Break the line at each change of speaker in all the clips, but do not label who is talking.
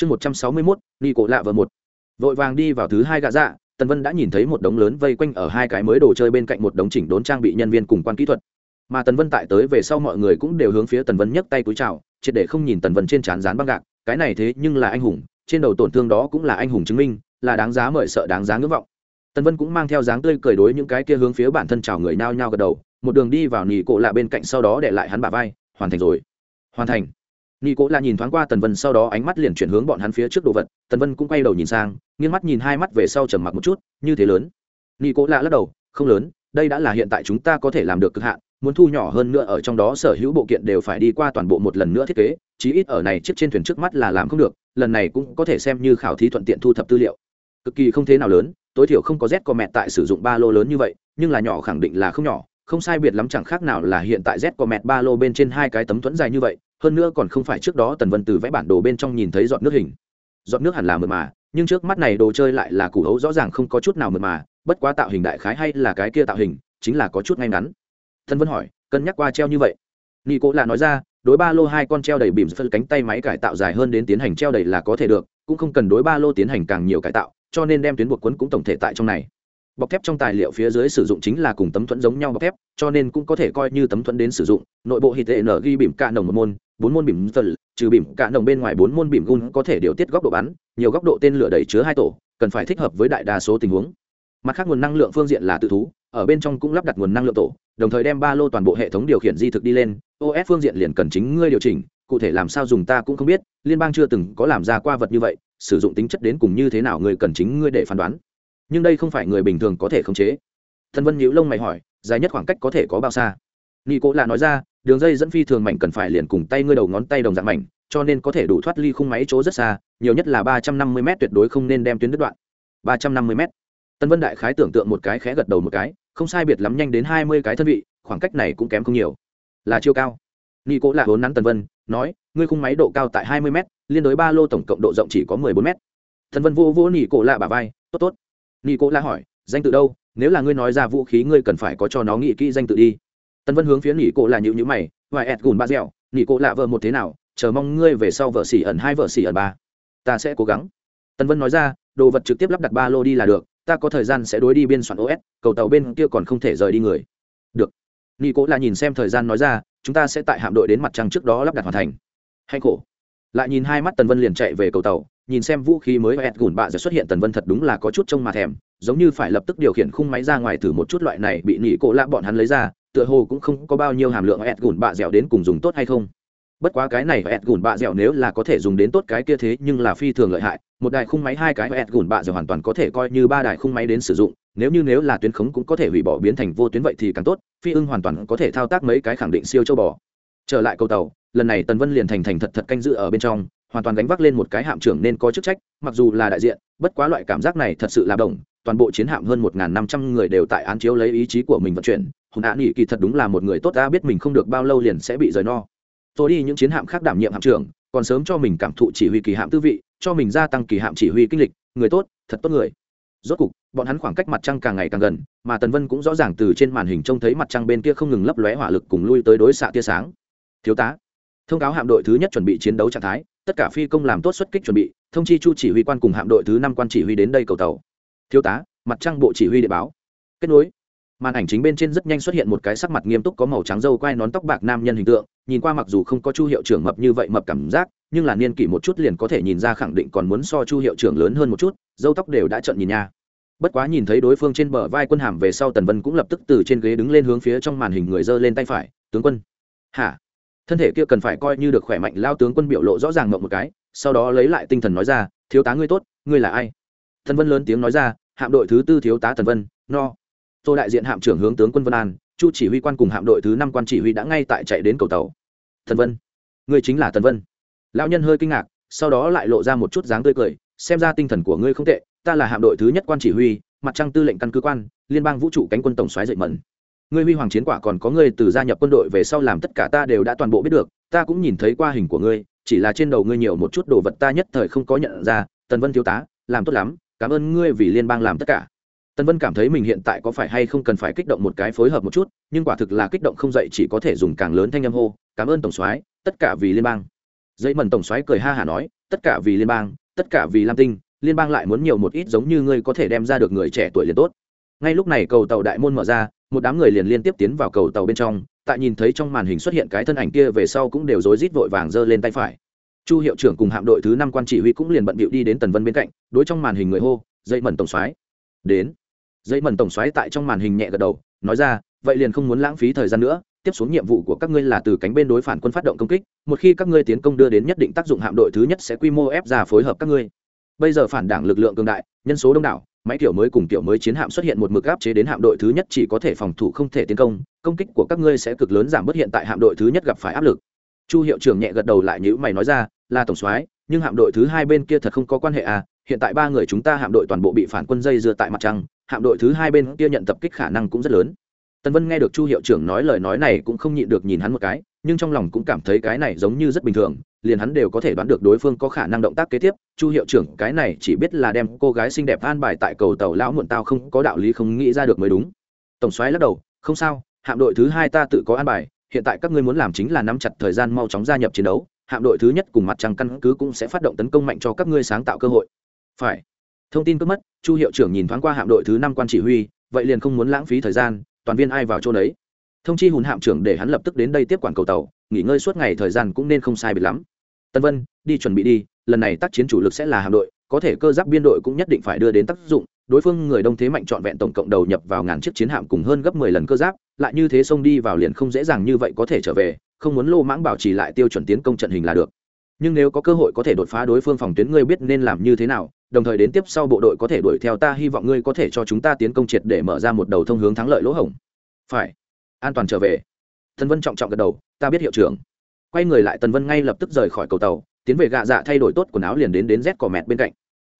chương một trăm sáu mươi mốt ni cổ lạ vợ một. Vội vàng đi vào thứ hai gạ dạ tần vân đã nhìn thấy một đống lớn vây quanh ở hai cái mới đồ chơi bên cạnh một đống chỉnh đốn trang bị nhân viên cùng quan kỹ thuật. Mà tần vân tại tới về sau mọi người cũng đều hướng phía tần vân nhấc tay túi chào, triệt để không nhìn tần vân trên trán rán băng gạc, cái này thế nhưng là anh hùng, trên đầu tổn thương đó cũng là anh hùng chứng minh, là đáng giá mời sợ đáng giá ngưỡng vọng. Tần vân cũng mang theo dáng tươi cười đối những cái kia hướng phía bản thân chào người nao nhao gật đầu, một đường đi vào nỉ cổ lạ bên cạnh sau đó để lại hắn bả vai, hoàn thành rồi. Hoàn thành nỉ Cố lạ nhìn thoáng qua tần vân, sau đó ánh mắt liền chuyển hướng bọn hắn phía trước đồ vật. Tần vân cũng quay đầu nhìn sang, nghiêng mắt nhìn hai mắt về sau trầm mặc một chút, như thế lớn. Nỉ Cố lạ lắc đầu, không lớn, đây đã là hiện tại chúng ta có thể làm được cực hạn, muốn thu nhỏ hơn nữa ở trong đó sở hữu bộ kiện đều phải đi qua toàn bộ một lần nữa thiết kế, chí ít ở này chiếc trên thuyền trước mắt là làm không được, lần này cũng có thể xem như khảo thí thuận tiện thu thập tư liệu. Cực kỳ không thế nào lớn, tối thiểu không có z Mẹ tại sử dụng ba lô lớn như vậy, nhưng là nhỏ khẳng định là không nhỏ, không sai biệt lắm chẳng khác nào là hiện tại z Mẹ ba lô bên trên hai cái tấm thuẫn dài như vậy hơn nữa còn không phải trước đó tần vân từ vẽ bản đồ bên trong nhìn thấy giọt nước hình. Giọt nước hẳn là mượt mà, nhưng trước mắt này đồ chơi lại là củ hấu rõ ràng không có chút nào mượt mà, bất quá tạo hình đại khái hay là cái kia tạo hình, chính là có chút ngay ngắn. Thân vân hỏi, cân nhắc qua treo như vậy? Nghi cố là nói ra, đối ba lô hai con treo đầy bìm phân cánh tay máy cải tạo dài hơn đến tiến hành treo đầy là có thể được, cũng không cần đối ba lô tiến hành càng nhiều cải tạo, cho nên đem tuyến buộc quấn cũng tổng thể tại trong này. Bọc thép trong tài liệu phía dưới sử dụng chính là cùng tấm thuẫn giống nhau bọc thép, cho nên cũng có thể coi như tấm thuẫn đến sử dụng, nội bộ hít tệ nở ghi bìm cạ nồng một môn bốn môn bìm tờ, trừ bìm cả nồng bên ngoài bốn môn bìm gun có thể điều tiết góc độ bắn, nhiều góc độ tên lửa đẩy chứa hai tổ, cần phải thích hợp với đại đa số tình huống. Mặt khác nguồn năng lượng phương diện là tự thú, ở bên trong cũng lắp đặt nguồn năng lượng tổ, đồng thời đem ba lô toàn bộ hệ thống điều khiển di thực đi lên. Os phương diện liền cần chính ngươi điều chỉnh, cụ thể làm sao dùng ta cũng không biết, liên bang chưa từng có làm ra qua vật như vậy, sử dụng tính chất đến cùng như thế nào người cần chính ngươi để phán đoán. Nhưng đây không phải người bình thường có thể khống chế. Thân vân nhíu lông mày hỏi, dài nhất khoảng cách có thể có bao xa? Nghi cố là nói ra đường dây dẫn phi thường mảnh cần phải liền cùng tay ngươi đầu ngón tay đồng dạng mảnh, cho nên có thể đủ thoát ly khung máy chỗ rất xa, nhiều nhất là ba trăm năm mươi m tuyệt đối không nên đem tuyến đứt đoạn. ba trăm năm mươi m tân vân đại khái tưởng tượng một cái khẽ gật đầu một cái, không sai biệt lắm nhanh đến hai mươi cái thân vị, khoảng cách này cũng kém không nhiều. Là chiêu cao. Nghi cố là vốn nắn tân vân, nói, ngươi khung máy độ cao tại hai mươi m liên đối ba lô tổng cộng độ rộng chỉ có mười bốn m thần vân vô vô nỉ cổ lạ bà vai, tốt tốt. Nỉ cổ lạ hỏi, danh tự đâu? Nếu là ngươi nói ra vũ khí, ngươi cần phải có cho nó nghĩ kỹ danh tự đi tân vân hướng phía nghỉ cổ là nhịu nhữ mày vài ẹt gùn ba dẻo nghỉ cổ lạ vợ một thế nào, chờ mong ngươi về sau vợ xỉ ẩn hai, vợ xỉ ẩn ba. Ta sẽ cố gắng. Tân vân nói ra, đồ vật trực tiếp lắp đặt ba lô đi là được, ta có thời gian sẽ đối đi biên soạn os cầu tàu bên kia còn không thể rời đi người. Được. Nỉ cổ là nhìn xem thời gian nói ra, chúng ta sẽ tại hạm đội đến mặt trăng trước đó lắp đặt hoàn thành. Hay khổ. Lại nhìn hai mắt tần vân liền chạy về cầu tàu, nhìn xem vũ khí mới ẹt gùn bạ giờ xuất hiện tần vân thật đúng là có chút trông mà thèm, giống như phải lập tức điều khiển khung máy ra ngoài thử một chút loại này bị nỉ cổ lạ bọn hắn lấy ra tựa hồ cũng không có bao nhiêu hàm lượng ẹt gùn bạ dẻo đến cùng dùng tốt hay không. Bất quá cái này ẹt gùn bạ dẻo nếu là có thể dùng đến tốt cái kia thế nhưng là phi thường lợi hại, một đài khung máy, hai cái ẹt gùn bạ dẻo hoàn toàn có thể coi như ba đài khung máy đến sử dụng, nếu như nếu là tuyến khống cũng có thể hủy bỏ biến thành vô tuyến vậy thì càng tốt, phi ưng hoàn toàn có thể thao tác mấy cái khẳng định siêu châu bò. Trở lại cầu tàu, lần này tần vân liền thành thành thật thật canh giữ ở bên trong, hoàn toàn gánh vác lên một cái hạm trưởng nên có chức trách, mặc dù là đại diện, bất quá loại cảm giác này thật sự là đồng toàn bộ chiến hạm hơn một năm trăm người đều tại án chiếu lấy ý chí của mình vận chuyển hùng hạ nghỉ kỳ thật đúng là một người tốt, ta biết mình không được bao lâu liền sẽ bị rời no. Tôi đi những chiến hạm khác đảm nhiệm hạm trưởng, còn sớm cho mình cảm thụ chỉ huy kỳ hạm tư vị, cho mình gia tăng kỳ hạm chỉ huy kinh lịch. Người tốt, thật tốt người. Rốt cục, bọn hắn khoảng cách mặt trăng càng ngày càng gần, mà tần vân cũng rõ ràng từ trên màn hình trông thấy mặt trăng bên kia không ngừng lấp lóe hỏa lực cùng lui tới đối xạ tia sáng. Thiếu tá, thông cáo hạm đội thứ nhất chuẩn bị chiến đấu trạng thái, tất cả phi công làm tốt xuất kích chuẩn bị, thông chi chu chỉ huy quan cùng hạm đội thứ năm quan chỉ huy đến đây cầu tàu. Thiếu tá, mặt trăng bộ chỉ huy địa báo. Kết nối màn ảnh chính bên trên rất nhanh xuất hiện một cái sắc mặt nghiêm túc có màu trắng dâu quai nón tóc bạc nam nhân hình tượng, nhìn qua mặc dù không có chu hiệu trưởng mập như vậy mập cảm giác, nhưng là niên kỷ một chút liền có thể nhìn ra khẳng định còn muốn so chu hiệu trưởng lớn hơn một chút dâu tóc đều đã trợn nhìn nha. Bất quá nhìn thấy đối phương trên bờ vai quân hàm về sau tần vân cũng lập tức từ trên ghế đứng lên hướng phía trong màn hình người giơ lên tay phải, tướng quân. Hả? Thân thể kia cần phải coi như được khỏe mạnh, lao tướng quân biểu lộ rõ ràng ngậm một cái, sau đó lấy lại tinh thần nói ra, thiếu tá ngươi tốt, ngươi là ai? Tần vân lớn tiếng nói ra, hạm đội thứ tư thiếu tá tần vân, no tô đại diện hạm trưởng hướng tướng quân vân an, chu chỉ huy quan cùng hạm đội thứ năm quan chỉ huy đã ngay tại chạy đến cầu tàu. Thần vân, ngươi chính là thần vân. Lão nhân hơi kinh ngạc, sau đó lại lộ ra một chút dáng tươi cười, xem ra tinh thần của ngươi không tệ, ta là hạm đội thứ nhất quan chỉ huy, mặt trăng tư lệnh căn cứ quan, liên bang vũ trụ cánh quân tổng xoáy dậy mẩn. Ngươi huy hoàng chiến quả còn có ngươi từ gia nhập quân đội về sau làm tất cả ta đều đã toàn bộ biết được, ta cũng nhìn thấy qua hình của ngươi, chỉ là trên đầu ngươi nhiều một chút đồ vật ta nhất thời không có nhận ra tần vân thiếu tá, làm tốt lắm, cảm ơn ngươi vì liên bang làm tất cả tần vân cảm thấy mình hiện tại có phải hay không cần phải kích động một cái phối hợp một chút, nhưng quả thực là kích động không dậy chỉ có thể dùng càng lớn thanh âm hô, cảm ơn tổng soái, tất cả vì liên bang. Dây mần tổng soái cười ha hả nói, tất cả vì liên bang, tất cả vì lam tinh, liên bang lại muốn nhiều một ít giống như ngươi có thể đem ra được người trẻ tuổi liền tốt. Ngay lúc này cầu tàu đại môn mở ra, một đám người liền liên tiếp tiến vào cầu tàu bên trong, tại nhìn thấy trong màn hình xuất hiện cái thân ảnh kia về sau cũng đều rối rít vội vàng giơ lên tay phải. Chu hiệu trưởng cùng hạm đội thứ năm quan chỉ huy cũng liền bận bịu đi đến tần vân bên cạnh, đối trong màn hình người hô dây mần tổng soái, đến dây mẩn tổng soái tại trong màn hình nhẹ gật đầu, nói ra, vậy liền không muốn lãng phí thời gian nữa, tiếp xuống nhiệm vụ của các ngươi là từ cánh bên đối phản quân phát động công kích, một khi các ngươi tiến công đưa đến nhất định tác dụng hạm đội thứ nhất sẽ quy mô ép ra phối hợp các ngươi. Bây giờ phản đảng lực lượng cường đại, nhân số đông đảo, máy kiểu mới cùng kiểu mới chiến hạm xuất hiện một mực áp chế đến hạm đội thứ nhất chỉ có thể phòng thủ không thể tiến công công kích của các ngươi sẽ cực lớn giảm bớt hiện tại hạm đội thứ nhất gặp phải áp lực. Chu hiệu trưởng nhẹ gật đầu lại nhữ mày nói ra, là tổng soái, nhưng hạm đội thứ hai bên kia thật không có quan hệ à hiện tại ba người chúng ta hạm đội toàn bộ bị phản quân dây dưa tại mặt trăng hạm đội thứ hai bên kia nhận tập kích khả năng cũng rất lớn. Tần vân nghe được chu hiệu trưởng nói lời nói này cũng không nhịn được nhìn hắn một cái, nhưng trong lòng cũng cảm thấy cái này giống như rất bình thường, liền hắn đều có thể đoán được đối phương có khả năng động tác kế tiếp. Chu hiệu trưởng, cái này chỉ biết là đem cô gái xinh đẹp an bài tại cầu tàu lão muộn tao không có đạo lý không nghĩ ra được mới đúng. Tổng soái lắc đầu, không sao, hạm đội thứ hai ta tự có an bài, hiện tại các ngươi muốn làm chính là nắm chặt thời gian mau chóng gia nhập chiến đấu, hạm đội thứ nhất cùng mặt trăng căn cứ cũng sẽ phát động tấn công mạnh cho các ngươi sáng tạo cơ hội. Phải thông tin cướp mất, chu hiệu trưởng nhìn thoáng qua hạm đội thứ năm quan chỉ huy, vậy liền không muốn lãng phí thời gian, toàn viên ai vào chỗ đấy thông chi hùn hạm trưởng để hắn lập tức đến đây tiếp quản cầu tàu, nghỉ ngơi suốt ngày thời gian cũng nên không sai biệt lắm. Tân vân, đi chuẩn bị đi, lần này tác chiến chủ lực sẽ là hạm đội, có thể cơ giáp biên đội cũng nhất định phải đưa đến tác dụng. Đối phương người đông thế mạnh trọn vẹn tổng cộng đầu nhập vào ngàn chiếc chiến hạm cùng hơn gấp mười lần cơ giáp, lại như thế xông đi vào liền không dễ dàng như vậy có thể trở về, không muốn lô mãng bảo trì lại tiêu chuẩn tiến công trận hình là được. Nhưng nếu có cơ hội có thể đột phá đối phương phòng tuyến, ngươi biết nên làm như thế nào đồng thời đến tiếp sau bộ đội có thể đuổi theo ta, hy vọng ngươi có thể cho chúng ta tiến công triệt để mở ra một đầu thông hướng thắng lợi lỗ hổng. Phải. An toàn trở về. Tần vân trọng trọng gật đầu, ta biết hiệu trưởng. Quay người lại, tần vân ngay lập tức rời khỏi cầu tàu, tiến về gạ dạ thay đổi tốt quần áo liền đến đến rét cỏ mẹt bên cạnh.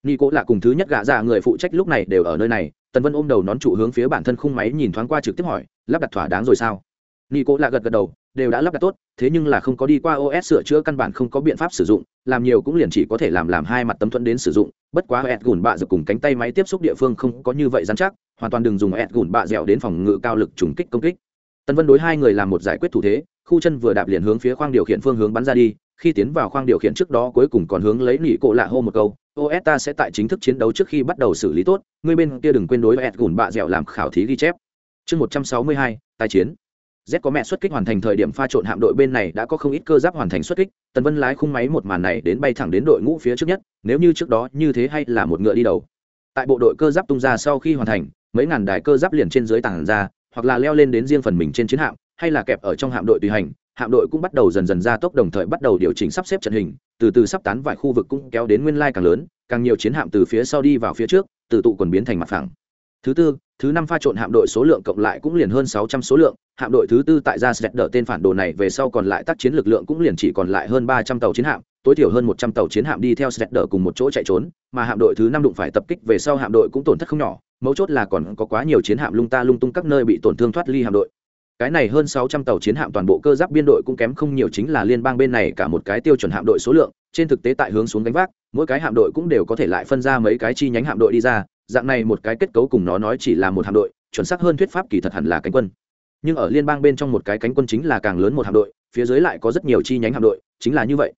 Nghi cố là cùng thứ nhất gạ dạ người phụ trách lúc này đều ở nơi này, tần vân ôm đầu nón trụ hướng phía bản thân khung máy nhìn thoáng qua trực tiếp hỏi, lắp đặt thỏa đáng rồi sao? Nghi cố là gật gật đầu, đều đã lắp đặt tốt, thế nhưng là không có đi qua os sửa chữa căn bản không có biện pháp sử dụng, làm nhiều cũng liền chỉ có thể làm làm hai mặt tấm thuẫn đến sử dụng bất quá ẹt gùn bạ dược cùng cánh tay máy tiếp xúc địa phương không có như vậy dán chắc, hoàn toàn đừng dùng ẹt gùn bạ dẻo đến phòng ngự cao lực trùng kích công kích. Tân vân đối hai người làm một giải quyết thủ thế, khu chân vừa đạp liền hướng phía khoang điều khiển phương hướng bắn ra đi, khi tiến vào khoang điều khiển trước đó cuối cùng còn hướng lấy nỉ cổ lạ hô một câu os ta sẽ tại chính thức chiến đấu trước khi bắt đầu xử lý tốt, ngươi bên kia đừng quên đối ẹt gùn bạ dẻo làm khảo thí ghi chép. Chương một trăm sáu mươi hai tài chiến. Z có mẹ xuất kích hoàn thành thời điểm pha trộn hạm đội bên này đã có không ít cơ giáp hoàn thành xuất kích, Tần Vân lái khung máy một màn này đến bay thẳng đến đội ngũ phía trước nhất, nếu như trước đó như thế hay là một ngựa đi đầu. Tại bộ đội cơ giáp tung ra sau khi hoàn thành, mấy ngàn đài cơ giáp liền trên dưới tảng ra, hoặc là leo lên đến riêng phần mình trên chiến hạm, hay là kẹp ở trong hạm đội tùy hành, hạm đội cũng bắt đầu dần dần ra tốc đồng thời bắt đầu điều chỉnh sắp xếp trận hình, từ từ sắp tán vài khu vực cũng kéo đến nguyên lai càng lớn, càng nhiều chiến hạm từ phía sau đi vào phía trước, từ tụ quần biến thành mặt phẳng. Thứ tư, thứ năm pha trộn hạm đội số lượng cộng lại cũng liền hơn sáu trăm số lượng, hạm đội thứ tư tại ra sẽ đỡ tên phản đồ này về sau còn lại tác chiến lực lượng cũng liền chỉ còn lại hơn ba trăm tàu chiến hạm, tối thiểu hơn một trăm tàu chiến hạm đi theo sẽ đỡ cùng một chỗ chạy trốn, mà hạm đội thứ năm đụng phải tập kích về sau hạm đội cũng tổn thất không nhỏ, mấu chốt là còn có quá nhiều chiến hạm lung ta lung tung các nơi bị tổn thương thoát ly hạm đội. Cái này hơn sáu trăm tàu chiến hạm toàn bộ cơ giáp biên đội cũng kém không nhiều chính là liên bang bên này cả một cái tiêu chuẩn hạm đội số lượng, trên thực tế tại hướng xuống đánh vác, mỗi cái hạm đội cũng đều có thể lại phân ra mấy cái chi nhánh hạm đội đi ra, dạng này một cái kết cấu cùng nó nói chỉ là một hạm đội, chuẩn xác hơn thuyết pháp kỳ thật hẳn là cánh quân. Nhưng ở liên bang bên trong một cái cánh quân chính là càng lớn một hạm đội phía dưới lại có rất nhiều chi nhánh hạm đội chính là như vậy.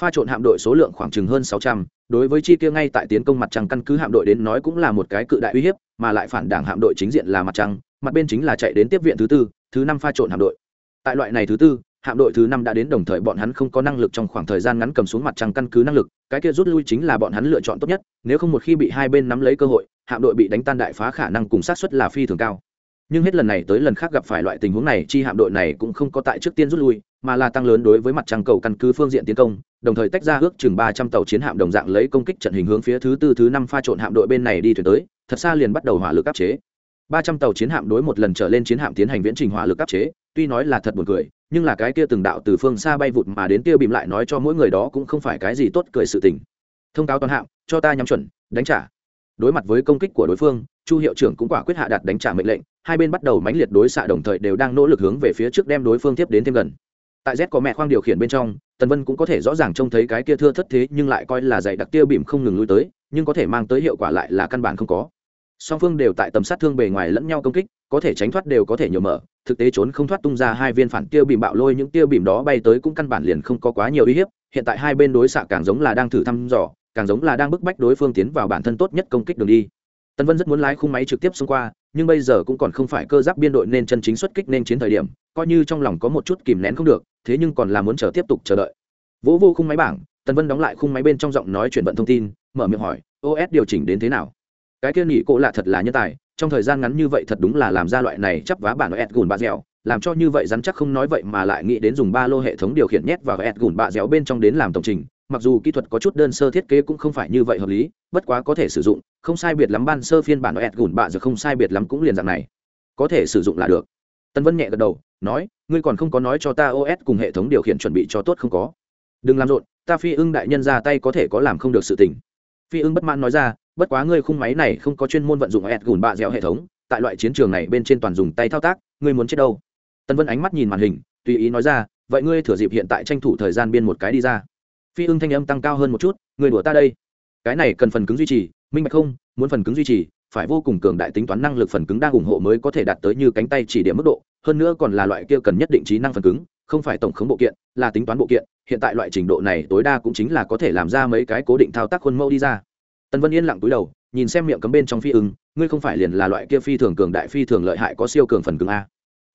Pha trộn hạm đội số lượng khoảng chừng hơn sáu trăm đối với chi kia ngay tại tiến công mặt trăng căn cứ hạm đội đến nói cũng là một cái cự đại uy hiếp mà lại phản đảng hạm đội chính diện là mặt trăng mặt bên chính là chạy đến tiếp viện thứ tư thứ năm pha trộn hạm đội. Tại loại này thứ tư hạm đội thứ năm đã đến đồng thời bọn hắn không có năng lực trong khoảng thời gian ngắn cầm xuống mặt trăng căn cứ năng lực, cái kia rút lui chính là bọn hắn lựa chọn tốt nhất, nếu không một khi bị hai bên nắm lấy cơ hội, hạm đội bị đánh tan đại phá khả năng cùng sát suất là phi thường cao. Nhưng hết lần này tới lần khác gặp phải loại tình huống này, chi hạm đội này cũng không có tại trước tiên rút lui, mà là tăng lớn đối với mặt trăng cầu căn cứ phương diện tiến công, đồng thời tách ra ước chừng ba trăm tàu chiến hạm đồng dạng lấy công kích trận hình hướng phía thứ tư, thứ năm pha trộn hạm đội bên này đi thuyền tới, thật xa liền bắt đầu hỏa lực áp chế. Ba trăm tàu chiến hạm đối một lần trở lên chiến hạm tiến hành viễn trình hỏa lực áp chế, tuy nói là thật buồn cười nhưng là cái kia từng đạo từ phương xa bay vụt mà đến tiêu bìm lại nói cho mỗi người đó cũng không phải cái gì tốt cười sự tình. Thông cáo toàn hạm cho ta nhắm chuẩn, đánh trả. Đối mặt với công kích của đối phương, chu hiệu trưởng cũng quả quyết hạ đặt đánh trả mệnh lệnh, hai bên bắt đầu mãnh liệt đối xạ đồng thời đều đang nỗ lực hướng về phía trước đem đối phương tiếp đến thêm gần. Tại z có mẹ khoang điều khiển bên trong, tần vân cũng có thể rõ ràng trông thấy cái kia thưa thất thế nhưng lại coi là dày đặc tiêu bìm không ngừng lui tới, nhưng có thể mang tới hiệu quả lại là căn bản không có song phương đều tại tầm sát thương bề ngoài lẫn nhau công kích, có thể tránh thoát đều có thể nhiều mở. Thực tế trốn không thoát tung ra hai viên phản tiêu bìm bạo lôi, những tiêu bìm đó bay tới cũng căn bản liền không có quá nhiều uy hiếp. Hiện tại hai bên đối xạ càng giống là đang thử thăm dò, càng giống là đang bức bách đối phương tiến vào bản thân tốt nhất công kích đường đi. Tân vân rất muốn lái khung máy trực tiếp xông qua, nhưng bây giờ cũng còn không phải cơ giáp biên đội nên chân chính xuất kích nên chiến thời điểm, coi như trong lòng có một chút kìm nén không được, thế nhưng còn là muốn chờ tiếp tục chờ đợi. Vỗ vô khung máy bảng, Tân vân đóng lại khung máy bên trong giọng nói chuyển vận thông tin, mở miệng hỏi os điều chỉnh đến thế nào? Cái kia nghỉ cộ lạ thật là nhân tài, trong thời gian ngắn như vậy thật đúng là làm ra loại này chấp vá bản ed gùn bạ dẻo, làm cho như vậy rắn chắc không nói vậy mà lại nghĩ đến dùng ba lô hệ thống điều khiển nhét vào ed gùn bạ dẻo bên trong đến làm tổng trình, mặc dù kỹ thuật có chút đơn sơ thiết kế cũng không phải như vậy hợp lý, bất quá có thể sử dụng, không sai biệt lắm ban sơ phiên bản ed gùn bạ giờ không sai biệt lắm cũng liền dạng này. Có thể sử dụng là được. Tân vân nhẹ gật đầu, nói, ngươi còn không có nói cho ta os cùng hệ thống điều khiển chuẩn bị cho tốt không có. Đừng làm rộn, ta phi ưng đại nhân ra tay có thể có làm không được sự tình. Phi ưng bất mãn nói ra bất quá ngươi khung máy này không có chuyên môn vận dụng ẹt gùn bạ dẻo hệ thống, tại loại chiến trường này bên trên toàn dùng tay thao tác, ngươi muốn chết đâu? Tân vân ánh mắt nhìn màn hình, tùy ý nói ra, vậy ngươi thừa dịp hiện tại tranh thủ thời gian biên một cái đi ra. Phi ưng thanh âm tăng cao hơn một chút người đùa ta đây. Cái này cần phần cứng duy trì, minh bạch không? Muốn phần cứng duy trì, phải vô cùng cường đại tính toán năng lực phần cứng đang ủng hộ mới có thể đạt tới như cánh tay chỉ điểm mức độ, hơn nữa còn là loại kia cần nhất định trí năng phần cứng, không phải tổng khống bộ kiện, là tính toán bộ kiện, hiện tại loại trình độ này tối đa cũng chính là có thể làm ra mấy cái cố định thao tác khuôn mẫu đi ra tần vân yên lặng túi đầu, nhìn xem miệng cấm bên trong phi ứng ngươi không phải liền là loại kia phi thường cường đại phi thường lợi hại có siêu cường phần cứng a.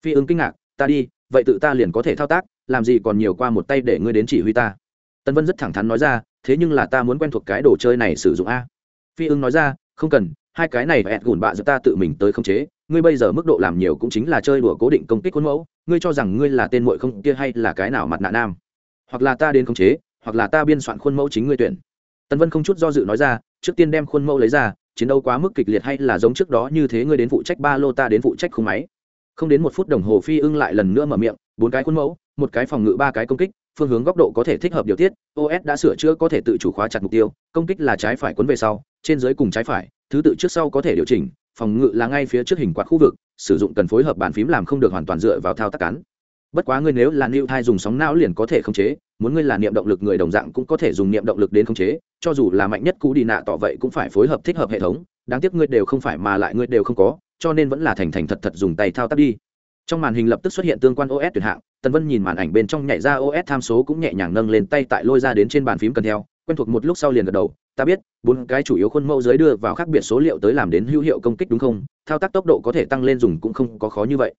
Phi ứng kinh ngạc, ta đi, vậy tự ta liền có thể thao tác, làm gì còn nhiều qua một tay để ngươi đến chỉ huy ta. Tân vân rất thẳng thắn nói ra, thế nhưng là ta muốn quen thuộc cái đồ chơi này sử dụng a. Phi ưng nói ra, không cần, hai cái này ẹt gùn bạ giữa ta tự mình tới khống chế, ngươi bây giờ mức độ làm nhiều cũng chính là chơi đùa cố định công kích khuôn mẫu, ngươi cho rằng ngươi là tên muội không kia hay là cái nào mặt nạ nam? Hoặc là ta đến khống chế, hoặc là ta biên soạn khuôn mẫu chính ngươi tuyển. Tân vân không chút do dự nói ra trước tiên đem khuôn mẫu lấy ra, chiến đấu quá mức kịch liệt hay là giống trước đó như thế ngươi đến phụ trách ba lô ta đến phụ trách khung máy. Không đến một phút đồng hồ phi ưng lại lần nữa mở miệng, bốn cái khuôn mẫu, một cái phòng ngự, ba cái công kích, phương hướng góc độ có thể thích hợp điều tiết os đã sửa chữa có thể tự chủ khóa chặt mục tiêu, công kích là trái phải quấn về sau, trên dưới cùng trái phải, thứ tự trước sau có thể điều chỉnh, phòng ngự là ngay phía trước hình quạt khu vực, sử dụng cần phối hợp bàn phím làm không được hoàn toàn dựa vào thao tác cán bất quá ngươi nếu là lưu thai dùng sóng não liền có thể khống chế muốn ngươi là niệm động lực người đồng dạng cũng có thể dùng niệm động lực đến khống chế, cho dù là mạnh nhất cú đi nạ tỏ vậy cũng phải phối hợp thích hợp hệ thống, đáng tiếc ngươi đều không phải mà lại ngươi đều không có, cho nên vẫn là thành thành thật thật dùng tay thao tác đi. Trong màn hình lập tức xuất hiện tương quan os tuyển hạng, tần vân nhìn màn ảnh bên trong nhảy ra os tham số cũng nhẹ nhàng nâng lên tay tại lôi ra đến trên bàn phím cần theo, quen thuộc một lúc sau liền gật đầu, ta biết, bốn cái chủ yếu khuôn mẫu giới đưa vào khác biệt số liệu tới làm đến hữu hiệu công kích đúng không? Thao tác tốc độ có thể tăng lên dùng cũng không có khó như vậy.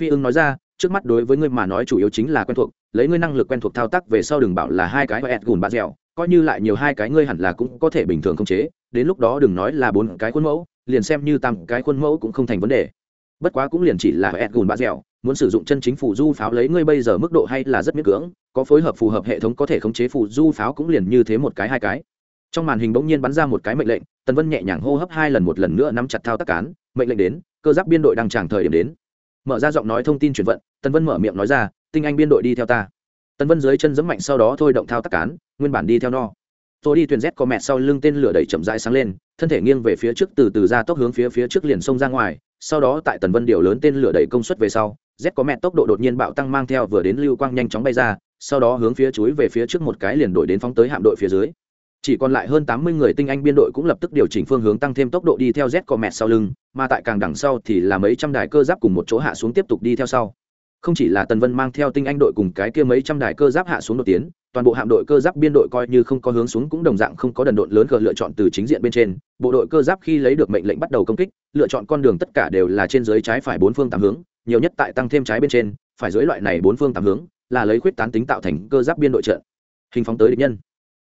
Phi ưng nói ra trước mắt đối với ngươi mà nói chủ yếu chính là quen thuộc, lấy ngươi năng lực quen thuộc thao tác về sau đừng bảo là hai cái ẹt gùn bạt dẻo, coi như lại nhiều hai cái ngươi hẳn là cũng có thể bình thường khống chế, đến lúc đó đừng nói là bốn cái khuôn mẫu, liền xem như tam cái khuôn mẫu cũng không thành vấn đề. Bất quá cũng liền chỉ là ẹt gùn bạt dẻo, muốn sử dụng chân chính phủ du pháo lấy ngươi bây giờ mức độ hay là rất miễn cưỡng, có phối hợp phù hợp hệ thống có thể khống chế phủ du pháo cũng liền như thế một cái hai cái. Trong màn hình bỗng nhiên bắn ra một cái mệnh lệnh, tần vân nhẹ nhàng hô hấp hai lần một lần nữa nắm chặt thao tác cán, mệnh lệnh đến, cơ giáp biên đội đang tràng thời điểm đến mở ra giọng nói thông tin chuyển vận Tân vân mở miệng nói ra, tinh anh biên đội đi theo ta. Tân vân dưới chân giấm mạnh sau đó thôi động thao tác cán, nguyên bản đi theo no. Tôi đi thuyền z có mẹ sau lưng tên lửa đẩy chậm rãi sáng lên, thân thể nghiêng về phía trước từ từ ra tốc hướng phía phía trước liền xông ra ngoài, sau đó tại tần vân điều lớn tên lửa đẩy công suất về sau, z có mẹ tốc độ đột nhiên bạo tăng mang theo vừa đến lưu quang nhanh chóng bay ra, sau đó hướng phía chuối về phía trước một cái liền đổi đến phóng tới hạm đội phía dưới chỉ còn lại hơn tám mươi người tinh anh biên đội cũng lập tức điều chỉnh phương hướng tăng thêm tốc độ đi theo z comet sau lưng, mà tại càng đằng sau thì là mấy trăm đài cơ giáp cùng một chỗ hạ xuống tiếp tục đi theo sau. Không chỉ là tần vân mang theo tinh anh đội cùng cái kia mấy trăm đài cơ giáp hạ xuống đột tiến, toàn bộ hạm đội cơ giáp biên đội coi như không có hướng xuống cũng đồng dạng không có đần độn lớn cờ lựa chọn từ chính diện bên trên. Bộ đội cơ giáp khi lấy được mệnh lệnh bắt đầu công kích, lựa chọn con đường tất cả đều là trên dưới trái phải bốn phương tám hướng, nhiều nhất tại tăng thêm trái bên trên, phải dưới loại này bốn phương tám hướng, là lấy khuyết tán tính tạo thành cơ giáp biên đội trận. Hình phóng tới địch nhân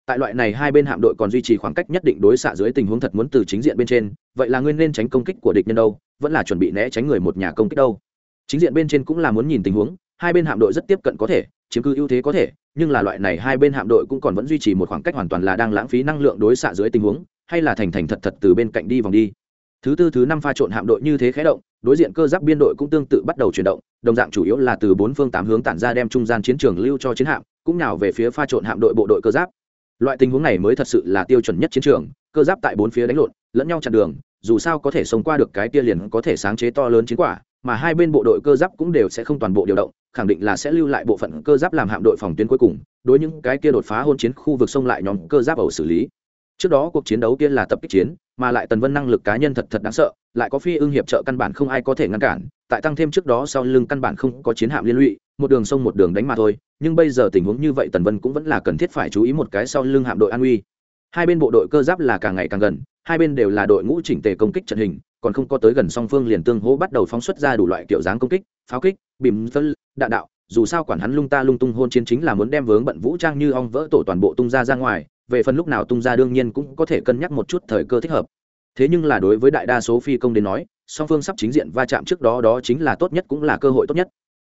tại loại này hai bên hạm đội còn duy trì khoảng cách nhất định đối xạ dưới tình huống thật muốn từ chính diện bên trên, vậy là nguyên nên tránh công kích của địch nhân đâu, vẫn là chuẩn bị né tránh người một nhà công kích đâu. Chính diện bên trên cũng là muốn nhìn tình huống, hai bên hạm đội rất tiếp cận có thể, chiếm cứ ưu thế có thể, nhưng là loại này hai bên hạm đội cũng còn vẫn duy trì một khoảng cách hoàn toàn là đang lãng phí năng lượng đối xạ dưới tình huống, hay là thành thành thật thật từ bên cạnh đi vòng đi. Thứ tư, thứ năm pha trộn hạm đội như thế khé động, đối diện cơ giáp biên đội cũng tương tự bắt đầu chuyển động, đồng dạng chủ yếu là từ bốn phương tám hướng tản ra đem trung gian chiến trường lưu cho chiến hạm, cũng nào về phía pha trộn hạm đội bộ đội cơ giáp loại tình huống này mới thật sự là tiêu chuẩn nhất chiến trường, cơ giáp tại bốn phía đánh lộn, lẫn nhau chặn đường, dù sao có thể sống qua được cái kia liền có thể sáng chế to lớn chiến quả, mà hai bên bộ đội cơ giáp cũng đều sẽ không toàn bộ điều động, khẳng định là sẽ lưu lại bộ phận cơ giáp làm hạm đội phòng tuyến cuối cùng, đối những cái kia đột phá hôn chiến khu vực sông lại nhóm cơ giáp ẩu xử lý. Trước đó cuộc chiến đấu kia là tập kích chiến, mà lại tần vân năng lực cá nhân thật thật đáng sợ, lại có phi ưng hiệp trợ căn bản không ai có thể ngăn cản, tại tăng thêm trước đó sau lưng căn bản không có chiến hạm liên lụy một đường sông một đường đánh mà thôi, nhưng bây giờ tình huống như vậy tần vân cũng vẫn là cần thiết phải chú ý một cái sau lưng hạm đội an uy. Hai bên bộ đội cơ giáp là càng ngày càng gần, hai bên đều là đội ngũ chỉnh tề công kích trận hình, còn không có tới gần song phương liền tương hỗ bắt đầu phóng xuất ra đủ loại kiểu dáng công kích, pháo kích, bìm phân đạn đạo, dù sao quản hắn lung ta lung tung hôn chiến chính là muốn đem vướng bận vũ trang như ong vỡ tổ toàn bộ tung ra ra ngoài, về phần lúc nào tung ra đương nhiên cũng có thể cân nhắc một chút thời cơ thích hợp. Thế nhưng là đối với đại đa số phi công đến nói, song phương sắp chính diện va chạm trước đó đó chính là tốt nhất cũng là cơ hội tốt nhất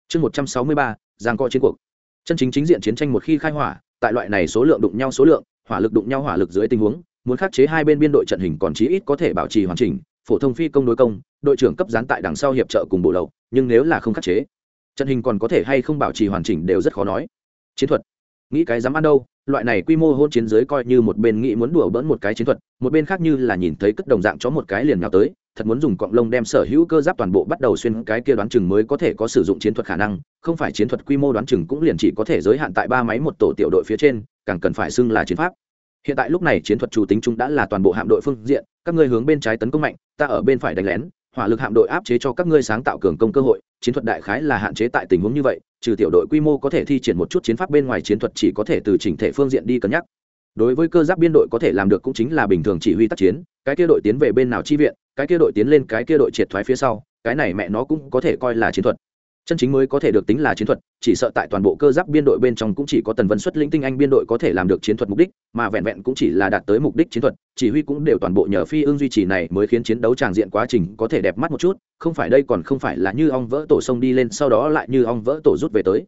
chương một trăm sáu mươi ba, giang co chiến cuộc. Chân chính chính diện chiến tranh một khi khai hỏa, tại loại này số lượng đụng nhau số lượng, hỏa lực đụng nhau hỏa lực dưới tình huống, muốn khắc chế hai bên biên đội trận hình còn chí ít có thể bảo trì hoàn chỉnh, phổ thông phi công đối công, đội trưởng cấp gián tại đằng sau hiệp trợ cùng bộ lậu, nhưng nếu là không khắc chế, trận hình còn có thể hay không bảo trì hoàn chỉnh đều rất khó nói. Chiến thuật. Nghĩ cái dám ăn đâu? Loại này quy mô hôn chiến giới coi như một bên nghĩ muốn đùa bỡn một cái chiến thuật, một bên khác như là nhìn thấy cất đồng dạng chó một cái liền nào tới, thật muốn dùng cọng lông đem sở hữu cơ giáp toàn bộ bắt đầu xuyên cái kia đoán chừng mới có thể có sử dụng chiến thuật khả năng, không phải chiến thuật quy mô đoán chừng cũng liền chỉ có thể giới hạn tại ba máy một tổ tiểu đội phía trên, càng cần phải xưng là chiến pháp. Hiện tại lúc này chiến thuật chủ tính chúng đã là toàn bộ hạm đội phương diện, các ngươi hướng bên trái tấn công mạnh, ta ở bên phải đánh lén, hỏa lực hạm đội áp chế cho các ngươi sáng tạo cường công cơ hội, chiến thuật đại khái là hạn chế tại tình huống như vậy trừ tiểu đội quy mô có thể thi triển một chút chiến pháp bên ngoài chiến thuật chỉ có thể từ chỉnh thể phương diện đi cân nhắc. Đối với cơ giáp biên đội có thể làm được cũng chính là bình thường chỉ huy tác chiến, cái kia đội tiến về bên nào chi viện, cái kia đội tiến lên, cái kia đội triệt thoái phía sau, cái này mẹ nó cũng có thể coi là chiến thuật chân chính mới có thể được tính là chiến thuật, chỉ sợ tại toàn bộ cơ giáp biên đội bên trong cũng chỉ có tần vân xuất lĩnh tinh anh biên đội có thể làm được chiến thuật mục đích, mà vẹn vẹn cũng chỉ là đạt tới mục đích chiến thuật, chỉ huy cũng đều toàn bộ nhờ phi ương duy trì này mới khiến chiến đấu tràng diện quá trình có thể đẹp mắt một chút, không phải đây còn không phải là như ong vỡ tổ sông đi lên sau đó lại như ong vỡ tổ rút về tới.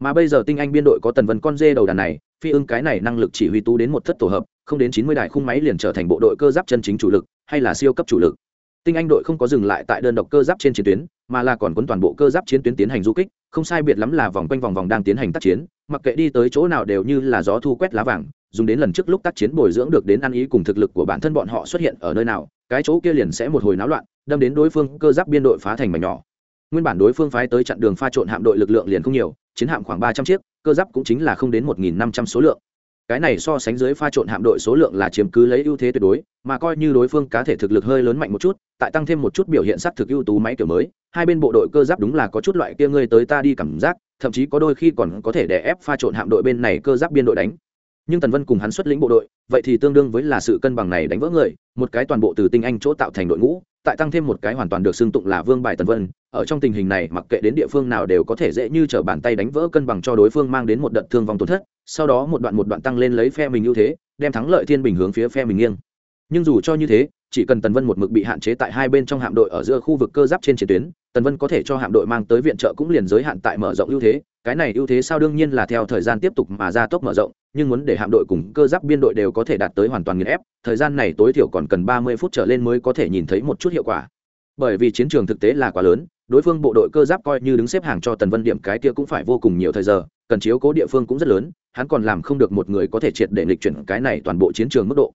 Mà bây giờ tinh anh biên đội có tần vân con dê đầu đàn này, phi ưng cái này năng lực chỉ huy tú đến một thất tổ hợp, không đến chín mươi đài khung máy liền trở thành bộ đội cơ giáp chân chính chủ lực, hay là siêu cấp chủ lực tinh anh đội không có dừng lại tại đơn độc cơ giáp trên chiến tuyến, mà là còn quấn toàn bộ cơ giáp chiến tuyến tiến hành du kích, không sai biệt lắm là vòng quanh vòng vòng đang tiến hành tác chiến, mặc kệ đi tới chỗ nào đều như là gió thu quét lá vàng, dùng đến lần trước lúc tác chiến bồi dưỡng được đến ăn ý cùng thực lực của bản thân bọn họ xuất hiện ở nơi nào, cái chỗ kia liền sẽ một hồi náo loạn, đâm đến đối phương cơ giáp biên đội phá thành mảnh nhỏ. Nguyên bản đối phương phái tới chặn đường pha trộn hạm đội lực lượng liền không nhiều, chiến hạm khoảng ba trăm chiếc, cơ giáp cũng chính là không đến một nghìn năm trăm số lượng cái này so sánh dưới pha trộn hạm đội số lượng là chiếm cứ lấy ưu thế tuyệt đối, mà coi như đối phương cá thể thực lực hơi lớn mạnh một chút, tại tăng thêm một chút biểu hiện sắc thực ưu tú máy kiểu mới, hai bên bộ đội cơ giáp đúng là có chút loại kia ngươi tới ta đi cảm giác, thậm chí có đôi khi còn có thể đè ép pha trộn hạm đội bên này cơ giáp biên đội đánh. Nhưng tần vân cùng hắn xuất lĩnh bộ đội, vậy thì tương đương với là sự cân bằng này đánh vỡ người, một cái toàn bộ từ tinh anh chỗ tạo thành đội ngũ tại tăng thêm một cái hoàn toàn được xưng tụng là vương bài tần vân, ở trong tình hình này, mặc kệ đến địa phương nào đều có thể dễ như t r ở bàn tay đánh vỡ cân bằng cho đối phương mang đến một đợt thương vong tổn thất, sau đó một đoạn một đoạn tăng lên lấy phe mình ưu thế, đem thắng lợi thiên bình hướng phía phe mình nghiêng. Nhưng dù cho như thế, chỉ cần tần vân một mực bị hạn chế tại hai bên trong hạm đội ở giữa khu vực cơ giáp trên chiến tuyến, tần vân có thể cho hạm đội mang tới viện trợ cũng liền giới hạn tại mở rộng ưu thế cái này ưu thế sao đương nhiên là theo thời gian tiếp tục mà gia tốc mở rộng, nhưng muốn để hạm đội cùng cơ giáp biên đội đều có thể đạt tới hoàn toàn nghiền ép, thời gian này tối thiểu còn cần ba mươi phút trở lên mới có thể nhìn thấy một chút hiệu quả. Bởi vì chiến trường thực tế là quá lớn, đối phương bộ đội cơ giáp coi như đứng xếp hàng cho tần vân điểm cái kia cũng phải vô cùng nhiều thời giờ, cần chiếu cố địa phương cũng rất lớn, hắn còn làm không được một người có thể triệt để lịch chuyển cái này toàn bộ chiến trường mức độ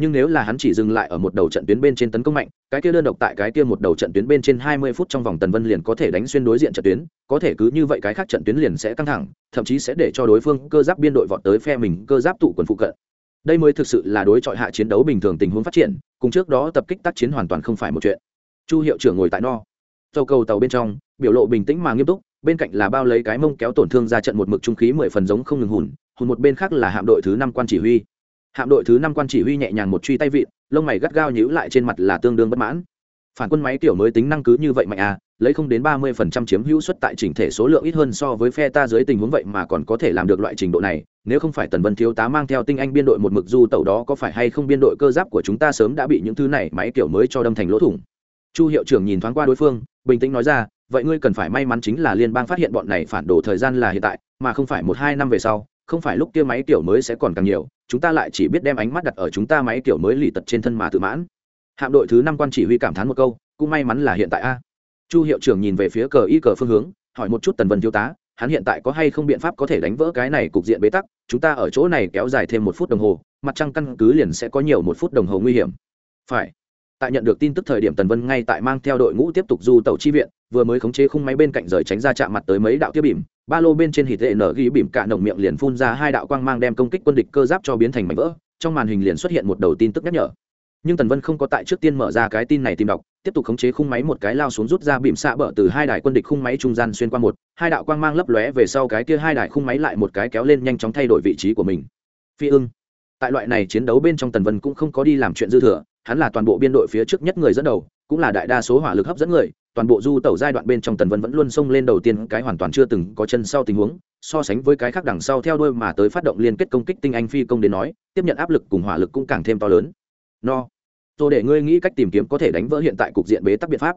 nhưng nếu là hắn chỉ dừng lại ở một đầu trận tuyến bên trên tấn công mạnh, cái kia đơn độc tại cái kia một đầu trận tuyến bên trên hai mươi phút trong vòng tần vân liền có thể đánh xuyên đối diện trận tuyến, có thể cứ như vậy cái khác trận tuyến liền sẽ căng thẳng, thậm chí sẽ để cho đối phương cơ giáp biên đội vọt tới phe mình, cơ giáp tụ quần phụ cận. Đây mới thực sự là đối chọi hạ chiến đấu bình thường tình huống phát triển, cùng trước đó tập kích tác chiến hoàn toàn không phải một chuyện. Chu hiệu trưởng ngồi tại no. Tàu cầu tàu bên trong, biểu lộ bình tĩnh mà nghiêm túc, bên cạnh là bao lấy cái mông kéo tổn thương ra trận một mực trung khí mười phần giống không ngừng hùn hùn một bên khác là hạm đội thứ năm quan chỉ huy hạm đội thứ năm quan chỉ huy nhẹ nhàng một truy tay vịn, lông mày gắt gao nhíu lại trên mặt là tương đương bất mãn. Phản quân máy tiểu mới tính năng cứ như vậy mạnh à lấy không đến ba mươi phần trăm chiếm hữu suất tại chỉnh thể số lượng ít hơn so với phe ta dưới tình huống vậy mà còn có thể làm được loại trình độ này, nếu không phải tần vân thiếu tá mang theo tinh anh biên đội một mực du tàu đó có phải hay không biên đội cơ giáp của chúng ta sớm đã bị những thứ này máy kiểu mới cho đâm thành lỗ thủng. Chu hiệu trưởng nhìn thoáng qua đối phương, bình tĩnh nói ra, vậy ngươi cần phải may mắn chính là liên bang phát hiện bọn này phản đồ thời gian là hiện tại, mà không phải một hai năm về sau không phải lúc kia máy kiểu mới sẽ còn càng nhiều, chúng ta lại chỉ biết đem ánh mắt đặt ở chúng ta máy kiểu mới lì tật trên thân mà tự mãn. Hạm đội thứ năm quan chỉ huy cảm thán một câu, cũng may mắn là hiện tại a. Chu hiệu trưởng nhìn về phía cờ y cờ phương hướng, hỏi một chút tần vân thiếu tá, hắn hiện tại có hay không biện pháp có thể đánh vỡ cái này cục diện bế tắc, chúng ta ở chỗ này kéo dài thêm một phút đồng hồ, mặt trăng căn cứ liền sẽ có nhiều một phút đồng hồ nguy hiểm. Phải. Tại nhận được tin tức thời điểm tần vân ngay tại mang theo đội ngũ tiếp tục du tàu chi viện, vừa mới khống chế khung máy bên cạnh rời tránh ra chạm mặt tới mấy đạo tiếp bìm ba lô bên trên hít tệ nở ghi bìm cả nồng miệng liền phun ra hai đạo quang mang đem công kích quân địch cơ giáp cho biến thành mảnh vỡ, trong màn hình liền xuất hiện một đầu tin tức nhắc nhở. Nhưng tần vân không có tại trước tiên mở ra cái tin này tìm đọc, tiếp tục khống chế khung máy một cái lao xuống rút ra bìm xạ bờ từ hai đài quân địch khung máy trung gian xuyên qua một, hai đạo quang mang lấp lóe về sau cái kia hai đài khung máy lại một cái kéo lên nhanh chóng thay đổi vị trí của mình. Phi ưng. Tại loại này chiến đấu bên trong tần vân cũng không có đi làm chuyện dư thừa, hắn là toàn bộ biên đội phía trước nhất người dẫn đầu, cũng là đại đa số hỏa lực hấp dẫn người toàn bộ du tẩu giai đoạn bên trong tần vân vẫn luôn xông lên đầu tiên, cái hoàn toàn chưa từng có chân sau tình huống, so sánh với cái khác đằng sau theo đuôi mà tới phát động liên kết công kích tinh anh phi công đến nói, tiếp nhận áp lực cùng hỏa lực cũng càng thêm to lớn. No. Rồi để ngươi nghĩ cách tìm kiếm có thể đánh vỡ hiện tại cục diện bế tắc biện pháp.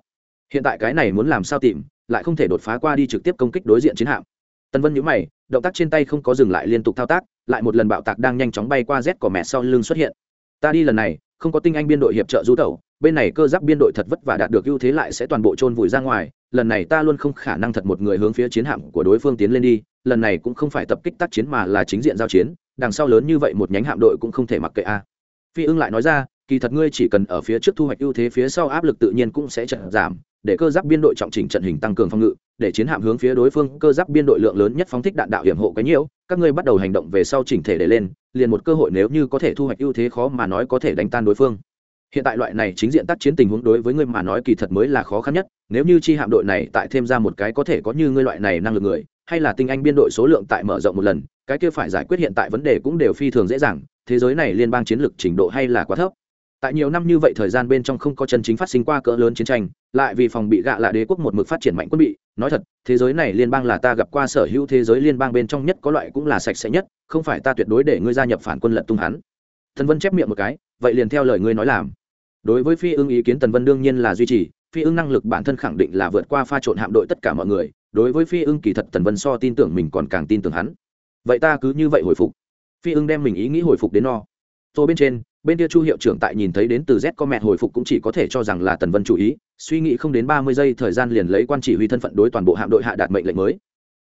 Hiện tại cái này muốn làm sao tìm, lại không thể đột phá qua đi trực tiếp công kích đối diện chiến hạm. Tần vân nhíu mày, động tác trên tay không có dừng lại liên tục thao tác, lại một lần bạo tạc đang nhanh chóng bay qua z của mẹ sau lưng xuất hiện. Ta đi lần này, không có tinh anh biên đội hiệp trợ du tẩu bên này cơ giáp biên đội thật vất vả đạt được ưu thế lại sẽ toàn bộ chôn vùi ra ngoài, lần này ta luôn không khả năng thật một người hướng phía chiến hạm của đối phương tiến lên đi, lần này cũng không phải tập kích tác chiến mà là chính diện giao chiến, đằng sau lớn như vậy một nhánh hạm đội cũng không thể mặc kệ a. Phi ưng lại nói ra, kỳ thật ngươi chỉ cần ở phía trước thu hoạch ưu thế phía sau áp lực tự nhiên cũng sẽ chợt giảm, để cơ giáp biên đội trọng chỉnh trận hình tăng cường phòng ngự, để chiến hạm hướng phía đối phương, cơ giáp biên đội lượng lớn nhất phóng thích đạn đạo hiểm hộ cái nhiễu, các ngươi bắt đầu hành động về sau chỉnh thể để lên, liền một cơ hội nếu như có thể thu hoạch ưu thế khó mà nói có thể đánh tan đối phương hiện tại loại này chính diện tác chiến tình huống đối với ngươi mà nói kỳ thật mới là khó khăn nhất, nếu như chi hạm đội này tại thêm ra một cái có thể có như ngươi loại này năng lực người, hay là tinh anh biên đội số lượng tại mở rộng một lần, cái kia phải giải quyết hiện tại vấn đề cũng đều phi thường dễ dàng, thế giới này liên bang chiến lược trình độ hay là quá thấp. Tại nhiều năm như vậy thời gian bên trong không có chân chính phát sinh qua cỡ lớn chiến tranh, lại vì phòng bị gạ là đế quốc một mực phát triển mạnh quân bị, nói thật, thế giới này liên bang là ta gặp qua sở hữu thế giới liên bang bên trong nhất có loại cũng là sạch sẽ nhất, không phải ta tuyệt đối để ngươi gia nhập phản quân lận tung hắn. Thần vân chép miệng một cái, vậy liền theo lời ngươi nói làm đối với phi ưng ý kiến tần vân đương nhiên là duy trì, phi ưng năng lực bản thân khẳng định là vượt qua pha trộn hạm đội tất cả mọi người, đối với phi ưng kỳ thật tần vân so tin tưởng mình còn càng tin tưởng hắn. Vậy ta cứ như vậy hồi phục. Phi ưng đem mình ý nghĩ hồi phục đến no. Tôi bên trên, bên kia chu hiệu trưởng tại nhìn thấy đến từ z có mẹ hồi phục cũng chỉ có thể cho rằng là tần vân chủ ý, suy nghĩ không đến ba mươi giây thời gian liền lấy quan chỉ huy thân phận đối toàn bộ hạm đội hạ đạt mệnh lệnh mới.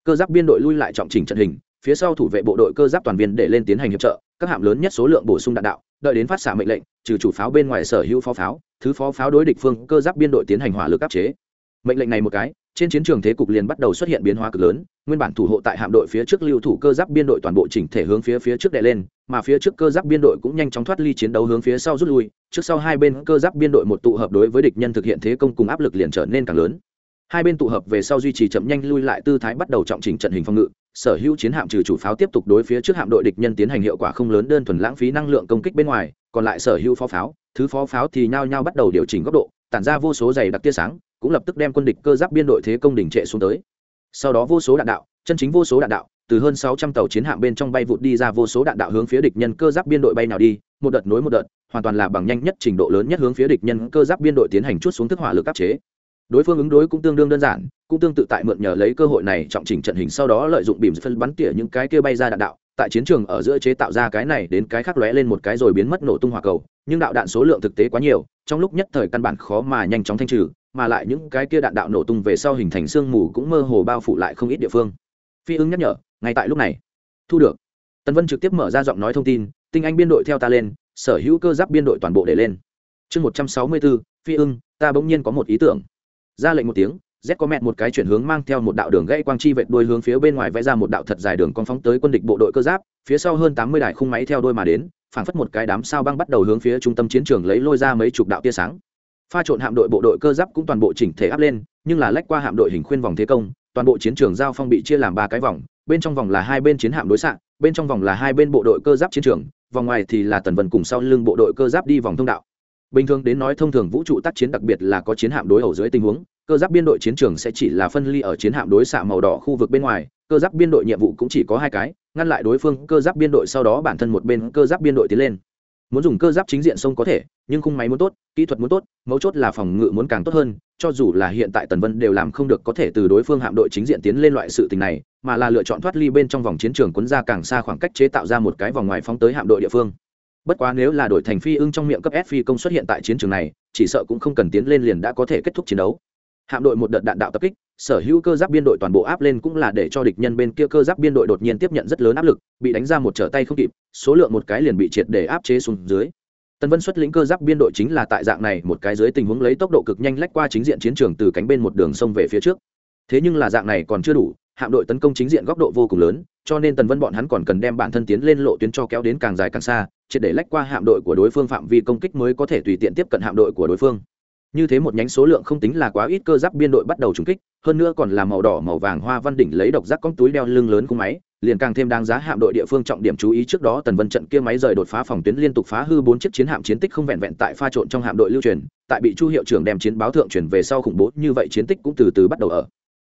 Cơ giáp biên đội lui lại trọng chỉnh trận hình, phía sau thủ vệ bộ đội cơ giáp toàn viên để lên tiến hành hiệp trợ, các hạm lớn nhất số lượng bổ sung đạn đạo đợi đến phát xạ mệnh lệnh, trừ chủ pháo bên ngoài sở hữu phó pháo, thứ phó pháo đối địch phương cơ giáp biên đội tiến hành hỏa lực áp chế. Mệnh lệnh này một cái, trên chiến trường thế cục liền bắt đầu xuất hiện biến hóa cực lớn, nguyên bản thủ hộ tại hạm đội phía trước lưu thủ cơ giáp biên đội toàn bộ chỉnh thể hướng phía phía trước đè lên, mà phía trước cơ giáp biên đội cũng nhanh chóng thoát ly chiến đấu hướng phía sau rút lui, trước sau hai bên cơ giáp biên đội một tụ hợp đối với địch nhân thực hiện thế công cùng áp lực liền trở nên càng lớn hai bên tụ hợp về sau duy trì chậm nhanh lui lại tư thái bắt đầu trọng chỉnh trận hình phòng ngự, sở hữu chiến hạm trừ chủ pháo tiếp tục đối phía trước hạm đội địch nhân tiến hành hiệu quả không lớn đơn thuần lãng phí năng lượng công kích bên ngoài, còn lại sở hữu phó pháo, thứ phó pháo thì nhao nhao bắt đầu điều chỉnh góc độ, tản ra vô số dày đặc tia sáng, cũng lập tức đem quân địch cơ giáp biên đội thế công đỉnh trệ xuống tới. Sau đó vô số đạn đạo, chân chính vô số đạn đạo, từ hơn sáu trăm tàu chiến hạm bên trong bay vụt đi ra vô số đạn đạo hướng phía địch nhân cơ giáp biên đội bay nào đi, một đợt nối một đợt, hoàn toàn là bằng nhanh nhất trình độ lớn nhất hướng phía địch nhân cơ giáp biên đội tiến hành chút xuống thức hỏa lực áp chế đối phương ứng đối cũng tương đương đơn giản, cũng tương tự tại mượn nhờ lấy cơ hội này trọng chỉnh trận hình sau đó lợi dụng bìm phân bắn tỉa những cái kia bay ra đạn đạo. Tại chiến trường ở giữa chế tạo ra cái này đến cái khác lóe lên một cái rồi biến mất nổ tung hỏa cầu, nhưng đạo đạn số lượng thực tế quá nhiều, trong lúc nhất thời căn bản khó mà nhanh chóng thanh trừ, mà lại những cái kia đạn đạo nổ tung về sau hình thành sương mù cũng mơ hồ bao phủ lại không ít địa phương. Phi ứng nhắc nhở, ngay tại lúc này. Thu được. Tần vân trực tiếp mở ra giọng nói thông tin, tinh anh biên đội theo ta lên, sở hữu cơ giáp biên đội toàn bộ để lên. Chương một trăm sáu mươi bốn phi ưng ta bỗng nhiên có một ý tưởng ra lệnh một tiếng, z có mẹt một cái chuyển hướng mang theo một đạo đường gãy quang chi vệt đuôi hướng phía bên ngoài vẽ ra một đạo thật dài đường con phóng tới quân địch bộ đội cơ giáp, phía sau hơn tám mươi đài khung máy theo đuôi mà đến, phảng phất một cái đám sao băng bắt đầu hướng phía trung tâm chiến trường lấy lôi ra mấy chục đạo tia sáng. Pha trộn hạm đội bộ đội cơ giáp cũng toàn bộ chỉnh thể áp lên, nhưng là lách qua hạm đội hình khuyên vòng thế công, toàn bộ chiến trường giao phong bị chia làm ba cái vòng, bên trong vòng là hai bên chiến hạm đối xạ, bên trong vòng là hai bên bộ đội cơ giáp chiến trường, vòng ngoài thì là tần vân cùng sau lưng bộ đội cơ giáp đi vòng thông đạo bình thường đến nói thông thường vũ trụ tác chiến đặc biệt là có chiến hạm đối ẩu dưới tình huống, cơ giáp biên đội chiến trường sẽ chỉ là phân ly ở chiến hạm đối xạ màu đỏ khu vực bên ngoài, cơ giáp biên đội nhiệm vụ cũng chỉ có hai cái, ngăn lại đối phương, cơ giáp biên đội sau đó bản thân một bên, cơ giáp biên đội tiến lên. Muốn dùng cơ giáp chính diện sông có thể, nhưng khung máy muốn tốt, kỹ thuật muốn tốt, mấu chốt là phòng ngự muốn càng tốt hơn, cho dù là hiện tại tần vân đều làm không được có thể từ đối phương hạm đội chính diện tiến lên loại sự tình này, mà là lựa chọn thoát ly bên trong vòng chiến trường quấn ra càng xa khoảng cách chế tạo ra một cái vòng ngoài phóng tới hạm đội địa phương bất quá nếu là đội thành phi ưng trong miệng cấp s phi công xuất hiện tại chiến trường này chỉ sợ cũng không cần tiến lên liền đã có thể kết thúc chiến đấu hạm đội một đợt đạn đạo tập kích sở hữu cơ giáp biên đội toàn bộ áp lên cũng là để cho địch nhân bên kia cơ giáp biên đội đột nhiên tiếp nhận rất lớn áp lực bị đánh ra một trở tay không kịp số lượng một cái liền bị triệt để áp chế xuống dưới Tần Vân xuất lĩnh cơ giáp biên đội chính là tại dạng này một cái dưới tình huống lấy tốc độ cực nhanh lách qua chính diện chiến trường từ cánh bên một đường sông về phía trước. Thế nhưng là dạng này còn chưa đủ, hạm đội tấn công chính diện góc độ vô cùng lớn, cho nên Tần Vân bọn hắn còn cần đem bản thân tiến lên lộ tuyến cho kéo đến càng dài càng xa, triệt để lách qua hạm đội của đối phương phạm vi công kích mới có thể tùy tiện tiếp cận hạm đội của đối phương. Như thế một nhánh số lượng không tính là quá ít cơ giáp biên đội bắt đầu trúng kích, hơn nữa còn là màu đỏ, màu vàng hoa văn đỉnh lấy độc giác con túi đeo lưng lớn cung máy, liền càng thêm đáng giá hạm đội địa phương trọng điểm chú ý trước đó tần vân trận kia máy rời đột phá phòng tuyến liên tục phá hư bốn chiếc chiến hạm chiến tích không vẹn vẹn tại pha trộn trong hạm đội lưu truyền, tại bị chu hiệu trưởng đem chiến báo thượng truyền về sau khủng bố, như vậy chiến tích cũng từ từ bắt đầu ở.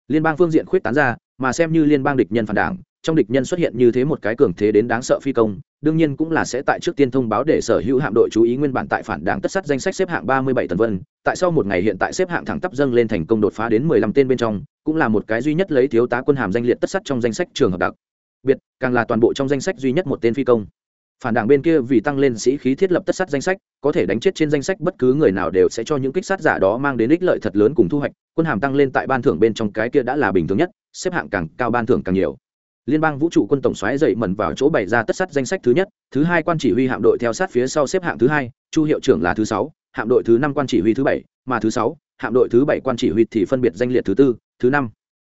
Liên bang phương diện khuyết tán ra, mà xem như liên bang địch nhân phản đảng, trong địch nhân xuất hiện như thế một cái cường thế đến đáng sợ phi công đương nhiên cũng là sẽ tại trước tiên thông báo để sở hữu hạm đội chú ý nguyên bản tại phản đảng tất sát danh sách xếp hạng ba mươi bảy tần vân, tại sau một ngày hiện tại xếp hạng thẳng tắp dâng lên thành công đột phá đến mười lăm tên bên trong, cũng là một cái duy nhất lấy thiếu tá quân hàm danh liệt tất sát trong danh sách trường hợp đặc. Biệt, càng là toàn bộ trong danh sách duy nhất một tên phi công. Phản đảng bên kia vì tăng lên sĩ khí thiết lập tất sát danh sách, có thể đánh chết trên danh sách bất cứ người nào đều sẽ cho những kích sát giả đó mang đến ích lợi thật lớn cùng thu hoạch, quân hàm tăng lên tại ban thưởng bên trong cái kia đã là bình thường nhất, xếp hạng càng cao ban thưởng càng nhiều liên bang vũ trụ quân tổng xoáy dậy mẩn vào chỗ bày ra tất sát danh sách thứ nhất, thứ hai quan chỉ huy hạm đội theo sát phía sau xếp hạng thứ hai, chu hiệu trưởng là thứ sáu, hạm đội thứ năm quan chỉ huy thứ bảy, mà thứ sáu, hạm đội thứ bảy quan chỉ huy thì phân biệt danh liệt thứ tư, thứ năm.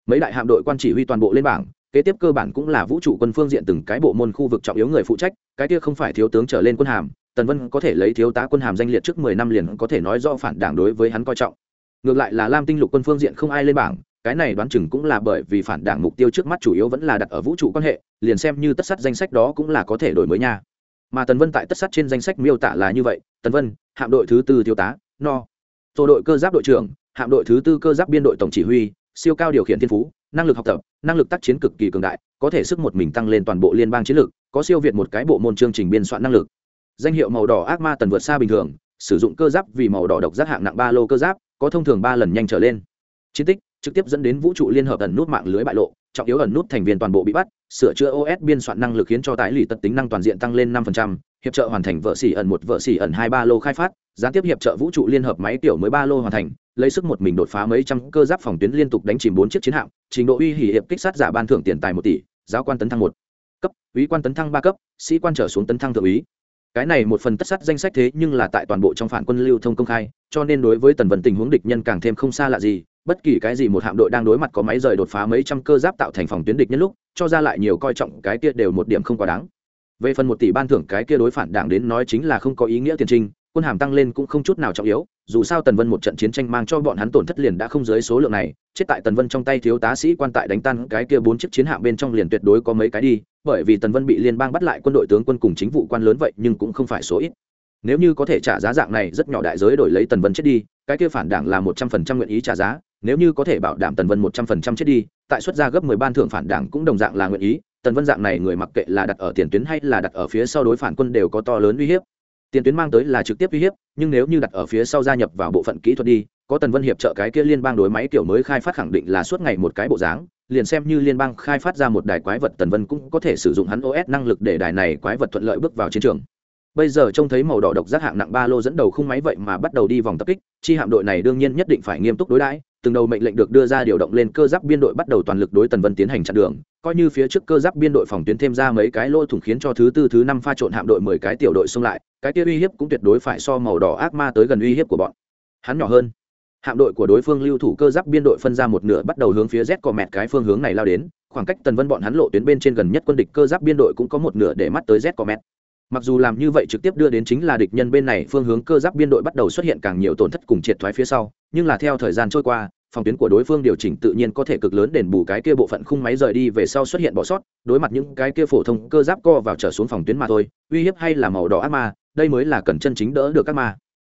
Mấy đại hạm đội quan chỉ huy toàn bộ lên bảng, kế tiếp cơ bản cũng là vũ trụ quân phương diện từng cái bộ môn khu vực trọng yếu người phụ trách, cái kia không phải thiếu tướng trở lên quân hàm, tần vân có thể lấy thiếu tá quân hàm danh liệt trước mười năm liền có thể nói do phản đảng đối với hắn coi trọng. Ngược lại là lam tinh lục quân phương diện không ai lên bảng cái này đoán chừng cũng là bởi vì phản đảng mục tiêu trước mắt chủ yếu vẫn là đặt ở vũ trụ quan hệ, liền xem như tất sắt danh sách đó cũng là có thể đổi mới nha. Mà tần vân tại tất sắt trên danh sách miêu tả là như vậy, tần vân, hạm đội thứ tư thiếu tá, no. Tổ đội cơ giáp đội trưởng, hạm đội thứ tư cơ giáp biên đội tổng chỉ huy, siêu cao điều khiển thiên phú, năng lực học tập, năng lực tác chiến cực kỳ cường đại, có thể sức một mình tăng lên toàn bộ liên bang chiến lược, có siêu việt một cái bộ môn chương trình biên soạn năng lực. Danh hiệu màu đỏ ác ma tần vượt xa bình thường, sử dụng cơ giáp vì màu đỏ độc giác hạng nặng ba lô cơ giáp, có thông thường ba lần nhanh trở lên. Chiến tích trực tiếp dẫn đến vũ trụ liên hợp ẩn nút mạng lưới bại lộ trọng yếu ẩn nút thành viên toàn bộ bị bắt sửa chữa os biên soạn năng lực khiến cho tái lì tật tính năng toàn diện tăng lên 5%, hiệp trợ hoàn thành vợ xỉ ẩn một vợ xỉ ẩn hai ba lô khai phát gián tiếp hiệp trợ vũ trụ liên hợp máy tiểu mới ba lô hoàn thành lấy sức một mình đột phá mấy trăm cơ giáp phòng tuyến liên tục đánh chìm bốn chiếc chiến hạm trình độ uy hỉ hiệp kích sát giả ban thưởng tiền tài một tỷ giáo quan tấn thăng một cấp úy quan tấn thăng ba cấp sĩ quan trở xuống tấn thăng thượng úy. Cái này một phần tất sát danh sách thế nhưng là tại toàn bộ trong phản quân lưu thông công khai cho nên đối với tần vần tình huống địch nhân càng thêm không xa lạ gì bất kỳ cái gì một hạm đội đang đối mặt có máy rời đột phá mấy trăm cơ giáp tạo thành phòng tuyến địch nhân lúc, cho ra lại nhiều coi trọng cái kia đều một điểm không quá đáng. Về phần một tỷ ban thưởng cái kia đối phản đảng đến nói chính là không có ý nghĩa tiền trinh, quân hàm tăng lên cũng không chút nào trọng yếu, dù sao tần vân một trận chiến tranh mang cho bọn hắn tổn thất liền đã không dưới số lượng này, chết tại tần vân trong tay thiếu tá sĩ quan tại đánh tan cái kia bốn chiếc chiến hạm bên trong liền tuyệt đối có mấy cái đi, bởi vì tần vân bị liên bang bắt lại quân đội tướng quân cùng chính vụ quan lớn vậy nhưng cũng không phải số ít. Nếu như có thể trả giá dạng này rất nhỏ đại giới đổi lấy tần vân chết đi, cái kia phản đảng là một trăm phần trăm nguyện ý trả giá nếu như có thể bảo đảm tần vân một trăm phần trăm chết đi, tại xuất gia gấp mười ban thượng phản đảng cũng đồng dạng là nguyện ý. Tần vân dạng này người mặc kệ là đặt ở tiền tuyến hay là đặt ở phía sau đối phản quân đều có to lớn uy hiếp. Tiền tuyến mang tới là trực tiếp uy hiếp, nhưng nếu như đặt ở phía sau gia nhập vào bộ phận kỹ thuật đi, có tần vân hiệp trợ cái kia liên bang đối máy kiểu mới khai phát khẳng định là suốt ngày một cái bộ dáng, liền xem như liên bang khai phát ra một đài quái vật tần vân cũng có thể sử dụng hắn os năng lực để đài này quái vật thuận lợi bước vào chiến trường. Bây giờ trông thấy màu đỏ độc giác hạng nặng ba lô dẫn đầu khung máy vậy mà bắt đầu đi vòng tập kích, chi hạm đội này đương nhiên nhất định phải nghiêm túc đối đãi từng đầu mệnh lệnh được đưa ra điều động lên cơ giáp biên đội bắt đầu toàn lực đối tần vân tiến hành chặn đường. Coi như phía trước cơ giáp biên đội phòng tuyến thêm ra mấy cái lỗ thủng khiến cho thứ tư, thứ năm pha trộn hạm đội mười cái tiểu đội xông lại, cái kia uy hiếp cũng tuyệt đối phải so màu đỏ ác ma tới gần uy hiếp của bọn. Hắn nhỏ hơn. Hạm đội của đối phương lưu thủ cơ giáp biên đội phân ra một nửa bắt đầu hướng phía z cò mẹt cái phương hướng này lao đến. Khoảng cách tần vân bọn hắn lộ tuyến bên trên gần nhất quân địch cơ giáp biên đội cũng có một nửa để mắt tới z cò mẹt. Mặc dù làm như vậy trực tiếp đưa đến chính là địch nhân bên này, phương hướng cơ giáp biên đội bắt đầu xuất hiện càng nhiều tổn thất cùng triệt thoái phía sau nhưng là theo thời gian trôi qua, phòng tuyến của đối phương điều chỉnh tự nhiên có thể cực lớn đền bù cái kia bộ phận khung máy rời đi về sau xuất hiện bỏ sót, đối mặt những cái kia phổ thông cơ giáp co vào trở xuống phòng tuyến mà thôi, uy hiếp hay là màu đỏ ác ma, đây mới là cần chân chính đỡ được các ma.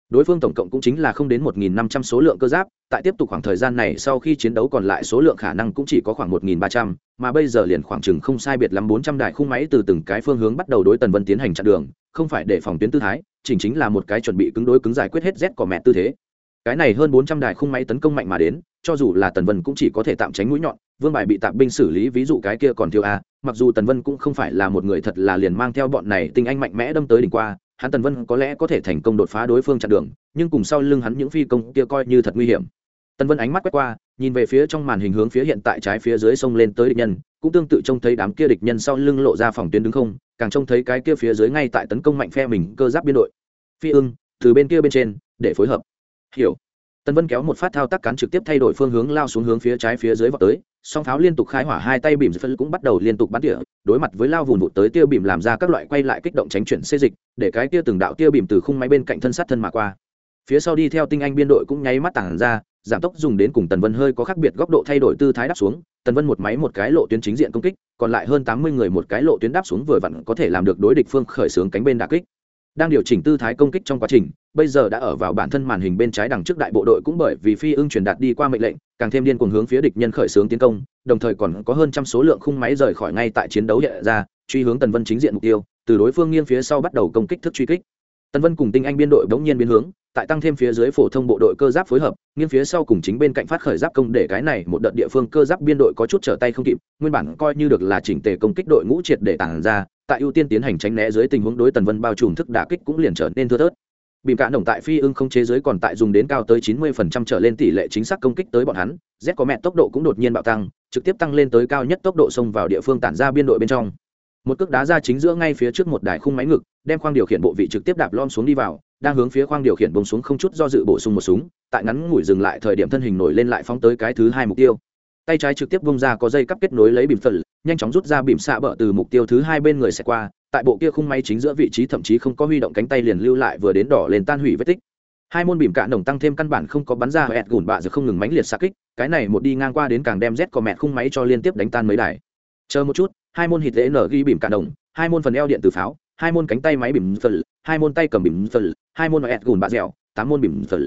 Đối phương tổng cộng cũng chính là không đến một nghìn năm trăm số lượng cơ giáp, tại tiếp tục khoảng thời gian này sau khi chiến đấu còn lại số lượng khả năng cũng chỉ có khoảng một nghìn ba trăm, mà bây giờ liền khoảng chừng không sai biệt lắm bốn trăm đài khung máy từ từng cái phương hướng bắt đầu đối tần vân tiến hành chặn đường, không phải để phòng tuyến tư thái, chỉnh chính là một cái chuẩn bị cứng đối cứng giải quyết hết rét của mẹ tư thế cái này hơn bốn trăm đài khung máy tấn công mạnh mà đến, cho dù là tần vân cũng chỉ có thể tạm tránh mũi nhọn. Vương bài bị tạm binh xử lý, ví dụ cái kia còn thiếu a, mặc dù tần vân cũng không phải là một người thật là liền mang theo bọn này tinh anh mạnh mẽ đâm tới đỉnh qua, hắn tần vân có lẽ có thể thành công đột phá đối phương chặn đường, nhưng cùng sau lưng hắn những phi công kia coi như thật nguy hiểm. Tần vân ánh mắt quét qua, nhìn về phía trong màn hình hướng phía hiện tại trái phía dưới sông lên tới địch nhân, cũng tương tự trông thấy đám kia địch nhân sau lưng lộ ra phòng tuyến đứng không, càng trông thấy cái kia phía dưới ngay tại tấn công mạnh phe mình cơ giáp biên đội. Phi ưng, từ bên kia bên trên, để phối hợp hiểu. Tần vân kéo một phát thao tác cán trực tiếp thay đổi phương hướng lao xuống hướng phía trái phía dưới vào tới, song pháo liên tục khai hỏa hai tay bìm phân cũng bắt đầu liên tục bắn tỉa, đối mặt với lao vùn vụt tới tiêu bìm làm ra các loại quay lại kích động tránh chuyển xê dịch, để cái tia từng đạo tiêu bìm từ khung máy bên cạnh thân sát thân mà qua. Phía sau đi theo tinh anh biên đội cũng nháy mắt tản ra, giảm tốc dùng đến cùng tần vân hơi có khác biệt góc độ thay đổi tư thái đáp xuống, tần vân một máy một cái lộ tuyến chính diện công kích, còn lại hơn tám mươi người một cái lộ tuyến đáp xuống vừa vặn có thể làm được đối địch phương khởi xướng cánh bên đà kích đang điều chỉnh tư thái công kích trong quá trình, bây giờ đã ở vào bản thân màn hình bên trái đằng trước đại bộ đội cũng bởi vì phi ưng truyền đạt đi qua mệnh lệnh, càng thêm điên cuồng hướng phía địch nhân khởi xướng tiến công, đồng thời còn có hơn trăm số lượng khung máy rời khỏi ngay tại chiến đấu hiện ra, truy hướng tần vân chính diện mục tiêu, từ đối phương nghiêng phía sau bắt đầu công kích thức truy kích. Tần vân cùng tinh anh biên đội bỗng nhiên biến hướng, tại tăng thêm phía dưới phổ thông bộ đội cơ giáp phối hợp, nghiêng phía sau cùng chính bên cạnh phát khởi giáp công để cái này một đợt địa phương cơ giáp biên đội có chút trở tay không kịp, nguyên bản coi như được là chỉnh tề công kích đội ngũ triệt để tản ra tại ưu tiên tiến hành tránh né dưới tình huống đối tần vân bao trùm thức đả kích cũng liền trở nên thưa thớt. Bìm cả đồng tại phi ưng không chế giới còn tại dùng đến cao tới 90% trở lên tỷ lệ chính xác công kích tới bọn hắn, z có mẹ tốc độ cũng đột nhiên bạo tăng, trực tiếp tăng lên tới cao nhất tốc độ xông vào địa phương tản ra biên đội bên trong. Một cước đá ra chính giữa ngay phía trước một đài khung máy ngực, đem khoang điều khiển bộ vị trực tiếp đạp lom xuống đi vào, đang hướng phía khoang điều khiển bông xuống không chút do dự bổ sung một súng, tại ngắn ngủi dừng lại thời điểm thân hình nổi lên lại phóng tới cái thứ hai mục tiêu tay trái trực tiếp bung ra có dây cắp kết nối lấy bìm phật, nhanh chóng rút ra bìm xạ bờ từ mục tiêu thứ hai bên người sẽ qua, tại bộ kia khung máy chính giữa vị trí thậm chí không có huy động cánh tay liền lưu lại vừa đến đỏ lên tan hủy vết tích. Hai môn bìm cạn nồng tăng thêm căn bản không có bắn ra ẹt gùn bạ giờ không ngừng mánh liệt xa kích, cái này một đi ngang qua đến càng đem rét có mẹ khung máy cho liên tiếp đánh tan mấy đài. Chờ một chút, hai môn hít lễ nở ghi bìm cạn đồng hai môn phần eo điện từ pháo, hai môn cánh tay máy bìm phật, hai môn tay cầm bìm phật, hai môn ẹt gùn bạ dẻo, tám môn bìm phật.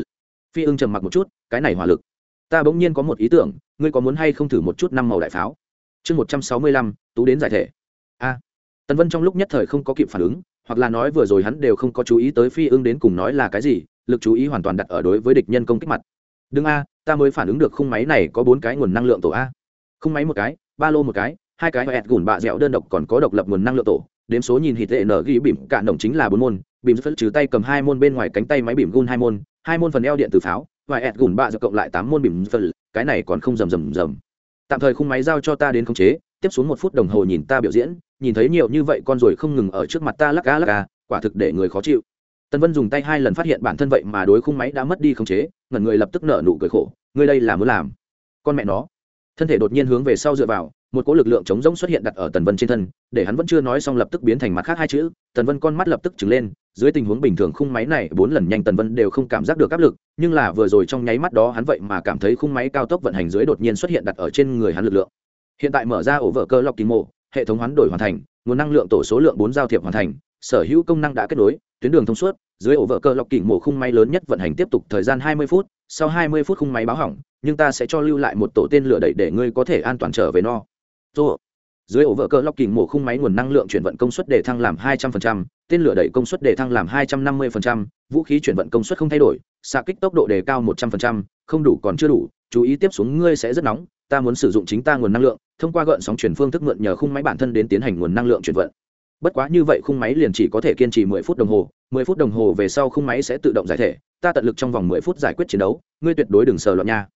Phi ưng trầm mặc một chút, cái này hỏa lực ta bỗng nhiên có một ý tưởng, ngươi có muốn hay không thử một chút năm màu đại pháo? Chương một trăm sáu mươi lăm, tú đến giải thể. A. Tần vân trong lúc nhất thời không có kịp phản ứng, hoặc là nói vừa rồi hắn đều không có chú ý tới phi ưng đến cùng nói là cái gì, lực chú ý hoàn toàn đặt ở đối với địch nhân công kích mặt. Đừng a, ta mới phản ứng được khung máy này có bốn cái nguồn năng lượng tổ a. Khung máy một cái, ba lô một cái, hai cái ẹt gùn bạ dẻo đơn độc còn có độc lập nguồn năng lượng tổ. Đếm số nhìn hít tệ nở ghi bìm cạn đồng chính là bốn môn. Bìm phất trừ tay cầm hai môn bên ngoài cánh tay máy bìm gun hai môn hai môn phần eo điện từ pháo và ẹt gùn bạ giờ cộng lại tám môn bìm phất cái này còn không rầm rầm rầm. Tạm thời khung máy giao cho ta đến khống chế, tiếp xuống một phút đồng hồ nhìn ta biểu diễn, nhìn thấy nhiều như vậy con rồi không ngừng ở trước mặt ta lắc ga lắc ga, quả thực để người khó chịu. Tân vân dùng tay hai lần phát hiện bản thân vậy mà đối khung máy đã mất đi khống chế, ngẩn người lập tức nở nụ cười khổ, ngươi đây là muốn làm? Con mẹ nó thân thể đột nhiên hướng về sau dựa vào, một cỗ lực lượng chống rỗng xuất hiện đặt ở tần vân trên thân, để hắn vẫn chưa nói xong lập tức biến thành mặt khác hai chữ. Tần vân con mắt lập tức trừng lên, dưới tình huống bình thường khung máy này bốn lần nhanh tần vân đều không cảm giác được áp lực, nhưng là vừa rồi trong nháy mắt đó hắn vậy mà cảm thấy khung máy cao tốc vận hành dưới đột nhiên xuất hiện đặt ở trên người hắn lực lượng. Hiện tại mở ra ổ vợ cơ lọc kỳ mộ, hệ thống hoán đổi hoàn thành, nguồn năng lượng tổ số lượng bốn giao thiệp hoàn thành, sở hữu công năng đã kết nối, tuyến đường thông suốt, dưới ổ vợ cơ lọc kỳ mộ khung máy lớn nhất vận hành tiếp tục thời gian hai mươi phút sau hai mươi phút khung máy báo hỏng nhưng ta sẽ cho lưu lại một tổ tên lửa đẩy để ngươi có thể an toàn trở về no Tô. dưới ổ vợ cơ lọc kỉnh mổ khung máy nguồn năng lượng chuyển vận công suất để thăng làm 200%, tên lửa đẩy công suất để thăng làm 250%, vũ khí chuyển vận công suất không thay đổi xạ kích tốc độ đề cao 100%, không đủ còn chưa đủ chú ý tiếp xuống ngươi sẽ rất nóng ta muốn sử dụng chính ta nguồn năng lượng thông qua gợn sóng chuyển phương thức mượn nhờ khung máy bản thân đến tiến hành nguồn năng lượng chuyển vận bất quá như vậy khung máy liền chỉ có thể kiên trì 10 phút đồng hồ 10 phút đồng hồ về sau khung máy sẽ tự động giải thể, ta tận lực trong vòng 10 phút giải quyết chiến đấu, ngươi tuyệt đối đừng sờ loạn nha.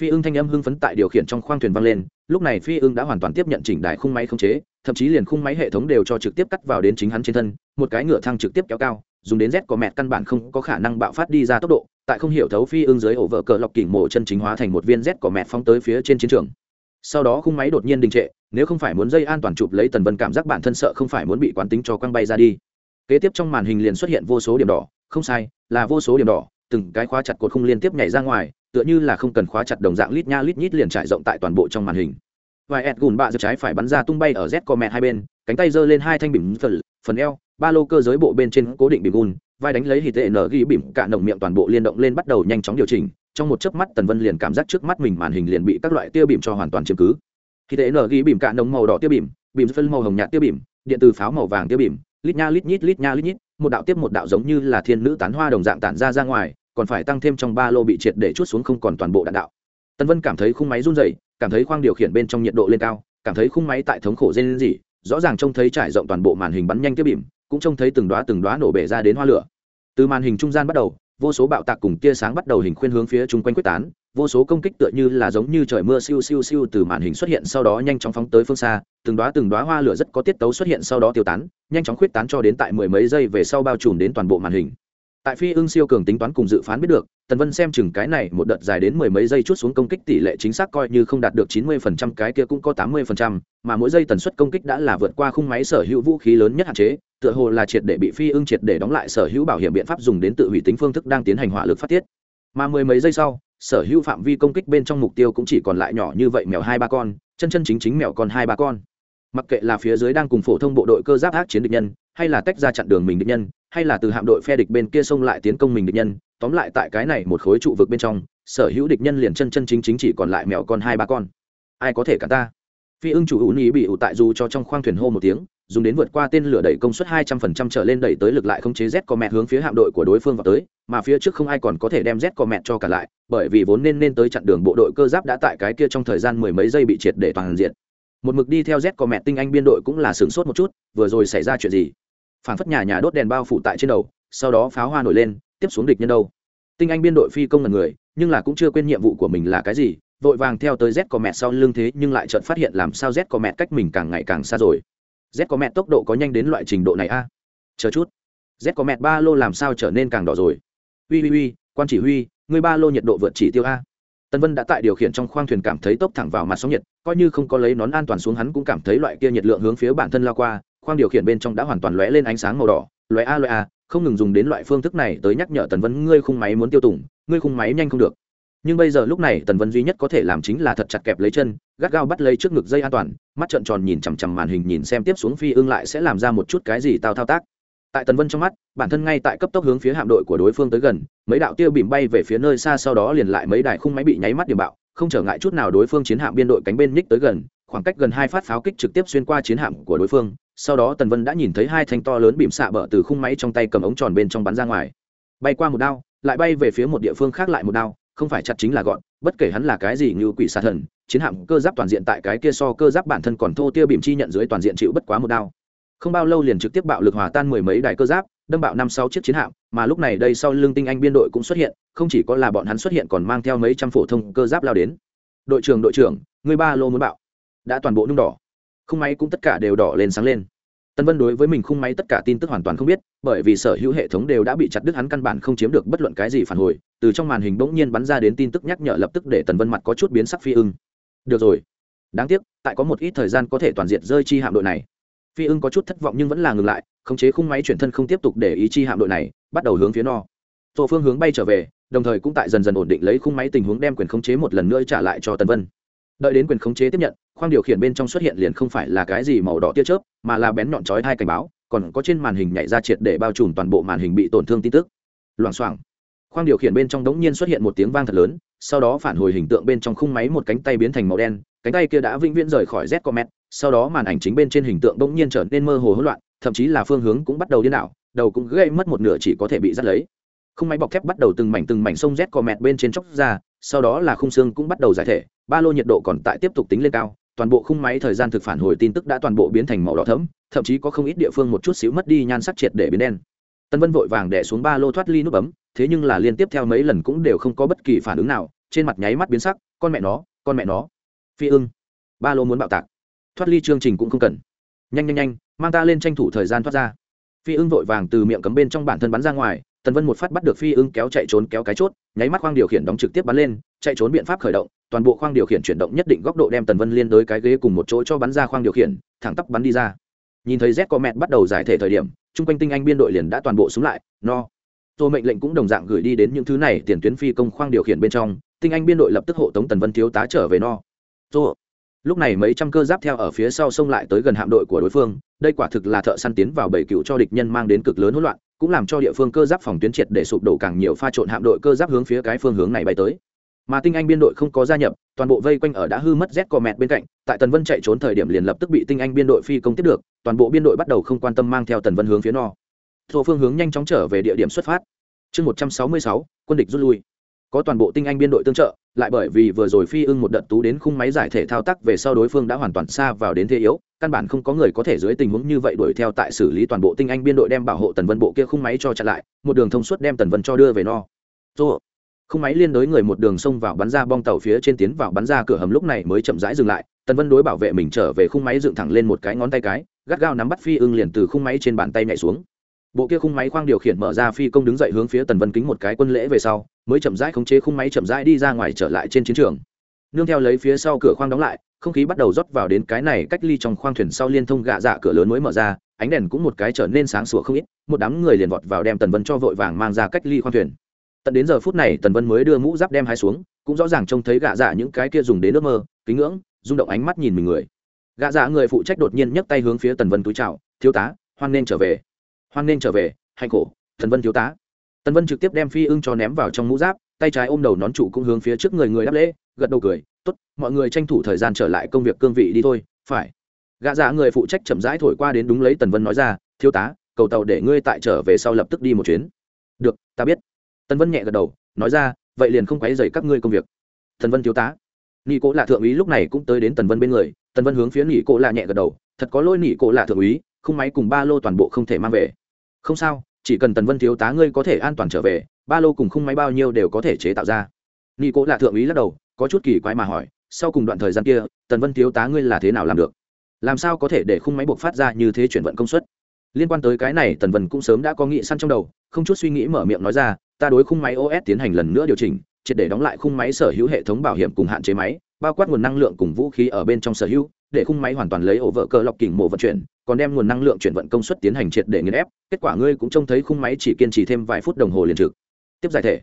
Phi ưng thanh âm hưng phấn tại điều khiển trong khoang thuyền vang lên, lúc này phi ưng đã hoàn toàn tiếp nhận chỉnh đài khung máy không chế, thậm chí liền khung máy hệ thống đều cho trực tiếp cắt vào đến chính hắn trên thân, một cái ngựa thang trực tiếp kéo cao, dùng đến z có mẹt căn bản không có khả năng bạo phát đi ra tốc độ, tại không hiểu thấu phi ưng dưới ổ vợ cờ lọc kỉnh mổ chân chính hóa thành một viên z có mẹt phóng tới phía trên chiến trường sau đó khung máy đột nhiên đình trệ, nếu không phải muốn dây an toàn chụp lấy tần vân cảm giác bản thân sợ không phải muốn bị quán tính cho quăng bay ra đi. Kế tiếp trong màn hình liền xuất hiện vô số điểm đỏ, không sai, là vô số điểm đỏ, từng cái khóa chặt cột khung liên tiếp nhảy ra ngoài, tựa như là không cần khóa chặt đồng dạng lít nha lít nhít liền trải rộng tại toàn bộ trong màn hình. Vài ẹt gùn bạ giật trái phải bắn ra tung bay ở z comet hai bên, cánh tay giơ lên hai thanh bìm phần phần eo, ba lô cơ giới bộ bên trên cố định bìm gùn, vai đánh lấy hì tệ nở ghi bìm, cả nồng miệng toàn bộ liên động lên bắt đầu nhanh chóng điều chỉnh trong một chớp mắt tần vân liền cảm giác trước mắt mình màn hình liền bị các loại tia bìm cho hoàn toàn chiếm cứ. Khi tệ nở ghi bìm cạn nồng màu đỏ tia bìm bìm phân màu hồng nhạt tia bìm, điện từ pháo màu vàng tia bìm, lít nha lít nhít, lít nha lít nhít, một đạo tiếp một đạo giống như là thiên nữ tán hoa đồng dạng tản ra ra ngoài, còn phải tăng thêm trong ba lô bị triệt để chút xuống không còn toàn bộ đạn đạo. Tần vân cảm thấy khung máy run rẩy, cảm thấy khoang điều khiển bên trong nhiệt độ lên cao, cảm thấy khung máy tại thống khổ dây lên gì rõ ràng trông thấy trải rộng toàn bộ màn hình bắn nhanh tiếp bìm, cũng trông thấy từng đóa từng đóa nổ bể ra đến hoa lửa. Từ màn hình trung gian bắt đầu vô số bạo tạc cùng tia sáng bắt đầu hình khuyên hướng phía chung quanh quyết tán, vô số công kích tựa như là giống như trời mưa siêu siêu siêu từ màn hình xuất hiện sau đó nhanh chóng phóng tới phương xa, từng đóa từng đóa hoa lửa rất có tiết tấu xuất hiện sau đó tiêu tán, nhanh chóng khuyết tán cho đến tại mười mấy giây về sau bao trùm đến toàn bộ màn hình. Tại phi ưng siêu cường tính toán cùng dự phán biết được, tần vân xem chừng cái này một đợt dài đến mười mấy giây chút xuống công kích tỷ lệ chính xác coi như không đạt được chín mươi phần trăm, cái kia cũng có tám mươi phần trăm, mà mỗi giây tần suất công kích đã là vượt qua khung máy sở hữu vũ khí lớn nhất hạn chế tựa hồ là triệt để bị phi ưng triệt để đóng lại sở hữu bảo hiểm biện pháp dùng đến tự hủy tính phương thức đang tiến hành hỏa lực phát tiết. Mà mười mấy giây sau, sở hữu phạm vi công kích bên trong mục tiêu cũng chỉ còn lại nhỏ như vậy mèo hai ba con, chân chân chính chính mèo con hai ba con. Mặc kệ là phía dưới đang cùng phổ thông bộ đội cơ giáp ác chiến địch nhân, hay là tách ra chặn đường mình địch nhân, hay là từ hạm đội phe địch bên kia xông lại tiến công mình địch nhân, tóm lại tại cái này một khối trụ vực bên trong, sở hữu địch nhân liền chân chân chính chính chỉ còn lại mèo con hai ba con. Ai có thể cả ta? Phi ưng chủ hữu ý bị ủ tại dù cho trong khoang thuyền hô một tiếng dùng đến vượt qua tên lửa đẩy công suất 200% trở lên đẩy tới lực lại không chế Z Comet hướng phía hạm đội của đối phương vào tới, mà phía trước không ai còn có thể đem Z Comet cho cả lại, bởi vì vốn nên nên tới chặn đường bộ đội cơ giáp đã tại cái kia trong thời gian mười mấy giây bị triệt để toàn diện. Một mực đi theo Z Comet tinh anh biên đội cũng là sửng sốt một chút, vừa rồi xảy ra chuyện gì? Phản phất nhà nhà đốt đèn bao phủ tại trên đầu, sau đó pháo hoa nổi lên, tiếp xuống địch nhân đâu? Tinh anh biên đội phi công là người, nhưng là cũng chưa quên nhiệm vụ của mình là cái gì, vội vàng theo tới Z Comet sau lưng thế nhưng lại chợt phát hiện làm sao Z Comet cách mình càng ngày càng xa rồi z có mẹ tốc độ có nhanh đến loại trình độ này a? À? chờ chút. z có mẹ ba lô làm sao trở nên càng đỏ rồi? Ui ui ui, quan chỉ huy người ba lô nhiệt độ vượt chỉ tiêu a? Tân vân đã tại điều khiển trong khoang thuyền cảm thấy tốc thẳng vào mặt sóng nhiệt, coi như không có lấy nón an toàn xuống hắn cũng cảm thấy loại kia nhiệt lượng hướng phía bản thân lao qua, khoang điều khiển bên trong đã hoàn toàn lóe lên ánh sáng màu đỏ. Lóe a lóe a, không ngừng dùng đến loại phương thức này tới nhắc nhở tần vân, ngươi khung máy muốn tiêu tùng, ngươi khung máy nhanh không được nhưng bây giờ lúc này tần vân duy nhất có thể làm chính là thật chặt kẹp lấy chân, gắt gao bắt lấy trước ngực dây an toàn, mắt trợn tròn nhìn chằm chằm màn hình nhìn xem tiếp xuống phi ưng lại sẽ làm ra một chút cái gì tao thao tác. Tại tần vân trong mắt, bản thân ngay tại cấp tốc hướng phía hạm đội của đối phương tới gần, mấy đạo tiêu bìm bay về phía nơi xa sau đó liền lại mấy đài khung máy bị nháy mắt điểm bạo, không trở ngại chút nào đối phương chiến hạm biên đội cánh bên nhích tới gần, khoảng cách gần hai phát pháo kích trực tiếp xuyên qua chiến hạm của đối phương, sau đó tần vân đã nhìn thấy hai thanh to lớn bìm xạ bờ từ khung máy trong tay cầm ống tròn bên trong bắn ra ngoài. Bay qua một đao, lại bay về phía một địa phương khác lại một đao không phải chặt chính là gọn, bất kể hắn là cái gì như quỷ xà thần, chiến hạm cơ giáp toàn diện tại cái kia so cơ giáp bản thân còn thô tiêu bìm chi nhận dưới toàn diện chịu bất quá một đao. Không bao lâu liền trực tiếp bạo lực hòa tan mười mấy đài cơ giáp, đâm bạo năm sáu chiếc chiến hạm, mà lúc này đây sau lưng tinh anh biên đội cũng xuất hiện, không chỉ có là bọn hắn xuất hiện còn mang theo mấy trăm phổ thông cơ giáp lao đến. Đội trưởng đội trưởng, người ba lô muốn bạo. Đã toàn bộ nung đỏ. Không máy cũng tất cả đều đỏ lên sáng lên. Tân vân đối với mình khung máy tất cả tin tức hoàn toàn không biết, bởi vì sở hữu hệ thống đều đã bị chặt đứt hắn căn bản không chiếm được bất luận cái gì phản hồi từ trong màn hình bỗng nhiên bắn ra đến tin tức nhắc nhở lập tức để tần vân mặt có chút biến sắc phi ưng. Được rồi. Đáng tiếc, tại có một ít thời gian có thể toàn diện rơi chi hạm đội này. Phi ưng có chút thất vọng nhưng vẫn là ngừng lại, khống chế khung máy chuyển thân không tiếp tục để ý chi hạm đội này, bắt đầu hướng phía no. Tổ phương hướng bay trở về, đồng thời cũng tại dần dần ổn định lấy khung máy tình huống đem quyền khống chế một lần nữa trả lại cho tần vân. Đợi đến quyền khống chế tiếp nhận, khoang điều khiển bên trong xuất hiện liền không phải là cái gì màu đỏ tia chớp, mà là bén nhọn chói hai cảnh báo, còn có trên màn hình nhảy ra triệt để bao trùm toàn bộ màn hình bị tổn thương tin tức. Loảng xoảng khoang điều khiển bên trong đống nhiên xuất hiện một tiếng vang thật lớn, sau đó phản hồi hình tượng bên trong khung máy một cánh tay biến thành màu đen, cánh tay kia đã vĩnh viễn rời khỏi z comet, sau đó màn ảnh chính bên trên hình tượng đống nhiên trở nên mơ hồ hỗn loạn, thậm chí là phương hướng cũng bắt đầu điên đảo, đầu cũng gây mất một nửa chỉ có thể bị dắt lấy. Khung máy bọc thép bắt đầu từng mảnh từng mảnh sông z comet bên trên chóc ra, sau đó là khung xương cũng bắt đầu giải thể, ba lô nhiệt độ còn tại tiếp tục tính lên cao, toàn bộ khung máy thời gian thực phản hồi tin tức đã toàn bộ biến thành màu đỏ thẫm, thậm chí có không ít địa phương một chút xíu mất đi nhan sắc triệt để biến đen tân vân vội vàng đẻ xuống ba lô thoát ly nút bấm, thế nhưng là liên tiếp theo mấy lần cũng đều không có bất kỳ phản ứng nào, trên mặt nháy mắt biến sắc, con mẹ nó, con mẹ nó. Phi ưng. Ba lô muốn bạo tạc. Thoát ly chương trình cũng không cần. Nhanh nhanh nhanh, mang ta lên tranh thủ thời gian thoát ra. Phi ưng vội vàng từ miệng cấm bên trong bản thân bắn ra ngoài, tần vân một phát bắt được phi ưng kéo chạy trốn kéo cái chốt, nháy mắt khoang điều khiển đóng trực tiếp bắn lên, chạy trốn biện pháp khởi động, toàn bộ khoang điều khiển chuyển động nhất định góc độ đem tần vân liên đối cái ghế cùng một chỗ cho bắn ra khoang điều khiển, thẳng tắp bắn đi ra. Nhìn thấy z có mẹt bắt đầu giải thể thời điểm chung quanh tinh anh biên đội liền đã toàn bộ xuống lại, no. Rồi mệnh lệnh cũng đồng dạng gửi đi đến những thứ này tiền tuyến phi công khoang điều khiển bên trong, tinh anh biên đội lập tức hộ tống tần vân thiếu tá trở về no. Rồi lúc này mấy trăm cơ giáp theo ở phía sau xông lại tới gần hạm đội của đối phương, đây quả thực là thợ săn tiến vào bảy cựu cho địch nhân mang đến cực lớn hỗn loạn, cũng làm cho địa phương cơ giáp phòng tuyến triệt để sụp đổ càng nhiều pha trộn hạm đội cơ giáp hướng phía cái phương hướng này bay tới mà tinh anh biên đội không có gia nhập, toàn bộ vây quanh ở đã hư mất z cò mẹt bên cạnh, tại tần vân chạy trốn thời điểm liền lập tức bị tinh anh biên đội phi công tiếp được, toàn bộ biên đội bắt đầu không quan tâm mang theo tần vân hướng phía no thổ phương hướng nhanh chóng trở về địa điểm xuất phát. Chương một trăm sáu mươi sáu, quân địch rút lui. Có toàn bộ tinh anh biên đội tương trợ, lại bởi vì vừa rồi phi ưng một đợt tú đến khung máy giải thể thao tác về sau đối phương đã hoàn toàn xa vào đến thế yếu, căn bản không có người có thể dưới tình huống như vậy đuổi theo tại xử lý toàn bộ tinh anh biên đội đem bảo hộ tần vân bộ kia khung máy cho chặn lại, một đường thông suốt đem tần vân cho đưa về no khung máy liên đối người một đường xông vào bắn ra bong tàu phía trên tiến vào bắn ra cửa hầm lúc này mới chậm rãi dừng lại, tần vân đối bảo vệ mình trở về khung máy dựng thẳng lên một cái ngón tay cái, gắt gao nắm bắt phi ưng liền từ khung máy trên bàn tay nhảy xuống. Bộ kia khung máy khoang điều khiển mở ra phi công đứng dậy hướng phía tần vân kính một cái quân lễ về sau, mới chậm rãi khống chế khung máy chậm rãi đi ra ngoài trở lại trên chiến trường. Nương theo lấy phía sau cửa khoang đóng lại, không khí bắt đầu rót vào đến cái này cách ly trong khoang thuyền sau liên thông gạ dạ cửa lớn mới mở ra, ánh đèn cũng một cái trở nên sáng sủa không ít, một đám người liền vọt vào đem tần vân cho vội vàng mang ra cách ly khoang thuyền tận đến giờ phút này tần vân mới đưa mũ giáp đem hai xuống, cũng rõ ràng trông thấy gạ dạ những cái kia dùng đến nước mơ, kính ngưỡng, rung động ánh mắt nhìn mình người. Gạ dạ người phụ trách đột nhiên nhấc tay hướng phía tần vân túi chào, thiếu tá, hoan nên trở về. Hoan nên trở về hạnh khổ, tần vân thiếu tá. Tần vân trực tiếp đem phi ưng cho ném vào trong mũ giáp, tay trái ôm đầu nón trụ cũng hướng phía trước người người đáp lễ, gật đầu cười, tốt, mọi người tranh thủ thời gian trở lại công việc cương vị đi thôi, phải. Gạ dạ người phụ trách chậm rãi thổi qua đến đúng lấy tần vân nói ra, thiếu tá, cầu tàu để ngươi tại trở về sau lập tức đi một chuyến. Được, ta biết tần vân nhẹ gật đầu, nói ra, vậy liền không quấy dày các ngươi công việc. Tần vân thiếu tá. Nị cố lạ thượng úy lúc này cũng tới đến tần vân bên người, tần vân hướng phía nị cố lạ nhẹ gật đầu, thật có lỗi nị cố lạ thượng úy, khung máy cùng ba lô toàn bộ không thể mang về. Không sao, chỉ cần tần vân thiếu tá ngươi có thể an toàn trở về, ba lô cùng khung máy bao nhiêu đều có thể chế tạo ra. Nị cố lạ thượng úy lắc đầu, có chút kỳ quái mà hỏi, sau cùng đoạn thời gian kia, tần vân thiếu tá ngươi là thế nào làm được? Làm sao có thể để khung máy buộc phát ra như thế chuyển vận công suất? Liên quan tới cái này, tần vân cũng sớm đã có nghị săn trong đầu, không chút suy nghĩ mở miệng nói ra ta đối khung máy os tiến hành lần nữa điều chỉnh, triệt để đóng lại khung máy sở hữu hệ thống bảo hiểm cùng hạn chế máy, bao quát nguồn năng lượng cùng vũ khí ở bên trong sở hữu, để khung máy hoàn toàn lấy ổ vợ cờ lọc kỉnh mổ vận chuyển, còn đem nguồn năng lượng chuyển vận công suất tiến hành triệt để nghiền ép, kết quả ngươi cũng trông thấy khung máy chỉ kiên trì thêm vài phút đồng hồ liền trực. Tiếp giải thể.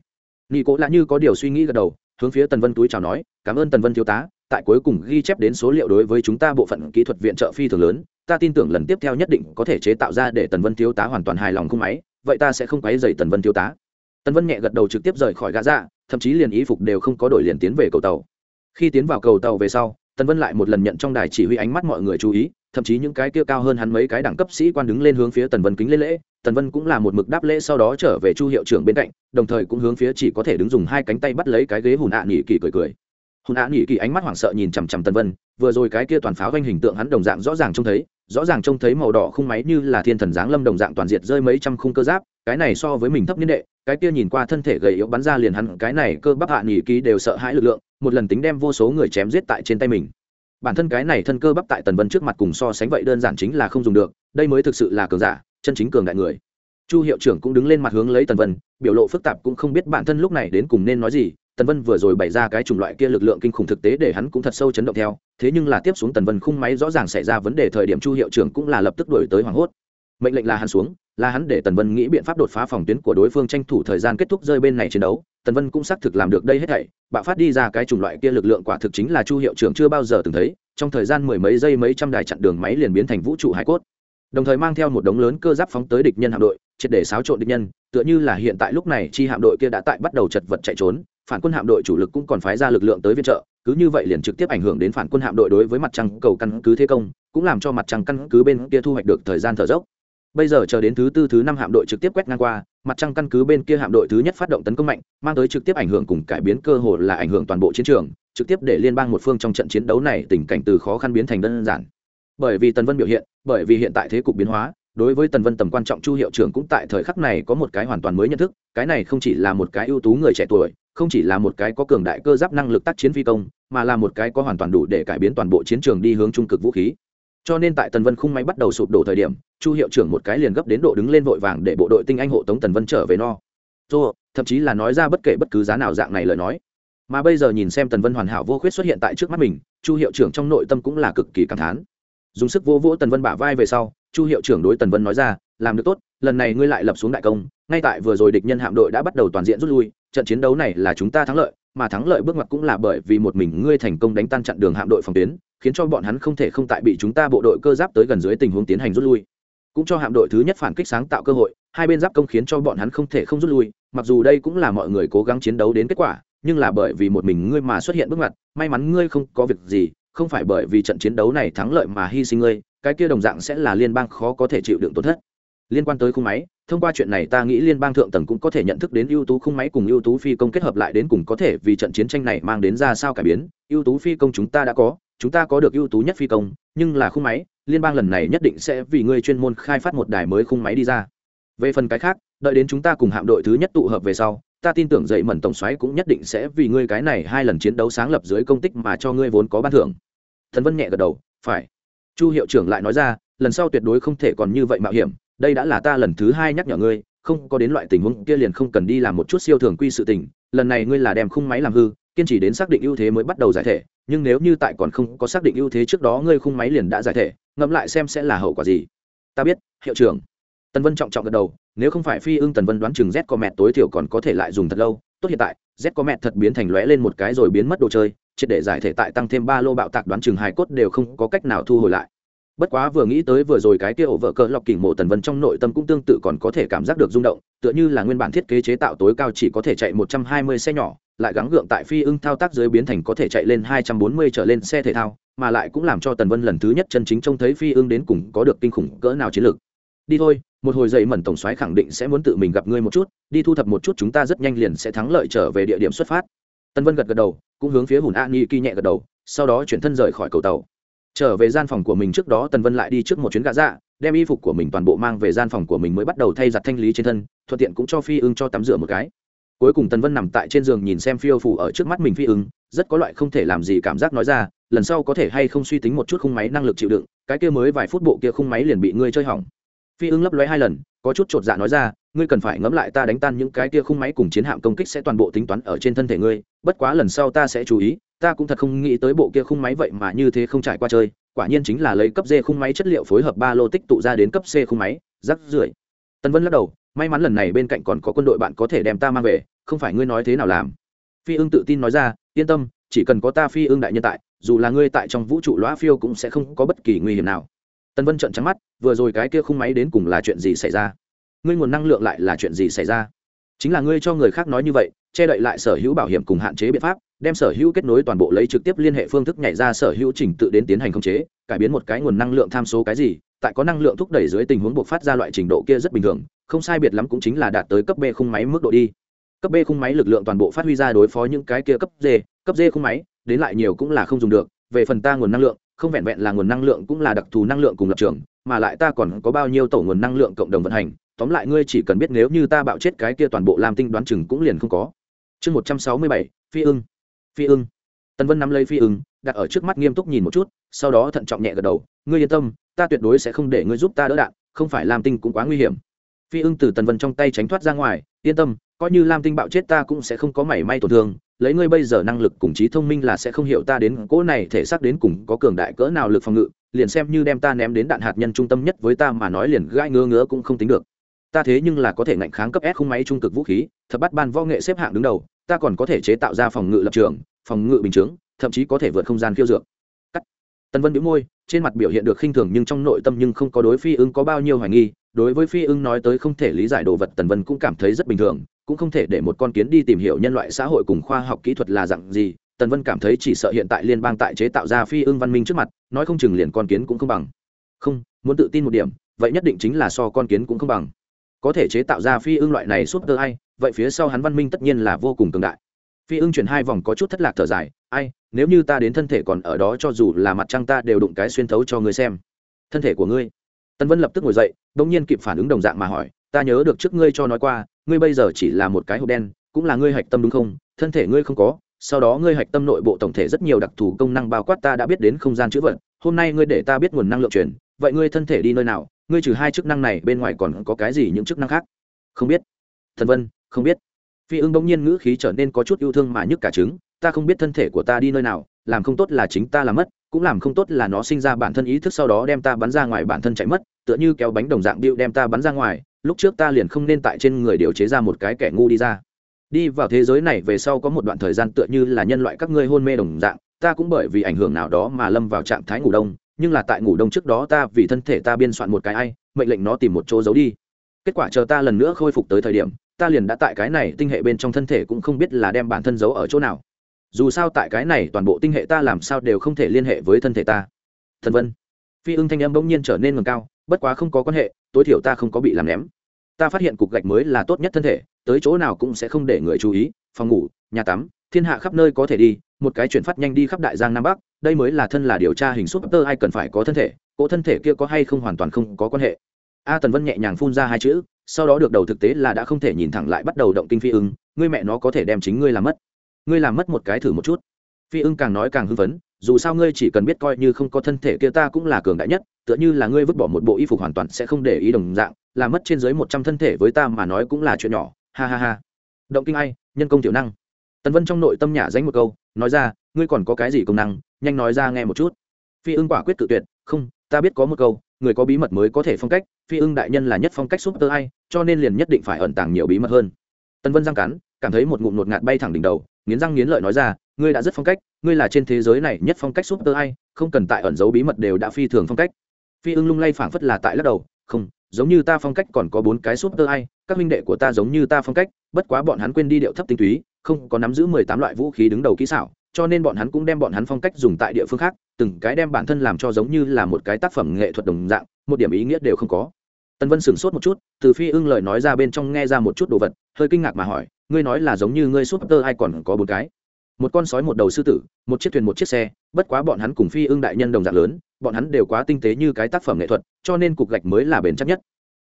Nghi cố lạ như có điều suy nghĩ gật đầu, hướng phía tần vân túi chào nói, cảm ơn tần vân thiếu tá, tại cuối cùng ghi chép đến số liệu đối với chúng ta bộ phận kỹ thuật viện trợ phi thường lớn, ta tin tưởng lần tiếp theo nhất định có thể chế tạo ra để tần vân thiếu tá hoàn toàn hài lòng khung máy, vậy ta sẽ không quấy dày tần vân thiếu tá tần vân nhẹ gật đầu trực tiếp rời khỏi gã dạ thậm chí liền ý phục đều không có đổi liền tiến về cầu tàu. Khi tiến vào cầu tàu về sau, tần vân lại một lần nhận trong đài chỉ huy ánh mắt mọi người chú ý, thậm chí những cái kia cao hơn hắn mấy cái đẳng cấp sĩ quan đứng lên hướng phía tần vân kính lên lễ. Tần vân cũng là một mực đáp lễ sau đó trở về chu hiệu trưởng bên cạnh, đồng thời cũng hướng phía chỉ có thể đứng dùng hai cánh tay bắt lấy cái ghế hùn ạ à nghỉ kỳ cười cười. Hùn ạ à nghỉ kỳ ánh mắt hoảng sợ nhìn chằm chằm tần vân, vừa rồi cái kia toàn pháo quanh hình tượng hắn đồng dạng rõ ràng trông thấy rõ ràng trông thấy màu đỏ khung máy như là thiên thần giáng lâm đồng dạng toàn diệt rơi mấy trăm khung cơ giáp, cái này so với mình thấp niên đệ, cái kia nhìn qua thân thể gầy yếu bắn ra liền hắn, cái này cơ bắp hạ nghỉ ký đều sợ hãi lực lượng, một lần tính đem vô số người chém giết tại trên tay mình. Bản thân cái này thân cơ bắp tại tần vân trước mặt cùng so sánh vậy đơn giản chính là không dùng được, đây mới thực sự là cường giả, chân chính cường đại người. Chu hiệu trưởng cũng đứng lên mặt hướng lấy tần vân, biểu lộ phức tạp cũng không biết bản thân lúc này đến cùng nên nói gì tần vân vừa rồi bày ra cái chủng loại kia lực lượng kinh khủng thực tế để hắn cũng thật sâu chấn động theo, thế nhưng là tiếp xuống tần vân khung máy rõ ràng xảy ra vấn đề thời điểm chu hiệu trưởng cũng là lập tức đổi tới hoảng hốt. Mệnh lệnh là hắn xuống, là hắn để tần vân nghĩ biện pháp đột phá phòng tuyến của đối phương tranh thủ thời gian kết thúc rơi bên này chiến đấu. Tần vân cũng xác thực làm được đây hết thảy, bạo phát đi ra cái chủng loại kia lực lượng quả thực chính là chu hiệu trưởng chưa bao giờ từng thấy, trong thời gian mười mấy giây mấy trăm đài chặn đường máy liền biến thành vũ trụ hải cốt. Đồng thời mang theo một đống lớn cơ giáp phóng tới địch nhân hạm đội, triệt để xáo trộn địch nhân, tựa như là hiện tại lúc này chi hạm đội kia đã tại bắt đầu chật vật chạy trốn phản quân hạm đội chủ lực cũng còn phái ra lực lượng tới viện trợ, cứ như vậy liền trực tiếp ảnh hưởng đến phản quân hạm đội đối với mặt trăng cầu căn cứ thế công, cũng làm cho mặt trăng căn cứ bên kia thu hoạch được thời gian thở dốc. Bây giờ chờ đến thứ tư, thứ năm hạm đội trực tiếp quét ngang qua, mặt trăng căn cứ bên kia hạm đội thứ nhất phát động tấn công mạnh, mang tới trực tiếp ảnh hưởng cùng cải biến cơ hội là ảnh hưởng toàn bộ chiến trường, trực tiếp để liên bang một phương trong trận chiến đấu này tình cảnh từ khó khăn biến thành đơn giản. Bởi vì tần vân biểu hiện, bởi vì hiện tại thế cục biến hóa đối với tần vân tầm quan trọng chu hiệu trưởng cũng tại thời khắc này có một cái hoàn toàn mới nhận thức cái này không chỉ là một cái ưu tú người trẻ tuổi không chỉ là một cái có cường đại cơ giáp năng lực tác chiến phi công mà là một cái có hoàn toàn đủ để cải biến toàn bộ chiến trường đi hướng trung cực vũ khí. Cho nên tại tần vân khung máy bắt đầu sụp đổ thời điểm chu hiệu trưởng một cái liền gấp đến độ đứng lên vội vàng để bộ đội tinh anh hộ tống tần vân trở về no. Tô, thậm chí là nói ra bất kể bất cứ giá nào dạng này lời nói. Mà bây giờ nhìn xem tần vân hoàn hảo vô khuyết xuất hiện tại trước mắt mình chu hiệu trưởng trong nội tâm cũng là cực kỳ cảm thán. Dùng sức vô vỗ tần vân bả vai về sau chu hiệu trưởng đối tần vân nói ra, làm được tốt, lần này ngươi lại lập xuống đại công, ngay tại vừa rồi địch nhân hạm đội đã bắt đầu toàn diện rút lui, trận chiến đấu này là chúng ta thắng lợi, mà thắng lợi bước ngoặt cũng là bởi vì một mình ngươi thành công đánh tan chặn đường hạm đội phòng tuyến, khiến cho bọn hắn không thể không tại bị chúng ta bộ đội cơ giáp tới gần dưới tình huống tiến hành rút lui. Cũng cho hạm đội thứ nhất phản kích sáng tạo cơ hội, hai bên giáp công khiến cho bọn hắn không thể không rút lui, mặc dù đây cũng là mọi người cố gắng chiến đấu đến kết quả, nhưng là bởi vì một mình ngươi mà xuất hiện bước ngoặt, may mắn ngươi không có việc gì, không phải bởi vì trận chiến đấu này thắng lợi mà hy sinh ngươi cái kia đồng dạng sẽ là liên bang khó có thể chịu đựng tổn thất. Liên quan tới khung máy, thông qua chuyện này ta nghĩ liên bang thượng tầng cũng có thể nhận thức đến ưu tú khung máy cùng ưu tú phi công kết hợp lại đến cùng có thể vì trận chiến tranh này mang đến ra sao cải biến. Ưu tú phi công chúng ta đã có, chúng ta có được ưu tú nhất phi công, nhưng là khung máy, liên bang lần này nhất định sẽ vì ngươi chuyên môn khai phát một đài mới khung máy đi ra. Về phần cái khác, đợi đến chúng ta cùng hạm đội thứ nhất tụ hợp về sau, ta tin tưởng dậy mẩn tổng xoáy cũng nhất định sẽ vì ngươi cái này hai lần chiến đấu sáng lập dưới công tích mà cho ngươi vốn có ban thưởng. Thần vân nhẹ gật đầu, phải chu hiệu trưởng lại nói ra, lần sau tuyệt đối không thể còn như vậy mạo hiểm, đây đã là ta lần thứ hai nhắc nhở ngươi, không có đến loại tình huống kia liền không cần đi làm một chút siêu thường quy sự tình, lần này ngươi là đem khung máy làm hư, kiên trì đến xác định ưu thế mới bắt đầu giải thể, nhưng nếu như tại còn không có xác định ưu thế trước đó ngươi khung máy liền đã giải thể, ngẫm lại xem sẽ là hậu quả gì. Ta biết, hiệu trưởng. Tần vân trọng trọng gật đầu, nếu không phải phi ưng tần vân đoán chừng z có mẹ tối thiểu còn có thể lại dùng thật lâu, tốt hiện tại, z có mẹ thật biến thành lóe lên một cái rồi biến mất đồ chơi triệt để giải thể tại tăng thêm ba lô bạo tạc đoán chừng hài cốt đều không có cách nào thu hồi lại. Bất quá vừa nghĩ tới vừa rồi cái kia ổ vợ cờ lọc kỉnh mộ tần vân trong nội tâm cũng tương tự còn có thể cảm giác được rung động, tựa như là nguyên bản thiết kế chế tạo tối cao chỉ có thể chạy một trăm hai mươi xe nhỏ, lại gắng gượng tại phi ưng thao tác dưới biến thành có thể chạy lên hai trăm bốn mươi trở lên xe thể thao, mà lại cũng làm cho tần vân lần thứ nhất chân chính trông thấy phi ưng đến cùng có được kinh khủng cỡ nào chiến lược. Đi thôi, một hồi dậy mẩn tổng soái khẳng định sẽ muốn tự mình gặp ngươi một chút, đi thu thập một chút chúng ta rất nhanh liền sẽ thắng lợi trở về địa điểm xuất phát. Tần vân gật gật đầu cũng hướng phía hùn a ni kỳ nhẹ gật đầu, sau đó chuyển thân rời khỏi cầu tàu. Trở về gian phòng của mình trước đó, tần vân lại đi trước một chuyến gã dạ đem y phục của mình toàn bộ mang về gian phòng của mình mới bắt đầu thay giặt thanh lý trên thân, thuận tiện cũng cho phi ưng cho tắm rửa một cái. Cuối cùng tần vân nằm tại trên giường nhìn xem phiêu phủ ở trước mắt mình phi ưng, rất có loại không thể làm gì cảm giác nói ra, lần sau có thể hay không suy tính một chút khung máy năng lực chịu đựng, cái kia mới vài phút bộ kia khung máy liền bị ngươi chơi hỏng phi ưng lấp lóe hai lần, có chút chột dạ nói ra, ngươi cần phải ngẫm lại ta đánh tan những cái kia khung máy cùng chiến hạm công kích sẽ toàn bộ tính toán ở trên thân thể ngươi, bất quá lần sau ta sẽ chú ý, ta cũng thật không nghĩ tới bộ kia khung máy vậy mà như thế không trải qua chơi, quả nhiên chính là lấy cấp D khung máy chất liệu phối hợp ba lô tích tụ ra đến cấp C khung máy, rắc rưởi. Tân vân lắc đầu, may mắn lần này bên cạnh còn có quân đội bạn có thể đem ta mang về, không phải ngươi nói thế nào làm. Phi ưng tự tin nói ra, yên tâm, chỉ cần có ta phi ưng đại nhân tại, dù là ngươi tại trong vũ trụ lõa phiêu cũng sẽ không có bất kỳ nguy hiểm nào. Tân vân trợn trắng mắt vừa rồi cái kia khung máy đến cùng là chuyện gì xảy ra? Ngươi nguồn năng lượng lại là chuyện gì xảy ra? Chính là ngươi cho người khác nói như vậy, che đậy lại sở hữu bảo hiểm cùng hạn chế biện pháp, đem sở hữu kết nối toàn bộ lấy trực tiếp liên hệ phương thức nhảy ra sở hữu trình tự đến tiến hành khống chế, cải biến một cái nguồn năng lượng tham số cái gì, tại có năng lượng thúc đẩy dưới tình huống buộc phát ra loại trình độ kia rất bình thường, không sai biệt lắm cũng chính là đạt tới cấp b khung máy mức độ đi. Cấp b khung máy lực lượng toàn bộ phát huy ra đối phó những cái kia cấp d cấp d khung máy, đến lại nhiều cũng là không dùng được, về phần ta nguồn năng lượng, không vẹn vẹn là nguồn năng lượng cũng là đặc thù năng lượng cùng lập trường mà lại ta còn có bao nhiêu tổ nguồn năng lượng cộng đồng vận hành, tóm lại ngươi chỉ cần biết nếu như ta bạo chết cái kia toàn bộ lam tinh đoán chừng cũng liền không có. Chương một trăm sáu mươi bảy, phi ưng. Phi ưng. Tần vân nắm lấy phi ưng, đặt ở trước mắt nghiêm túc nhìn một chút, sau đó thận trọng nhẹ gật đầu, ngươi yên tâm, ta tuyệt đối sẽ không để ngươi giúp ta đỡ đạn, không phải lam tinh cũng quá nguy hiểm. Phi ưng từ tần vân trong tay tránh thoát ra ngoài, yên tâm, coi như lam tinh bạo chết ta cũng sẽ không có mảy may tổn thương, lấy ngươi bây giờ năng lực cùng trí thông minh là sẽ không hiểu ta đến cỗ này thể xác đến cùng có cường đại cỡ nào lực phòng ngự liền xem như đem ta ném đến đạn hạt nhân trung tâm nhất với ta mà nói liền gai ngứa ngứa cũng không tính được ta thế nhưng là có thể ngạnh kháng cấp S không máy trung cực vũ khí, thập bắt ban võ nghệ xếp hạng đứng đầu, ta còn có thể chế tạo ra phòng ngự lập trường, phòng ngự bình chứng, thậm chí có thể vượt không gian khiêu dược. Cắt. Tân Vân bĩu môi, trên mặt biểu hiện được khinh thường nhưng trong nội tâm nhưng không có đối Phi Ưng có bao nhiêu hoài nghi, đối với Phi Ưng nói tới không thể lý giải đồ vật Tần Vân cũng cảm thấy rất bình thường, cũng không thể để một con kiến đi tìm hiểu nhân loại xã hội cùng khoa học kỹ thuật là dạng gì. Tần Vân cảm thấy chỉ sợ hiện tại liên bang tại chế tạo ra Phi Ưng văn minh trước mặt, nói không chừng liền con kiến cũng không bằng. Không, muốn tự tin một điểm, vậy nhất định chính là so con kiến cũng không bằng. Có thể chế tạo ra phi ưng loại này suốt tơ ai vậy phía sau hắn văn minh tất nhiên là vô cùng cường đại. Phi ưng chuyển hai vòng có chút thất lạc thở dài ai nếu như ta đến thân thể còn ở đó cho dù là mặt trăng ta đều đụng cái xuyên thấu cho ngươi xem. Thân thể của ngươi? Tân vân lập tức ngồi dậy đ ỗ n g nhiên kịp phản ứng đồng dạng mà hỏi ta nhớ được trước ngươi cho nói qua ngươi bây giờ chỉ là một cái hộp đen cũng là ngươi hạch tâm đúng không? Thân thể ngươi không có sau đó ngươi hạch tâm nội bộ tổng thể rất nhiều đặc thù công năng bao quát ta đã biết đến không gian chữ vật, hôm nay ngươi để ta biết nguồn năng lượng truyền, vậy ngươi thân thể đi nơi nào, ngươi trừ hai chức năng này, bên ngoài còn có cái gì những chức năng khác? Không biết. Thần vân, không biết. Phi ưng bỗng nhiên ngữ khí trở nên có chút yêu thương mà nhức cả trứng, ta không biết thân thể của ta đi nơi nào, làm không tốt là chính ta làm mất, cũng làm không tốt là nó sinh ra bản thân ý thức sau đó đem ta bắn ra ngoài bản thân chạy mất, tựa như kéo bánh đồng dạng điệu đem ta bắn ra ngoài, lúc trước ta liền không nên tại trên người điều chế ra một cái kẻ ngu đi ra đi vào thế giới này về sau có một đoạn thời gian tựa như là nhân loại các ngươi hôn mê đồng dạng, ta cũng bởi vì ảnh hưởng nào đó mà lâm vào trạng thái ngủ đông, nhưng là tại ngủ đông trước đó ta vì thân thể ta biên soạn một cái ai, mệnh lệnh nó tìm một chỗ giấu đi. Kết quả chờ ta lần nữa khôi phục tới thời điểm, ta liền đã tại cái này tinh hệ bên trong thân thể cũng không biết là đem bản thân giấu ở chỗ nào. Dù sao tại cái này toàn bộ tinh hệ ta làm sao đều không thể liên hệ với thân thể ta. Thần vân. Phi ưng thanh âm bỗng nhiên trở nên ngầm cao, bất quá không có quan hệ, tối thiểu ta không có bị làm ném. Ta phát hiện cục gạch mới là tốt nhất thân thể tới chỗ nào cũng sẽ không để người chú ý, phòng ngủ, nhà tắm, thiên hạ khắp nơi có thể đi, một cái chuyển phát nhanh đi khắp đại giang nam bắc, đây mới là thân là điều tra hình súp tơ ai cần phải có thân thể, cỗ thân thể kia có hay không hoàn toàn không có quan hệ. A tần vân nhẹ nhàng phun ra hai chữ, sau đó được đầu thực tế là đã không thể nhìn thẳng lại bắt đầu động kinh phi ưng, ngươi mẹ nó có thể đem chính ngươi làm mất. Ngươi làm mất một cái thử một chút. Phi ưng càng nói càng hưng phấn, dù sao ngươi chỉ cần biết coi như không có thân thể kia ta cũng là cường đại nhất, tựa như là ngươi vứt bỏ một bộ y phục hoàn toàn sẽ không để ý đồng dạng làm mất trên dưới một trăm thân thể với ta mà nói cũng là chuyện nhỏ ha ha ha. Động kinh ai, nhân công tiểu năng. Tần vân trong nội tâm nhả dánh một câu, nói ra, ngươi còn có cái gì công năng, nhanh nói ra nghe một chút. Phi ưng quả quyết tự tuyệt, không, ta biết có một câu, người có bí mật mới có thể phong cách, phi ưng đại nhân là nhất phong cách súp tơ ai, cho nên liền nhất định phải ẩn tàng nhiều bí mật hơn. Tần vân răng cắn, cảm thấy một ngụm nột ngạt bay thẳng đỉnh đầu, nghiến răng nghiến lợi nói ra, ngươi đã rất phong cách, ngươi là trên thế giới này nhất phong cách súp tơ ai, không cần tại ẩn giấu bí mật đều đã phi thường phong cách. Phi ưng lung lay phảng phất là tại lắc đầu, không giống như ta phong cách còn có bốn cái súp tơ ai, các huynh đệ của ta giống như ta phong cách, bất quá bọn hắn quên đi điệu thấp tinh túy, không có nắm giữ mười tám loại vũ khí đứng đầu kỹ xảo, cho nên bọn hắn cũng đem bọn hắn phong cách dùng tại địa phương khác, từng cái đem bản thân làm cho giống như là một cái tác phẩm nghệ thuật đồng dạng, một điểm ý nghĩa đều không có. Tần vân sửng sốt một chút, từ phi ưng lời nói ra bên trong nghe ra một chút đồ vật, hơi kinh ngạc mà hỏi, ngươi nói là giống như ngươi súp tơ ai còn có bốn cái? Một con sói một đầu sư tử, một chiếc thuyền một chiếc xe, bất quá bọn hắn cùng phi ương đại nhân đồng dạng lớn, bọn hắn đều quá tinh tế như cái tác phẩm nghệ thuật, cho nên cục gạch mới là bền chắc nhất.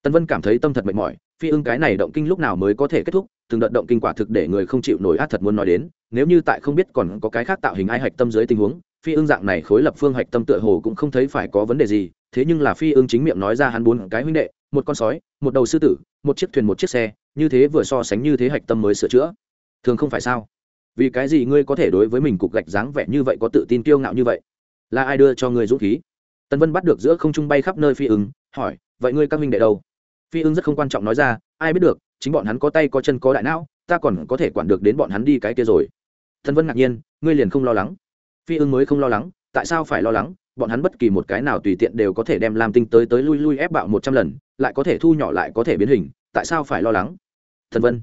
Tân vân cảm thấy tâm thật mệt mỏi, phi ưng cái này động kinh lúc nào mới có thể kết thúc, từng đợt động kinh quả thực để người không chịu nổi át thật muốn nói đến, nếu như tại không biết còn có cái khác tạo hình ai hạch tâm dưới tình huống, phi ưng dạng này khối lập phương hạch tâm tựa hồ cũng không thấy phải có vấn đề gì, thế nhưng là phi ưng chính miệng nói ra hắn bốn cái huynh đệ, một con sói, một đầu sư tử, một chiếc thuyền một chiếc xe, như thế vừa so sánh như thế hạch tâm mới sửa chữa. Thường không phải sao? Vì cái gì ngươi có thể đối với mình cục gạch dáng vẻ như vậy có tự tin kiêu ngạo như vậy? Là ai đưa cho ngươi dũng khí? Tân vân bắt được giữa không trung bay khắp nơi phi ứng, hỏi, vậy ngươi các minh đệ đâu? Phi ứng rất không quan trọng nói ra, ai biết được, chính bọn hắn có tay có chân có đại não, ta còn có thể quản được đến bọn hắn đi cái kia rồi. Tân vân ngạc nhiên, ngươi liền không lo lắng? Phi ứng mới không lo lắng, tại sao phải lo lắng? Bọn hắn bất kỳ một cái nào tùy tiện đều có thể đem làm tinh tới tới lui lui ép bạo một trăm lần, lại có thể thu nhỏ lại có thể biến hình, tại sao phải lo lắng? Thần vân,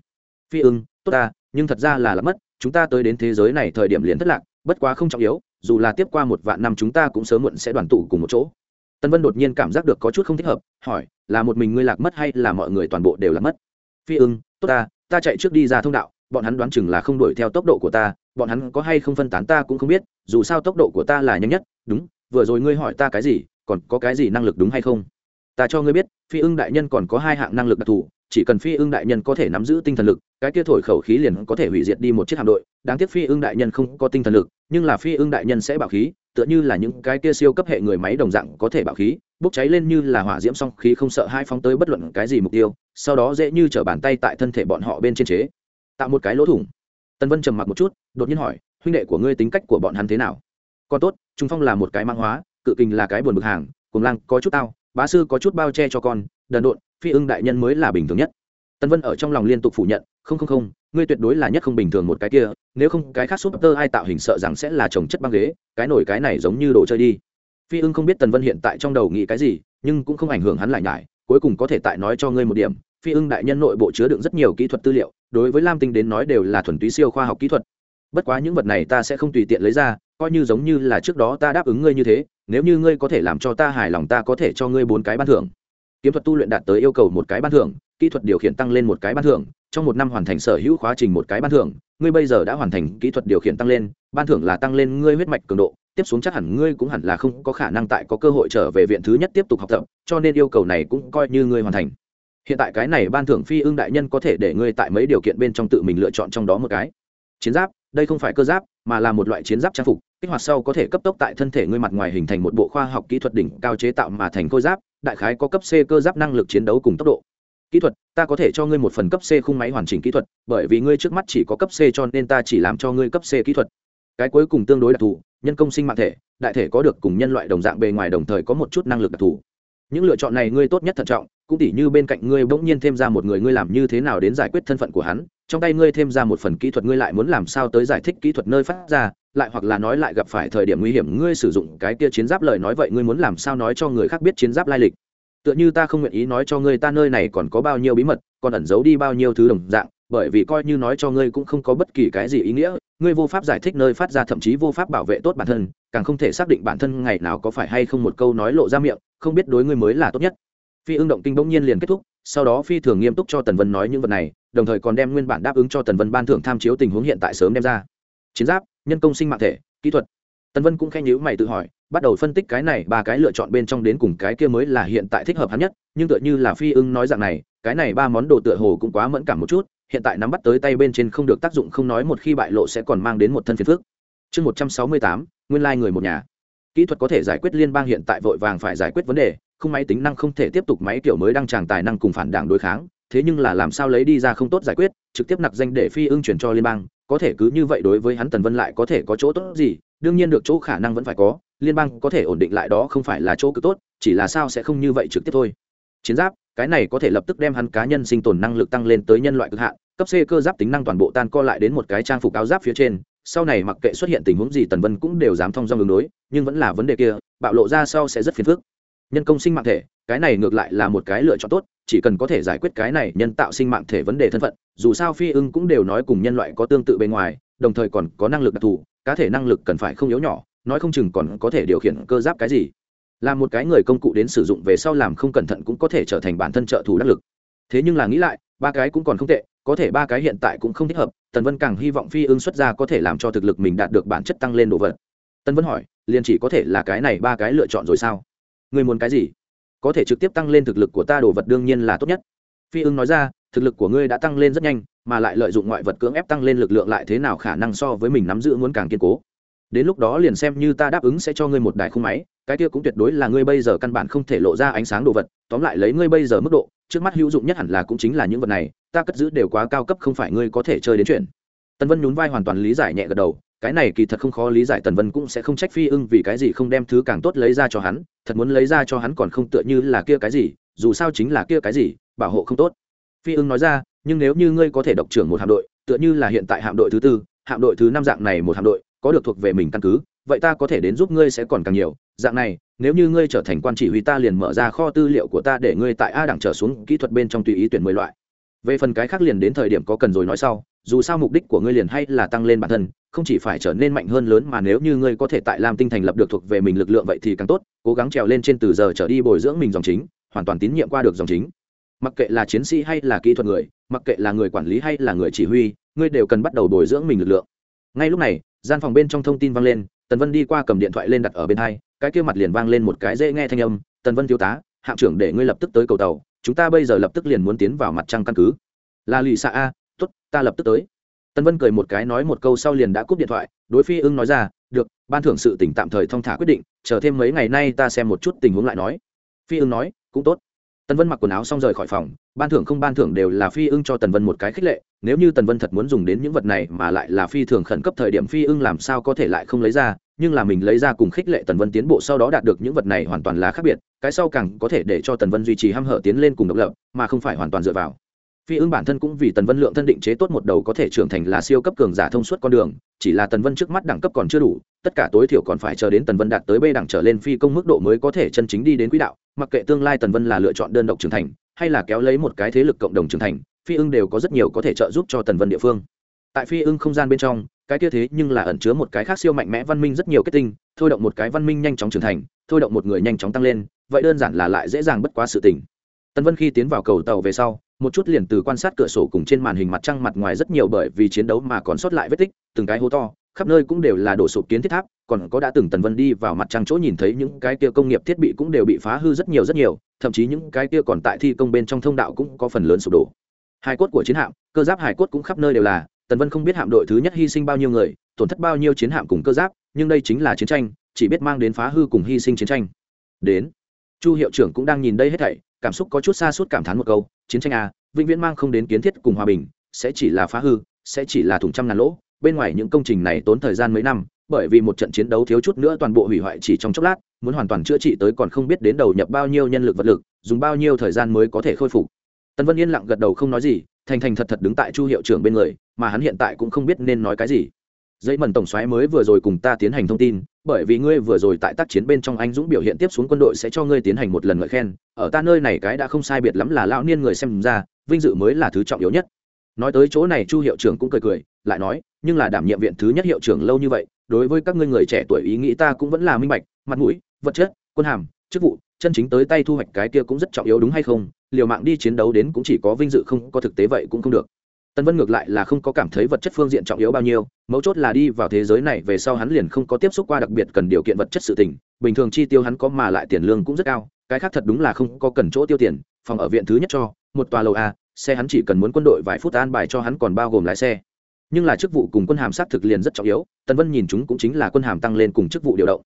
phi ưng tốt ta, nhưng thật ra là lắm mất chúng ta tới đến thế giới này thời điểm liền thất lạc, bất quá không trọng yếu, dù là tiếp qua một vạn năm chúng ta cũng sớm muộn sẽ đoàn tụ cùng một chỗ. Tân vân đột nhiên cảm giác được có chút không thích hợp, hỏi, là một mình ngươi lạc mất hay là mọi người toàn bộ đều lạc mất? Phi ưng, tốt ta ta chạy trước đi ra thông đạo, bọn hắn đoán chừng là không đuổi theo tốc độ của ta, bọn hắn có hay không phân tán ta cũng không biết, dù sao tốc độ của ta là nhanh nhất, đúng, vừa rồi ngươi hỏi ta cái gì, còn có cái gì năng lực đúng hay không? Ta cho ngươi biết, phi ưng đại nhân còn có hai hạng năng lực đặc thù chỉ cần phi ưng đại nhân có thể nắm giữ tinh thần lực, cái kia thổi khẩu khí liền có thể hủy diệt đi một chiếc hạm đội. Đáng tiếc phi ưng đại nhân không có tinh thần lực, nhưng là phi ưng đại nhân sẽ bạo khí, tựa như là những cái kia siêu cấp hệ người máy đồng dạng có thể bạo khí, bốc cháy lên như là hỏa diễm song khí không sợ hai phóng tới bất luận cái gì mục tiêu, sau đó dễ như t bàn tay tại thân thể bọn họ bên trên chế. Tạo một cái lỗ thủng. Tân vân trầm mặc một chút, đột nhiên hỏi, huynh đệ của ngươi tính cách của bọn hắn thế nào? Còn tốt, trung phong là một cái mang hóa, cự kình là cái buồn bực hàng, cùng lang có chút tao, bá sư có chút bao che cho con đần độn, phi ưng đại nhân mới là bình thường nhất. Tân vân ở trong lòng liên tục phủ nhận, không không không, ngươi tuyệt đối là nhất không bình thường một cái kia, nếu không cái khác súp tơ ai tạo hình sợ rằng sẽ là trồng chất băng ghế, cái nổi cái này giống như đồ chơi đi. Phi ưng không biết tần vân hiện tại trong đầu nghĩ cái gì, nhưng cũng không ảnh hưởng hắn lại nhải, cuối cùng có thể tại nói cho ngươi một điểm, phi ưng đại nhân nội bộ chứa đựng rất nhiều kỹ thuật tư liệu, đối với lam tinh đến nói đều là thuần túy siêu khoa học kỹ thuật. Bất quá những vật này ta sẽ không tùy tiện lấy ra, coi như giống như là trước đó ta đáp ứng ngươi như thế, nếu như ngươi có thể làm cho ta hài lòng ta có thể cho ngươi bốn cái ban thưởng kiếm thuật tu luyện đạt tới yêu cầu một cái ban thưởng, kỹ thuật điều khiển tăng lên một cái ban thưởng, trong một năm hoàn thành sở hữu khóa trình một cái ban thưởng, ngươi bây giờ đã hoàn thành kỹ thuật điều khiển tăng lên, ban thưởng là tăng lên ngươi huyết mạch cường độ, tiếp xuống chắc hẳn ngươi cũng hẳn là không có khả năng tại có cơ hội trở về viện thứ nhất tiếp tục học tập, cho nên yêu cầu này cũng coi như ngươi hoàn thành. Hiện tại cái này ban thưởng phi ưng đại nhân có thể để ngươi tại mấy điều kiện bên trong tự mình lựa chọn trong đó một cái. Chiến giáp, đây không phải cơ giáp, mà là một loại chiến giáp trang phục, kích hoạt sau có thể cấp tốc tại thân thể ngươi mặt ngoài hình thành một bộ khoa học kỹ thuật đỉnh cao chế tạo mà thành khôi giáp đại khái có cấp c cơ giáp năng lực chiến đấu cùng tốc độ. Kỹ thuật, ta có thể cho ngươi một phần cấp c khung máy hoàn chỉnh kỹ thuật, bởi vì ngươi trước mắt chỉ có cấp c cho nên ta chỉ làm cho ngươi cấp c kỹ thuật. Cái cuối cùng tương đối đặc thù, nhân công sinh mạng thể, đại thể có được cùng nhân loại đồng dạng bề ngoài đồng thời có một chút năng lực đặc thù. Những lựa chọn này ngươi tốt nhất thận trọng, cũng tỉ như bên cạnh ngươi bỗng nhiên thêm ra một người, ngươi làm như thế nào đến giải quyết thân phận của hắn? Trong tay ngươi thêm ra một phần kỹ thuật, ngươi lại muốn làm sao tới giải thích kỹ thuật nơi phát ra, lại hoặc là nói lại gặp phải thời điểm nguy hiểm, ngươi sử dụng cái kia chiến giáp lời nói vậy ngươi muốn làm sao nói cho người khác biết chiến giáp lai lịch? Tựa như ta không nguyện ý nói cho ngươi ta nơi này còn có bao nhiêu bí mật, còn ẩn giấu đi bao nhiêu thứ đồng dạng, bởi vì coi như nói cho ngươi cũng không có bất kỳ cái gì ý nghĩa, ngươi vô pháp giải thích nơi phát ra, thậm chí vô pháp bảo vệ tốt bản thân, càng không thể xác định bản thân ngày nào có phải hay không một câu nói lộ ra miệng, không biết đối ngươi mới là tốt nhất phi ưng động kinh bỗng nhiên liền kết thúc, sau đó phi thường nghiêm túc cho tần vân nói những vật này, đồng thời còn đem nguyên bản đáp ứng cho tần vân ban thưởng tham chiếu tình huống hiện tại sớm đem ra. Chiến giáp, nhân công sinh mạng thể, kỹ thuật. Tần vân cũng khen nhữ mày tự hỏi, bắt đầu phân tích cái này, ba cái lựa chọn bên trong đến cùng cái kia mới là hiện tại thích hợp hắn nhất, nhưng tựa như là phi ưng nói dạng này, cái này ba món đồ tựa hồ cũng quá mẫn cảm một chút, hiện tại nắm bắt tới tay bên trên không được tác dụng, không nói một khi bại lộ sẽ còn mang đến một thân phiền phước chương một trăm sáu mươi tám, nguyên lai、like、người một nhà. Kỹ thuật có thể giải quyết liên bang hiện tại vội vàng phải giải quyết vấn đề không máy tính năng không thể tiếp tục máy kiểu mới đăng tràng tài năng cùng phản đảng đối kháng, thế nhưng là làm sao lấy đi ra không tốt giải quyết, trực tiếp nặc danh để phi ưng chuyển cho liên bang, có thể cứ như vậy đối với hắn tần vân lại có thể có chỗ tốt gì, đương nhiên được chỗ khả năng vẫn phải có, liên bang có thể ổn định lại đó không phải là chỗ cực tốt, chỉ là sao sẽ không như vậy trực tiếp thôi. Chiến giáp, cái này có thể lập tức đem hắn cá nhân sinh tồn năng lực tăng lên tới nhân loại cực hạn, cấp c cơ giáp tính năng toàn bộ tan co lại đến một cái trang phục áo giáp phía trên, sau này mặc kệ xuất hiện tình huống gì tần vân cũng đều dám thông dong ngừng đối, nhưng vẫn là vấn đề kia, bạo lộ ra sau sẽ rất phiền phức nhân công sinh mạng thể, cái này ngược lại là một cái lựa chọn tốt, chỉ cần có thể giải quyết cái này nhân tạo sinh mạng thể vấn đề thân phận, dù sao phi ưng cũng đều nói cùng nhân loại có tương tự bên ngoài, đồng thời còn có năng lực đặc thù, cá thể năng lực cần phải không yếu nhỏ, nói không chừng còn có thể điều khiển cơ giáp cái gì. Là một cái người công cụ đến sử dụng về sau làm không cẩn thận cũng có thể trở thành bản thân trợ thủ đắc lực. Thế nhưng là nghĩ lại, ba cái cũng còn không tệ, có thể ba cái hiện tại cũng không thích hợp, tần vân càng hy vọng phi ưng xuất ra có thể làm cho thực lực mình đạt được bản chất tăng lên đồ vật. Tần vân hỏi, liền chỉ có thể là cái này ba cái lựa chọn rồi sao? Ngươi muốn cái gì? Có thể trực tiếp tăng lên thực lực của ta đồ vật đương nhiên là tốt nhất. Phi ưng nói ra, thực lực của ngươi đã tăng lên rất nhanh, mà lại lợi dụng ngoại vật cưỡng ép tăng lên lực lượng lại thế nào khả năng so với mình nắm giữ muốn càng kiên cố. Đến lúc đó liền xem như ta đáp ứng sẽ cho ngươi một đài khung máy, cái kia cũng tuyệt đối là ngươi bây giờ căn bản không thể lộ ra ánh sáng đồ vật, tóm lại lấy ngươi bây giờ mức độ, trước mắt hữu dụng nhất hẳn là cũng chính là những vật này, ta cất giữ đều quá cao cấp không phải ngươi có thể chơi đến chuyện. Tân vân nhún vai hoàn toàn lý giải nhẹ gật đầu cái này kỳ thật không khó lý giải, tần vân cũng sẽ không trách phi ưng vì cái gì không đem thứ càng tốt lấy ra cho hắn, thật muốn lấy ra cho hắn còn không tựa như là kia cái gì, dù sao chính là kia cái gì, bảo hộ không tốt. Phi ưng nói ra, nhưng nếu như ngươi có thể độc trưởng một hạm đội, tựa như là hiện tại hạm đội thứ tư, hạm đội thứ năm dạng này một hạm đội, có được thuộc về mình căn cứ, vậy ta có thể đến giúp ngươi sẽ còn càng nhiều. Dạng này, nếu như ngươi trở thành quan chỉ huy ta liền mở ra kho tư liệu của ta để ngươi tại a đẳng trở xuống kỹ thuật bên trong tùy ý tuyển mười loại. Về phần cái khác liền đến thời điểm có cần rồi nói sau, dù sao mục đích của ngươi liền hay là tăng lên bản thân không chỉ phải trở nên mạnh hơn lớn mà nếu như ngươi có thể tại lam tinh thành lập được thuộc về mình lực lượng vậy thì càng tốt, cố gắng trèo lên trên từ giờ trở đi bồi dưỡng mình dòng chính, hoàn toàn tín nhiệm qua được dòng chính. Mặc kệ là chiến sĩ hay là kỹ thuật người, mặc kệ là người quản lý hay là người chỉ huy, ngươi đều cần bắt đầu bồi dưỡng mình lực lượng. Ngay lúc này, gian phòng bên trong thông tin vang lên, tần vân đi qua cầm điện thoại lên đặt ở bên hai, cái kia mặt liền vang lên một cái dễ nghe thanh âm, tần vân thiếu tá, hạm trưởng để ngươi lập tức tới cầu tàu, chúng ta bây giờ lập tức liền muốn tiến vào mặt trăng căn cứ. Là lì xạ a t ố t ta lập tức tới tần vân cười một cái nói một câu sau liền đã cúp điện thoại, đối phi ưng nói ra, được, ban thưởng sự tỉnh tạm thời thong thả quyết định, chờ thêm mấy ngày nay ta xem một chút tình huống lại nói. Phi ưng nói, cũng tốt. Tần vân mặc quần áo xong rời khỏi phòng, ban thưởng không ban thưởng đều là phi ưng cho tần vân một cái khích lệ, nếu như tần vân thật muốn dùng đến những vật này mà lại là phi thường khẩn cấp thời điểm phi ưng làm sao có thể lại không lấy ra, nhưng là mình lấy ra cùng khích lệ tần vân tiến bộ sau đó đạt được những vật này hoàn toàn là khác biệt, cái sau càng có thể để cho tần vân duy trì h hở tiến lên cùng độc lập, mà không phải hoàn toàn dựa vào phi ưng bản thân cũng vì tần vân lượng thân định chế tốt một đầu có thể trưởng thành là siêu cấp cường giả thông suốt con đường, chỉ là tần vân trước mắt đẳng cấp còn chưa đủ, tất cả tối thiểu còn phải chờ đến tần vân đạt tới b đẳng trở lên phi công mức độ mới có thể chân chính đi đến quỹ đạo, mặc kệ tương lai tần vân là lựa chọn đơn độc trưởng thành, hay là kéo lấy một cái thế lực cộng đồng trưởng thành, phi ưng đều có rất nhiều có thể trợ giúp cho tần vân địa phương. Tại phi ưng không gian bên trong, cái kia thế nhưng là ẩn chứa một cái khác siêu mạnh mẽ văn minh rất nhiều kết tinh, thôi động một cái văn minh nhanh chóng trưởng thành, thôi động một người nhanh chóng tăng lên, vậy đơn giản là lại dễ dàng bất quá sự tình. Tần vân khi tiến vào cầu tàu về sau một chút liền từ quan sát cửa sổ cùng trên màn hình mặt trăng mặt ngoài rất nhiều bởi vì chiến đấu mà còn sót lại vết tích, từng cái hố to, khắp nơi cũng đều là đổ sụp kiến thiết tháp, còn có đã từng tần vân đi vào mặt trăng chỗ nhìn thấy những cái kia công nghiệp thiết bị cũng đều bị phá hư rất nhiều rất nhiều, thậm chí những cái kia còn tại thi công bên trong thông đạo cũng có phần lớn sụp đổ. Hai cốt của chiến hạm, cơ giáp hải cốt cũng khắp nơi đều là, tần vân không biết hạm đội thứ nhất hy sinh bao nhiêu người, tổn thất bao nhiêu chiến hạm cùng cơ giáp, nhưng đây chính là chiến tranh, chỉ biết mang đến phá hư cùng hy sinh chiến tranh. Đến, chu hiệu trưởng cũng đang nhìn đây hết thảy, cảm xúc có chút xa suốt cảm thán một câu chiến tranh à vĩnh viễn mang không đến kiến thiết cùng hòa bình, sẽ chỉ là phá hư, sẽ chỉ là thủng trăm ngàn lỗ, bên ngoài những công trình này tốn thời gian mấy năm, bởi vì một trận chiến đấu thiếu chút nữa toàn bộ hủy hoại chỉ trong chốc lát, muốn hoàn toàn chữa trị tới còn không biết đến đầu nhập bao nhiêu nhân lực vật lực, dùng bao nhiêu thời gian mới có thể khôi phục. Tân vân yên lặng gật đầu không nói gì, thành thành thật thật đứng tại chu hiệu trưởng bên người, mà hắn hiện tại cũng không biết nên nói cái gì dây mần tổng xoáy mới vừa rồi cùng ta tiến hành thông tin, bởi vì ngươi vừa rồi tại tác chiến bên trong anh dũng biểu hiện tiếp xuống quân đội sẽ cho ngươi tiến hành một lần ngợi khen. Ở ta nơi này cái đã không sai biệt lắm là lão niên người xem ra, vinh dự mới là thứ trọng yếu nhất. Nói tới chỗ này chu hiệu trưởng cũng cười cười, lại nói, nhưng là đảm nhiệm viện thứ nhất hiệu trưởng lâu như vậy, đối với các ngươi người trẻ tuổi ý nghĩ ta cũng vẫn là minh bạch, mặt mũi, vật chất, quân hàm, chức vụ, chân chính tới tay thu hoạch cái kia cũng rất trọng yếu đúng hay không? Liều mạng đi chiến đấu đến cũng chỉ có vinh dự không, có thực tế vậy cũng không được tân vân ngược lại là không có cảm thấy vật chất phương diện trọng yếu bao nhiêu, mấu chốt là đi vào thế giới này về sau hắn liền không có tiếp xúc qua đặc biệt cần điều kiện vật chất sự tình, bình thường chi tiêu hắn có mà lại tiền lương cũng rất cao, cái khác thật đúng là không có cần chỗ tiêu tiền, phòng ở viện thứ nhất cho, một tòa lầu a, xe hắn chỉ cần muốn quân đội vài phút an bài cho hắn còn bao gồm lái xe. Nhưng là chức vụ cùng quân hàm sát thực liền rất trọng yếu tân vân nhìn chúng cũng chính là quân hàm tăng lên cùng chức vụ điều động.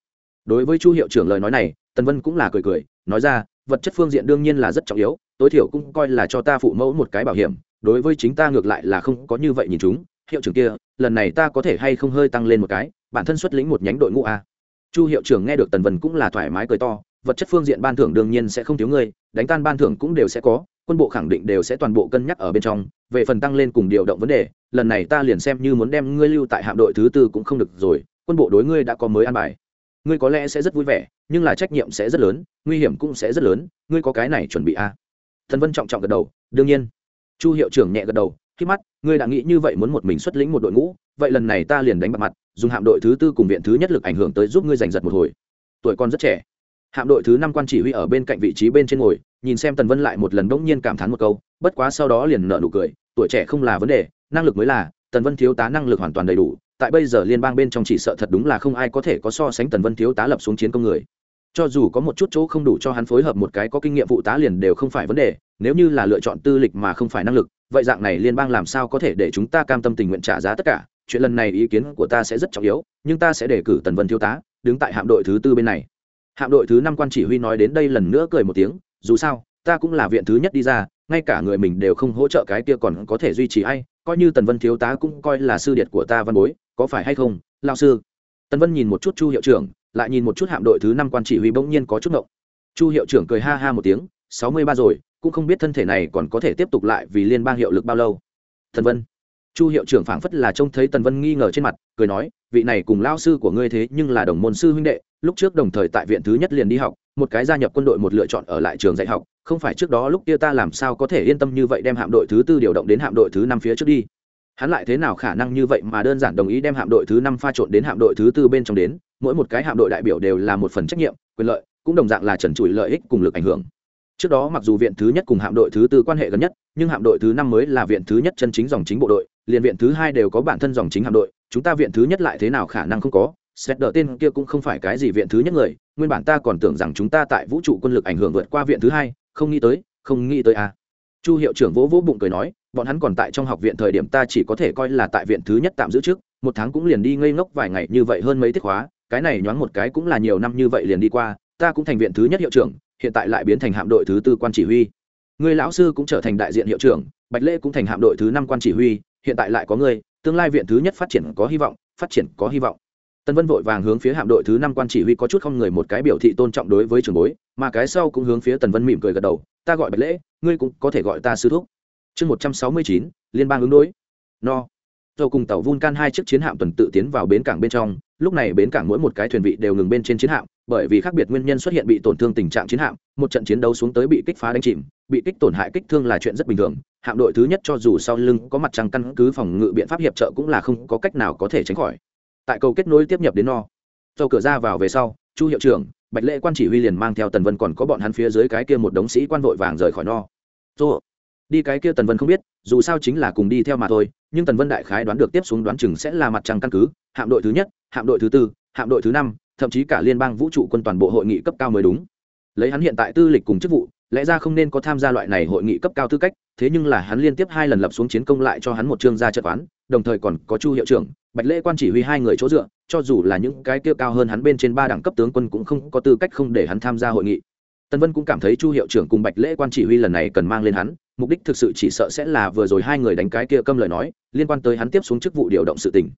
Đối với chu hiệu trưởng lời nói này tân vân cũng là cười cười, nói ra, vật chất phương diện đương nhiên là rất trọng yếu, tối thiểu cũng coi là cho ta phụ mẫu một cái bảo hiểm đối với chính ta ngược lại là không có như vậy nhìn chúng. Hiệu trưởng kia, lần này ta có thể hay không hơi tăng lên một cái? Bản thân xuất lĩnh một nhánh đội ngũ a. Chu hiệu trưởng nghe được tần vân cũng là thoải mái cười to, vật chất phương diện ban thưởng đương nhiên sẽ không thiếu ngươi đánh tan ban thưởng cũng đều sẽ có, quân bộ khẳng định đều sẽ toàn bộ cân nhắc ở bên trong, về phần tăng lên cùng điều động vấn đề, lần này ta liền xem như muốn đem ngươi lưu tại hạm đội thứ tư cũng không được rồi, quân bộ đối ngươi đã có mới an bài. Ngươi có lẽ sẽ rất vui vẻ, nhưng là trách nhiệm sẽ rất lớn, nguy hiểm cũng sẽ rất lớn, ngươi có cái này chuẩn bị à? thần vân trọng trọng gật đầu, đương nhiên chu hiệu trưởng nhẹ gật đầu, khi mắt, ngươi đã nghĩ như vậy muốn một mình xuất lĩnh một đội ngũ, vậy lần này ta liền đánh bạc mặt, dùng hạm đội thứ tư cùng viện thứ nhất lực ảnh hưởng tới giúp ngươi giành giật một hồi. Tuổi con rất trẻ. Hạm đội thứ năm quan chỉ huy ở bên cạnh vị trí bên trên ngồi, nhìn xem tần vân lại một lần bỗng nhiên cảm thán một câu, bất quá sau đó liền nợ nụ cười, tuổi trẻ không là vấn đề, năng lực mới là, tần vân thiếu tá năng lực hoàn toàn đầy đủ, tại bây giờ liên bang bên trong chỉ sợ thật đúng là không ai có thể có so sánh tần vân thiếu tá lập xuống chiến công người cho dù có một chút chỗ không đủ cho hắn phối hợp một cái có kinh nghiệm vụ tá liền đều không phải vấn đề, nếu như là lựa chọn tư lịch mà không phải năng lực, vậy dạng này liên bang làm sao có thể để chúng ta cam tâm tình nguyện trả giá tất cả? Chuyện lần này ý kiến của ta sẽ rất trọng yếu, nhưng ta sẽ đề cử tần vân thiếu tá, đứng tại hạm đội thứ tư bên này. Hạm đội thứ năm quan chỉ huy nói đến đây lần nữa cười một tiếng, dù sao, ta cũng là viện thứ nhất đi ra, ngay cả người mình đều không hỗ trợ cái kia còn có thể duy trì ai, coi như tần vân thiếu tá cũng coi là sư điệt của ta văn bối, có phải hay không lao sư? Tần vân nhìn một chút chu hiệu trưởng, lại nhìn một chút hạm đội thứ năm quan chỉ huy bỗng nhiên có chút ngộng. Chu hiệu trưởng cười ha ha một tiếng, sáu mươi ba rồi, cũng không biết thân thể này còn có thể tiếp tục lại vì liên bang hiệu lực bao lâu. Thần vân, chu hiệu trưởng phảng phất là trông thấy tần vân nghi ngờ trên mặt, cười nói, vị này cùng lao sư của ngươi thế nhưng là đồng môn sư huynh đệ, lúc trước đồng thời tại viện thứ nhất liền đi học, một cái gia nhập quân đội một lựa chọn ở lại trường dạy học, không phải trước đó lúc kia ta làm sao có thể yên tâm như vậy đem hạm đội thứ tư điều động đến hạm đội thứ năm phía trước đi hắn lại thế nào khả năng như vậy mà đơn giản đồng ý đem hạm đội thứ năm pha trộn đến hạm đội thứ tư bên trong đến, mỗi một cái hạm đội đại biểu đều là một phần trách nhiệm, quyền lợi, cũng đồng dạng là trần trụi lợi ích cùng lực ảnh hưởng trước đó mặc dù viện thứ nhất cùng hạm đội thứ tư quan hệ gần nhất, nhưng hạm đội thứ năm mới là viện thứ nhất chân chính dòng chính bộ đội, liền viện thứ hai đều có bản thân dòng chính hạm đội, chúng ta viện thứ nhất lại thế nào khả năng không có, xét đỡ tên kia cũng không phải cái gì viện thứ nhất người, nguyên bản ta còn tưởng rằng chúng ta tại vũ trụ quân lực ảnh hưởng vượt qua viện thứ hai, không nghĩ tới, không nghĩ tới à. chu hiệu trưởng vỗ vỗ bụng cười nói bọn hắn còn tại trong học viện thời điểm ta chỉ có thể coi là tại viện thứ nhất tạm giữ trước, một tháng cũng liền đi ngây ngốc vài ngày như vậy hơn mấy tiết khóa, cái này nhoáng một cái cũng là nhiều năm như vậy liền đi qua, ta cũng thành viện thứ nhất hiệu trưởng, hiện tại lại biến thành hạm đội thứ tư quan chỉ huy. Người lão sư cũng trở thành đại diện hiệu trưởng, bạch lễ cũng thành hạm đội thứ năm quan chỉ huy, hiện tại lại có người tương lai viện thứ nhất phát triển có hy vọng, phát triển có hy vọng. Tân vân vội vàng hướng phía hạm đội thứ năm quan chỉ huy có chút không người một cái biểu thị tôn trọng đối với trường bối, mà cái sau cũng hướng phía tần vân mỉm cười gật đầu, ta gọi bạch lễ, ngươi cũng có thể gọi ta sư thúc chương một trăm sáu mươi chín liên bang ứng đối no tàu cùng tàu Vulcan hai chiếc chiến hạm tuần tự tiến vào bến cảng bên trong, lúc này bến cảng mỗi một cái thuyền vị đều ngừng bên trên chiến hạm, bởi vì khác biệt nguyên nhân xuất hiện bị tổn thương tình trạng chiến hạm, một trận chiến đấu xuống tới bị kích phá đánh chìm, bị kích tổn hại kích thương là chuyện rất bình thường. Hạm đội thứ nhất cho dù sau lưng có mặt trăng căn cứ phòng ngự biện pháp hiệp trợ cũng là không có cách nào có thể tránh khỏi. Tại cầu kết nối tiếp nhập đến no, tàu cửa ra vào về sau, Chu hiệu trưởng, Bạch Lễ quan chỉ huy liền mang theo Tần Vân còn có bọn hắn phía dưới cái kia một đống sĩ quan vội vàng rời khỏi no. Rồi, đi cái kia Tần Vân không biết, dù sao chính là cùng đi theo mà thôi, nhưng tần vân đại khái đoán được tiếp xuống đoán chừng sẽ là mặt trăng căn cứ hạm đội thứ nhất hạm đội thứ tư hạm đội thứ năm thậm chí cả liên bang vũ trụ quân toàn bộ hội nghị cấp cao mới đúng. Lấy hắn hiện tại tư lịch cùng chức vụ lẽ ra không nên có tham gia loại này hội nghị cấp cao tư cách thế nhưng là hắn liên tiếp hai lần lập xuống chiến công lại cho hắn một chương gia chất toán đồng thời còn có chu hiệu trưởng bạch lễ quan chỉ huy hai người chỗ dựa cho dù là những cái kia cao hơn hắn bên trên ba đẳng cấp tướng quân cũng không có tư cách không để hắn tham gia hội nghị tân vân cũng cảm thấy chu hiệu trưởng cùng bạch lễ quan chỉ huy lần này cần mang lên hắn, mục đích thực sự chỉ sợ sẽ là vừa rồi hai người đánh cái kia câm lời nói, liên quan tới hắn tiếp xuống chức vụ điều động sự tình.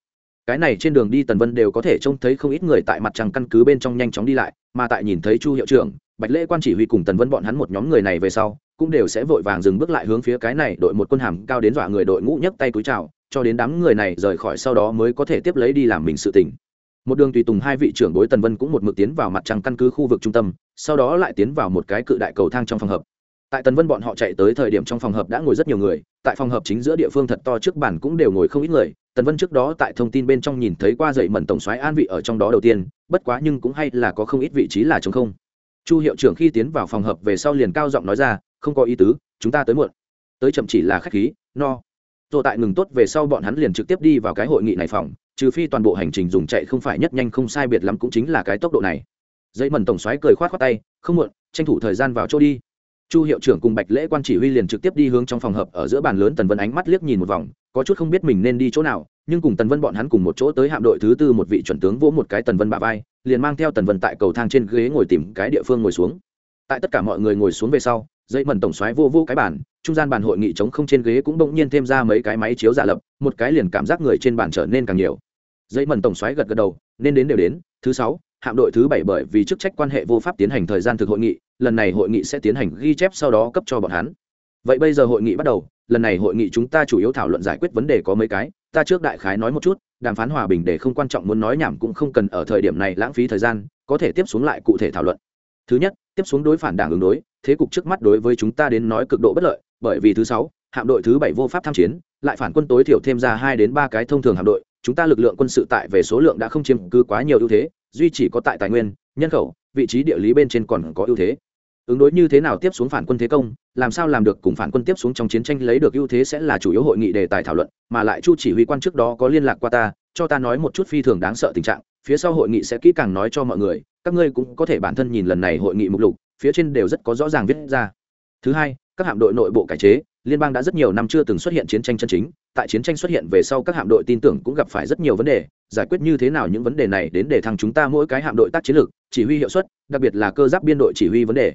Cái này trên đường đi tần vân đều có thể trông thấy không ít người tại mặt trăng căn cứ bên trong nhanh chóng đi lại, mà tại nhìn thấy chu hiệu trưởng, bạch lễ quan chỉ huy cùng tần vân bọn hắn một nhóm người này về sau, cũng đều sẽ vội vàng dừng bước lại hướng phía cái này đội một quân hàm cao đến dọa người đội ngũ nhấc tay túi chào, cho đến đám người này rời khỏi sau đó mới có thể tiếp lấy đi làm mình sự tình một đường tùy tùng hai vị trưởng bối tần vân cũng một mực tiến vào mặt trăng căn cứ khu vực trung tâm, sau đó lại tiến vào một cái cự đại cầu thang trong phòng hợp. Tại tần vân bọn họ chạy tới thời điểm trong phòng hợp đã ngồi rất nhiều người, tại phòng hợp chính giữa địa phương thật to trước bàn cũng đều ngồi không ít người. Tần vân trước đó tại thông tin bên trong nhìn thấy qua dậy mẩn tổng soái an vị ở trong đó đầu tiên, bất quá nhưng cũng hay là có không ít vị trí là chống không. Chu hiệu trưởng khi tiến vào phòng hợp về sau liền cao giọng nói ra, không có ý tứ, chúng ta tới muộn. Tới chậm chỉ là khách khí, no. Rồi tại ngừng tốt về sau bọn hắn liền trực tiếp đi vào cái hội nghị này phòng trừ phi toàn bộ hành trình dùng chạy không phải nhất nhanh không sai biệt lắm cũng chính là cái tốc độ này. Dây mần tổng xoáy cười khoát khoát tay, không muộn, tranh thủ thời gian vào chỗ đi. Chu hiệu trưởng cùng bạch lễ quan chỉ huy liền trực tiếp đi hướng trong phòng hợp ở giữa bàn lớn tần vân ánh mắt liếc nhìn một vòng, có chút không biết mình nên đi chỗ nào, nhưng cùng tần vân bọn hắn cùng một chỗ tới hạm đội thứ tư một vị chuẩn tướng vỗ một cái tần vân bạ vai, liền mang theo tần vân tại cầu thang trên ghế ngồi tìm cái địa phương ngồi xuống. Tại tất cả mọi người ngồi xuống về sau, dây mần tổng xoáy vô vô cái bàn, trung gian bàn hội nghị trống không trên ghế cũng bỗng nhiên thêm ra mấy cái máy chiếu giả lập, một cái liền cảm giác người trên bàn trở nên càng nhiều dây mần tổng xoáy gật gật đầu, nên đến đều đến. Thứ sáu, hạm đội thứ bảy bởi vì chức trách quan hệ vô pháp tiến hành thời gian thực hội nghị, lần này hội nghị sẽ tiến hành ghi chép sau đó cấp cho bọn hắn. Vậy bây giờ hội nghị bắt đầu, lần này hội nghị chúng ta chủ yếu thảo luận giải quyết vấn đề có mấy cái. Ta trước đại khái nói một chút, đàm phán hòa bình để không quan trọng muốn nói nhảm cũng không cần ở thời điểm này lãng phí thời gian, có thể tiếp xuống lại cụ thể thảo luận. Thứ nhất, tiếp xuống đối phản đảng ứng đối. Thế cục trước mắt đối với chúng ta đến nói cực độ bất lợi, bởi vì thứ sáu, hạm đội thứ bảy vô pháp tham chiến, lại phản quân tối thiểu thêm ra hai đến ba cái thông thường hạm đội chúng ta lực lượng quân sự tại về số lượng đã không chiếm cứ quá nhiều ưu thế, duy chỉ có tại tài nguyên, nhân khẩu, vị trí địa lý bên trên còn có ưu thế. Ứng đối như thế nào tiếp xuống phản quân thế công, làm sao làm được cùng phản quân tiếp xuống trong chiến tranh lấy được ưu thế sẽ là chủ yếu hội nghị đề tài thảo luận, mà lại chu chỉ huy quan trước đó có liên lạc qua ta, cho ta nói một chút phi thường đáng sợ tình trạng, phía sau hội nghị sẽ kỹ càng nói cho mọi người, các ngươi cũng có thể bản thân nhìn lần này hội nghị mục lục, phía trên đều rất có rõ ràng viết ra. Thứ hai, các hạm đội nội bộ cải chế liên bang đã rất nhiều năm chưa từng xuất hiện chiến tranh chân chính, tại chiến tranh xuất hiện về sau các hạm đội tin tưởng cũng gặp phải rất nhiều vấn đề, giải quyết như thế nào những vấn đề này đến để thăng chúng ta mỗi cái hạm đội tác chiến lược chỉ huy hiệu suất, đặc biệt là cơ giáp biên đội chỉ huy vấn đề.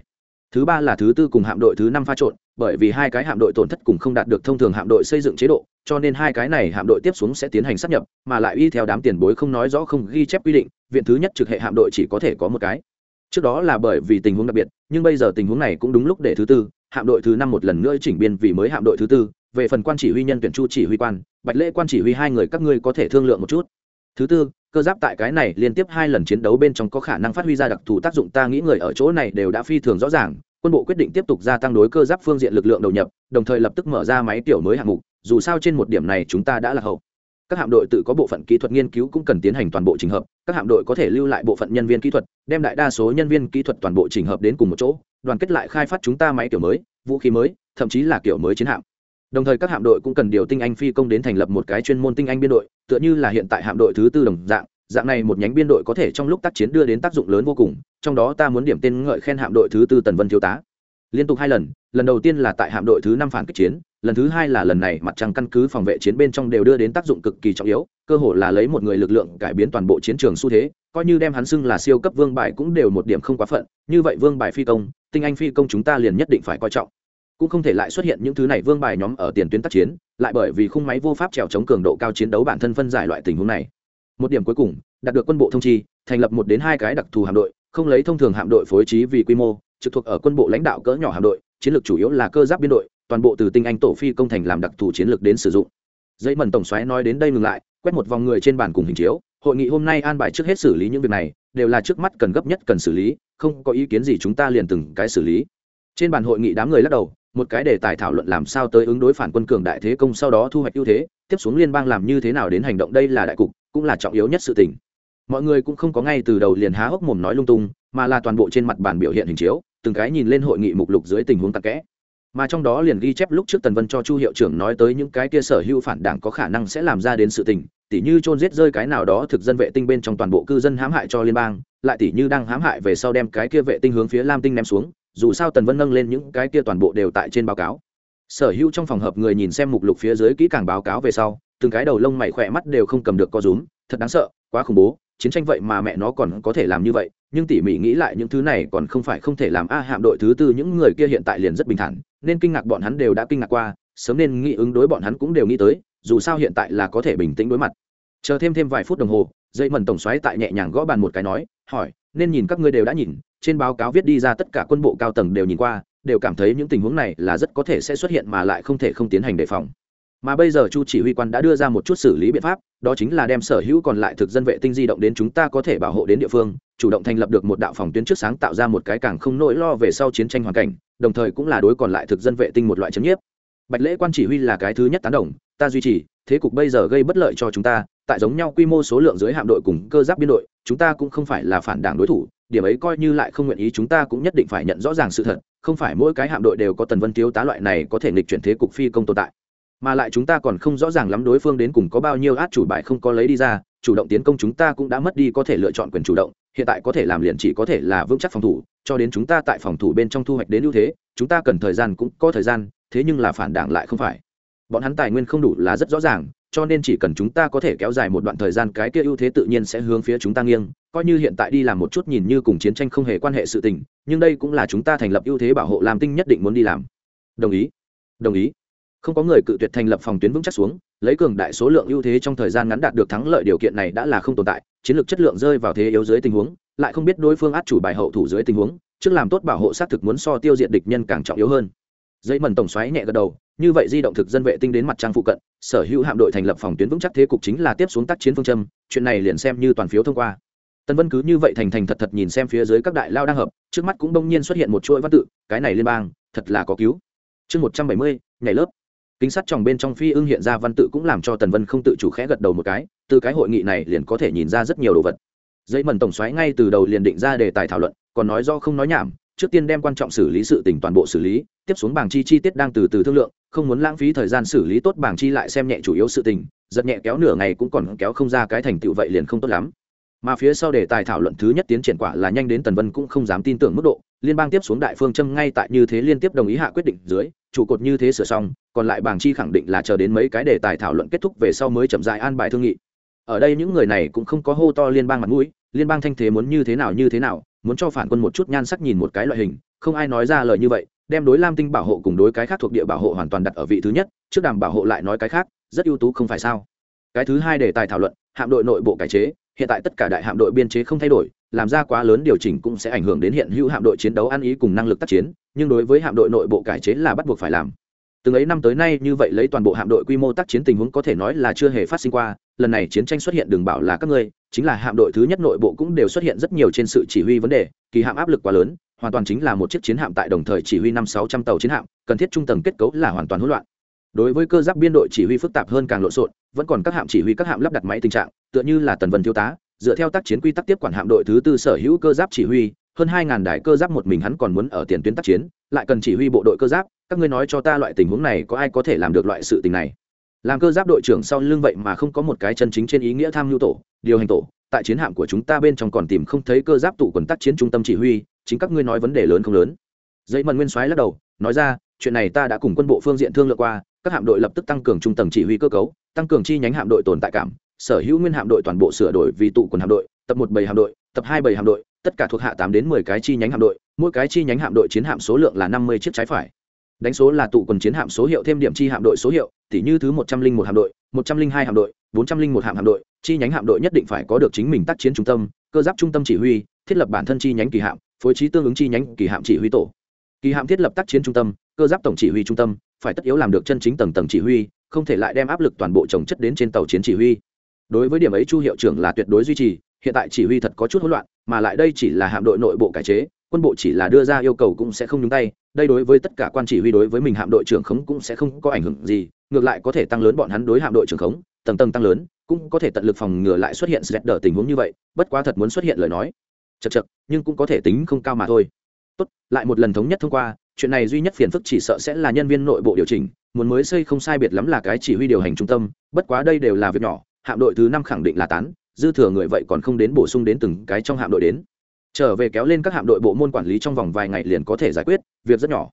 Thứ ba là thứ tư cùng hạm đội thứ năm pha trộn, bởi vì hai cái hạm đội tổn thất cùng không đạt được thông thường hạm đội xây dựng chế độ, cho nên hai cái này hạm đội tiếp xuống sẽ tiến hành sắp nhập, mà lại y theo đám tiền bối không nói rõ không ghi chép quy định, viện thứ nhất trực hệ hạm đội chỉ có thể có một cái. Trước đó là bởi vì tình huống đặc biệt, nhưng bây giờ tình huống này cũng đúng lúc để thứ tư hạm đội thứ năm một lần nữa chỉnh biên vì mới hạm đội thứ tư, về phần quan chỉ huy nhân tuyển chu chỉ huy quan, bạch lễ quan chỉ huy hai người các ngươi có thể thương lượng một chút. Thứ tư, cơ giáp tại cái này liên tiếp hai lần chiến đấu bên trong có khả năng phát huy ra đặc thù tác dụng, ta nghĩ người ở chỗ này đều đã phi thường rõ ràng, quân bộ quyết định tiếp tục gia tăng đối cơ giáp phương diện lực lượng đầu nhập, đồng thời lập tức mở ra máy tiểu mới hạng mục, dù sao trên một điểm này chúng ta đã là hậu. Các hạm đội tự có bộ phận kỹ thuật nghiên cứu cũng cần tiến hành toàn bộ trình hợp, các hạm đội có thể lưu lại bộ phận nhân viên kỹ thuật, đem đại đa số nhân viên kỹ thuật toàn bộ trình hợp đến cùng một chỗ đoàn kết lại khai phát chúng ta máy kiểu mới, vũ khí mới, thậm chí là kiểu mới chiến hạm. Đồng thời các hạm đội cũng cần điều tinh anh phi công đến thành lập một cái chuyên môn tinh anh biên đội, tựa như là hiện tại hạm đội thứ tư đồng dạng dạng này một nhánh biên đội có thể trong lúc tác chiến đưa đến tác dụng lớn vô cùng, trong đó ta muốn điểm tên ngợi khen hạm đội thứ tư tần vân thiếu tá. Liên tục hai lần lần đầu tiên là tại hạm đội thứ năm phản kích chiến lần thứ hai là lần này mặt trăng căn cứ phòng vệ chiến bên trong đều đưa đến tác dụng cực kỳ trọng yếu, cơ hội là lấy một người lực lượng cải biến toàn bộ chiến trường xu thế, coi như đem hắn xưng là siêu cấp vương bài cũng đều một điểm không quá phận, như vậy vương bài phi công, tinh anh phi công chúng ta liền nhất định phải coi trọng. Cũng không thể lại xuất hiện những thứ này vương bài nhóm ở tiền tuyến tác chiến, lại bởi vì khung máy vô pháp trèo chống cường độ cao chiến đấu bản thân phân giải loại tình huống này. Một điểm cuối cùng, đạt được quân bộ thông chi, thành lập một đến hai cái đặc thù hạm đội, không lấy thông thường hạm đội phối trí vì quy mô, trực thuộc ở quân bộ lãnh đạo cỡ nhỏ hạm đội, chiến lược chủ yếu là cơ giáp biên đội toàn bộ từ tinh anh tổ phi công thành làm đặc thù chiến lược đến sử dụng. Dây mần tổng xoáy nói đến đây ngừng lại, quét một vòng người trên bàn cùng hình chiếu, hội nghị hôm nay an bài trước hết xử lý những việc này, đều là trước mắt cần gấp nhất cần xử lý, không có ý kiến gì chúng ta liền từng cái xử lý. Trên bàn hội nghị đám người lắc đầu, một cái đề tài thảo luận làm sao tới ứng đối phản quân cường đại thế công sau đó thu hoạch ưu thế, tiếp xuống liên bang làm như thế nào đến hành động đây là đại cục, cũng là trọng yếu nhất sự tình. Mọi người cũng không có ngay từ đầu liền há hốc mồm nói lung tung, mà là toàn bộ trên mặt bàn biểu hiện hình chiếu, từng cái nhìn lên hội nghị mục lục dưới tình huống tắc kẽ mà trong đó liền ghi chép lúc trước tần vân cho chu hiệu trưởng nói tới những cái kia sở hữu phản đảng có khả năng sẽ làm ra đến sự tình, tỉ như trôn giết rơi cái nào đó thực dân vệ tinh bên trong toàn bộ cư dân hãm hại cho liên bang, lại tỉ như đang hãm hại về sau đem cái kia vệ tinh hướng phía lam tinh ném xuống, dù sao tần vân nâng lên những cái kia toàn bộ đều tại trên báo cáo. Sở hữu trong phòng hợp người nhìn xem mục lục phía dưới kỹ càng báo cáo về sau, từng cái đầu lông mày khỏe mắt đều không cầm được co rúm, thật đáng sợ, quá khủng bố chiến tranh vậy mà mẹ nó còn có thể làm như vậy, nhưng tỉ mỉ nghĩ lại những thứ này còn không phải không thể làm. A hạm đội thứ tư, những người kia hiện tại liền rất bình thản, nên kinh ngạc bọn hắn đều đã kinh ngạc qua, sớm nên nghĩ ứng đối bọn hắn cũng đều nghĩ tới, dù sao hiện tại là có thể bình tĩnh đối mặt. Chờ thêm thêm vài phút đồng hồ, dây mần tổng xoáy tại nhẹ nhàng gõ bàn một cái nói, hỏi, nên nhìn các ngươi đều đã nhìn, trên báo cáo viết đi ra tất cả quân bộ cao tầng đều nhìn qua, đều cảm thấy những tình huống này là rất có thể sẽ xuất hiện mà lại không thể không tiến hành đề phòng mà bây giờ chu chỉ huy quan đã đưa ra một chút xử lý biện pháp, đó chính là đem sở hữu còn lại thực dân vệ tinh di động đến chúng ta có thể bảo hộ đến địa phương, chủ động thành lập được một đạo phòng tuyến trước sáng tạo ra một cái càng không nỗi lo về sau chiến tranh hoàn cảnh, đồng thời cũng là đối còn lại thực dân vệ tinh một loại chấn nhiếp. Bạch lễ quan chỉ huy là cái thứ nhất tán đồng, ta duy trì, thế cục bây giờ gây bất lợi cho chúng ta, tại giống nhau quy mô số lượng dưới hạm đội cùng cơ giáp biên đội, chúng ta cũng không phải là phản đảng đối thủ, điểm ấy coi như lại không nguyện ý chúng ta cũng nhất định phải nhận rõ ràng sự thật, không phải mỗi cái hạm đội đều có tần vân thiếu tá loại này có thể nghịch chuyển thế cục phi công tồn tại mà lại chúng ta còn không rõ ràng lắm đối phương đến cùng có bao nhiêu át chủ bài không có lấy đi ra, chủ động tiến công chúng ta cũng đã mất đi có thể lựa chọn quyền chủ động, hiện tại có thể làm liền chỉ có thể là vững chắc phòng thủ, cho đến chúng ta tại phòng thủ bên trong thu hoạch đến ưu thế, chúng ta cần thời gian cũng có thời gian, thế nhưng là phản đảng lại không phải. Bọn hắn tài nguyên không đủ là rất rõ ràng, cho nên chỉ cần chúng ta có thể kéo dài một đoạn thời gian cái kia ưu thế tự nhiên sẽ hướng phía chúng ta nghiêng, coi như hiện tại đi làm một chút nhìn như cùng chiến tranh không hề quan hệ sự tình, nhưng đây cũng là chúng ta thành lập ưu thế bảo hộ làm tinh nhất định muốn đi làm. Đồng ý. Đồng ý không có người cự tuyệt thành lập phòng tuyến vững chắc xuống, lấy cường đại số lượng ưu thế trong thời gian ngắn đạt được thắng lợi điều kiện này đã là không tồn tại, chiến lược chất lượng rơi vào thế yếu dưới tình huống, lại không biết đối phương át chủ bài hậu thủ dưới tình huống, trước làm tốt bảo hộ xác thực muốn so tiêu diệt địch nhân càng trọng yếu hơn. Dây mần tổng xoáy nhẹ gật đầu, như vậy di động thực dân vệ tinh đến mặt trăng phụ cận, sở hữu hạm đội thành lập phòng tuyến vững chắc thế cục chính là tiếp xuống tác chiến phương châm, chuyện này liền xem như toàn phiếu thông qua. Tân vân cứ như vậy thành thành thật thật nhìn xem phía dưới các đại lao đang hợp, trước mắt cũng đông nhiên xuất hiện một chuỗi văn tự, cái này liên bang, thật là có cứu. Chương một trăm bảy mươi, nhảy lớp kính sắt tròng bên trong phi ưng hiện ra văn tự cũng làm cho tần vân không tự chủ khẽ gật đầu một cái, từ cái hội nghị này liền có thể nhìn ra rất nhiều đồ vật. Dây mần tổng xoáy ngay từ đầu liền định ra đề tài thảo luận, còn nói do không nói nhảm, trước tiên đem quan trọng xử lý sự tình toàn bộ xử lý, tiếp xuống bảng chi chi tiết đang từ từ thương lượng, không muốn lãng phí thời gian xử lý tốt bảng chi lại xem nhẹ chủ yếu sự tình, giật nhẹ kéo nửa ngày cũng còn kéo không ra cái thành tựu vậy liền không tốt lắm. Mà phía sau đề tài thảo luận thứ nhất tiến triển quả là nhanh đến tần vân cũng không dám tin tưởng mức độ liên bang tiếp xuống đại phương châm ngay tại như thế liên tiếp đồng ý hạ quyết định dưới, trụ cột như thế sửa xong, còn lại bảng chi khẳng định là chờ đến mấy cái đề tài thảo luận kết thúc về sau mới chậm dại an bài thương nghị. Ở đây những người này cũng không có hô to liên bang mặt mũi, liên bang thanh thế muốn như thế nào như thế nào, muốn cho phản quân một chút nhan sắc nhìn một cái loại hình, không ai nói ra lời như vậy, đem đối lam tinh bảo hộ cùng đối cái khác thuộc địa bảo hộ hoàn toàn đặt ở vị thứ nhất, trước đàm bảo hộ lại nói cái khác, rất ưu tú không phải sao? Cái thứ hai đề tài thảo luận, hạm đội nội bộ cải chế, hiện tại tất cả đại hạm đội biên chế không thay đổi làm ra quá lớn điều chỉnh cũng sẽ ảnh hưởng đến hiện hữu hạm đội chiến đấu ăn ý cùng năng lực tác chiến, nhưng đối với hạm đội nội bộ cải chế là bắt buộc phải làm. Từng ấy năm tới nay như vậy lấy toàn bộ hạm đội quy mô tác chiến tình huống có thể nói là chưa hề phát sinh qua, lần này chiến tranh xuất hiện đừng bảo là các ngươi, chính là hạm đội thứ nhất nội bộ cũng đều xuất hiện rất nhiều trên sự chỉ huy vấn đề, kỳ hạm áp lực quá lớn, hoàn toàn chính là một chiếc chiến hạm tại đồng thời chỉ huy năm sáu trăm tàu chiến hạm, cần thiết trung tầng kết cấu là hoàn toàn hỗn loạn. Đối với cơ giáp biên đội chỉ huy phức tạp hơn càng lộn xộn, vẫn còn các hạm chỉ huy các hạm lắp đặt máy tình trạng, tựa như là tần vân thiếu tá dựa theo tác chiến quy tắc tiếp quản hạm đội thứ tư sở hữu cơ giáp chỉ huy, hơn hai ngàn đài cơ giáp một mình hắn còn muốn ở tiền tuyến tác chiến, lại cần chỉ huy bộ đội cơ giáp, các ngươi nói cho ta loại tình huống này có ai có thể làm được loại sự tình này? Làm cơ giáp đội trưởng sau lưng vậy mà không có một cái chân chính trên ý nghĩa tham mưu tổ, điều hành tổ, tại chiến hạm của chúng ta bên trong còn tìm không thấy cơ giáp tụ quần tác chiến trung tâm chỉ huy, chính các ngươi nói vấn đề lớn không lớn. Dây mần nguyên soái lắc đầu, nói ra, chuyện này ta đã cùng quân bộ phương diện thương lượng qua, các hạm đội lập tức tăng cường trung tầng chỉ huy cơ cấu, tăng cường chi nhánh hạm đội tồn tại cảm sở hữu nguyên hạm đội toàn bộ sửa đổi vì tụ quần hạm đội, tập một bảy hạm đội, tập hai bảy hạm đội, tất cả thuộc hạ tám đến mười cái chi nhánh hạm đội, mỗi cái chi nhánh hạm đội chiến hạm số lượng là năm mươi chiếc trái phải. Đánh số là tụ quần chiến hạm số hiệu thêm điểm chi hạm đội số hiệu tỷ như thứ một trăm linh một hạm đội, một trăm linh hai hạm đội, bốn trăm linh một hạm hạm đội, chi nhánh hạm đội nhất định phải có được chính mình tác chiến trung tâm, cơ giáp trung tâm chỉ huy, thiết lập bản thân chi nhánh kỳ hạm, phối trí tương ứng chi nhánh kỳ hạm chỉ huy tổ. Kỳ hạm thiết lập tác chiến trung tâm, cơ giáp tổng chỉ huy trung tâm, phải tất yếu làm được chân chính tầng tầng chỉ huy, không thể lại đem áp lực toàn bộ trồng chất đến trên tàu chiến chỉ huy đối với điểm ấy chu hiệu trưởng là tuyệt đối duy trì, hiện tại chỉ huy thật có chút hỗn loạn, mà lại đây chỉ là hạm đội nội bộ cải chế, quân bộ chỉ là đưa ra yêu cầu cũng sẽ không nhúng tay, đây đối với tất cả quan chỉ huy đối với mình hạm đội trưởng khống cũng sẽ không có ảnh hưởng gì, ngược lại có thể tăng lớn bọn hắn đối hạm đội trưởng khống, tầng tầng tăng lớn, cũng có thể tận lực phòng ngừa lại xuất hiện sẹt đỡ tình huống như vậy, bất quá thật muốn xuất hiện lời nói chật chật nhưng cũng có thể tính không cao mà thôi. Tốt, lại một lần thống nhất thông qua, chuyện này duy nhất phiền phức chỉ sợ sẽ là nhân viên nội bộ điều chỉnh, muốn mới xây không sai biệt lắm là cái chỉ huy điều hành trung tâm, bất quá đây đều là việc nhỏ hạm đội thứ năm khẳng định là tán, dư thừa người vậy còn không đến bổ sung đến từng cái trong hạm đội đến. Trở về kéo lên các hạm đội bộ môn quản lý trong vòng vài ngày liền có thể giải quyết, việc rất nhỏ.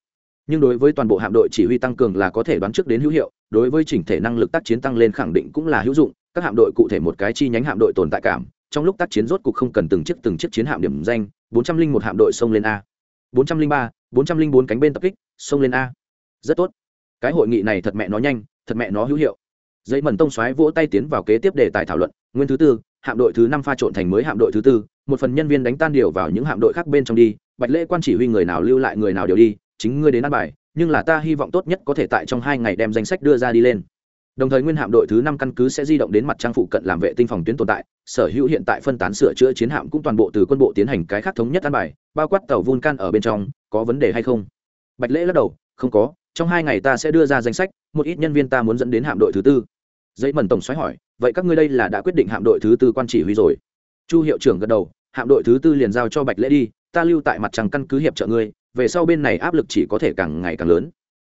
Nhưng đối với toàn bộ hạm đội chỉ huy tăng cường là có thể đoán trước đến hữu hiệu, đối với chỉnh thể năng lực tác chiến tăng lên khẳng định cũng là hữu dụng, các hạm đội cụ thể một cái chi nhánh hạm đội tồn tại cảm, trong lúc tác chiến rốt cục không cần từng chiếc từng chiếc chiến hạm điểm danh, bốn trăm linh một hạm đội xông lên a. Bốn trăm linh ba, bốn trăm linh bốn cánh bên tập kích, xông lên a. Rất tốt. Cái hội nghị này thật mẹ nó nhanh, thật mẹ nó hữu hiệu dây mần tông xoáy vỗ tay tiến vào kế tiếp đề tài thảo luận, nguyên thứ tư, hạm đội thứ năm pha trộn thành mới hạm đội thứ tư, một phần nhân viên đánh tan điều vào những hạm đội khác bên trong đi, bạch lễ quan chỉ huy người nào lưu lại người nào đều đi, chính ngươi đến ăn bài, nhưng là ta hy vọng tốt nhất có thể tại trong hai ngày đem danh sách đưa ra đi lên. Đồng thời nguyên hạm đội thứ năm căn cứ sẽ di động đến mặt trang phụ cận làm vệ tinh phòng tuyến tồn tại, sở hữu hiện tại phân tán sửa chữa chiến hạm cũng toàn bộ từ quân bộ tiến hành cái khác thống nhất ăn bài, bao quát tàu vulcan ở bên trong, có vấn đề hay không? Bạch lễ lắc đầu, không có trong hai ngày ta sẽ đưa ra danh sách, một ít nhân viên ta muốn dẫn đến hạm đội thứ tư. Dây mần tổng xoáy hỏi, vậy các ngươi đây là đã quyết định hạm đội thứ tư quan chỉ huy rồi? Chu hiệu trưởng gật đầu, hạm đội thứ tư liền giao cho bạch lễ đi, ta lưu tại mặt trăng căn cứ hiệp trợ ngươi, về sau bên này áp lực chỉ có thể càng ngày càng lớn.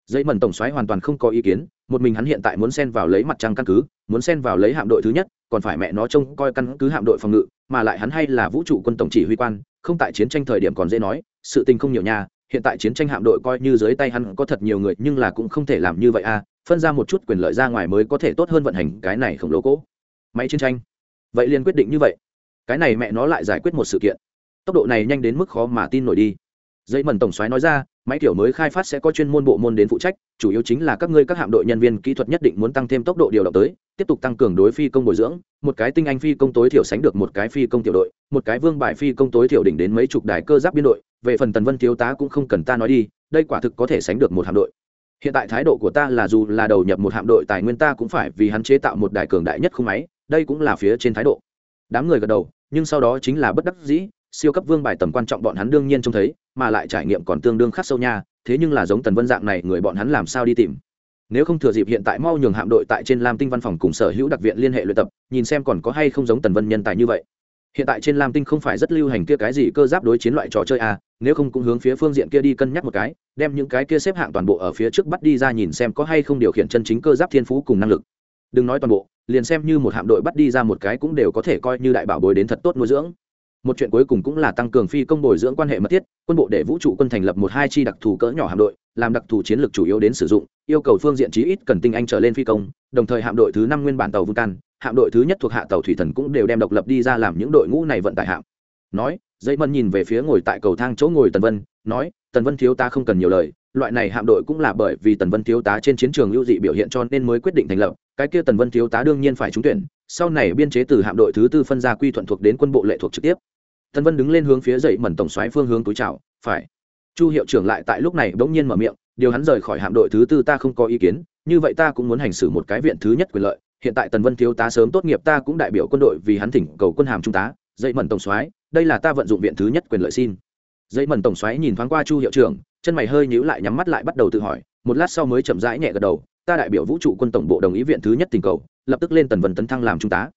Dây mần tổng xoáy hoàn toàn không có ý kiến, một mình hắn hiện tại muốn xen vào lấy mặt trăng căn cứ, muốn xen vào lấy hạm đội thứ nhất, còn phải mẹ nó trông coi căn cứ hạm đội phòng ngự, mà lại hắn hay là vũ trụ quân tổng chỉ huy quan, không tại chiến tranh thời điểm còn dễ nói, sự tình không nhiều nha hiện tại chiến tranh hạm đội coi như dưới tay hắn có thật nhiều người, nhưng là cũng không thể làm như vậy à phân ra một chút quyền lợi ra ngoài mới có thể tốt hơn vận hành cái này khổng lồ cỗ. Máy chiến tranh. Vậy liền quyết định như vậy. Cái này mẹ nó lại giải quyết một sự kiện. Tốc độ này nhanh đến mức khó mà tin nổi đi dây mần tổng soái nói ra, máy kiểu mới khai phát sẽ có chuyên môn bộ môn đến phụ trách, chủ yếu chính là các ngươi các hạm đội nhân viên kỹ thuật nhất định muốn tăng thêm tốc độ điều động tới, tiếp tục tăng cường đối phi công bồi dưỡng, một cái tinh anh phi công tối thiểu sánh được một cái phi công tiểu đội, một cái vương bài phi công tối thiểu đỉnh đến mấy chục đài cơ giáp biên đội, về phần tần vân thiếu tá cũng không cần ta nói đi, đây quả thực có thể sánh được một hạm đội. Hiện tại thái độ của ta là dù là đầu nhập một hạm đội tài nguyên ta cũng phải vì hắn chế tạo một đài cường đại nhất không máy, đây cũng là phía trên thái độ. Đám người gật đầu, nhưng sau đó chính là bất đắc dĩ siêu cấp vương bài tầm quan trọng bọn hắn đương nhiên trông thấy, mà lại trải nghiệm còn tương đương khắc sâu nha, thế nhưng là giống tần vân dạng này người bọn hắn làm sao đi tìm? Nếu không thừa dịp hiện tại mau nhường hạm đội tại trên lam tinh văn phòng cùng sở hữu đặc viện liên hệ luyện tập, nhìn xem còn có hay không giống tần vân nhân tài như vậy. Hiện tại trên lam tinh không phải rất lưu hành kia cái gì cơ giáp đối chiến loại trò chơi à nếu không cũng hướng phía phương diện kia đi cân nhắc một cái, đem những cái kia xếp hạng toàn bộ ở phía trước bắt đi ra nhìn xem có hay không điều khiển chân chính cơ giáp thiên phú cùng năng lực. Đừng nói toàn bộ, liền xem như một hạm đội bắt đi ra một cái cũng đều có thể coi như đại bảo bối đến thật tốt nuôi dưỡng một chuyện cuối cùng cũng là tăng cường phi công bồi dưỡng quan hệ mật thiết, quân bộ để vũ trụ quân thành lập một hai chi đặc thù cỡ nhỏ hạm đội, làm đặc thù chiến lược chủ yếu đến sử dụng, yêu cầu phương diện chí ít cần tinh anh trở lên phi công, đồng thời hạm đội thứ năm nguyên bản tàu vulcan, hạm đội thứ nhất thuộc hạ tàu thủy thần cũng đều đem độc lập đi ra làm những đội ngũ này vận tải hạm. Nói, dây mân nhìn về phía ngồi tại cầu thang chỗ ngồi tần vân, nói, tần vân thiếu ta không cần nhiều lời, loại này hạm đội cũng là bởi vì tần vân thiếu tá trên chiến trường lưu dị biểu hiện cho nên mới quyết định thành lập, cái kia tần vân thiếu tá đương nhiên phải trúng tuyển, sau này biên chế từ hạm đội thứ tư phân ra quy thuận thuộc đến quân bộ lệ thuộc trực tiếp tần vân đứng lên hướng phía dậy mẩn tổng xoáy phương hướng túi chào, phải. Chu hiệu trưởng lại tại lúc này bỗng nhiên mở miệng, điều hắn rời khỏi hạm đội thứ tư ta không có ý kiến, như vậy ta cũng muốn hành xử một cái viện thứ nhất quyền lợi. Hiện tại tần vân thiếu tá sớm tốt nghiệp ta cũng đại biểu quân đội vì hắn thỉnh cầu quân hàm trung tá, dậy mẩn tổng soái, đây là ta vận dụng viện thứ nhất quyền lợi xin. Dậy mẩn tổng soái nhìn thoáng qua chu hiệu trưởng, chân mày hơi nhíu lại nhắm mắt lại bắt đầu tự hỏi, một lát sau mới chậm rãi nhẹ gật đầu, ta đại biểu vũ trụ quân tổng bộ đồng ý viện thứ nhất tình cầu, lập tức lên tần vân tấn thăng làm trung tá.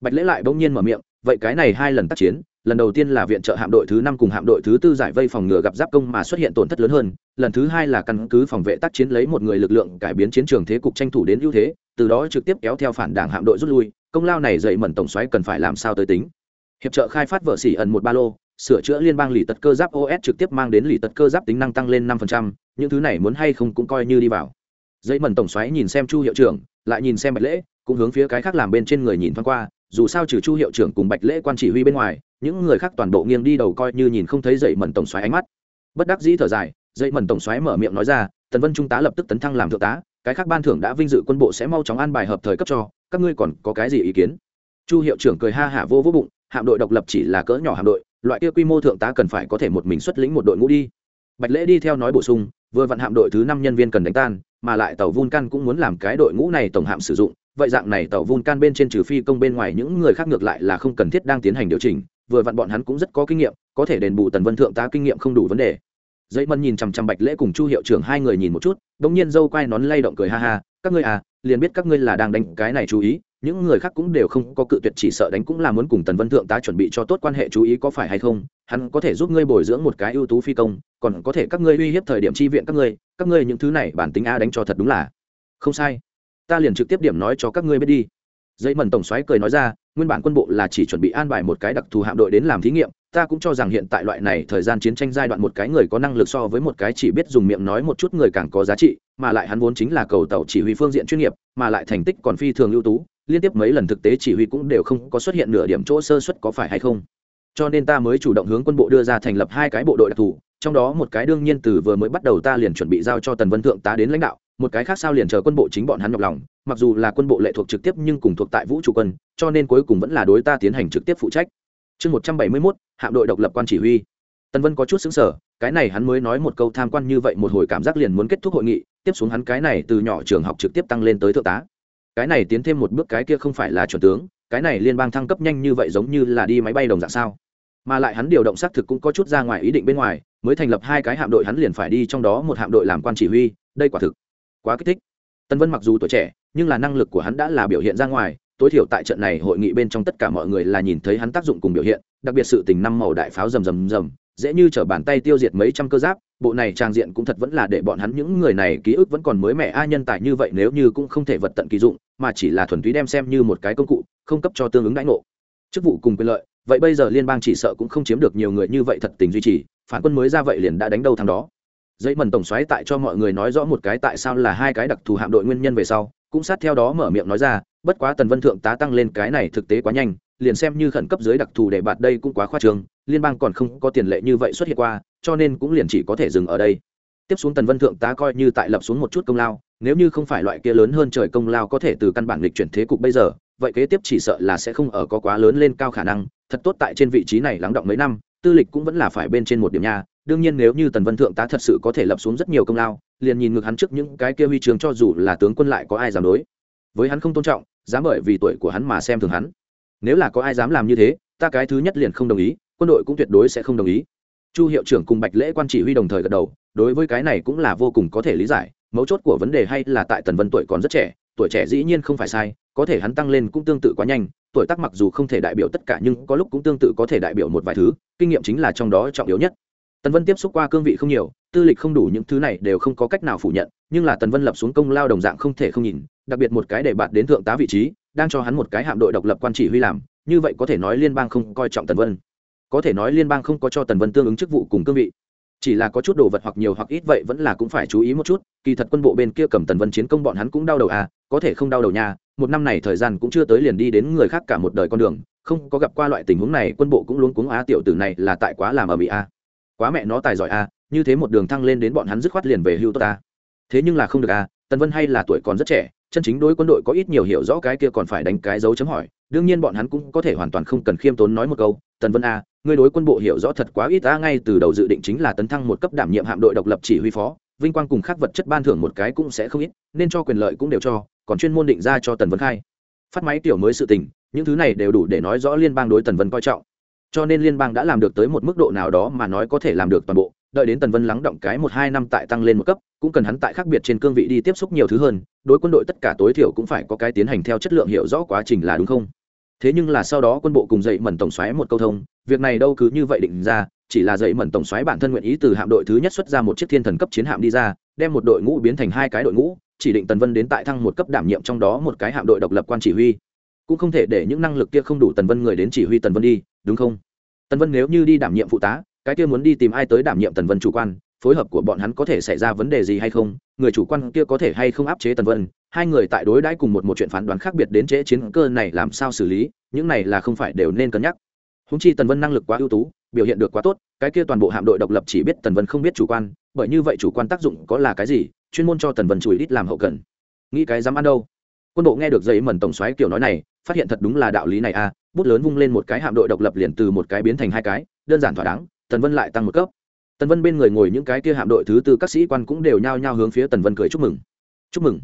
Bạch lễ lại bỗng nhiên mở miệng, vậy cái này hai lần tác chiến lần đầu tiên là viện trợ hạm đội thứ năm cùng hạm đội thứ tư giải vây phòng ngừa gặp giáp công mà xuất hiện tổn thất lớn hơn. Lần thứ hai là căn cứ phòng vệ tác chiến lấy một người lực lượng cải biến chiến trường thế cục tranh thủ đến ưu thế, từ đó trực tiếp kéo theo phản đảng hạm đội rút lui. Công lao này dậy mẩn tổng xoáy cần phải làm sao tới tính. Hiệp trợ khai phát vợ xỉ ẩn một ba lô, sửa chữa liên bang lì tật cơ giáp os trực tiếp mang đến lì tật cơ giáp tính năng tăng lên năm những thứ này muốn hay không cũng coi như đi vào. Dậy mẩn tổng xoáy nhìn xem chu hiệu trưởng, lại nhìn xem bạch lễ, cũng hướng phía cái khác làm bên trên người nhìn thoáng qua, dù sao trừ chu hiệu trưởng cùng bạch lễ quan chỉ huy bên ngoài những người khác toàn bộ nghiêng đi đầu coi như nhìn không thấy dậy mẩn tổng xoáy ánh mắt. Bất đắc dĩ thở dài, dậy mẩn tổng xoáy mở miệng nói ra, tần vân trung tá lập tức tấn thăng làm thượng tá, cái khác ban thưởng đã vinh dự quân bộ sẽ mau chóng an bài hợp thời cấp cho, các ngươi còn có cái gì ý kiến? Chu hiệu trưởng cười ha hả vô vô bụng, hạm đội độc lập chỉ là cỡ nhỏ hạm đội, loại kia quy mô thượng tá cần phải có thể một mình xuất lĩnh một đội ngũ đi. Bạch lễ đi theo nói bổ sung, vừa vặn hạm đội thứ năm nhân viên cần đánh tan, mà lại tàu vulcan cũng muốn làm cái đội ngũ này tổng hạm sử dụng, vậy dạng này tàu vulcan bên trên trừ phi công bên ngoài những người khác ngược lại là không cần thiết đang tiến hành điều chỉnh vừa vặn bọn hắn cũng rất có kinh nghiệm, có thể đền bù tần vân thượng tá kinh nghiệm không đủ vấn đề. Dây mân nhìn chằm chằm bạch lễ cùng chu hiệu trưởng hai người nhìn một chút đ ỗ n g nhiên dâu quai nón lay động cười ha ha, các ngươi à liền biết các ngươi là đang đánh cái này chú ý, những người khác cũng đều không có cự tuyệt, chỉ sợ đánh cũng là muốn cùng tần vân thượng tá chuẩn bị cho tốt quan hệ chú ý có phải hay không, hắn có thể giúp ngươi bồi dưỡng một cái ưu tú phi công, còn có thể các ngươi uy hiếp thời điểm tri viện các ngươi các ngươi những thứ này bản tính a đánh cho thật đúng là không sai. Ta liền trực tiếp điểm nói cho các ngươi biết đi dây mần tổng xoáy cười nói ra, nguyên bản quân bộ là chỉ chuẩn bị an bài một cái đặc thù hạm đội đến làm thí nghiệm, ta cũng cho rằng hiện tại loại này thời gian chiến tranh giai đoạn một cái người có năng lực so với một cái chỉ biết dùng miệng nói một chút người càng có giá trị, mà lại hắn vốn chính là cầu tàu chỉ huy phương diện chuyên nghiệp, mà lại thành tích còn phi thường ưu tú, liên tiếp mấy lần thực tế chỉ huy cũng đều không có xuất hiện nửa điểm chỗ sơ xuất có phải hay không. Cho nên ta mới chủ động hướng quân bộ đưa ra thành lập hai cái bộ đội đặc thù, trong đó một cái đương nhiên từ vừa mới bắt đầu ta liền chuẩn bị giao cho tần vân thượng tá đến lãnh đạo một cái khác sao liền chờ quân bộ chính bọn hắn nhọc lòng, mặc dù là quân bộ lệ thuộc trực tiếp nhưng cùng thuộc tại vũ trụ quân, cho nên cuối cùng vẫn là đối ta tiến hành trực tiếp phụ trách. Chương một trăm bảy mươi mốt, hạm đội độc lập quan chỉ huy. Tần vân có chút xứng sở cái này hắn mới nói một câu tham quan như vậy một hồi cảm giác liền muốn kết thúc hội nghị, tiếp xuống hắn cái này từ nhỏ trường học trực tiếp tăng lên tới thượng tá. Cái này tiến thêm một bước cái kia không phải là chuẩn tướng, cái này liên bang thăng cấp nhanh như vậy giống như là đi máy bay đồng dạng sao? Mà lại hắn điều động xác thực cũng có chút ra ngoài ý định bên ngoài, mới thành lập hai cái hạm đội hắn liền phải đi trong đó một hạm đội làm quan chỉ huy, đây quả thực quá kích thích. Tân vân mặc dù tuổi trẻ, nhưng là năng lực của hắn đã là biểu hiện ra ngoài. Tối thiểu tại trận này hội nghị bên trong tất cả mọi người là nhìn thấy hắn tác dụng cùng biểu hiện, đặc biệt sự tình năm màu đại pháo rầm rầm rầm, dễ như t bàn tay tiêu diệt mấy trăm cơ giáp, bộ này trang diện cũng thật vẫn là để bọn hắn những người này ký ức vẫn còn mới mẻ a nhân tài như vậy nếu như cũng không thể vật tận kỳ dụng, mà chỉ là thuần túy đem xem như một cái công cụ, không cấp cho tương ứng đãi ngộ. Chức vụ cùng quyền lợi, vậy bây giờ liên bang chỉ sợ cũng không chiếm được nhiều người như vậy thật tình duy trì, phản quân mới ra vậy liền đã đánh đâu thằng đó dây mần tổng xoáy tại cho mọi người nói rõ một cái tại sao là hai cái đặc thù hạm đội nguyên nhân về sau, cũng sát theo đó mở miệng nói ra, bất quá tần vân thượng tá tăng lên cái này thực tế quá nhanh, liền xem như khẩn cấp dưới đặc thù để bạt đây cũng quá khoa trương, liên bang còn không có tiền lệ như vậy xuất hiện qua, cho nên cũng liền chỉ có thể dừng ở đây. Tiếp xuống tần vân thượng tá coi như tại lập xuống một chút công lao, nếu như không phải loại kia lớn hơn trời công lao có thể từ căn bản lịch chuyển thế cục bây giờ, vậy kế tiếp chỉ sợ là sẽ không ở có quá lớn lên cao khả năng, thật tốt tại trên vị trí này lắng động mấy năm, tư lịch cũng vẫn là phải bên trên một điểm nha đương nhiên nếu như tần vân thượng tá thật sự có thể lập xuống rất nhiều công lao, liền nhìn ngược hắn trước những cái kia huy trường cho dù là tướng quân lại có ai dám đối. Với hắn không tôn trọng, dám bởi vì tuổi của hắn mà xem thường hắn. Nếu là có ai dám làm như thế, ta cái thứ nhất liền không đồng ý, quân đội cũng tuyệt đối sẽ không đồng ý. Chu hiệu trưởng cùng bạch lễ quan chỉ huy đồng thời gật đầu, đối với cái này cũng là vô cùng có thể lý giải, mấu chốt của vấn đề hay là tại tần vân tuổi còn rất trẻ, tuổi trẻ dĩ nhiên không phải sai, có thể hắn tăng lên cũng tương tự quá nhanh, tuổi tác mặc dù không thể đại biểu tất cả nhưng có lúc cũng tương tự có thể đại biểu một vài thứ, kinh nghiệm chính là trong đó trọng yếu nhất tần vân tiếp xúc qua cương vị không nhiều, tư lịch không đủ những thứ này đều không có cách nào phủ nhận, nhưng là tần vân lập xuống công lao đồng dạng không thể không nhìn, đặc biệt một cái để bạn đến thượng tá vị trí, đang cho hắn một cái hạm đội độc lập quan chỉ huy làm, như vậy có thể nói liên bang không coi trọng tần vân. Có thể nói liên bang không có cho tần vân tương ứng chức vụ cùng cương vị. Chỉ là có chút đồ vật hoặc nhiều hoặc ít vậy vẫn là cũng phải chú ý một chút, kỳ thật quân bộ bên kia cầm tần vân chiến công bọn hắn cũng đau đầu à có thể không đau đầu nha, một năm này thời gian cũng chưa tới liền đi đến người khác cả một đời con đường, không có gặp qua loại tình huống này, quân bộ cũng luôn cuống á, tiểu tử này là tại quá làm ở mỹ a quá mẹ nó tài giỏi a như thế một đường thăng lên đến bọn hắn dứt khoát liền về hưu tốt ta. Thế nhưng là không được a tần vân hay là tuổi còn rất trẻ, chân chính đối quân đội có ít nhiều hiểu rõ cái kia còn phải đánh cái dấu chấm hỏi, đương nhiên bọn hắn cũng có thể hoàn toàn không cần khiêm tốn nói một câu, tần vân a ngươi đối quân bộ hiểu rõ thật quá ít ta, ngay từ đầu dự định chính là tấn thăng một cấp đảm nhiệm hạm đội độc lập chỉ huy phó, vinh quang cùng khác vật chất ban thưởng một cái cũng sẽ không ít, nên cho quyền lợi cũng đều cho, còn chuyên môn định ra cho tần vân khai. Phát máy tiểu mới sự tình, những thứ này đều đủ để nói rõ liên bang đối tần vân coi trọng cho nên liên bang đã làm được tới một mức độ nào đó mà nói có thể làm được toàn bộ. Đợi đến tần vân lắng động cái một hai năm tại tăng lên một cấp, cũng cần hắn tại khác biệt trên cương vị đi tiếp xúc nhiều thứ hơn, đối quân đội tất cả tối thiểu cũng phải có cái tiến hành theo chất lượng hiểu rõ quá trình là đúng không? Thế nhưng là sau đó quân bộ cùng dậy mẩn tổng xoáy một câu thông, việc này đâu cứ như vậy định ra, chỉ là dậy mẩn tổng xoáy bản thân nguyện ý từ hạm đội thứ nhất xuất ra một chiếc thiên thần cấp chiến hạm đi ra, đem một đội ngũ biến thành hai cái đội ngũ, chỉ định tần vân đến tại thăng một cấp đảm nhiệm trong đó một cái hạm đội độc lập quan chỉ huy. Cũng không thể để những năng lực kia không đủ tần vân người đến chỉ huy tần vân đi, đúng không? Tần vân nếu như đi đảm nhiệm phụ tá, cái kia muốn đi tìm ai tới đảm nhiệm tần vân chủ quan, phối hợp của bọn hắn có thể xảy ra vấn đề gì hay không? Người chủ quan kia có thể hay không áp chế tần vân? Hai người tại đối đãi cùng một một chuyện phán đoán khác biệt đến trễ chiến cơ này làm sao xử lý? Những này là không phải đều nên cân nhắc. Húng chi tần vân năng lực quá ưu tú, biểu hiện được quá tốt, cái kia toàn bộ hạm đội độc lập chỉ biết tần vân không biết chủ quan, bởi như vậy chủ quan tác dụng có là cái gì? Chuyên môn cho tần vân chùi đít làm hậu cần. Nghĩ cái dám ăn đâu? Quân bộ nghe được giấy mẩn tổng xoáy kiểu nói này, phát hiện thật đúng là đạo lý này à bút lớn vung lên một cái hạm đội độc lập liền từ một cái biến thành hai cái, đơn giản thỏa đáng, tần vân lại tăng một cấp. Tần vân bên người ngồi những cái kia hạm đội thứ tư các sĩ quan cũng đều nhao nhao hướng phía tần vân cười chúc mừng. Chúc mừng.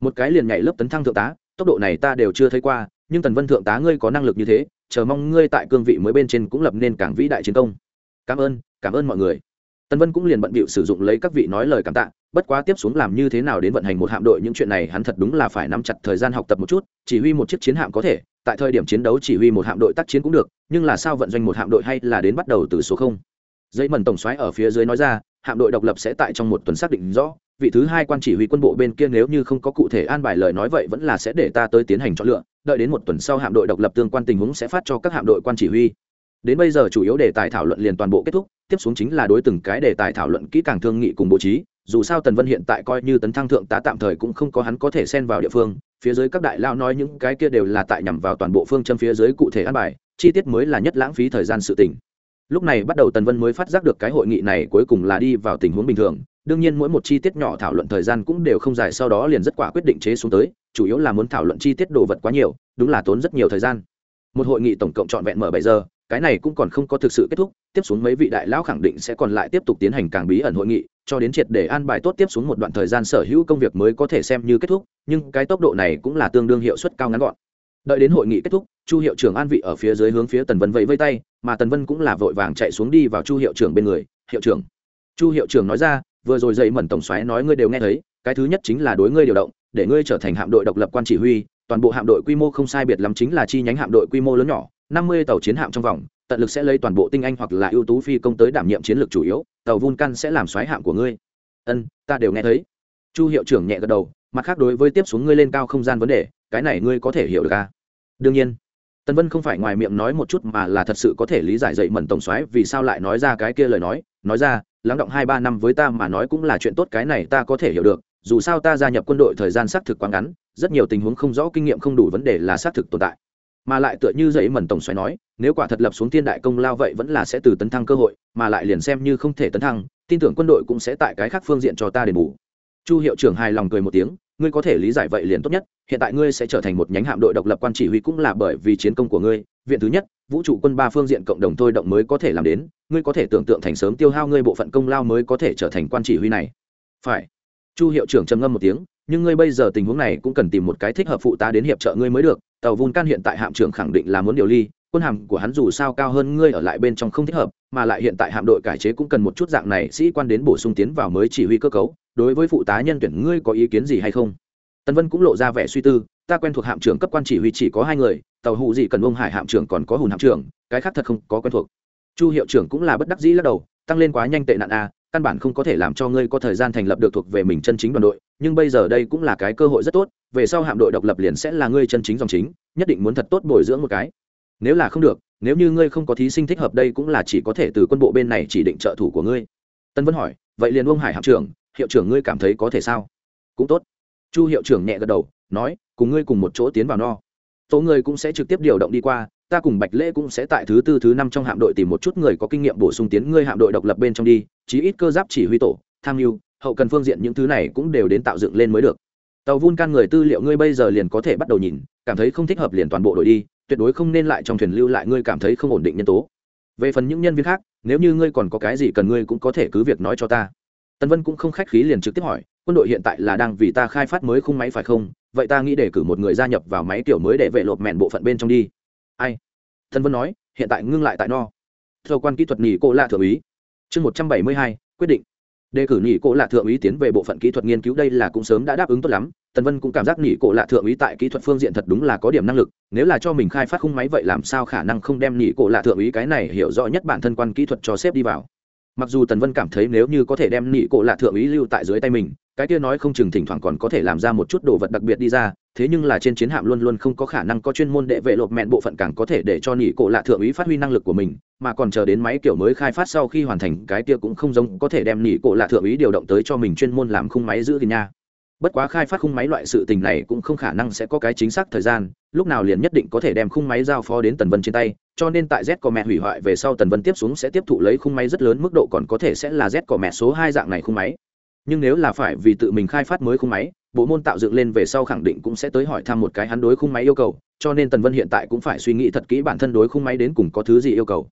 Một cái liền nhảy lớp tấn thăng thượng tá, tốc độ này ta đều chưa thấy qua, nhưng tần vân thượng tá ngươi có năng lực như thế, chờ mong ngươi tại cương vị mới bên trên cũng lập nên cảng vĩ đại chiến công. Cảm ơn cảm ơn mọi người. Tần vân cũng liền bận bịu sử dụng lấy các vị nói lời cảm tạ bất quá tiếp xuống làm như thế nào đến vận hành một hạm đội những chuyện này hắn thật đúng là phải nắm chặt thời gian học tập một chút, chỉ huy một chiếc chiến hạm có thể, tại thời điểm chiến đấu chỉ huy một hạm đội tác chiến cũng được, nhưng là sao vận doanh một hạm đội hay là đến bắt đầu từ số không? Dây mần tổng xoáy ở phía dưới nói ra, hạm đội độc lập sẽ tại trong một tuần xác định rõ, vị thứ hai quan chỉ huy quân bộ bên kia nếu như không có cụ thể an bài lời nói vậy vẫn là sẽ để ta tới tiến hành chọn lựa, đợi đến một tuần sau hạm đội độc lập tương quan tình huống sẽ phát cho các hạm đội quan chỉ huy. Đến bây giờ chủ yếu đề tài thảo luận liền toàn bộ kết thúc, tiếp xuống chính là đối từng cái đề tài thảo luận kỹ càng thương nghị cùng bố trí dù sao tần vân hiện tại coi như tấn thăng thượng tá tạm thời cũng không có hắn có thể xen vào địa phương, phía dưới các đại lao nói những cái kia đều là tại nhằm vào toàn bộ phương châm phía dưới cụ thể an bài, chi tiết mới là nhất lãng phí thời gian sự tỉnh lúc này bắt đầu tần vân mới phát giác được cái hội nghị này cuối cùng là đi vào tình huống bình thường, đương nhiên mỗi một chi tiết nhỏ thảo luận thời gian cũng đều không dài, sau đó liền rất quả quyết định chế xuống tới, chủ yếu là muốn thảo luận chi tiết đồ vật quá nhiều, đúng là tốn rất nhiều thời gian. Một hội nghị tổng cộng trọn vẹn mở bảy giờ cái này cũng còn không có thực sự kết thúc, tiếp xuống mấy vị đại lão khẳng định sẽ còn lại tiếp tục tiến hành càng bí ẩn hội nghị, cho đến triệt để an bài tốt tiếp xuống một đoạn thời gian sở hữu công việc mới có thể xem như kết thúc, nhưng cái tốc độ này cũng là tương đương hiệu suất cao ngắn gọn. Đợi đến hội nghị kết thúc, chu hiệu trưởng an vị ở phía dưới hướng phía tần vân vẫy vây tay, mà tần vân cũng là vội vàng chạy xuống đi vào chu hiệu trưởng bên người, hiệu trưởng. Chu hiệu trưởng nói ra, vừa rồi dậy mẩn tổng xoáy nói ngươi đều nghe thấy, cái thứ nhất chính là đối ngươi điều động, để ngươi trở thành hạm đội độc lập quan chỉ huy, toàn bộ hạm đội quy mô không sai biệt lắm chính là chi nhánh hạm đội quy mô lớn nhỏ năm mươi tàu chiến hạm trong vòng, tận lực sẽ lấy toàn bộ tinh anh hoặc là ưu tú phi công tới đảm nhiệm chiến lược chủ yếu, tàu vulcan sẽ làm xoáy hạm của ngươi. Ân, ta đều nghe thấy. Chu hiệu trưởng nhẹ gật đầu, mặt khác đối với tiếp xuống ngươi lên cao không gian vấn đề, cái này ngươi có thể hiểu được à? đương nhiên. Tần vân không phải ngoài miệng nói một chút mà là thật sự có thể lý giải dậy mẩn tổng soái vì sao lại nói ra cái kia lời nói. Nói ra, lắng động hai ba năm với ta mà nói cũng là chuyện tốt, cái này ta có thể hiểu được. Dù sao ta gia nhập quân đội thời gian xác thực quá ngắn, rất nhiều tình huống không rõ, kinh nghiệm không đủ vấn đề là xác thực tồn tại mà lại tựa như dậy mẩn tổng xoáy nói, nếu quả thật lập xuống thiên đại công lao vậy vẫn là sẽ từ tấn thăng cơ hội, mà lại liền xem như không thể tấn thăng, tin tưởng quân đội cũng sẽ tại cái khác phương diện cho ta đền bù. Chu hiệu trưởng hài lòng cười một tiếng, ngươi có thể lý giải vậy liền tốt nhất, hiện tại ngươi sẽ trở thành một nhánh hạm đội độc lập quan chỉ huy cũng là bởi vì chiến công của ngươi, viện thứ nhất, vũ trụ quân ba phương diện cộng đồng thôi động mới có thể làm đến, ngươi có thể tưởng tượng thành sớm tiêu hao ngươi bộ phận công lao mới có thể trở thành quan chỉ huy này. Phải. Chu hiệu trưởng trầm ngâm một tiếng, nhưng ngươi bây giờ tình huống này cũng cần tìm một cái thích hợp phụ tá đến hiệp trợ ngươi mới được tàu vulcan hiện tại hạm trưởng khẳng định là muốn điều ly, quân hàm của hắn dù sao cao hơn ngươi ở lại bên trong không thích hợp, mà lại hiện tại hạm đội cải chế cũng cần một chút dạng này, sĩ quan đến bổ sung tiến vào mới chỉ huy cơ cấu, đối với phụ tá nhân tuyển ngươi có ý kiến gì hay không? Tân vân cũng lộ ra vẻ suy tư, ta quen thuộc hạm trưởng cấp quan chỉ huy chỉ có hai người, tàu hụ gì cần ông hải hạm trưởng còn có hùn hạm trưởng, cái khác thật không có quen thuộc. Chu hiệu trưởng cũng là bất đắc dĩ lắc đầu, tăng lên quá nhanh tệ nạn a căn bản không có thể làm cho ngươi có thời gian thành lập được thuộc về mình chân chính đoàn đội, nhưng bây giờ đây cũng là cái cơ hội rất tốt, về sau hạm đội độc lập liền sẽ là ngươi chân chính dòng chính, nhất định muốn thật tốt bồi dưỡng một cái. Nếu là không được, nếu như ngươi không có thí sinh thích hợp đây cũng là chỉ có thể từ quân bộ bên này chỉ định trợ thủ của ngươi. Tân vân hỏi, vậy liền ông hải hạm trưởng, hiệu trưởng ngươi cảm thấy có thể sao? Cũng tốt. Chu hiệu trưởng nhẹ gật đầu, nói, cùng ngươi cùng một chỗ tiến vào no. Tố ngươi cũng sẽ trực tiếp điều động đi qua ta cùng bạch lễ cũng sẽ tại thứ tư, thứ năm trong hạm đội tìm một chút người có kinh nghiệm bổ sung tiến ngươi hạm đội độc lập bên trong đi, chí ít cơ giáp chỉ huy tổ, tham mưu, hậu cần phương diện những thứ này cũng đều đến tạo dựng lên mới được. Tàu vun can người tư liệu ngươi bây giờ liền có thể bắt đầu nhìn, cảm thấy không thích hợp liền toàn bộ đội đi, tuyệt đối không nên lại trong thuyền lưu lại ngươi cảm thấy không ổn định nhân tố. Về phần những nhân viên khác, nếu như ngươi còn có cái gì cần ngươi cũng có thể cứ việc nói cho ta. Tân vân cũng không khách khí liền trực tiếp hỏi, quân đội hiện tại là đang vì ta khai phát mới khung máy phải không? Vậy ta nghĩ để cử một người gia nhập vào máy kiểu mới để vệ lộp mẹn bộ phận bên trong đi ai? Thân vân nói, hiện tại ngưng lại tại no. Thờ quan kỹ thuật nghỉ cô lạ thượng úy. Chương một trăm bảy mươi hai, quyết định. Đề cử nghỉ cô lạ thượng úy tiến về bộ phận kỹ thuật nghiên cứu đây là cũng sớm đã đáp ứng tốt lắm. Tần vân cũng cảm giác nghỉ cổ lạ thượng úy tại kỹ thuật phương diện thật đúng là có điểm năng lực. Nếu là cho mình khai phát khung máy vậy làm sao khả năng không đem nghỉ cổ lạ thượng úy cái này hiểu rõ nhất bản thân quan kỹ thuật cho xếp đi vào? Mặc dù tần vân cảm thấy nếu như có thể đem nghỉ cổ lạ thượng úy lưu tại dưới tay mình cái kia nói không chừng thỉnh thoảng còn có thể làm ra một chút đồ vật đặc biệt đi ra, thế nhưng là trên chiến hạm luôn luôn không có khả năng có chuyên môn đệ vệ lộp mẹn bộ phận càng có thể để cho nỉ cổ lạ thượng úy phát huy năng lực của mình, mà còn chờ đến máy kiểu mới khai phát sau khi hoàn thành, cái kia cũng không giống có thể đem nỉ cổ lạ thượng úy điều động tới cho mình chuyên môn làm khung máy giữ gìn nha. Bất quá khai phát khung máy loại sự tình này cũng không khả năng sẽ có cái chính xác thời gian, lúc nào liền nhất định có thể đem khung máy giao phó đến tần vân trên tay, cho nên tại z có mẹ hủy hoại về sau tần vân tiếp xuống sẽ tiếp thụ lấy khung máy rất lớn, mức độ còn có thể sẽ là z có mẹ số hai dạng này khung máy nhưng nếu là phải vì tự mình khai phát mới khung máy, bộ môn tạo dựng lên về sau khẳng định cũng sẽ tới hỏi thăm một cái hắn đối khung máy yêu cầu, cho nên tần vân hiện tại cũng phải suy nghĩ thật kỹ bản thân đối khung máy đến cùng có thứ gì yêu cầu.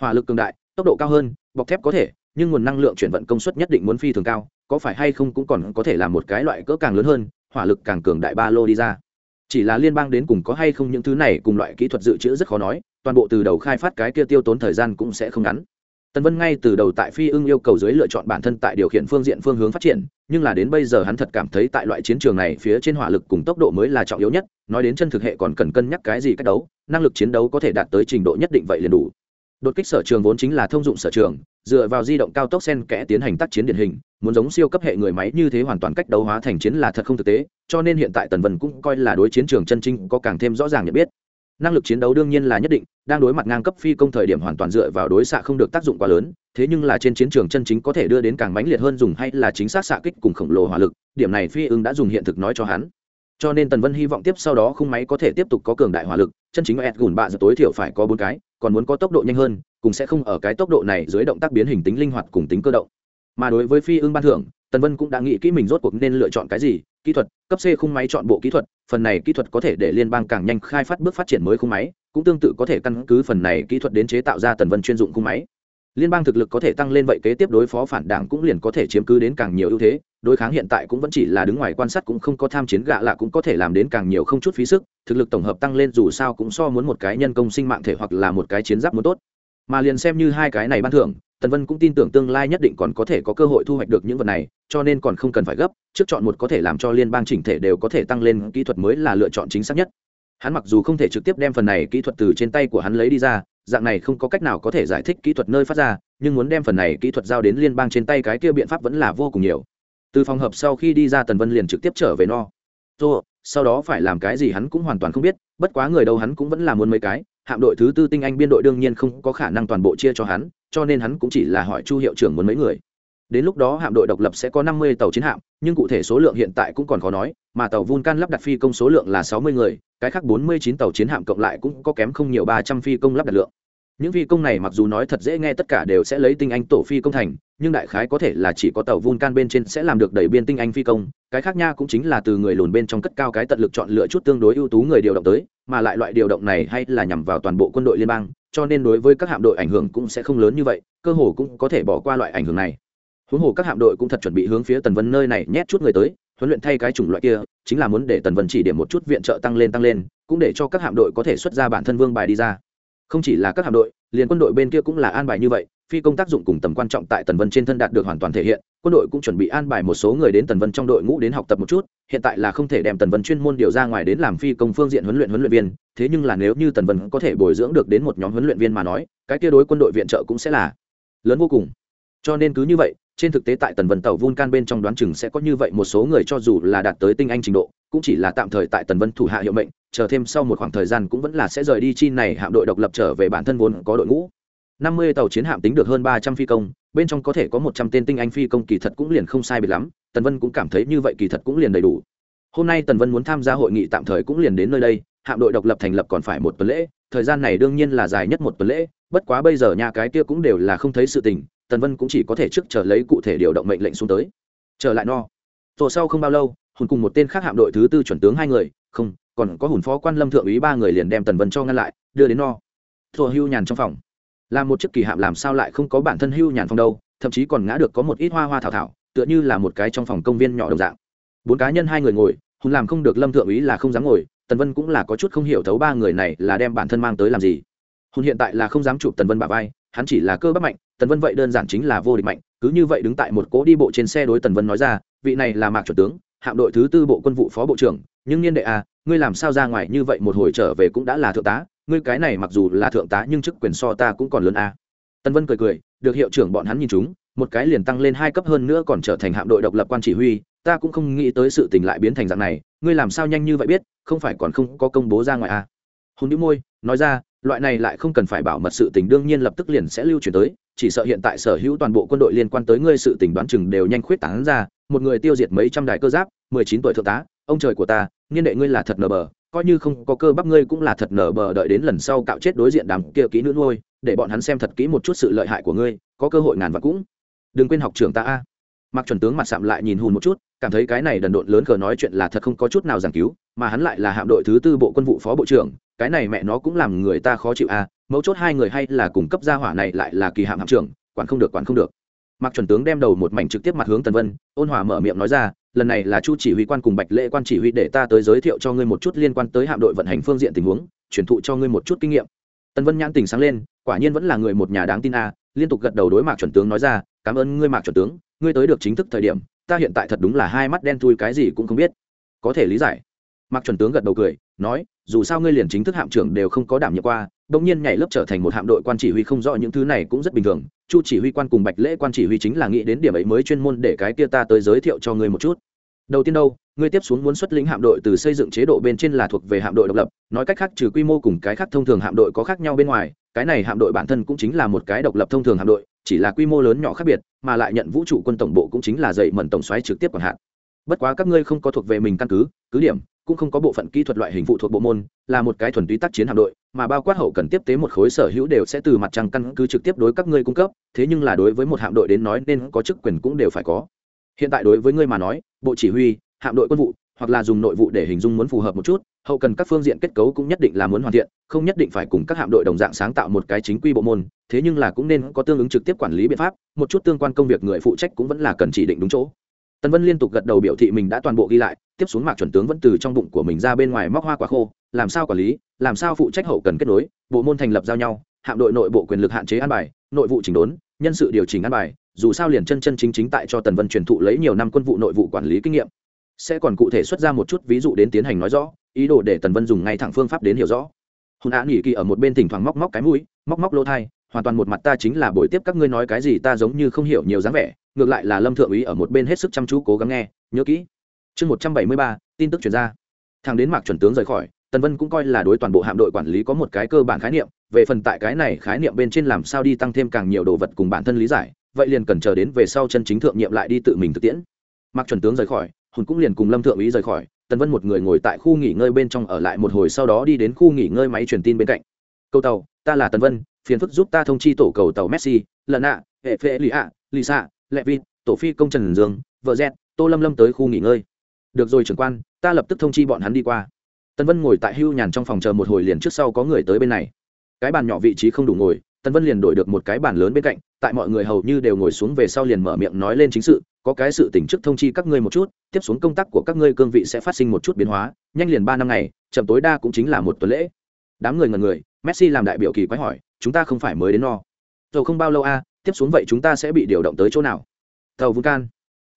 Hỏa lực cường đại, tốc độ cao hơn, bọc thép có thể, nhưng nguồn năng lượng chuyển vận công suất nhất định muốn phi thường cao, có phải hay không cũng còn có thể là một cái loại cỡ càng lớn hơn, hỏa lực càng cường đại ba lô đi ra. Chỉ là liên bang đến cùng có hay không những thứ này cùng loại kỹ thuật dự trữ rất khó nói, toàn bộ từ đầu khai phát cái kia tiêu tốn thời gian cũng sẽ không ngắn tần vân ngay từ đầu tại phi ưng yêu cầu dưới lựa chọn bản thân tại điều khiển phương diện phương hướng phát triển, nhưng là đến bây giờ hắn thật cảm thấy tại loại chiến trường này phía trên hỏa lực cùng tốc độ mới là trọng yếu nhất, nói đến chân thực hệ còn cần cân nhắc cái gì cách đấu, năng lực chiến đấu có thể đạt tới trình độ nhất định vậy liền đủ. Đột kích sở trường vốn chính là thông dụng sở trường, dựa vào di động cao tốc sen kẽ tiến hành tác chiến điển hình, muốn giống siêu cấp hệ người máy như thế hoàn toàn cách đấu hóa thành chiến là thật không thực tế, cho nên hiện tại tần vân cũng coi là đối chiến trường chân chính có càng thêm rõ ràng nhận biết năng lực chiến đấu đương nhiên là nhất định, đang đối mặt ngang cấp phi công thời điểm hoàn toàn dựa vào đối xạ không được tác dụng quá lớn, thế nhưng là trên chiến trường chân chính có thể đưa đến càng mãnh liệt hơn dùng hay là chính xác xạ kích cùng khổng lồ hỏa lực, điểm này phi ưng đã dùng hiện thực nói cho hắn. Cho nên tần vân hy vọng tiếp sau đó khung máy có thể tiếp tục có cường đại hỏa lực, chân chính ed gùn bạ giờ tối thiểu phải có bốn cái, còn muốn có tốc độ nhanh hơn, cũng sẽ không ở cái tốc độ này dưới động tác biến hình tính linh hoạt cùng tính cơ động. Mà đối với phi ưng ban thưởng, tần vân cũng đã nghĩ kỹ mình rốt cuộc nên lựa chọn cái gì, kỹ thuật, cấp c khung máy chọn bộ kỹ thuật phần này kỹ thuật có thể để liên bang càng nhanh khai phát bước phát triển mới khung máy, cũng tương tự có thể căn cứ phần này kỹ thuật đến chế tạo ra tần vân chuyên dụng khung máy. Liên bang thực lực có thể tăng lên vậy kế tiếp đối phó phản đảng cũng liền có thể chiếm cứ đến càng nhiều ưu thế, đối kháng hiện tại cũng vẫn chỉ là đứng ngoài quan sát cũng không có tham chiến gạ lạ cũng có thể làm đến càng nhiều không chút phí sức, thực lực tổng hợp tăng lên dù sao cũng so muốn một cái nhân công sinh mạng thể hoặc là một cái chiến giáp muốn tốt. Mà liền xem như hai cái này ban thưởng tần vân cũng tin tưởng tương lai nhất định còn có thể có cơ hội thu hoạch được những vật này, cho nên còn không cần phải gấp, trước chọn một có thể làm cho liên bang chỉnh thể đều có thể tăng lên kỹ thuật mới là lựa chọn chính xác nhất. Hắn mặc dù không thể trực tiếp đem phần này kỹ thuật từ trên tay của hắn lấy đi ra, dạng này không có cách nào có thể giải thích kỹ thuật nơi phát ra, nhưng muốn đem phần này kỹ thuật giao đến liên bang trên tay cái kia biện pháp vẫn là vô cùng nhiều. Từ phòng hợp sau khi đi ra, tần vân liền trực tiếp trở về no. Sau đó phải làm cái gì hắn cũng hoàn toàn không biết, bất quá người đâu hắn cũng vẫn là muốn mấy cái hạm đội thứ tư tinh anh biên đội đương nhiên không có khả năng toàn bộ chia cho hắn, cho nên hắn cũng chỉ là hỏi chu hiệu trưởng muốn mấy người. Đến lúc đó hạm đội độc lập sẽ có năm mươi tàu chiến hạm, nhưng cụ thể số lượng hiện tại cũng còn khó nói, mà tàu vulcan lắp đặt phi công số lượng là sáu mươi người, cái khác bốn mươi chín tàu chiến hạm cộng lại cũng có kém không nhiều ba trăm phi công lắp đặt lượng. Những phi công này mặc dù nói thật dễ nghe, tất cả đều sẽ lấy tinh anh tổ phi công thành nhưng đại khái có thể là chỉ có tàu vulcan bên trên sẽ làm được đẩy biên tinh anh phi công, cái khác nha cũng chính là từ người lùn bên trong cất cao cái tận lực chọn lựa chút tương đối ưu tú người điều động tới, mà lại loại điều động này hay là nhằm vào toàn bộ quân đội liên bang, cho nên đối với các hạm đội ảnh hưởng cũng sẽ không lớn như vậy, cơ hồ cũng có thể bỏ qua loại ảnh hưởng này. Huống hồ các hạm đội cũng thật chuẩn bị hướng phía tần vân nơi này nhét chút người tới, huấn luyện thay cái chủng loại kia, chính là muốn để tần vân chỉ điểm một chút viện trợ tăng lên tăng lên, cũng để cho các hạm đội có thể xuất ra bản thân vương bài đi ra. Không chỉ là các hạm đội, liền quân đội bên kia cũng là an bài như vậy phi công tác dụng cùng tầm quan trọng tại tần vân trên thân đạt được hoàn toàn thể hiện, quân đội cũng chuẩn bị an bài một số người đến tần vân trong đội ngũ đến học tập một chút, hiện tại là không thể đem tần vân chuyên môn điều ra ngoài đến làm phi công phương diện huấn luyện huấn luyện viên, thế nhưng là nếu như tần vân có thể bồi dưỡng được đến một nhóm huấn luyện viên mà nói, cái kia đối quân đội viện trợ cũng sẽ là lớn vô cùng. Cho nên cứ như vậy, trên thực tế tại tần vân tàu vulcan bên trong đoán chừng sẽ có như vậy một số người cho dù là đạt tới tinh anh trình độ, cũng chỉ là tạm thời tại tần vân thủ hạ hiệu mệnh, chờ thêm sau một khoảng thời gian cũng vẫn là sẽ rời đi chi này, hạm đội độc lập trở về bản thân vốn có đội ngũ năm mươi tàu chiến hạm tính được hơn ba trăm phi công, bên trong có thể có một trăm tên tinh anh phi công kỳ thật cũng liền không sai biệt lắm, tần vân cũng cảm thấy như vậy kỳ thật cũng liền đầy đủ. Hôm nay tần vân muốn tham gia hội nghị tạm thời cũng liền đến nơi đây, hạm đội độc lập thành lập còn phải một tuần lễ, thời gian này đương nhiên là dài nhất một tuần lễ, bất quá bây giờ nhà cái kia cũng đều là không thấy sự tình, tần vân cũng chỉ có thể trước chờ lấy cụ thể điều động mệnh lệnh xuống tới. Trở lại no. Tổ sau không bao lâu, hùn cùng một tên khác hạm đội thứ tư chuẩn tướng hai người, không, còn có hùn phó quan lâm thượng úy ba người liền đem tần vân cho ngăn lại, đưa đến no. Thổ hưu nhàn trong phòng làm một chiếc kỳ hạm làm sao lại không có bản thân hưu nhàn phòng đâu, thậm chí còn ngã được có một ít hoa hoa thảo thảo, tựa như là một cái trong phòng công viên nhỏ đồng dạng. Bốn cá nhân hai người ngồi hùng làm không được lâm thượng úy là không dám ngồi, tần vân cũng là có chút không hiểu thấu ba người này là đem bản thân mang tới làm gì. Hùng hiện tại là không dám chụp tần vân bà vai, hắn chỉ là cơ bắp mạnh, tần vân vậy đơn giản chính là vô địch mạnh, cứ như vậy đứng tại một cố đi bộ trên xe đối tần vân nói ra, vị này là mạc chuẩn tướng, hạm đội thứ tư bộ quân vụ phó bộ trưởng, nhưng niên đệ à ngươi làm sao ra ngoài như vậy một hồi trở về cũng đã là thượng tá ngươi cái này mặc dù là thượng tá nhưng chức quyền so ta cũng còn lớn à. Tân vân cười cười, được hiệu trưởng bọn hắn nhìn chúng, một cái liền tăng lên hai cấp hơn nữa còn trở thành hạm đội độc lập quan chỉ huy, ta cũng không nghĩ tới sự tình lại biến thành dạng này, ngươi làm sao nhanh như vậy biết, không phải còn không có công bố ra ngoài à. hùng đĩu môi, nói ra, loại này lại không cần phải bảo mật sự tình đương nhiên lập tức liền sẽ lưu truyền tới, chỉ sợ hiện tại sở hữu toàn bộ quân đội liên quan tới ngươi sự tình đoán chừng đều nhanh khuyết tán ra, một người tiêu diệt mấy trăm đài cơ giáp, mười chín tuổi thượng tá, ông trời của ta, niên đệ ngươi là thật nở bờ coi như không có cơ bắp ngươi cũng là thật nở bờ đợi đến lần sau cạo chết đối diện đám kia kỹ nữ nuôi, để bọn hắn xem thật kỹ một chút sự lợi hại của ngươi, có cơ hội ngàn vạn cũng. Đừng quên học trưởng ta a. Mặc chuẩn tướng mặt sạm lại nhìn hùn một chút, cảm thấy cái này đần độn lớn cờ nói chuyện là thật không có chút nào giảng cứu, mà hắn lại là hạm đội thứ tư bộ quân vụ phó bộ trưởng, cái này mẹ nó cũng làm người ta khó chịu a, mấu chốt hai người hay là cùng cấp gia hỏa này lại là kỳ hạm hạm trưởng, quản không được, quản không được. Mặc chuẩn tướng đem đầu một mảnh trực tiếp mặt hướng tần vân, ôn hòa mở miệng nói ra lần này là chu chỉ huy quan cùng bạch lễ quan chỉ huy để ta tới giới thiệu cho ngươi một chút liên quan tới hạm đội vận hành phương diện tình huống, truyền thụ cho ngươi một chút kinh nghiệm. Tần vân nhãn tình sáng lên, quả nhiên vẫn là người một nhà đáng tin a. Liên tục gật đầu đối mạc chuẩn tướng nói ra, cảm ơn ngươi mạc chuẩn tướng, ngươi tới được chính thức thời điểm, ta hiện tại thật đúng là hai mắt đen thui cái gì cũng không biết. Có thể lý giải mạc chuẩn tướng gật đầu cười, nói, dù sao ngươi liền chính thức hạm trưởng đều không có đảm nhiệm qua bỗng nhiên nhảy lớp trở thành một hạm đội quan chỉ huy không rõ những thứ này cũng rất bình thường. Chu chỉ huy quan cùng bạch lễ quan chỉ huy chính là nghĩ đến điểm ấy mới chuyên môn để cái kia ta tới giới thiệu cho ngươi một chút. Đầu tiên đâu, ngươi tiếp xuống muốn xuất lĩnh hạm đội từ xây dựng chế độ bên trên là thuộc về hạm đội độc lập, nói cách khác trừ quy mô cùng cái khác thông thường hạm đội có khác nhau bên ngoài, cái này hạm đội bản thân cũng chính là một cái độc lập thông thường hạm đội, chỉ là quy mô lớn nhỏ khác biệt, mà lại nhận vũ trụ quân tổng bộ cũng chính là dạy mẩn tổng xoáy trực tiếp quản hạn bất quá các ngươi không có thuộc về mình căn cứ cứ điểm cũng không có bộ phận kỹ thuật loại hình phụ thuộc bộ môn, là một cái thuần túy tác chiến hạm đội, mà bao quát hậu cần tiếp tế một khối sở hữu đều sẽ từ mặt trăng căn cứ trực tiếp đối các ngươi cung cấp, thế nhưng là đối với một hạm đội đến nói nên có chức quyền cũng đều phải có. Hiện tại đối với ngươi mà nói, bộ chỉ huy, hạm đội quân vụ, hoặc là dùng nội vụ để hình dung muốn phù hợp một chút, hậu cần các phương diện kết cấu cũng nhất định là muốn hoàn thiện, không nhất định phải cùng các hạm đội đồng dạng sáng tạo một cái chính quy bộ môn, thế nhưng là cũng nên có tương ứng trực tiếp quản lý biện pháp, một chút tương quan công việc người phụ trách cũng vẫn là cần chỉ định đúng chỗ tần vân liên tục gật đầu biểu thị mình đã toàn bộ ghi lại, tiếp xuống mạc chuẩn tướng vẫn từ trong bụng của mình ra bên ngoài móc hoa quả khô, làm sao quản lý, làm sao phụ trách hậu cần kết nối, bộ môn thành lập giao nhau, hạm đội nội bộ quyền lực hạn chế an bài, nội vụ chỉnh đốn, nhân sự điều chỉnh an bài, dù sao liền chân chân chính chính tại cho tần vân truyền thụ lấy nhiều năm quân vụ nội vụ quản lý kinh nghiệm. Sẽ còn cụ thể xuất ra một chút ví dụ đến tiến hành nói rõ, ý đồ để tần vân dùng ngay thẳng phương pháp đến hiểu rõ. Hôn á nghỉ kỳ ở một bên thỉnh thoảng móc móc cái mũi, móc móc lỗ thai, hoàn toàn một mặt ta chính là buổi tiếp các ngươi nói cái gì ta giống như không hiểu nhiều dáng vẻ ngược lại là lâm thượng úy ở một bên hết sức chăm chú cố gắng nghe, nhớ kỹ. Chương một trăm bảy mươi ba, tin tức chuyển ra. Thằng đến mạc chuẩn tướng rời khỏi, tần vân cũng coi là đối toàn bộ hạm đội quản lý có một cái cơ bản khái niệm, về phần tại cái này khái niệm bên trên làm sao đi tăng thêm càng nhiều đồ vật cùng bản thân lý giải, vậy liền cần chờ đến về sau chân chính thượng nhiệm lại đi tự mình thực tiễn. Mạc chuẩn tướng rời khỏi, hùn cũng liền cùng lâm thượng úy rời khỏi, tần vân một người ngồi tại khu nghỉ ngơi bên trong ở lại một hồi sau đó đi đến khu nghỉ ngơi máy truyền tin bên cạnh. Câu tàu, ta là tần vân, phiền phức giúp ta thông chi tổ cầu tàu messi lần ạ hệ phê lì ạ lì xạ lệ Vi, tổ phi công trần dương vợ z tô lâm lâm tới khu nghỉ ngơi. Được rồi trưởng quan ta lập tức thông chi bọn hắn đi qua. Tần vân ngồi tại hưu nhàn trong phòng chờ một hồi liền trước sau có người tới bên này. Cái bàn nhỏ vị trí không đủ ngồi tần vân liền đổi được một cái bàn lớn bên cạnh tại mọi người hầu như đều ngồi xuống về sau liền mở miệng nói lên chính sự có cái sự tỉnh trước thông chi các ngươi một chút tiếp xuống công tác của các ngươi cương vị sẽ phát sinh một chút biến hóa nhanh liền ba năm ngày chậm tối đa cũng chính là một tuần lễ. Đám người ngần người messi làm đại biểu kỳ quái hỏi chúng ta không phải mới đến no. Rồi không bao lâu a tiếp xuống vậy chúng ta sẽ bị điều động tới chỗ nào? Tàu vulcan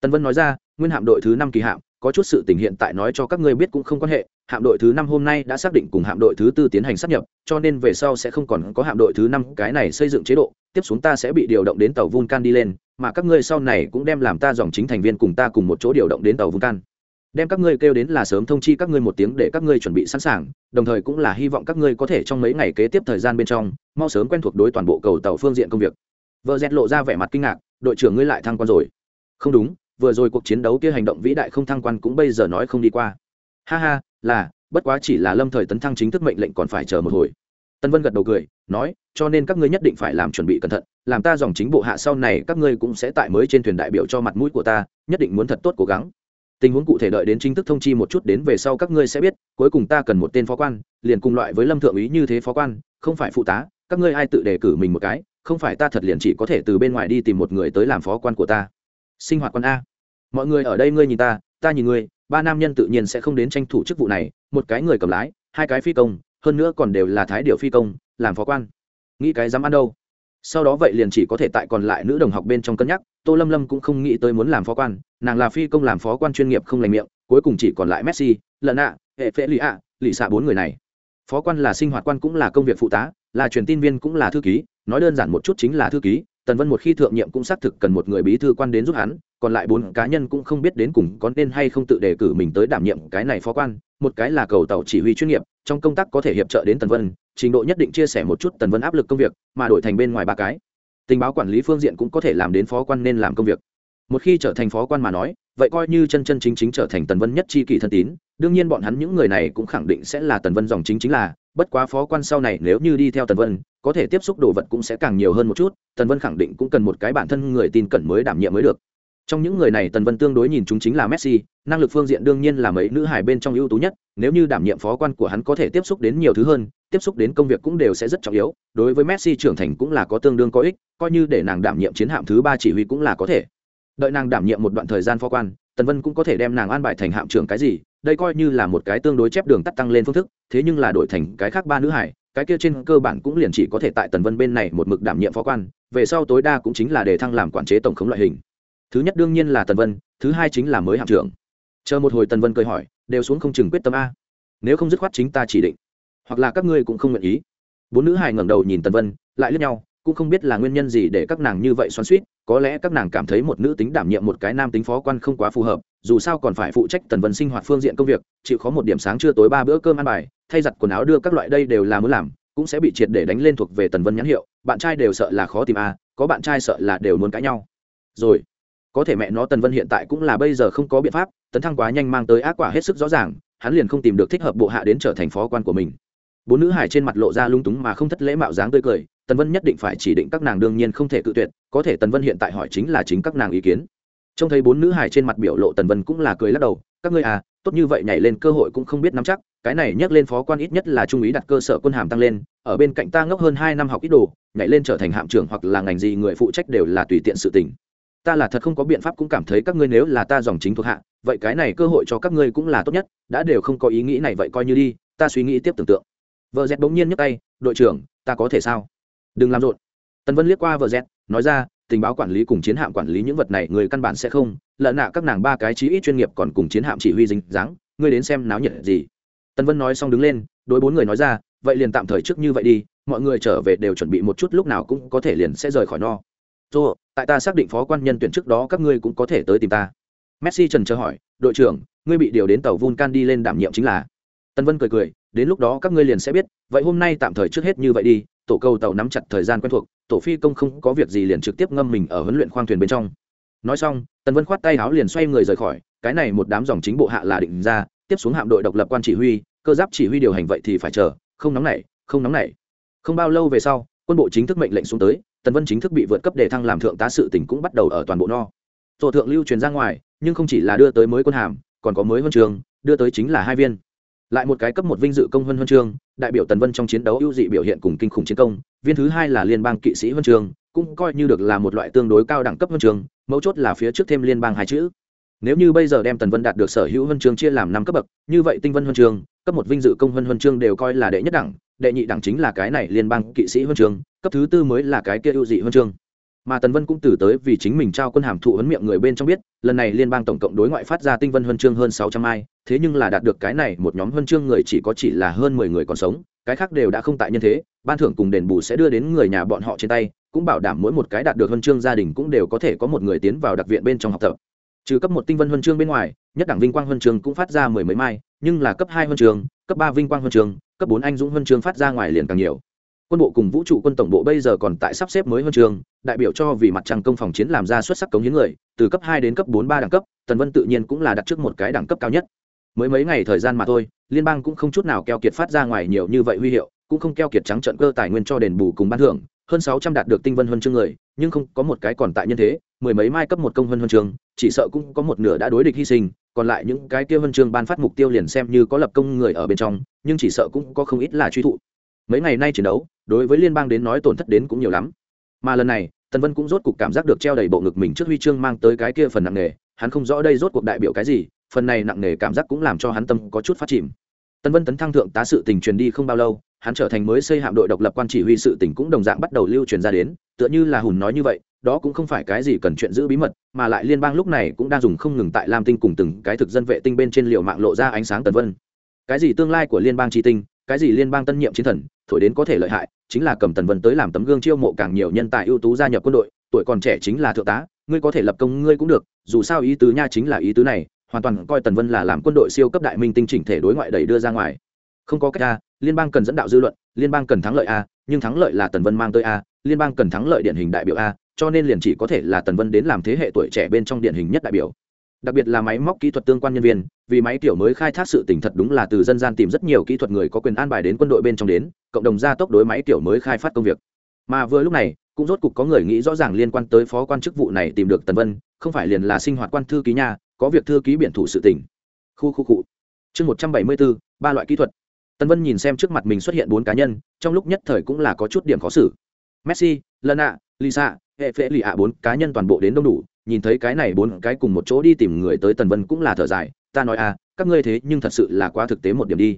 tân vân nói ra, nguyên hạm đội thứ năm kỳ hạm, có chút sự tình hiện tại nói cho các ngươi biết cũng không quan hệ, hạm đội thứ năm hôm nay đã xác định cùng hạm đội thứ tư tiến hành sắp nhập, cho nên về sau sẽ không còn có hạm đội thứ năm cái này xây dựng chế độ, tiếp xuống ta sẽ bị điều động đến tàu vulcan đi lên, mà các ngươi sau này cũng đem làm ta dòng chính thành viên cùng ta cùng một chỗ điều động đến tàu vulcan đem các ngươi kêu đến là sớm thông chi các ngươi một tiếng để các ngươi chuẩn bị sẵn sàng, đồng thời cũng là hy vọng các ngươi có thể trong mấy ngày kế tiếp thời gian bên trong, mau sớm quen thuộc đối toàn bộ cầu tàu phương diện công việc vợ dẹt lộ ra vẻ mặt kinh ngạc, đội trưởng ngươi lại thăng quan rồi. Không đúng, vừa rồi cuộc chiến đấu kia hành động vĩ đại không thăng quan cũng bây giờ nói không đi qua. Ha ha, là, bất quá chỉ là lâm thời tấn thăng chính thức mệnh lệnh còn phải chờ một hồi. Tân vân gật đầu cười, nói, cho nên các ngươi nhất định phải làm chuẩn bị cẩn thận, làm ta dòng chính bộ hạ sau này các ngươi cũng sẽ tại mới trên thuyền đại biểu cho mặt mũi của ta, nhất định muốn thật tốt cố gắng. Tình huống cụ thể đợi đến chính thức thông chi một chút đến về sau các ngươi sẽ biết, cuối cùng ta cần một tên phó quan, liền cùng loại với lâm thượng úy như thế phó quan, không phải phụ tá các ngươi ai tự đề cử mình một cái, không phải ta thật liền chỉ có thể từ bên ngoài đi tìm một người tới làm phó quan của ta. Sinh hoạt quan a. Mọi người ở đây ngươi nhìn ta ta nhìn ngươi, ba nam nhân tự nhiên sẽ không đến tranh thủ chức vụ này, một cái người cầm lái, hai cái phi công, hơn nữa còn đều là thái điệu phi công, làm phó quan. Nghĩ cái dám ăn đâu. Sau đó vậy liền chỉ có thể tại còn lại nữ đồng học bên trong cân nhắc, tô lâm lâm cũng không nghĩ tới muốn làm phó quan, nàng là phi công làm phó quan chuyên nghiệp không lành miệng, cuối cùng chỉ còn lại messi lần ạ hệ phễ lì ạ lì xạ bốn người này. Phó quan là sinh hoạt quan cũng là công việc phụ tá là truyền tin viên cũng là thư ký, nói đơn giản một chút chính là thư ký, tần vân một khi thượng nhiệm cũng xác thực cần một người bí thư quan đến giúp hắn, còn lại bốn cá nhân cũng không biết đến cùng có nên hay không tự đề cử mình tới đảm nhiệm cái này phó quan, một cái là cầu tàu chỉ huy chuyên nghiệp, trong công tác có thể hiệp trợ đến tần vân, trình độ nhất định chia sẻ một chút tần vân áp lực công việc, mà đổi thành bên ngoài ba cái. Tình báo quản lý phương diện cũng có thể làm đến phó quan nên làm công việc. Một khi trở thành phó quan mà nói, vậy coi như chân chân chính chính trở thành tần vân nhất chi kỷ thân tín, đương nhiên bọn hắn những người này cũng khẳng định sẽ là tần vân dòng chính chính là bất quá phó quan sau này nếu như đi theo tần vân, có thể tiếp xúc đồ vật cũng sẽ càng nhiều hơn một chút, tần vân khẳng định cũng cần một cái bản thân người tin cẩn mới đảm nhiệm mới được. Trong những người này tần vân tương đối nhìn chúng chính là messi, năng lực phương diện đương nhiên là mấy nữ hải bên trong ưu tú nhất, nếu như đảm nhiệm phó quan của hắn có thể tiếp xúc đến nhiều thứ hơn, tiếp xúc đến công việc cũng đều sẽ rất trọng yếu, đối với messi trưởng thành cũng là có tương đương có ích, coi như để nàng đảm nhiệm chiến hạm thứ ba chỉ huy cũng là có thể. Đợi nàng đảm nhiệm một đoạn thời gian phó quan, tần vân cũng có thể đem nàng an bài thành hạm trưởng cái gì đây coi như là một cái tương đối chép đường tắt tăng lên phương thức, thế nhưng là đổi thành cái khác ba nữ hải, cái kia trên cơ bản cũng liền chỉ có thể tại tần vân bên này một mực đảm nhiệm phó quan, về sau tối đa cũng chính là để thăng làm quản chế tổng khống loại hình. Thứ nhất đương nhiên là tần vân, thứ hai chính là mới hạm trưởng. Chờ một hồi tần vân cười hỏi, đều xuống không chừng quyết tâm a. Nếu không dứt khoát chính ta chỉ định. Hoặc là các ngươi cũng không nguyện ý. Bốn nữ hài ngẩng đầu nhìn tần vân, lại lướt nhau, cũng không biết là nguyên nhân gì để các nàng như vậy xoắn suýt có lẽ các nàng cảm thấy một nữ tính đảm nhiệm một cái nam tính phó quan không quá phù hợp dù sao còn phải phụ trách tần vân sinh hoạt phương diện công việc, chịu khó một điểm sáng trưa tối ba bữa cơm ăn bài, thay giặt quần áo đưa các loại đây đều là muốn làm, cũng sẽ bị triệt để đánh lên thuộc về tần vân nhãn hiệu, bạn trai đều sợ là khó tìm a có bạn trai sợ là đều muốn cãi nhau. Rồi, có thể mẹ nó tần vân hiện tại cũng là bây giờ không có biện pháp, tấn thăng quá nhanh mang tới ác quả hết sức rõ ràng, hắn liền không tìm được thích hợp bộ hạ đến trở thành phó quan của mình. Bốn nữ hải trên mặt lộ ra lung túng mà không thất lễ mạo dáng tươi cười, tần vân nhất định phải chỉ định các nàng đương nhiên không thể cự tuyệt, có thể tần vân hiện tại hỏi chính là chính các nàng ý kiến trông thấy bốn nữ hải trên mặt biểu lộ tần vân cũng là cười lắc đầu, các ngươi à tốt như vậy nhảy lên cơ hội cũng không biết nắm chắc, cái này nhắc lên phó quan ít nhất là trung ý đặt cơ sở quân hàm tăng lên, ở bên cạnh ta ngốc hơn hai năm học ít đồ, nhảy lên trở thành hạm trưởng hoặc là ngành gì người phụ trách đều là tùy tiện sự tình. Ta là thật không có biện pháp cũng cảm thấy các ngươi nếu là ta dòng chính thuộc hạ, vậy cái này cơ hội cho các ngươi cũng là tốt nhất, đã đều không có ý nghĩ này vậy coi như đi, ta suy nghĩ tiếp tưởng tượng. Vợ dẹt bỗng nhiên nhấc tay, đội trưởng, ta có thể sao? Đừng làm rộn. Tần vân liếc qua vợ dẹt nói ra tình báo quản lý cùng chiến hạm quản lý những vật này người căn bản sẽ không lợn nạ các nàng ba cái chí ít chuyên nghiệp còn cùng chiến hạm chỉ huy dính dáng ngươi đến xem náo nhiệt gì Tân vân nói xong đứng lên đối bốn người nói ra vậy liền tạm thời trước như vậy đi mọi người trở về đều chuẩn bị một chút lúc nào cũng có thể liền sẽ rời khỏi no Tô, tại ta xác định phó quan nhân tuyển trước đó các ngươi cũng có thể tới tìm ta. Messi trần chờ hỏi, đội trưởng, ngươi bị điều đến tàu Vulcan đi lên đảm nhiệm chính là? Tân Vân cười cười, đến lúc đó các ngươi liền sẽ biết, vậy hôm nay tạm thời trước hết như vậy đi, tổ cầu tàu nắm chặt thời gian quen thuộc, tổ phi công không có việc gì liền trực tiếp ngâm mình ở huấn luyện khoang thuyền bên trong. Nói xong, tần vân khoát tay áo liền xoay người rời khỏi, cái này một đám dòng chính bộ hạ là định ra, tiếp xuống hạm đội độc lập quan chỉ huy, cơ giáp chỉ huy điều hành vậy thì phải chờ, không nóng nảy, không nóng nảy. Không bao lâu về sau, quân bộ chính thức mệnh lệnh xuống tới, tần vân chính thức bị vượt cấp đề thăng làm thượng tá sự tỉnh cũng bắt đầu ở toàn bộ no. Tổ thượng lưu truyền ra ngoài, nhưng không chỉ là đưa tới mới quân hàm, còn có mới huân trường, đưa tới chính là hai viên lại một cái cấp một vinh dự công huân huân chương, đại biểu tần vân trong chiến đấu ưu dị biểu hiện cùng kinh khủng chiến công, viên thứ hai là liên bang kỵ sĩ huân chương, cũng coi như được là một loại tương đối cao đẳng cấp huân chương, mấu chốt là phía trước thêm liên bang hai chữ. Nếu như bây giờ đem tần vân đạt được sở hữu huân chương chia làm năm cấp bậc, như vậy tinh vân huân chương, cấp một vinh dự công huân huân chương đều coi là đệ nhất đẳng, đệ nhị đẳng chính là cái này liên bang kỵ sĩ huân chương, cấp thứ tư mới là cái kia ưu dị huân chương mà tần vân cũng từ tới vì chính mình trao quân hàm thụ huấn miệng người bên trong biết, lần này liên bang tổng cộng đối ngoại phát ra tinh vân huân chương hơn sáu trăm ai, thế nhưng là đạt được cái này một nhóm huân chương người chỉ có chỉ là hơn mười người còn sống, cái khác đều đã không tại nhân thế, ban thưởng cùng đền bù sẽ đưa đến người nhà bọn họ trên tay, cũng bảo đảm mỗi một cái đạt được huân chương gia đình cũng đều có thể có một người tiến vào đặc viện bên trong học tập. Trừ cấp một tinh vân huân chương bên ngoài, nhất đẳng vinh quang huân chương cũng phát ra mười mấy mai, nhưng là cấp hai huân chương, cấp ba vinh quang huân chương, cấp bốn anh dũng huân chương phát ra ngoài liền càng nhiều quân bộ cùng vũ trụ quân tổng bộ bây giờ còn tại sắp xếp mới huân trường, đại biểu cho vì mặt trăng công phòng chiến làm ra xuất sắc cống hiến người, từ cấp hai đến cấp bốn ba đẳng cấp, tần vân tự nhiên cũng là đặt trước một cái đẳng cấp cao nhất. Mới mấy ngày thời gian mà thôi, liên bang cũng không chút nào keo kiệt phát ra ngoài nhiều như vậy huy hiệu, cũng không keo kiệt trắng trận cơ tài nguyên cho đền bù cùng ban thưởng, hơn sáu trăm đạt được tinh vân huân chương người, nhưng không có một cái còn tại nhân thế, mười mấy mai cấp một công huân huân chương, chỉ sợ cũng có một nửa đã đối địch hy sinh, còn lại những cái kia huân chương ban phát mục tiêu liền xem như có lập công người ở bên trong, nhưng chỉ sợ cũng có không ít là truy thụ mấy ngày nay chiến đấu, đối với liên bang đến nói tổn thất đến cũng nhiều lắm. Mà lần này, tần vân cũng rốt cuộc cảm giác được treo đầy bộ ngực mình trước huy chương mang tới cái kia phần nặng nề, hắn không rõ đây rốt cuộc đại biểu cái gì, phần này nặng nề cảm giác cũng làm cho hắn tâm có chút phát chìm. Tần vân tấn thăng thượng tá sự tình truyền đi không bao lâu, hắn trở thành mới xây hạm đội độc lập quan chỉ huy sự tỉnh cũng đồng dạng bắt đầu lưu truyền ra đến, tựa như là hùn nói như vậy, đó cũng không phải cái gì cần chuyện giữ bí mật, mà lại liên bang lúc này cũng đang dùng không ngừng tại lam tinh cùng từng cái thực dân vệ tinh bên trên liệu mạng lộ ra ánh sáng tần vân. Cái gì tương lai của liên bang tri tinh, cái gì liên bang tân nhiệm chiến thần thổi đến có thể lợi hại, chính là cầm tần vân tới làm tấm gương chiêu mộ càng nhiều nhân tài ưu tú gia nhập quân đội, tuổi còn trẻ chính là thượng tá, ngươi có thể lập công ngươi cũng được, dù sao ý tứ nha chính là ý tứ này, hoàn toàn coi tần vân là làm quân đội siêu cấp đại minh tinh chỉnh thể đối ngoại đẩy đưa ra ngoài. Không có cách a, liên bang cần dẫn đạo dư luận, liên bang cần thắng lợi a, nhưng thắng lợi là tần vân mang tới a, liên bang cần thắng lợi điển hình đại biểu a, cho nên liền chỉ có thể là tần vân đến làm thế hệ tuổi trẻ bên trong điển hình nhất đại biểu đặc biệt là máy móc kỹ thuật tương quan nhân viên, vì máy tiểu mới khai thác sự tỉnh thật đúng là từ dân gian tìm rất nhiều kỹ thuật người có quyền an bài đến quân đội bên trong đến, cộng đồng gia tốc đối máy tiểu mới khai phát công việc. Mà vừa lúc này, cũng rốt cục có người nghĩ rõ ràng liên quan tới phó quan chức vụ này tìm được tần vân, không phải liền là sinh hoạt quan thư ký nhà có việc thư ký biện thủ sự tỉnh. Khu khu cụ chương một trăm bảy mươi bốn, ba loại kỹ thuật. Tần vân nhìn xem trước mặt mình xuất hiện bốn cá nhân, trong lúc nhất thời cũng là có chút điểm khó xử. Messi lân ạ lisa hệ phễ lì ạ, bốn cá nhân toàn bộ đến đông đủ nhìn thấy cái này bốn cái cùng một chỗ đi tìm người tới tần vân cũng là thở dài, ta nói à các ngươi thế nhưng thật sự là quá thực tế một điểm đi.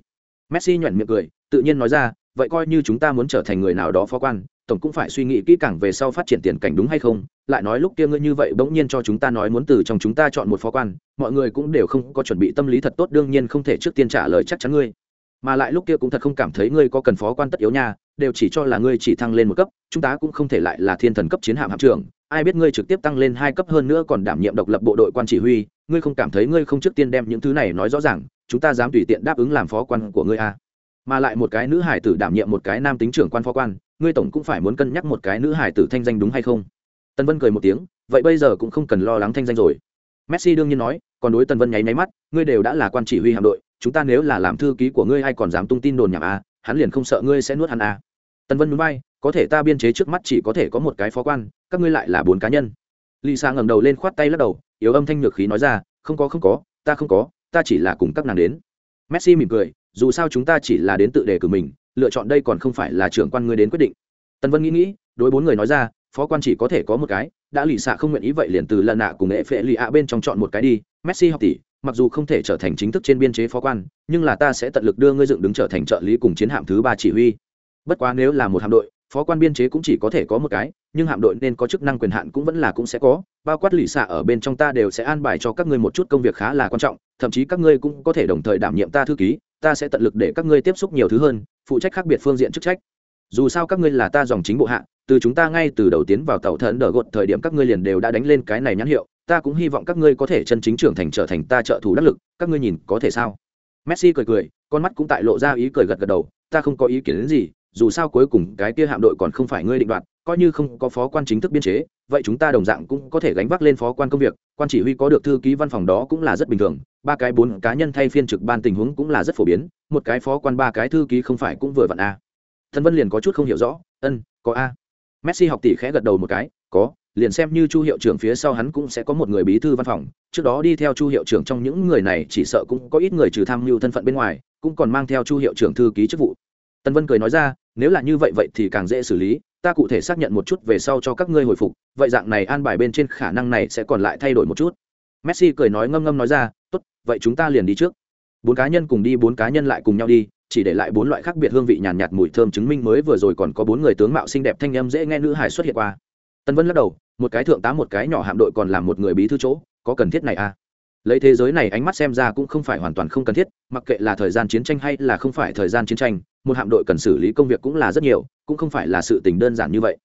Messi nhoẻn miệng cười, tự nhiên nói ra, vậy coi như chúng ta muốn trở thành người nào đó phó quan, tổng cũng phải suy nghĩ kỹ càng về sau phát triển tiền cảnh đúng hay không? Lại nói lúc kia ngươi như vậy bỗng nhiên cho chúng ta nói muốn từ trong chúng ta chọn một phó quan, mọi người cũng đều không có chuẩn bị tâm lý thật tốt, đương nhiên không thể trước tiên trả lời chắc chắn ngươi mà lại lúc kia cũng thật không cảm thấy ngươi có cần phó quan tất yếu nha, đều chỉ cho là ngươi chỉ thăng lên một cấp, chúng ta cũng không thể lại là thiên thần cấp chiến hạm hạm trưởng, ai biết ngươi trực tiếp tăng lên hai cấp hơn nữa còn đảm nhiệm độc lập bộ đội quan chỉ huy, ngươi không cảm thấy ngươi không trước tiên đem những thứ này nói rõ ràng, chúng ta dám tùy tiện đáp ứng làm phó quan của ngươi à. mà lại một cái nữ hải tử đảm nhiệm một cái nam tính trưởng quan phó quan, ngươi tổng cũng phải muốn cân nhắc một cái nữ hải tử thanh danh đúng hay không tân vân cười một tiếng, vậy bây giờ cũng không cần lo lắng thanh danh rồi messi đương nhiên nói, còn đối tần vân nháy máy mắt, ngươi đều đã là quan chỉ huy hạm đội chúng ta nếu là làm thư ký của ngươi hay còn dám tung tin đồn nhảm à, hắn liền không sợ ngươi sẽ nuốt hắn à. tần vân nhún bay có thể ta biên chế trước mắt chỉ có thể có một cái phó quan các ngươi lại là bốn cá nhân. Lisa ngẩng đầu lên khoát tay lắc đầu yếu âm thanh nhược khí nói ra không có không có ta không có ta chỉ là cùng các nàng đến. Messi mỉm cười dù sao chúng ta chỉ là đến tự đề cử mình lựa chọn đây còn không phải là trưởng quan ngươi đến quyết định. Tần vân nghĩ nghĩ đối bốn người nói ra phó quan chỉ có thể có một cái đã lì xạ không nguyện ý vậy liền từ lần nạ cùng nghệ phệ lì ạ bên trong chọn một cái đi messi học tỷ mặc dù không thể trở thành chính thức trên biên chế phó quan, nhưng là ta sẽ tận lực đưa ngươi dựng đứng trở thành trợ lý cùng chiến hạm thứ ba chỉ huy. Bất quá nếu là một hạm đội, phó quan biên chế cũng chỉ có thể có một cái, nhưng hạm đội nên có chức năng quyền hạn cũng vẫn là cũng sẽ có, bao quát lì xạ ở bên trong ta đều sẽ an bài cho các ngươi một chút công việc khá là quan trọng, thậm chí các ngươi cũng có thể đồng thời đảm nhiệm ta thư ký, ta sẽ tận lực để các ngươi tiếp xúc nhiều thứ hơn, phụ trách khác biệt phương diện chức trách. Dù sao các ngươi là ta dòng chính bộ hạ, từ chúng ta ngay từ đầu tiến vào tàu thần đờ gột thời điểm các ngươi liền đều đã đánh lên cái này nhãn hiệu ta cũng hy vọng các ngươi có thể chân chính trưởng thành trở thành ta trợ thủ đắc lực, các ngươi nhìn có thể sao? Messi cười cười, con mắt cũng tại lộ ra ý cười gật gật đầu, ta không có ý kiến đến gì, dù sao cuối cùng cái kia hạm đội còn không phải ngươi định đoạt, coi như không có phó quan chính thức biên chế, vậy chúng ta đồng dạng cũng có thể gánh vác lên phó quan công việc, quan chỉ huy có được thư ký văn phòng đó cũng là rất bình thường, ba cái bốn cá nhân thay phiên trực ban tình huống cũng là rất phổ biến, một cái phó quan ba cái thư ký không phải cũng vừa vặn a. Thân vân liền có chút không hiểu rõ, ân, có a. Messi học tỷ khẽ gật đầu một cái, có liền xem như chu hiệu trưởng phía sau hắn cũng sẽ có một người bí thư văn phòng. Trước đó đi theo chu hiệu trưởng trong những người này chỉ sợ cũng có ít người trừ tham mưu thân phận bên ngoài cũng còn mang theo chu hiệu trưởng thư ký chức vụ. Tân vân cười nói ra nếu là như vậy vậy thì càng dễ xử lý ta cụ thể xác nhận một chút về sau cho các ngươi hồi phục vậy dạng này an bài bên trên khả năng này sẽ còn lại thay đổi một chút. Messi cười nói ngâm ngâm nói ra tốt vậy chúng ta liền đi trước. Bốn cá nhân cùng đi bốn cá nhân lại cùng nhau đi chỉ để lại bốn loại khác biệt hương vị nhàn nhạt, mùi thơm chứng minh mới vừa rồi còn có bốn người tướng mạo xinh đẹp thanh âm dễ nghe nữ hài xuất hiện qua tân vân lắc đầu, một cái thượng tá một cái nhỏ hạm đội còn làm một người bí thư chỗ, có cần thiết này à? Lấy thế giới này ánh mắt xem ra cũng không phải hoàn toàn không cần thiết, mặc kệ là thời gian chiến tranh hay là không phải thời gian chiến tranh, một hạm đội cần xử lý công việc cũng là rất nhiều, cũng không phải là sự tình đơn giản như vậy.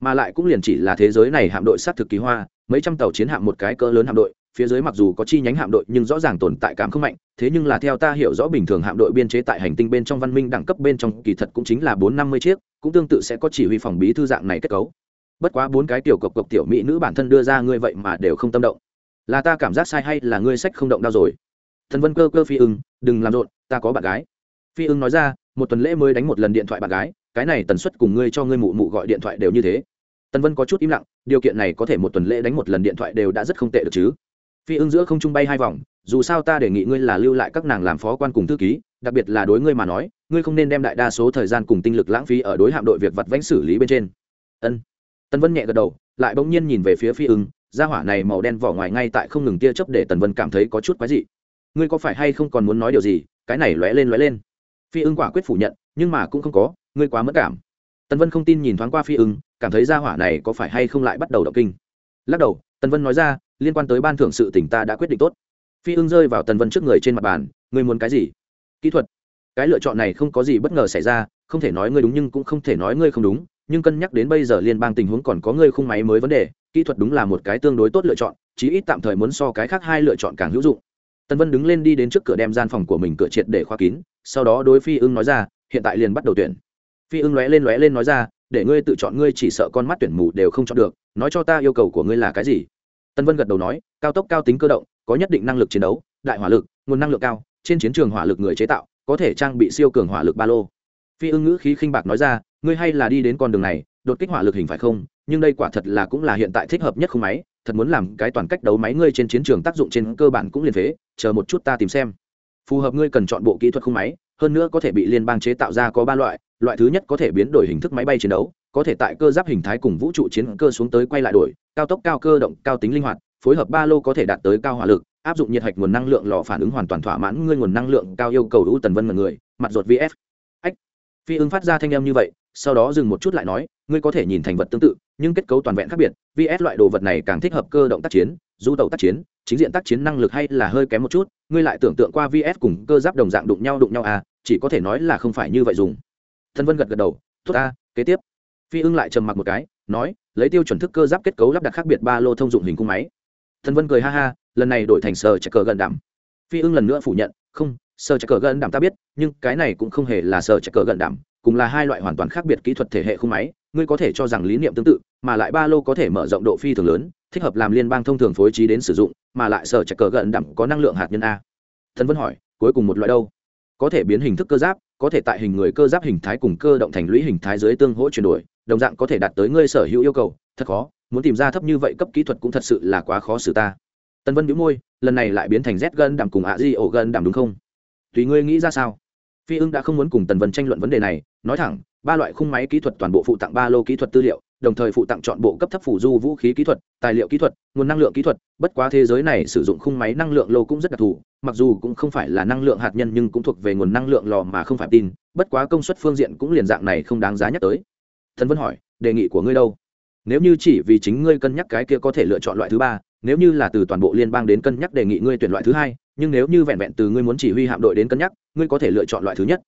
Mà lại cũng liền chỉ là thế giới này hạm đội sát thực kỳ hoa, mấy trăm tàu chiến hạm một cái cỡ lớn hạm đội, phía dưới mặc dù có chi nhánh hạm đội nhưng rõ ràng tồn tại cảm không mạnh, thế nhưng là theo ta hiểu rõ bình thường hạm đội biên chế tại hành tinh bên trong văn minh đẳng cấp bên trong, kỳ thật cũng chính là bốn năm mươi chiếc, cũng tương tự sẽ có chỉ huy phòng bí thư dạng này kết cấu bất quá bốn cái tiểu cộc cộc tiểu mỹ nữ bản thân đưa ra ngươi vậy mà đều không tâm động. Là ta cảm giác sai hay là ngươi sách không động đau rồi? Thần vân cơ cơ phi ưng, đừng làm rộn, ta có bạn gái. Phi ưng nói ra, một tuần lễ mới đánh một lần điện thoại bạn gái, cái này tần suất cùng ngươi cho ngươi mụ mụ gọi điện thoại đều như thế. Tần vân có chút im lặng, điều kiện này có thể một tuần lễ đánh một lần điện thoại đều đã rất không tệ được chứ. Phi ưng giữa không trung bay hai vòng, dù sao ta đề nghị ngươi là lưu lại các nàng làm phó quan cùng thư ký, đặc biệt là đối ngươi mà nói, ngươi không nên đem đại đa số thời gian cùng tinh lực lãng phí ở đối hạm đội việc vặt vãnh xử lý bên trên. Ân tần vân nhẹ gật đầu, lại bỗng nhiên nhìn về phía phi ưng ra hỏa này màu đen vỏ ngoài ngay tại không ngừng tia chớp để tần vân cảm thấy có chút quái dị. Ngươi có phải hay không còn muốn nói điều gì? Cái này lóe lên lóe lên. Phi ưng quả quyết phủ nhận, nhưng mà cũng không có, ngươi quá mất cảm. Tần vân không tin nhìn thoáng qua phi ưng, cảm thấy ra hỏa này có phải hay không lại bắt đầu động kinh. Lắc đầu, tần vân nói ra, liên quan tới ban thưởng sự tỉnh ta đã quyết định tốt. Phi ưng rơi vào tần vân trước người trên mặt bàn, ngươi muốn cái gì? Kỹ thuật. Cái lựa chọn này không có gì bất ngờ xảy ra, không thể nói ngươi đúng nhưng cũng không thể nói ngươi không đúng nhưng cân nhắc đến bây giờ liên bang tình huống còn có ngươi khung máy mới vấn đề, kỹ thuật đúng là một cái tương đối tốt lựa chọn, chí ít tạm thời muốn so cái khác hai lựa chọn càng hữu dụng. Tân vân đứng lên đi đến trước cửa đem gian phòng của mình cửa triệt để khóa kín, sau đó đối phi ưng nói ra, hiện tại liền bắt đầu tuyển. Phi ưng lóe lên lóe lên nói ra, để ngươi tự chọn, ngươi chỉ sợ con mắt tuyển mù đều không chọn được, nói cho ta yêu cầu của ngươi là cái gì? Tân vân gật đầu nói, cao tốc, cao tính cơ động, có nhất định năng lực chiến đấu, đại hỏa lực, nguồn năng lượng cao, trên chiến trường hỏa lực người chế tạo, có thể trang bị siêu cường hỏa lực ba lô. Phi ưng ngữ khí khinh bạc nói ra ngươi hay là đi đến con đường này, đột kích hỏa lực hình phải không? Nhưng đây quả thật là cũng là hiện tại thích hợp nhất không máy, thật muốn làm cái toàn cách đấu máy ngươi trên chiến trường tác dụng trên cơ bản cũng liền phế, chờ một chút ta tìm xem. Phù hợp ngươi cần chọn bộ kỹ thuật không máy, hơn nữa có thể bị liên bang chế tạo ra có ba loại loại thứ nhất có thể biến đổi hình thức máy bay chiến đấu, có thể tại cơ giáp hình thái cùng vũ trụ chiến cơ xuống tới quay lại đổi, cao tốc, cao cơ động, cao tính linh hoạt, phối hợp ba lô có thể đạt tới cao hỏa lực, áp dụng nhiệt hạch nguồn năng lượng lò phản ứng hoàn toàn thỏa mãn ngươi nguồn năng lượng cao yêu cầu đủ tần vân mật người, mặt ruột vf ách. Phi ứng phát ra thanh âm như vậy sau đó dừng một chút lại nói ngươi có thể nhìn thành vật tương tự nhưng kết cấu toàn vẹn khác biệt vs loại đồ vật này càng thích hợp cơ động tác chiến du tàu tác chiến chính diện tác chiến năng lực hay là hơi kém một chút ngươi lại tưởng tượng qua vs cùng cơ giáp đồng dạng đụng nhau đụng nhau à chỉ có thể nói là không phải như vậy dùng. Thân vân gật gật đầu tốt a, kế tiếp. Phi ưng lại trầm mặc một cái nói lấy tiêu chuẩn thức cơ giáp kết cấu lắp đặt khác biệt ba lô thông dụng hình cung máy. Thân vân cười ha ha lần này đổi thành sờ chạy cờ gần đảm. Phi ưng lần nữa phủ nhận không sờ chạy cờ gần đảm ta biết nhưng cái này cũng không hề là sờ chạy cờ gần đảm cùng là hai loại hoàn toàn khác biệt kỹ thuật thể hệ khung máy, ngươi có thể cho rằng lý niệm tương tự, mà lại ba lô có thể mở rộng độ phi thường lớn, thích hợp làm liên bang thông thường phối trí đến sử dụng, mà lại sở trạch cờ gần đẳng có năng lượng hạt nhân a. Thân vân hỏi, cuối cùng một loại đâu? Có thể biến hình thức cơ giáp, có thể tại hình người cơ giáp hình thái cùng cơ động thành lũy hình thái dưới tương hỗ chuyển đổi, đồng dạng có thể đạt tới ngươi sở hữu yêu cầu, thật khó, muốn tìm ra thấp như vậy cấp kỹ thuật cũng thật sự là quá khó xử ta. Tân vân bĩu môi, lần này lại biến thành z gân đạm cùng ạ di ổ gân đạm đúng không? Tùy ngươi nghĩ ra sao? Phi ưng đã không muốn cùng tần vân tranh luận vấn đề này nói thẳng, ba loại khung máy kỹ thuật toàn bộ phụ tặng ba lô kỹ thuật tư liệu, đồng thời phụ tặng chọn bộ cấp thấp phủ du vũ khí kỹ thuật, tài liệu kỹ thuật, nguồn năng lượng kỹ thuật, bất quá thế giới này sử dụng khung máy năng lượng lô cũng rất đặc thù, mặc dù cũng không phải là năng lượng hạt nhân nhưng cũng thuộc về nguồn năng lượng lò mà không phải tin, bất quá công suất phương diện cũng liền dạng này không đáng giá nhắc tới. Thần vân hỏi, đề nghị của ngươi đâu? Nếu như chỉ vì chính ngươi cân nhắc cái kia có thể lựa chọn loại thứ ba, nếu như là từ toàn bộ liên bang đến cân nhắc đề nghị ngươi tuyển loại thứ hai, nhưng nếu như vẹn vẹn từ ngươi muốn chỉ huy hạm đội đến cân nhắc, ngươi có thể lựa chọn loại thứ nhất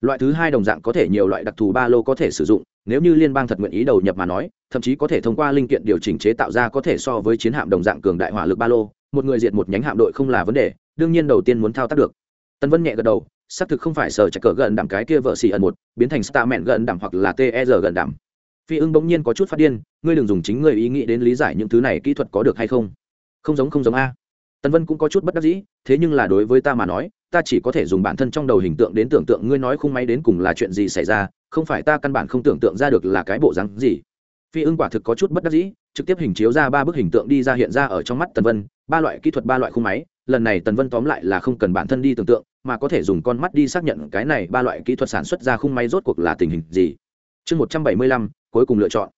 loại thứ hai đồng dạng có thể nhiều loại đặc thù ba lô có thể sử dụng, nếu như liên bang thật nguyện ý đầu nhập mà nói, thậm chí có thể thông qua linh kiện điều chỉnh chế tạo ra có thể so với chiến hạm đồng dạng cường đại hỏa lực ba lô, một người diệt một nhánh hạm đội không là vấn đề, đương nhiên đầu tiên muốn thao tác được. Tân vân nhẹ gật đầu, xác thực không phải sở chạy cờ gần đảm cái kia vợ xì ẩn một, biến thành star mẹn gần đảm hoặc là ter gần đảm. Phi ưng bỗng nhiên có chút phát điên, ngươi đừng dùng chính ngươi ý nghĩ đến lý giải những thứ này kỹ thuật có được hay không. Không giống không giống a tần vân cũng có chút bất đắc dĩ, thế nhưng là đối với ta mà nói, ta chỉ có thể dùng bản thân trong đầu hình tượng đến tưởng tượng ngươi nói khung máy đến cùng là chuyện gì xảy ra, không phải ta căn bản không tưởng tượng ra được là cái bộ rắn gì. Phi ưng quả thực có chút bất đắc dĩ, trực tiếp hình chiếu ra ba bức hình tượng đi ra hiện ra ở trong mắt tần vân, ba loại kỹ thuật, ba loại khung máy, lần này tần vân tóm lại là không cần bản thân đi tưởng tượng, mà có thể dùng con mắt đi xác nhận cái này ba loại kỹ thuật sản xuất ra khung máy rốt cuộc là tình hình gì. Chương một trăm bảy mươi lăm, cuối cùng lựa chọn.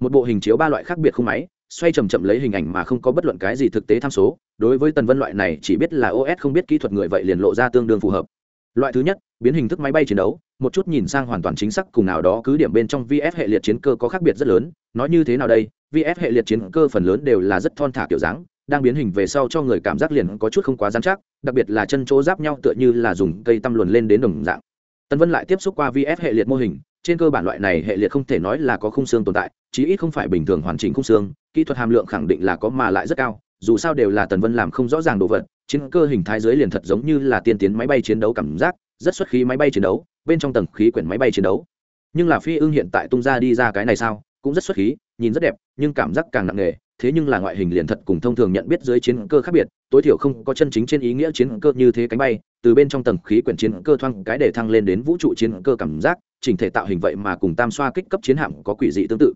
Một bộ hình chiếu ba loại khác biệt khung máy, xoay chầm chậm lấy hình ảnh mà không có bất luận cái gì thực tế tham số đối với tần vân loại này chỉ biết là os không biết kỹ thuật người vậy liền lộ ra tương đương phù hợp. Loại thứ nhất, biến hình thức máy bay chiến đấu, một chút nhìn sang hoàn toàn chính xác cùng nào đó cứ điểm bên trong vf hệ liệt chiến cơ có khác biệt rất lớn, nói như thế nào đây? Vf hệ liệt chiến cơ phần lớn đều là rất thon thả kiểu dáng, đang biến hình về sau cho người cảm giác liền có chút không quá dán chắc, đặc biệt là chân chỗ giáp nhau tựa như là dùng cây tăm luồn lên đến đồng dạng. Tân vân lại tiếp xúc qua vf hệ liệt mô hình, trên cơ bản loại này hệ liệt không thể nói là có khung xương tồn tại, chí ít không phải bình thường hoàn chỉnh khung xương, kỹ thuật hàm lượng khẳng định là có mà lại rất cao dù sao đều là tần vân làm không rõ ràng đồ vật, chiến cơ hình thái dưới liền thật giống như là tiên tiến máy bay chiến đấu cảm giác, rất xuất khí máy bay chiến đấu, bên trong tầng khí quyển máy bay chiến đấu. Nhưng là phi ưng hiện tại tung ra đi ra cái này sao, cũng rất xuất khí, nhìn rất đẹp, nhưng cảm giác càng nặng nề, thế nhưng là ngoại hình liền thật cùng thông thường nhận biết dưới chiến cơ khác biệt, tối thiểu không có chân chính trên ý nghĩa chiến cơ như thế cánh bay, từ bên trong tầng khí quyển chiến cơ thoang cái để thăng lên đến vũ trụ chiến cơ cảm giác, chỉnh thể tạo hình vậy mà cùng tam xoa kích cấp chiến hạm có quỷ dị tương tự.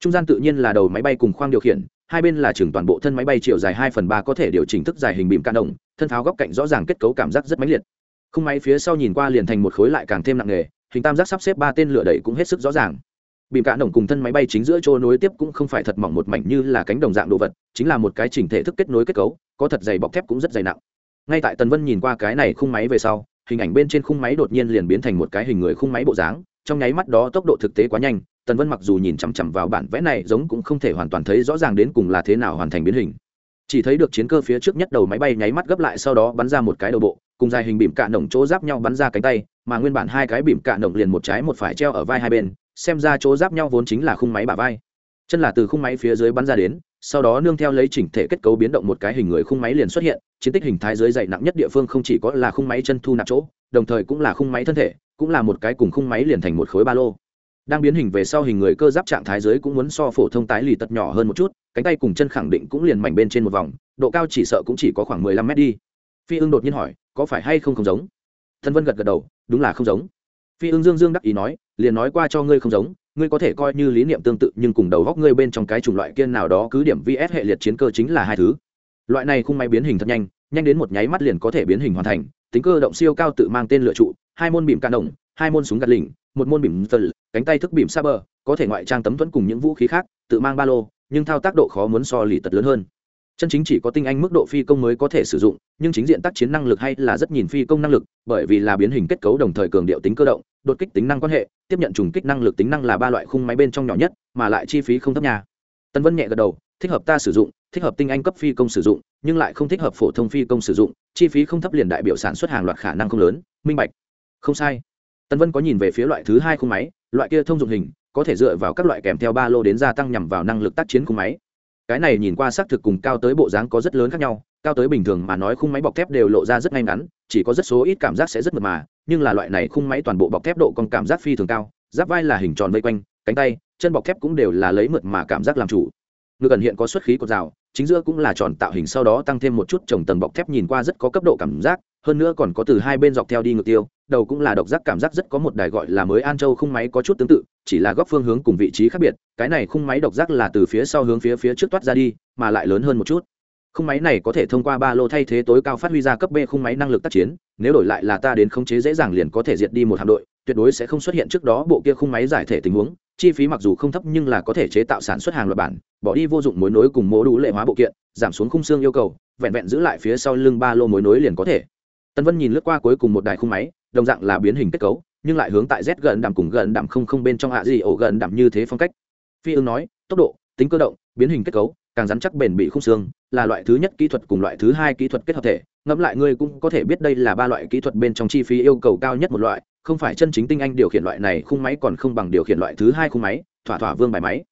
Trung gian tự nhiên là đầu máy bay cùng khoang điều khiển hai bên là trường toàn bộ thân máy bay chiều dài hai phần ba có thể điều chỉnh thức dài hình bìm can động, thân pháo góc cạnh rõ ràng kết cấu cảm giác rất mãnh liệt. Khung máy phía sau nhìn qua liền thành một khối lại càng thêm nặng nề, hình tam giác sắp xếp ba tên lửa đẩy cũng hết sức rõ ràng. Bìm cạn đồng cùng thân máy bay chính giữa chỗ nối tiếp cũng không phải thật mỏng một mảnh như là cánh đồng dạng đồ vật, chính là một cái chỉnh thể thức kết nối kết cấu, có thật dày bọc thép cũng rất dày nặng. Ngay tại tần vân nhìn qua cái này khung máy về sau, hình ảnh bên trên khung máy đột nhiên liền biến thành một cái hình người khung máy bộ dáng, trong nháy mắt đó tốc độ thực tế quá nhanh tần vân mặc dù nhìn chằm chằm vào bản vẽ này giống cũng không thể hoàn toàn thấy rõ ràng đến cùng là thế nào hoàn thành biến hình. Chỉ thấy được chiến cơ phía trước nhất đầu máy bay nháy mắt gấp lại sau đó bắn ra một cái đầu bộ, cùng dài hình bìm cạn nồng chỗ giáp nhau bắn ra cánh tay, mà nguyên bản hai cái bìm cạn nồng liền một trái một phải treo ở vai hai bên, xem ra chỗ giáp nhau vốn chính là khung máy bả vai. Chân là từ khung máy phía dưới bắn ra đến, sau đó nương theo lấy chỉnh thể kết cấu biến động một cái hình người khung máy liền xuất hiện, chiến tích hình thái dưới dày nặng nhất địa phương không chỉ có là khung máy chân thu nạp chỗ, đồng thời cũng là khung máy thân thể, cũng là một cái cùng khung máy liền thành một khối ba lô đang biến hình về sau hình người cơ giáp trạng thái giới cũng muốn so phổ thông tái lì tật nhỏ hơn một chút, cánh tay cùng chân khẳng định cũng liền mảnh bên trên một vòng, độ cao chỉ sợ cũng chỉ có khoảng mười lăm mét đi. Phi ưng đột nhiên hỏi, có phải hay không không giống? Thân vân gật gật đầu, đúng là không giống. Phi ưng dương dương đắc ý nói, liền nói qua cho ngươi không giống, ngươi có thể coi như lý niệm tương tự, nhưng cùng đầu góc ngươi bên trong cái chủng loại kiên nào đó cứ điểm vs hệ liệt chiến cơ chính là hai thứ. Loại này khung máy biến hình thật nhanh nhanh đến một nháy mắt liền có thể biến hình hoàn thành, tính cơ động siêu cao tự mang tên lựa trụ, hai môn bìm can động, hai môn súng gạt lỉnh, một môn bìm tờ cánh tay thức bìm sa bờ, có thể ngoại trang tấm thuẫn cùng những vũ khí khác, tự mang ba lô, nhưng thao tác độ khó muốn so lì tật lớn hơn. Chân chính chỉ có tinh anh mức độ phi công mới có thể sử dụng, nhưng chính diện tác chiến năng lực hay là rất nhìn phi công năng lực, bởi vì là biến hình kết cấu đồng thời cường điệu tính cơ động, đột kích tính năng quan hệ, tiếp nhận trùng kích năng lực tính năng là ba loại khung máy bên trong nhỏ nhất, mà lại chi phí không thấp nhà tân vân nhẹ gật đầu, thích hợp ta sử dụng, thích hợp tinh anh cấp phi công sử dụng, nhưng lại không thích hợp phổ thông phi công sử dụng, chi phí không thấp liền đại biểu sản xuất hàng loạt khả năng không lớn, minh bạch. Không sai. Tân vân có nhìn về phía loại thứ hai khung máy loại kia thông dụng hình, có thể dựa vào các loại kèm theo ba lô đến gia tăng nhằm vào năng lực tác chiến khung máy. Cái này nhìn qua xác thực cùng cao tới bộ dáng có rất lớn khác nhau, cao tới bình thường mà nói khung máy bọc thép đều lộ ra rất ngay ngắn, chỉ có rất số ít cảm giác sẽ rất mượt mà, nhưng là loại này khung máy toàn bộ bọc thép độ còn cảm giác phi thường cao, giáp vai là hình tròn vây quanh, cánh tay, chân bọc thép cũng đều là lấy mượt mà cảm giác làm chủ. Ngực cần hiện có xuất khí cột rào chính giữa cũng là tròn tạo hình, sau đó tăng thêm một chút trồng tầng bọc thép nhìn qua rất có cấp độ cảm giác, hơn nữa còn có từ hai bên dọc theo đi ngược tiêu, đầu cũng là độc giác, cảm giác rất có một đài gọi là mới an châu khung máy có chút tương tự, chỉ là góc phương hướng cùng vị trí khác biệt, cái này khung máy độc giác là từ phía sau hướng phía phía trước toát ra đi, mà lại lớn hơn một chút. Khung máy này có thể thông qua ba lô thay thế tối cao phát huy ra cấp b khung máy năng lực tác chiến, nếu đổi lại là ta đến khống chế dễ dàng liền có thể diệt đi một hạm đội, tuyệt đối sẽ không xuất hiện trước đó bộ kia khung máy giải thể tình huống chi phí mặc dù không thấp nhưng là có thể chế tạo sản xuất hàng loạt bản, bỏ đi vô dụng mối nối cùng mố đủ lệ hóa bộ kiện, giảm xuống khung xương yêu cầu, vẹn vẹn giữ lại phía sau lưng ba lô mối nối liền có thể. Tân vân nhìn lướt qua cuối cùng một đài khung máy, đồng dạng là biến hình kết cấu, nhưng lại hướng tại z gần đạm cùng gần đạm không không bên trong hạ gì ổ gần đạm như thế phong cách. Phi Ưng nói, tốc độ, tính cơ động, biến hình kết cấu, càng rắn chắc bền bị khung xương, là loại thứ nhất kỹ thuật cùng loại thứ hai kỹ thuật kết hợp thể. Ngẫm lại ngươi cũng có thể biết đây là ba loại kỹ thuật bên trong chi phí yêu cầu cao nhất một loại không phải chân chính tinh anh điều khiển loại này khung máy còn không bằng điều khiển loại thứ hai khung máy, thỏa thỏa vương bài máy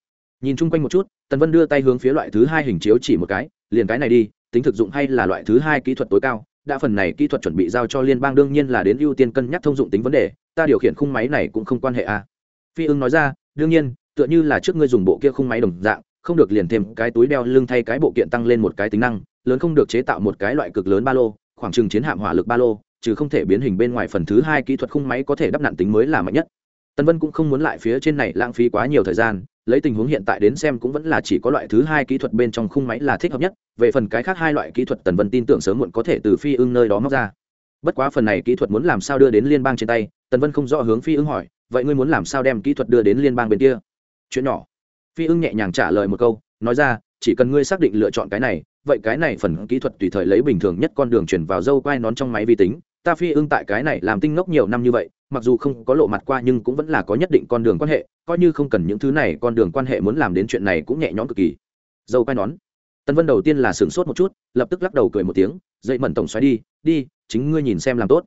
nhìn chung quanh một chút, tần vân đưa tay hướng phía loại thứ hai hình chiếu chỉ một cái, liền cái này đi, tính thực dụng hay là loại thứ hai kỹ thuật tối cao, đã phần này kỹ thuật chuẩn bị giao cho liên bang đương nhiên là đến ưu tiên cân nhắc thông dụng tính vấn đề, ta điều khiển khung máy này cũng không quan hệ à? phi ưng nói ra, đương nhiên, tựa như là trước ngươi dùng bộ kia khung máy đồng dạng, không được liền thêm cái túi đeo lưng thay cái bộ kiện tăng lên một cái tính năng, lớn không được chế tạo một cái loại cực lớn ba lô, khoảng chừng chiến hạm hỏa lực ba lô chứ không thể biến hình bên ngoài phần thứ hai kỹ thuật khung máy có thể đắp nặn tính mới là mạnh nhất. Tân vân cũng không muốn lại phía trên này lãng phí quá nhiều thời gian, lấy tình huống hiện tại đến xem cũng vẫn là chỉ có loại thứ hai kỹ thuật bên trong khung máy là thích hợp nhất, về phần cái khác hai loại kỹ thuật tần vân tin tưởng sớm muộn có thể từ phi ưng nơi đó móc ra. Bất quá phần này kỹ thuật muốn làm sao đưa đến liên bang trên tay, tần vân không rõ hướng phi ưng hỏi, vậy ngươi muốn làm sao đem kỹ thuật đưa đến liên bang bên kia? Chuyện nhỏ. Phi ưng nhẹ nhàng trả lời một câu, nói ra, chỉ cần ngươi xác định lựa chọn cái này, vậy cái này phần kỹ thuật tùy thời lấy bình thường nhất con đường chuyển vào dâu quai nón trong máy vi tính ta phi ưng tại cái này làm tinh ngốc nhiều năm như vậy, mặc dù không có lộ mặt qua nhưng cũng vẫn là có nhất định con đường quan hệ, coi như không cần những thứ này, con đường quan hệ muốn làm đến chuyện này cũng nhẹ nhõm cực kỳ. Dâu quai nón. Tân vân đầu tiên là sửng sốt một chút, lập tức lắc đầu cười một tiếng, dậy mẩn tổng xoáy đi đi, chính ngươi nhìn xem làm tốt.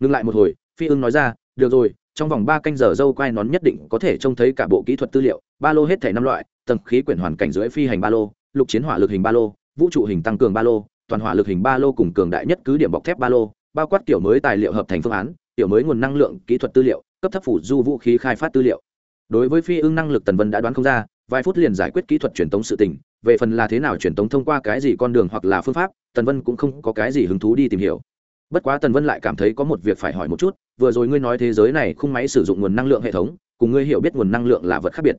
Ngừng lại một hồi, phi ưng nói ra, được rồi, trong vòng ba canh giờ dâu quai nón nhất định có thể trông thấy cả bộ kỹ thuật tư liệu, ba lô hết thể năm loại, tầng khí quyển hoàn cảnh dưới phi hành ba lô, lục chiến hỏa lực hình ba lô, vũ trụ hình tăng cường ba lô, toàn hỏa lực hình ba lô cùng cường đại nhất cứ điểm bọc thép ba lô bao quát kiểu mới tài liệu hợp thành phương án, kiểu mới nguồn năng lượng kỹ thuật tư liệu, cấp thấp phủ du vũ khí khai phát tư liệu. Đối với phi ưng năng lực tần vân đã đoán không ra, vài phút liền giải quyết kỹ thuật truyền tống sự tình, về phần là thế nào truyền tống thông qua cái gì con đường hoặc là phương pháp, tần vân cũng không có cái gì hứng thú đi tìm hiểu. Bất quá tần vân lại cảm thấy có một việc phải hỏi một chút, vừa rồi ngươi nói thế giới này khung máy sử dụng nguồn năng lượng hệ thống, cùng ngươi hiểu biết nguồn năng lượng là vật khác biệt.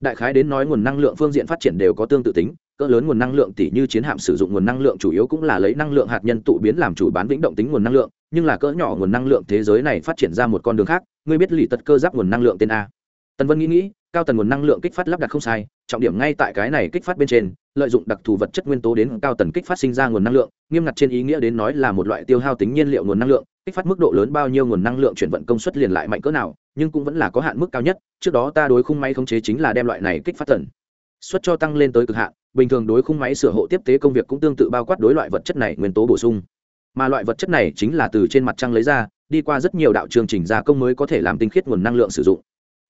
Đại khái đến nói nguồn năng lượng phương diện phát triển đều có tương tự tính cỡ lớn nguồn năng lượng tỷ như chiến hạm sử dụng nguồn năng lượng chủ yếu cũng là lấy năng lượng hạt nhân tụ biến làm chủ bán vĩnh động tính nguồn năng lượng, nhưng là cỡ nhỏ nguồn năng lượng thế giới này phát triển ra một con đường khác, ngươi biết lì tật cơ giáp nguồn năng lượng tên a. Tần vân nghĩ nghĩ, cao tần nguồn năng lượng kích phát lắp đặt không sai, trọng điểm ngay tại cái này kích phát bên trên, lợi dụng đặc thù vật chất nguyên tố đến cao tần kích phát sinh ra nguồn năng lượng, nghiêm ngặt trên ý nghĩa đến nói là một loại tiêu hao tính nhiên liệu nguồn năng lượng, kích phát mức độ lớn bao nhiêu nguồn năng lượng chuyển vận công suất liền lại mạnh cỡ nào, nhưng cũng vẫn là có hạn mức cao nhất, trước đó ta đối khung máy khống chế chính là đem loại này kích phát tần suất cho tăng lên tới cực hạn bình thường đối khung máy sửa hộ tiếp tế công việc cũng tương tự bao quát đối loại vật chất này nguyên tố bổ sung. Mà loại vật chất này chính là từ trên mặt trăng lấy ra, đi qua rất nhiều đạo chương trình gia công mới có thể làm tinh khiết nguồn năng lượng sử dụng.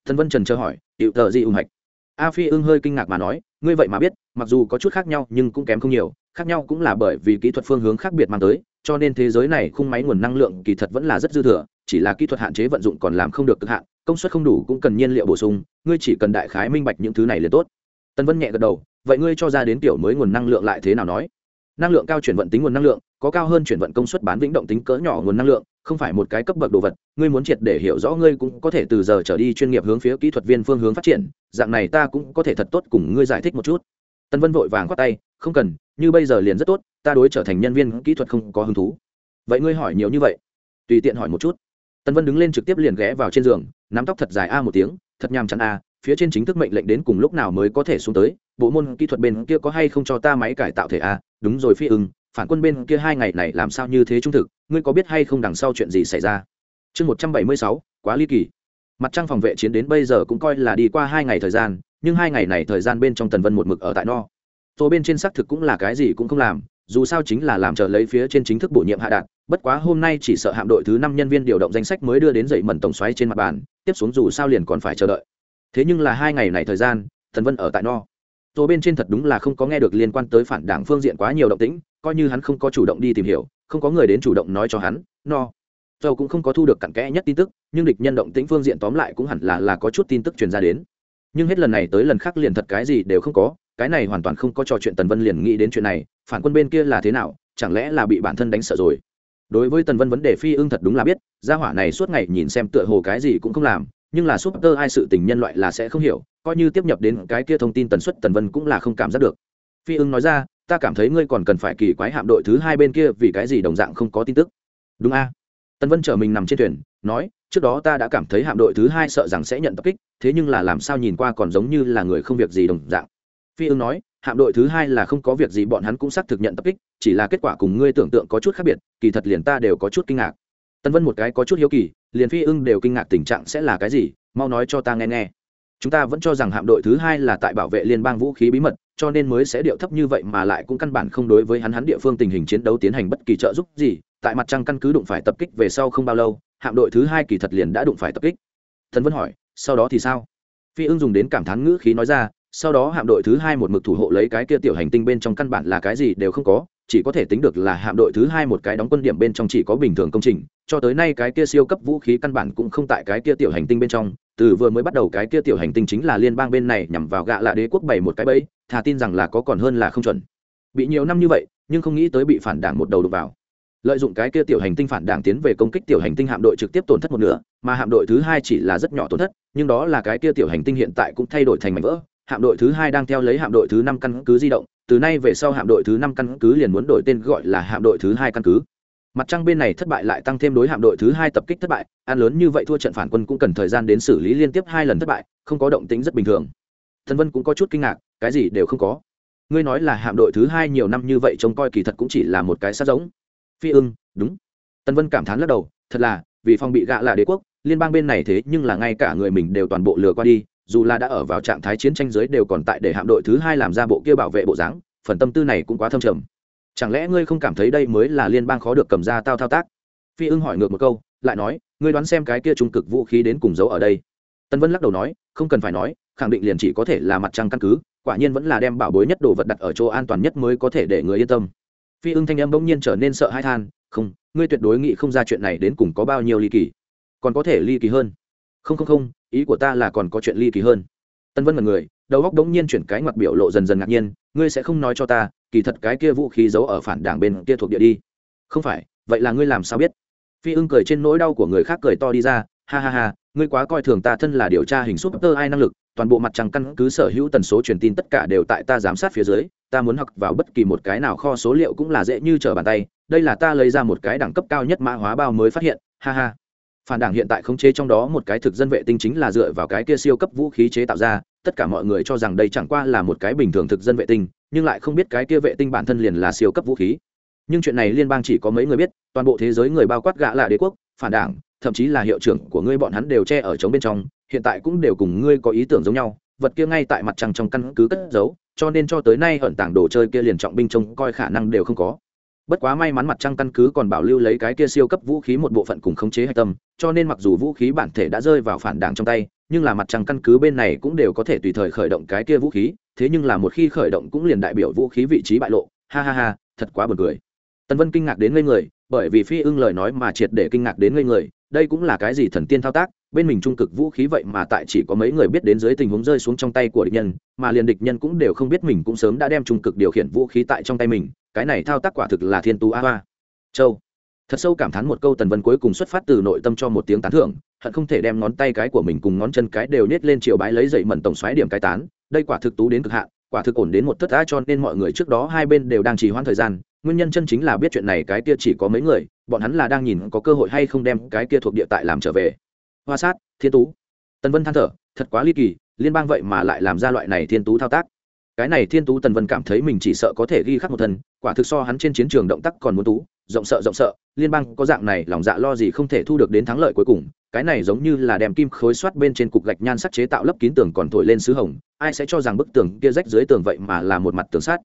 Thân vân trần chờ hỏi hiệu tờ gì ung hạch? A phi ưng hơi kinh ngạc mà nói, ngươi vậy mà biết, mặc dù có chút khác nhau nhưng cũng kém không nhiều, khác nhau cũng là bởi vì kỹ thuật phương hướng khác biệt mang tới, cho nên thế giới này khung máy nguồn năng lượng kỳ thật vẫn là rất dư thừa, chỉ là kỹ thuật hạn chế vận dụng còn làm không được cực hạn, công suất không đủ cũng cần nhiên liệu bổ sung, ngươi chỉ cần đại khái minh bạch những thứ này liền tốt. Tân vân nhẹ gật đầu vậy ngươi cho ra đến tiểu mới nguồn năng lượng lại thế nào nói? Năng lượng cao chuyển vận tính nguồn năng lượng, có cao hơn chuyển vận công suất bán vĩnh động tính cỡ nhỏ nguồn năng lượng, không phải một cái cấp bậc đồ vật, ngươi muốn triệt để hiểu rõ ngươi cũng có thể từ giờ trở đi chuyên nghiệp hướng phía kỹ thuật viên phương hướng phát triển, dạng này ta cũng có thể thật tốt cùng ngươi giải thích một chút. Tân vân vội vàng khoát tay, không cần, như bây giờ liền rất tốt, ta đối trở thành nhân viên kỹ thuật không có hứng thú. Vậy ngươi hỏi nhiều như vậy? Tùy tiện hỏi một chút. Tân vân đứng lên trực tiếp liền ghé vào trên giường, nắm tóc thật dài a một tiếng, thật nhàm chán a phía trên chính thức mệnh lệnh đến cùng lúc nào mới có thể xuống tới, bộ môn kỹ thuật bên kia có hay không cho ta máy cải tạo thể a đúng rồi phi ưng, phản quân bên kia hai ngày này làm sao như thế trung thực, ngươi có biết hay không đằng sau chuyện gì xảy ra? Chương một trăm bảy mươi sáu, quá ly kỳ. Mặt trăng phòng vệ chiến đến bây giờ cũng coi là đi qua hai ngày thời gian, nhưng hai ngày này thời gian bên trong tần vân một mực ở tại no. Tôi bên trên xác thực cũng là cái gì cũng không làm, dù sao chính là làm chờ lấy phía trên chính thức bổ nhiệm hạ đạn, bất quá hôm nay chỉ sợ hạm đội thứ năm nhân viên điều động danh sách mới đưa đến dậy mẩn tổng xoáy trên mặt bàn, tiếp xuống dù sao liền còn phải chờ đợi thế nhưng là hai ngày này thời gian thần vân ở tại no. Rồi bên trên thật đúng là không có nghe được liên quan tới phản đảng phương diện quá nhiều động tĩnh, coi như hắn không có chủ động đi tìm hiểu, không có người đến chủ động nói cho hắn, no. Dầu cũng không có thu được cặn kẽ nhất tin tức, nhưng địch nhân động tĩnh phương diện tóm lại cũng hẳn là là có chút tin tức truyền ra đến. Nhưng hết lần này tới lần khác liền thật cái gì đều không có, cái này hoàn toàn không có trò chuyện tần vân liền nghĩ đến chuyện này, phản quân bên kia là thế nào, chẳng lẽ là bị bản thân đánh sợ rồi? Đối với tần vân vấn đề phi ưng thật đúng là biết, gia hỏa này suốt ngày nhìn xem tựa hồ cái gì cũng không làm nhưng là súp tơ ai sự tình nhân loại là sẽ không hiểu, coi như tiếp nhập đến cái kia thông tin tần suất tần vân cũng là không cảm giác được. Phi ưng nói ra, ta cảm thấy ngươi còn cần phải kỳ quái hạm đội thứ hai bên kia vì cái gì đồng dạng không có tin tức. Đúng a. Tần vân chở mình nằm trên thuyền, nói, trước đó ta đã cảm thấy hạm đội thứ hai sợ rằng sẽ nhận tập kích, thế nhưng là làm sao nhìn qua còn giống như là người không việc gì đồng dạng. Phi ưng nói, hạm đội thứ hai là không có việc gì, bọn hắn cũng xác thực nhận tập kích, chỉ là kết quả cùng ngươi tưởng tượng có chút khác biệt, kỳ thật liền ta đều có chút kinh ngạc tân vân một cái có chút hiếu kỳ, liền phi ưng đều kinh ngạc tình trạng sẽ là cái gì, mau nói cho ta nghe nghe. Chúng ta vẫn cho rằng hạm đội thứ hai là tại bảo vệ liên bang vũ khí bí mật, cho nên mới sẽ điệu thấp như vậy mà lại cũng căn bản không đối với hắn hắn địa phương tình hình chiến đấu tiến hành bất kỳ trợ giúp gì, tại mặt trăng căn cứ đụng phải tập kích về sau không bao lâu, hạm đội thứ hai kỳ thật liền đã đụng phải tập kích. Thần vân hỏi, sau đó thì sao? Phi ưng dùng đến cảm thán ngữ khí nói ra, sau đó hạm đội thứ hai một mực thủ hộ lấy cái kia tiểu hành tinh bên trong căn bản là cái gì đều không có, chỉ có thể tính được là hạm đội thứ hai một cái đóng quân điểm bên trong chỉ có bình thường công trình cho tới nay cái kia siêu cấp vũ khí căn bản cũng không tại cái kia tiểu hành tinh bên trong, từ vừa mới bắt đầu cái kia tiểu hành tinh chính là liên bang bên này nhằm vào gạ lạ đế quốc bảy một cái bẫy, thà tin rằng là có còn hơn là không chuẩn. Bị nhiều năm như vậy, nhưng không nghĩ tới bị phản đảng một đầu đục vào. Lợi dụng cái kia tiểu hành tinh phản đảng tiến về công kích tiểu hành tinh hạm đội trực tiếp tổn thất một nửa, mà hạm đội thứ hai chỉ là rất nhỏ tổn thất, nhưng đó là cái kia tiểu hành tinh hiện tại cũng thay đổi thành mảnh vỡ. Hạm đội thứ hai đang theo lấy hạm đội thứ năm căn cứ di động, từ nay về sau hạm đội thứ năm căn cứ liền muốn đổi tên gọi là hạm đội thứ hai căn cứ mặt trăng bên này thất bại lại tăng thêm đối hạm đội thứ hai tập kích thất bại an lớn như vậy thua trận phản quân cũng cần thời gian đến xử lý liên tiếp hai lần thất bại, không có động tính rất bình thường. Thần vân cũng có chút kinh ngạc, cái gì đều không có. Ngươi nói là hạm đội thứ hai nhiều năm như vậy trông coi kỳ thật cũng chỉ là một cái sát giống. Phi ưng, đúng. Tân vân cảm thán lắc đầu, thật là, vì phong bị gạ là đế quốc, liên bang bên này thế nhưng là ngay cả người mình đều toàn bộ lừa qua đi, dù là đã ở vào trạng thái chiến tranh giới đều còn tại để hạm đội thứ hai làm ra bộ kia bảo vệ bộ dáng, phần tâm tư này cũng quá thâm trầm chẳng lẽ ngươi không cảm thấy đây mới là liên bang khó được cầm ra tao thao tác? Phi ưng hỏi ngược một câu, lại nói, ngươi đoán xem cái kia trung cực vũ khí đến cùng giấu ở đây. Tân vân lắc đầu nói, không cần phải nói, khẳng định liền chỉ có thể là mặt trăng căn cứ, quả nhiên vẫn là đem bảo bối nhất đồ vật đặt ở chỗ an toàn nhất mới có thể để người yên tâm. Phi ưng thanh âm bỗng nhiên trở nên sợ hãi than, không, ngươi tuyệt đối nghĩ không ra chuyện này đến cùng có bao nhiêu ly kỳ. Còn có thể ly kỳ hơn. Không không không, ý của ta là còn có chuyện ly kỳ hơn. Tân vân mật người, đầu góc đống nhiên chuyển cái mặt biểu lộ dần dần ngạc nhiên, ngươi sẽ không nói cho ta kỳ thật cái kia vũ khí giấu ở phản đảng bên kia thuộc địa đi. Không phải, vậy là ngươi làm sao biết? Phi ưng cười trên nỗi đau của người khác cười to đi ra, ha ha ha, ngươi quá coi thường ta thân là điều tra hình súp tơ ai năng lực, toàn bộ mặt trăng căn cứ sở hữu tần số truyền tin tất cả đều tại ta giám sát phía dưới, ta muốn học vào bất kỳ một cái nào kho số liệu cũng là dễ như trở bàn tay, đây là ta lấy ra một cái đẳng cấp cao nhất mã hóa bao mới phát hiện, ha ha. Phản đảng hiện tại khống chế trong đó một cái thực dân vệ tinh chính là dựa vào cái kia siêu cấp vũ khí chế tạo ra, tất cả mọi người cho rằng đây chẳng qua là một cái bình thường thực dân vệ tinh nhưng lại không biết cái kia vệ tinh bản thân liền là siêu cấp vũ khí. Nhưng chuyện này liên bang chỉ có mấy người biết, toàn bộ thế giới người bao quát gạ là đế quốc, phản đảng, thậm chí là hiệu trưởng của ngươi bọn hắn đều che ở trống bên trong, hiện tại cũng đều cùng ngươi có ý tưởng giống nhau, vật kia ngay tại mặt trăng trong căn cứ cất giấu, cho nên cho tới nay ẩn tảng đồ chơi kia liền trọng binh trông coi khả năng đều không có. Bất quá may mắn mặt trăng căn cứ còn bảo lưu lấy cái kia siêu cấp vũ khí một bộ phận cùng khống chế hạch tâm, cho nên mặc dù vũ khí bản thể đã rơi vào phản đảng trong tay nhưng là mặt trăng căn cứ bên này cũng đều có thể tùy thời khởi động cái kia vũ khí, thế nhưng là một khi khởi động cũng liền đại biểu vũ khí vị trí bại lộ. Ha ha ha, thật quá buồn cười. Tần vân kinh ngạc đến ngây người, bởi vì phi ưng lời nói mà triệt để kinh ngạc đến ngây người, đây cũng là cái gì thần tiên thao tác, bên mình trung cực vũ khí vậy mà tại chỉ có mấy người biết đến dưới tình huống rơi xuống trong tay của địch nhân, mà liền địch nhân cũng đều không biết mình cũng sớm đã đem trung cực điều khiển vũ khí tại trong tay mình, cái này thao tác quả thực là thiên tú a hoa. Châu thật sâu cảm thán một câu tần vân cuối cùng xuất phát từ nội tâm cho một tiếng tán thưởng, hận không thể đem ngón tay cái của mình cùng ngón chân cái đều nết lên chiều bái lấy dậy mẩn tổng xoáy điểm cái tán, đây quả thực tú đến cực hạn, quả thực ổn đến một thất đã cho nên mọi người trước đó hai bên đều đang trì hoãn thời gian, nguyên nhân chân chính là biết chuyện này cái kia chỉ có mấy người, bọn hắn là đang nhìn có cơ hội hay không đem cái kia thuộc địa tại làm trở về. Hoa sát, thiên tú. Tần vân than thở, thật quá ly kỳ, liên bang vậy mà lại làm ra loại này thiên tú thao tác. Cái này thiên tú tần vân cảm thấy mình chỉ sợ có thể ghi khắc một thân, quả thực so hắn trên chiến trường động tác còn muốn tú rộng sợ rộng sợ. Liên bang có dạng này, lòng dạ lo gì không thể thu được đến thắng lợi cuối cùng. Cái này giống như là đem kim khối soát bên trên cục gạch nhan sắc chế tạo lấp kín tường còn thổi lên sứ hồng. Ai sẽ cho rằng bức tường kia rách dưới tường vậy mà là một mặt tường sát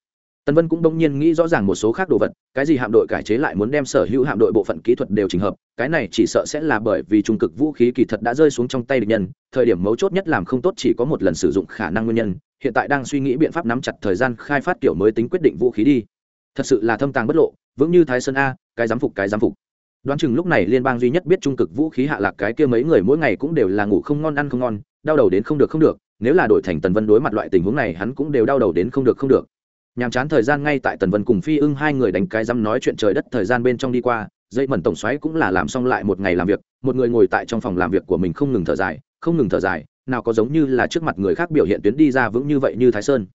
tần vân cũng đông nhiên nghĩ rõ ràng một số khác đồ vật. Cái gì hạm đội cải chế lại muốn đem sở hữu hạm đội bộ phận kỹ thuật đều trình hợp? Cái này chỉ sợ sẽ là bởi vì trung cực vũ khí kỳ thật đã rơi xuống trong tay địch nhân. Thời điểm mấu chốt nhất làm không tốt chỉ có một lần sử dụng khả năng nguyên nhân. Hiện tại đang suy nghĩ biện pháp nắm chặt thời gian khai phát kiểu mới tính quyết định vũ khí đi. Thật sự là thâm tàng bất lộ vững như thái sơn a, cái giám phục, cái giám phục. Đoán chừng lúc này liên bang duy nhất biết trung cực vũ khí hạ lạc cái kia mấy người mỗi ngày cũng đều là ngủ không ngon, ăn không ngon, đau đầu đến không được không được. Nếu là đổi thành tần vân đối mặt loại tình huống này, hắn cũng đều đau đầu đến không được không được. Nhàm chán thời gian ngay tại tần vân cùng phi ưng hai người đánh cái dăm nói chuyện trời đất thời gian bên trong đi qua, dây mẩn tổng xoáy cũng là làm xong lại một ngày làm việc, một người ngồi tại trong phòng làm việc của mình không ngừng thở dài, không ngừng thở dài, nào có giống như là trước mặt người khác biểu hiện tuyến đi ra vững như vậy như thái sơn.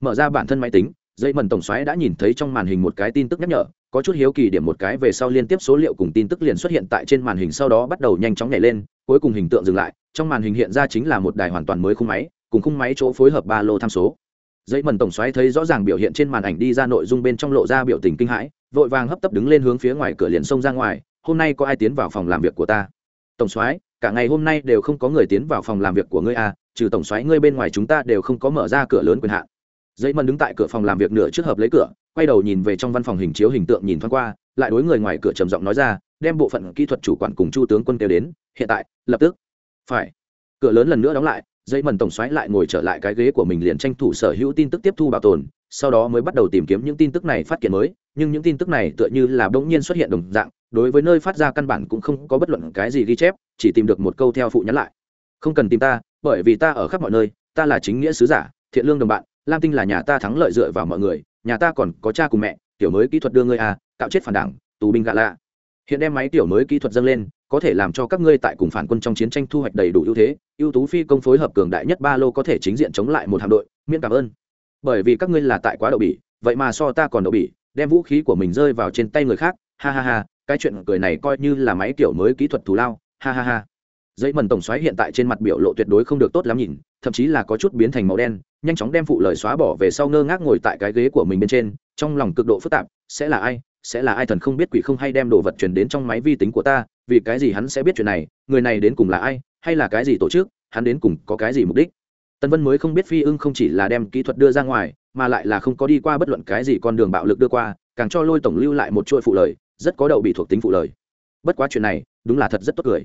Mở ra bản thân máy tính, dây mẩn tổng xoáy đã nhìn thấy trong màn hình một cái tin tức nhắc nhở có chút hiếu kỳ điểm một cái về sau liên tiếp số liệu cùng tin tức liền xuất hiện tại trên màn hình sau đó bắt đầu nhanh chóng nhảy lên, cuối cùng hình tượng dừng lại, trong màn hình hiện ra chính là một đài hoàn toàn mới khung máy, cùng khung máy chỗ phối hợp ba lô tham số. Dây mần tổng xoáy thấy rõ ràng biểu hiện trên màn ảnh đi ra nội dung bên trong lộ ra biểu tình kinh hãi, vội vàng hấp tấp đứng lên hướng phía ngoài cửa liền xông ra ngoài, hôm nay có ai tiến vào phòng làm việc của ta? Tổng soái cả ngày hôm nay đều không có người tiến vào phòng làm việc của ngươi à trừ tổng soái ngươi bên ngoài chúng ta đều không có mở ra cửa lớn quyền hạn. Dây mần đứng tại cửa phòng làm việc nửa trước hợp lấy cửa quay đầu nhìn về trong văn phòng hình chiếu hình tượng nhìn thoáng qua, lại đối người ngoài cửa trầm giọng nói ra, đem bộ phận kỹ thuật chủ quản cùng chu tướng quân kêu đến, hiện tại, lập tức. Phải. Cửa lớn lần nữa đóng lại, dây mần tổng xoáy lại ngồi trở lại cái ghế của mình liền tranh thủ sở hữu tin tức tiếp thu bảo tồn, sau đó mới bắt đầu tìm kiếm những tin tức này phát kiện mới, nhưng những tin tức này tựa như là bỗng nhiên xuất hiện đồng dạng, đối với nơi phát ra căn bản cũng không có bất luận cái gì ghi chép, chỉ tìm được một câu theo phụ nhắn lại. Không cần tìm ta, bởi vì ta ở khắp mọi nơi, ta là chính nghĩa sứ giả, thiện lương đồng bạn, lam tinh là nhà ta thắng lợi dựa vào mọi người nhà ta còn có cha cùng mẹ, tiểu mới kỹ thuật đưa ngươi à cạo chết phản đảng, tù binh gạ lạ. Hiện đem máy tiểu mới kỹ thuật dâng lên, có thể làm cho các ngươi tại cùng phản quân trong chiến tranh thu hoạch đầy đủ ưu thế, ưu tú phi công phối hợp cường đại nhất ba lô có thể chính diện chống lại một hạm đội, miễn cảm ơn. Bởi vì các ngươi là tại quá đậu bỉ, vậy mà so ta còn đậu bỉ, đem vũ khí của mình rơi vào trên tay người khác, ha ha ha, cái chuyện cười này coi như là máy kiểu mới kỹ thuật thù lao, ha ha ha. Dây mần tổng xoáy hiện tại trên mặt biểu lộ tuyệt đối không được tốt lắm nhìn, thậm chí là có chút biến thành màu đen nhanh chóng đem phụ lời xóa bỏ về sau ngơ ngác ngồi tại cái ghế của mình bên trên, trong lòng cực độ phức tạp, sẽ là ai, sẽ là ai thần không biết quỷ không hay đem đồ vật truyền đến trong máy vi tính của ta, vì cái gì hắn sẽ biết chuyện này, người này đến cùng là ai, hay là cái gì tổ chức, hắn đến cùng có cái gì mục đích. Tân vân mới không biết phi ưng không chỉ là đem kỹ thuật đưa ra ngoài, mà lại là không có đi qua bất luận cái gì con đường bạo lực đưa qua, càng cho lôi tổng lưu lại một chuỗi phụ lời, rất có đậu bị thuộc tính phụ lời. Bất quá chuyện này, đúng là thật rất tốt cười.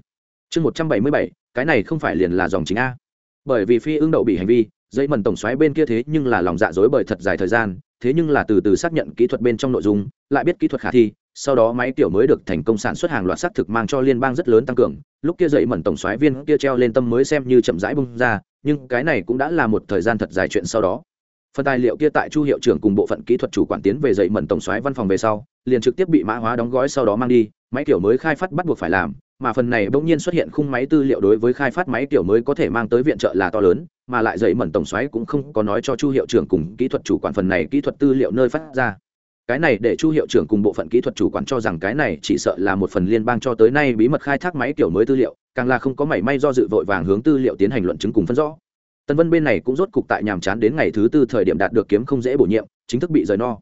Chương một trăm bảy mươi bảy, cái này không phải liền là dòng chính a. Bởi vì phi ưng đậu bị hành vi dây mần tổng xoáy bên kia thế nhưng là lòng dạ dối bởi thật dài thời gian, thế nhưng là từ từ xác nhận kỹ thuật bên trong nội dung, lại biết kỹ thuật khả thi, sau đó máy tiểu mới được thành công sản xuất hàng loạt xác thực mang cho liên bang rất lớn tăng cường. Lúc kia dậy mẩn tổng xoáy viên kia treo lên tâm mới xem như chậm rãi bung ra, nhưng cái này cũng đã là một thời gian thật dài chuyện sau đó. Phần tài liệu kia tại chu hiệu trưởng cùng bộ phận kỹ thuật chủ quản tiến về dậy mẩn tổng xoáy văn phòng về sau, liền trực tiếp bị mã hóa đóng gói sau đó mang đi, máy tiểu mới khai phát bắt buộc phải làm mà phần này bỗng nhiên xuất hiện khung máy tư liệu đối với khai phát máy kiểu mới có thể mang tới viện trợ là to lớn, mà lại dậy mẩn tổng xoáy cũng không có nói cho chu hiệu trưởng cùng kỹ thuật chủ quản phần này kỹ thuật tư liệu nơi phát ra. Cái này để chu hiệu trưởng cùng bộ phận kỹ thuật chủ quản cho rằng cái này chỉ sợ là một phần liên bang cho tới nay bí mật khai thác máy kiểu mới tư liệu, càng là không có mảy may do dự vội vàng hướng tư liệu tiến hành luận chứng cùng phân rõ. Tân vân bên này cũng rốt cục tại nhàm chán đến ngày thứ tư thời điểm đạt được kiếm không dễ bổ nhiệm, chính thức bị rời no.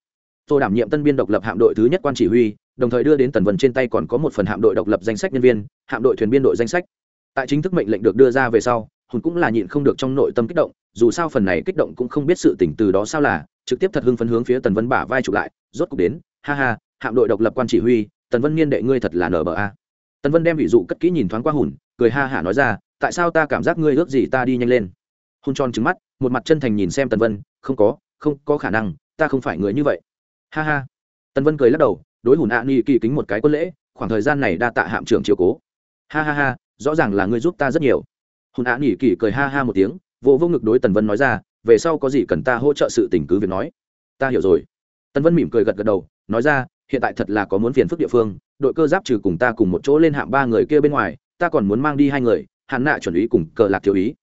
Tôi đảm nhiệm tân biên độc lập hạm đội thứ nhất quan chỉ huy đồng thời đưa đến tần vân trên tay còn có một phần hạm đội độc lập danh sách nhân viên, hạm đội thuyền biên đội danh sách. Tại chính thức mệnh lệnh được đưa ra về sau hùng cũng là nhịn không được trong nội tâm kích động, dù sao phần này kích động cũng không biết sự tỉnh từ đó sao là, trực tiếp thật hưng phấn hướng phía tần vân bả vai chụp lại, rốt cục đến, ha ha, hạm đội độc lập quan chỉ huy, tần vân niên đệ ngươi thật là nở bờ a. Tần vân đem ví dụ cất kỹ nhìn thoáng qua hùn, cười ha hả nói ra, tại sao ta cảm giác ngươi ước gì ta đi nhanh lên? Hùn tròn trứng mắt, một mặt chân thành nhìn xem tần vân, không có không có khả năng, ta không phải người như vậy. Ha ha. Tần vân cười lắc đầu đối hùn ạ ni kỳ kính một cái quân lễ, khoảng thời gian này đa tạ hạm trưởng chiều cố. Ha ha ha, rõ ràng là ngươi giúp ta rất nhiều. Hùn ạ ni kỳ cười ha ha một tiếng vô vô ngực đối tần vân nói ra, về sau có gì cần ta hỗ trợ sự tình cứ việc nói. Ta hiểu rồi. Tần vân mỉm cười gật gật đầu, nói ra, hiện tại thật là có muốn phiền phức địa phương, đội cơ giáp trừ cùng ta cùng một chỗ lên hạng ba người kia bên ngoài, ta còn muốn mang đi hai người hắn nạ chuẩn ý cùng cờ lạc thiếu ý.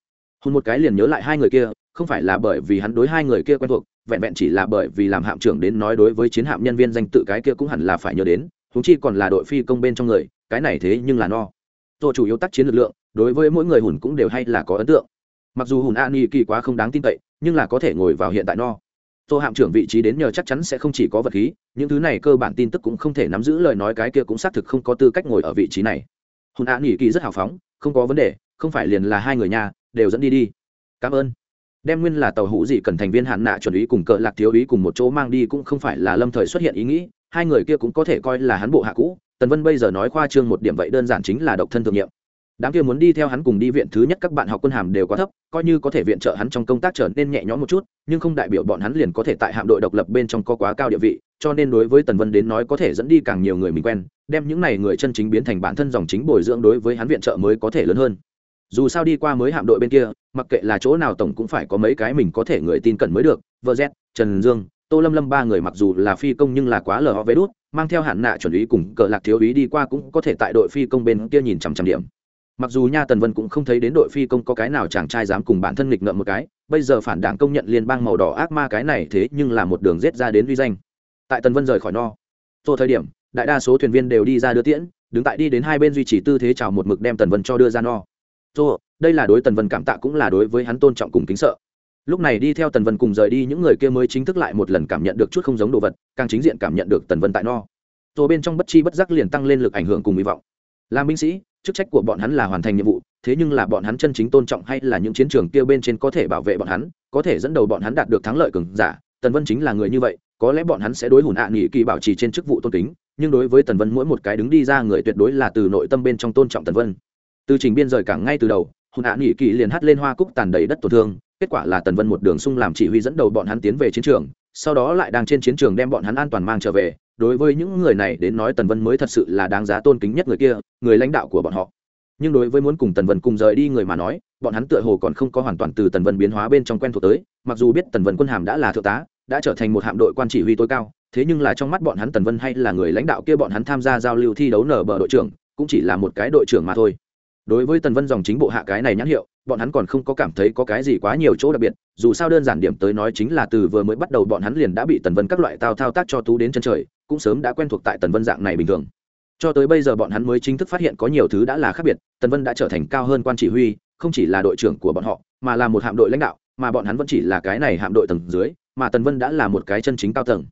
Hùn một cái liền nhớ lại hai người kia, không phải là bởi vì hắn đối hai người kia quen thuộc vẹn vẹn chỉ là bởi vì làm hạm trưởng đến nói đối với chiến hạm nhân viên danh tự cái kia cũng hẳn là phải nhớ đến húng chi còn là đội phi công bên trong người, cái này thế nhưng là no. Tôi chủ yếu tác chiến lực lượng, đối với mỗi người hùn cũng đều hay là có ấn tượng. Mặc dù hùn an y kỳ quá không đáng tin cậy, nhưng là có thể ngồi vào hiện tại no. Tô hạm trưởng vị trí đến nhờ chắc chắn sẽ không chỉ có vật khí, những thứ này cơ bản tin tức cũng không thể nắm giữ lời nói cái kia cũng xác thực không có tư cách ngồi ở vị trí này. Hùn an y kỳ rất hào phóng, không có vấn đề, không phải liền là hai người nhà, đều dẫn đi đi. Cảm ơn đem nguyên là tàu hữu gì cần thành viên hạn nạ chuẩn ý cùng cờ lạc thiếu ý cùng một chỗ mang đi cũng không phải là lâm thời xuất hiện ý nghĩ, hai người kia cũng có thể coi là hắn bộ hạ cũ. Tần vân bây giờ nói khoa trương một điểm vậy đơn giản chính là độc thân thượng nhiệm. Đám kia muốn đi theo hắn cùng đi viện thứ nhất các bạn học quân hàm đều quá thấp, coi như có thể viện trợ hắn trong công tác trở nên nhẹ nhõm một chút, nhưng không đại biểu bọn hắn liền có thể tại hạm đội độc lập bên trong có quá cao địa vị, cho nên đối với tần vân đến nói có thể dẫn đi càng nhiều người mình quen, đem những này người chân chính biến thành bản thân dòng chính bồi dưỡng đối với hắn viện trợ mới có thể lớn hơn dù sao đi qua mới hạm đội bên kia, mặc kệ là chỗ nào tổng cũng phải có mấy cái mình có thể người tin cẩn mới được. Vợ z, trần dương, tô lâm lâm ba người mặc dù là phi công nhưng là quá lờ ho vé đút, mang theo hạn nạ chuẩn ý cùng cờ lạc thiếu ý đi qua cũng có thể tại đội phi công bên kia nhìn chằm chằm điểm. Mặc dù nha tần vân cũng không thấy đến đội phi công có cái nào chàng trai dám cùng bản thân nghịch ngợm một cái, bây giờ phản đảng công nhận liên bang màu đỏ ác ma cái này thế nhưng là một đường rết ra đến uy danh. Tại tần vân rời khỏi no. Tô thời điểm, đại đa số thuyền viên đều đi ra đưa tiễn, đứng tại đi đến hai bên duy trì tư thế chào một mực đem tần vân cho đưa ra no tô, đây là đối tần vân cảm tạ cũng là đối với hắn tôn trọng cùng kính sợ. Lúc này đi theo tần vân cùng rời đi, những người kia mới chính thức lại một lần cảm nhận được chút không giống đồ vật, càng chính diện cảm nhận được tần vân tại no. Tô bên trong bất chi bất giác liền tăng lên lực ảnh hưởng cùng hy vọng. Làm binh sĩ, chức trách của bọn hắn là hoàn thành nhiệm vụ, thế nhưng là bọn hắn chân chính tôn trọng hay là những chiến trường kia bên trên có thể bảo vệ bọn hắn, có thể dẫn đầu bọn hắn đạt được thắng lợi cường giả, tần vân chính là người như vậy, có lẽ bọn hắn sẽ đối hùn ạ à nghỉ kỳ bảo trì trên chức vụ tôn kính, nhưng đối với tần vân mỗi một cái đứng đi ra người tuyệt đối là từ nội tâm bên trong tôn trọng tần vân từ trình biên rời cảng ngay từ đầu hùn hạ nghị nghỉ kỳ liền hắt lên hoa cúc tàn đầy đất tổn thương, kết quả là tần vân một đường sung làm chỉ huy dẫn đầu bọn hắn tiến về chiến trường, sau đó lại đang trên chiến trường đem bọn hắn an toàn mang trở về. Đối với những người này đến nói tần vân mới thật sự là đáng giá tôn kính nhất người kia, người lãnh đạo của bọn họ. Nhưng đối với muốn cùng tần vân cùng rời đi người mà nói, bọn hắn tựa hồ còn không có hoàn toàn từ tần vân biến hóa bên trong quen thuộc tới, mặc dù biết tần vân quân hàm đã là thượng tá, đã trở thành một hạm đội quan chỉ huy tối cao, thế nhưng là trong mắt bọn hắn tần vân hay là người lãnh đạo kia bọn hắn tham gia giao lưu thi đấu nở bờ đội trưởng, cũng chỉ là một cái đội trưởng mà thôi đối với tần vân dòng chính bộ hạ cái này nhãn hiệu, bọn hắn còn không có cảm thấy có cái gì quá nhiều chỗ đặc biệt, dù sao đơn giản điểm tới nói chính là từ vừa mới bắt đầu bọn hắn liền đã bị tần vân các loại tao thao tác cho tú đến chân trời, cũng sớm đã quen thuộc tại tần vân dạng này bình thường. Cho tới bây giờ bọn hắn mới chính thức phát hiện có nhiều thứ đã là khác biệt, tần vân đã trở thành cao hơn quan chỉ huy, không chỉ là đội trưởng của bọn họ, mà là một hạm đội lãnh đạo, mà bọn hắn vẫn chỉ là cái này hạm đội tầng dưới, mà tần vân đã là một cái chân chính cao tầng.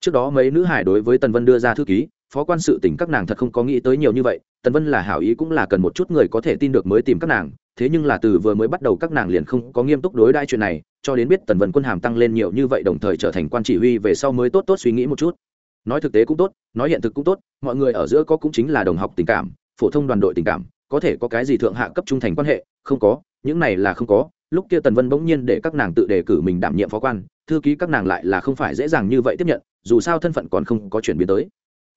Trước đó mấy nữ hải đối với tần vân đưa ra thư ký phó quan sự tỉnh các nàng thật không có nghĩ tới nhiều như vậy, tần vân là hảo ý cũng là cần một chút người có thể tin được mới tìm các nàng, thế nhưng là từ vừa mới bắt đầu các nàng liền không có nghiêm túc đối đãi chuyện này, cho đến biết tần vân quân hàm tăng lên nhiều như vậy đồng thời trở thành quan chỉ huy về sau mới tốt tốt suy nghĩ một chút. Nói thực tế cũng tốt, nói hiện thực cũng tốt, mọi người ở giữa có cũng chính là đồng học tình cảm, phổ thông đoàn đội tình cảm, có thể có cái gì thượng hạ cấp trung thành quan hệ, không có, những này là không có, lúc kia tần vân bỗng nhiên để các nàng tự đề cử mình đảm nhiệm phó quan, thư ký các nàng lại là không phải dễ dàng như vậy tiếp nhận, dù sao thân phận còn không có chuyển biến tới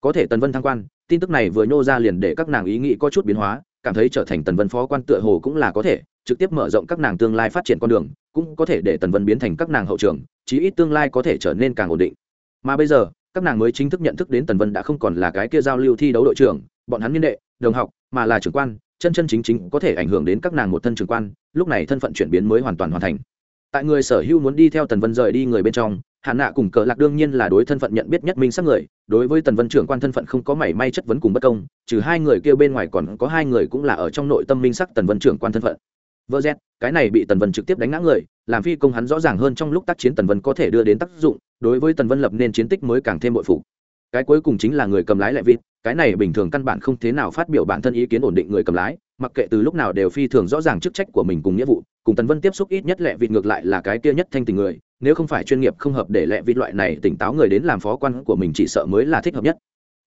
có thể tần vân thăng quan, tin tức này vừa nhô ra liền để các nàng ý nghĩ có chút biến hóa, cảm thấy trở thành tần vân phó quan tựa hồ cũng là có thể, trực tiếp mở rộng các nàng tương lai phát triển con đường, cũng có thể để tần vân biến thành các nàng hậu trường, chí ít tương lai có thể trở nên càng ổn định. Mà bây giờ, các nàng mới chính thức nhận thức đến tần vân đã không còn là cái kia giao lưu thi đấu đội trưởng, bọn hắn niên đệ, đồng học, mà là trưởng quan, chân chân chính chính có thể ảnh hưởng đến các nàng một thân trưởng quan, lúc này thân phận chuyển biến mới hoàn toàn hoàn thành tại người sở hữu muốn đi theo tần vân rời đi người bên trong hạn nạ cùng cờ lạc đương nhiên là đối thân phận nhận biết nhất minh sắc người, đối với tần vân trưởng quan thân phận không có mảy may chất vấn cùng bất công, trừ hai người kia bên ngoài còn có hai người cũng là ở trong nội tâm minh sắc tần vân trưởng quan thân phận. Vơ z, cái này bị tần vân trực tiếp đánh ngã người, làm phi công hắn rõ ràng hơn trong lúc tác chiến tần vân có thể đưa đến tác dụng, đối với tần vân lập nên chiến tích mới càng thêm bội phụ cái cuối cùng chính là người cầm lái lại vịt, cái này bình thường căn bản không thế nào phát biểu bản thân ý kiến ổn định người cầm lái mặc kệ từ lúc nào đều phi thường rõ ràng chức trách của mình cùng nghĩa vụ, cùng tần vân tiếp xúc ít nhất lẹ vịt ngược lại là cái kia nhất thanh tình người, nếu không phải chuyên nghiệp không hợp để lẹ vịt loại này tỉnh táo người đến làm phó quan của mình chỉ sợ mới là thích hợp nhất.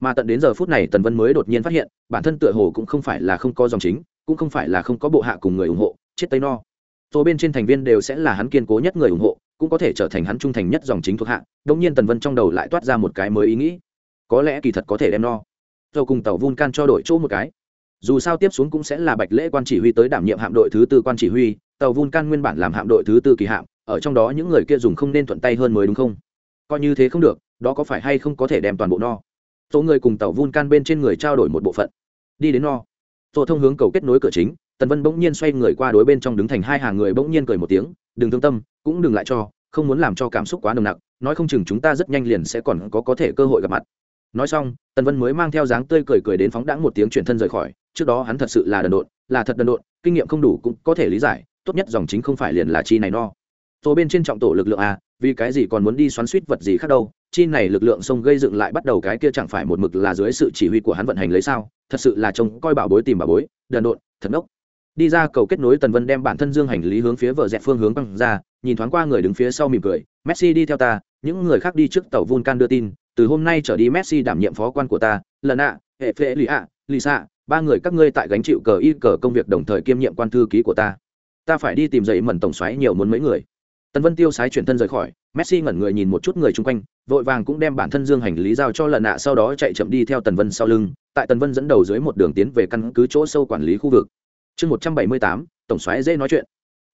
Mà tận đến giờ phút này tần vân mới đột nhiên phát hiện, bản thân tựa hồ cũng không phải là không có dòng chính, cũng không phải là không có bộ hạ cùng người ủng hộ, chết tây no. Số bên trên thành viên đều sẽ là hắn kiên cố nhất người ủng hộ, cũng có thể trở thành hắn trung thành nhất dòng chính thuộc hạ đông nhiên tần vân trong đầu lại toát ra một cái mới ý nghĩ. Có lẽ kỳ thật có thể đem no. Rồi cùng tàu vulcan cho đổi chỗ một cái dù sao tiếp xuống cũng sẽ là bạch lễ quan chỉ huy tới đảm nhiệm hạm đội thứ tư quan chỉ huy, tàu vulcan nguyên bản làm hạm đội thứ tư kỳ hạm, ở trong đó những người kia dùng không nên thuận tay hơn mới đúng không? Coi như thế không được, đó có phải hay không có thể đem toàn bộ no? Số người cùng tàu vulcan bên trên người trao đổi một bộ phận. Đi đến no. Tổ thông hướng cầu kết nối cửa chính, tần vân bỗng nhiên xoay người qua đối bên trong đứng thành hai hàng người bỗng nhiên cười một tiếng, đừng thương tâm, cũng đừng lại cho, không muốn làm cho cảm xúc quá nồng nặc, nói không chừng chúng ta rất nhanh liền sẽ còn có có thể cơ hội gặp mặt. Nói xong, tần vân mới mang theo dáng tươi cười cười đến phóng đãng một tiếng chuyển thân rời khỏi trước đó hắn thật sự là đần độn, là thật đần độn, kinh nghiệm không đủ cũng có thể lý giải, tốt nhất dòng chính không phải liền là chi này no. Tổ bên trên trọng tổ lực lượng à vì cái gì còn muốn đi xoắn suýt vật gì khác đâu, chi này lực lượng sông gây dựng lại bắt đầu cái kia chẳng phải một mực là dưới sự chỉ huy của hắn vận hành lấy sao, thật sự là trông coi bảo bối tìm bảo bối, đần độn, thật ngốc. Đi ra cầu kết nối tần vân đem bản thân dương hành lý hướng phía vợ dẹp phương hướng băng ra, nhìn thoáng qua người đứng phía sau mỉm cười, messi đi theo ta, những người khác đi trước tàu vulcan đưa tin, từ hôm nay trở đi messi đảm nhiệm phó quan của ta, lần ạ, hệ phệ lì ạ, lì xạ ba người các ngươi tại gánh chịu cờ y cờ công việc đồng thời kiêm nhiệm quan thư ký của ta. Ta phải đi tìm dậy mẩn tổng xoáy nhiều muốn mấy người. Tần vân tiêu sái chuyển thân rời khỏi, messi ngẩn người nhìn một chút người chung quanh, vội vàng cũng đem bản thân dương hành lý giao cho lần nạ sau đó chạy chậm đi theo tần vân sau lưng. Tại tần vân dẫn đầu dưới một đường tiến về căn cứ chỗ sâu quản lý khu vực. Chương một trăm bảy mươi tám, tổng xoáy dễ nói chuyện.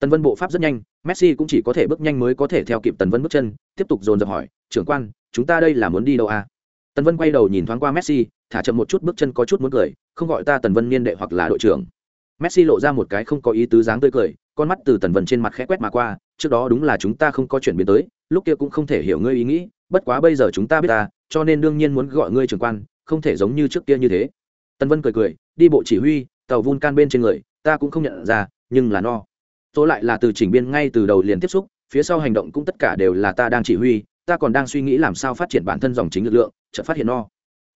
Tần vân bộ pháp rất nhanh, messi cũng chỉ có thể bước nhanh mới có thể theo kịp tần vân bước chân, tiếp tục dồn dập hỏi, trưởng quan, chúng ta đây là muốn đi đâu à? Tần vân quay đầu nhìn thoáng qua messi thả chậm một chút bước chân có chút muốn cười, không gọi ta tần vân niên đệ hoặc là đội trưởng. Messi lộ ra một cái không có ý tứ dáng tươi cười, con mắt từ tần vân trên mặt khẽ quét mà qua, trước đó đúng là chúng ta không có chuyển biến tới, lúc kia cũng không thể hiểu ngươi ý nghĩ, bất quá bây giờ chúng ta biết ta, cho nên đương nhiên muốn gọi ngươi trưởng quan, không thể giống như trước kia như thế. Tần vân cười cười, đi bộ chỉ huy, tàu vulcan bên trên người, ta cũng không nhận ra, nhưng là no. Tôi lại là từ chỉnh biên ngay từ đầu liền tiếp xúc, phía sau hành động cũng tất cả đều là ta đang chỉ huy, ta còn đang suy nghĩ làm sao phát triển bản thân dòng chính lực lượng, chợt phát hiện no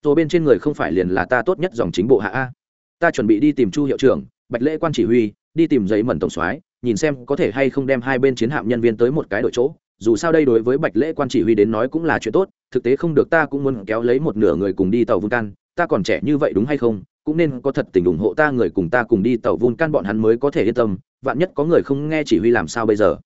rồi bên trên người không phải liền là ta tốt nhất dòng chính bộ hạ a. Ta chuẩn bị đi tìm chu hiệu trưởng, bạch lễ quan chỉ huy, đi tìm giấy mẩn tổng soái, nhìn xem có thể hay không đem hai bên chiến hạm nhân viên tới một cái đội chỗ. Dù sao đây đối với bạch lễ quan chỉ huy đến nói cũng là chuyện tốt, thực tế không được ta cũng muốn kéo lấy một nửa người cùng đi tàu vulcan ta còn trẻ như vậy đúng hay không? Cũng nên có thật tình ủng hộ ta người cùng ta cùng đi tàu vulcan bọn hắn mới có thể yên tâm. Vạn nhất có người không nghe chỉ huy làm sao bây giờ?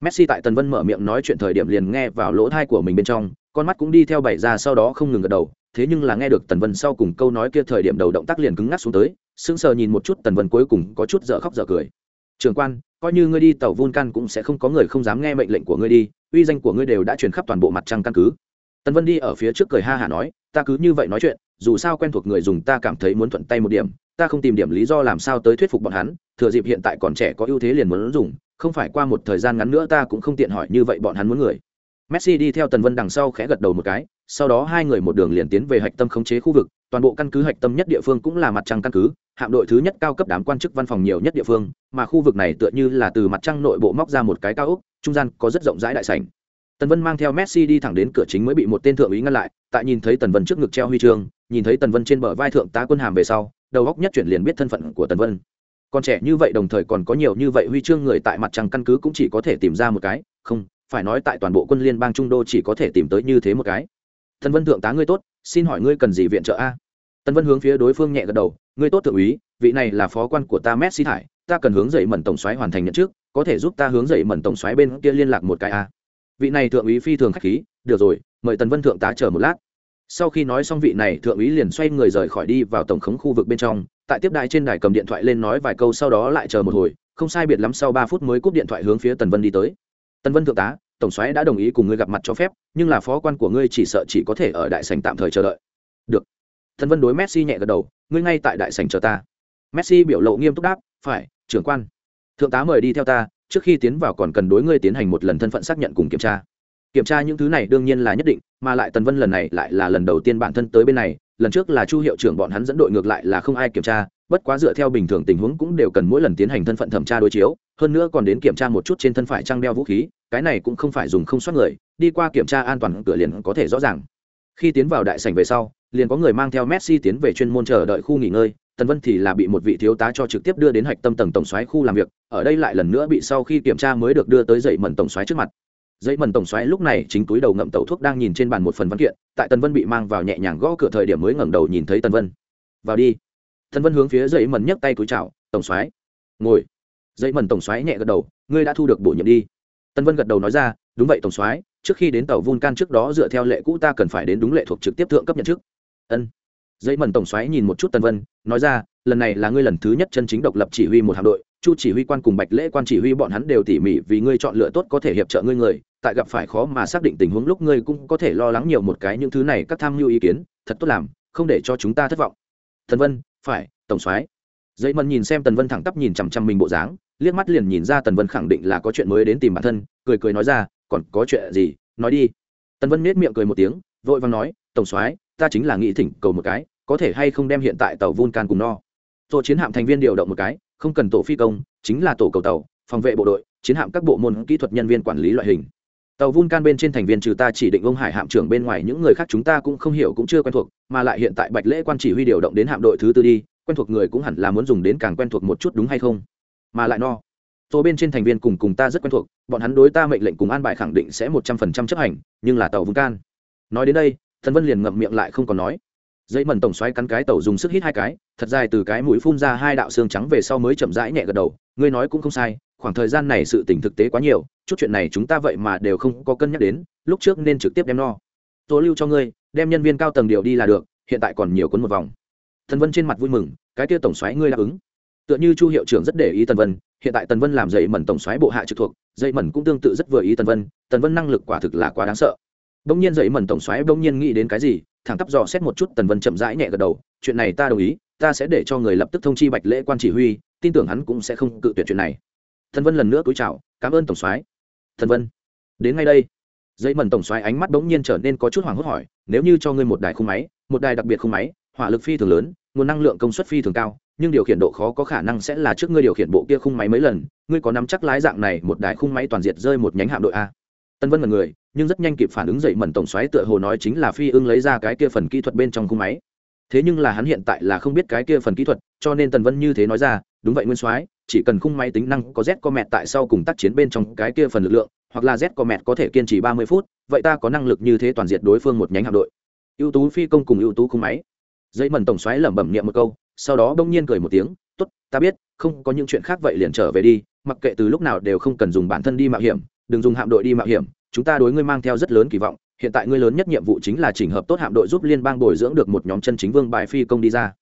Messi tại tần vân mở miệng nói chuyện thời điểm liền nghe vào lỗ thai của mình bên trong con mắt cũng đi theo bảy ra sau đó không ngừng gật đầu, thế nhưng là nghe được tần vân sau cùng câu nói kia thời điểm đầu động tác liền cứng ngắc xuống tới, sững sờ nhìn một chút tần vân cuối cùng có chút dở khóc dở cười. Trường quan, coi như ngươi đi tàu vulcan cũng sẽ không có người không dám nghe mệnh lệnh của ngươi đi, uy danh của ngươi đều đã truyền khắp toàn bộ mặt trăng căn cứ. Tần vân đi ở phía trước cười ha hả nói, ta cứ như vậy nói chuyện, dù sao quen thuộc người dùng ta cảm thấy muốn thuận tay một điểm, ta không tìm điểm lý do làm sao tới thuyết phục bọn hắn, thừa dịp hiện tại còn trẻ có ưu thế liền muốn dùng, không phải qua một thời gian ngắn nữa ta cũng không tiện hỏi như vậy bọn hắn muốn người messi đi theo tần vân đằng sau khẽ gật đầu một cái, sau đó hai người một đường liền tiến về hạch tâm khống chế khu vực, toàn bộ căn cứ hạch tâm nhất địa phương cũng là mặt trăng căn cứ, hạm đội thứ nhất cao cấp đám quan chức văn phòng nhiều nhất địa phương, mà khu vực này tựa như là từ mặt trăng nội bộ móc ra một cái cao ốc, trung gian có rất rộng rãi đại sảnh. Tần vân mang theo messi đi thẳng đến cửa chính mới bị một tên thượng úy ngăn lại, tại nhìn thấy tần vân trước ngực treo huy chương, nhìn thấy tần vân trên bờ vai thượng tá quân hàm về sau, đầu óc nhất chuyển liền biết thân phận của tần vân. Còn trẻ như vậy đồng thời còn có nhiều như vậy huy chương người tại mặt trăng căn cứ cũng chỉ có thể tìm ra một cái, không phải nói tại toàn bộ quân liên bang trung đô chỉ có thể tìm tới như thế một cái. Tần vân thượng tá ngươi tốt, xin hỏi ngươi cần gì viện trợ a? Tần vân hướng phía đối phương nhẹ gật đầu, ngươi tốt thượng úy, vị này là phó quan của ta messi thải, ta cần hướng dậy mẩn tổng xoáy hoàn thành nhận trước, có thể giúp ta hướng dậy mẩn tổng xoáy bên kia liên lạc một cái a? Vị này thượng úy phi thường khách khí, được rồi, mời tần vân thượng tá chờ một lát. Sau khi nói xong vị này thượng úy liền xoay người rời khỏi đi vào tổng khống khu vực bên trong, tại tiếp đài trên đài cầm điện thoại lên nói vài câu sau đó lại chờ một hồi, không sai biệt lắm sau ba phút mới cúp điện thoại hướng phía tần vân đi tới. Tân vân thượng tá, tổng xoáy đã đồng ý cùng ngươi gặp mặt cho phép, nhưng là phó quan của ngươi chỉ sợ chỉ có thể ở đại sành tạm thời chờ đợi. Được. Tân vân đối messi nhẹ gật đầu, ngươi ngay tại đại sành chờ ta. Messi biểu lộ nghiêm túc đáp, phải, trưởng quan. Thượng tá mời đi theo ta, trước khi tiến vào còn cần đối ngươi tiến hành một lần thân phận xác nhận cùng kiểm tra. Kiểm tra những thứ này đương nhiên là nhất định, mà lại tần vân lần này lại là lần đầu tiên bản thân tới bên này, lần trước là chu hiệu trưởng bọn hắn dẫn đội ngược lại là không ai kiểm tra bất quá dựa theo bình thường tình huống cũng đều cần mỗi lần tiến hành thân phận thẩm tra đối chiếu, hơn nữa còn đến kiểm tra một chút trên thân phải trang đeo vũ khí, cái này cũng không phải dùng không soát người, đi qua kiểm tra an toàn cửa liền có thể rõ ràng. Khi tiến vào đại sảnh về sau, liền có người mang theo messi tiến về chuyên môn chờ đợi khu nghỉ ngơi, tần vân thì là bị một vị thiếu tá cho trực tiếp đưa đến hạch tâm tầng tổng xoáy khu làm việc, ở đây lại lần nữa bị sau khi kiểm tra mới được đưa tới dậy mẩn tổng xoáy trước mặt. Dậy mẩn tổng xoáy lúc này chính túi đầu ngậm tẩu thuốc đang nhìn trên bàn một phần văn kiện, tại tần vân bị mang vào nhẹ nhàng gõ cửa thời điểm mới ngẩng đầu nhìn thấy tần vân. Vào đi thần vân hướng phía dậy mần nhấc tay túi chào, tổng xoáy ngồi. Dậy mần tổng xoáy nhẹ gật đầu, ngươi đã thu được bổ nhiệm đi. Tân vân gật đầu nói ra, đúng vậy tổng xoáy trước khi đến tàu vulcan trước đó dựa theo lệ cũ ta cần phải đến đúng lệ thuộc trực tiếp thượng cấp nhận chức. Ân. Dây mần tổng xoáy nhìn một chút Tân vân, nói ra, lần này là ngươi lần thứ nhất chân chính độc lập chỉ huy một hạm đội, chu chỉ huy quan cùng bạch lễ quan chỉ huy bọn hắn đều tỉ mỉ vì ngươi chọn lựa tốt có thể hiệp trợ ngươi người, tại gặp phải khó mà xác định tình huống lúc ngươi cũng có thể lo lắng nhiều một cái những thứ này các tham mưu ý kiến, thật tốt làm, không để cho chúng ta thất vọng. Thần vân phải, tổng soái. Dây mần nhìn xem tần vân thẳng tắp nhìn chằm chằm mình bộ dáng, liếc mắt liền nhìn ra tần vân khẳng định là có chuyện mới đến tìm bản thân, cười cười nói ra, còn có chuyện gì? Nói đi. Tần vân nết miệng cười một tiếng, vội vàng nói, tổng soái, ta chính là nghĩ thỉnh cầu một cái, có thể hay không đem hiện tại tàu vulcan cùng no? Tổ chiến hạm thành viên điều động một cái, không cần tổ phi công, chính là tổ cầu tàu, phòng vệ bộ đội, chiến hạm các bộ môn kỹ thuật nhân viên quản lý loại hình tàu vulcan bên trên thành viên trừ ta chỉ định ông hải hạm trưởng bên ngoài, những người khác chúng ta cũng không hiểu cũng chưa quen thuộc, mà lại hiện tại bạch lễ quan chỉ huy điều động đến hạm đội thứ tư đi, quen thuộc người cũng hẳn là muốn dùng đến càng quen thuộc một chút đúng hay không? Mà lại no. Số bên trên thành viên cùng cùng ta rất quen thuộc, bọn hắn đối ta mệnh lệnh cùng an bài khẳng định sẽ một trăm phần trăm chấp hành, nhưng là tàu vulcan. Nói đến đây, thần vân liền ngậm miệng lại không còn nói. Dây mần tổng xoáy cắn cái tàu dùng sức hít hai cái, thật dài từ cái mũi phun ra hai đạo xương trắng về sau mới chậm rãi nhẹ gật đầu, ngươi nói cũng không sai khoảng thời gian này sự tình thực tế quá nhiều, chút chuyện này chúng ta vậy mà đều không có cân nhắc đến, lúc trước nên trực tiếp đem no. Tôi lưu cho ngươi, đem nhân viên cao tầng điều đi là được, hiện tại còn nhiều cuốn một vòng. Thần vân trên mặt vui mừng, cái kia tổng xoáy ngươi đáp ứng. Tựa như chu hiệu trưởng rất để ý tần vân, hiện tại tần vân làm dậy mẩn tổng xoáy bộ hạ trực thuộc, dậy mẩn cũng tương tự rất vừa ý tần vân tần vân năng lực quả thực là quá đáng sợ. Bỗng nhiên dậy mẩn tổng xoáy bỗng nhiên nghĩ đến cái gì, thẳng tắp dò xét một chút tần vân chậm rãi nhẹ gật đầu, chuyện này ta đồng ý, ta sẽ để cho người lập tức thông chi bạch lễ quan chỉ huy, tin tưởng hắn cũng sẽ không cự tuyệt chuyện này thần vân lần nữa cúi chào, cảm ơn tổng soái. Thần vân, đến ngay đây. Dây mần tổng soái ánh mắt bỗng nhiên trở nên có chút hoảng hốt hỏi, nếu như cho ngươi một đài khung máy, một đài đặc biệt khung máy, hỏa lực phi thường lớn, nguồn năng lượng công suất phi thường cao, nhưng điều khiển độ khó có khả năng sẽ là trước ngươi điều khiển bộ kia khung máy mấy lần, ngươi có nắm chắc lái dạng này một đài khung máy toàn diệt rơi một nhánh hạm đội a? Tân vân mật người, nhưng rất nhanh kịp phản ứng dậy mẩn tổng xoáy tựa hồ nói chính là phi ưng lấy ra cái kia phần kỹ thuật bên trong khung máy. Thế nhưng là hắn hiện tại là không biết cái kia phần kỹ thuật, cho nên tần vân như thế nói ra, đúng vậy nguyên soái chỉ cần khung máy tính năng có z co mẹt tại sau cùng tác chiến bên trong cái kia phần lực lượng, hoặc là z co mẹt có thể kiên trì ba mươi phút, vậy ta có năng lực như thế toàn diệt đối phương một nhánh hạm đội. Ưu tú phi công cùng ưu tú khung máy. Dây mần tổng xoáy lẩm bẩm niệm một câu, sau đó đông nhiên cười một tiếng, tốt, ta biết, không có những chuyện khác vậy liền trở về đi, mặc kệ từ lúc nào đều không cần dùng bản thân đi mạo hiểm, đừng dùng hạm đội đi mạo hiểm, chúng ta đối ngươi mang theo rất lớn kỳ vọng, hiện tại ngươi lớn nhất nhiệm vụ chính là chỉnh hợp tốt hạm đội giúp liên bang bồi dưỡng được một nhóm chân chính vương bài phi công đi ra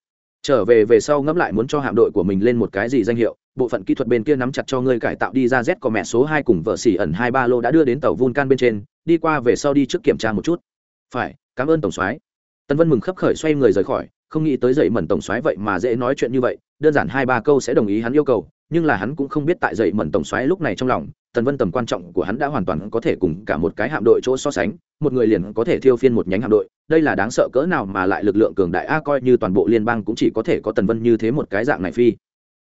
trở về về sau ngẫm lại muốn cho hạm đội của mình lên một cái gì danh hiệu, bộ phận kỹ thuật bên kia nắm chặt cho ngươi cải tạo đi ra z có mẹ số hai cùng vợ xỉ ẩn hai ba lô đã đưa đến tàu vulcan bên trên, đi qua về sau đi trước kiểm tra một chút. Phải, cảm ơn tổng soái. Tân vân mừng khấp khởi xoay người rời khỏi, không nghĩ tới dậy mẩn tổng soái vậy mà dễ nói chuyện như vậy, đơn giản hai ba câu sẽ đồng ý hắn yêu cầu, nhưng là hắn cũng không biết tại dậy mẩn tổng soái lúc này trong lòng tần vân tầm quan trọng của hắn đã hoàn toàn có thể cùng cả một cái hạm đội chỗ so sánh, một người liền có thể thiêu phiên một nhánh hạm đội, đây là đáng sợ cỡ nào mà lại lực lượng cường đại a, coi như toàn bộ liên bang cũng chỉ có thể có tần vân như thế một cái dạng này phi.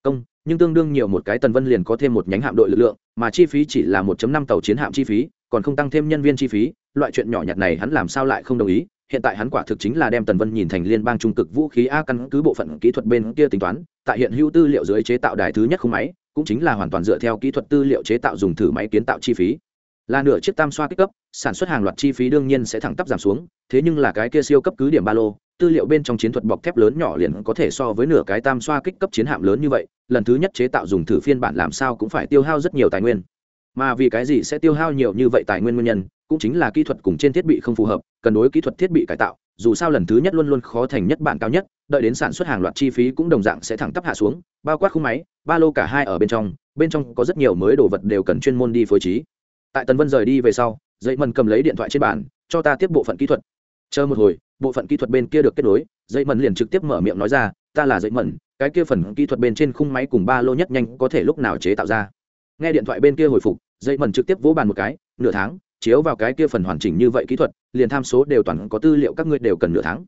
Công, nhưng tương đương nhiều một cái tần vân liền có thêm một nhánh hạm đội lực lượng, mà chi phí chỉ là 1 năm tàu chiến hạm chi phí, còn không tăng thêm nhân viên chi phí, loại chuyện nhỏ nhặt này hắn làm sao lại không đồng ý. Hiện tại hắn quả thực chính là đem tần vân nhìn thành liên bang trung cực vũ khí a căn cứ bộ phận kỹ thuật bên kia tính toán, tại hiện hữu tư liệu dưới chế tạo đài thứ nhất không máy cũng chính là hoàn toàn dựa theo kỹ thuật tư liệu chế tạo dùng thử máy kiến tạo chi phí. Là nửa chiếc tam xoa kích cấp, sản xuất hàng loạt chi phí đương nhiên sẽ thẳng tắp giảm xuống, thế nhưng là cái kia siêu cấp cứ điểm ba lô, tư liệu bên trong chiến thuật bọc thép lớn nhỏ liền có thể so với nửa cái tam xoa kích cấp chiến hạm lớn như vậy, lần thứ nhất chế tạo dùng thử phiên bản làm sao cũng phải tiêu hao rất nhiều tài nguyên. Mà vì cái gì sẽ tiêu hao nhiều như vậy tài nguyên nguyên nhân, cũng chính là kỹ thuật cùng trên thiết bị không phù hợp cần đối kỹ thuật thiết bị cải tạo, dù sao lần thứ nhất luôn luôn khó thành nhất bản cao nhất đợi đến sản xuất hàng loạt chi phí cũng đồng dạng sẽ thẳng tắp hạ xuống, bao quát khung máy, ba lô cả hai ở bên trong bên trong có rất nhiều mới đồ vật đều cần chuyên môn đi phối trí. Tại tần vân rời đi về sau dây mần cầm lấy điện thoại trên bàn, cho ta tiếp bộ phận kỹ thuật. Chờ một hồi, bộ phận kỹ thuật bên kia được kết nối dây mần liền trực tiếp mở miệng nói ra, ta là dây mần, cái kia phần kỹ thuật bên trên khung máy cùng ba lô nhất nhanh có thể lúc nào chế tạo ra? Nghe điện thoại bên kia hồi phục dây mần trực tiếp vỗ bàn một cái, nửa tháng, chiếu vào cái kia phần hoàn chỉnh như vậy kỹ thuật, liền tham số đều toàn có tư liệu các ngươi đều cần nửa tháng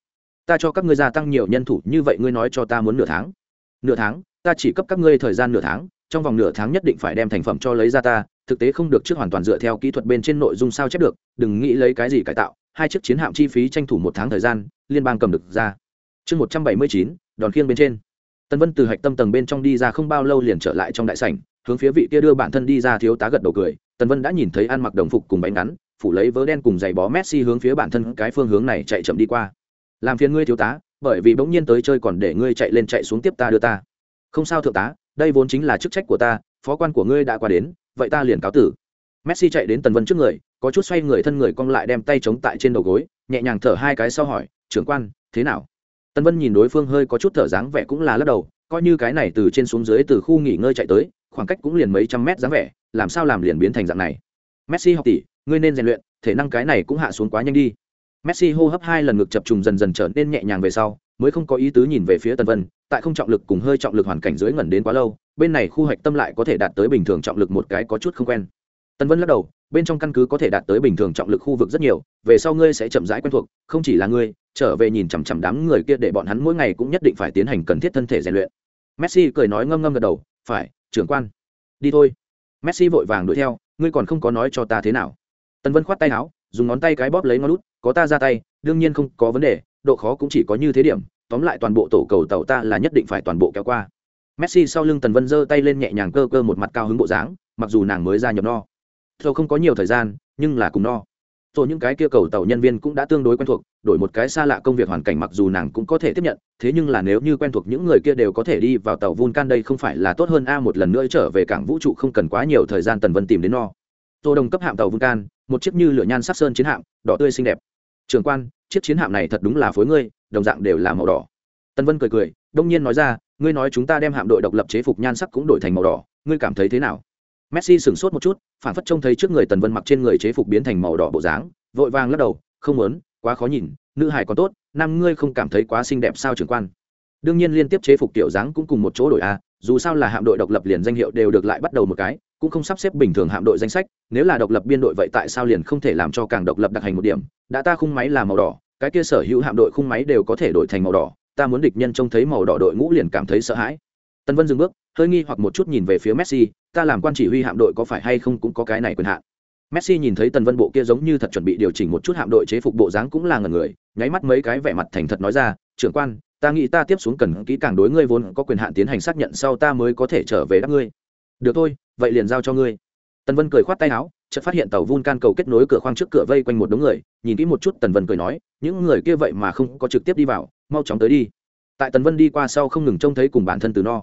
ta cho các ngươi gia tăng nhiều nhân thủ như vậy ngươi nói cho ta muốn nửa tháng. Nửa tháng? Ta chỉ cấp các ngươi thời gian nửa tháng, trong vòng nửa tháng nhất định phải đem thành phẩm cho lấy ra ta, thực tế không được trước hoàn toàn dựa theo kỹ thuật bên trên nội dung sao chép được, đừng nghĩ lấy cái gì cải tạo, hai chiếc chiến hạm chi phí tranh thủ một tháng thời gian, liên bang cầm được ra. Chương một trăm bảy mươi chín, đòn khiêng bên trên. Tân vân từ hạch tâm tầng bên trong đi ra không bao lâu liền trở lại trong đại sảnh, hướng phía vị kia đưa bản thân đi ra thiếu tá gật đầu cười. Tần vân đã nhìn thấy ăn mặc đồng phục cùng bánh ngắn, phủ lấy vớ đen cùng giày bó messi hướng phía bản thân cái phương hướng này chạy chậm đi qua làm phiền ngươi thiếu tá, bởi vì bỗng nhiên tới chơi còn để ngươi chạy lên chạy xuống tiếp ta đưa ta. Không sao thượng tá, đây vốn chính là chức trách của ta, phó quan của ngươi đã qua đến, vậy ta liền cáo tử. Messi chạy đến tần vân trước người, có chút xoay người thân người cong lại đem tay chống tại trên đầu gối, nhẹ nhàng thở hai cái sau hỏi, trưởng quan, thế nào? Tần vân nhìn đối phương hơi có chút thở dáng vẻ cũng là lắc đầu, coi như cái này từ trên xuống dưới từ khu nghỉ ngơi chạy tới, khoảng cách cũng liền mấy trăm mét dáng vẻ, làm sao làm liền biến thành dạng này? Messi học tỷ, ngươi nên rèn luyện, thể năng cái này cũng hạ xuống quá nhanh đi messi hô hấp hai lần ngực chập trùng dần dần trở nên nhẹ nhàng về sau, mới không có ý tứ nhìn về phía tần vân, tại không trọng lực cùng hơi trọng lực hoàn cảnh dưới ngẩn đến quá lâu, bên này khu hạch tâm lại có thể đạt tới bình thường trọng lực một cái có chút không quen. Tần vân lắc đầu, bên trong căn cứ có thể đạt tới bình thường trọng lực khu vực rất nhiều, về sau ngươi sẽ chậm rãi quen thuộc, không chỉ là ngươi, trở về nhìn chằm chằm đám người kia để bọn hắn mỗi ngày cũng nhất định phải tiến hành cần thiết thân thể rèn luyện. Messi cười nói ngâm ngâm gật đầu, phải, trưởng quan, đi thôi. Messi vội vàng đuổi theo, ngươi còn không có nói cho ta thế nào. Tần vân khoát tay áo dùng ngón tay cái bóp lấy ngón út, có ta ra tay, đương nhiên không có vấn đề, độ khó cũng chỉ có như thế điểm, tóm lại toàn bộ tổ cầu tàu ta là nhất định phải toàn bộ kéo qua. Messi sau lưng tần vân giơ tay lên nhẹ nhàng cơ cơ một mặt cao hứng bộ dáng, mặc dù nàng mới ra nhập no. Thôi không có nhiều thời gian, nhưng là cùng no. Rồi những cái kia cầu tàu nhân viên cũng đã tương đối quen thuộc, đổi một cái xa lạ công việc hoàn cảnh mặc dù nàng cũng có thể tiếp nhận, thế nhưng là nếu như quen thuộc những người kia đều có thể đi vào tàu vulcan đây không phải là tốt hơn a một lần nữa trở về cảng vũ trụ không cần quá nhiều thời gian tần vân tìm đến no tô đồng cấp hạm tàu vulcan một chiếc như lửa nhan sắc sơn chiến hạm, đỏ tươi xinh đẹp. Trường quan, chiếc chiến hạm này thật đúng là phối ngươi, đồng dạng đều là màu đỏ. Tân vân cười cười, đông nhiên nói ra, ngươi nói chúng ta đem hạm đội độc lập chế phục nhan sắc cũng đổi thành màu đỏ, ngươi cảm thấy thế nào? Messi sửng sốt một chút, phản phất trông thấy trước người tần vân mặc trên người chế phục biến thành màu đỏ bộ dáng, vội vàng lắc đầu, không muốn, quá khó nhìn, nữ hải còn tốt nam ngươi không cảm thấy quá xinh đẹp sao trưởng quan? Đương nhiên liên tiếp chế phục tiểu dáng cũng cùng một chỗ đổi a dù sao là hạm đội độc lập liền danh hiệu đều được lại bắt đầu một cái cũng không sắp xếp bình thường hạm đội danh sách, nếu là độc lập biên đội vậy tại sao liền không thể làm cho càng độc lập đặc hành một điểm? Đã ta khung máy là màu đỏ, cái kia sở hữu hạm đội khung máy đều có thể đổi thành màu đỏ, ta muốn địch nhân trông thấy màu đỏ đội ngũ liền cảm thấy sợ hãi. Tân vân dừng bước, hơi nghi hoặc một chút nhìn về phía messi, ta làm quan chỉ huy hạm đội có phải hay không cũng có cái này quyền hạn. Messi nhìn thấy tần vân bộ kia giống như thật chuẩn bị điều chỉnh một chút hạm đội chế phục bộ dáng cũng là ngần người, nháy mắt mấy cái vẻ mặt thành thật nói ra, trưởng quan, ta nghĩ ta tiếp xuống cần kỹ càng đối ngươi vốn có quyền hạn tiến hành xác nhận, sau ta mới có thể trở về đáp ngươi được thôi vậy liền giao cho ngươi tần vân cười khoát tay áo chợt phát hiện tàu Vulcan cầu kết nối cửa khoang trước cửa vây quanh một đống người, nhìn kỹ một chút Tần Vân cười nói, những người kia vậy mà không có trực tiếp đi vào, mau chóng tới đi. Tại Tần Vân đi qua sau không ngừng trông thấy cùng bản thân từ no.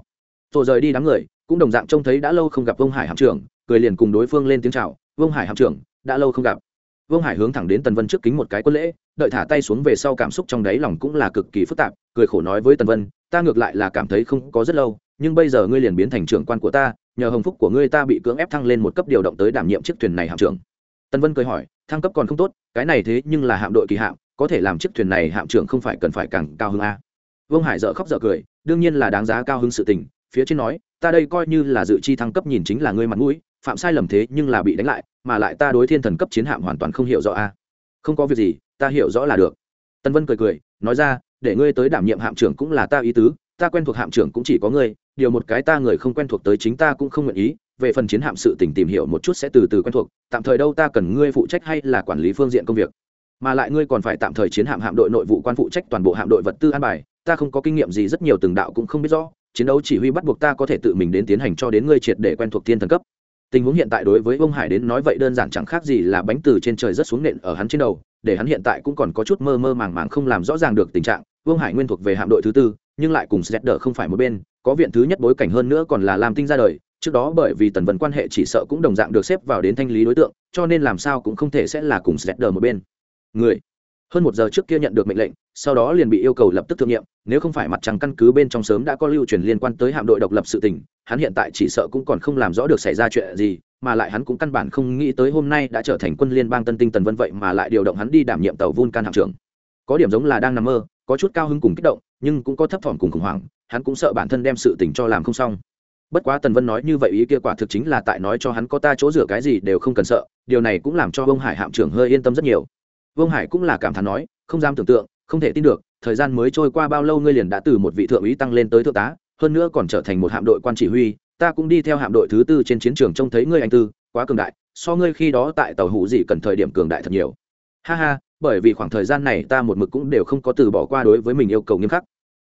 Rồi rời đi đám người, cũng đồng dạng trông thấy đã lâu không gặp Vông Hải hạm trưởng, cười liền cùng đối phương lên tiếng chào, "Vông Hải hạm trưởng, đã lâu không gặp." vương hải hướng thẳng đến tần vân trước kính một cái quân lễ đợi thả tay xuống về sau cảm xúc trong đáy lòng cũng là cực kỳ phức tạp cười khổ nói với tần vân ta ngược lại là cảm thấy không có rất lâu nhưng bây giờ ngươi liền biến thành trưởng quan của ta nhờ hồng phúc của ngươi ta bị cưỡng ép thăng lên một cấp điều động tới đảm nhiệm chiếc thuyền này hạm trưởng. Tân vân cười hỏi, thăng cấp còn không tốt, cái này thế nhưng là hạm đội kỳ hạm, có thể làm chiếc thuyền này hạm trưởng không phải cần phải càng cao hơn a. Vương hải dợ khóc dợ cười, đương nhiên là đáng giá cao hơn sự tình, phía trên nói, ta đây coi như là dự chi thăng cấp nhìn chính là ngươi mặt mũi, phạm sai lầm thế nhưng là bị đánh lại, mà lại ta đối thiên thần cấp chiến hạm hoàn toàn không hiểu rõ a. Không có việc gì, ta hiểu rõ là được. Tân vân cười cười, nói ra, để ngươi tới đảm nhiệm hạm trưởng cũng là ta ý tứ, ta quen thuộc hạm trưởng cũng chỉ có ngươi điều một cái ta người không quen thuộc tới chính ta cũng không nguyện ý, về phần chiến hạm sự tình tìm hiểu một chút sẽ từ từ quen thuộc, tạm thời đâu ta cần ngươi phụ trách hay là quản lý phương diện công việc. Mà lại ngươi còn phải tạm thời chiến hạm hạm đội nội vụ quan phụ trách toàn bộ hạm đội vật tư an bài, ta không có kinh nghiệm gì rất nhiều từng đạo cũng không biết rõ, chiến đấu chỉ huy bắt buộc ta có thể tự mình đến tiến hành cho đến ngươi triệt để quen thuộc thiên thần cấp. Tình huống hiện tại đối với ông hải đến nói vậy đơn giản chẳng khác gì là bánh từ trên trời rất xuống nện ở hắn trên đầu, để hắn hiện tại cũng còn có chút mơ mơ màng màng không làm rõ ràng được tình trạng. Vương hải nguyên thuộc về hạm đội thứ tư nhưng lại cùng sét không phải một bên, có viện thứ nhất bối cảnh hơn nữa còn là làm tinh ra đời, trước đó bởi vì tần vân quan hệ chỉ sợ cũng đồng dạng được xếp vào đến thanh lý đối tượng, cho nên làm sao cũng không thể sẽ là cùng sét một bên. Người, hơn một giờ trước kia nhận được mệnh lệnh, sau đó liền bị yêu cầu lập tức thương nhiệm, nếu không phải mặt trăng căn cứ bên trong sớm đã có lưu truyền liên quan tới hạm đội độc lập sự tình, hắn hiện tại chỉ sợ cũng còn không làm rõ được xảy ra chuyện gì, mà lại hắn cũng căn bản không nghĩ tới hôm nay đã trở thành quân liên bang tân tinh tần vân vậy mà lại điều động hắn đi đảm nhiệm tàu vun can hạm trưởng. Có điểm giống là đang nằm mơ, có chút cao hứng cùng kích động nhưng cũng có thấp thỏm cùng khủng hoảng, hắn cũng sợ bản thân đem sự tình cho làm không xong. Bất quá tần vân nói như vậy ý kia quả thực chính là tại nói cho hắn có ta chỗ rửa cái gì đều không cần sợ, điều này cũng làm cho Vương hải hạm trưởng hơi yên tâm rất nhiều. Vương hải cũng là cảm thán nói, không dám tưởng tượng, không thể tin được, thời gian mới trôi qua bao lâu ngươi liền đã từ một vị thượng úy tăng lên tới thượng tá, hơn nữa còn trở thành một hạm đội quan chỉ huy, ta cũng đi theo hạm đội thứ tư trên chiến trường trông thấy ngươi anh tư, quá cường đại, so ngươi khi đó tại tàu hủ gì cần thời điểm cường đại thật nhiều. Ha ha, bởi vì khoảng thời gian này ta một mực cũng đều không có từ bỏ qua đối với mình yêu cầu nghiêm khắc.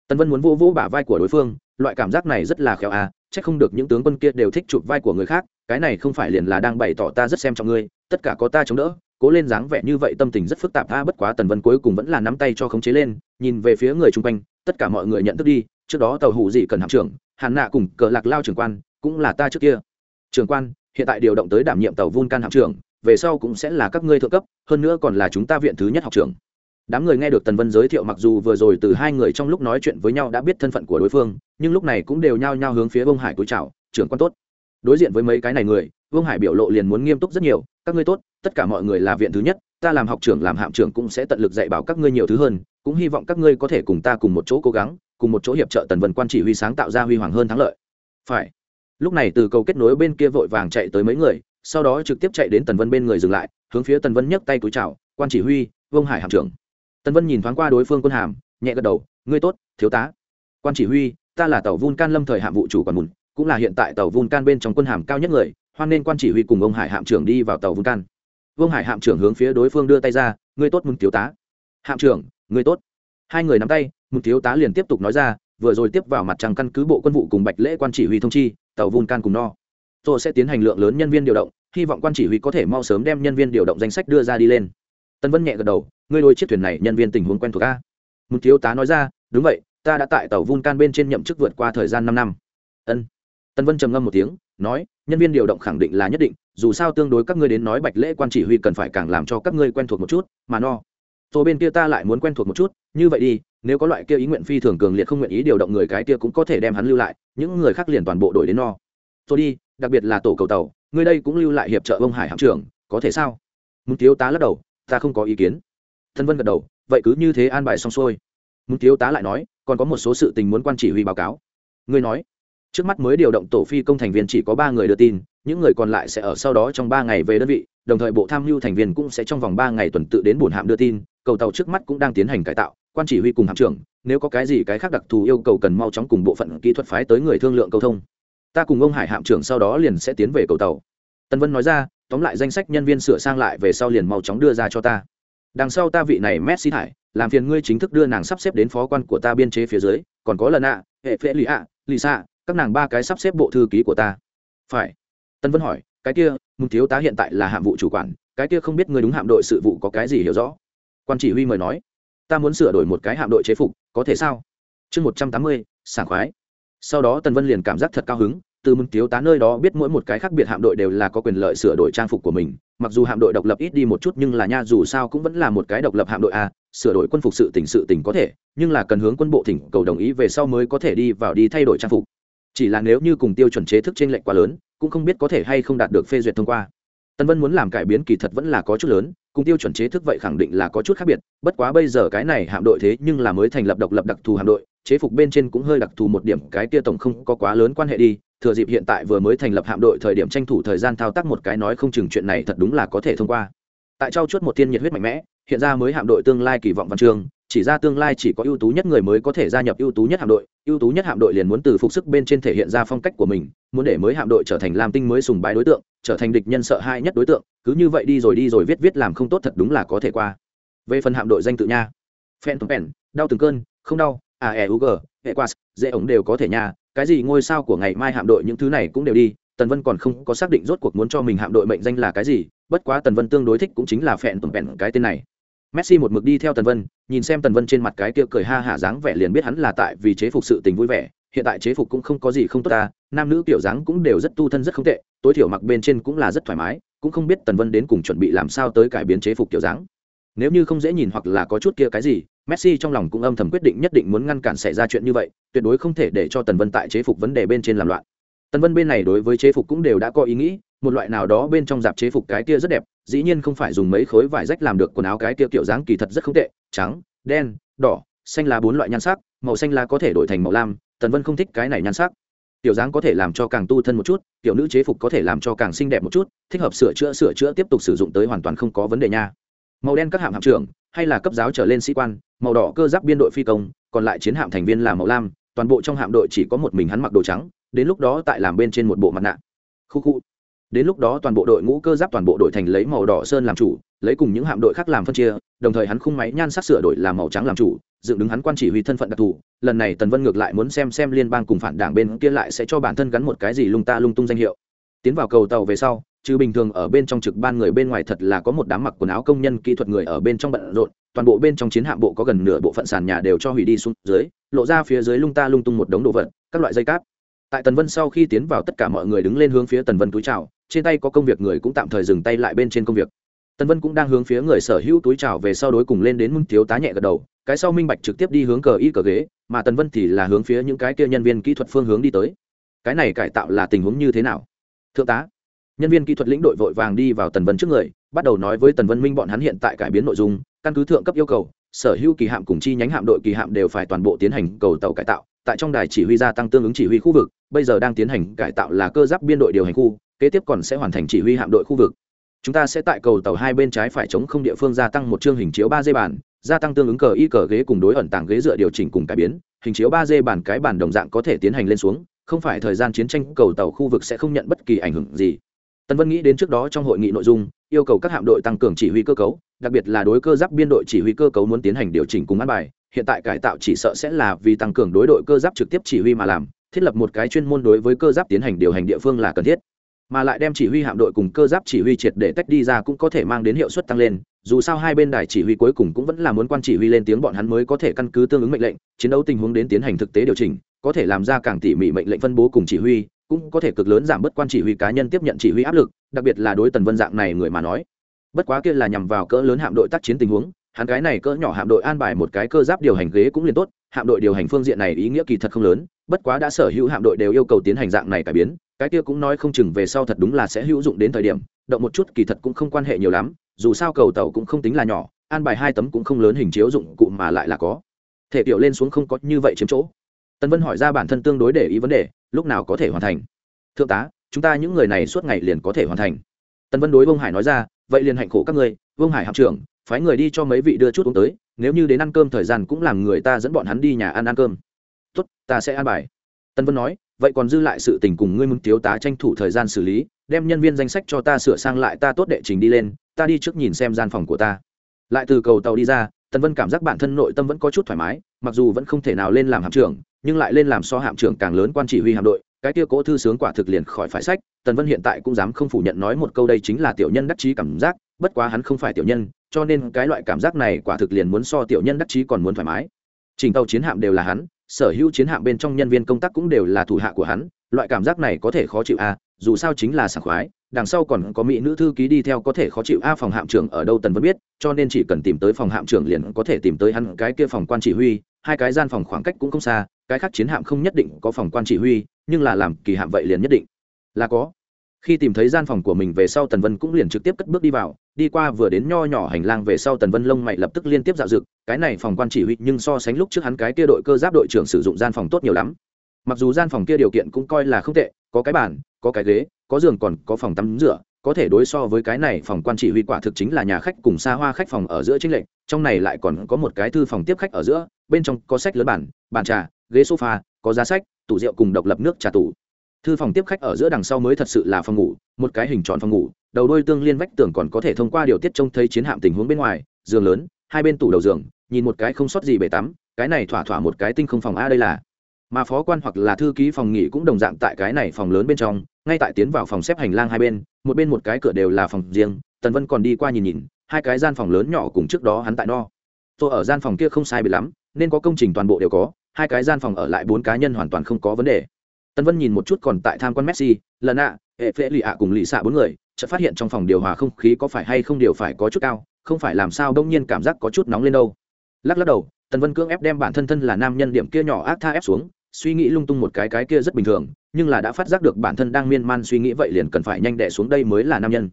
Tần vân muốn vỗ vỗ bả vai của đối phương, loại cảm giác này rất là khéo à chắc không được những tướng quân kia đều thích chụp vai của người khác, cái này không phải liền là đang bày tỏ ta rất xem trọng ngươi, tất cả có ta chống đỡ, cố lên dáng vẻ như vậy tâm tình rất phức tạp a bất quá tần vân cuối cùng vẫn là nắm tay cho khống chế lên, nhìn về phía người chung quanh, tất cả mọi người nhận thức đi, trước đó tàu hủ gì cần hạm trưởng, hàn nạ cùng cờ lạc lao trưởng quan, cũng là ta trước kia. Trưởng quan, hiện tại điều động tới đảm nhiệm tàu vun can hạm trưởng, về sau cũng sẽ là các ngươi thượng cấp, hơn nữa còn là chúng ta viện thứ nhất học trưởng đám người nghe được tần vân giới thiệu mặc dù vừa rồi từ hai người trong lúc nói chuyện với nhau đã biết thân phận của đối phương, nhưng lúc này cũng đều nhao nhao hướng phía vương hải túi chào, trưởng quan tốt. Đối diện với mấy cái này người, vương hải biểu lộ liền muốn nghiêm túc rất nhiều, các ngươi tốt, tất cả mọi người là viện thứ nhất, ta làm học trưởng, làm hạm trưởng cũng sẽ tận lực dạy bảo các ngươi nhiều thứ hơn, cũng hy vọng các ngươi có thể cùng ta cùng một chỗ cố gắng, cùng một chỗ hiệp trợ tần vân quan chỉ huy sáng tạo ra huy hoàng hơn thắng lợi. Phải. Lúc này từ cầu kết nối bên kia vội vàng chạy tới mấy người, sau đó trực tiếp chạy đến tần vân bên người dừng lại, hướng phía tần vân nhấc tay cúi chào, quan chỉ huy, vương hải hạm trưởng tần vân nhìn thoáng qua đối phương quân hàm, nhẹ gật đầu, ngươi tốt, thiếu tá. Quan chỉ huy, ta là tàu vun can lâm thời hạm vụ chủ quản mùn, cũng là hiện tại tàu vun can bên trong quân hàm cao nhất người, hoan nên quan chỉ huy cùng ông hải hạm trưởng đi vào tàu vun can. Vương hải hạm trưởng hướng phía đối phương đưa tay ra, ngươi tốt mừng thiếu tá. Hạm trưởng, ngươi tốt. Hai người nắm tay mừng thiếu tá liền tiếp tục nói ra, vừa rồi tiếp vào mặt trăng căn cứ bộ quân vụ cùng bạch lễ quan chỉ huy thông chi, tàu vun can cùng no. Tôi sẽ tiến hành lượng lớn nhân viên điều động, hy vọng quan chỉ huy có thể mau sớm đem nhân viên điều động danh sách đưa ra đi lên. Tân vân nhẹ gật đầu ngươi đôi chiếc thuyền này nhân viên tình huống quen thuộc a? Một thiếu tá nói ra, đúng vậy, ta đã tại tàu vun can bên trên nhậm chức vượt qua thời gian năm năm. Ân. Tân vân trầm ngâm một tiếng, nói, nhân viên điều động khẳng định là nhất định, dù sao tương đối các ngươi đến nói bạch lễ quan chỉ huy cần phải càng làm cho các ngươi quen thuộc một chút, mà no. Tôi bên kia ta lại muốn quen thuộc một chút, như vậy đi, nếu có loại kia ý nguyện phi thường cường liệt không nguyện ý điều động người cái kia cũng có thể đem hắn lưu lại, những người khác liền toàn bộ đổi đến no. Tôi đi, đặc biệt là tổ cầu tàu, ngươi đây cũng lưu lại hiệp trợ ông hải hạm trưởng, có thể sao? Muốn thiếu tá lắc đầu, ta không có ý kiến thân vân gật đầu, vậy cứ như thế an bài xong xuôi. Muốn thiếu tá lại nói, còn có một số sự tình muốn quan chỉ huy báo cáo. Ngươi nói, trước mắt mới điều động tổ phi công thành viên chỉ có ba người đưa tin, những người còn lại sẽ ở sau đó trong ba ngày về đơn vị, đồng thời bộ tham mưu thành viên cũng sẽ trong vòng ba ngày tuần tự đến bổn hạm đưa tin, cầu tàu trước mắt cũng đang tiến hành cải tạo, quan chỉ huy cùng hạm trưởng, nếu có cái gì cái khác đặc thù yêu cầu cần mau chóng cùng bộ phận kỹ thuật phái tới người thương lượng cầu thông. Ta cùng ông hải hạm trưởng sau đó liền sẽ tiến về cầu tàu. Tân vân nói ra, tóm lại danh sách nhân viên sửa sang lại về sau liền mau chóng đưa ra cho ta đằng sau ta vị này messi thải, làm phiền ngươi chính thức đưa nàng sắp xếp đến phó quan của ta biên chế phía dưới, còn có lần ạ hệ phễ lì ạ lì xạ các nàng ba cái sắp xếp bộ thư ký của ta. Phải. Tân vân hỏi, cái kia mừng thiếu tá hiện tại là hạm vụ chủ quản, cái kia không biết người đúng hạm đội sự vụ có cái gì hiểu rõ? Quan chỉ huy mời nói, ta muốn sửa đổi một cái hạm đội chế phục, có thể sao? Chương một trăm tám mươi, sảng khoái. Sau đó tần vân liền cảm giác thật cao hứng từ mừng thiếu tá nơi đó biết mỗi một cái khác biệt hạm đội đều là có quyền lợi sửa đổi trang phục của mình, mặc dù hạm đội độc lập ít đi một chút nhưng là nha dù sao cũng vẫn là một cái độc lập hạm đội a, sửa đổi quân phục sự tỉnh sự tỉnh có thể, nhưng là cần hướng quân bộ thỉnh cầu đồng ý về sau mới có thể đi vào đi thay đổi trang phục. Chỉ là nếu như cùng tiêu chuẩn chế thức trên lệnh quá lớn, cũng không biết có thể hay không đạt được phê duyệt thông qua. Tân vân muốn làm cải biến kỳ thật vẫn là có chút lớn, cùng tiêu chuẩn chế thức vậy khẳng định là có chút khác biệt, bất quá bây giờ cái này hạm đội thế nhưng là mới thành lập độc lập đặc thù hạm đội, chế phục bên trên cũng hơi đặc thù một điểm, cái tia tổng không có quá lớn quan hệ đi thừa dịp hiện tại vừa mới thành lập hạm đội thời điểm tranh thủ thời gian thao tác một cái nói không chừng chuyện này thật đúng là có thể thông qua. Tại trao chuốt một tiên nhiệt huyết mạnh mẽ, hiện ra mới hạm đội tương lai kỳ vọng văn chương, chỉ ra tương lai chỉ có ưu tú nhất người mới có thể gia nhập ưu tú nhất hạm đội, ưu tú nhất hạm đội liền muốn từ phục sức bên trên thể hiện ra phong cách của mình, muốn để mới hạm đội trở thành lam tinh mới sùng bái đối tượng, trở thành địch nhân sợ hãi nhất đối tượng, cứ như vậy đi rồi đi rồi viết viết làm không tốt thật đúng là có thể qua. Về phần hạm đội danh tự nha. Phen pen, đau từng cơn, không đau à e u g hệ quas dễ ổng đều có thể nha cái gì ngôi sao của ngày mai hạm đội những thứ này cũng đều đi, tần vân còn không có xác định rốt cuộc muốn cho mình hạm đội mệnh danh là cái gì, bất quá tần vân tương đối thích cũng chính là phẹn tùng phẹn cái tên này. Messi một mực đi theo tần vân, nhìn xem tần vân trên mặt cái kia cười ha hả dáng vẻ liền biết hắn là tại vì chế phục sự tình vui vẻ, hiện tại chế phục cũng không có gì không tốt ta, nam nữ kiểu dáng cũng đều rất tu thân rất không tệ, tối thiểu mặc bên trên cũng là rất thoải mái, cũng không biết tần vân đến cùng chuẩn bị làm sao tới cải biến chế phục kiểu dáng. Nếu như không dễ nhìn hoặc là có chút kia cái gì messi trong lòng cũng âm thầm quyết định nhất định muốn ngăn cản xảy ra chuyện như vậy, tuyệt đối không thể để cho tần vân tại chế phục vấn đề bên trên làm loạn. Tần vân bên này đối với chế phục cũng đều đã có ý nghĩ, một loại nào đó bên trong dạp chế phục cái kia rất đẹp, dĩ nhiên không phải dùng mấy khối vải rách làm được quần áo cái kia kiểu dáng kỳ thật rất không tệ, trắng, đen, đỏ, xanh là bốn loại nhan sắc, màu xanh là có thể đổi thành màu lam, tần vân không thích cái này nhan sắc. Tiểu dáng có thể làm cho càng tu thân một chút tiểu nữ chế phục có thể làm cho càng xinh đẹp một chút, thích hợp sửa chữa sửa chữa tiếp tục sử dụng tới hoàn toàn không có vấn đề nha màu đen các hạm hạm trưởng, hay là cấp giáo trở lên sĩ quan, màu đỏ cơ giáp biên đội phi công, còn lại chiến hạm thành viên là màu lam, toàn bộ trong hạm đội chỉ có một mình hắn mặc đồ trắng, đến lúc đó tại làm bên trên một bộ mặt nạ. Khu khu. Đến lúc đó toàn bộ đội ngũ cơ giáp toàn bộ đội thành lấy màu đỏ sơn làm chủ, lấy cùng những hạm đội khác làm phân chia, đồng thời hắn khung máy nhan sắc sửa đổi làm màu trắng làm chủ, dựng đứng hắn quan chỉ huy thân phận đặc thù. Lần này tần vân ngược lại muốn xem xem liên bang cùng phản đảng bên kia lại sẽ cho bản thân gắn một cái gì lung ta lung tung danh hiệu. Tiến vào cầu tàu về sau chứ bình thường ở bên trong trực ban người bên ngoài thật là có một đám mặc quần áo công nhân kỹ thuật người ở bên trong bận rộn, toàn bộ bên trong chiến hạm bộ có gần nửa bộ phận sàn nhà đều cho hủy đi xuống dưới, lộ ra phía dưới lung ta lung tung một đống đồ vật, các loại dây cáp. Tại tần vân sau khi tiến vào, tất cả mọi người đứng lên hướng phía tần vân túi chào, trên tay có công việc người cũng tạm thời dừng tay lại bên trên công việc. Tần vân cũng đang hướng phía người sở hữu túi chào về sau đối cùng lên đến mưng thiếu tá nhẹ gật đầu, cái sau minh bạch trực tiếp đi hướng cờ y cờ ghế, mà tần vân thì là hướng phía những cái kia nhân viên kỹ thuật phương hướng đi tới. Cái này cải tạo là tình huống như thế nào? Thượng tá nhân viên kỹ thuật lĩnh đội vội vàng đi vào tần vân trước người, bắt đầu nói với tần vân minh bọn hắn hiện tại cải biến nội dung, căn cứ thượng cấp yêu cầu, sở hữu kỳ hạm cùng chi nhánh hạm đội kỳ hạm đều phải toàn bộ tiến hành cầu tàu cải tạo, tại trong đài chỉ huy gia tăng tương ứng chỉ huy khu vực, bây giờ đang tiến hành cải tạo là cơ giáp biên đội điều hành khu, kế tiếp còn sẽ hoàn thành chỉ huy hạm đội khu vực. Chúng ta sẽ tại cầu tàu hai bên trái phải chống không địa phương gia tăng một chương hình chiếu ba d bản, gia tăng tương ứng cờ y cờ ghế cùng đối ẩn tàng ghế dựa điều chỉnh cùng cải biến, hình chiếu ba d bản cái bản đồng dạng có thể tiến hành lên xuống, không phải thời gian chiến tranh cầu tàu khu vực sẽ không nhận bất kỳ ảnh hưởng gì. Tân Vân nghĩ đến trước đó trong hội nghị nội dung, yêu cầu các hạm đội tăng cường chỉ huy cơ cấu, đặc biệt là đối cơ giáp biên đội chỉ huy cơ cấu muốn tiến hành điều chỉnh cùng ăn bài, hiện tại cải tạo chỉ sợ sẽ là vì tăng cường đối đội cơ giáp trực tiếp chỉ huy mà làm, thiết lập một cái chuyên môn đối với cơ giáp tiến hành điều hành địa phương là cần thiết. Mà lại đem chỉ huy hạm đội cùng cơ giáp chỉ huy triệt để tách đi ra cũng có thể mang đến hiệu suất tăng lên, dù sao hai bên đài chỉ huy cuối cùng cũng vẫn là muốn quan chỉ huy lên tiếng bọn hắn mới có thể căn cứ tương ứng mệnh lệnh, chiến đấu tình huống đến tiến hành thực tế điều chỉnh, có thể làm ra càng tỉ mỉ mệnh lệnh phân bố cùng chỉ huy, cũng có thể cực lớn giảm bớt quan chỉ huy cá nhân tiếp nhận chỉ huy áp lực, đặc biệt là đối tần vân dạng này người mà nói. Bất quá kia là nhằm vào cỡ lớn hạm đội tác chiến tình huống, hắn cái này cỡ nhỏ hạm đội an bài một cái cơ giáp điều hành ghế cũng liền tốt, hạm đội điều hành phương diện này ý nghĩa kỳ thật không lớn, bất quá đã sở hữu hạm đội đều yêu cầu tiến hành dạng này cải biến, cái kia cũng nói không chừng về sau thật đúng là sẽ hữu dụng đến thời điểm, động một chút kỳ thật cũng không quan hệ nhiều lắm, dù sao cầu tàu cũng không tính là nhỏ, an bài hai tấm cũng không lớn hình chiếu dụng cụ mà lại là có. Thể tiểu lên xuống không có như vậy chiếm chỗ. Tần vân hỏi ra bản thân tương đối để ý vấn đề lúc nào có thể hoàn thành? Thượng tá, chúng ta những người này suốt ngày liền có thể hoàn thành. Tần vân đối vương hải nói ra, vậy liền hạnh khổ các ngươi, vương hải hạm trưởng, phái người đi cho mấy vị đưa chút uống tới, nếu như đến ăn cơm thời gian cũng làm người ta dẫn bọn hắn đi nhà ăn ăn cơm. Tốt, ta sẽ ăn bài. Tân vân nói, vậy còn dư lại sự tình cùng ngươi muốn thiếu tá tranh thủ thời gian xử lý, đem nhân viên danh sách cho ta sửa sang lại, ta tốt đệ trình đi lên, ta đi trước nhìn xem gian phòng của ta. Lại từ cầu tàu đi ra tân vân cảm giác bản thân nội tâm vẫn có chút thoải mái mặc dù vẫn không thể nào lên làm hạm trưởng, nhưng lại lên làm so hạm trưởng càng lớn quan chỉ huy hạm đội, cái kia cố thư sướng quả thực liền khỏi phải sách, tần vân hiện tại cũng dám không phủ nhận nói một câu đây chính là tiểu nhân đắc chí cảm giác, bất quá hắn không phải tiểu nhân, cho nên cái loại cảm giác này quả thực liền muốn so tiểu nhân đắc chí còn muốn thoải mái. Trình tàu chiến hạm đều là hắn, sở hữu chiến hạm bên trong nhân viên công tác cũng đều là thủ hạ của hắn, loại cảm giác này có thể khó chịu a dù sao chính là sảng khoái, đằng sau còn có mỹ nữ thư ký đi theo có thể khó chịu a, phòng hạm trưởng ở đâu tần vẫn biết, cho nên chỉ cần tìm tới phòng hạm trưởng liền có thể tìm tới hắn cái kia phòng quan chỉ huy hai cái gian phòng khoảng cách cũng không xa, cái khác chiến hạm không nhất định có phòng quan chỉ huy, nhưng là làm kỳ hạm vậy liền nhất định. Là có. Khi tìm thấy gian phòng của mình về sau tần vân cũng liền trực tiếp cất bước đi vào, đi qua vừa đến nho nhỏ hành lang về sau tần vân lông mày lập tức liên tiếp dạo dựng, cái này phòng quan chỉ huy nhưng so sánh lúc trước hắn cái kia đội cơ giáp đội trưởng sử dụng gian phòng tốt nhiều lắm. Mặc dù gian phòng kia điều kiện cũng coi là không tệ, có cái bàn, có cái ghế, có giường còn có phòng tắm rửa có thể đối so với cái này phòng quan chỉ huy quả thực chính là nhà khách cùng xa hoa khách phòng ở giữa chính lệnh trong này lại còn có một cái thư phòng tiếp khách ở giữa, bên trong có sách lớn bản, bàn trà, ghế sofa, có giá sách, tủ rượu cùng độc lập nước trà tủ. Thư phòng tiếp khách ở giữa đằng sau mới thật sự là phòng ngủ, một cái hình tròn phòng ngủ, đầu đôi tương liên vách tường còn có thể thông qua điều tiết trông thấy chiến hạm tình huống bên ngoài, giường lớn, hai bên tủ đầu giường, nhìn một cái không sót gì bể tắm, cái này thỏa thỏa một cái tinh không phòng a đây là mà phó quan hoặc là thư ký phòng nghỉ cũng đồng dạng tại cái này phòng lớn bên trong, ngay tại tiến vào phòng xếp hành lang hai bên, một bên một cái cửa đều là phòng riêng, tần vân còn đi qua nhìn nhìn, hai cái gian phòng lớn nhỏ cùng trước đó hắn tại no. Tôi ở gian phòng kia không sai bị lắm, nên có công trình toàn bộ đều có, hai cái gian phòng ở lại bốn cá nhân hoàn toàn không có vấn đề. Tần vân nhìn một chút còn tại tham quan messi lần ạ hệ phễ lì ạ cùng lì xạ bốn người, chợt phát hiện trong phòng điều hòa không khí có phải hay không điều phải có chút cao, không phải làm sao đông nhiên cảm giác có chút nóng lên đâu. Lắc lắc đầu, tần vân cưỡng ép đem bản thân thân là nam nhân điểm kia nhỏ ác tha ép xuống suy nghĩ lung tung một cái cái kia rất bình thường, nhưng là đã phát giác được bản thân đang miên man suy nghĩ vậy liền cần phải nhanh đẻ xuống đây mới là nam nhân.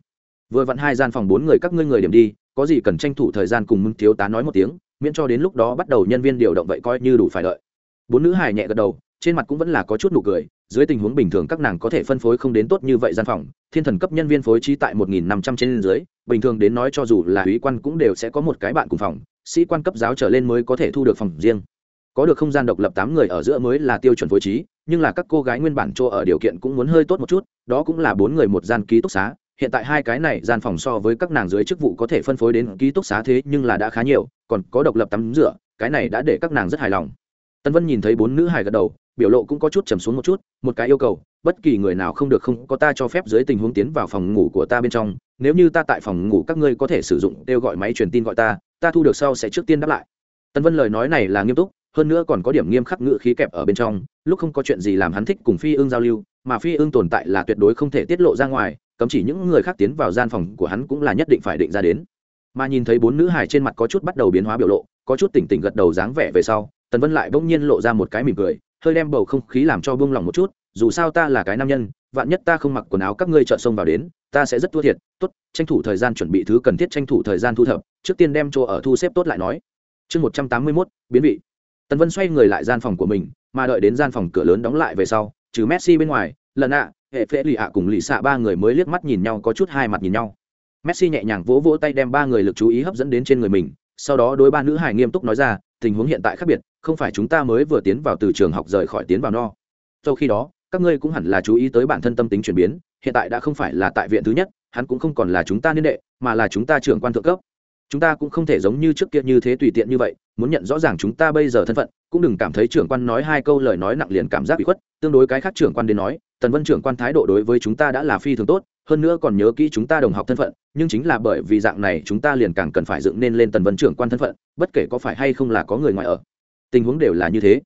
Vừa vặn hai gian phòng bốn người các ngươi người điểm đi, có gì cần tranh thủ thời gian cùng mưng thiếu tá nói một tiếng, miễn cho đến lúc đó bắt đầu nhân viên điều động vậy coi như đủ phải đợi. Bốn nữ hài nhẹ gật đầu, trên mặt cũng vẫn là có chút nụ cười, dưới tình huống bình thường các nàng có thể phân phối không đến tốt như vậy gian phòng, thiên thần cấp nhân viên phối trí tại một nghìn năm trăm trên dưới, bình thường đến nói cho dù là úy quan cũng đều sẽ có một cái bạn cùng phòng, sĩ quan cấp giáo trở lên mới có thể thu được phòng riêng có được không gian độc lập tám người ở giữa mới là tiêu chuẩn phối trí, nhưng là các cô gái nguyên bản chỗ ở điều kiện cũng muốn hơi tốt một chút, đó cũng là bốn người một gian ký túc xá. Hiện tại hai cái này gian phòng so với các nàng dưới chức vụ có thể phân phối đến ký túc xá thế nhưng là đã khá nhiều, còn có độc lập tắm rửa, cái này đã để các nàng rất hài lòng. Tân vân nhìn thấy bốn nữ hài gật đầu, biểu lộ cũng có chút trầm xuống một chút, một cái yêu cầu, bất kỳ người nào không được không có ta cho phép dưới tình huống tiến vào phòng ngủ của ta bên trong, nếu như ta tại phòng ngủ các ngươi có thể sử dụng, kêu gọi máy truyền tin gọi ta ta thu được sau sẽ trước tiên đáp lại. Tân vân lời nói này là nghiêm túc hơn nữa còn có điểm nghiêm khắc ngự khí kẹp ở bên trong, lúc không có chuyện gì làm hắn thích cùng phi ương giao lưu, mà phi ương tồn tại là tuyệt đối không thể tiết lộ ra ngoài, cấm chỉ những người khác tiến vào gian phòng của hắn cũng là nhất định phải định ra đến. Mà nhìn thấy bốn nữ hài trên mặt có chút bắt đầu biến hóa biểu lộ, có chút tỉnh tỉnh gật đầu dáng vẻ về sau, tần vân lại bỗng nhiên lộ ra một cái mỉm cười, hơi đem bầu không khí làm cho buông lòng một chút, dù sao ta là cái nam nhân, vạn nhất ta không mặc quần áo các ngươi chợ sông vào đến, ta sẽ rất thua thiệt, tốt, tranh thủ thời gian chuẩn bị thứ cần thiết tranh thủ thời gian thu thập, trước tiên đem chỗ ở thu xếp tốt lại nói. Chương một trăm tám mươi mốt, biến vị tần vân xoay người lại gian phòng của mình, mà đợi đến gian phòng cửa lớn đóng lại về sau, trừ messi bên ngoài, lần ạ, hệ phễ lì ạ cùng lì xạ ba người mới liếc mắt nhìn nhau có chút hai mặt nhìn nhau. Messi nhẹ nhàng vỗ vỗ tay đem ba người lực chú ý hấp dẫn đến trên người mình, sau đó đối ba nữ hải nghiêm túc nói ra, tình huống hiện tại khác biệt, không phải chúng ta mới vừa tiến vào từ trường học rời khỏi tiến vào no. Sau khi đó, các ngươi cũng hẳn là chú ý tới bản thân tâm tính chuyển biến, hiện tại đã không phải là tại viện thứ nhất, hắn cũng không còn là chúng ta niên đệ, mà là chúng ta trưởng quan thượng cấp chúng ta cũng không thể giống như trước kia như thế tùy tiện như vậy, muốn nhận rõ ràng chúng ta bây giờ thân phận, cũng đừng cảm thấy trưởng quan nói hai câu lời nói nặng liền cảm giác bị khuất, tương đối cái khác trưởng quan đến nói, tần vân trưởng quan thái độ đối với chúng ta đã là phi thường tốt, hơn nữa còn nhớ kỹ chúng ta đồng học thân phận, nhưng chính là bởi vì dạng này chúng ta liền càng cần phải dựng nên lên tần vân trưởng quan thân phận, bất kể có phải hay không là có người ngoài ở. Tình huống đều là như thế.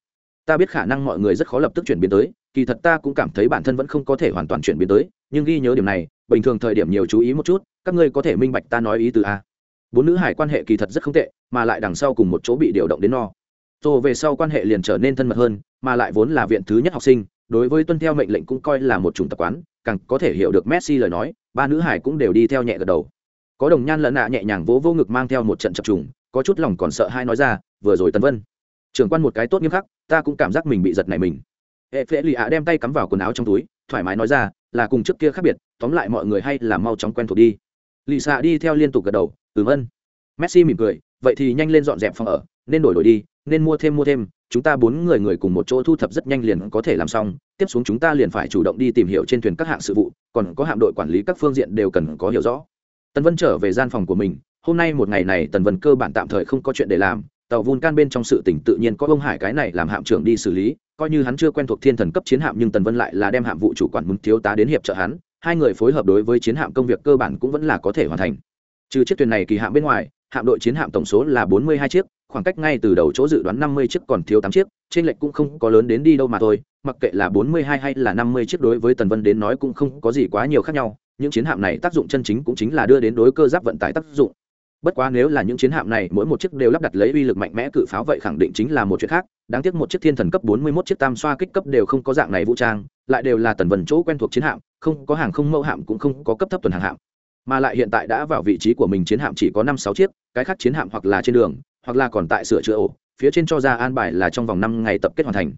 Ta biết khả năng mọi người rất khó lập tức chuyển biến tới, kỳ thật ta cũng cảm thấy bản thân vẫn không có thể hoàn toàn chuyển biến tới, nhưng ghi nhớ điểm này, bình thường thời điểm nhiều chú ý một chút, các ngươi có thể minh bạch ta nói ý từ a bốn nữ hải quan hệ kỳ thật rất không tệ, mà lại đằng sau cùng một chỗ bị điều động đến no. Rồi về sau quan hệ liền trở nên thân mật hơn, mà lại vốn là viện thứ nhất học sinh, đối với tuân theo mệnh lệnh cũng coi là một chủng tập quán, càng có thể hiểu được messi lời nói, ba nữ hải cũng đều đi theo nhẹ gật đầu. Có đồng nhan lẫn nạ nhẹ nhàng vỗ vô ngực mang theo một trận chập trùng, có chút lòng còn sợ hai nói ra, vừa rồi tấn vân, trưởng quan một cái tốt nghiêm khắc, ta cũng cảm giác mình bị giật này mình. Hệ phễ lì ạ đem tay cắm vào quần áo trong túi, thoải mái nói ra, là cùng trước kia khác biệt, tóm lại mọi người hay là mau chóng quen thuộc đi lì xạ đi theo liên tục gật đầu, ừm ân. Messi mỉm cười, vậy thì nhanh lên dọn dẹp phòng ở, nên đổi đổi đi, nên mua thêm mua thêm, chúng ta bốn người người cùng một chỗ thu thập rất nhanh liền có thể làm xong, tiếp xuống chúng ta liền phải chủ động đi tìm hiểu trên thuyền các hạng sự vụ, còn có hạm đội quản lý các phương diện đều cần có hiểu rõ. Tần vân trở về gian phòng của mình, hôm nay một ngày này tần vân cơ bản tạm thời không có chuyện để làm, tàu vun can bên trong sự tỉnh tự nhiên có ông hải cái này làm hạm trưởng đi xử lý, coi như hắn chưa quen thuộc thiên thần cấp chiến hạm nhưng tần vân lại là đem hạm vụ chủ quản muốn thiếu tá đến hiệp trợ hắn hai người phối hợp đối với chiến hạm công việc cơ bản cũng vẫn là có thể hoàn thành. Trừ chiếc thuyền này kỳ hạm bên ngoài, hạm đội chiến hạm tổng số là bốn mươi hai chiếc, khoảng cách ngay từ đầu chỗ dự đoán năm mươi chiếc còn thiếu tám chiếc, trên lệch cũng không có lớn đến đi đâu mà thôi, mặc kệ là bốn mươi hai hay là năm mươi chiếc đối với tần vân đến nói cũng không có gì quá nhiều khác nhau, những chiến hạm này tác dụng chân chính cũng chính là đưa đến đối cơ giáp vận tải tác dụng bất quá nếu là những chiến hạm này, mỗi một chiếc đều lắp đặt lấy uy lực mạnh mẽ cự pháo vậy khẳng định chính là một chuyện khác. Đáng tiếc một chiếc thiên thần cấp bốn mươi 41 chiếc tam xoa kích cấp đều không có dạng này vũ trang, lại đều là tần vân chỗ quen thuộc chiến hạm, không có hàng không mẫu hạm cũng không có cấp thấp tuần hàng hạm. Mà lại hiện tại đã vào vị trí của mình chiến hạm chỉ có năm sáu chiếc, cái khác chiến hạm hoặc là trên đường, hoặc là còn tại sửa chữa ổ, phía trên cho ra an bài là trong vòng năm ngày tập kết hoàn thành.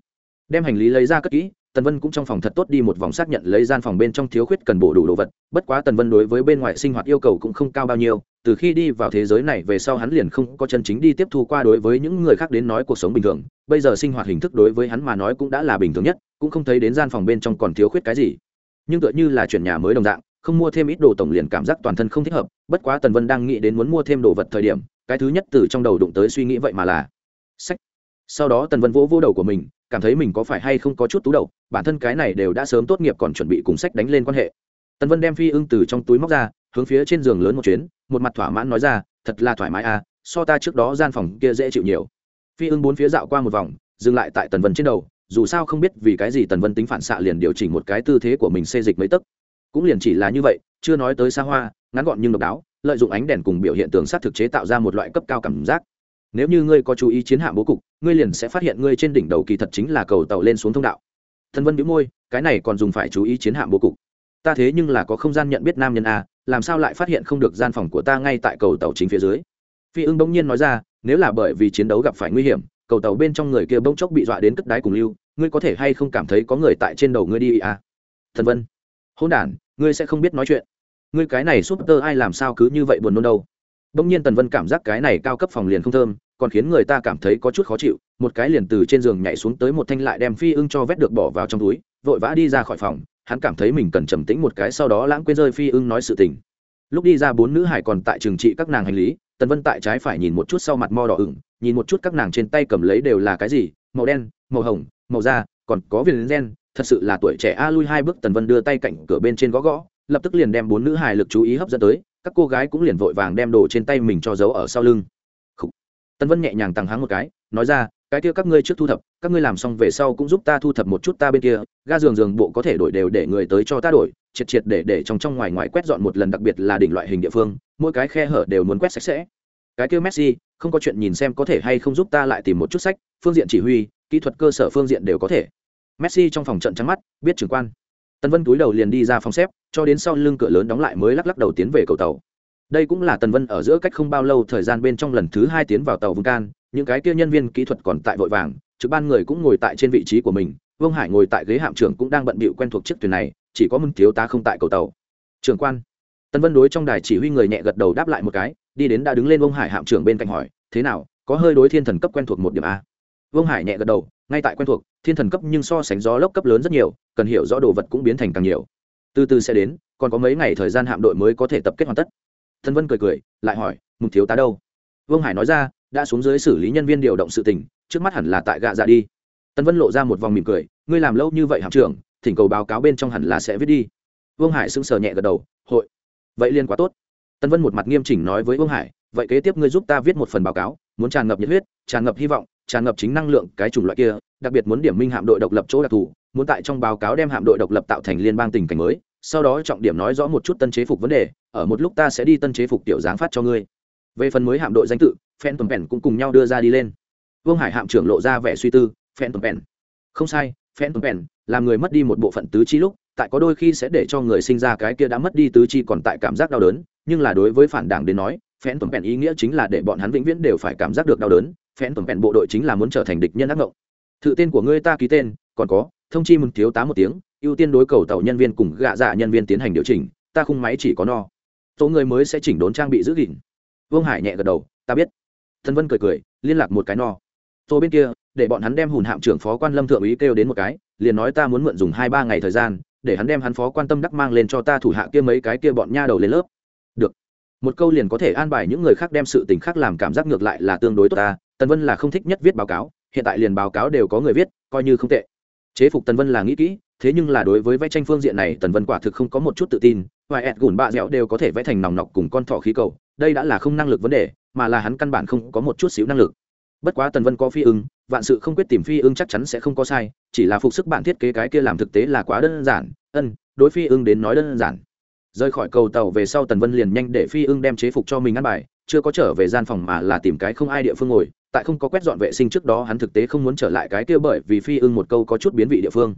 Đem hành lý lấy ra cất kỹ, tần vân cũng trong phòng thật tốt đi một vòng xác nhận lấy gian phòng bên trong thiếu khuyết cần bổ đủ đồ vật, bất quá tần vân đối với bên ngoài sinh hoạt yêu cầu cũng không cao bao nhiêu từ khi đi vào thế giới này về sau hắn liền không có chân chính đi tiếp thu qua đối với những người khác đến nói cuộc sống bình thường. Bây giờ sinh hoạt hình thức đối với hắn mà nói cũng đã là bình thường nhất, cũng không thấy đến gian phòng bên trong còn thiếu khuyết cái gì. Nhưng tựa như là chuyển nhà mới đồng dạng, không mua thêm ít đồ tổng liền cảm giác toàn thân không thích hợp, bất quá tần vân đang nghĩ đến muốn mua thêm đồ vật thời điểm, cái thứ nhất từ trong đầu đụng tới suy nghĩ vậy mà là sách. Sau đó tần vân vỗ vỗ đầu của mình, cảm thấy mình có phải hay không có chút tú đầu, bản thân cái này đều đã sớm tốt nghiệp còn chuẩn bị cùng sách đánh lên quan hệ. Tần vân đem phi ưng từ trong túi móc ra hướng phía trên giường lớn một chuyến, một mặt thỏa mãn nói ra, thật là thoải mái à so ta trước đó gian phòng kia dễ chịu nhiều. Phi ưng bốn phía dạo qua một vòng, dừng lại tại tần vân trên đầu, dù sao không biết vì cái gì tần vân tính phản xạ liền điều chỉnh một cái tư thế của mình xê dịch mấy tấc. Cũng liền chỉ là như vậy, chưa nói tới xa hoa, ngắn gọn nhưng độc đáo, lợi dụng ánh đèn cùng biểu hiện tường sát thực chế tạo ra một loại cấp cao cảm giác. Nếu như ngươi có chú ý chiến hạm bố cục, ngươi liền sẽ phát hiện ngươi trên đỉnh đầu kỳ thật chính là cầu tàu lên xuống thông đạo. Thần vân biếu môi, cái này còn dùng phải chú ý chiến hạm bố cục. Ta thế nhưng là có không gian nhận biết nam nhân a làm sao lại phát hiện không được gian phòng của ta ngay tại cầu tàu chính phía dưới? Phi ưng bỗng nhiên nói ra, nếu là bởi vì chiến đấu gặp phải nguy hiểm, cầu tàu bên trong người kia bỗng chốc bị dọa đến cất đáy cùng lưu, ngươi có thể hay không cảm thấy có người tại trên đầu ngươi đi à? Thần vân. Hôn đ ngươi sẽ không biết nói chuyện. Ngươi cái này súp tơ ai làm sao cứ như vậy buồn nôn đâu? Bỗng nhiên tần vân cảm giác cái này cao cấp phòng liền không thơm, còn khiến người ta cảm thấy có chút khó chịu, một cái liền từ trên giường nhảy xuống tới một thanh lại đem phi ưng cho vét được bỏ vào trong túi, vội vã đi ra khỏi phòng hắn cảm thấy mình cần trầm tĩnh một cái sau đó lãng quên rơi phi ưng nói sự tình. Lúc đi ra bốn nữ hải còn tại trường trị các nàng hành lý, tần vân tại trái phải nhìn một chút sau mặt mo đỏ ửng, nhìn một chút các nàng trên tay cầm lấy đều là cái gì, màu đen, màu hồng, màu da, còn có viền gen, thật sự là tuổi trẻ a lui hai bước tần vân đưa tay cạnh cửa bên trên gõ gõ, lập tức liền đem bốn nữ hài lực chú ý hấp dẫn tới, các cô gái cũng liền vội vàng đem đồ trên tay mình cho giấu ở sau lưng. Tần vân nhẹ nhàng tăng háng một cái, nói ra cái kia các ngươi trước thu thập, các ngươi làm xong về sau cũng giúp ta thu thập một chút ta bên kia, ga giường giường bộ có thể đổi đều để người tới cho ta đổi, triệt triệt để để trong trong ngoài ngoài quét dọn một lần đặc biệt là đỉnh loại hình địa phương, mỗi cái khe hở đều muốn quét sạch sẽ. Cái kia messi, không có chuyện nhìn xem có thể hay không giúp ta lại tìm một chút sách, phương diện chỉ huy, kỹ thuật cơ sở phương diện đều có thể. Messi trong phòng trận trắng mắt, biết trưởng quan. Tần vân túi đầu liền đi ra phòng xếp, cho đến sau lưng cửa lớn đóng lại mới lắc lắc đầu tiến về cầu tàu. Đây cũng là tần vân ở giữa cách không bao lâu thời gian bên trong lần thứ hai tiến vào tàu vulcan những cái kia nhân viên kỹ thuật còn tại vội vàng, trực ban người cũng ngồi tại trên vị trí của mình, vương hải ngồi tại ghế hạm trưởng cũng đang bận bịu quen thuộc chiếc thuyền này, chỉ có mừng thiếu tá không tại cầu tàu. Trưởng quan, Tân vân đối trong đài chỉ huy người nhẹ gật đầu đáp lại một cái, đi đến đã đứng lên vương hải hạm trưởng bên cạnh hỏi, thế nào, có hơi đối thiên thần cấp quen thuộc một điểm a? Vương hải nhẹ gật đầu, ngay tại quen thuộc, thiên thần cấp nhưng so sánh gió lốc cấp lớn rất nhiều, cần hiểu rõ đồ vật cũng biến thành càng nhiều. Từ từ sẽ đến, còn có mấy ngày thời gian hạm đội mới có thể tập kết hoàn tất. Tân vân cười cười, lại hỏi mục thiếu tá đâu? Vương hải nói ra đã xuống dưới xử lý nhân viên điều động sự tình, trước mắt hẳn là tại gạ dạ đi. Tân vân lộ ra một vòng mỉm cười, ngươi làm lâu như vậy hạm trưởng, thỉnh cầu báo cáo bên trong hẳn là sẽ viết đi. Vương hải sững sờ nhẹ gật đầu, hội. Vậy liên quá tốt. Tân vân một mặt nghiêm chỉnh nói với vương hải, vậy kế tiếp ngươi giúp ta viết một phần báo cáo, muốn tràn ngập nhiệt huyết, tràn ngập hy vọng, tràn ngập chính năng lượng cái chủng loại kia, đặc biệt muốn điểm minh hạm đội độc lập chỗ đặc thù, muốn tại trong báo cáo đem hạm đội độc lập tạo thành liên bang tình cảnh mới, sau đó trọng điểm nói rõ một chút tân chế phục vấn đề, ở một lúc ta sẽ đi tân chế phục tiểu giáng phát cho ngươi về phần mới hạm đội danh tự phen tuần pèn cũng cùng nhau đưa ra đi lên. Vương hải hạm trưởng lộ ra vẻ suy tư phen tuần pèn không sai phen tuần pèn làm người mất đi một bộ phận tứ chi lúc, tại có đôi khi sẽ để cho người sinh ra cái kia đã mất đi tứ chi còn tại cảm giác đau đớn, nhưng là đối với phản đảng đến nói phen tuần pèn ý nghĩa chính là để bọn hắn vĩnh viễn đều phải cảm giác được đau đớn phen tuần pèn bộ đội chính là muốn trở thành địch nhân ác ngộng. Thự tên của ngươi ta ký tên, còn có, thông chi mừng thiếu tá một tiếng, ưu tiên đối cầu tàu nhân viên cùng gạ dạ nhân viên tiến hành điều chỉnh, ta khung máy chỉ có no. Số người mới sẽ chỉnh đốn trang bị giữ gìn vương hải nhẹ gật đầu, ta biết. Thần vân cười cười, liên lạc một cái no. Tôi bên kia, để bọn hắn đem hùn hạm trưởng phó quan lâm thượng úy kêu đến một cái, liền nói ta muốn mượn dùng hai ba ngày thời gian, để hắn đem hắn phó quan tâm đắc mang lên cho ta thủ hạ kia mấy cái kia bọn nha đầu lên lớp. Được. Một câu liền có thể an bài những người khác đem sự tình khác làm cảm giác ngược lại là tương đối tốt ta, tần vân là không thích nhất viết báo cáo, hiện tại liền báo cáo đều có người viết, coi như không tệ. Chế phục tần vân là nghĩ kỹ, thế nhưng là đối với vẽ tranh phương diện này, tần vân quả thực không có một chút tự tin vài ẹt gùn bạ dẻo đều có thể vẽ thành nòng nọc cùng con thỏ khí cầu đây đã là không năng lực vấn đề, mà là hắn căn bản không có một chút xíu năng lực. Bất quá tần vân có phi ưng, vạn sự không quyết tìm phi ưng chắc chắn sẽ không có sai, chỉ là phục sức bản thiết kế cái kia làm thực tế là quá đơn giản. Ân, đối phi ưng đến nói đơn giản. Rời khỏi cầu tàu về sau tần vân liền nhanh để phi ưng đem chế phục cho mình ăn bài, chưa có trở về gian phòng mà là tìm cái không ai địa phương ngồi, tại không có quét dọn vệ sinh trước đó hắn thực tế không muốn trở lại cái kia bởi vì phi ưng một câu có chút biến vị địa phương.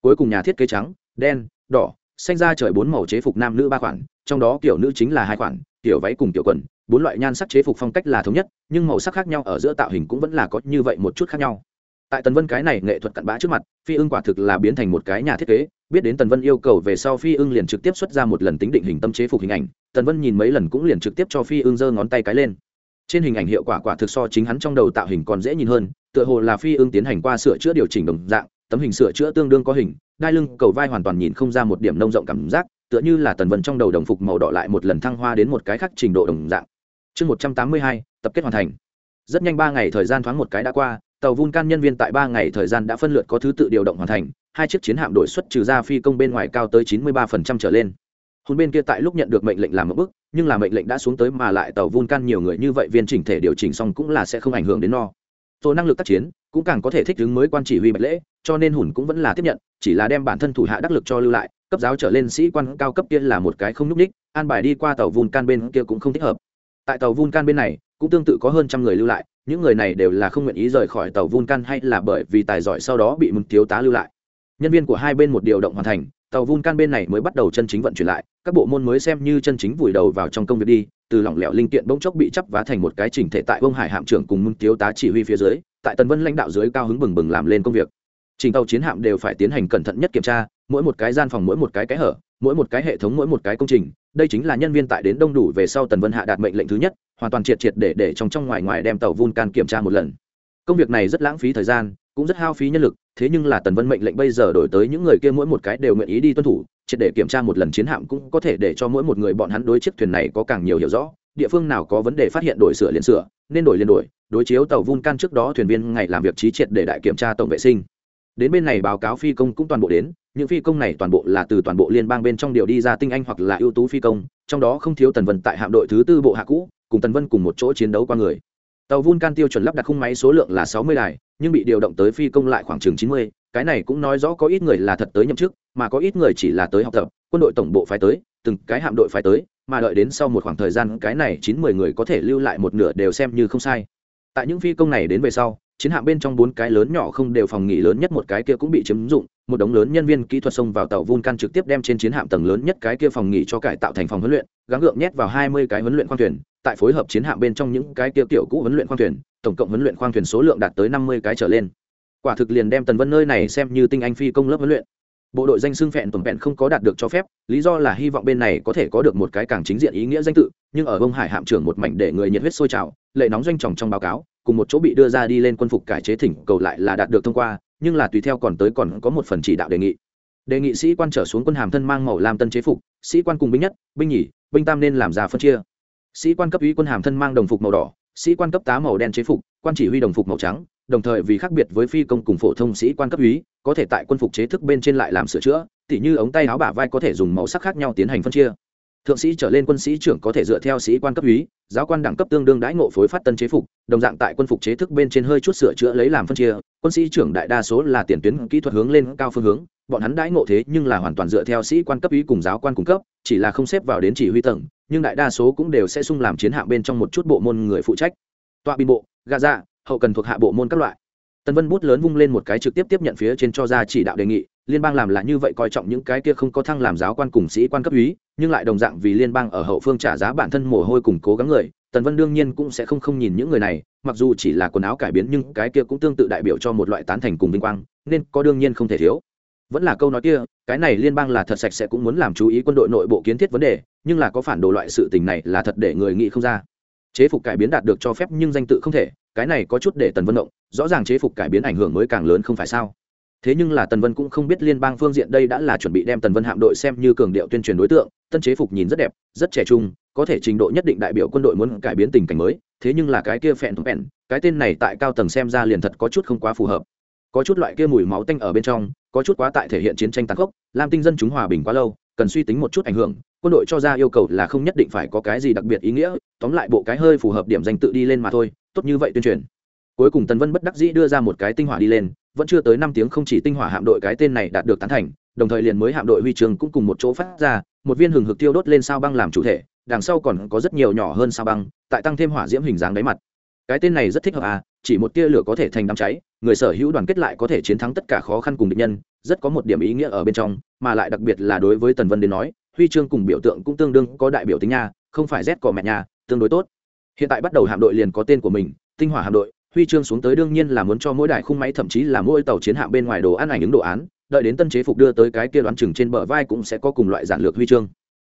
Cuối cùng nhà thiết kế trắng, đen, đỏ xanh ra trời bốn màu chế phục nam nữ ba khoản, trong đó kiểu nữ chính là hai khoản, kiểu váy cùng kiểu quần, bốn loại nhan sắc chế phục phong cách là thống nhất, nhưng màu sắc khác nhau ở giữa tạo hình cũng vẫn là có như vậy một chút khác nhau. Tại tần vân cái này nghệ thuật cặn bã trước mặt, phi ưng quả thực là biến thành một cái nhà thiết kế, biết đến tần vân yêu cầu về sau phi ưng liền trực tiếp xuất ra một lần tính định hình tâm chế phục hình ảnh, tần vân nhìn mấy lần cũng liền trực tiếp cho phi ưng giơ ngón tay cái lên. Trên hình ảnh hiệu quả quả thực so chính hắn trong đầu tạo hình còn dễ nhìn hơn, tựa hồ là phi ưng tiến hành qua sửa chữa điều chỉnh đồng dạng tấm hình sửa chữa tương đương có hình, đai lưng, cầu vai hoàn toàn nhìn không ra một điểm nông rộng cảm giác, tựa như là tần vân trong đầu đồng phục màu đỏ lại một lần thăng hoa đến một cái khác trình độ đồng dạng. Chương một trăm tám mươi hai, tập kết hoàn thành. Rất nhanh ba ngày thời gian thoáng một cái đã qua, tàu vun can nhân viên tại ba ngày thời gian đã phân lượt có thứ tự điều động hoàn thành, hai chiếc chiến hạm đổi xuất trừ ra phi công bên ngoài cao tới chín mươi ba phần trăm trở lên. Hôn bên kia tại lúc nhận được mệnh lệnh làm một bước, nhưng là mệnh lệnh đã xuống tới mà lại tàu vun can nhiều người như vậy viên chỉnh thể điều chỉnh xong cũng là sẽ không ảnh hưởng đến no tổ năng lực tác chiến cũng càng có thể thích ứng mới quan chỉ huy bạch lễ, cho nên hùn cũng vẫn là tiếp nhận, chỉ là đem bản thân thủ hạ đắc lực cho lưu lại, cấp giáo trở lên sĩ quan cao cấp kia là một cái không nhúc ních an bài đi qua tàu vun can bên kia cũng không thích hợp. Tại tàu vun can bên này, cũng tương tự có hơn trăm người lưu lại, những người này đều là không nguyện ý rời khỏi tàu vun can hay là bởi vì tài giỏi sau đó bị mừng thiếu tá lưu lại. Nhân viên của hai bên một điều động hoàn thành tàu vun can bên này mới bắt đầu chân chính vận chuyển lại, các bộ môn mới xem như chân chính vùi đầu vào trong công việc đi, từ lỏng lẻo linh kiện bỗng chốc bị chắp vá thành một cái chỉnh thể tại bông hải hạm trưởng cùng mưng thiếu tá chỉ huy phía dưới, tại tần vân lãnh đạo dưới cao hứng bừng bừng làm lên công việc. Trình tàu chiến hạm đều phải tiến hành cẩn thận nhất kiểm tra, mỗi một cái gian phòng, mỗi một cái cái hở, mỗi một cái hệ thống, mỗi một cái công trình, đây chính là nhân viên tại đến đông đủ về sau tần vân hạ đạt mệnh lệnh thứ nhất, hoàn toàn triệt triệt để để trong trong ngoài ngoài đem tàu vun can kiểm tra một lần. Công việc này rất lãng phí thời gian, cũng rất hao phí nhân lực thế nhưng là tần vân mệnh lệnh bây giờ đổi tới những người kia mỗi một cái đều nguyện ý đi tuân thủ, triệt để kiểm tra một lần chiến hạm cũng có thể để cho mỗi một người bọn hắn đối chiếc thuyền này có càng nhiều hiểu rõ. Địa phương nào có vấn đề phát hiện đổi sửa liền sửa, nên đổi liền đổi, đối chiếu tàu Vun Can trước đó thuyền viên ngày làm việc trí triệt để đại kiểm tra tổng vệ sinh. Đến bên này báo cáo phi công cũng toàn bộ đến, những phi công này toàn bộ là từ toàn bộ liên bang bên trong điều đi ra tinh anh hoặc là ưu tú phi công, trong đó không thiếu tần vân tại hạm đội thứ tư bộ hạ cũ, cùng tần vân cùng một chỗ chiến đấu qua người. Tàu Vun Can tiêu chuẩn lắp đặt khung máy số lượng là sáu mươi đài nhưng bị điều động tới phi công lại khoảng chừng chín mươi, cái này cũng nói rõ có ít người là thật tới nhậm chức, mà có ít người chỉ là tới học tập, quân đội tổng bộ phải tới, từng cái hạm đội phải tới, mà đợi đến sau một khoảng thời gian cái này chín mười người có thể lưu lại một nửa đều xem như không sai. Tại những phi công này đến về sau, chiến hạm bên trong bốn cái lớn nhỏ không đều phòng nghỉ lớn nhất một cái kia cũng bị chiếm dụng, một đống lớn nhân viên kỹ thuật xông vào tàu vulcan trực tiếp đem trên chiến hạm tầng lớn nhất cái kia phòng nghỉ cho cải tạo thành phòng huấn luyện, gắng gượng nhét vào hai mươi cái huấn luyện khoang thuyền tại phối hợp chiến hạm bên trong những cái tiêu kiểu cũ huấn luyện khoang thuyền, tổng cộng huấn luyện khoang thuyền số lượng đạt tới năm mươi cái trở lên. Quả thực liền đem tần vân nơi này xem như tinh anh phi công lớp huấn luyện. Bộ đội danh xưng phẹn tuần vẹn không có đạt được cho phép, lý do là hy vọng bên này có thể có được một cái càng chính diện ý nghĩa danh tự, nhưng ở bông hải hạm trưởng một mảnh để người nhiệt huyết sôi trào, lệ nóng doanh tròng trong báo cáo, cùng một chỗ bị đưa ra đi lên quân phục cải chế thỉnh cầu lại là đạt được thông qua, nhưng là tùy theo còn tới còn có một phần chỉ đạo đề nghị. Đề nghị sĩ quan trở xuống quân hàm thân mang màu làm tân chế phục, sĩ quan cùng binh nhất, binh nhì, binh tam nên làm ra phân chia sĩ quan cấp úy quân hàm thân mang đồng phục màu đỏ, sĩ quan cấp tá màu đen chế phục, quan chỉ huy đồng phục màu trắng, đồng thời vì khác biệt với phi công cùng phổ thông sĩ quan cấp úy có thể tại quân phục chế thức bên trên lại làm sửa chữa, tỉ như ống tay áo bả vai có thể dùng màu sắc khác nhau tiến hành phân chia. Thượng sĩ trở lên quân sĩ trưởng có thể dựa theo sĩ quan cấp úy giáo quan đẳng cấp tương đương đãi ngộ phối phát tân chế phục, đồng dạng tại quân phục chế thức bên trên hơi chút sửa chữa lấy làm phân chia, quân sĩ trưởng đại đa số là tiền tuyến kỹ thuật hướng lên cao phương hướng bọn hắn đãi ngộ thế nhưng là hoàn toàn dựa theo sĩ quan cấp ý cùng giáo quan cung cấp, chỉ là không xếp vào đến chỉ huy tầng, nhưng đại đa số cũng đều sẽ sung làm chiến hạm bên trong một chút bộ môn người phụ trách. Tọa binh bộ gà dạ hậu cần thuộc hạ bộ môn các loại. Tân vân bút lớn vung lên một cái trực tiếp tiếp nhận phía trên cho ra chỉ đạo đề nghị, liên bang làm là như vậy coi trọng những cái kia không có thăng làm giáo quan cùng sĩ quan cấp úy nhưng lại đồng dạng vì liên bang ở hậu phương trả giá bản thân mồ hôi cùng cố gắng người, tần vân đương nhiên cũng sẽ không không nhìn những người này, mặc dù chỉ là quần áo cải biến nhưng cái kia cũng tương tự đại biểu cho một loại tán thành cùng vinh quang, nên có đương nhiên không thể thiếu vẫn là câu nói kia, cái này liên bang là thật sạch sẽ cũng muốn làm chú ý quân đội nội bộ kiến thiết vấn đề, nhưng là có phản đồ loại sự tình này là thật để người nghĩ không ra. Chế phục cải biến đạt được cho phép nhưng danh tự không thể, cái này có chút để tần vân động, rõ ràng chế phục cải biến ảnh hưởng mới càng lớn không phải sao? Thế nhưng là tần vân cũng không biết liên bang phương diện đây đã là chuẩn bị đem tần vân hạm đội xem như cường điệu tuyên truyền đối tượng, tân chế phục nhìn rất đẹp, rất trẻ trung, có thể trình độ nhất định đại biểu quân đội muốn cải biến tình cảnh mới, thế nhưng là cái kia phẹn thúc phẹn, cái tên này tại cao tầng xem ra liền thật có chút không quá phù hợp có chút loại kia mùi máu tanh ở bên trong, có chút quá tại thể hiện chiến tranh tàn khốc làm tinh dân chúng hòa bình quá lâu, cần suy tính một chút ảnh hưởng, quân đội cho ra yêu cầu là không nhất định phải có cái gì đặc biệt ý nghĩa, tóm lại bộ cái hơi phù hợp điểm danh tự đi lên mà thôi, tốt như vậy tuyên truyền. Cuối cùng tần vân bất đắc dĩ đưa ra một cái tinh hỏa đi lên, vẫn chưa tới năm tiếng không chỉ tinh hỏa hạm đội cái tên này đạt được tán thành, đồng thời liền mới hạm đội huy trường cũng cùng một chỗ phát ra, một viên hừng hực tiêu đốt lên sao băng làm chủ thể, đằng sau còn có rất nhiều nhỏ hơn sao băng, tại tăng thêm hỏa diễm hình dáng đáy mặt. Cái tên này rất thích hợp à chỉ một tia lửa có thể thành đám cháy người sở hữu đoàn kết lại có thể chiến thắng tất cả khó khăn cùng địch nhân, rất có một điểm ý nghĩa ở bên trong, mà lại đặc biệt là đối với tần vân đến nói, huy chương cùng biểu tượng cũng tương đương có đại biểu tính nha, không phải rét cỏ mẹ nhà tương đối tốt. Hiện tại bắt đầu hạm đội liền có tên của mình, tinh hỏa hạm đội, huy chương xuống tới đương nhiên là muốn cho mỗi đài khung máy thậm chí là mỗi tàu chiến hạm bên ngoài đồ ăn ảnh ứng đồ án, đợi đến tân chế phục đưa tới cái kia đoán chừng trên bờ vai cũng sẽ có cùng loại giản lược huy chương.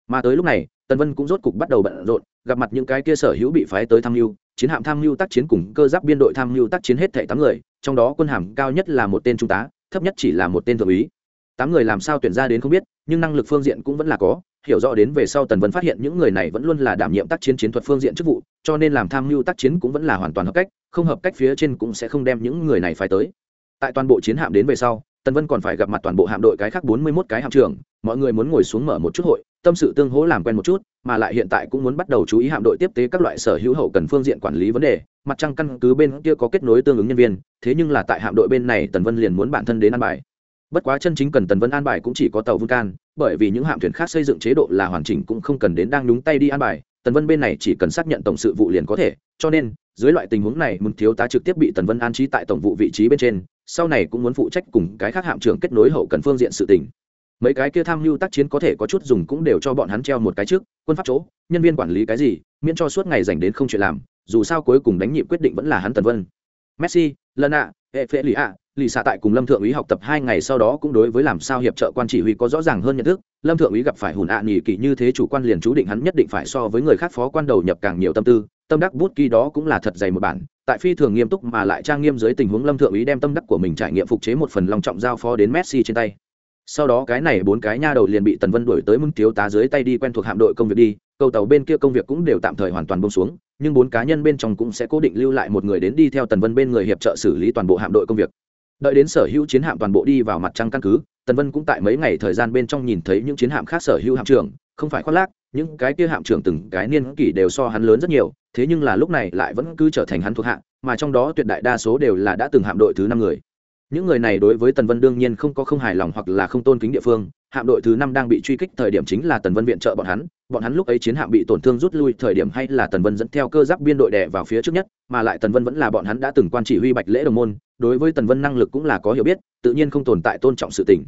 Mà tới lúc này, tần vân cũng rốt cục bắt đầu bận rộn, gặp mặt những cái kia sở hữu bị phái tới tham mưu chiến hạm tham mưu tác chiến cùng cơ giáp biên đội tham mưu tác chiến hết thảy tám người, trong đó quân hàm cao nhất là một tên trung tá, thấp nhất chỉ là một tên thượng úy. Tám người làm sao tuyển ra đến không biết, nhưng năng lực phương diện cũng vẫn là có, hiểu rõ đến về sau tần vân phát hiện những người này vẫn luôn là đảm nhiệm tác chiến chiến thuật phương diện chức vụ, cho nên làm tham mưu tác chiến cũng vẫn là hoàn toàn hợp cách, không hợp cách phía trên cũng sẽ không đem những người này phải tới. Tại toàn bộ chiến hạm đến về sau, tần vân còn phải gặp mặt toàn bộ hạm đội cái khác bốn mươi mốt cái hạm trưởng, mọi người muốn ngồi xuống mở một chút hội tâm sự tương hỗ làm quen một chút, mà lại hiện tại cũng muốn bắt đầu chú ý hạm đội tiếp tế các loại sở hữu hậu cần phương diện quản lý vấn đề. Mặt trăng căn cứ bên kia có kết nối tương ứng nhân viên, thế nhưng là tại hạm đội bên này tần vân liền muốn bản thân đến an bài. Bất quá chân chính cần tần vân an bài cũng chỉ có tàu vulcan bởi vì những hạm thuyền khác xây dựng chế độ là hoàn chỉnh cũng không cần đến đang nhúng tay đi an bài, tần vân bên này chỉ cần xác nhận tổng sự vụ liền có thể. Cho nên, dưới loại tình huống này, muốn thiếu tá trực tiếp bị tần vân an trí tại tổng vụ vị trí bên trên, sau này cũng muốn phụ trách cùng cái khác hạm trưởng kết nối hậu cần phương diện sự tình mấy cái kia tham mưu tác chiến có thể có chút dùng cũng đều cho bọn hắn treo một cái trước, quân pháp chỗ, nhân viên quản lý cái gì, miễn cho suốt ngày dành đến không chuyện làm, dù sao cuối cùng đánh nhịp quyết định vẫn là hắn tần vân. Messi lân ạ hệ phễ lì ạ lì xạ tại cùng lâm thượng úy học tập hai ngày sau đó cũng đối với làm sao hiệp trợ quan chỉ huy có rõ ràng hơn nhận thức, lâm thượng úy gặp phải hùn ạ à nghỉ kỷ như thế chủ quan liền chú định hắn nhất định phải so với người khác phó quan đầu nhập càng nhiều tâm tư, tâm đắc bút ký đó cũng là thật dày một bản, tại phi thường nghiêm túc mà lại trang nghiêm dưới tình huống lâm thượng úy đem tâm đắc của mình trải nghiệm phục chế một phần long trọng giao phó đến messi trên tay sau đó cái này bốn cái nha đầu liền bị tần vân đuổi tới mưng thiếu tá dưới tay đi quen thuộc hạm đội công việc đi cầu tàu bên kia công việc cũng đều tạm thời hoàn toàn bông xuống, nhưng bốn cá nhân bên trong cũng sẽ cố định lưu lại một người đến đi theo tần vân bên người hiệp trợ xử lý toàn bộ hạm đội công việc. Đợi đến sở hữu chiến hạm toàn bộ đi vào mặt trăng căn cứ, tần vân cũng tại mấy ngày thời gian bên trong nhìn thấy những chiến hạm khác sở hữu hạm trưởng, không phải khoác lác, những cái kia hạm trưởng từng cái niên kỷ đều so hắn lớn rất nhiều, thế nhưng là lúc này lại vẫn cứ trở thành hắn thuộc hạng mà trong đó tuyệt đại đa số đều là đã từng hạm đội thứ năm người những người này đối với tần vân đương nhiên không có không hài lòng hoặc là không tôn kính địa phương. Hạm đội thứ năm đang bị truy kích thời điểm chính là tần vân viện trợ bọn hắn. Bọn hắn lúc ấy chiến hạm bị tổn thương rút lui thời điểm hay là tần vân dẫn theo cơ giáp biên đội đè vào phía trước nhất, mà lại tần vân vẫn là bọn hắn đã từng quan chỉ huy bạch lễ đồng môn. Đối với tần vân năng lực cũng là có hiểu biết, tự nhiên không tồn tại tôn trọng sự tình.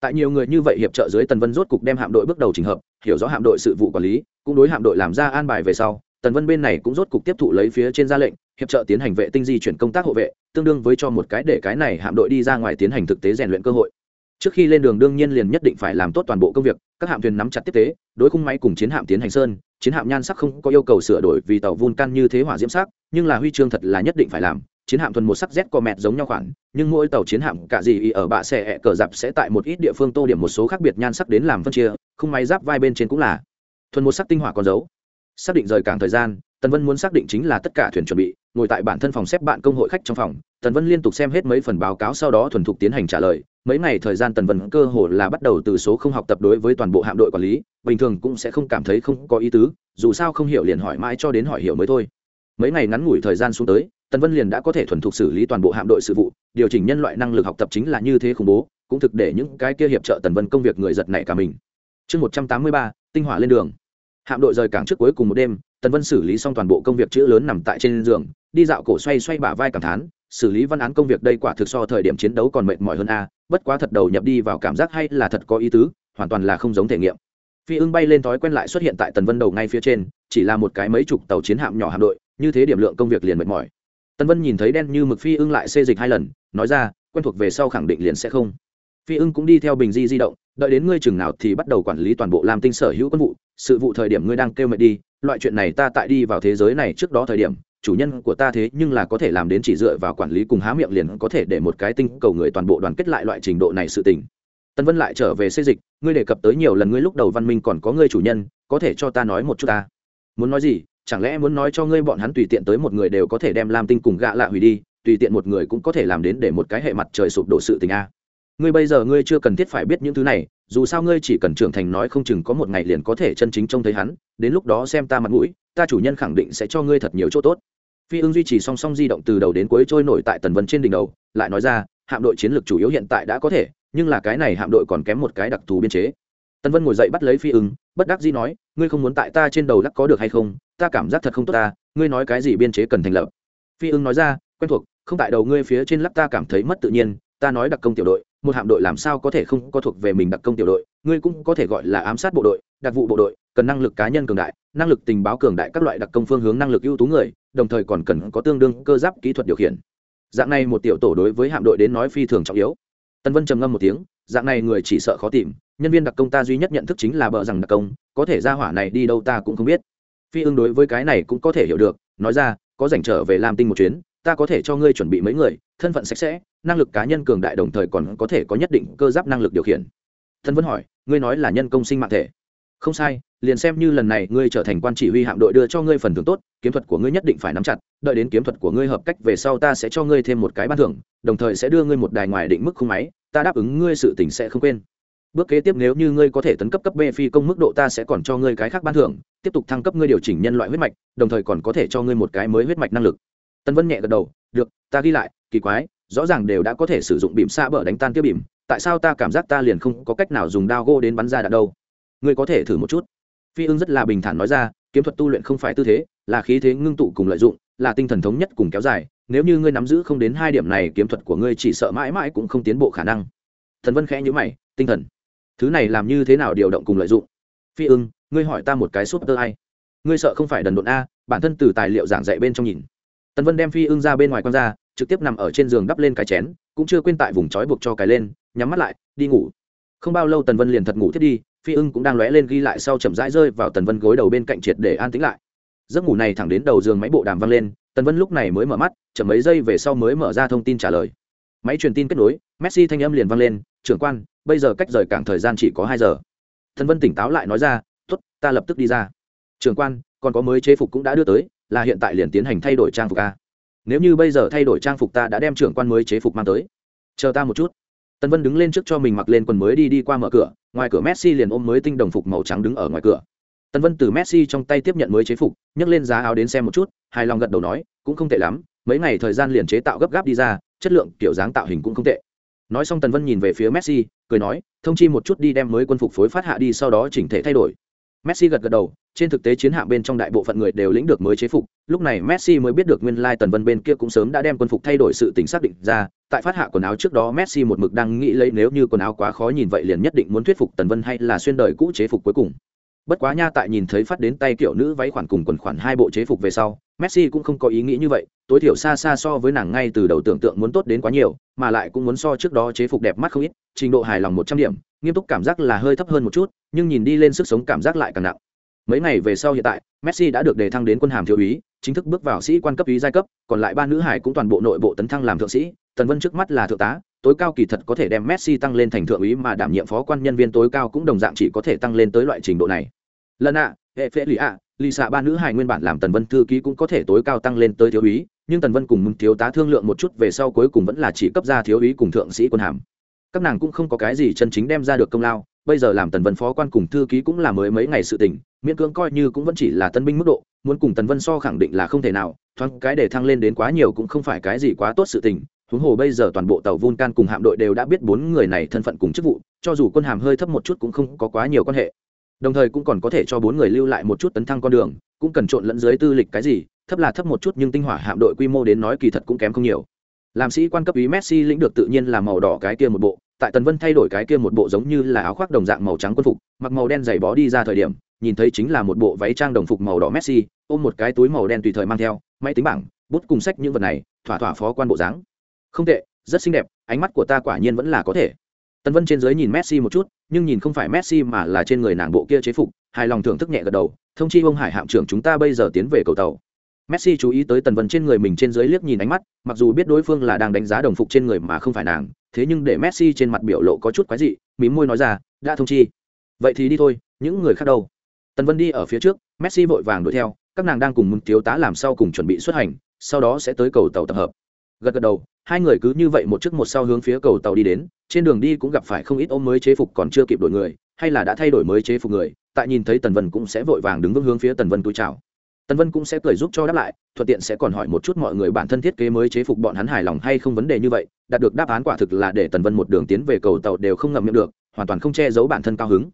Tại nhiều người như vậy hiệp trợ dưới, tần vân rốt cục đem hạm đội bước đầu trình hợp, hiểu rõ hạm đội sự vụ quản lý, cũng đối hạm đội làm ra an bài về sau tần vân bên này cũng rốt cục tiếp thụ lấy phía trên ra lệnh, hiệp trợ tiến hành vệ tinh di chuyển công tác hộ vệ, tương đương với cho một cái để cái này hạm đội đi ra ngoài tiến hành thực tế rèn luyện cơ hội. Trước khi lên đường đương nhiên liền nhất định phải làm tốt toàn bộ công việc, các hạm thuyền nắm chặt tiếp tế, đối khung máy cùng chiến hạm tiến hành sơn, chiến hạm nhan sắc không có yêu cầu sửa đổi vì tàu vun can như thế hỏa diễm sắc, nhưng là huy chương thật là nhất định phải làm. Chiến hạm thuần một sắc z có mẹt giống nhau khoản, nhưng mỗi tàu chiến hạm cả gì ở bạ xe cờ dạp sẽ tại một ít địa phương tô điểm một số khác biệt nhan sắc đến làm phân chia, khung máy giáp vai bên trên cũng là. Thuần một sắc tinh hỏa con dấu xác định rời cảng thời gian, tần vân muốn xác định chính là tất cả thuyền chuẩn bị, ngồi tại bản thân phòng xếp bạn công hội khách trong phòng. Tần vân liên tục xem hết mấy phần báo cáo sau đó thuần thục tiến hành trả lời. Mấy ngày thời gian tần vân cơ hồ là bắt đầu từ số không học tập đối với toàn bộ hạm đội quản lý, bình thường cũng sẽ không cảm thấy không có ý tứ, dù sao không hiểu liền hỏi mãi cho đến hỏi hiểu mới thôi. Mấy ngày ngắn ngủi thời gian xuống tới, tần vân liền đã có thể thuần thục xử lý toàn bộ hạm đội sự vụ, điều chỉnh nhân loại năng lực học tập chính là như thế khủng bố, cũng thực để những cái kia hiệp trợ tần vân công việc người giật này cả mình. Chương một trăm tám mươi ba, tinh hỏa lên đường hạm đội rời cảng trước cuối cùng một đêm, tần vân xử lý xong toàn bộ công việc chữ lớn nằm tại trên giường, đi dạo cổ xoay xoay bả vai cảm thán, xử lý văn án công việc đây quả thực so thời điểm chiến đấu còn mệt mỏi hơn a, bất quá thật đầu nhập đi vào cảm giác hay là thật có ý tứ, hoàn toàn là không giống thể nghiệm. Phi ưng bay lên thói quen lại xuất hiện tại tần vân đầu ngay phía trên, chỉ là một cái mấy chục tàu chiến hạm nhỏ hạm đội, như thế điểm lượng công việc liền mệt mỏi. Tần vân nhìn thấy đen như mực phi ưng lại xê dịch hai lần, nói ra, quen thuộc về sau khẳng định liền sẽ không. Phi ưng cũng đi theo bình di di động, đợi đến ngươi chừng nào thì bắt đầu quản lý toàn bộ làm tinh sở hữu quân vụ sự vụ thời điểm ngươi đang kêu mệt đi, loại chuyện này ta tại đi vào thế giới này trước đó thời điểm, chủ nhân của ta thế nhưng là có thể làm đến chỉ dựa vào quản lý cùng há miệng liền có thể để một cái tinh cầu người toàn bộ đoàn kết lại loại trình độ này sự tình. Tân vân lại trở về xây dịch, ngươi đề cập tới nhiều lần ngươi lúc đầu văn minh còn có ngươi chủ nhân, có thể cho ta nói một chút ta. Muốn nói gì, chẳng lẽ muốn nói cho ngươi bọn hắn tùy tiện tới một người đều có thể đem lam tinh cùng gạ lạ hủy đi, tùy tiện một người cũng có thể làm đến để một cái hệ mặt trời sụp đổ sự tình a. Ngươi bây giờ ngươi chưa cần thiết phải biết những thứ này dù sao ngươi chỉ cần trưởng thành nói không chừng có một ngày liền có thể chân chính trông thấy hắn, đến lúc đó xem ta mặt mũi, ta chủ nhân khẳng định sẽ cho ngươi thật nhiều chỗ tốt. Phi ưng duy trì song song di động từ đầu đến cuối trôi nổi tại tần vân trên đỉnh đầu, lại nói ra, hạm đội chiến lược chủ yếu hiện tại đã có thể, nhưng là cái này hạm đội còn kém một cái đặc thù biên chế. Tần vân ngồi dậy bắt lấy phi ưng, bất đắc dĩ nói, ngươi không muốn tại ta trên đầu lắc có được hay không, ta cảm giác thật không tốt ta, ngươi nói cái gì biên chế cần thành lập. Phi ưng nói ra, quen thuộc, không tại đầu ngươi phía trên lắc ta cảm thấy mất tự nhiên, ta nói đặc công tiểu đội một hạm đội làm sao có thể không có thuộc về mình đặc công tiểu đội, ngươi cũng có thể gọi là ám sát bộ đội, đặc vụ bộ đội, cần năng lực cá nhân cường đại, năng lực tình báo cường đại các loại đặc công phương hướng năng lực ưu tú người, đồng thời còn cần có tương đương cơ giáp kỹ thuật điều khiển. Dạng này một tiểu tổ đối với hạm đội đến nói phi thường trọng yếu. Tân vân trầm ngâm một tiếng, dạng này người chỉ sợ khó tìm, nhân viên đặc công ta duy nhất nhận thức chính là bợ rằng đặc công, có thể ra hỏa này đi đâu ta cũng không biết. Phi ương đối với cái này cũng có thể hiểu được, nói ra, có dành trở về làm tinh một chuyến ta có thể cho ngươi chuẩn bị mấy người, thân phận sạch sẽ, năng lực cá nhân cường đại đồng thời còn có thể có nhất định cơ giáp năng lực điều khiển. Thân vẫn hỏi, ngươi nói là nhân công sinh mạng thể. Không sai, liền xem như lần này ngươi trở thành quan chỉ huy hạm đội đưa cho ngươi phần thưởng tốt, kiếm thuật của ngươi nhất định phải nắm chặt, đợi đến kiếm thuật của ngươi hợp cách về sau ta sẽ cho ngươi thêm một cái ban thưởng, đồng thời sẽ đưa ngươi một đài ngoài định mức khung máy, ta đáp ứng ngươi sự tình sẽ không quên. Bước kế tiếp nếu như ngươi có thể tấn cấp cấp b phi công mức độ ta sẽ còn cho ngươi cái khác ban thưởng, tiếp tục thăng cấp ngươi điều chỉnh nhân loại huyết mạch, đồng thời còn có thể cho ngươi một cái mới huyết mạch năng lực tân vân nhẹ gật đầu, được, ta ghi lại, kỳ quái, rõ ràng đều đã có thể sử dụng bìm xa bờ đánh tan tiêu bìm tại sao ta cảm giác ta liền không có cách nào dùng đao gô đến bắn ra đạn đâu? Ngươi có thể thử một chút. Phi ưng rất là bình thản nói ra, kiếm thuật tu luyện không phải tư thế, là khí thế ngưng tụ cùng lợi dụng, là tinh thần thống nhất cùng kéo dài, nếu như ngươi nắm giữ không đến hai điểm này, kiếm thuật của ngươi chỉ sợ mãi mãi cũng không tiến bộ khả năng. Thần vân khẽ nhữ mày, tinh thần, thứ này làm như thế nào điều động cùng lợi dụng? Phi ưng, ngươi hỏi ta một cái súp tơ ai. Ngươi sợ không phải đần độn a, bản thân từ tài liệu giảng dạy bên trong nhìn tần vân đem phi ưng ra bên ngoài con ra, trực tiếp nằm ở trên giường đắp lên cái chén, cũng chưa quên tại vùng trói buộc cho cái lên, nhắm mắt lại, đi ngủ. Không bao lâu tần vân liền thật ngủ thiết đi, phi ưng cũng đang lóe lên ghi lại sau chậm rãi rơi vào tần vân gối đầu bên cạnh triệt để an tĩnh lại. Giấc ngủ này thẳng đến đầu giường máy bộ đàm văng lên, tần vân lúc này mới mở mắt, chậm mấy giây về sau mới mở ra thông tin trả lời. Máy truyền tin kết nối, messi thanh âm liền vang lên, trưởng quan, bây giờ cách rời cảng thời gian chỉ có hai giờ. Tần vân tỉnh táo lại nói ra t ố t ta lập tức đi ra. Trưởng quan, còn có mới chế phục cũng đã đưa tới là hiện tại liền tiến hành thay đổi trang phục a. Nếu như bây giờ thay đổi trang phục ta đã đem trưởng quan mới chế phục mang tới. Chờ ta một chút. Tần vân đứng lên trước cho mình mặc lên quần mới đi đi qua mở cửa, ngoài cửa messi liền ôm mới tinh đồng phục màu trắng đứng ở ngoài cửa. Tần vân từ messi trong tay tiếp nhận mới chế phục, nhấc lên giá áo đến xem một chút, hài lòng gật đầu nói, cũng không tệ lắm, mấy ngày thời gian liền chế tạo gấp gáp đi ra, chất lượng, kiểu dáng tạo hình cũng không tệ. Nói xong tần vân nhìn về phía messi, cười nói, thông chi một chút đi đem mới quân phục phối phát hạ đi, sau đó chỉnh thể thay đổi messi gật gật đầu, trên thực tế chiến hạm bên trong đại bộ phận người đều lĩnh được mới chế phục. Lúc này messi mới biết được nguyên lai tần vân bên kia cũng sớm đã đem quân phục thay đổi sự tính xác định ra. Tại phát hạ quần áo trước đó, messi một mực đang nghĩ lấy nếu như quần áo quá khó nhìn vậy liền nhất định muốn thuyết phục tần vân hay là xuyên đời cũ chế phục cuối cùng. Bất quá nha, tại nhìn thấy phát đến tay kiểu nữ váy khoản cùng quần khoản hai bộ chế phục về sau, messi cũng không có ý nghĩ như vậy. Tối thiểu xa xa so với nàng ngay từ đầu tưởng tượng muốn tốt đến quá nhiều, mà lại cũng muốn so trước đó chế phục đẹp mắt không ít, trình độ hài lòng một trăm điểm nghiêm túc cảm giác là hơi thấp hơn một chút nhưng nhìn đi lên sức sống cảm giác lại càng nặng mấy ngày về sau hiện tại messi đã được đề thăng đến quân hàm thiếu úy chính thức bước vào sĩ quan cấp úy giai cấp còn lại ba nữ hải cũng toàn bộ nội bộ tấn thăng làm thượng sĩ tần vân trước mắt là thượng tá tối cao kỳ thật có thể đem messi tăng lên thành thượng úy mà đảm nhiệm phó quan nhân viên tối cao cũng đồng dạng chỉ có thể tăng lên tới loại trình độ này lần ạ hệ phễ lì ạ lì xạ ba nữ hải nguyên bản làm tần vân thư ký cũng có thể tối cao tăng lên tới thiếu úy nhưng tần vân cùng mừng thiếu tá thương lượng một chút về sau cuối cùng vẫn là chỉ cấp ra thiếu úy cùng thượng sĩ quân hàm các nàng cũng không có cái gì chân chính đem ra được công lao, bây giờ làm tần vân phó quan cùng thư ký cũng là mới mấy ngày sự tình, miễn cưỡng coi như cũng vẫn chỉ là tân binh mức độ, muốn cùng tần vân so khẳng định là không thể nào, thoáng cái để thăng lên đến quá nhiều cũng không phải cái gì quá tốt sự tình. Huống hồ bây giờ toàn bộ tàu vulcan cùng hạm đội đều đã biết bốn người này thân phận cùng chức vụ, cho dù quân hàm hơi thấp một chút cũng không có quá nhiều quan hệ. Đồng thời cũng còn có thể cho bốn người lưu lại một chút tấn thăng con đường, cũng cần trộn lẫn dưới tư lịch cái gì, thấp là thấp một chút nhưng tinh hỏa hạm đội quy mô đến nói kỳ thật cũng kém không nhiều. Làm sĩ quan cấp ý messi lĩnh được tự nhiên là màu đỏ cái kia một bộ tại tần vân thay đổi cái kia một bộ giống như là áo khoác đồng dạng màu trắng quân phục, mặc màu đen dày bó đi ra thời điểm, nhìn thấy chính là một bộ váy trang đồng phục màu đỏ messi, ôm một cái túi màu đen tùy thời mang theo, máy tính bảng, bút cùng sách những vật này, thỏa thỏa phó quan bộ dáng. Không tệ, rất xinh đẹp, ánh mắt của ta quả nhiên vẫn là có thể. Tần vân trên dưới nhìn messi một chút, nhưng nhìn không phải messi mà là trên người nàng bộ kia chế phục, hài lòng thưởng thức nhẹ gật đầu, thông chi ông hải hạm trưởng chúng ta bây giờ tiến về cầu tàu messi chú ý tới tần vân trên người mình trên dưới liếc nhìn ánh mắt, mặc dù biết đối phương là đang đánh giá đồng phục trên người mà không phải nàng, thế nhưng để messi trên mặt biểu lộ có chút quái dị, mím môi nói ra, đã thông chi. Vậy thì đi thôi, những người khác đâu? Tần vân đi ở phía trước, messi vội vàng đuổi theo, các nàng đang cùng một thiếu tá làm sau cùng chuẩn bị xuất hành, sau đó sẽ tới cầu tàu tập hợp. Gật gật đầu, hai người cứ như vậy một trước một sau hướng phía cầu tàu đi đến, trên đường đi cũng gặp phải không ít ôm mới chế phục còn chưa kịp đổi người, hay là đã thay đổi mới chế phục người, tại nhìn thấy tần vân cũng sẽ vội vàng đứng vững hướng phía tần vân túi chào tần vân cũng sẽ cười giúp cho đáp lại, thuận tiện sẽ còn hỏi một chút mọi người bản thân thiết kế mới chế phục bọn hắn hài lòng hay không vấn đề như vậy, đạt được đáp án quả thực là để tần vân một đường tiến về cầu tàu đều không ngậm miệng được, hoàn toàn không che giấu bản thân cao hứng.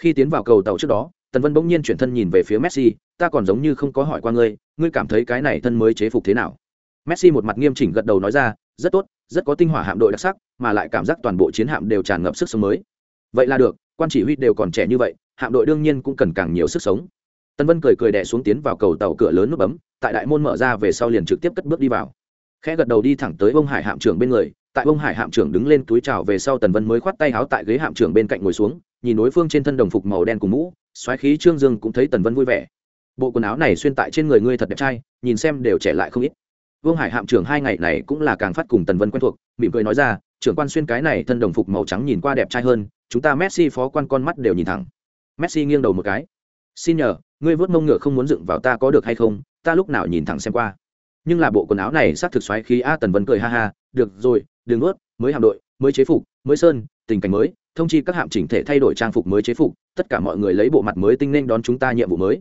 Khi tiến vào cầu tàu trước đó, tần vân bỗng nhiên chuyển thân nhìn về phía messi, ta còn giống như không có hỏi qua ngươi ngươi cảm thấy cái này thân mới chế phục thế nào? Messi một mặt nghiêm chỉnh gật đầu nói ra, rất tốt, rất có tinh hỏa hạm đội đặc sắc, mà lại cảm giác toàn bộ chiến hạm đều tràn ngập sức sống mới. Vậy là được, quan chỉ huy đều còn trẻ như vậy, hạm đội đương nhiên cũng cần càng nhiều sức sống tân vân cười cười đẻ xuống tiến vào cầu tàu cửa lớn nút bấm, tại đại môn mở ra về sau liền trực tiếp cất bước đi vào. Khẽ gật đầu đi thẳng tới bông hải hạm trưởng bên người, tại bông hải hạm trưởng đứng lên túi trào về sau tần vân mới khoát tay háo tại ghế hạm trưởng bên cạnh ngồi xuống, nhìn đối phương trên thân đồng phục màu đen cùng mũ, xoáy khí trương dương cũng thấy tần vân vui vẻ. Bộ quần áo này xuyên tại trên người ngươi thật đẹp trai, nhìn xem đều trẻ lại không ít. Vương hải hạm trưởng hai ngày này cũng là càng phát cùng tần vân quen thuộc, mỉm cười nói ra, trưởng quan xuyên cái này thân đồng phục màu trắng nhìn qua đẹp trai hơn, chúng ta messi phó quan con mắt đều nhìn thẳng. Messi nghiêng đầu một cái. Xin nhờ ngươi vớt mông ngựa không muốn dựng vào ta có được hay không, ta lúc nào nhìn thẳng xem qua. Nhưng là bộ quần áo này xác thực xoáy khí a tần vân cười ha ha, được rồi, đừng ướt mới hạm đội, mới chế phục, mới sơn, tình cảnh mới, thông chi các hạm chỉnh thể thay đổi trang phục mới chế phục, tất cả mọi người lấy bộ mặt mới tinh nên đón chúng ta nhiệm vụ mới.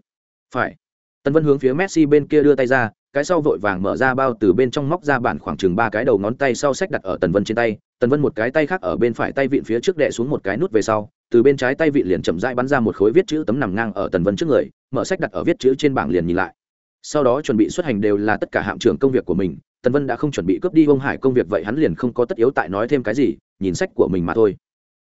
Phải. Tần vân hướng phía messi bên kia đưa tay ra, cái sau vội vàng mở ra bao từ bên trong móc ra bản khoảng chừng ba cái đầu ngón tay sau sách đặt ở tần vân trên tay, tần vân một cái tay khác ở bên phải tay vịn phía trước đệ xuống một cái nút về sau, từ bên trái tay vịn liền chậm rãi bắn ra một khối viết chữ tấm nằm ngang ở tần vân trước người mở sách đặt ở viết chữ trên bảng liền nhìn lại. Sau đó chuẩn bị xuất hành đều là tất cả hạm trưởng công việc của mình, tần vân đã không chuẩn bị cướp đi ông hải công việc vậy hắn liền không có tất yếu tại nói thêm cái gì, nhìn sách của mình mà thôi.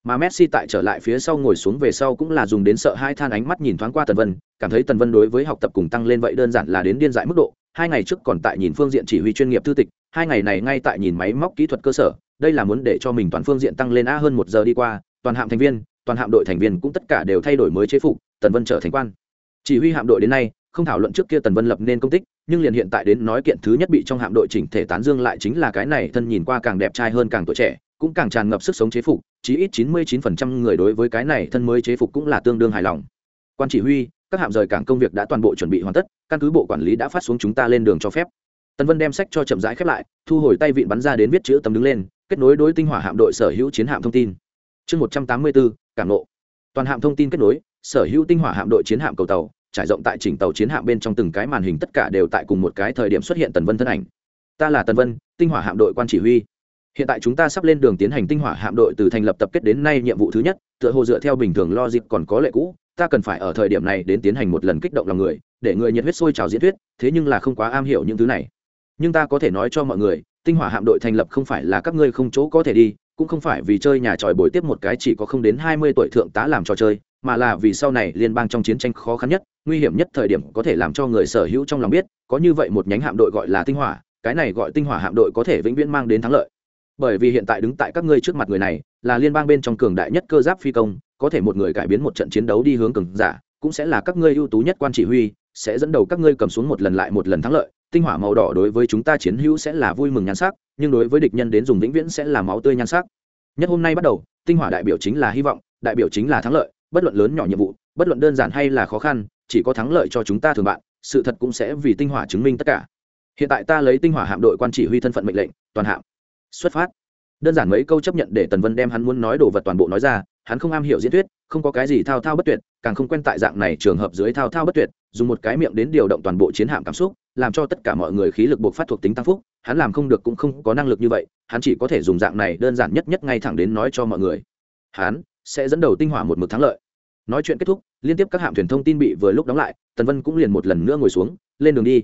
Mà messi tại trở lại phía sau ngồi xuống về sau cũng là dùng đến sợ hai than ánh mắt nhìn thoáng qua tần vân, cảm thấy tần vân đối với học tập cùng tăng lên vậy đơn giản là đến điên dại mức độ. Hai ngày trước còn tại nhìn phương diện chỉ huy chuyên nghiệp thư tịch, hai ngày này ngay tại nhìn máy móc kỹ thuật cơ sở, đây là muốn để cho mình toàn phương diện tăng lên a hơn một giờ đi qua, toàn hạm thành viên, toàn hạm đội thành viên cũng tất cả đều thay đổi mới chế phục, tần vân trở thành quan chỉ huy hạm đội đến nay, không thảo luận trước kia tần vân lập nên công tích, nhưng liền hiện tại đến nói kiện thứ nhất bị trong hạm đội chỉnh thể tán dương lại chính là cái này thân nhìn qua càng đẹp trai hơn càng tuổi trẻ, cũng càng tràn ngập sức sống chế phục, chí ít chín mươi 99% người đối với cái này thân mới chế phục cũng là tương đương hài lòng. Quan chỉ huy, các hạm rời cảng công việc đã toàn bộ chuẩn bị hoàn tất, căn cứ bộ quản lý đã phát xuống chúng ta lên đường cho phép. Tần vân đem sách cho chậm rãi khép lại, thu hồi tay vịn bắn ra đến viết chữ tấm đứng lên, kết nối đối tinh hỏa hạm đội sở hữu chiến hạm thông tin. Chương một trăm tám mươi bốn cảng nộ. Toàn hạm thông tin kết nối, sở hữu tinh hỏa hạm đội chiến hạm cầu tàu trải rộng tại chỉnh tàu chiến hạm bên trong từng cái màn hình tất cả đều tại cùng một cái thời điểm xuất hiện tần vân thân ảnh. Ta là tần vân, tinh hỏa hạm đội quan chỉ huy. Hiện tại chúng ta sắp lên đường tiến hành tinh hỏa hạm đội từ thành lập tập kết đến nay nhiệm vụ thứ nhất, tựa hồ dựa theo bình thường lo dịp còn có lệ cũ, ta cần phải ở thời điểm này đến tiến hành một lần kích động lòng người, để người nhiệt huyết sôi trào diễn thuyết, thế nhưng là không quá am hiểu những thứ này. Nhưng ta có thể nói cho mọi người, tinh hỏa hạm đội thành lập không phải là các ngươi không chỗ có thể đi, cũng không phải vì chơi nhà tròi bồi tiếp một cái chỉ có không đến hai mươi tuổi thượng tá làm trò chơi, mà là vì sau này liên bang trong chiến tranh khó khăn nhất nguy hiểm nhất thời điểm có thể làm cho người sở hữu trong lòng biết, có như vậy một nhánh hạm đội gọi là tinh hỏa, cái này gọi tinh hỏa hạm đội có thể vĩnh viễn mang đến thắng lợi. Bởi vì hiện tại đứng tại các ngươi trước mặt người này, là liên bang bên trong cường đại nhất cơ giáp phi công, có thể một người cải biến một trận chiến đấu đi hướng cường giả, cũng sẽ là các ngươi ưu tú nhất quan chỉ huy, sẽ dẫn đầu các ngươi cầm xuống một lần lại một lần thắng lợi. Tinh hỏa màu đỏ đối với chúng ta chiến hữu sẽ là vui mừng nhan sắc, nhưng đối với địch nhân đến dùng vĩnh viễn sẽ là máu tươi nhan sắc. Nhất hôm nay bắt đầu, tinh hỏa đại biểu chính là hy vọng, đại biểu chính là thắng lợi, bất luận lớn nhỏ nhiệm vụ, bất luận đơn giản hay là khó khăn chỉ có thắng lợi cho chúng ta thường bạn, sự thật cũng sẽ vì tinh hỏa chứng minh tất cả. Hiện tại ta lấy tinh hỏa hạm đội quan chỉ huy thân phận mệnh lệnh, toàn hạm. Xuất phát. Đơn giản mấy câu chấp nhận để tần vân đem hắn muốn nói đồ vật toàn bộ nói ra, hắn không am hiểu diễn thuyết, không có cái gì thao thao bất tuyệt, càng không quen tại dạng này trường hợp dưới thao thao bất tuyệt, dùng một cái miệng đến điều động toàn bộ chiến hạm cảm xúc, làm cho tất cả mọi người khí lực buộc phát thuộc tính tăng phúc, hắn làm không được cũng không có năng lực như vậy, hắn chỉ có thể dùng dạng này đơn giản nhất nhất ngay thẳng đến nói cho mọi người. Hắn sẽ dẫn đầu tinh hỏa một mực thắng lợi nói chuyện kết thúc, liên tiếp các hạm thuyền thông tin bị vừa lúc đóng lại, tần vân cũng liền một lần nữa ngồi xuống, lên đường đi.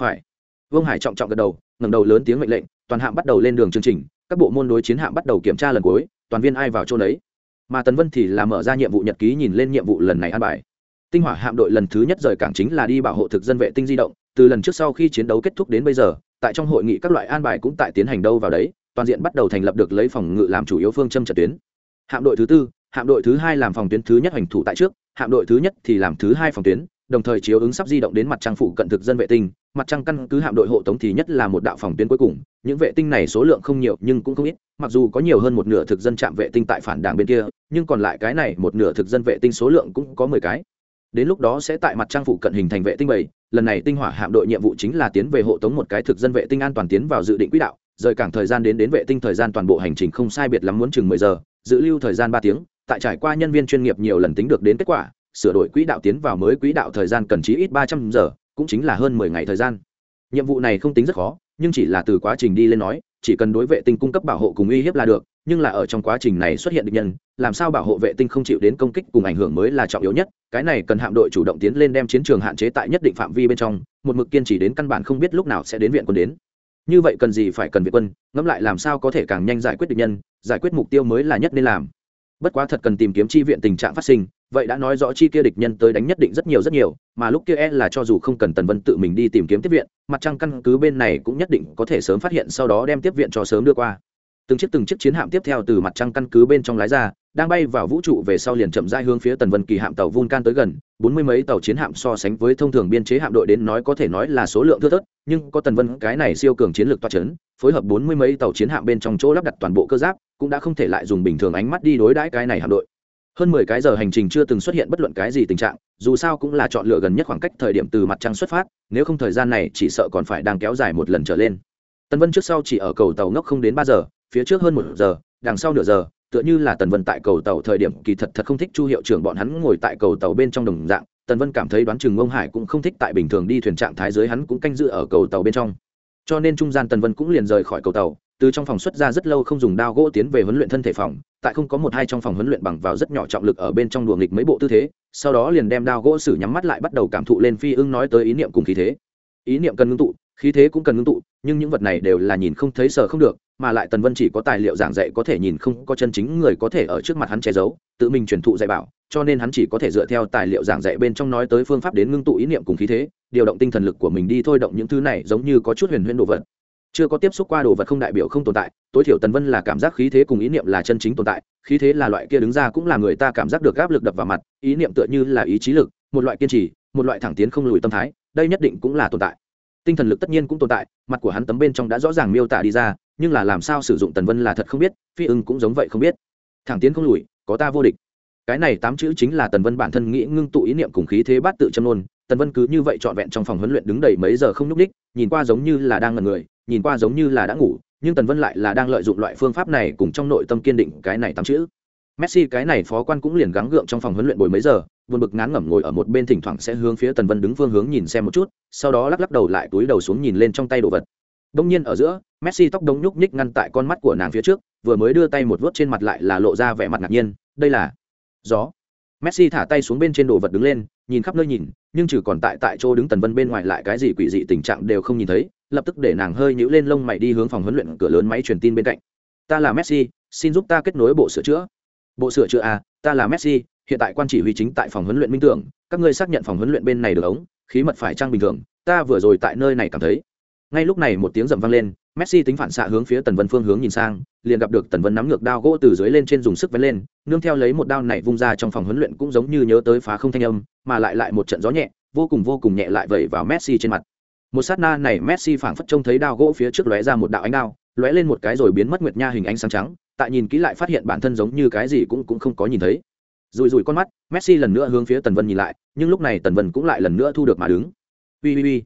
Phải. Vương hải trọng trọng gật đầu, ngẩng đầu lớn tiếng mệnh lệnh, toàn hạm bắt đầu lên đường chương trình, các bộ môn đối chiến hạm bắt đầu kiểm tra lần cuối, toàn viên ai vào chỗ đấy mà tần vân thì là mở ra nhiệm vụ nhật ký nhìn lên nhiệm vụ lần này an bài. Tinh hỏa hạm đội lần thứ nhất rời cảng chính là đi bảo hộ thực dân vệ tinh di động, từ lần trước sau khi chiến đấu kết thúc đến bây giờ, tại trong hội nghị các loại an bài cũng tại tiến hành đâu vào đấy, toàn diện bắt đầu thành lập được lấy phòng ngự làm chủ yếu phương châm trận tuyến. Hạm đội thứ tư hạm đội thứ hai làm phòng tuyến thứ nhất hành thủ tại trước, hạm đội thứ nhất thì làm thứ hai phòng tuyến, đồng thời chiếu ứng sắp di động đến mặt trăng phụ cận thực dân vệ tinh. Mặt trăng căn cứ hạm đội hộ tống thì nhất là một đạo phòng tuyến cuối cùng, những vệ tinh này số lượng không nhiều nhưng cũng không ít, mặc dù có nhiều hơn một nửa thực dân trạm vệ tinh tại phản đảng bên kia, nhưng còn lại cái này một nửa thực dân vệ tinh số lượng cũng có mười cái. Đến lúc đó sẽ tại mặt trăng phụ cận hình thành vệ tinh bảy, lần này tinh hỏa hạm đội nhiệm vụ chính là tiến về hộ tống một cái thực dân vệ tinh an toàn tiến vào dự định quỹ đạo, rời cảng thời gian đến đến vệ tinh thời gian toàn bộ hành trình không sai biệt lắm muốn chừng mười giờ, dự lưu thời gian ba tiếng tại trải qua nhân viên chuyên nghiệp nhiều lần tính được đến kết quả, sửa đổi quỹ đạo tiến vào mới quỹ đạo thời gian cần chí ít ba trăm giờ, cũng chính là hơn mười ngày thời gian. Nhiệm vụ này không tính rất khó, nhưng chỉ là từ quá trình đi lên nói, chỉ cần đối vệ tinh cung cấp bảo hộ cùng uy hiếp là được, nhưng là ở trong quá trình này xuất hiện địch nhân, làm sao bảo hộ vệ tinh không chịu đến công kích cùng ảnh hưởng mới là trọng yếu nhất, cái này cần hạm đội chủ động tiến lên đem chiến trường hạn chế tại nhất định phạm vi bên trong, một mực kiên trì đến căn bản không biết lúc nào sẽ đến viện quân đến. Như vậy cần gì phải cần viện quân, ngẫm lại làm sao có thể càng nhanh giải quyết địch nhân, giải quyết mục tiêu mới là nhất nên làm bất quá thật cần tìm kiếm chi viện tình trạng phát sinh, vậy đã nói rõ chi kia địch nhân tới đánh nhất định rất nhiều rất nhiều, mà lúc kia e là cho dù không cần tần vân tự mình đi tìm kiếm tiếp viện, mặt trăng căn cứ bên này cũng nhất định có thể sớm phát hiện sau đó đem tiếp viện cho sớm đưa qua từng chiếc từng chiếc chiến hạm tiếp theo từ mặt trăng căn cứ bên trong lái ra, đang bay vào vũ trụ về sau liền chậm rãi hướng phía tần vân kỳ hạm tàu vulcan tới gần, bốn mươi mấy tàu chiến hạm so sánh với thông thường biên chế hạm đội đến nói có thể nói là số lượng thưa thớt, nhưng có tần vân cái này siêu cường chiến lược toa c h ấ n phối hợp bốn mươi mấy tàu chiến hạm bên trong chỗ lắp đặt toàn bộ cơ giáp, cũng đã không thể lại dùng bình thường ánh mắt đi đối đãi cái này hạm đội. Hơn mười cái giờ hành trình chưa từng xuất hiện bất luận cái gì tình trạng, dù sao cũng là chọn lựa gần nhất khoảng cách thời điểm từ mặt trăng xuất phát, nếu không thời gian này chỉ sợ còn phải đang kéo dài một lần trở lên. Tần vân trước sau chỉ ở cầu tàu ngốc không đến ba giờ phía trước hơn một giờ, đằng sau nửa giờ, tựa như là tần vân tại cầu tàu thời điểm, kỳ thật thật không thích chu hiệu trưởng bọn hắn ngồi tại cầu tàu bên trong đồng dạng, tần vân cảm thấy đoán chừng ông hải cũng không thích tại bình thường đi thuyền trạng thái dưới hắn cũng canh giữ ở cầu tàu bên trong. Cho nên trung gian tần vân cũng liền rời khỏi cầu tàu, từ trong phòng xuất ra rất lâu không dùng đao gỗ tiến về huấn luyện thân thể phòng, tại không có một hai trong phòng huấn luyện bằng vào rất nhỏ trọng lực ở bên trong đùa nghịch mấy bộ tư thế, sau đó liền đem đao gỗ sử nhắm mắt lại bắt đầu cảm thụ lên phi ưng nói tới ý niệm cùng khí thế. Ý niệm cần ngưng tụ khí thế cũng cần ngưng tụ, nhưng những vật này đều là nhìn không thấy sợ không được, mà lại tần vân chỉ có tài liệu giảng dạy có thể nhìn không, có chân chính người có thể ở trước mặt hắn che giấu, tự mình truyền thụ dạy bảo, cho nên hắn chỉ có thể dựa theo tài liệu giảng dạy bên trong nói tới phương pháp đến ngưng tụ ý niệm cùng khí thế, điều động tinh thần lực của mình đi thôi động những thứ này giống như có chút huyền huyễn đồ vật. Chưa có tiếp xúc qua đồ vật không đại biểu không tồn tại, tối thiểu tần vân là cảm giác khí thế cùng ý niệm là chân chính tồn tại, khí thế là loại kia đứng ra cũng là người ta cảm giác được áp lực đập vào mặt, ý niệm tựa như là ý chí lực, một loại kiên trì, một loại thẳng tiến không lùi tâm thái, đây nhất định cũng là tồn tại tinh thần lực tất nhiên cũng tồn tại, mặt của hắn tấm bên trong đã rõ ràng miêu tả đi ra, nhưng là làm sao sử dụng tần vân là thật không biết, phi ưng cũng giống vậy không biết. Thẳng tiến không lùi, có ta vô địch. Cái này tám chữ chính là tần vân bản thân nghĩ ngưng tụ ý niệm cùng khí thế bát tự châm nôn tần vân cứ như vậy trọn vẹn trong phòng huấn luyện đứng đầy mấy giờ không nhúc ních nhìn qua giống như là đang ngần người, nhìn qua giống như là đã ngủ, nhưng tần vân lại là đang lợi dụng loại phương pháp này cùng trong nội tâm kiên định cái này tám chữ messi cái này phó quan cũng liền gắng gượng trong phòng huấn luyện bồi mấy giờ, buồn bực ngán ngẩm ngồi ở một bên thỉnh thoảng sẽ hướng phía tần vân đứng phương hướng nhìn xem một chút, sau đó lắc lắc đầu lại túi đầu xuống nhìn lên trong tay đồ vật. Đông nhiên ở giữa, messi tóc đống nhúc nhích ngăn tại con mắt của nàng phía trước, vừa mới đưa tay một vuốt trên mặt lại là lộ ra vẻ mặt ngạc nhiên, đây là gió. Messi thả tay xuống bên trên đồ vật đứng lên, nhìn khắp nơi nhìn, nhưng trừ còn tại tại chỗ đứng tần vân bên ngoài lại cái gì quỷ dị tình trạng đều không nhìn thấy, lập tức để nàng hơi nhũ lên lông mày đi hướng phòng huấn luyện cửa lớn máy truyền tin bên cạnh. Ta là messi, xin giúp ta kết nối bộ sửa chữa bộ sửa chữa à ta là messi, hiện tại quan chỉ huy chính tại phòng huấn luyện minh tưởng. Các ngươi xác nhận phòng huấn luyện bên này được ống, khí mật phải trang bình thường. Ta vừa rồi tại nơi này cảm thấy. Ngay lúc này một tiếng rầm vang lên, messi tính phản xạ hướng phía tần vân phương hướng nhìn sang, liền gặp được tần vân nắm ngược đao gỗ từ dưới lên trên dùng sức vén lên, nương theo lấy một đao này vung ra trong phòng huấn luyện cũng giống như nhớ tới phá không thanh âm, mà lại lại một trận gió nhẹ, vô cùng vô cùng nhẹ lại vẩy vào messi trên mặt. Một sát na này messi phảng phất trông thấy đao gỗ phía trước lóe ra một đạo ánh đao, lóe lên một cái rồi biến mất nguyệt nha hình ánh sáng trắng tại nhìn kỹ lại phát hiện bản thân giống như cái gì cũng cũng không có nhìn thấy. Rùi rùi con mắt, messi lần nữa hướng phía tần vân nhìn lại, nhưng lúc này tần vân cũng lại lần nữa thu được mà đứng. Ui ui ui.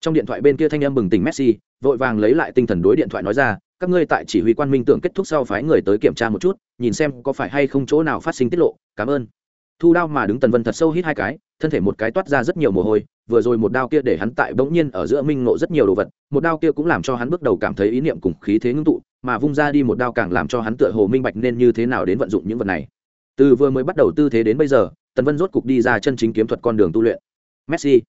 Trong điện thoại bên kia thanh âm bừng tỉnh messi, vội vàng lấy lại tinh thần đối điện thoại nói ra, các ngươi tại chỉ huy quan minh tưởng kết thúc sau phái người tới kiểm tra một chút, nhìn xem có phải hay không chỗ nào phát sinh tiết lộ, cảm ơn. Thu đao mà đứng tần vân thật sâu hít hai cái, thân thể một cái toát ra rất nhiều mồ hôi, vừa rồi một đao kia để hắn tại bỗng nhiên ở giữa minh ngộ rất nhiều đồ vật, một đao kia cũng làm cho hắn bước đầu cảm thấy ý niệm cùng khí thế ngưng tụ mà vung ra đi một đao càng làm cho hắn tựa hồ minh bạch nên như thế nào đến vận dụng những vật này. Từ vừa mới bắt đầu tư thế đến bây giờ, tần vân rốt cục đi ra chân chính kiếm thuật con đường tu luyện. Messi.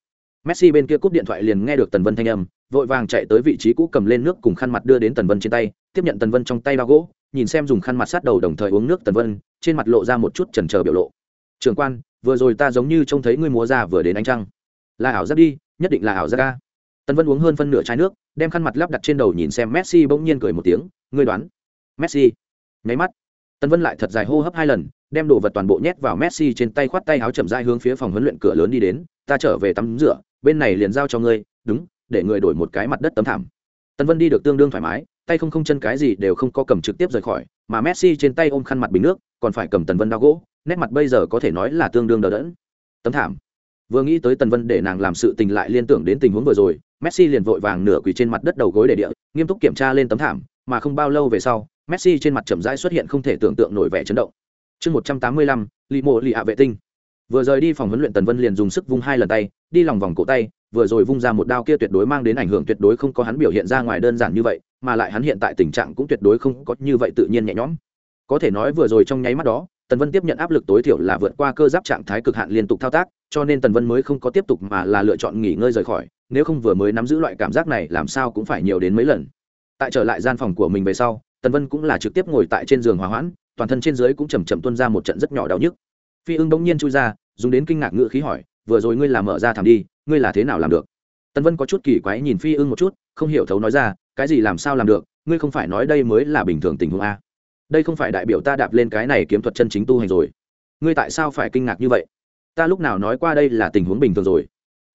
Messi bên kia cúp điện thoại liền nghe được tần vân thanh âm, vội vàng chạy tới vị trí cũ cầm lên nước cùng khăn mặt đưa đến tần vân trên tay, tiếp nhận tần vân trong tay bao gỗ, nhìn xem dùng khăn mặt sát đầu đồng thời uống nước tần vân, trên mặt lộ ra một chút chần chờ biểu lộ. Trường quan, vừa rồi ta giống như trông thấy ngươi múa ra vừa đến ánh trăng. Là ảo giác đi, nhất định là ảo giác ca tần vân uống hơn phân nửa chai nước, đem khăn mặt lắp đặt trên đầu nhìn xem messi bỗng nhiên cười một tiếng, ngươi đoán, messi? Nháy mắt, tần vân lại thật dài hô hấp hai lần, đem đồ vật toàn bộ nhét vào messi trên tay khoát tay áo chậm rãi hướng phía phòng huấn luyện cửa lớn đi đến, ta trở về tắm rửa, bên này liền giao cho ngươi, đúng, để người đổi một cái mặt đất tấm thảm. Tần vân đi được tương đương thoải mái, tay không không chân cái gì đều không có cầm trực tiếp rời khỏi, mà messi trên tay ôm khăn mặt bình nước, còn phải cầm tần vân đao gỗ, nét mặt bây giờ có thể nói là tương đương đờ đẫn. Tấm thảm vừa nghĩ tới tần vân để nàng làm sự tình lại liên tưởng đến tình huống vừa rồi, messi liền vội vàng nửa quỳ trên mặt đất đầu gối để địa, nghiêm túc kiểm tra lên tấm thảm, mà không bao lâu về sau, messi trên mặt chậm rãi xuất hiện không thể tưởng tượng nổi vẻ chấn động. Chương một trăm tám mươi lăm, lì mộ lì hạ vệ tinh. Vừa rời đi phòng huấn luyện tần vân liền dùng sức vung hai lần tay, đi lòng vòng cổ tay, vừa rồi vung ra một đao kia tuyệt đối mang đến ảnh hưởng tuyệt đối không có hắn biểu hiện ra ngoài đơn giản như vậy, mà lại hắn hiện tại tình trạng cũng tuyệt đối không có như vậy tự nhiên nhẹ nhõm. Có thể nói vừa rồi trong nháy mắt đó tần vân tiếp nhận áp lực tối thiểu là vượt qua cơ giáp trạng thái cực hạn liên tục thao tác, cho nên tần vân mới không có tiếp tục mà là lựa chọn nghỉ ngơi rời khỏi, nếu không vừa mới nắm giữ loại cảm giác này làm sao cũng phải nhiều đến mấy lần. Tại trở lại gian phòng của mình về sau, tần vân cũng là trực tiếp ngồi tại trên giường hòa hoãn, toàn thân trên dưới cũng chầm chậm tuân ra một trận rất nhỏ đau nhức. Phi ưng bỗng nhiên chui ra, dùng đến kinh ngạc ngự khí hỏi, vừa rồi ngươi làm mở ra thảm đi, ngươi là thế nào làm được? Tần vân có chút kỳ quái nhìn phi ưng một chút, không hiểu thấu nói ra, cái gì làm sao làm được? Ngươi không phải nói đây mới là bình thường tình huống a? Đây không phải đại biểu ta đạp lên cái này kiếm thuật chân chính tu hành rồi. Ngươi tại sao phải kinh ngạc như vậy? Ta lúc nào nói qua đây là tình huống bình thường rồi?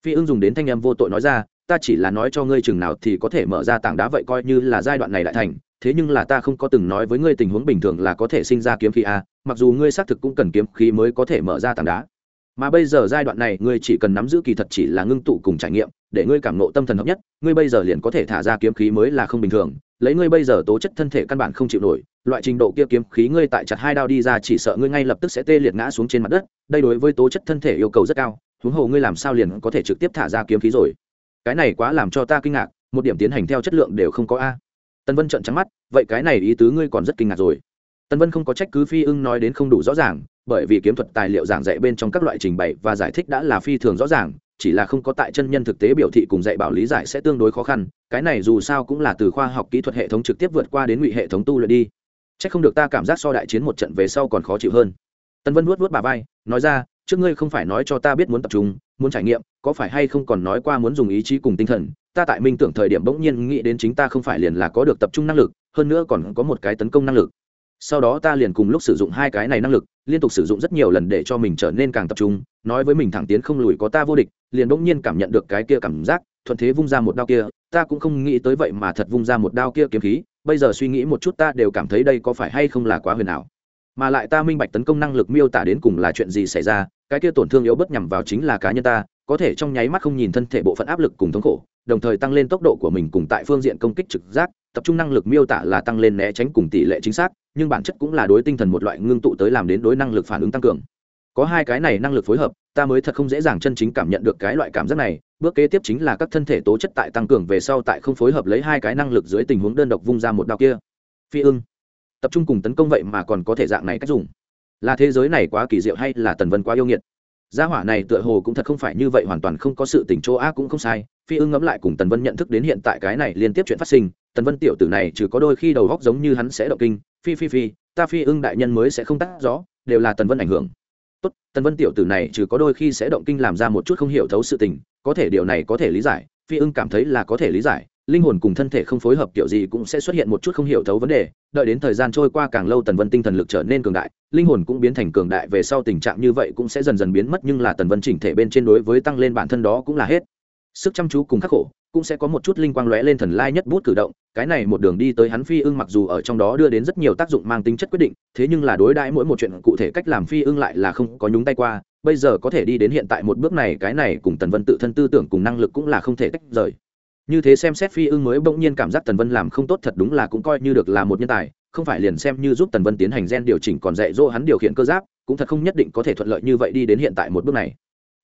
Phi ưng dùng đến thanh âm vô tội nói ra, ta chỉ là nói cho ngươi chừng nào thì có thể mở ra tảng đá vậy coi như là giai đoạn này đại thành, thế nhưng là ta không có từng nói với ngươi tình huống bình thường là có thể sinh ra kiếm khí a, mặc dù ngươi xác thực cũng cần kiếm khí mới có thể mở ra tảng đá mà bây giờ giai đoạn này, ngươi chỉ cần nắm giữ kỳ thật chỉ là ngưng tụ cùng trải nghiệm, để ngươi cảm nộ tâm thần hợp nhất, ngươi bây giờ liền có thể thả ra kiếm khí mới là không bình thường. Lấy ngươi bây giờ tố chất thân thể căn bản không chịu nổi, loại trình độ kia kiếm khí ngươi tại chặt hai đao đi ra, chỉ sợ ngươi ngay lập tức sẽ tê liệt ngã xuống trên mặt đất. Đây đối với tố chất thân thể yêu cầu rất cao, huống hồ ngươi làm sao liền có thể trực tiếp thả ra kiếm khí rồi? Cái này quá làm cho ta kinh ngạc, một điểm tiến hành theo chất lượng đều không có a. Tân vân trợn trắng mắt, vậy cái này ý tứ ngươi còn rất kinh ngạc rồi. Tân vân không có trách cứ phi ưng nói đến không đủ rõ ràng bởi vì kiếm thuật tài liệu giảng dạy bên trong các loại trình bày và giải thích đã là phi thường rõ ràng, chỉ là không có tại chân nhân thực tế biểu thị cùng dạy bảo lý giải sẽ tương đối khó khăn, cái này dù sao cũng là từ khoa học kỹ thuật hệ thống trực tiếp vượt qua đến ngụy hệ thống tu luyện đi. C h ắ c không được ta cảm giác so đại chiến một trận về sau còn khó chịu hơn. Tân vân vuốt vuốt bà vai, nói ra, trước ngươi không phải nói cho ta biết muốn tập trung, muốn trải nghiệm, có phải hay không còn nói qua muốn dùng ý chí cùng tinh thần, ta tại minh tưởng thời điểm bỗng nhiên nghĩ đến chính ta không phải liền là có được tập trung năng lực, hơn nữa còn có một cái tấn công năng lực sau đó ta liền cùng lúc sử dụng hai cái này năng lực, liên tục sử dụng rất nhiều lần để cho mình trở nên càng tập trung, nói với mình thẳng tiến không lùi có ta vô địch, liền bỗng nhiên cảm nhận được cái kia cảm giác, thuận thế vung ra một đao kia, ta cũng không nghĩ tới vậy mà thật vung ra một đao kia kiếm khí, bây giờ suy nghĩ một chút ta đều cảm thấy đây có phải hay không là quá huyền ảo. Mà lại ta minh bạch tấn công năng lực miêu tả đến cùng là chuyện gì xảy ra, cái kia tổn thương yếu bất nhằm vào chính là cá nhân ta, có thể trong nháy mắt không nhìn thân thể bộ phận áp lực cùng thống khổ, đồng thời tăng lên tốc độ của mình cùng tại phương diện công kích trực giác, tập trung năng lực miêu tả là tăng lên né tránh cùng tỷ lệ chính xác nhưng bản chất cũng là đối tinh thần một loại ngưng tụ tới làm đến đối năng lực phản ứng tăng cường. Có hai cái này năng lực phối hợp, ta mới thật không dễ dàng chân chính cảm nhận được cái loại cảm giác này. Bước kế tiếp chính là các thân thể tố chất tại tăng cường về sau tại không phối hợp lấy hai cái năng lực dưới tình huống đơn độc vung ra một đạo kia. Phi ưng. Tập trung cùng tấn công vậy mà còn có thể dạng này cách dùng. Là thế giới này quá kỳ diệu hay là tần vân quá yêu nghiệt? Gia hỏa này tựa hồ cũng thật không phải như vậy hoàn toàn không có sự tỉnh chỗ a cũng không sai. Phi ưng ngẫm lại cùng tần vân nhận thức đến hiện tại cái này liên tiếp chuyện phát sinh tần vân tiểu tử này trừ có đôi khi đầu góc giống như hắn sẽ động kinh, phi phi phi, ta phi ưng đại nhân mới sẽ không tắt rõ đều là tần vân ảnh hưởng. Tốt, tần vân tiểu tử này trừ có đôi khi sẽ động kinh làm ra một chút không hiểu thấu sự tình, có thể điều này có thể lý giải, phi ưng cảm thấy là có thể lý giải, linh hồn cùng thân thể không phối hợp kiểu gì cũng sẽ xuất hiện một chút không hiểu thấu vấn đề, đợi đến thời gian trôi qua càng lâu tần vân tinh thần lực trở nên cường đại, linh hồn cũng biến thành cường đại về sau tình trạng như vậy cũng sẽ dần dần biến mất nhưng là tần vân chỉnh thể bên trên đối với tăng lên bản thân đó cũng là hết. Sức chăm chú cùng khắc khổ cũng sẽ có một chút linh quang lóe lên thần lai nhất bút cử động, cái này một đường đi tới hắn phi ưng mặc dù ở trong đó đưa đến rất nhiều tác dụng mang tính chất quyết định, thế nhưng là đối đãi mỗi một chuyện cụ thể cách làm phi ưng lại là không có nhúng tay qua, bây giờ có thể đi đến hiện tại một bước này, cái này cùng tần vân tự thân tư tưởng cùng năng lực cũng là không thể tách rời. Như thế xem xét phi ưng mới bỗng nhiên cảm giác tần vân làm không tốt thật đúng là cũng coi như được là một nhân tài, không phải liền xem như giúp tần vân tiến hành gen điều chỉnh còn dạy dỗ hắn điều khiển cơ giáp, cũng thật không nhất định có thể thuận lợi như vậy đi đến hiện tại một bước này.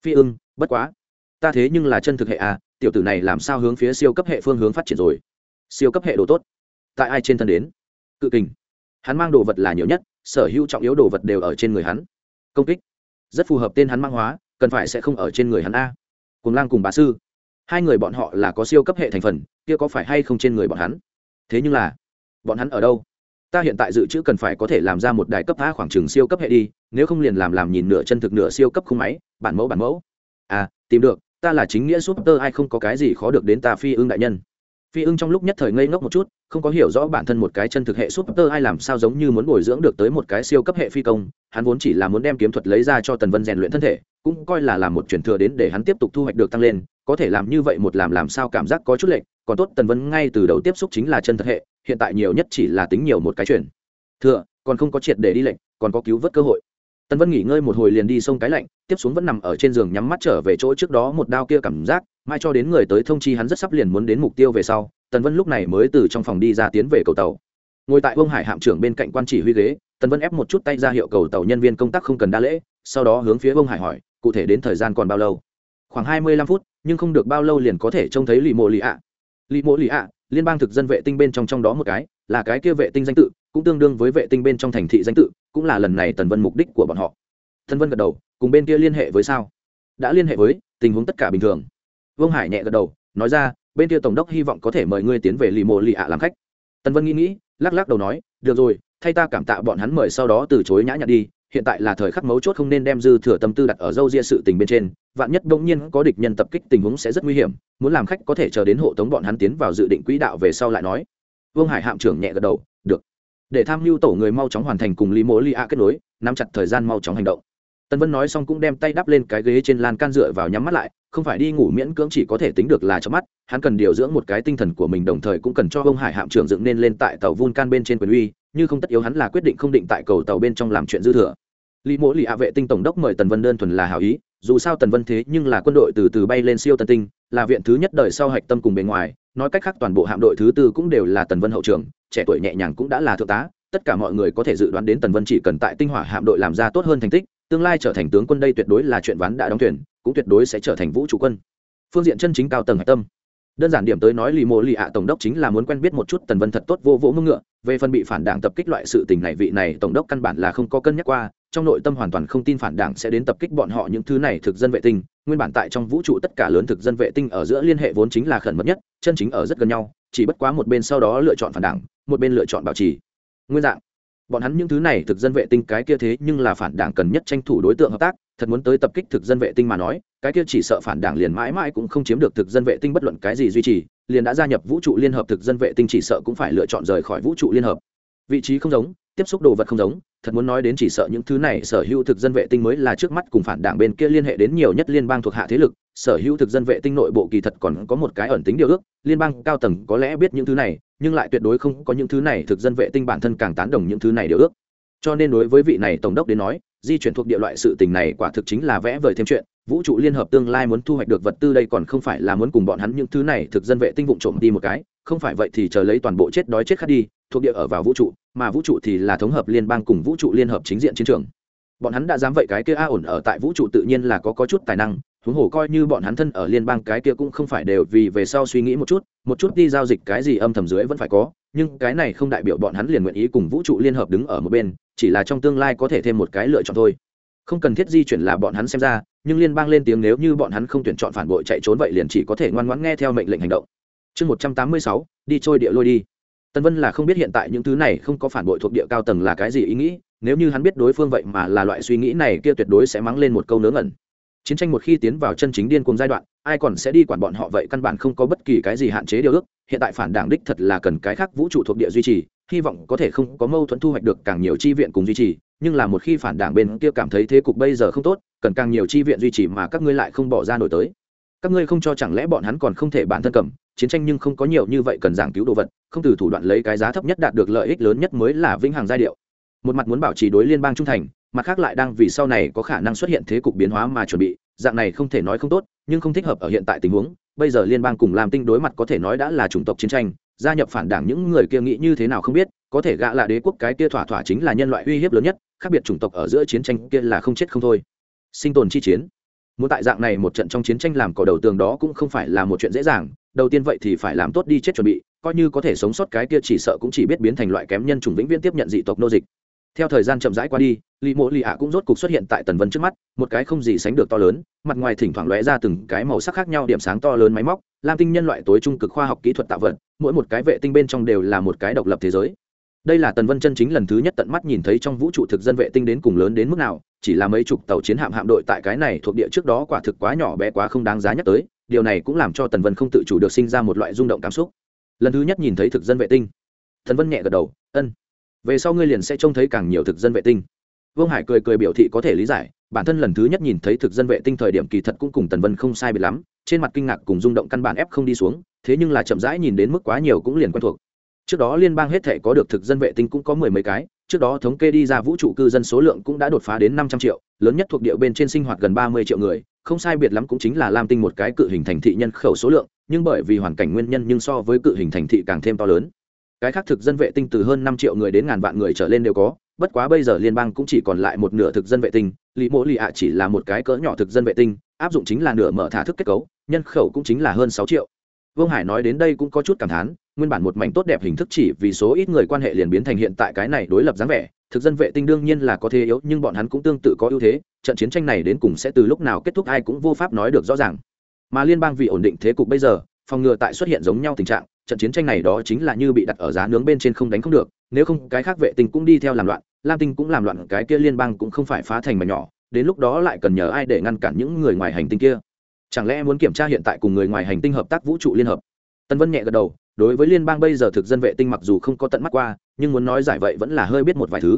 Phi ưng, bất quá, ta thế nhưng là chân thực hệ à tiểu tử này làm sao hướng phía siêu cấp hệ phương hướng phát triển rồi? Siêu cấp hệ đồ tốt. Tại ai trên thân đến? Cự kình. Hắn mang đồ vật là nhiều nhất, sở hữu trọng yếu đồ vật đều ở trên người hắn. Công kích. Rất phù hợp tên hắn mang hóa, cần phải sẽ không ở trên người hắn a. Cùng lang cùng bá sư. Hai người bọn họ là có siêu cấp hệ thành phần, kia có phải hay không trên người bọn hắn? Thế nhưng là, bọn hắn ở đâu? Ta hiện tại dự trữ cần phải có thể làm ra một đài cấp a khoảng trừng siêu cấp hệ đi, nếu không liền làm làm nhìn nửa chân thực nửa siêu cấp khung máy, bản mẫu bản mẫu. À tìm được ta là chính nghĩa súp tơ, ai không có cái gì khó được đến ta phi ưng đại nhân. Phi ưng trong lúc nhất thời ngây ngốc một chút, không có hiểu rõ bản thân một cái chân thực hệ súp tơ, ai làm sao giống như muốn bồi dưỡng được tới một cái siêu cấp hệ phi công. Hắn vốn chỉ là muốn đem kiếm thuật lấy ra cho tần vân rèn luyện thân thể, cũng coi là làm một chuyển thừa đến để hắn tiếp tục thu hoạch được tăng lên, có thể làm như vậy một làm làm sao cảm giác có chút lệch, còn tốt tần vân ngay từ đầu tiếp xúc chính là chân thật hệ, hiện tại nhiều nhất chỉ là tính nhiều một cái chuyển thừa, còn không có triệt để đi lệnh còn có cứu vớt cơ hội tần vân nghỉ ngơi một hồi liền đi sông cái lạnh, tiếp xuống vẫn nằm ở trên giường nhắm mắt trở về chỗ trước đó một đao kia cảm giác, mai cho đến người tới thông chi hắn rất sắp liền muốn đến mục tiêu về sau, tần vân lúc này mới từ trong phòng đi ra tiến về cầu tàu. Ngồi tại vương hải hạm trưởng bên cạnh quan chỉ huy ghế, tần vân ép một chút tay ra hiệu cầu tàu nhân viên công tác không cần đa lễ, sau đó hướng phía vương hải hỏi, cụ thể đến thời gian còn bao lâu? Khoảng hai mươi lăm phút, nhưng không được bao lâu liền có thể trông thấy lì mộ lì ạ. Lì mộ lì ạ, liên bang thực dân vệ tinh bên trong trong đó một cái là cái kia vệ tinh danh tự, cũng tương đương với vệ tinh bên trong thành thị danh tự, cũng là lần này tần vân mục đích của bọn họ. Tần vân gật đầu, cùng bên kia liên hệ với sao? Đã liên hệ với, tình huống tất cả bình thường. Vương hải nhẹ gật đầu, nói ra, bên kia tổng đốc hy vọng có thể mời ngươi tiến về lì mộ lì ạ làm khách. Tần vân nghĩ nghĩ, lắc lắc đầu nói, được rồi, thay ta cảm tạ bọn hắn mời sau đó từ chối nhã nhặn đi, hiện tại là thời khắc mấu chốt không nên đem dư thừa tâm tư đặt ở dâu ria sự tình bên trên, vạn nhất bỗng nhiên có địch nhân tập kích tình huống sẽ rất nguy hiểm, muốn làm khách có thể chờ đến hộ tống bọn hắn tiến vào dự định quỹ đạo về sau lại nói vương hải hạm trưởng nhẹ gật đầu, được. Để tham mưu tổ người mau chóng hoàn thành cùng lý mỗ li a kết nối, nắm chặt thời gian mau chóng hành động. Tân vân nói xong cũng đem tay đắp lên cái ghế trên lan can dựa vào nhắm mắt lại, không phải đi ngủ miễn cưỡng chỉ có thể tính được là cho mắt, hắn cần điều dưỡng một cái tinh thần của mình đồng thời cũng cần cho ông hải hạm trưởng dựng nên lên tại tàu vun can bên trên quyền uy, như không tất yếu hắn là quyết định không định tại cầu tàu bên trong làm chuyện dư thừa. Lý mỗ lì ạ vệ tinh tổng đốc mời tần vân đơn thuần là hảo ý, dù sao tần vân thế nhưng là quân đội từ từ bay lên siêu tân tinh, là viện thứ nhất đời sau hạch tâm cùng bề ngoài nói cách khác toàn bộ hạm đội thứ tư cũng đều là tần vân hậu trường, trẻ tuổi nhẹ nhàng cũng đã là thượng tá, tất cả mọi người có thể dự đoán đến tần vân chỉ cần tại tinh hỏa hạm đội làm ra tốt hơn thành tích, tương lai trở thành tướng quân đây tuyệt đối là chuyện ván đã đóng thuyền, cũng tuyệt đối sẽ trở thành vũ trụ quân. Phương diện chân chính cao tầng hạch tâm. Đơn giản điểm tới nói lì mộ lì ạ tổng đốc chính là muốn quen biết một chút tần vân thật tốt vô vỗ mưng ngựa về phần bị phản đảng tập kích loại sự tình này, vị này tổng đốc căn bản là không có cân nhắc qua, trong nội tâm hoàn toàn không tin phản đảng sẽ đến tập kích bọn họ những thứ này thực dân vệ tinh. Nguyên bản tại trong vũ trụ tất cả lớn thực dân vệ tinh ở giữa liên hệ vốn chính là khẩn mật nhất, chân chính ở rất gần nhau, chỉ bất quá một bên sau đó lựa chọn phản đảng, một bên lựa chọn bảo trì. Nguyên dạng bọn hắn những thứ này thực dân vệ tinh cái kia thế nhưng là phản đảng cần nhất tranh thủ đối tượng hợp tác, thật muốn tới tập kích thực dân vệ tinh mà nói, cái kia chỉ sợ phản đảng liền mãi mãi cũng không chiếm được thực dân vệ tinh bất luận cái gì duy trì, liền đã gia nhập vũ trụ liên hợp thực dân vệ tinh chỉ sợ cũng phải lựa chọn rời khỏi vũ trụ liên hợp. Vị trí không giống, tiếp xúc đồ vật không giống, thật muốn nói đến chỉ sợ những thứ này sở hữu thực dân vệ tinh mới là trước mắt cùng phản đảng bên kia liên hệ đến nhiều nhất liên bang thuộc hạ thế lực sở hữu thực dân vệ tinh nội bộ kỳ thật còn có một cái ẩn tính điều ước, liên bang cao tầng có lẽ biết những thứ này, nhưng lại tuyệt đối không có những thứ này thực dân vệ tinh bản thân càng tán đồng những thứ này điều ước. Cho nên đối với vị này tổng đốc đến nói, di chuyển thuộc địa loại sự tình này quả thực chính là vẽ vời thêm chuyện, vũ trụ liên hợp tương lai muốn thu hoạch được vật tư đây còn không phải là muốn cùng bọn hắn những thứ này thực dân vệ tinh vụng trộm đi một cái, không phải vậy thì chờ lấy toàn bộ chết đói chết khát đi, thuộc địa ở vào vũ trụ, mà vũ trụ thì là thống hợp liên bang cùng vũ trụ liên hợp chính diện chiến trường. Bọn hắn đã dám vậy cái kia a ổn ở tại vũ trụ tự nhiên là có có chút tài năng huống hồ coi như bọn hắn thân ở liên bang cái kia cũng không phải đều vì về sau suy nghĩ một chút một chút đi giao dịch cái gì âm thầm dưới vẫn phải có, nhưng cái này không đại biểu bọn hắn liền nguyện ý cùng vũ trụ liên hợp đứng ở một bên, chỉ là trong tương lai có thể thêm một cái lựa chọn thôi. Không cần thiết di chuyển là bọn hắn xem ra, nhưng liên bang lên tiếng nếu như bọn hắn không tuyển chọn phản bội chạy trốn vậy liền chỉ có thể ngoan ngoãn nghe theo mệnh lệnh hành động. Chương một trăm tám mươi sáu, đi trôi địa lôi đi. Tân vân là không biết hiện tại những thứ này không có phản bội thuộc địa cao tầng là cái gì ý nghĩ, nếu như hắn biết đối phương vậy mà là loại suy nghĩ này kia tuyệt đối sẽ mắng lên một câu nướng ẩn chiến tranh một khi tiến vào chân chính điên cuồng giai đoạn, ai còn sẽ đi quản bọn họ vậy căn bản không có bất kỳ cái gì hạn chế điều ước. Hiện tại phản đảng đích thật là cần cái khác vũ trụ thuộc địa duy trì, hy vọng có thể không có mâu thuẫn thu hoạch được càng nhiều chi viện cùng duy trì. Nhưng là một khi phản đảng bên kia cảm thấy thế cục bây giờ không tốt, cần càng nhiều chi viện duy trì mà các ngươi lại không bỏ ra nổi tới. Các ngươi không cho chẳng lẽ bọn hắn còn không thể bản thân cầm, chiến tranh nhưng không có nhiều như vậy cần giảng cứu đồ vật, không từ thủ đoạn lấy cái giá thấp nhất đạt được lợi ích lớn nhất mới là vĩnh hằng giai điệu. Một mặt muốn bảo trì đối liên bang trung thành mặt khác lại đang vì sau này có khả năng xuất hiện thế cục biến hóa mà chuẩn bị, dạng này không thể nói không tốt, nhưng không thích hợp ở hiện tại tình huống, bây giờ liên bang cùng làm tinh đối mặt có thể nói đã là chủng tộc chiến tranh, gia nhập phản đảng những người kia nghĩ như thế nào không biết, có thể gạ là đế quốc cái kia thỏa thỏa chính là nhân loại uy hiếp lớn nhất, khác biệt chủng tộc ở giữa chiến tranh kia là không chết không thôi. Sinh tồn chi chiến. Muốn tại dạng này một trận trong chiến tranh làm cỏ đầu tường đó cũng không phải là một chuyện dễ dàng, đầu tiên vậy thì phải làm tốt đi chết chuẩn bị, coi như có thể sống sót cái kia chỉ sợ cũng chỉ biết biến thành loại kém nhân chủng vĩnh viễn tiếp nhận dị tộc nô dịch theo thời gian chậm rãi qua đi lì mộ lì ạ cũng rốt cục xuất hiện tại tần vân trước mắt, một cái không gì sánh được to lớn, mặt ngoài thỉnh thoảng lóe ra từng cái màu sắc khác nhau điểm sáng to lớn máy móc lam tinh nhân loại tối trung cực khoa học kỹ thuật tạo vật, mỗi một cái vệ tinh bên trong đều là một cái độc lập thế giới. Đây là tần vân chân chính lần thứ nhất tận mắt nhìn thấy trong vũ trụ thực dân vệ tinh đến cùng lớn đến mức nào, chỉ là mấy chục tàu chiến hạm hạm đội tại cái này thuộc địa trước đó quả thực quá nhỏ bé quá không đáng giá nhắc tới, điều này cũng làm cho tần vân không tự chủ được sinh ra một loại rung động cảm xúc. Lần thứ nhất nhìn thấy thực dân vệ tinh. Thần vân nhẹ gật đầu, ân về sau ngươi liền sẽ trông thấy càng nhiều thực dân vệ tinh. Vương hải cười cười biểu thị có thể lý giải, bản thân lần thứ nhất nhìn thấy thực dân vệ tinh thời điểm kỳ thật cũng cùng tần vân không sai biệt lắm, trên mặt kinh ngạc cùng rung động căn bản ép không đi xuống, thế nhưng là chậm rãi nhìn đến mức quá nhiều cũng liền quen thuộc. Trước đó liên bang hết thể có được thực dân vệ tinh cũng có mười mấy cái, trước đó thống kê đi ra vũ trụ cư dân số lượng cũng đã đột phá đến năm trăm triệu, lớn nhất thuộc địa bên trên sinh hoạt gần ba mươi triệu người, không sai biệt lắm cũng chính là lam tinh một cái cự hình thành thị nhân khẩu số lượng, nhưng bởi vì hoàn cảnh nguyên nhân nhưng so với cự hình thành thị càng thêm to lớn cái khác thực dân vệ tinh từ hơn năm triệu người đến ngàn vạn người trở lên đều có, bất quá bây giờ liên bang cũng chỉ còn lại một nửa thực dân vệ tinh. Lì mộ lì ạ chỉ là một cái cỡ nhỏ thực dân vệ tinh, áp dụng chính là nửa mở thả thức kết cấu, nhân khẩu cũng chính là hơn sáu triệu. Vương hải nói đến đây cũng có chút cảm thán, nguyên bản một mảnh tốt đẹp hình thức chỉ vì số ít người quan hệ liền biến thành hiện tại cái này đối lập dáng vẻ, thực dân vệ tinh đương nhiên là có thế yếu, nhưng bọn hắn cũng tương tự có ưu thế, trận chiến tranh này đến cùng sẽ từ lúc nào kết thúc ai cũng vô pháp nói được rõ ràng. Mà liên bang vì ổn định thế cục bây giờ phòng ngừa tại xuất hiện giống nhau tình trạng, trận chiến tranh này đó chính là như bị đặt ở giá nướng bên trên không đánh không được, nếu không cái khác vệ tinh cũng đi theo làm loạn, lam tinh cũng làm loạn, cái kia liên bang cũng không phải phá thành mà nhỏ, đến lúc đó lại cần nhờ ai để ngăn cản những người ngoài hành tinh kia? Chẳng lẽ muốn kiểm tra hiện tại cùng người ngoài hành tinh hợp tác vũ trụ liên hợp? Tân vân nhẹ gật đầu, đối với liên bang bây giờ thực dân vệ tinh mặc dù không có tận mắt qua, nhưng muốn nói giải vậy vẫn là hơi biết một vài thứ.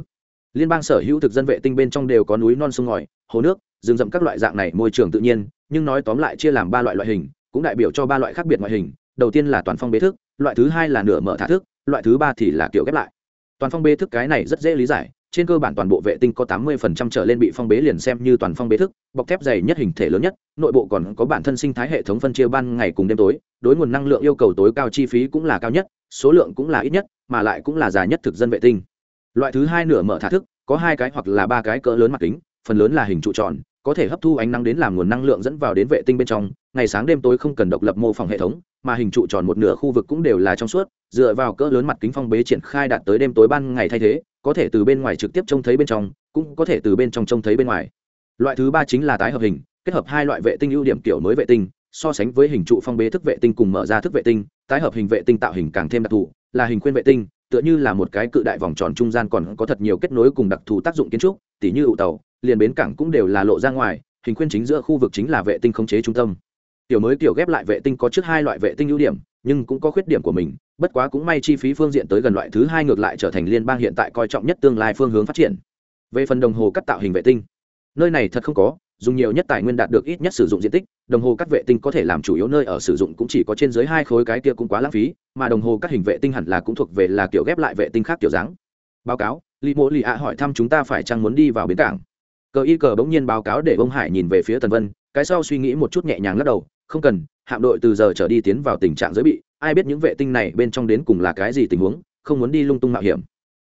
Liên bang sở hữu thực dân vệ tinh bên trong đều có núi non sông ngòi, hồ nước, rừng rậm các loại dạng này môi trường tự nhiên, nhưng nói tóm lại chia làm ba loại loại hình cũng đại biểu cho ba loại khác biệt ngoại hình, đầu tiên là toàn phong bế thức, loại thứ hai là nửa mở thả thức, loại thứ ba thì là kiểu ghép lại. Toàn phong bế thức cái này rất dễ lý giải, trên cơ bản toàn bộ vệ tinh có tám mươi phần trăm trở lên bị phong bế liền xem như toàn phong bế thức, bọc thép dày nhất hình thể lớn nhất, nội bộ còn có bản thân sinh thái hệ thống phân chia ban ngày cùng đêm tối, đối nguồn năng lượng yêu cầu tối cao chi phí cũng là cao nhất, số lượng cũng là ít nhất, mà lại cũng là dài nhất thực dân vệ tinh. Loại thứ hai nửa mở thả thức, có hai cái hoặc là ba cái cỡ lớn mặt kính, phần lớn là hình trụ tròn có thể hấp thu ánh nắng đến làm nguồn năng lượng dẫn vào đến vệ tinh bên trong, ngày sáng đêm tối không cần độc lập mô phỏng hệ thống, mà hình trụ tròn một nửa khu vực cũng đều là trong suốt, dựa vào cỡ lớn mặt kính phong bế triển khai đạt tới đêm tối ban ngày thay thế, có thể từ bên ngoài trực tiếp trông thấy bên trong, cũng có thể từ bên trong trông thấy bên ngoài. Loại thứ ba chính là tái hợp hình, kết hợp hai loại vệ tinh ưu điểm kiểu mới vệ tinh, so sánh với hình trụ phong bế thức vệ tinh cùng mở ra thức vệ tinh, tái hợp hình vệ tinh tạo hình càng thêm đặc thù, là hình khuyên vệ tinh, tựa như là một cái cự đại vòng tròn trung gian còn có thật nhiều kết nối cùng đặc thù tác dụng kiến trúc, tỉ như ụ tàu liền bến cảng cũng đều là lộ ra ngoài, hình khuyên chính giữa khu vực chính là vệ tinh khống chế trung tâm. Tiểu mới tiểu ghép lại vệ tinh có trước hai loại vệ tinh ưu điểm, nhưng cũng có khuyết điểm của mình, bất quá cũng may chi phí phương diện tới gần loại thứ hai ngược lại trở thành liên bang hiện tại coi trọng nhất tương lai phương hướng phát triển. Về phần đồng hồ cắt tạo hình vệ tinh, nơi này thật không có, dùng nhiều nhất tài nguyên đạt được ít nhất sử dụng diện tích, đồng hồ cắt vệ tinh có thể làm chủ yếu nơi ở sử dụng cũng chỉ có trên dưới hai khối cái kia cũng quá lãng phí, mà đồng hồ cắt hình vệ tinh hẳn là cũng thuộc về là kiểu ghép lại vệ tinh khác kiểu dáng. Báo cáo li mô li ạ hỏi thăm chúng ta phải chăng muốn đi vào bến cảng? Cờ y cờ bỗng nhiên báo cáo để ông hải nhìn về phía tần vân, cái sau suy nghĩ một chút nhẹ nhàng lắc đầu, không cần, hạm đội từ giờ trở đi tiến vào tình trạng giới bị, ai biết những vệ tinh này bên trong đến cùng là cái gì tình huống, không muốn đi lung tung mạo hiểm.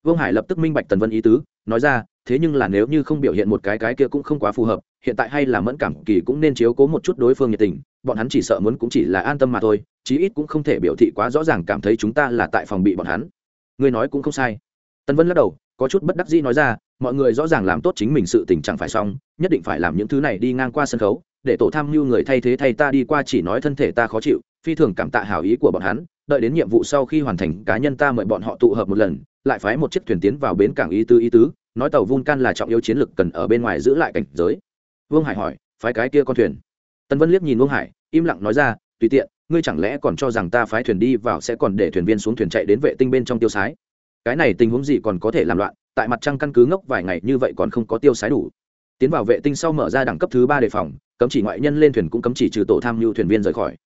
Vương hải lập tức minh bạch tần vân ý tứ, nói ra, thế nhưng là nếu như không biểu hiện một cái cái kia cũng không quá phù hợp, hiện tại hay là mẫn cảm kỳ cũng nên chiếu cố một chút đối phương nhiệt tình, bọn hắn chỉ sợ muốn cũng chỉ là an tâm mà thôi, chí ít cũng không thể biểu thị quá rõ ràng cảm thấy chúng ta là tại phòng bị bọn hắn. Ngươi nói cũng không sai. Tần vân lắc đầu, có chút bất đắc dĩ nói ra mọi người rõ ràng làm tốt chính mình sự tình chẳng phải xong, nhất định phải làm những thứ này đi ngang qua sân khấu, để tổ tham mưu người thay thế thay ta đi qua chỉ nói thân thể ta khó chịu, phi thường cảm tạ hảo ý của bọn hắn, đợi đến nhiệm vụ sau khi hoàn thành cá nhân ta mời bọn họ tụ hợp một lần, lại phái một chiếc thuyền tiến vào bến cảng ý tứ ý tứ, nói tàu vulcan là trọng yếu chiến lược cần ở bên ngoài giữ lại cảnh giới. Vương hải hỏi, phái cái kia con thuyền? Tân vân liếc nhìn vương hải, im lặng nói ra, tùy tiện, ngươi chẳng lẽ còn cho rằng ta phái thuyền đi vào sẽ còn để thuyền viên xuống thuyền chạy đến vệ tinh bên trong tiêu sái? Cái này tình huống gì còn có thể làm loạn? Tại mặt trăng căn cứ ngốc vài ngày như vậy còn không có tiêu sái đủ. Tiến vào vệ tinh sau mở ra đẳng cấp thứ ba đề phòng, cấm chỉ ngoại nhân lên thuyền cũng cấm chỉ trừ tổ tham mưu thuyền viên rời khỏi.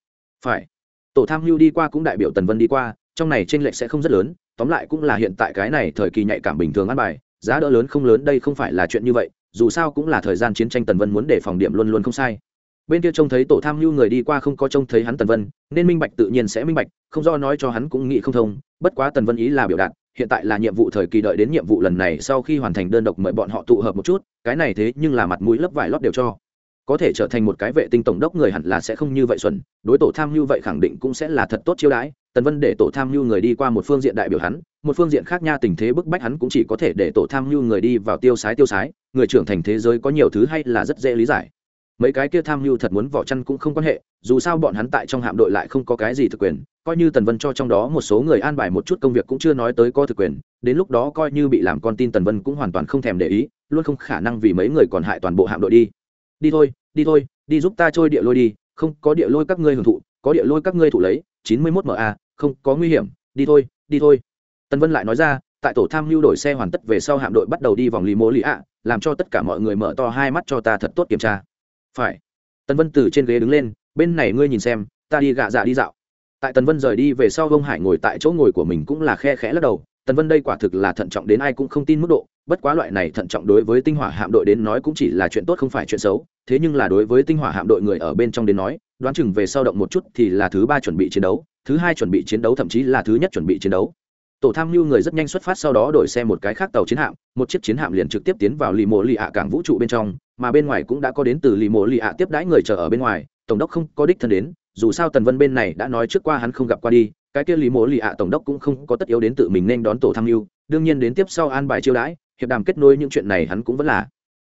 Phải. Tổ tham mưu đi qua cũng đại biểu tần vân đi qua, trong này tranh lệch sẽ không rất lớn, tóm lại cũng là hiện tại cái này thời kỳ nhạy cảm bình thường ăn bài, giá đỡ lớn không lớn đây không phải là chuyện như vậy, dù sao cũng là thời gian chiến tranh tần vân muốn để phòng điểm luôn luôn không sai. Bên kia trông thấy tổ tham mưu người đi qua không có trông thấy hắn tần vân, nên minh bạch tự nhiên sẽ minh bạch, không do nói cho hắn cũng nghĩ không thông, bất quá tần vân ý là biểu đạt hiện tại là nhiệm vụ thời kỳ đợi đến nhiệm vụ lần này sau khi hoàn thành đơn độc mời bọn họ tụ hợp một chút, cái này thế nhưng là mặt mũi lớp vải lót đều cho. Có thể trở thành một cái vệ tinh tổng đốc người hẳn là sẽ không như vậy xuẩn, đối tổ tham mưu vậy khẳng định cũng sẽ là thật tốt chiêu đãi. Tần vân để tổ tham mưu người đi qua một phương diện đại biểu hắn, một phương diện khác nha tình thế bức bách hắn cũng chỉ có thể để tổ tham mưu người đi vào tiêu sái tiêu sái. Người trưởng thành thế giới có nhiều thứ hay là rất dễ lý giải mấy cái kia tham mưu thật muốn vỏ chăn cũng không quan hệ, dù sao bọn hắn tại trong hạm đội lại không có cái gì thực quyền, coi như tần vân cho trong đó một số người an bài một chút công việc cũng chưa nói tới có thực quyền, đến lúc đó coi như bị làm con tin tần vân cũng hoàn toàn không thèm để ý, luôn không khả năng vì mấy người còn hại toàn bộ hạm đội đi. Đi thôi đi thôi, đi giúp ta trôi địa lôi đi, không, có địa lôi các ngươi hưởng thụ, có địa lôi các ngươi thụ lấy, chín mươi mốt ma không, có nguy hiểm, đi thôi đi thôi. Tần vân lại nói ra, tại tổ tham mưu đổi xe hoàn tất về sau hạm đội bắt đầu đi vòng lì mô lì ạ, làm cho tất cả mọi người mở to hai mắt cho ta thật tốt kiểm tra phải. Tần vân từ trên ghế đứng lên, bên này ngươi nhìn xem, ta đi gạ dạ đi dạo. Tại tần vân rời đi về sau vông hải ngồi tại chỗ ngồi của mình cũng là khe khẽ lắc đầu. Tần vân đây quả thực là thận trọng đến ai cũng không tin mức độ, bất quá loại này thận trọng đối với tinh hỏa hạm đội đến nói cũng chỉ là chuyện tốt không phải chuyện xấu. Thế nhưng là đối với tinh hỏa hạm đội người ở bên trong đến nói, đoán chừng về sau động một chút thì là thứ ba chuẩn bị chiến đấu, thứ hai chuẩn bị chiến đấu, thậm chí là thứ nhất chuẩn bị chiến đấu. Tổ tham mưu người rất nhanh xuất phát sau đó đổi xe một cái khác tàu chiến hạm, một chiếc chiến hạm liền trực tiếp tiến vào lì mộ lì ạ cảng vũ trụ bên trong mà bên ngoài cũng đã có đến từ lì mộ lì ạ tiếp đãi người chờ ở bên ngoài, tổng đốc không có đích thân đến, dù sao tần vân bên này đã nói trước qua hắn không gặp qua đi, cái kia lì mộ lì ạ tổng đốc cũng không có tất yếu đến tự mình nên đón tổ tham mưu, đương nhiên đến tiếp sau an bài chiêu đãi, hiệp đàm kết nối những chuyện này hắn cũng vẫn là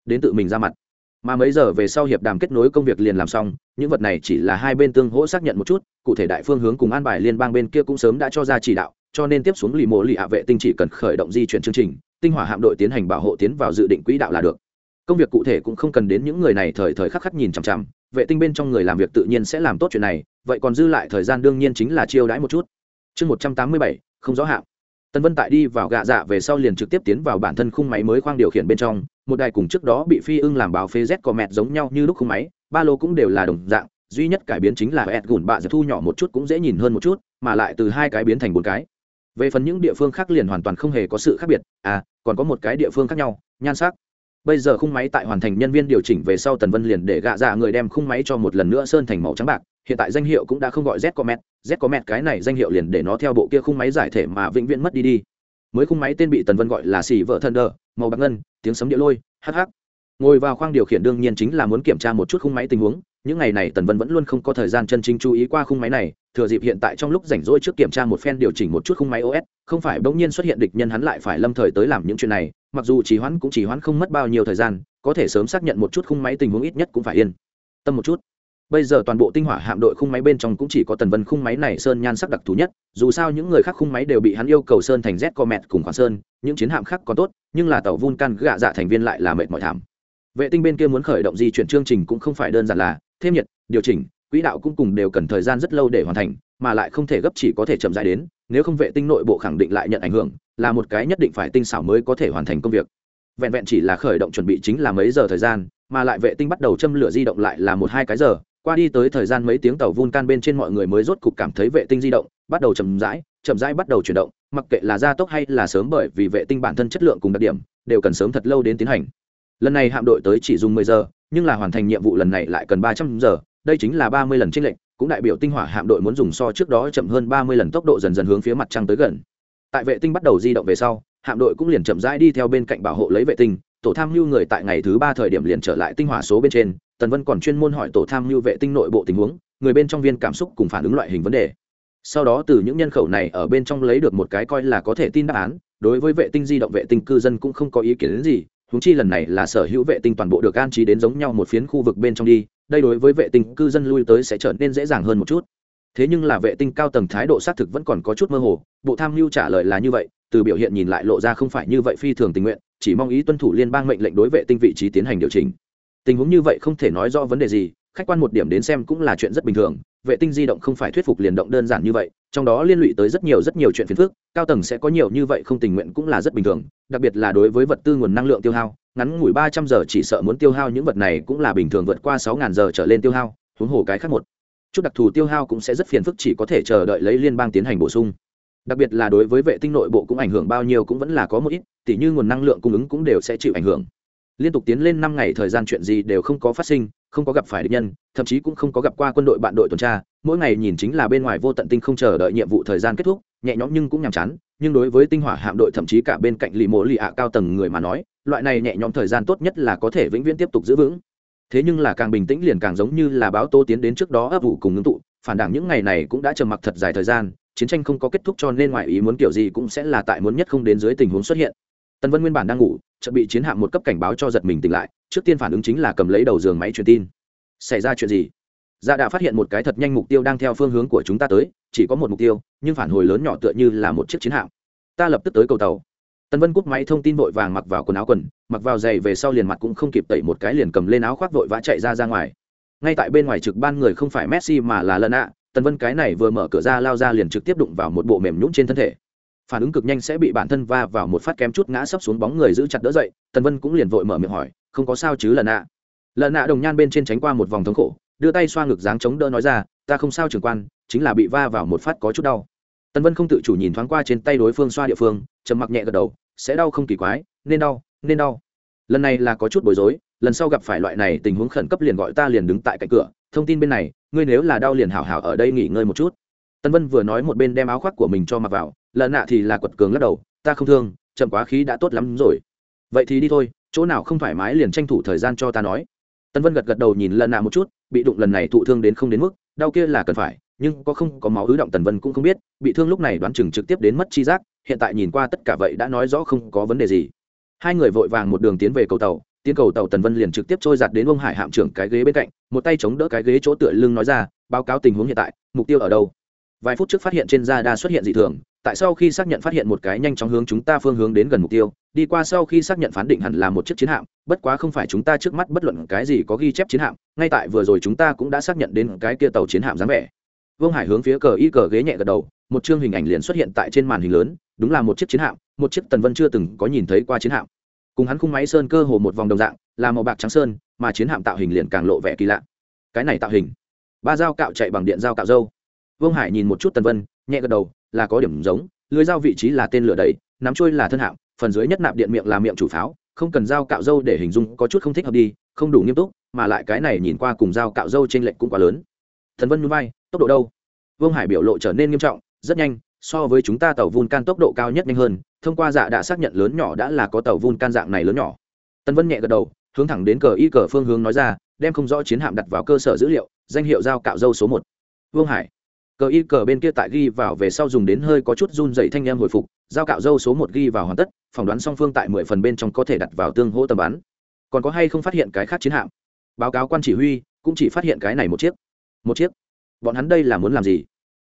đến tự mình ra mặt. Mà mấy giờ về sau hiệp đàm kết nối công việc liền làm xong, những vật này chỉ là hai bên tương hỗ xác nhận một chút, cụ thể đại phương hướng cùng an bài liên bang bên kia cũng sớm đã cho ra chỉ đạo, cho nên tiếp xuống lì mộ lì ạ vệ tinh chỉ cần khởi động di chuyển chương trình, tinh hỏa hạm đội tiến hành bảo hộ tiến vào dự định quỹ đạo là được công việc cụ thể cũng không cần đến những người này thời thời khắc khắc nhìn chằm chằm vệ tinh bên trong người làm việc tự nhiên sẽ làm tốt chuyện này vậy còn dư lại thời gian đương nhiên chính là chiêu đãi một chút chương một trăm tám mươi bảy không rõ hạng tân Vân tại đi vào gạ dạ về sau liền trực tiếp tiến vào bản thân khung máy mới khoang điều khiển bên trong, một đài cùng trước đó bị phi ưng làm báo phê Z Comet giống nhau như lúc khung máy, ba lô cũng đều là đồng dạng, duy nhất cải biến chính là ẹt gùn bạ giật thu nhỏ một chút cũng dễ nhìn hơn một chút, mà lại từ hai cái biến thành bốn cái. Về phần những địa phương khác liền hoàn toàn không hề có sự khác biệt, à, còn có một cái địa phương khác nhau, nhan sắc. Bây giờ khung máy tại hoàn thành nhân viên điều chỉnh về sau Tần Vân liền để gạ dạ người đem khung máy cho một lần nữa sơn thành màu trắng bạc, hiện tại danh hiệu cũng đã không gọi Z Comet, Z Comet cái này danh hiệu liền để nó theo bộ kia khung máy giải thể mà vĩnh viễn mất đi đi. Mới khung máy tên bị tần vân gọi là xì vợ thần đờ màu bạc ngân tiếng sấm địa lôi hh ngồi vào khoang điều khiển đương nhiên chính là muốn kiểm tra một chút khung máy tình huống những ngày này tần vân vẫn luôn không có thời gian chân chính chú ý qua khung máy này, thừa dịp hiện tại trong lúc rảnh rỗi trước kiểm tra một phen điều chỉnh một chút khung máy os không phải bỗng nhiên xuất hiện địch nhân hắn lại phải lâm thời tới làm những chuyện này, mặc dù trì hoãn cũng trì hoãn không mất bao nhiêu thời gian, có thể sớm xác nhận một chút khung máy tình huống ít nhất cũng phải yên tâm một chút. Bây giờ toàn bộ tinh hỏa hạm đội khung máy bên trong cũng chỉ có tần vân khung máy này sơn nhan sắc đặc thù nhất, dù sao những người khác khung máy đều bị hắn yêu cầu sơn thành z co mẹt cùng khoản sơn, những chiến hạm khác còn tốt, nhưng là tàu vun can gạ dạ thành viên lại là mệt mỏi thảm. Vệ tinh bên kia muốn khởi động di chuyển chương trình cũng không phải đơn giản là thêm nhiệt, điều chỉnh, quỹ đạo cũng cùng đều cần thời gian rất lâu để hoàn thành, mà lại không thể gấp chỉ có thể chậm dài đến, nếu không vệ tinh nội bộ khẳng định lại nhận ảnh hưởng, là một cái nhất định phải tinh xảo mới có thể hoàn thành công việc. Vẹn vẹn chỉ là khởi động chuẩn bị chính là mấy giờ thời gian, mà lại vệ tinh bắt đầu châm lửa di động lại là một hai cái giờ. Qua đi tới thời gian mấy tiếng tàu vun can bên trên mọi người mới rốt cục cảm thấy vệ tinh di động bắt đầu chậm rãi chậm rãi bắt đầu chuyển động, mặc kệ là gia tốc hay là sớm bởi vì vệ tinh bản thân chất lượng cùng đặc điểm, đều cần sớm thật lâu đến tiến hành lần này hạm đội tới chỉ dùng mười giờ, nhưng là hoàn thành nhiệm vụ lần này lại cần ba trăm giờ, đây chính là ba mươi lần chênh lệch, cũng đại biểu tinh hỏa hạm đội muốn dùng so trước đó chậm hơn ba mươi lần tốc độ dần dần hướng phía mặt trăng tới gần. Tại vệ tinh bắt đầu di động về sau, hạm đội cũng liền chậm rãi đi theo bên cạnh bảo hộ lấy vệ tinh, tổ tham mưu người tại ngày thứ ba thời điểm liền trở lại tinh hỏa số bên trên, tần vân còn chuyên môn hỏi tổ tham mưu vệ tinh nội bộ tình huống, người bên trong viên cảm xúc cùng phản ứng loại hình vấn đề. Sau đó từ những nhân khẩu này ở bên trong lấy được một cái coi là có thể tin đáp án, đối với vệ tinh di động vệ tinh cư dân cũng không có ý kiến gì húng chi lần này là sở hữu vệ tinh toàn bộ được an trí đến giống nhau một phiến khu vực bên trong đi, đây đối với vệ tinh cư dân lui tới sẽ trở nên dễ dàng hơn một chút. Thế nhưng là vệ tinh cao tầng thái độ xác thực vẫn còn có chút mơ hồ, bộ tham mưu trả lời là như vậy, từ biểu hiện nhìn lại lộ ra không phải như vậy phi thường tình nguyện, chỉ mong ý tuân thủ liên bang mệnh lệnh đối vệ tinh vị trí tiến hành điều chỉnh. Tình huống như vậy không thể nói rõ vấn đề gì khách quan một điểm đến xem cũng là chuyện rất bình thường, vệ tinh di động không phải thuyết phục liền động đơn giản như vậy, trong đó liên lụy tới rất nhiều rất nhiều chuyện phiền phức, cao tầng sẽ có nhiều như vậy không tình nguyện cũng là rất bình thường, đặc biệt là đối với vật tư nguồn năng lượng tiêu hao, ngắn ngủi ba trăm giờ chỉ sợ muốn tiêu hao những vật này cũng là bình thường vượt qua sáu ngàn giờ trở lên tiêu hao, huống hồ cái khác một. Chút đặc thù tiêu hao cũng sẽ rất phiền phức chỉ có thể chờ đợi lấy liên bang tiến hành bổ sung. Đặc biệt là đối với vệ tinh nội bộ cũng ảnh hưởng bao nhiêu cũng vẫn là có một ít, tỉ như nguồn năng lượng cung ứng cũng đều sẽ chịu ảnh hưởng. Liên tục tiến lên năm ngày thời gian chuyện gì đều không có phát sinh không có gặp phải địch nhân, thậm chí cũng không có gặp qua quân đội bạn đội tuần tra, mỗi ngày nhìn chính là bên ngoài vô tận tinh không chờ đợi nhiệm vụ thời gian kết thúc, nhẹ nhõm nhưng cũng nhàm chán, nhưng đối với tinh hỏa hạm đội thậm chí cả bên cạnh lì mộ lì ạ cao tầng người mà nói, loại này nhẹ nhõm thời gian tốt nhất là có thể vĩnh viễn tiếp tục giữ vững. Thế nhưng là càng bình tĩnh liền càng giống như là báo tô tiến đến trước đó ấp ủ cùng ngưng tụ, phản đảng những ngày này cũng đã trầm mặc thật dài thời gian, chiến tranh không có kết thúc cho nên ngoại ý muốn kiểu gì cũng sẽ là tại muốn nhất không đến dưới tình huống xuất hiện. Tần vân nguyên bản đang ngủ chợt bị chiến hạm một cấp cảnh báo cho giật mình tỉnh lại, trước tiên phản ứng chính là cầm lấy đầu giường máy truyền tin. Xảy ra chuyện gì? Dạ đã phát hiện một cái thật nhanh mục tiêu đang theo phương hướng của chúng ta tới, chỉ có một mục tiêu, nhưng phản hồi lớn nhỏ tựa như là một chiếc chiến hạm. Ta lập tức tới cầu tàu. Tần vân cúp máy thông tin vội vàng mặc vào quần áo quần, mặc vào giày về sau liền mặt cũng không kịp tẩy một cái liền cầm lên áo khoác vội vã chạy ra ra ngoài. Ngay tại bên ngoài trực ban người không phải messi mà là lần ạ tần vân cái này vừa mở cửa ra lao ra liền trực tiếp đụng vào một bộ mềm nhũng trên thân thể phản ứng cực nhanh sẽ bị bản thân va vào một phát kém chút ngã sấp xuống bóng người giữ chặt đỡ dậy, tần vân cũng liền vội mở miệng hỏi, không có sao chứ lần ạ? Lần ạ đồng nhan bên trên tránh qua một vòng thống khổ, đưa tay xoa ngực dáng chống đỡ nói ra, ta không sao trưởng quan, chính là bị va vào một phát có chút đau. Tần vân không tự chủ nhìn thoáng qua trên tay đối phương xoa địa phương, trầm mặc nhẹ gật đầu, sẽ đau không kỳ quái, nên đau nên đau. Lần này là có chút bối rối, lần sau gặp phải loại này tình huống khẩn cấp liền gọi ta liền đứng tại cạnh cửa, thông tin bên này, ngươi nếu là đau liền hảo hảo ở đây nghỉ ngơi một chút tân vân vừa nói một bên đem áo khoác của mình cho mặc vào, lần nạ thì là quật cường lắc đầu, ta không thương, chậm quá khí đã tốt lắm rồi. Vậy thì đi thôi, chỗ nào không thoải mái liền tranh thủ thời gian cho ta nói. Tân vân gật gật đầu nhìn lần nạ một chút, bị đụng lần này thụ thương đến không đến mức, đau kia là cần phải, nhưng có không có máu ứ động tần vân cũng không biết, bị thương lúc này đoán chừng trực tiếp đến mất chi giác, hiện tại nhìn qua tất cả vậy đã nói rõ không có vấn đề gì. Hai người vội vàng một đường tiến về cầu tàu, tiến cầu tàu tần vân liền trực tiếp trôi giặt đến ông hải hạm trưởng cái ghế bên cạnh, một tay chống đỡ cái ghế chỗ tựa lưng nói ra, báo cáo tình huống hiện tại, mục tiêu ở đâu? Vài phút trước phát hiện trên da đa xuất hiện dị thường, tại sau khi xác nhận phát hiện một cái nhanh chóng hướng chúng ta phương hướng đến gần mục tiêu, đi qua sau khi xác nhận phán định hẳn là một chiếc chiến hạm, bất quá không phải chúng ta trước mắt bất luận cái gì có ghi chép chiến hạm, ngay tại vừa rồi chúng ta cũng đã xác nhận đến cái kia tàu chiến hạm dáng vẻ. Vương hải hướng phía cờ y cờ ghế nhẹ gật đầu, một chương hình ảnh liền xuất hiện tại trên màn hình lớn, đúng là một chiếc chiến hạm, một chiếc tần vân chưa từng có nhìn thấy qua chiến hạm. Cùng hắn khung máy sơn cơ hồ một vòng đồng dạng, là màu bạc trắng sơn, mà chiến hạm tạo hình liền càng lộ vẻ kỳ lạ. Cái này tạo hình. Ba dao cạo chạy bằng điện dao cạo dâu vương hải nhìn một chút tần vân, nhẹ gật đầu, là có điểm giống, lưới dao vị trí là tên lửa đầy nắm trôi là thân hạm phần dưới nhất nạp điện miệng là miệng chủ pháo, không cần dao cạo dâu để hình dung, có chút không thích hợp đi, không đủ nghiêm túc, mà lại cái này nhìn qua cùng dao cạo dâu trên lệnh cũng quá lớn. Thần vân núi bay tốc độ đâu? Vương hải biểu lộ trở nên nghiêm trọng, rất nhanh, so với chúng ta tàu vun can tốc độ cao nhất nhanh hơn, thông qua dạ đã xác nhận lớn nhỏ đã là có tàu vun can dạng này lớn nhỏ. Tân vân nhẹ gật đầu, hướng thẳng đến cờ y cờ phương hướng nói ra, đem không rõ chiến hạm đặt vào cơ sở dữ liệu, danh hiệu giao cạo dâu số một. Vương hải cờ y cờ bên kia tại ghi vào về sau dùng đến hơi có chút run dày thanh em hồi phục giao cạo dâu số một ghi vào hoàn tất phỏng đoán song phương tại mười phần bên trong có thể đặt vào tương hỗ tầm bắn. Còn có hay không phát hiện cái khác chiến hạm? Báo cáo quan chỉ huy cũng chỉ phát hiện cái này một chiếc. Một chiếc? Bọn hắn đây là muốn làm gì?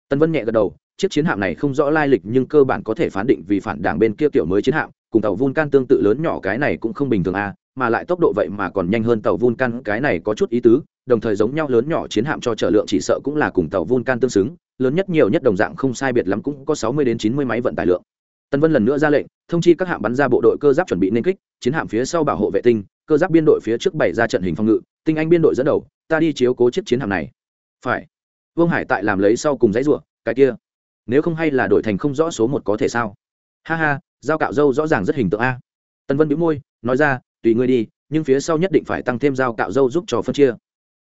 Tân vân nhẹ gật đầu chiếc chiến hạm này không rõ lai lịch nhưng cơ bản có thể phán định vì phản đảng bên kia kiểu mới chiến hạm cùng tàu vun can tương tự lớn nhỏ cái này cũng không bình thường a à, mà lại tốc độ vậy mà còn nhanh hơn tàu vulcan cái này có chút ý tứ đồng thời giống nhau lớn nhỏ chiến hạm cho trở lượng chỉ sợ cũng là cùng tàu vulcan tương xứng lớn nhất nhiều nhất đồng dạng không sai biệt lắm cũng có sáu mươi đến chín mươi máy vận tải lượng. Tân vân lần nữa ra lệnh thông chi các hạm bắn ra bộ đội cơ giáp chuẩn bị nên kích chiến hạm phía sau bảo hộ vệ tinh cơ giáp biên đội phía trước bày ra trận hình phòng ngự tinh anh biên đội dẫn đầu ta đi chiếu cố chiếc chiến hạm này. Phải. Vương hải tại làm lấy sau cùng dãy rủa, cái kia. Nếu không hay là đổi thành không rõ số một có thể sao? Ha ha giao cạo dâu rõ ràng rất hình tượng a. Tân vân bĩu môi nói ra tùy ngươi đi, nhưng phía sau nhất định phải tăng thêm giao cạo dâu giúp cho phân chia.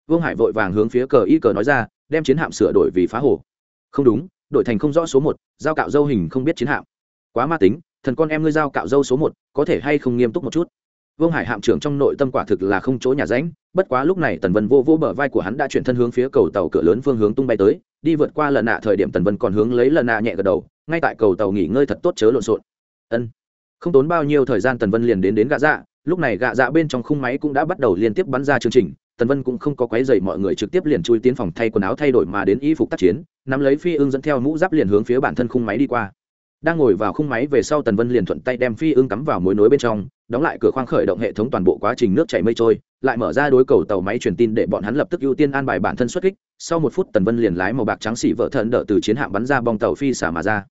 Vương hải vội vàng hướng phía cờ y cờ nói ra, đem chiến hạm sửa đổi vì phá hồ. Không đúng, đổi thành không rõ số một giao cạo dâu hình không biết chiến hạm. Quá ma tính, thần con em ngươi giao cạo dâu số một, có thể hay không nghiêm túc một chút? Vương hải hạm trưởng trong nội tâm quả thực là không chỗ nhà ránh, bất quá lúc này tần vân vô vô bờ vai của hắn đã chuyển thân hướng phía cầu tàu cửa lớn phương hướng tung bay tới, đi vượt qua lần nạ thời điểm tần vân còn hướng lấy lần nạ nhẹ gật đầu, ngay tại cầu tàu nghỉ ngơi thật tốt chớ lộn xộn. Ân. Không tốn bao nhiêu thời gian tần vân liền đến đến gã dạ lúc này gạ dạ bên trong khung máy cũng đã bắt đầu liên tiếp bắn ra chương trình, tần vân cũng không có quấy dày mọi người trực tiếp liền chui tiến phòng thay quần áo thay đổi mà đến y phục tác chiến, nắm lấy phi ưng dẫn theo mũ giáp liền hướng phía bản thân khung máy đi qua. Đang ngồi vào khung máy về sau tần vân liền thuận tay đem phi ưng cắm vào mối nối bên trong, đóng lại cửa khoang khởi động hệ thống toàn bộ quá trình nước chảy mây trôi, lại mở ra đối cầu tàu máy truyền tin để bọn hắn lập tức ưu tiên an bài bản thân xuất kích. Sau một phút tần vân liền lái màu bạc trắng xỉ vợ thần đỡ từ chiến hạm bắn ra bong tàu phi xả mà ra.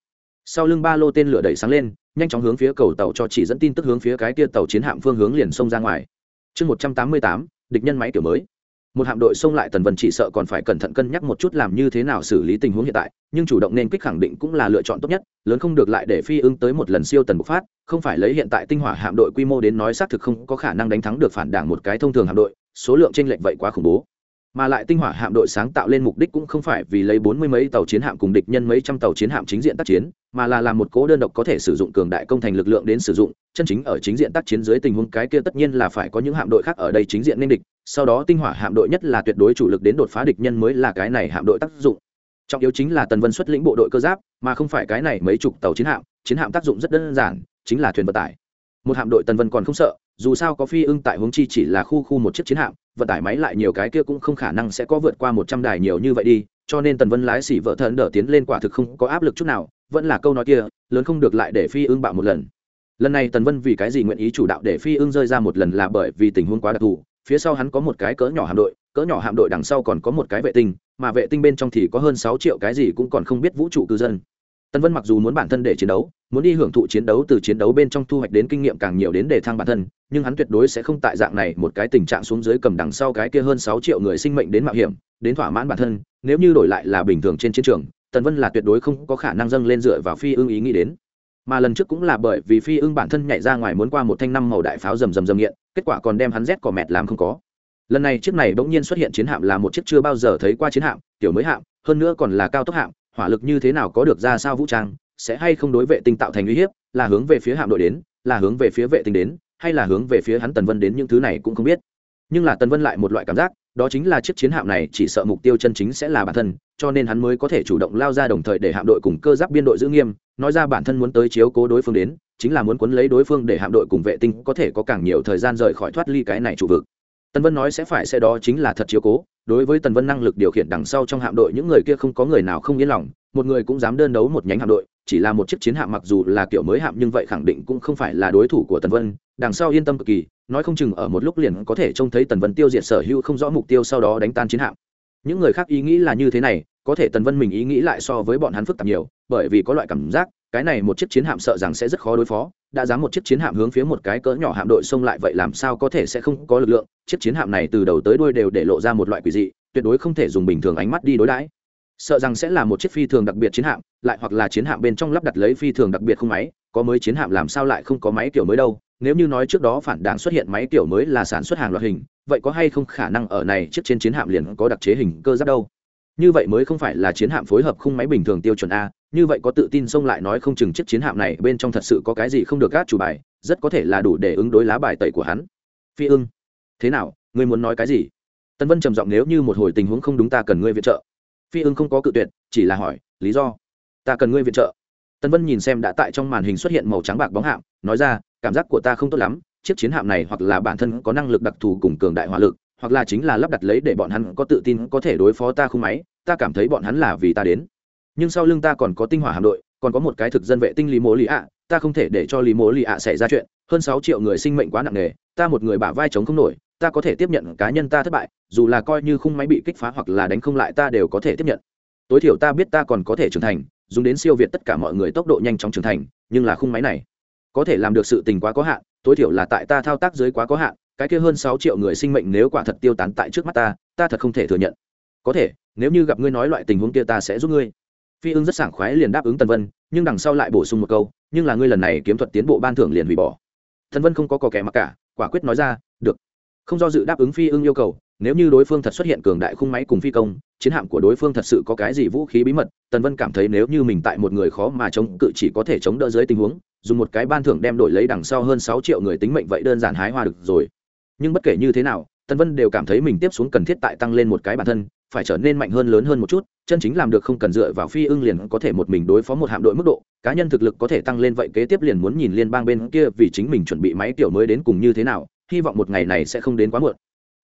Sau lưng ba lô tên lửa đẩy sáng lên nhanh chóng hướng phía cầu tàu cho chỉ dẫn tin tức hướng phía cái kia tàu chiến hạm phương hướng liền xông ra ngoài. Chương một trăm tám mươi tám, địch nhân máy kiểu mới. Một hạm đội xông lại tần vân chỉ sợ còn phải cẩn thận cân nhắc một chút làm như thế nào xử lý tình huống hiện tại, nhưng chủ động nên kích khẳng định cũng là lựa chọn tốt nhất, lớn không được lại để phi ứng tới một lần siêu tần bộc phát, không phải lấy hiện tại tinh hỏa hạm đội quy mô đến nói xác thực không có khả năng đánh thắng được phản đảng một cái thông thường hạm đội, số lượng tranh lệch vậy quá khủng bố mà lại tinh hỏa hạm đội sáng tạo lên mục đích cũng không phải vì lấy bốn mươi mấy tàu chiến hạm cùng địch nhân mấy trăm tàu chiến hạm chính diện tác chiến, mà là làm một cố đơn độc có thể sử dụng cường đại công thành lực lượng đến sử dụng, chân chính ở chính diện tác chiến dưới tình huống cái kia tất nhiên là phải có những hạm đội khác ở đây chính diện nên địch, sau đó tinh hỏa hạm đội nhất là tuyệt đối chủ lực đến đột phá địch nhân mới là cái này hạm đội tác dụng. Trọng yếu chính là tần vân xuất lĩnh bộ đội cơ giáp, mà không phải cái này mấy chục tàu chiến hạm chiến hạm tác dụng rất đơn giản, chính là thuyền vận tải một hạm đội tần vân còn không sợ, dù sao có phi ưng tại hướng chi chỉ là khu khu một chiếc chiến hạm, vận tải máy lại nhiều cái kia cũng không khả năng sẽ có vượt qua một trăm đài nhiều như vậy đi, cho nên tần vân lái xỉ vợ thần đỡ tiến lên quả thực không có áp lực chút nào, vẫn là câu nói kia, lớn không được lại để phi ưng bạo một lần. Lần này tần vân vì cái gì nguyện ý chủ đạo để phi ưng rơi ra một lần là bởi vì tình huống quá đặc thù, phía sau hắn có một cái cỡ nhỏ hạm đội, cỡ nhỏ hạm đội đằng sau còn có một cái vệ tinh, mà vệ tinh bên trong thì có hơn sáu triệu cái gì cũng còn không biết vũ trụ cư dân tân vân mặc dù muốn bản thân để chiến đấu, muốn đi hưởng thụ chiến đấu từ chiến đấu bên trong thu hoạch đến kinh nghiệm càng nhiều đến để thăng bản thân, nhưng hắn tuyệt đối sẽ không tại dạng này một cái tình trạng xuống dưới cầm đằng sau cái kia hơn sáu triệu người sinh mệnh đến mạo hiểm, đến thỏa mãn bản thân, nếu như đổi lại là bình thường trên chiến trường, tần vân là tuyệt đối không có khả năng dâng lên dựa vào phi ưng ý nghĩ đến. Mà lần trước cũng là bởi vì phi ưng bản thân nhảy ra ngoài muốn qua một thanh năm màu đại pháo rầm rầm rầm nghiện, kết quả còn đem hắn rét cỏ mẹt làm không có. Lần này chiếc này bỗng nhiên xuất hiện chiến hạm là một chiếc chưa bao giờ thấy qua chiến hạm, tiểu mới hạm, hơn nữa còn là cao tốc hạm hỏa lực như thế nào có được ra sao vũ trang, sẽ hay không đối vệ tinh tạo thành uy hiếp, là hướng về phía hạm đội đến, là hướng về phía vệ tinh đến, hay là hướng về phía hắn tần vân đến những thứ này cũng không biết. Nhưng là tần vân lại một loại cảm giác, đó chính là chiếc chiến hạm này chỉ sợ mục tiêu chân chính sẽ là bản thân, cho nên hắn mới có thể chủ động lao ra đồng thời để hạm đội cùng cơ giáp biên đội giữ nghiêm, nói ra bản thân muốn tới chiếu cố đối phương đến, chính là muốn quấn lấy đối phương để hạm đội cùng vệ tinh có thể có càng nhiều thời gian rời khỏi thoát ly cái này trụ vực. Tần vân nói sẽ phải sẽ đó chính là thật chiếu cố đối với tần vân năng lực điều khiển đằng sau trong hạm đội những người kia không có người nào không yên lòng, một người cũng dám đơn đấu một nhánh hạm đội, chỉ là một chiếc chiến hạm mặc dù là kiểu mới hạm nhưng vậy khẳng định cũng không phải là đối thủ của tần vân, đằng sau yên tâm cực kỳ, nói không chừng ở một lúc liền có thể trông thấy tần vân tiêu diệt sở hữu không rõ mục tiêu sau đó đánh tan chiến hạm. Những người khác ý nghĩ là như thế này, có thể tần vân mình ý nghĩ lại so với bọn hắn phức tạp nhiều, bởi vì có loại cảm giác cái này một chiếc chiến hạm sợ rằng sẽ rất khó đối phó, đã dám một chiếc chiến hạm hướng phía một cái cỡ nhỏ hạm đội xông lại vậy làm sao có thể sẽ không có lực lượng, chiếc chiến hạm này từ đầu tới đuôi đều để lộ ra một loại quỷ dị, tuyệt đối không thể dùng bình thường ánh mắt đi đối đãi. Sợ rằng sẽ là một chiếc phi thường đặc biệt chiến hạm, lại hoặc là chiến hạm bên trong lắp đặt lấy phi thường đặc biệt không máy, có mới chiến hạm làm sao lại không có máy kiểu mới đâu. Nếu như nói trước đó phản đảng xuất hiện máy kiểu mới là sản xuất hàng loạt hình, vậy có hay không khả năng ở này chiếc trên chiến hạm liền có đặc chế hình cơ giáp đâu? Như vậy mới không phải là chiến hạm phối hợp khung máy bình thường tiêu chuẩn a như vậy có tự tin xông lại nói không chừng chiếc chiến hạm này bên trong thật sự có cái gì không được gác chủ bài, rất có thể là đủ để ứng đối lá bài tẩy của hắn. Phi ưng, thế nào, ngươi muốn nói cái gì? Tân vân trầm giọng nếu như một hồi tình huống không đúng ta cần ngươi viện trợ. Phi ưng không có cự tuyệt, chỉ là hỏi, lý do? Ta cần ngươi viện trợ. Tân vân nhìn xem đã tại trong màn hình xuất hiện màu trắng bạc bóng hạm, nói ra, cảm giác của ta không tốt lắm, chiếc chiến hạm này hoặc là bản thân có năng lực đặc thù cùng cường đại hỏa lực, hoặc là chính là lắp đặt lấy để bọn hắn có tự tin có thể đối phó ta không máy, ta cảm thấy bọn hắn là vì ta đến nhưng sau lưng ta còn có tinh hỏa hạm đội, còn có một cái thực dân vệ tinh lý mố lì ạ, ta không thể để cho lý mố lì ạ xảy ra chuyện, hơn sáu triệu người sinh mệnh quá nặng nề, ta một người bả vai chống không nổi, ta có thể tiếp nhận cá nhân ta thất bại, dù là coi như khung máy bị kích phá hoặc là đánh không lại ta đều có thể tiếp nhận. Tối thiểu ta biết ta còn có thể trưởng thành, dùng đến siêu việt tất cả mọi người tốc độ nhanh chóng trưởng thành, nhưng là khung máy này có thể làm được sự tình quá có hạn, tối thiểu là tại ta thao tác dưới quá có hạn, cái kia hơn sáu triệu người sinh mệnh nếu quả thật tiêu tán tại trước mắt ta ta thật không thể thừa nhận. Có thể, nếu như gặp ngươi nói loại tình huống kia ta sẽ giúp ngươi phi ưng rất sảng khoái liền đáp ứng tần vân, nhưng đằng sau lại bổ sung một câu, nhưng là ngươi lần này kiếm thuật tiến bộ ban thưởng liền hủy bỏ. Tần vân không có cò kẻ mặc cả, quả quyết nói ra, được. Không do dự đáp ứng phi ưng yêu cầu, nếu như đối phương thật xuất hiện cường đại khung máy cùng phi công, chiến hạm của đối phương thật sự có cái gì vũ khí bí mật, tần vân cảm thấy nếu như mình tại một người khó mà chống cự chỉ có thể chống đỡ dưới tình huống, dùng một cái ban thưởng đem đổi lấy đằng sau hơn sáu triệu người tính mệnh vậy đơn giản hái hoa được rồi. Nhưng bất kể như thế nào, tần vân đều cảm thấy mình tiếp xuống cần thiết tại tăng lên một cái bản thân phải trở nên mạnh hơn lớn hơn một chút, chân chính làm được không cần dựa vào phi ưng liền có thể một mình đối phó một hạm đội mức độ, cá nhân thực lực có thể tăng lên vậy kế tiếp liền muốn nhìn liên bang bên kia vì chính mình chuẩn bị máy tiểu mới đến cùng như thế nào, hy vọng một ngày này sẽ không đến quá muộn.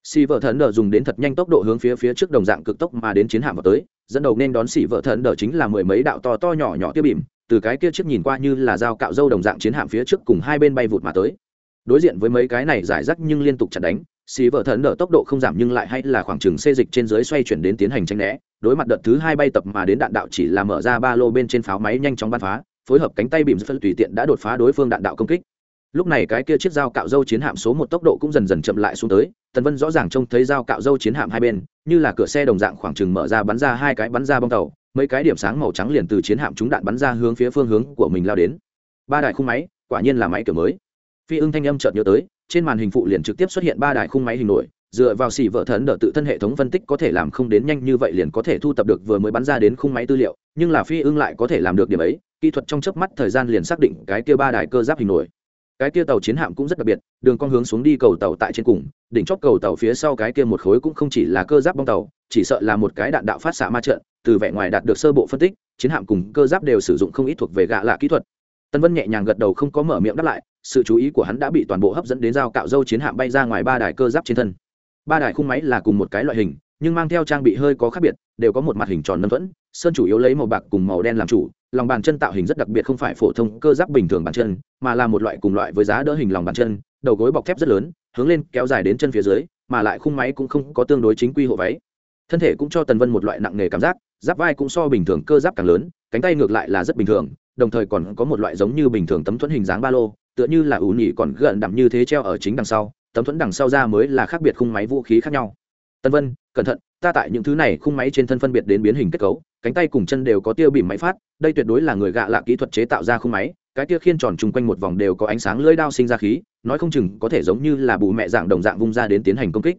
Xì vợ thần đờ dùng đến thật nhanh tốc độ hướng phía phía trước đồng dạng cực tốc mà đến chiến hạm vào tới, dẫn đầu nên đón xì vợ thần đờ chính là mười mấy đạo to to nhỏ nhỏ tiêu bìm, từ cái kia trước nhìn qua như là dao cạo dâu đồng dạng chiến hạm phía trước cùng hai bên bay vụt mà tới. Đối diện với mấy cái này giải rác nhưng liên tục chặt đánh xì vợ thần đỡ tốc độ không giảm nhưng lại hay là khoảng chừng xê dịch trên dưới xoay chuyển đến tiến hành tranh né. Đối mặt đợt thứ hai bay tập mà đến đạn đạo chỉ là mở ra ba lô bên trên pháo máy nhanh chóng bắn phá, phối hợp cánh tay bìm phân tùy tiện đã đột phá đối phương đạn đạo công kích. Lúc này cái kia chiếc dao cạo dâu chiến hạm số một tốc độ cũng dần dần chậm lại xuống tới, tần vân rõ ràng trông thấy dao cạo dâu chiến hạm hai bên, như là cửa xe đồng dạng khoảng chừng mở ra bắn ra hai cái bắn ra bong tàu, mấy cái điểm sáng màu trắng liền từ chiến hạm chúng đạn bắn ra hướng phía phương hướng của mình lao đến. Ba đại khung máy, quả nhiên là máy kiểu mới. Phi ưng thanh âm chợt nhớ tới trên màn hình phụ liền trực tiếp xuất hiện ba đài khung máy hình nổi, dựa vào xỉ vợ thần đỡ tự thân hệ thống phân tích có thể làm không đến nhanh như vậy liền có thể thu tập được vừa mới bắn ra đến khung máy tư liệu, nhưng là phi ưng lại có thể làm được điểm ấy, kỹ thuật trong chớp mắt thời gian liền xác định cái kia ba đài cơ giáp hình nổi. Cái kia tàu chiến hạm cũng rất đặc biệt, đường con hướng xuống đi cầu tàu tại trên cùng, đỉnh chóp cầu tàu phía sau cái kia một khối cũng không chỉ là cơ giáp bong tàu, chỉ sợ là một cái đạn đạo phát xạ ma trận, từ vẻ ngoài đạt được sơ bộ phân tích, chiến hạm cùng cơ giáp đều sử dụng không ít thuộc về gạ lạ kỹ thuật. Tân vân nhẹ nhàng gật đầu không có mở miệng đáp lại sự chú ý của hắn đã bị toàn bộ hấp dẫn đến dao cạo dâu chiến hạm bay ra ngoài ba đài cơ giáp trên thân. Ba đài khung máy là cùng một cái loại hình, nhưng mang theo trang bị hơi có khác biệt, đều có một mặt hình tròn nâm thuẫn, sơn chủ yếu lấy màu bạc cùng màu đen làm chủ, lòng bàn chân tạo hình rất đặc biệt không phải phổ thông cơ giáp bình thường bàn chân, mà là một loại cùng loại với giá đỡ hình lòng bàn chân, đầu gối bọc thép rất lớn, hướng lên kéo dài đến chân phía dưới, mà lại khung máy cũng không có tương đối chính quy hộ váy. Thân thể cũng cho tần vân một loại nặng nề cảm giác, giáp vai cũng so bình thường cơ giáp càng lớn, cánh tay ngược lại là rất bình thường, đồng thời còn có một loại giống như bình thường tấm thuẫn hình dáng ba lô tựa như là ủ nhị còn gần đậm như thế treo ở chính đằng sau, tấm thuẫn đằng sau ra mới là khác biệt khung máy vũ khí khác nhau. Tân vân, cẩn thận, ta tại những thứ này khung máy trên thân phân biệt đến biến hình kết cấu, cánh tay cùng chân đều có tiêu bìm máy phát, đây tuyệt đối là người gạ lạ kỹ thuật chế tạo ra khung máy, cái tia khiên tròn chung quanh một vòng đều có ánh sáng lưỡi đao sinh ra khí, nói không chừng có thể giống như là bù mẹ dạng đồng dạng vung ra đến tiến hành công kích.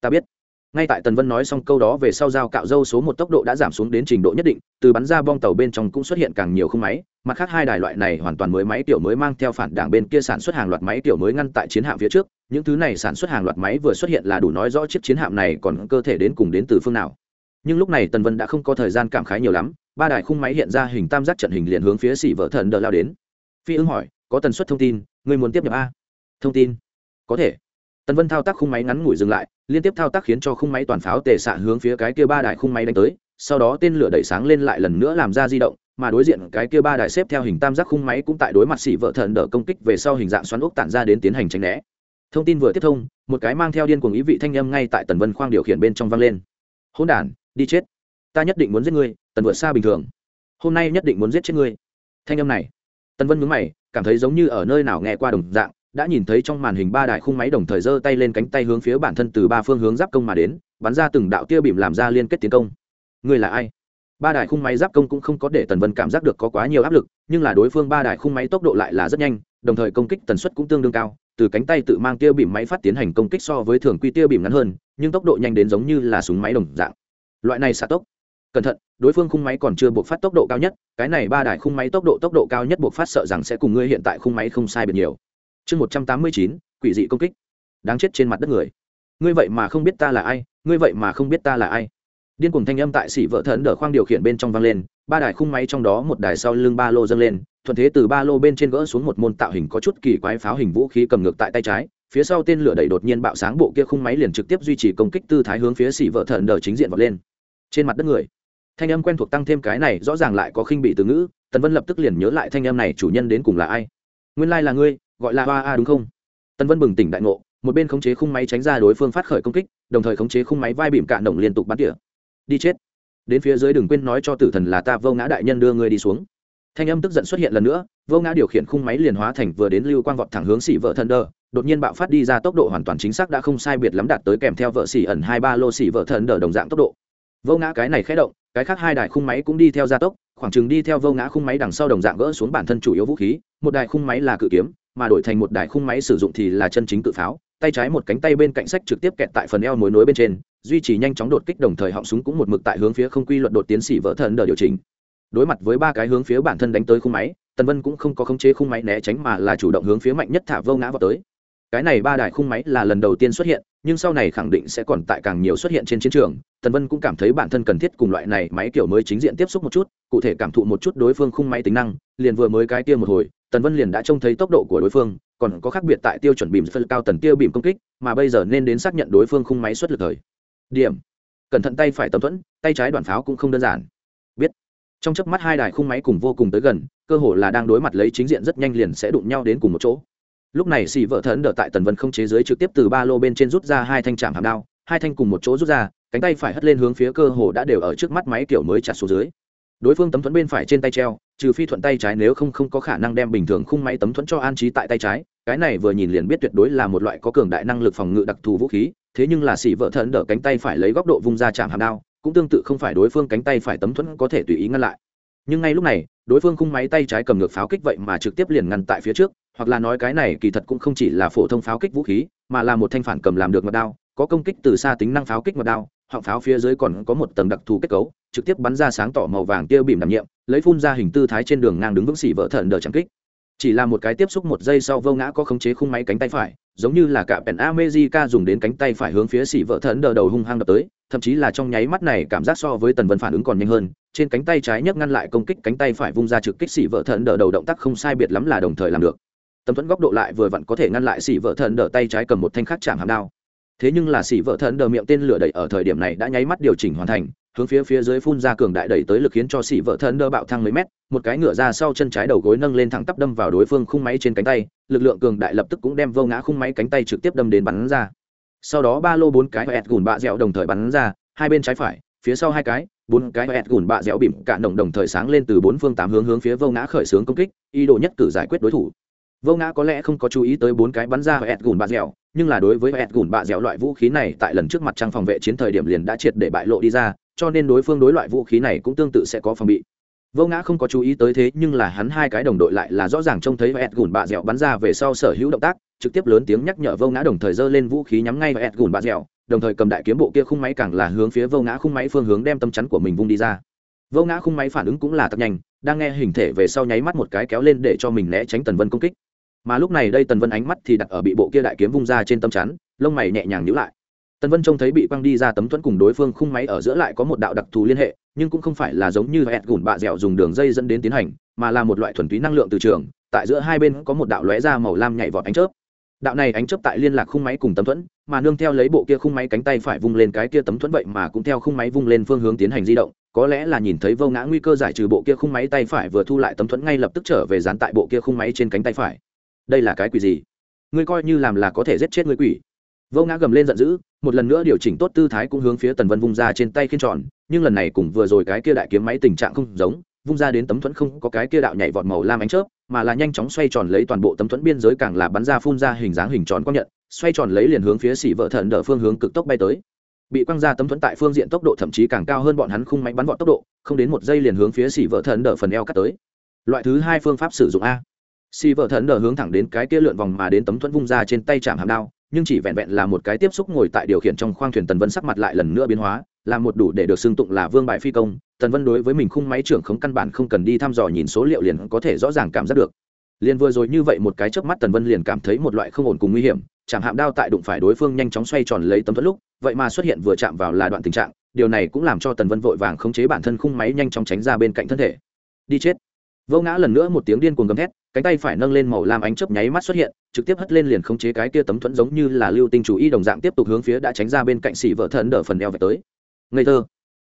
Ta biết ngay tại tần vân nói xong câu đó về sau dao cạo dâu số một tốc độ đã giảm xuống đến trình độ nhất định, từ bắn ra bong tàu bên trong cũng xuất hiện càng nhiều khung máy, mặt khác hai đài loại này hoàn toàn mới máy tiểu mới mang theo phản đảng bên kia sản xuất hàng loạt máy tiểu mới ngăn tại chiến hạm phía trước, những thứ này sản xuất hàng loạt máy vừa xuất hiện là đủ nói rõ chiếc chiến hạm này còn cơ thể đến cùng đến từ phương nào. Nhưng lúc này tần vân đã không có thời gian cảm khái nhiều lắm, ba đài khung máy hiện ra hình tam giác trận hình liền hướng phía xỉ vợ thần đờ lao đến. Phi ứng hỏi, có tần suất thông tin người muốn tiếp nhập a? Thông tin. Có thể. Tần vân thao tác khung máy ngắn ngủi dừng lại liên tiếp thao tác khiến cho khung máy toàn pháo tề xạ hướng phía cái kia ba đài khung máy đánh tới, sau đó tên lửa đẩy sáng lên lại lần nữa làm ra di động, mà đối diện cái kia ba đài xếp theo hình tam giác khung máy cũng tại đối mặt xỉ vợ thần đỡ công kích về sau hình dạng xoắn ốc tản ra đến tiến hành tránh né. Thông tin vừa tiếp thông, một cái mang theo điên cuồng ý vị thanh âm ngay tại tần vân khoang điều khiển bên trong vang lên. Hỗn đản, đi chết. Ta nhất định muốn giết ngươi, tần vượt xa bình thường. Hôm nay nhất định muốn giết chết ngươi. Thanh âm này, tần vân mướn mày, cảm thấy giống như ở nơi nào nghe qua đồng dạng đã nhìn thấy trong màn hình ba đại khung máy đồng thời giơ tay lên cánh tay hướng phía bản thân từ ba phương hướng giáp công mà đến, bắn ra từng đạo tia bìm làm ra liên kết tiến công. Ngươi là ai? Ba đại khung máy giáp công cũng không có để tần vân cảm giác được có quá nhiều áp lực, nhưng là đối phương ba đại khung máy tốc độ lại là rất nhanh, đồng thời công kích tần suất cũng tương đương cao, từ cánh tay tự mang tia bìm máy phát tiến hành công kích so với thường quy tia bìm ngắn hơn, nhưng tốc độ nhanh đến giống như là súng máy đồng dạng. Loại này xạ tốc. Cẩn thận, đối phương khung máy còn chưa buộc phát tốc độ cao nhất, cái này ba đài khung máy tốc độ tốc độ cao nhất buộc phát sợ rằng sẽ cùng ngươi hiện tại khung máy không sai biệt nhiều chương một trăm tám mươi chín, quỷ dị công kích. Đáng chết trên mặt đất người. Ngươi vậy mà không biết ta là ai, ngươi vậy mà không biết ta là ai. Điên cùng thanh âm tại xỉ vợ thần đỡ khoang điều khiển bên trong vang lên, ba đài khung máy trong đó một đài sau lưng ba lô dâng lên, thuận thế từ ba lô bên trên gỡ xuống một môn tạo hình có chút kỳ quái pháo hình vũ khí cầm ngược tại tay trái, phía sau tên lửa đẩy đột nhiên bạo sáng, bộ kia khung máy liền trực tiếp duy trì công kích tư thái hướng phía xỉ vợ thần đỡ chính diện vọt lên. Trên mặt đất người. Thanh âm quen thuộc tăng thêm cái này, rõ ràng lại có khinh bị từ ngữ, tần vân lập tức liền nhớ lại thanh âm này, chủ nhân đến cùng là ai? Nguyên lai là ngươi gọi là hoa a, đúng không? Tần vân bừng tỉnh đại ngộ, một bên khống chế khung máy tránh ra đối phương phát khởi công kích, đồng thời khống chế khung máy vai bìm cạn đồng liên tục bắn tỉa. Đi chết. Đến phía dưới đừng quên nói cho tử thần là ta, vô ngã đại nhân đưa ngươi đi xuống. Thanh âm tức giận xuất hiện lần nữa, vô ngã điều khiển khung máy liền hóa thành vừa đến lưu quang vọt thẳng hướng xỉ vợ thần đờ, đột nhiên bạo phát đi ra tốc độ hoàn toàn chính xác đã không sai biệt lắm đạt tới kèm theo vợ xỉ ẩn hai ba lô xỉ vợ thần đờ đồng dạng tốc độ. Vô ngã cái này khé động, cái khác hai đài khung máy cũng đi theo gia tốc, khoảng chừng đi theo vô ngã khung máy đằng sau đồng dạng gỡ xuống bản thân chủ yếu vũ khí, một đài khung máy là cự kiếm mà đổi thành một đài khung máy sử dụng thì là chân chính cự pháo. Tay trái một cánh tay bên cạnh sách trực tiếp kẹt tại phần eo mối nối bên trên, duy trì nhanh chóng đột kích đồng thời họng súng cũng một mực tại hướng phía không quy luật đột tiến sĩ vỡ thần đờ điều chỉnh. Đối mặt với ba cái hướng phía bản thân đánh tới khung máy, tần vân cũng không có khống chế khung máy né tránh mà là chủ động hướng phía mạnh nhất thả vô ngã vào tới. Cái này ba đài khung máy là lần đầu tiên xuất hiện, nhưng sau này khẳng định sẽ còn tại càng nhiều xuất hiện trên chiến trường. Tần vân cũng cảm thấy bản thân cần thiết cùng loại này máy kiểu mới chính diện tiếp xúc một chút, cụ thể cảm thụ một chút đối phương khung máy tính năng, liền vừa mới cái kia một hồi tần vân liền đã trông thấy tốc độ của đối phương, còn có khác biệt tại tiêu chuẩn bìm phân cao tần tiêu bìm công kích, mà bây giờ nên đến xác nhận đối phương khung máy xuất lực thời. Điểm. Cẩn thận tay phải tầm thuẫn, tay trái đoàn pháo cũng không đơn giản. Biết. Trong chớp mắt hai đài khung máy cùng vô cùng tới gần, cơ hội là đang đối mặt lấy chính diện rất nhanh liền sẽ đụng nhau đến cùng một chỗ. Lúc này xì vợ thần đỡ tại tần vân không chế giới trực tiếp từ ba lô bên trên rút ra hai thanh chạm hàm đao, hai thanh cùng một chỗ rút ra, cánh tay phải hất lên hướng phía cơ hồ đã đều ở trước mắt máy kiểu mới chặt xuống dưới. Đối phương tấm thuẫn bên phải trên tay treo trừ phi thuận tay trái nếu không không có khả năng đem bình thường khung máy tấm thuẫn cho an trí tại tay trái, cái này vừa nhìn liền biết tuyệt đối là một loại có cường đại năng lực phòng ngự đặc thù vũ khí, thế nhưng là xỉ vợ thần đỡ cánh tay phải lấy góc độ vung ra chạm hàm đao, cũng tương tự không phải đối phương cánh tay phải tấm thuẫn có thể tùy ý ngăn lại. Nhưng ngay lúc này, đối phương khung máy tay trái cầm ngược pháo kích vậy mà trực tiếp liền ngăn tại phía trước, hoặc là nói cái này kỳ thật cũng không chỉ là phổ thông pháo kích vũ khí, mà là một thanh phản cầm làm được mật đao, có công kích từ xa tính năng pháo kích mật đao họng pháo phía dưới còn có một tầng đặc thù kết cấu, trực tiếp bắn ra sáng tỏ màu vàng tiêu bìm đảm nhiệm, lấy phun ra hình tư thái trên đường ngang đứng vững xỉ vỡ thận đờ trắng kích. Chỉ là một cái tiếp xúc một giây sau vô ngã có khống chế khung máy cánh tay phải, giống như là cả pèn amejica dùng đến cánh tay phải hướng phía xỉ vỡ thận đờ đầu hung hăng đập tới, thậm chí là trong nháy mắt này cảm giác so với tần vân phản ứng còn nhanh hơn, trên cánh tay trái nhấc ngăn lại công kích cánh tay phải vung ra trực kích xỉ vỡ thận đờ đầu động tác không sai biệt lắm là đồng thời làm được. Tầm thuẫn góc độ lại vừa vặn có thể ngăn lại xỉ vợ thần đờ tay trái cầm một thanh khắc chạm hàm đao thế nhưng là xỉ vợ thần đờ miệng tên lửa đẩy ở thời điểm này đã nháy mắt điều chỉnh hoàn thành, hướng phía phía dưới phun ra cường đại đẩy tới lực khiến cho xỉ vợ thần đờ bạo thăng mấy mét, một cái ngựa ra sau chân trái đầu gối nâng lên thẳng tắp đâm vào đối phương khung máy trên cánh tay, lực lượng cường đại lập tức cũng đem vô ngã khung máy cánh tay trực tiếp đâm đến bắn ra. Sau đó ba lô bốn cái ẹt gùn bạ dẻo đồng thời bắn ra, hai bên trái phải, phía sau hai cái, bốn cái ẹt gùn bạ dẻo bìm cạn đồng đồng thời sáng lên từ bốn phương tám hướng hướng phía vô ngã khởi xướng công kích, ý đồ nhất cử giải quyết đối thủ vô ngã có lẽ không có chú ý tới bốn cái bắn ra ẹt gùn bạ dẻo, nhưng là đối với ẹt gùn bạ dẻo loại vũ khí này tại lần trước mặt trang phòng vệ chiến thời điểm liền đã triệt để bại lộ đi ra, cho nên đối phương đối loại vũ khí này cũng tương tự sẽ có phòng bị. Vô ngã không có chú ý tới thế nhưng là hắn hai cái đồng đội lại là rõ ràng trông thấy ẹt gùn bạ dẻo bắn ra về sau sở hữu động tác, trực tiếp lớn tiếng nhắc nhở vô ngã đồng thời giơ lên vũ khí nhắm ngay vào ẹt gùn bạ dẻo, đồng thời cầm đại kiếm bộ kia khung máy càng là hướng phía vô ngã khung máy phương hướng đem tâm chắn của mình vung đi ra. Vô ngã khung máy phản ứng cũng là thật nhanh, đang nghe hình thể về sau nháy mắt một cái kéo lên để cho mình né tránh tần vân công kích mà lúc này đây tần vân ánh mắt thì đặt ở bị bộ kia đại kiếm vung ra trên tâm chắn, lông mày nhẹ nhàng nhữ lại. Tần vân trông thấy bị quăng đi ra tấm thuẫn cùng đối phương khung máy ở giữa lại có một đạo đặc thù liên hệ, nhưng cũng không phải là giống như hẹn gùn bạ dẻo dùng đường dây dẫn đến tiến hành, mà là một loại thuần túy năng lượng từ trường, tại giữa hai bên có một đạo lóe ra màu lam nhảy vọt ánh chớp. Đạo này ánh chớp tại liên lạc khung máy cùng tấm thuẫn, mà nương theo lấy bộ kia khung máy cánh tay phải vung lên cái kia tấm thuẫn vậy mà cũng theo khung máy vung lên phương hướng tiến hành di động, có lẽ là nhìn thấy vô ngã nguy cơ giải trừ bộ kia khung máy tay phải vừa thu lại tấm thuẫn ngay lập tức trở về dán tại bộ kia khung máy trên cánh tay phải đây là cái quỷ gì? Ngươi coi như làm là có thể giết chết ngươi quỷ. Vô ngã gầm lên giận dữ, một lần nữa điều chỉnh tốt tư thái cũng hướng phía tần vân vung ra trên tay khiên tròn, nhưng lần này cùng vừa rồi cái kia đại kiếm máy tình trạng không giống, vung ra đến tấm thuẫn không có cái kia đạo nhảy vọt màu lam ánh chớp, mà là nhanh chóng xoay tròn lấy toàn bộ tấm thuẫn biên giới càng là bắn ra phun ra hình dáng hình tròn quang nhận, xoay tròn lấy liền hướng phía xỉ vợ thần đỡ phương hướng cực tốc bay tới. Bị quăng ra tấm thuẫn tại phương diện tốc độ thậm chí càng cao hơn bọn hắn khung máy bắn vọt tốc độ, không đến một giây liền hướng phía xỉ vợ thần đỡ phần eo cắt tới. Loại thứ hai phương pháp sử dụng a. Si vợ thần đỡ hướng thẳng đến cái kia lượn vòng mà đến tấm thuẫn vung ra trên tay chạm hàm đao, nhưng chỉ vẹn vẹn là một cái tiếp xúc ngồi tại điều khiển trong khoang thuyền tần vân sắc mặt lại lần nữa biến hóa, là một đủ để được xưng tụng là vương bại phi công. Tần vân đối với mình khung máy trưởng không căn bản không cần đi thăm dò nhìn số liệu liền có thể rõ ràng cảm giác được. Liền vừa rồi như vậy một cái chớp mắt tần vân liền cảm thấy một loại không ổn cùng nguy hiểm, chạm hạm đao tại đụng phải đối phương nhanh chóng xoay tròn lấy tấm thuẫn lúc, vậy mà xuất hiện vừa chạm vào là đoạn tình trạng, điều này cũng làm cho tần vân vội vàng khống chế bản thân khung máy nhanh chóng tránh ra bên cạnh thân thể. Đi chết. Vô ngã lần nữa một tiếng điên cuồng gầm thét cánh tay phải nâng lên màu lam ánh chớp nháy mắt xuất hiện, trực tiếp hất lên liền khống chế cái kia tấm thuẫn giống như là lưu tinh chủ y đồng dạng tiếp tục hướng phía đã tránh ra bên cạnh xỉ vợ thần đỡ phần eo về tới. Ngây thơ.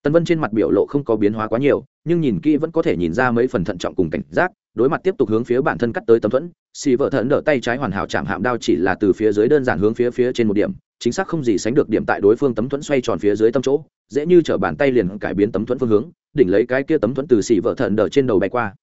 Tần vân trên mặt biểu lộ không có biến hóa quá nhiều, nhưng nhìn kỹ vẫn có thể nhìn ra mấy phần thận trọng cùng cảnh giác, đối mặt tiếp tục hướng phía bản thân cắt tới tấm thuẫn xì vợ thần đỡ tay trái hoàn hảo chạm hạm đao chỉ là từ phía dưới đơn giản hướng phía phía trên một điểm, chính xác không gì sánh được điểm tại đối phương tấm thuẫn xoay tròn phía dưới tâm chỗ, dễ như t bàn tay liền cải biến tấm thuẫn phương hướng, đỉnh lấy cái kia tấm thuẫn từ xì vợ thần đỡ trên đầu bay qua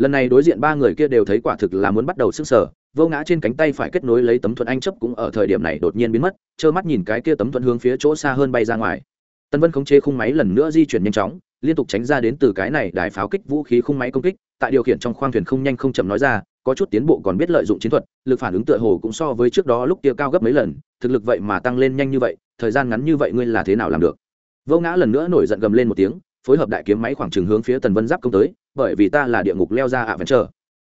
lần này đối diện ba người kia đều thấy quả thực là muốn bắt đầu sức sở vô ngã trên cánh tay phải kết nối lấy tấm thuận anh chấp cũng ở thời điểm này đột nhiên biến mất, trơ mắt nhìn cái kia tấm thuận hướng phía chỗ xa hơn bay ra ngoài. Tân vân khống chế khung máy lần nữa di chuyển nhanh chóng, liên tục tránh ra đến từ cái này đài pháo kích vũ khí khung máy công kích, tại điều khiển trong khoang thuyền không nhanh không chậm nói ra, có chút tiến bộ còn biết lợi dụng chiến thuật, lực phản ứng tựa hồ cũng so với trước đó lúc kia cao gấp mấy lần, thực lực vậy mà tăng lên nhanh như vậy, thời gian ngắn như vậy ngươi là thế nào làm được? Vô ngã lần nữa nổi giận gầm lên một tiếng phối hợp đại kiếm máy khoảng trừng hướng phía tần vân giáp công tới, bởi vì ta là địa ngục leo ra ạ vẫn chờ.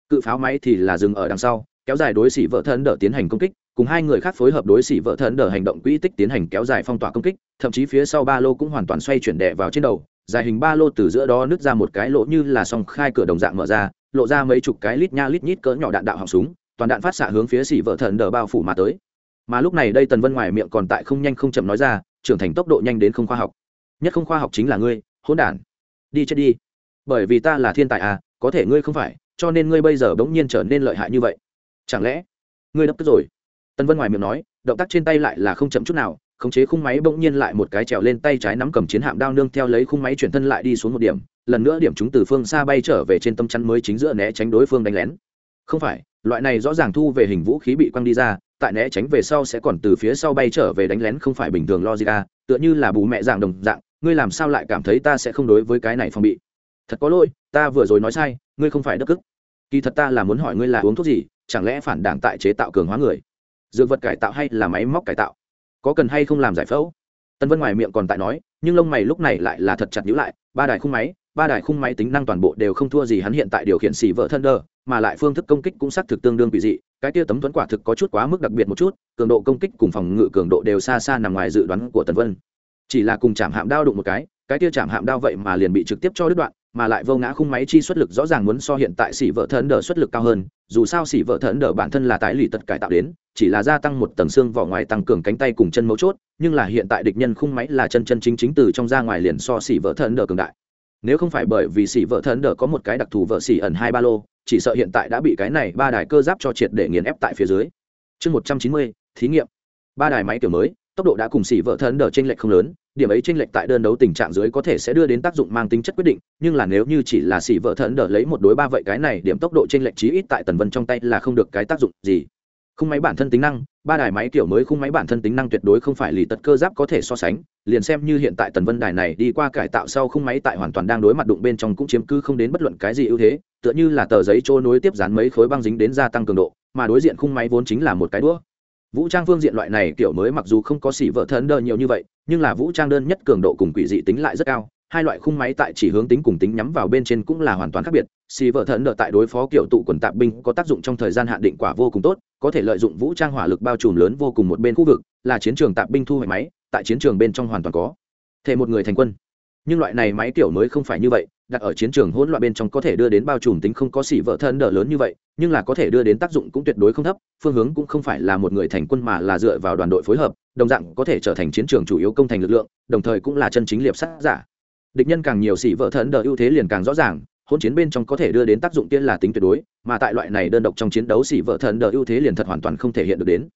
Cự pháo máy thì là dừng ở đằng sau, kéo dài đối xỉ vợ thân đỡ tiến hành công kích, cùng hai người khác phối hợp đối xỉ vợ thân đỡ hành động quỹ tích tiến hành kéo dài phong tỏa công kích, thậm chí phía sau ba lô cũng hoàn toàn xoay chuyển đè vào trên đầu, dài hình ba lô từ giữa đó nứt ra một cái lỗ như là song khai cửa đồng dạng mở ra, lộ ra mấy chục cái lít nha lít nhít cỡ nhỏ đạn đạo họng súng, toàn đạn phát xạ hướng phía xỉ vợ thần đỡ bao phủ mà tới. Mà lúc này đây tần vân ngoài miệng còn tại không nhanh không chậm nói ra, trưởng thành tốc độ nhanh đến không khoa học. Nhất không khoa học chính là ngươi hỗn đản. Đi chết đi. Bởi vì ta là thiên tài à có thể ngươi không phải, cho nên ngươi bây giờ bỗng nhiên trở nên lợi hại như vậy. Chẳng lẽ, ngươi đập tức rồi? Tân vân ngoài miệng nói, động tác trên tay lại là không chậm chút nào, khống chế khung máy bỗng nhiên lại một cái trèo lên tay trái nắm cầm chiến hạm đao nương theo lấy khung máy chuyển thân lại đi xuống một điểm, lần nữa điểm chúng từ phương xa bay trở về trên tâm chắn mới chính giữa né tránh đối phương đánh lén. Không phải, loại này rõ ràng thu về hình vũ khí bị quăng đi ra, tại né tránh về sau sẽ còn từ phía sau bay trở về đánh lén không phải bình thường logica à, tựa như là bù mẹ dạng đồng dạng ngươi làm sao lại cảm thấy ta sẽ không đối với cái này phòng bị? Thật có lỗi, ta vừa rồi nói sai, ngươi không phải đất cức. Kỳ thật ta là muốn hỏi ngươi là uống thuốc gì, chẳng lẽ phản đảng tại chế tạo cường hóa người? Dược vật cải tạo hay là máy móc cải tạo? Có cần hay không làm giải phẫu? Tân vân ngoài miệng còn tại nói, nhưng lông mày lúc này lại là thật chặt nhữ lại, ba đài khung máy, ba đài khung máy tính năng toàn bộ đều không thua gì hắn hiện tại điều khiển xì vợ thân đơ mà lại phương thức công kích cũng xác thực tương đương bị dị, cái tia tấm tuấn quả thực có chút quá mức đặc biệt một chút, cường độ công kích cùng phòng ngự cường độ đều xa xa nằm ngoài dự đoán của tần vân chỉ là cùng chạm hạm đao đụng một cái cái tia chạm hạm đao vậy mà liền bị trực tiếp cho đứt đoạn, mà lại vô ngã khung máy chi xuất lực rõ ràng muốn so hiện tại xỉ vợ thần đờ xuất lực cao hơn, dù sao xỉ vợ thần đờ bản thân là tái lì tật cải tạo đến, chỉ là gia tăng một tầng xương vỏ ngoài tăng cường cánh tay cùng chân mấu chốt, nhưng là hiện tại địch nhân khung máy là chân chân chính chính từ trong ra ngoài liền so xỉ vợ thần đờ cường đại. Nếu không phải bởi vì xỉ vợ thần đờ có một cái đặc thù vợ xỉ ẩn hai ba lô, chỉ sợ hiện tại đã bị cái này ba đài cơ giáp cho triệt để nghiền ép tại phía dưới. Chương một trăm chín mươi, thí nghiệm. Ba đài máy kiểu mới tốc độ đã cùng xỉ vợ thân đờ trên lệch không lớn điểm ấy chênh lệch tại đơn đấu tình trạng dưới có thể sẽ đưa đến tác dụng mang tính chất quyết định, nhưng là nếu như chỉ là xỉ vợ thân đỡ lấy một đối ba vậy cái này điểm tốc độ chênh lệch chí ít tại Tần Vân trong tay là không được cái tác dụng gì. Khung máy bản thân tính năng, ba đài máy kiểu mới khung máy bản thân tính năng tuyệt đối không phải lì tật cơ giáp có thể so sánh, liền xem như hiện tại Tần Vân đài này đi qua cải tạo sau khung máy tại hoàn toàn đang đối mặt đụng bên trong cũng chiếm cứ không đến bất luận cái gì ưu thế, tựa như là tờ giấy trôi nối tiếp dán mấy khối băng dính đến gia tăng cường độ, mà đối diện khung máy vốn chính là một cái đũa vũ trang phương diện loại này kiểu mới mặc dù không có xỉ vợ thân đơ nhiều như vậy, nhưng là vũ trang đơn nhất cường độ cùng quỷ dị tính lại rất cao. Hai loại khung máy tại chỉ hướng tính cùng tính nhắm vào bên trên cũng là hoàn toàn khác biệt. Xì vợ thần đỡ tại đối phó kiểu tụ quần tạp binh có tác dụng trong thời gian hạn định quả vô cùng tốt, có thể lợi dụng vũ trang hỏa lực bao trùm lớn vô cùng một bên khu vực, là chiến trường tạp binh thu hoạch máy, tại chiến trường bên trong hoàn toàn có thể một người thành quân nhưng loại này máy kiểu mới không phải như vậy, đặt ở chiến trường hỗn loạn bên trong có thể đưa đến bao trùm tính không có xỉ vợ thân đỡ lớn như vậy, nhưng là có thể đưa đến tác dụng cũng tuyệt đối không thấp, phương hướng cũng không phải là một người thành quân mà là dựa vào đoàn đội phối hợp, đồng dạng có thể trở thành chiến trường chủ yếu công thành lực lượng, đồng thời cũng là chân chính liệp sát giả. Địch nhân càng nhiều xỉ vợ thân đỡ ưu thế liền càng rõ ràng, hỗn chiến bên trong có thể đưa đến tác dụng tiên là tính tuyệt đối, mà tại loại này đơn độc trong chiến đấu xỉ vợ thân đỡ ưu thế liền thật hoàn toàn không thể hiện được đến.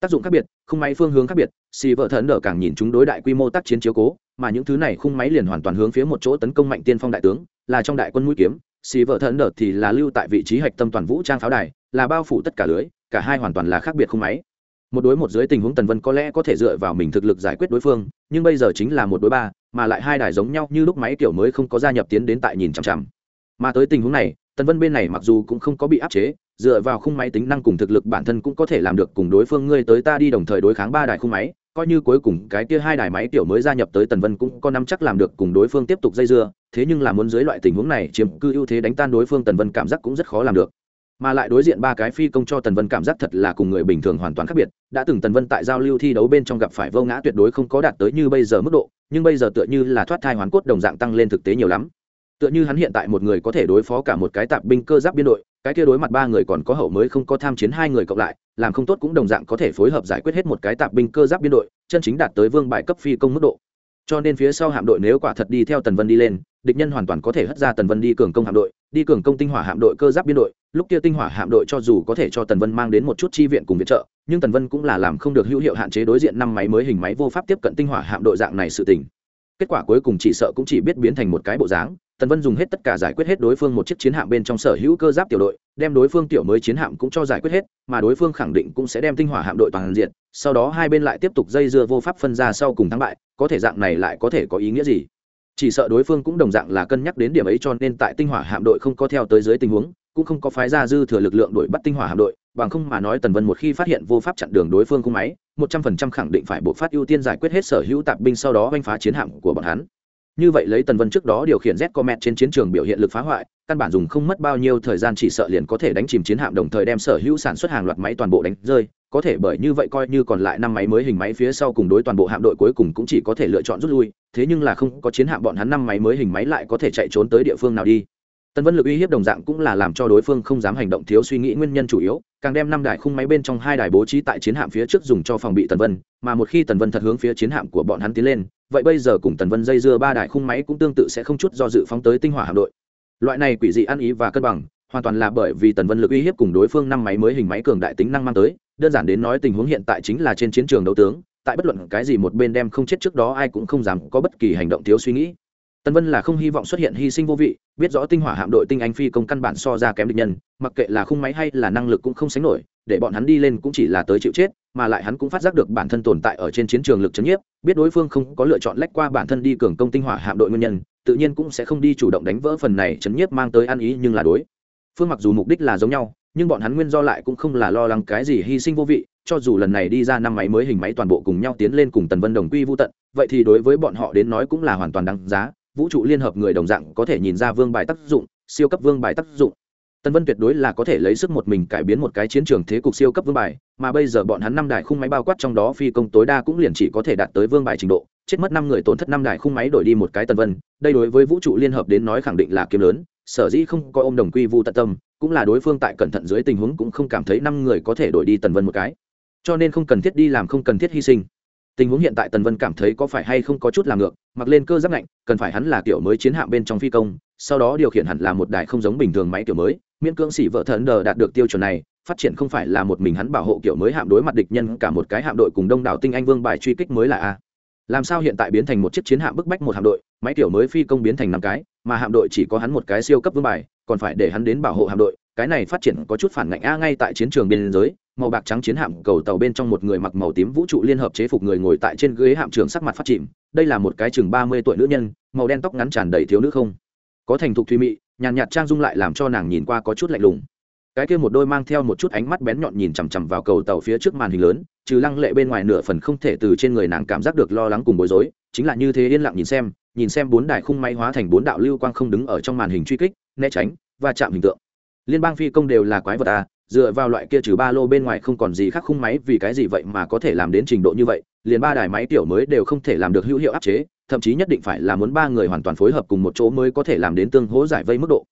Tác dụng khác biệt, không may phương hướng khác biệt xì vợ thân đỡ càng nhìn chúng đối đại quy mô tác chiến chiếu cố mà những thứ này khung máy liền hoàn toàn hướng phía một chỗ tấn công mạnh tiên phong đại tướng, là trong đại quân mũi kiếm, xì vợ thần đợt thì là lưu tại vị trí hạch tâm toàn vũ trang pháo đài, là bao phủ tất cả lưới, cả hai hoàn toàn là khác biệt khung máy. Một đối một dưới tình huống tần vân có lẽ có thể dựa vào mình thực lực giải quyết đối phương, nhưng bây giờ chính là một đối ba, mà lại hai đài giống nhau như lúc máy kiểu mới không có gia nhập tiến đến tại nhìn chằm chằm. Mà tới tình huống này, tần vân bên này mặc dù cũng không có bị áp chế, dựa vào khung máy tính năng cùng thực lực bản thân cũng có thể làm được cùng đối phương ngươi tới ta đi đồng thời đối kháng ba đài khung máy coi như cuối cùng cái kia hai đài máy tiểu mới gia nhập tới tần vân cũng có năm chắc làm được cùng đối phương tiếp tục dây dưa, thế nhưng là muốn dưới loại tình huống này chiếm cư ưu thế đánh tan đối phương tần vân cảm giác cũng rất khó làm được. Mà lại đối diện ba cái phi công cho tần vân cảm giác thật là cùng người bình thường hoàn toàn khác biệt, đã từng tần vân tại giao lưu thi đấu bên trong gặp phải vô ngã tuyệt đối không có đạt tới như bây giờ mức độ, nhưng bây giờ tựa như là thoát thai hoàn cốt đồng dạng tăng lên thực tế nhiều lắm tựa như hắn hiện tại một người có thể đối phó cả một cái tạp binh cơ giáp biên đội, cái kia đối mặt ba người còn có hậu mới không có tham chiến hai người cộng lại, làm không tốt cũng đồng dạng có thể phối hợp giải quyết hết một cái tạp binh cơ giáp biên đội, chân chính đạt tới vương bại cấp phi công mức độ. Cho nên phía sau hạm đội nếu quả thật đi theo tần vân đi lên, địch nhân hoàn toàn có thể hất ra tần vân đi cường công hạm đội, đi cường công tinh hỏa hạm đội cơ giáp biên đội, lúc kia tinh hỏa hạm đội cho dù có thể cho tần vân mang đến một chút chi viện cùng viện trợ, nhưng tần vân cũng là làm không được hữu hiệu hạn chế đối diện năm máy mới hình máy vô pháp tiếp cận tinh hỏa hạm đội dạng này sự tình kết quả cuối cùng chỉ sợ cũng chỉ biết biến thành một cái bộ dáng. Tần vân dùng hết tất cả giải quyết hết đối phương một chiếc chiến hạm bên trong sở hữu cơ giáp tiểu đội, đem đối phương tiểu mới chiến hạm cũng cho giải quyết hết, mà đối phương khẳng định cũng sẽ đem tinh hỏa hạm đội toàn diện, sau đó hai bên lại tiếp tục dây dưa vô pháp phân ra sau cùng thắng bại, có thể dạng này lại có thể có ý nghĩa gì? Chỉ sợ đối phương cũng đồng dạng là cân nhắc đến điểm ấy cho nên tại tinh hỏa hạm đội không có theo tới dưới tình huống cũng không có phái ra dư thừa lực lượng đuổi bắt tinh hỏa hạm đội, bằng không mà nói tần vân một khi phát hiện vô pháp chặn đường đối phương cung máy, một trăm phần trăm khẳng định phải buộc phát ưu tiên giải quyết hết sở hữu tạp binh sau đó oanh phá chiến hạm của bọn hắn. Như vậy lấy tần vân trước đó điều khiển z comet trên chiến trường biểu hiện lực phá hoại, căn bản dùng không mất bao nhiêu thời gian chỉ sợ liền có thể đánh chìm chiến hạm đồng thời đem sở hữu sản xuất hàng loạt máy toàn bộ đánh rơi, có thể bởi như vậy coi như còn lại năm máy mới hình máy phía sau cùng đối toàn bộ hạm đội cuối cùng cũng chỉ có thể lựa chọn rút lui, thế nhưng là không có chiến hạm bọn hắn năm máy mới hình máy lại có thể chạy trốn tới địa phương nào đi tần vân lực uy hiếp đồng dạng cũng là làm cho đối phương không dám hành động thiếu suy nghĩ nguyên nhân chủ yếu, càng đem năm đài khung máy bên trong hai đài bố trí tại chiến hạm phía trước dùng cho phòng bị tần vân, mà một khi tần vân thật hướng phía chiến hạm của bọn hắn tiến lên, vậy bây giờ cùng tần vân dây dưa ba đài khung máy cũng tương tự sẽ không chút do dự phóng tới tinh hỏa hạm đội. Loại này quỷ dị ăn ý và cân bằng, hoàn toàn là bởi vì tần vân lực uy hiếp cùng đối phương năm máy mới hình máy cường đại tính năng mang tới, đơn giản đến nói tình huống hiện tại chính là trên chiến trường đấu tướng, tại bất luận cái gì một bên đem không chết trước đó ai cũng không dám có bất kỳ hành động thiếu suy nghĩ tần vân là không hy vọng xuất hiện hy sinh vô vị, biết rõ tinh hỏa hạm đội tinh anh phi công căn bản so ra kém địch nhân, mặc kệ là khung máy hay là năng lực cũng không sánh nổi, để bọn hắn đi lên cũng chỉ là tới chịu chết, mà lại hắn cũng phát giác được bản thân tồn tại ở trên chiến trường lực chấn nhiếp, biết đối phương không có lựa chọn lách qua bản thân đi cường công tinh hỏa hạm đội nguyên nhân, tự nhiên cũng sẽ không đi chủ động đánh vỡ phần này chấn nhiếp mang tới ăn ý nhưng là đối. Phương mặc dù mục đích là giống nhau, nhưng bọn hắn nguyên do lại cũng không là lo lắng cái gì hy sinh vô vị, cho dù lần này đi ra năm máy mới hình máy toàn bộ cùng nhau tiến lên cùng tần vân đồng quy vu tận, vậy thì đối với bọn họ đến nói cũng là hoàn toàn đáng giá vũ trụ liên hợp người đồng dạng có thể nhìn ra vương bài tác dụng, siêu cấp vương bài tác dụng. Tân vân tuyệt đối là có thể lấy sức một mình cải biến một cái chiến trường thế cục siêu cấp vương bài, mà bây giờ bọn hắn năm đài khung máy bao quát trong đó phi công tối đa cũng liền chỉ có thể đạt tới vương bài trình độ, chết mất năm người tổn thất năm đài khung máy đổi đi một cái tân vân, đây đối với vũ trụ liên hợp đến nói khẳng định là kiếm lớn, sở dĩ không có m đồng quy vu tận tâm, cũng là đối phương tại cẩn thận dưới tình huống cũng không cảm thấy năm người có thể đổi đi tần vân một cái. Cho nên không cần thiết đi làm không cần thiết hy sinh tình huống hiện tại tần vân cảm thấy có phải hay không có chút làm ngược, mặc lên cơ giáp lạnh, cần phải hắn là kiểu mới chiến hạm bên trong phi công, sau đó điều khiển hẳn là một đài không giống bình thường máy kiểu mới, miễn cưỡng xỉ vợ thần đờ đạt được tiêu chuẩn này, phát triển không phải là một mình hắn bảo hộ kiểu mới hạm đối mặt địch nhân, cả một cái hạm đội cùng đông đảo tinh anh vương bài truy kích mới là a. Làm sao hiện tại biến thành một chiếc chiến hạm bức bách một hạm đội, máy kiểu mới phi công biến thành năm cái, mà hạm đội chỉ có hắn một cái siêu cấp vương bài, còn phải để hắn đến bảo hộ hạm đội, cái này phát triển có chút phản ngạnh a ngay tại chiến trường biên giới màu bạc trắng chiến hạm cầu tàu bên trong một người mặc màu tím vũ trụ liên hợp chế phục người ngồi tại trên ghế hạm trưởng sắc mặt phát chìm. Đây là một cái chừng ba mươi tuổi nữ nhân, màu đen tóc ngắn tràn đầy thiếu nữ không. Có thành thục thùy mị, nhàn nhạt trang dung lại làm cho nàng nhìn qua có chút lạnh lùng. Cái kia một đôi mang theo một chút ánh mắt bén nhọn nhìn chằm chằm vào cầu tàu phía trước màn hình lớn, trừ lăng lệ bên ngoài nửa phần không thể từ trên người nàng cảm giác được lo lắng cùng bối rối, chính là như thế yên lặng nhìn xem nhìn xem bốn đài khung máy hóa thành bốn đạo lưu quang không đứng ở trong màn hình truy kích, né tránh và chạm hình tượng. Liên bang phi công đều là quái vật à dựa vào loại kia trừ ba lô bên ngoài không còn gì khác khung máy, vì cái gì vậy mà có thể làm đến trình độ như vậy? Liền ba đài máy tiểu mới đều không thể làm được hữu hiệu áp chế, thậm chí nhất định phải là muốn ba người hoàn toàn phối hợp cùng một chỗ mới có thể làm đến tương hỗ giải vây mức độ.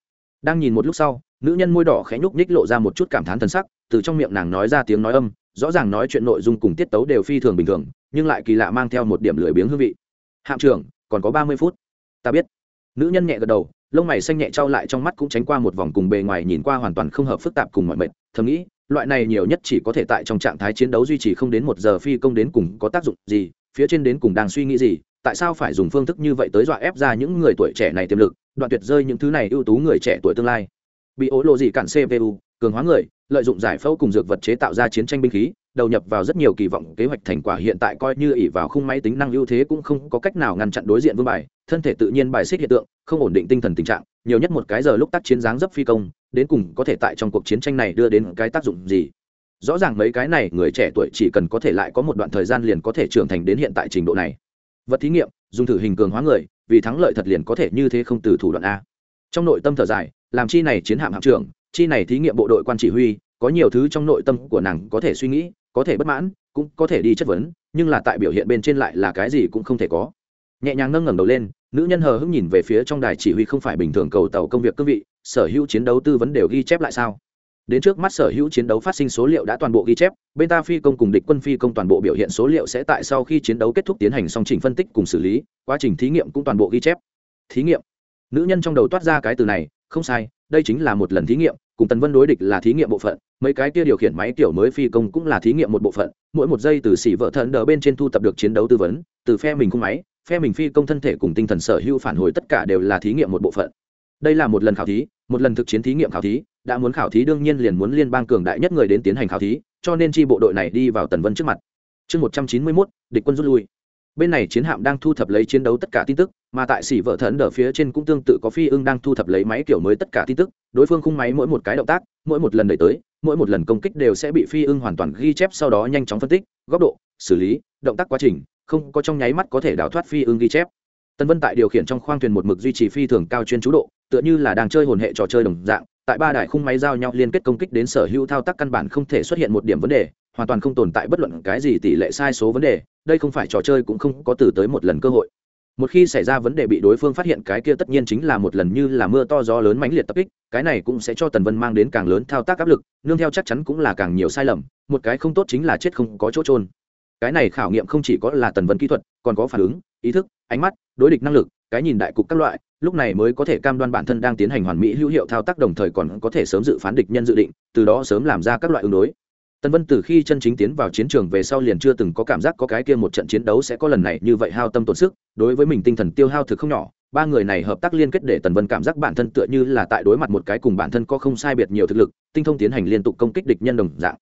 Đang nhìn một lúc sau, nữ nhân môi đỏ khẽ nhúc nhích lộ ra một chút cảm thán thân sắc, từ trong miệng nàng nói ra tiếng nói âm, rõ ràng nói chuyện nội dung cùng tiết tấu đều phi thường bình thường, nhưng lại kỳ lạ mang theo một điểm lười biếng hương vị. Hạm trưởng, còn có ba mươi phút. Ta biết. Nữ nhân nhẹ gật đầu lông mày xanh nhẹ trao lại trong mắt cũng tránh qua một vòng cùng bề ngoài nhìn qua hoàn toàn không hợp phức tạp cùng mọi mệt. Thầm nghĩ, loại này nhiều nhất chỉ có thể tại trong trạng thái chiến đấu duy trì không đến một giờ phi công đến cùng có tác dụng gì, phía trên đến cùng đang suy nghĩ gì, tại sao phải dùng phương thức như vậy tới dọa ép ra những người tuổi trẻ này tiềm lực, đoạn tuyệt rơi những thứ này ưu tú người trẻ tuổi tương lai. Bị ố lộ gì cản cpu cường hóa người lợi dụng giải phẫu cùng dược vật chế tạo ra chiến tranh binh khí, đầu nhập vào rất nhiều kỳ vọng kế hoạch thành quả hiện tại coi như ỉ vào khung máy tính năng ưu thế cũng không có cách nào ngăn chặn đối diện vương bài, thân thể tự nhiên bài xích hiện tượng, không ổn định tinh thần tình trạng, nhiều nhất một cái giờ lúc tác chiến dáng dấp phi công, đến cùng có thể tại trong cuộc chiến tranh này đưa đến cái tác dụng gì. Rõ ràng mấy cái này người trẻ tuổi chỉ cần có thể lại có một đoạn thời gian liền có thể trưởng thành đến hiện tại trình độ này. Vật thí nghiệm, dùng thử hình cường hóa người, vì thắng lợi thật liền có thể như thế không từ thủ đoạn a. Trong nội tâm thở dài, làm chi này chiến hạm hạm trưởng chi này thí nghiệm bộ đội quan chỉ huy, có nhiều thứ trong nội tâm của nàng có thể suy nghĩ, có thể bất mãn, cũng có thể đi chất vấn, nhưng là tại biểu hiện bên trên lại là cái gì cũng không thể có. Nhẹ nhàng nâng ngẩng đầu lên, nữ nhân hờ hững nhìn về phía trong đài chỉ huy không phải bình thường cầu tàu công việc cương vị, sở hữu chiến đấu tư vấn đều ghi chép lại sao? Đến trước mắt sở hữu chiến đấu phát sinh số liệu đã toàn bộ ghi chép, bên ta phi công cùng địch quân phi công toàn bộ biểu hiện số liệu sẽ tại sau khi chiến đấu kết thúc tiến hành song trình phân tích cùng xử lý, quá trình thí nghiệm cũng toàn bộ ghi chép. Thí nghiệm. Nữ nhân trong đầu toát ra cái từ này, không sai đây chính là một lần thí nghiệm, cùng tần vân đối địch là thí nghiệm bộ phận, mấy cái kia điều khiển máy kiểu mới phi công cũng là thí nghiệm một bộ phận, mỗi một giây từ xỉ vợ thần đờ bên trên thu tập được chiến đấu tư vấn, từ phe mình cung máy, phe mình phi công thân thể cùng tinh thần sở hữu phản hồi tất cả đều là thí nghiệm một bộ phận. Đây là một lần khảo thí, một lần thực chiến thí nghiệm khảo thí, đã muốn khảo thí đương nhiên liền muốn liên bang cường đại nhất người đến tiến hành khảo thí, cho nên chi bộ đội này đi vào tần vân trước mặt. Chương một trăm chín mươi mốt, địch quân rút lui. Bên này chiến hạm đang thu thập lấy chiến đấu tất cả tin tức mà tại xỉ vợ thần đờ phía trên cũng tương tự có phi ưng đang thu thập lấy máy kiểu mới tất cả tin tức, đối phương khung máy mỗi một cái động tác, mỗi một lần đẩy tới, mỗi một lần công kích đều sẽ bị phi ưng hoàn toàn ghi chép sau đó nhanh chóng phân tích, góc độ, xử lý, động tác quá trình, không có trong nháy mắt có thể đào thoát phi ưng ghi chép. Tân vân tại điều khiển trong khoang thuyền một mực duy trì phi thường cao chuyên chú độ, tựa như là đang chơi hồn hệ trò chơi đồng dạng, tại ba đài khung máy giao nhau liên kết công kích đến sở hữu thao tác căn bản không thể xuất hiện một điểm vấn đề, hoàn toàn không tồn tại bất luận cái gì tỷ lệ sai số vấn đề, đây không phải trò chơi cũng không có từ tới một lần cơ hội một khi xảy ra vấn đề bị đối phương phát hiện, cái kia tất nhiên chính là một lần như là mưa to gió lớn mãnh liệt tập kích, cái này cũng sẽ cho tần vân mang đến càng lớn thao tác áp lực, nương theo chắc chắn cũng là càng nhiều sai lầm, một cái không tốt chính là chết không có chỗ trôn cái này khảo nghiệm không chỉ có là tần vân kỹ thuật, còn có phản ứng, ý thức, ánh mắt, đối địch năng lực, cái nhìn đại cục các loại, lúc này mới có thể cam đoan bản thân đang tiến hành hoàn mỹ hữu hiệu thao tác, đồng thời còn có thể sớm dự phán địch nhân dự định, từ đó sớm làm ra các loại ứng đối. Tần Vân từ khi chân chính tiến vào chiến trường về sau liền chưa từng có cảm giác có cái kia một trận chiến đấu sẽ có lần này như vậy hao tâm tổn sức, đối với mình tinh thần tiêu hao thực không nhỏ, ba người này hợp tác liên kết để Tần Vân cảm giác bản thân tựa như là tại đối mặt một cái cùng bản thân có không sai biệt nhiều thực lực, tinh thông tiến hành liên tục công kích địch nhân đồng dạng.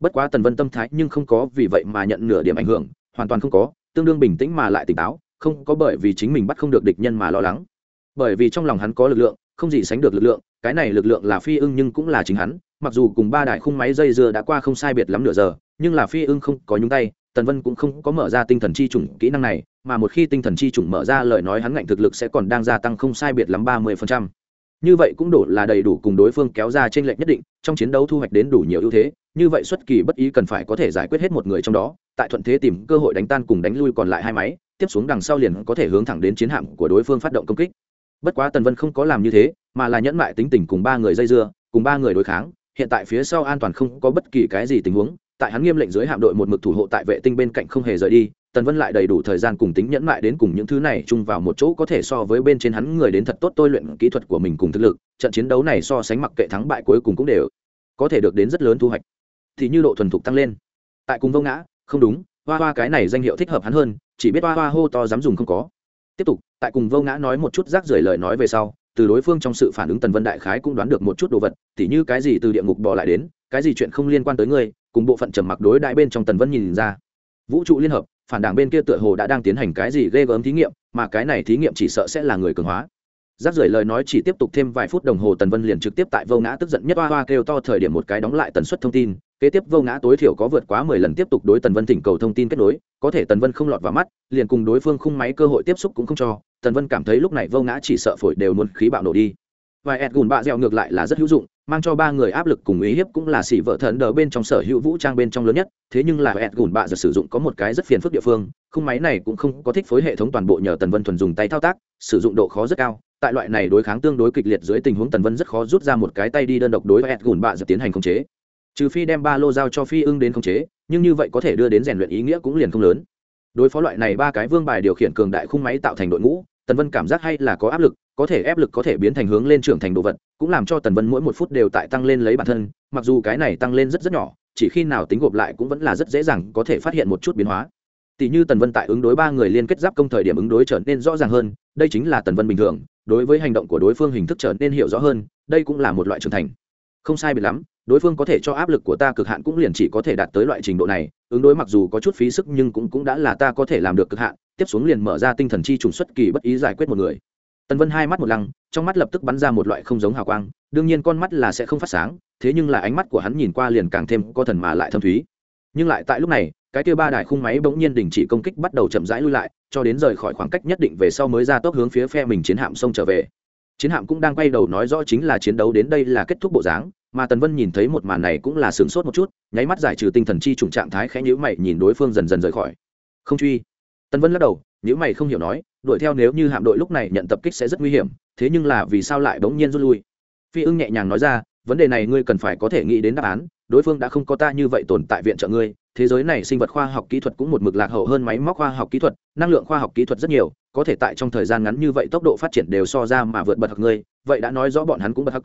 Bất quá Tần Vân tâm thái nhưng không có vì vậy mà nhận nửa điểm ảnh hưởng, hoàn toàn không có, tương đương bình tĩnh mà lại tỉnh táo, không có bởi vì chính mình bắt không được địch nhân mà lo lắng. Bởi vì trong lòng hắn có lực lượng, không gì sánh được lực lượng, cái này lực lượng là phi ưng nhưng cũng là chính hắn, mặc dù cùng ba đại khung máy dây dưa đã qua không sai biệt lắm nửa giờ, nhưng là phi ưng không có nhúng tay, tần vân cũng không có mở ra tinh thần chi chủng kỹ năng này, mà một khi tinh thần chi chủng mở ra lời nói hắn ngạnh thực lực sẽ còn đang gia tăng không sai biệt lắm ba mươi phần trăm. Như vậy cũng đủ là đầy đủ cùng đối phương kéo ra trên lệnh nhất định, trong chiến đấu thu hoạch đến đủ nhiều ưu thế, như vậy xuất kỳ bất ý cần phải có thể giải quyết hết một người trong đó, tại thuận thế tìm cơ hội đánh tan cùng đánh lui còn lại hai máy, tiếp xuống đằng sau liền có thể hướng thẳng đến chiến hạm của đối phương phát động công kích. Bất quá tần vân không có làm như thế, mà là nhẫn mại tính tình cùng ba người dây dưa, cùng ba người đối kháng hiện tại phía sau an toàn không có bất kỳ cái gì tình huống, tại hắn nghiêm lệnh dưới hạm đội một mực thủ hộ tại vệ tinh bên cạnh không hề rời đi, tần vân lại đầy đủ thời gian cùng tính nhẫn mại đến cùng những thứ này chung vào một chỗ có thể so với bên trên hắn người đến thật tốt tôi luyện kỹ thuật của mình cùng thực lực, trận chiến đấu này so sánh mặc kệ thắng bại cuối cùng cũng đều có thể được đến rất lớn thu hoạch. Thì như độ thuần thục tăng lên. Tại cùng vô ngã, không đúng, hoa hoa cái này danh hiệu thích hợp hắn hơn, chỉ biết hoa hoa hô to dám dùng không có. Tiếp tục, tại cùng vô ngã nói một chút rác rưởi lời nói về sau từ đối phương trong sự phản ứng tần vân đại khái cũng đoán được một chút đồ vật, tỉ như cái gì từ địa ngục bỏ lại đến, cái gì chuyện không liên quan tới ngươi, cùng bộ phận trầm mặc đối đại bên trong tần vân nhìn ra. Vũ trụ liên hợp, phản đảng bên kia tựa hồ đã đang tiến hành cái gì ghê gớm thí nghiệm, mà cái này thí nghiệm chỉ sợ sẽ là người cường hóa. Giáp rời lời nói chỉ tiếp tục thêm vài phút đồng hồ tần vân liền trực tiếp tại vô ngã tức giận nhất hoa hoa kêu to thời điểm một cái đóng lại tần suất thông tin, kế tiếp vô ngã tối thiểu có vượt quá mười lần tiếp tục đối tần vân thỉnh cầu thông tin kết nối có thể tần vân không lọt vào mắt, liền cùng đối phương khung máy cơ hội tiếp xúc cũng không cho, tần vân cảm thấy lúc này vô ngã chỉ sợ phổi đều muốn khí bạo nổ đi. Và ed gùn bạ dẹo ngược lại là rất hữu dụng, mang cho ba người áp lực cùng ý hiếp cũng là xỉ vợ thần đờ bên trong sở hữu vũ trang bên trong lớn nhất, thế nhưng là ed gùn bạ giờ sử dụng có một cái rất phiền phức địa phương, khung máy này cũng không có thích phối hệ thống toàn bộ nhờ tần vân thuần dùng tay thao tác, sử dụng độ khó rất cao, tại loại này đối kháng tương đối kịch liệt dưới tình huống tần vân rất khó rút ra một cái tay đi đơn độc đối với ed gùn bạ giờ tiến hành khống chế. Trừ phi đem ba lô giao cho phi ưng đến khống chế nhưng như vậy có thể đưa đến rèn luyện ý nghĩa cũng liền không lớn. Đối phó loại này ba cái vương bài điều khiển cường đại khung máy tạo thành đội ngũ, tần vân cảm giác hay là có áp lực, có thể ép lực có thể biến thành hướng lên trưởng thành đồ vật, cũng làm cho tần vân mỗi một phút đều tại tăng lên lấy bản thân, mặc dù cái này tăng lên rất rất nhỏ, chỉ khi nào tính gộp lại cũng vẫn là rất dễ dàng có thể phát hiện một chút biến hóa. Tỷ như tần vân tại ứng đối ba người liên kết giáp công thời điểm ứng đối trở nên rõ ràng hơn, đây chính là tần vân bình thường, đối với hành động của đối phương hình thức trở nên hiểu rõ hơn, đây cũng là một loại trưởng thành. Không sai biệt lắm đối phương có thể cho áp lực của ta cực hạn cũng liền chỉ có thể đạt tới loại trình độ này, ứng đối mặc dù có chút phí sức nhưng cũng cũng đã là ta có thể làm được cực hạn. Tiếp xuống liền mở ra tinh thần chi trùng xuất kỳ bất ý giải quyết một người. Tần vân hai mắt một lăng, trong mắt lập tức bắn ra một loại không giống hào quang. Đương nhiên con mắt là sẽ không phát sáng, thế nhưng là ánh mắt của hắn nhìn qua liền càng thêm có thần mà lại thâm thúy. Nhưng lại tại lúc này, cái kia ba đài khung máy bỗng nhiên đình chỉ công kích bắt đầu chậm rãi lui lại, cho đến rời khỏi khoảng cách nhất định về sau mới ra tốc hướng phía phe mình chiến hạm xông trở về. Chiến hạm cũng đang quay đầu nói rõ chính là chiến đấu đến đây là kết thúc bộ dáng mà tần vân nhìn thấy một màn này cũng là sửng sốt một chút, nháy mắt giải trừ tinh thần chi trùng trạng thái khẽ nhữ mày nhìn đối phương dần dần rời khỏi. Không truy. Tần vân lắc đầu nhữ mày không hiểu nói, đuổi theo nếu như hạm đội lúc này nhận tập kích sẽ rất nguy hiểm, thế nhưng là vì sao lại bỗng nhiên rút lui? Phi ưng nhẹ nhàng nói ra, vấn đề này ngươi cần phải có thể nghĩ đến đáp án, đối phương đã không có ta như vậy tồn tại viện trợ ngươi, thế giới này sinh vật khoa học kỹ thuật cũng một mực lạc hậu hơn máy móc khoa học kỹ thuật, năng lượng khoa học kỹ thuật rất nhiều, có thể tại trong thời gian ngắn như vậy tốc độ phát triển đều so ra mà vượt bật hặc ngươi, vậy đã nói rõ bọn hắn cũng bật hặc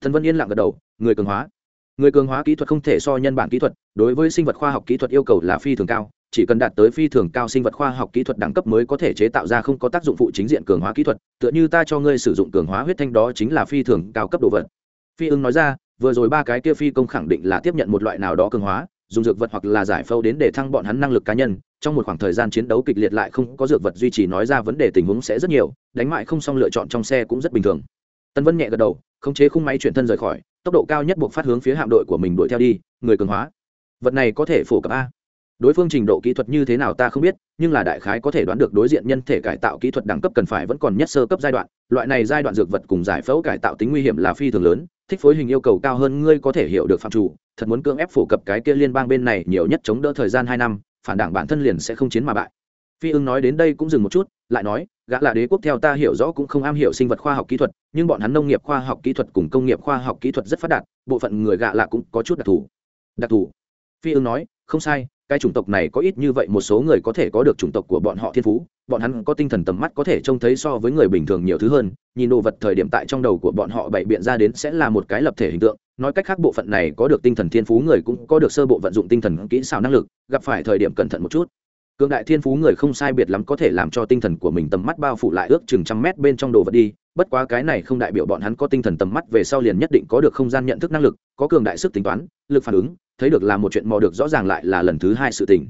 thần vân yên lặng gật đầu, người cường hóa. Người cường hóa kỹ thuật không thể so nhân bản kỹ thuật, đối với sinh vật khoa học kỹ thuật yêu cầu là phi thường cao, chỉ cần đạt tới phi thường cao sinh vật khoa học kỹ thuật đẳng cấp mới có thể chế tạo ra không có tác dụng phụ chính diện cường hóa kỹ thuật, tựa như ta cho ngươi sử dụng cường hóa huyết thanh đó chính là phi thường cao cấp đồ vật. Phi ưng nói ra, vừa rồi ba cái kia phi công khẳng định là tiếp nhận một loại nào đó cường hóa, dùng dược vật hoặc là giải phẫu đến để thăng bọn hắn năng lực cá nhân, trong một khoảng thời gian chiến đấu kịch liệt lại không có dược vật duy trì nói ra vấn đề tình huống sẽ rất nhiều, đánh mại không xong lựa chọn trong xe cũng rất bình thường. Tân vân nhẹ gật đầu khống chế khung máy chuyển thân rời khỏi, tốc độ cao nhất buộc phát hướng phía hạm đội của mình đuổi theo đi, người cường hóa. Vật này có thể phổ cập a. Đối phương trình độ kỹ thuật như thế nào ta không biết, nhưng là đại khái có thể đoán được đối diện nhân thể cải tạo kỹ thuật đẳng cấp cần phải vẫn còn nhất sơ cấp giai đoạn. Loại này giai đoạn dược vật cùng giải phẫu cải tạo tính nguy hiểm là phi thường lớn, thích phối hình yêu cầu cao hơn ngươi có thể hiểu được phạm chủ. Thật muốn cưỡng ép phổ cập cái kia liên bang bên này nhiều nhất chống đỡ thời gian hai năm, phản đảng bản thân liền sẽ không chiến mà bại. Phi ưng nói đến đây cũng dừng một chút lại nói, gã là đế quốc theo ta hiểu rõ cũng không am hiểu sinh vật khoa học kỹ thuật, nhưng bọn hắn nông nghiệp khoa học kỹ thuật cùng công nghiệp khoa học kỹ thuật rất phát đạt, bộ phận người gạ lạ cũng có chút đặc thù. Đặc thù? Phi ưng nói, không sai, cái chủng tộc này có ít như vậy, một số người có thể có được chủng tộc của bọn họ thiên phú, bọn hắn có tinh thần tầm mắt có thể trông thấy so với người bình thường nhiều thứ hơn, nhìn đồ vật thời điểm tại trong đầu của bọn họ bày biện ra đến sẽ là một cái lập thể hình tượng. Nói cách khác, bộ phận này có được tinh thần thiên phú, người cũng có được sơ bộ vận dụng tinh thần kỹ xảo năng lực, gặp phải thời điểm cẩn thận một chút cường đại thiên phú người không sai biệt lắm có thể làm cho tinh thần của mình tầm mắt bao phủ lại ước chừng trăm mét bên trong đồ vật đi, bất quá cái này không đại biểu bọn hắn có tinh thần tầm mắt, về sau liền nhất định có được không gian nhận thức năng lực, có cường đại sức tính toán, lực phản ứng, thấy được là một chuyện mò được rõ ràng lại là lần thứ hai sự tình.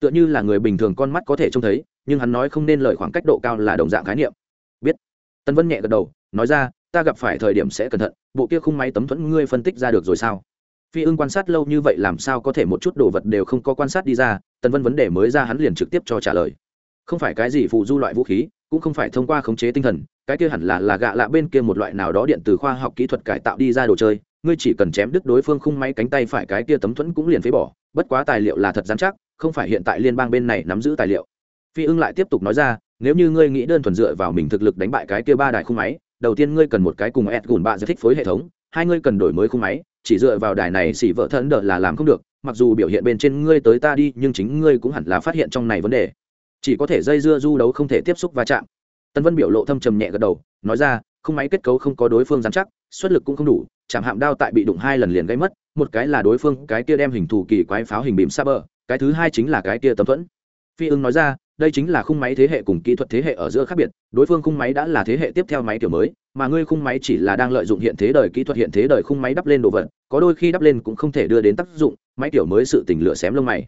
Tựa như là người bình thường con mắt có thể trông thấy, nhưng hắn nói không nên lời khoảng cách độ cao là đồng dạng khái niệm. Biết. Tân vân nhẹ gật đầu, nói ra, ta gặp phải thời điểm sẽ cẩn thận, bộ kia khung máy tấm thuẫn ngươi phân tích ra được rồi sao? Phi ưng quan sát lâu như vậy làm sao có thể một chút đồ vật đều không có quan sát đi ra, tần vân vấn đề mới ra hắn liền trực tiếp cho trả lời. Không phải cái gì phụ du loại vũ khí, cũng không phải thông qua khống chế tinh thần, cái kia hẳn là là gạ lạ bên kia một loại nào đó điện từ khoa học kỹ thuật cải tạo đi ra đồ chơi, ngươi chỉ cần chém đứt đối phương khung máy cánh tay phải cái kia tấm thuẫn cũng liền phế bỏ, bất quá tài liệu là thật dán chắc, không phải hiện tại liên bang bên này nắm giữ tài liệu. Phi ưng lại tiếp tục nói ra, nếu như ngươi nghĩ đơn thuần dựa vào mình thực lực đánh bại cái kia ba đài khung máy, đầu tiên ngươi cần một cái cùng ed gùn bạ giải thích phối hệ thống, hai ngươi cần đổi mới khung máy chỉ dựa vào đài này xỉ vợ thân đỡ là làm không được, mặc dù biểu hiện bên trên ngươi tới ta đi, nhưng chính ngươi cũng hẳn là phát hiện trong này vấn đề. Chỉ có thể dây dưa du đấu không thể tiếp xúc va chạm. Tân vân biểu lộ thâm trầm nhẹ gật đầu, nói ra, không máy kết cấu không có đối phương dán chắc, xuất lực cũng không đủ, chạm hạm đao tại bị đụng hai lần liền gây mất, một cái là đối phương, cái kia đem hình thù kỳ quái pháo hình bìm xa bờ, cái thứ hai chính là cái kia tấm thuẫn. Phi ưng nói ra đây chính là khung máy thế hệ cùng kỹ thuật thế hệ ở giữa khác biệt, đối phương khung máy đã là thế hệ tiếp theo máy kiểu mới, mà ngươi khung máy chỉ là đang lợi dụng hiện thế đời kỹ thuật hiện thế đời khung máy đắp lên đồ vật, có đôi khi đắp lên cũng không thể đưa đến tác dụng, máy kiểu mới sự tỉnh lửa xém lông mày.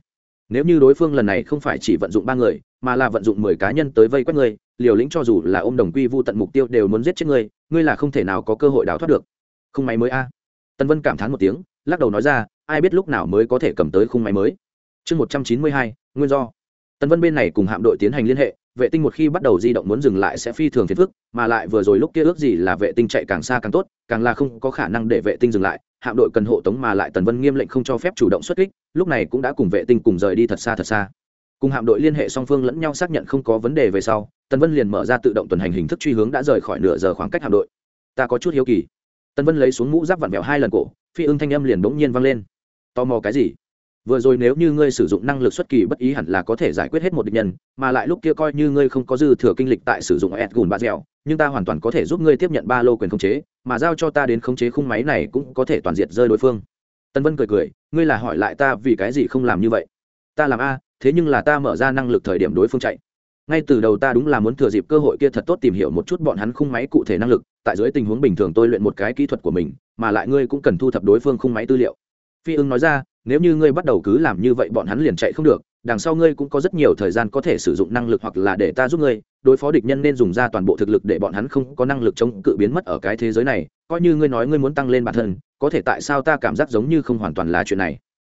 Nếu như đối phương lần này không phải chỉ vận dụng ba người, mà là vận dụng mười cá nhân tới vây quét ngươi, liều lĩnh cho dù là ôm đồng quy vu tận mục tiêu đều muốn giết chết ngươi ngươi là không thể nào có cơ hội đào thoát được. Khung máy mới a. Tân vân cảm thán một tiếng, lắc đầu nói ra, ai biết lúc nào mới có thể cầm tới khung máy mới. Chương một trăm chín mươi hai, nguyên do. Tần vân bên này cùng hạm đội tiến hành liên hệ, vệ tinh một khi bắt đầu di động muốn dừng lại sẽ phi thường phiền phức, mà lại vừa rồi lúc kia ước gì là vệ tinh chạy càng xa càng tốt, càng là không có khả năng để vệ tinh dừng lại, hạm đội cần hộ tống mà lại tần vân nghiêm lệnh không cho phép chủ động xuất kích, lúc này cũng đã cùng vệ tinh cùng rời đi thật xa thật xa. Cùng hạm đội liên hệ song phương lẫn nhau xác nhận không có vấn đề về sau, tần vân liền mở ra tự động tuần hành hình thức truy hướng đã rời khỏi nửa giờ khoảng cách hạm đội. Ta có chút hiếu kỳ. Tần vân lấy xuống mũ giáp vặn vẹo hai lần cổ, phi ưng thanh âm liền bỗng nhiên vang lên. Tò mò cái gì? Vừa rồi nếu như ngươi sử dụng năng lực xuất kỳ bất ý hẳn là có thể giải quyết hết một địch nhân, mà lại lúc kia coi như ngươi không có dư thừa kinh lịch tại sử dụng ed gùn ba dẻo, nhưng ta hoàn toàn có thể giúp ngươi tiếp nhận ba lô quyền khống chế, mà giao cho ta đến khống chế khung máy này cũng có thể toàn diệt rơi đối phương. Tân vân cười cười, ngươi là hỏi lại ta vì cái gì không làm như vậy? Ta làm a, thế nhưng là ta mở ra năng lực thời điểm đối phương chạy. Ngay từ đầu ta đúng là muốn thừa dịp cơ hội kia thật tốt tìm hiểu một chút bọn hắn khung máy cụ thể năng lực, tại dưới tình huống bình thường tôi luyện một cái kỹ thuật của mình, mà lại ngươi cũng cần thu thập đối phương khung máy tư liệu. Phi ưng nói ra nếu như ngươi bắt đầu cứ làm như vậy bọn hắn liền chạy không được, đằng sau ngươi cũng có rất nhiều thời gian có thể sử dụng năng lực hoặc là để ta giúp ngươi, đối phó địch nhân nên dùng ra toàn bộ thực lực để bọn hắn không có năng lực chống cự biến mất ở cái thế giới này, coi như ngươi nói ngươi muốn tăng lên bản thân, có thể tại sao ta cảm giác giống như không hoàn toàn là chuyện này?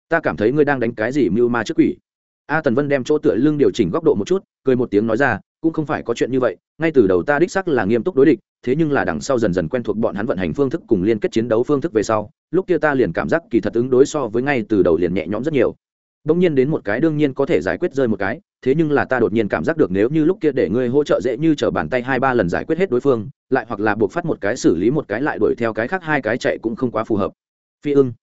Ta cảm thấy ngươi đang đánh cái gì mưu ma trước quỷ? A tần vân đem chỗ tựa lưng điều chỉnh góc độ một chút, cười một tiếng nói ra, cũng không phải có chuyện như vậy, ngay từ đầu ta đích sắc là nghiêm túc đối địch, thế nhưng là đằng sau dần dần quen thuộc bọn hắn vận hành phương thức cùng liên kết chiến đấu phương thức về sau, lúc kia ta liền cảm giác kỳ thật ứng đối so với ngay từ đầu liền nhẹ nhõm rất nhiều. Bỗng nhiên đến một cái đương nhiên có thể giải quyết rơi một cái, thế nhưng là ta đột nhiên cảm giác được nếu như lúc kia để ngươi hỗ trợ dễ như t bàn tay hai ba lần giải quyết hết đối phương, lại hoặc là buộc phát một cái xử lý một cái lại đuổi theo cái khác hai cái chạy cũng không quá phù hợp. Phi ưng.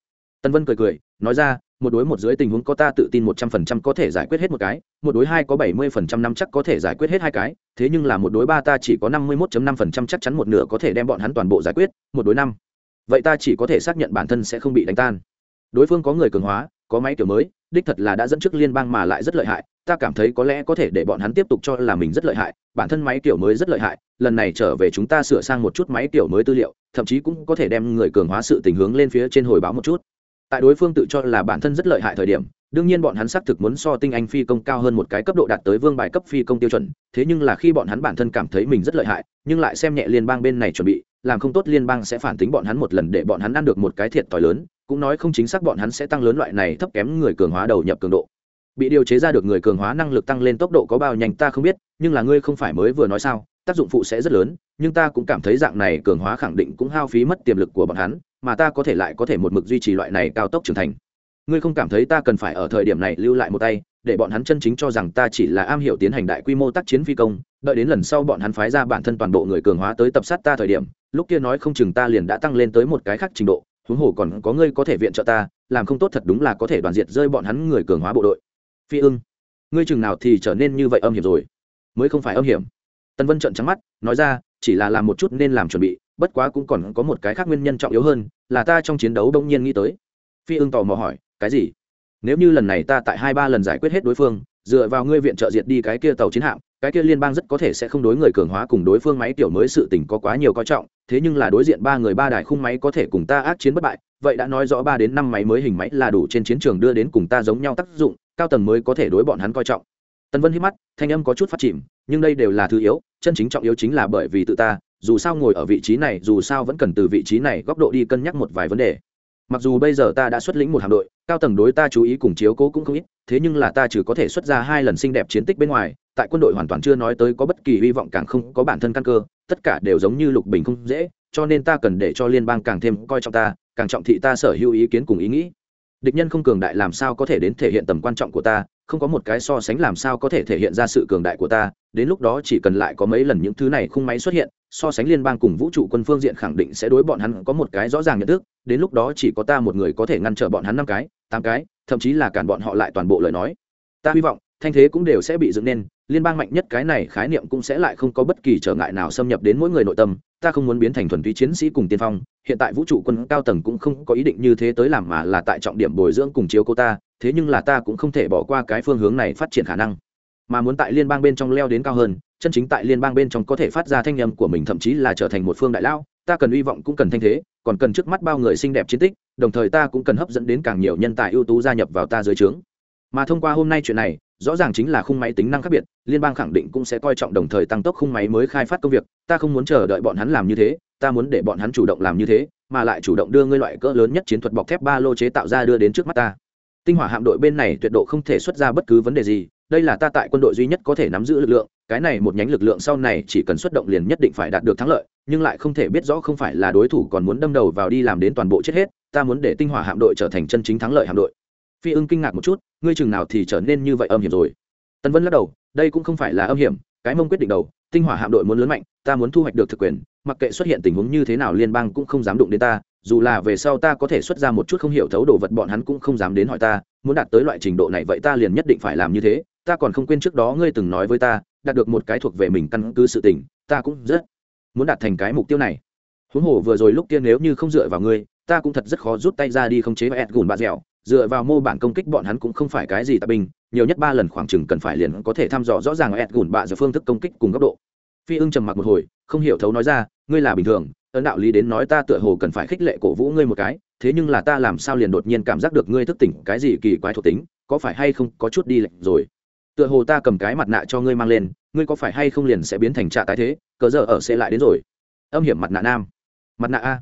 Tân vân cười cười, nói ra một đối một dưới tình huống có ta tự tin một trăm phần trăm có thể giải quyết hết một cái, một đối hai có bảy mươi phần trăm năm chắc có thể giải quyết hết hai cái, thế nhưng là một đối ba ta chỉ có năm mươi mốt năm phần trăm chắc chắn một nửa có thể đem bọn hắn toàn bộ giải quyết, một đối năm. Vậy ta chỉ có thể xác nhận bản thân sẽ không bị đánh tan. Đối phương có người cường hóa, có máy kiểu mới, đích thật là đã dẫn trước liên bang mà lại rất lợi hại, ta cảm thấy có lẽ có thể để bọn hắn tiếp tục cho là mình rất lợi hại, bản thân máy kiểu mới rất lợi hại, lần này trở về chúng ta sửa sang một chút máy kiểu mới tư liệu, thậm chí cũng có thể đem người cường hóa sự tình hướng lên phía trên hồi báo một chút tại đối phương tự cho là bản thân rất lợi hại thời điểm, đương nhiên bọn hắn xác thực muốn so tinh anh phi công cao hơn một cái cấp độ đạt tới vương bài cấp phi công tiêu chuẩn, thế nhưng là khi bọn hắn bản thân cảm thấy mình rất lợi hại, nhưng lại xem nhẹ liên bang bên này chuẩn bị, làm không tốt liên bang sẽ phản tính bọn hắn một lần để bọn hắn ăn được một cái thiệt thòi lớn, cũng nói không chính xác bọn hắn sẽ tăng lớn loại này thấp kém người cường hóa đầu nhập cường độ bị điều chế ra được người cường hóa năng lực tăng lên tốc độ có bao nhanh ta không biết, nhưng là ngươi không phải mới vừa nói sao, tác dụng phụ sẽ rất lớn, nhưng ta cũng cảm thấy dạng này cường hóa khẳng định cũng hao phí mất tiềm lực của bọn hắn, mà ta có thể lại có thể một mực duy trì loại này cao tốc trưởng thành. Ngươi không cảm thấy ta cần phải ở thời điểm này lưu lại một tay, để bọn hắn chân chính cho rằng ta chỉ là am hiểu tiến hành đại quy mô tác chiến phi công, đợi đến lần sau bọn hắn phái ra bản thân toàn bộ người cường hóa tới tập sát ta thời điểm, lúc kia nói không chừng ta liền đã tăng lên tới một cái khác trình độ, huống hồ còn có ngươi có thể viện trợ ta, làm không tốt thật đúng là có thể đoàn diệt rơi bọn hắn người cường hóa bộ đội phi ưng. Ngươi chừng nào thì trở nên như vậy âm hiểm rồi? Mới không phải âm hiểm. Tân vân trợn trắng mắt, nói ra, chỉ là làm một chút nên làm chuẩn bị, bất quá cũng còn có một cái khác nguyên nhân trọng yếu hơn, là ta trong chiến đấu đông nhiên nghĩ tới. Phi ưng tò mò hỏi, cái gì? Nếu như lần này ta tại hai ba lần giải quyết hết đối phương, dựa vào ngươi viện trợ diệt đi cái kia tàu chiến hạm, cái kia liên bang rất có thể sẽ không đối người cường hóa cùng đối phương máy tiểu mới sự tình có quá nhiều coi trọng, thế nhưng là đối diện ba người ba đài khung máy có thể cùng ta ác chiến bất bại vậy đã nói rõ ba đến năm máy mới hình máy là đủ trên chiến trường đưa đến cùng ta giống nhau tác dụng, cao tầng mới có thể đối bọn hắn coi trọng. Tân vân hít mắt, thanh âm có chút phát chìm, nhưng đây đều là thứ yếu, chân chính trọng yếu chính là bởi vì tự ta, dù sao ngồi ở vị trí này, dù sao vẫn cần từ vị trí này góc độ đi cân nhắc một vài vấn đề. Mặc dù bây giờ ta đã xuất lĩnh một hạm đội, cao tầng đối ta chú ý cùng chiếu cố cũng không ít, thế nhưng là ta chỉ có thể xuất ra hai lần xinh đẹp chiến tích bên ngoài, tại quân đội hoàn toàn chưa nói tới có bất kỳ hy vọng càng không có bản thân căn cơ, tất cả đều giống như lục bình không dễ, cho nên ta cần để cho liên bang càng thêm coi trọng ta càng trọng thị ta sở hữu ý kiến cùng ý nghĩ. Địch nhân không cường đại làm sao có thể đến thể hiện tầm quan trọng của ta, không có một cái so sánh làm sao có thể thể hiện ra sự cường đại của ta, đến lúc đó chỉ cần lại có mấy lần những thứ này khung máy xuất hiện, so sánh liên bang cùng vũ trụ quân phương diện khẳng định sẽ đối bọn hắn có một cái rõ ràng nhận thức, đến lúc đó chỉ có ta một người có thể ngăn trở bọn hắn năm cái, tám cái, thậm chí là cản bọn họ lại toàn bộ lời nói. Ta hy vọng thanh thế cũng đều sẽ bị dựng nên, liên bang mạnh nhất cái này khái niệm cũng sẽ lại không có bất kỳ trở ngại nào xâm nhập đến mỗi người nội tâm, ta không muốn biến thành thuần túy chiến sĩ cùng tiên phong, hiện tại vũ trụ quân cao tầng cũng không có ý định như thế tới làm mà là tại trọng điểm bồi dưỡng cùng chiếu cô ta, thế nhưng là ta cũng không thể bỏ qua cái phương hướng này phát triển khả năng. Mà muốn tại liên bang bên trong leo đến cao hơn, chân chính tại liên bang bên trong có thể phát ra thanh nhầm của mình thậm chí là trở thành một phương đại lão, ta cần hy vọng cũng cần thanh thế, còn cần trước mắt bao người xinh đẹp chiến tích, đồng thời ta cũng cần hấp dẫn đến càng nhiều nhân tài ưu tú gia nhập vào ta dưới trướng. Mà thông qua hôm nay chuyện này rõ ràng chính là khung máy tính năng khác biệt, liên bang khẳng định cũng sẽ coi trọng đồng thời tăng tốc khung máy mới khai phát công việc, ta không muốn chờ đợi bọn hắn làm như thế, ta muốn để bọn hắn chủ động làm như thế, mà lại chủ động đưa ngươi loại cỡ lớn nhất chiến thuật bọc thép ba lô chế tạo ra đưa đến trước mắt ta. Tinh hỏa hạm đội bên này tuyệt độ không thể xuất ra bất cứ vấn đề gì, đây là ta tại quân đội duy nhất có thể nắm giữ lực lượng, cái này một nhánh lực lượng sau này chỉ cần xuất động liền nhất định phải đạt được thắng lợi, nhưng lại không thể biết rõ không phải là đối thủ còn muốn đâm đầu vào đi làm đến toàn bộ chết hết, ta muốn để tinh hỏa hạm đội trở thành chân chính thắng lợi hạm đội phi ưng kinh ngạc một chút, ngươi chừng nào thì trở nên như vậy âm hiểm rồi? Tân vân lắc đầu, đây cũng không phải là âm hiểm, cái mông quyết định đầu, tinh hỏa hạm đội muốn lớn mạnh, ta muốn thu hoạch được thực quyền, mặc kệ xuất hiện tình huống như thế nào liên bang cũng không dám đụng đến ta, dù là về sau ta có thể xuất ra một chút không hiểu thấu đồ vật bọn hắn cũng không dám đến hỏi ta, muốn đạt tới loại trình độ này vậy ta liền nhất định phải làm như thế, ta còn không quên trước đó ngươi từng nói với ta, đạt được một cái thuộc về mình căn cứ sự tình, ta cũng rất muốn đạt thành cái mục tiêu này. Huống hồ vừa rồi lúc tiên nếu như không dựa vào ngươi, ta cũng thật rất khó rút tay ra đi không chế và ẹt gùn bà dẻo dựa vào mô bản công kích bọn hắn cũng không phải cái gì tạp binh, nhiều nhất ba lần khoảng chừng cần phải liền có thể thăm dò rõ ràng ed gùn bạ giờ phương thức công kích cùng góc độ. Phi ưng trầm mặc một hồi, không hiểu thấu nói ra, ngươi là bình thường, ấn đạo lý đến nói ta tựa hồ cần phải khích lệ cổ vũ ngươi một cái, thế nhưng là ta làm sao liền đột nhiên cảm giác được ngươi thức tỉnh cái gì kỳ quái thuộc tính, có phải hay không có chút đi lệnh rồi? Tựa hồ ta cầm cái mặt nạ cho ngươi mang lên, ngươi có phải hay không liền sẽ biến thành trạ tái thế, cờ giờ ở sẽ lại đến rồi. Âm hiểm mặt nạ nam. Mặt nạ a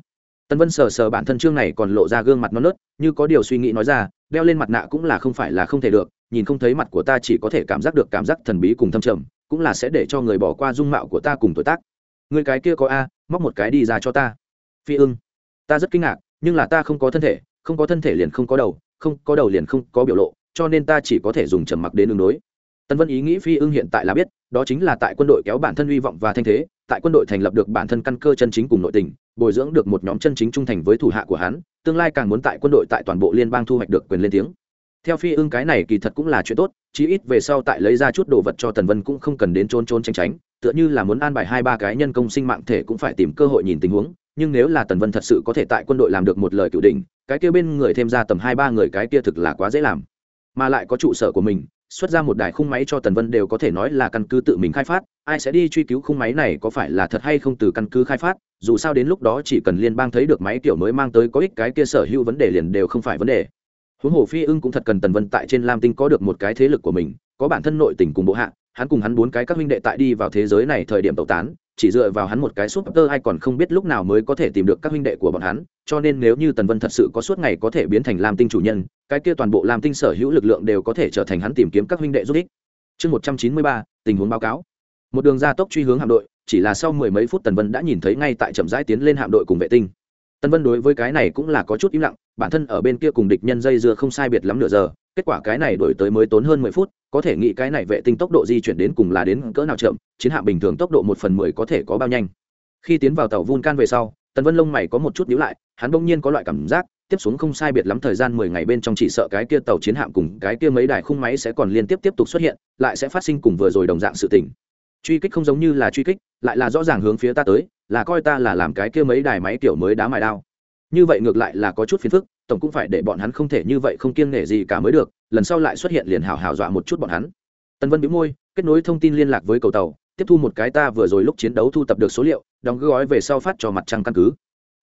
tân vân sờ sờ bản thân chương này còn lộ ra gương mặt non nớt, như có điều suy nghĩ nói ra, đeo lên mặt nạ cũng là không phải là không thể được, nhìn không thấy mặt của ta chỉ có thể cảm giác được cảm giác thần bí cùng thâm trầm, cũng là sẽ để cho người bỏ qua dung mạo của ta cùng tuổi tác. Người cái kia có a, móc một cái đi ra cho ta. Phi ưng. Ta rất kinh ngạc, nhưng là ta không có thân thể, không có thân thể liền không có đầu, không có đầu liền không có biểu lộ, cho nên ta chỉ có thể dùng trầm mặc đến đường đối. Tân vân ý nghĩ phi ưng hiện tại là biết, đó chính là tại quân đội kéo bản thân hy vọng và thanh thế tại quân đội thành lập được bản thân căn cơ chân chính cùng nội tình, bồi dưỡng được một nhóm chân chính trung thành với thủ hạ của hắn, tương lai càng muốn tại quân đội tại toàn bộ liên bang thu hoạch được quyền lên tiếng. Theo phi ưng cái này kỳ thật cũng là chuyện tốt, chí ít về sau tại lấy ra chút đồ vật cho tần vân cũng không cần đến trốn trốn tránh tránh, tựa như là muốn an bài hai ba cái nhân công sinh mạng thể cũng phải tìm cơ hội nhìn tình huống, nhưng nếu là tần vân thật sự có thể tại quân đội làm được một lời cựu đỉnh, cái kia bên người thêm ra tầm hai ba người cái kia thực là quá dễ làm. Mà lại có trụ sở của mình xuất ra một đài khung máy cho tần vân đều có thể nói là căn cứ tự mình khai phát. Ai sẽ đi truy cứu khung máy này có phải là thật hay không từ căn cứ khai phát? Dù sao đến lúc đó chỉ cần liên bang thấy được máy kiểu mới mang tới có ích cái kia sở hữu vấn đề liền đều không phải vấn đề. Huống hồ phi ưng cũng thật cần tần vân tại trên lam tinh có được một cái thế lực của mình, có bản thân nội tình cùng bộ hạ, hắn cùng hắn bốn cái các huynh đệ tại đi vào thế giới này thời điểm tẩu tán chỉ dựa vào hắn một cái súp tơ, ai còn không biết lúc nào mới có thể tìm được các huynh đệ của bọn hắn, cho nên nếu như tần vân thật sự có suốt ngày có thể biến thành lam tinh chủ nhân, cái kia toàn bộ lam tinh sở hữu lực lượng đều có thể trở thành hắn tìm kiếm các huynh đệ giúp ích. Chương một trăm chín mươi ba, tình huống báo cáo. Một đường gia tốc truy hướng hạm đội, chỉ là sau mười mấy phút tần vân đã nhìn thấy ngay tại chậm rãi tiến lên hạm đội cùng vệ tinh. Tần vân đối với cái này cũng là có chút im lặng, bản thân ở bên kia cùng địch nhân dây dưa không sai biệt lắm nửa giờ, kết quả cái này đổi tới mới tốn hơn mười phút có thể nghĩ cái này vệ tinh tốc độ di chuyển đến cùng là đến cỡ nào chậm, chiến hạm bình thường tốc độ một phần mười có thể có bao nhanh. Khi tiến vào tàu vulcan về sau, tần vân lông mày có một chút nhíu lại, hắn bỗng nhiên có loại cảm giác, tiếp xuống không sai biệt lắm thời gian mười ngày bên trong chỉ sợ cái kia tàu chiến hạm cùng cái kia mấy đài khung máy sẽ còn liên tiếp tiếp tục xuất hiện, lại sẽ phát sinh cùng vừa rồi đồng dạng sự tình. Truy kích không giống như là truy kích, lại là rõ ràng hướng phía ta tới, là coi ta là làm cái kia mấy đài máy kiểu mới đá mài đao. Như vậy ngược lại là có chút phiền phức tổng cũng phải để bọn hắn không thể như vậy không kiêng nể gì cả mới được, lần sau lại xuất hiện liền hào hào dọa một chút bọn hắn. Tần vân bị môi, kết nối thông tin liên lạc với cầu tàu, tiếp thu một cái ta vừa rồi lúc chiến đấu thu tập được số liệu, đóng gói về sau phát cho mặt trăng căn cứ.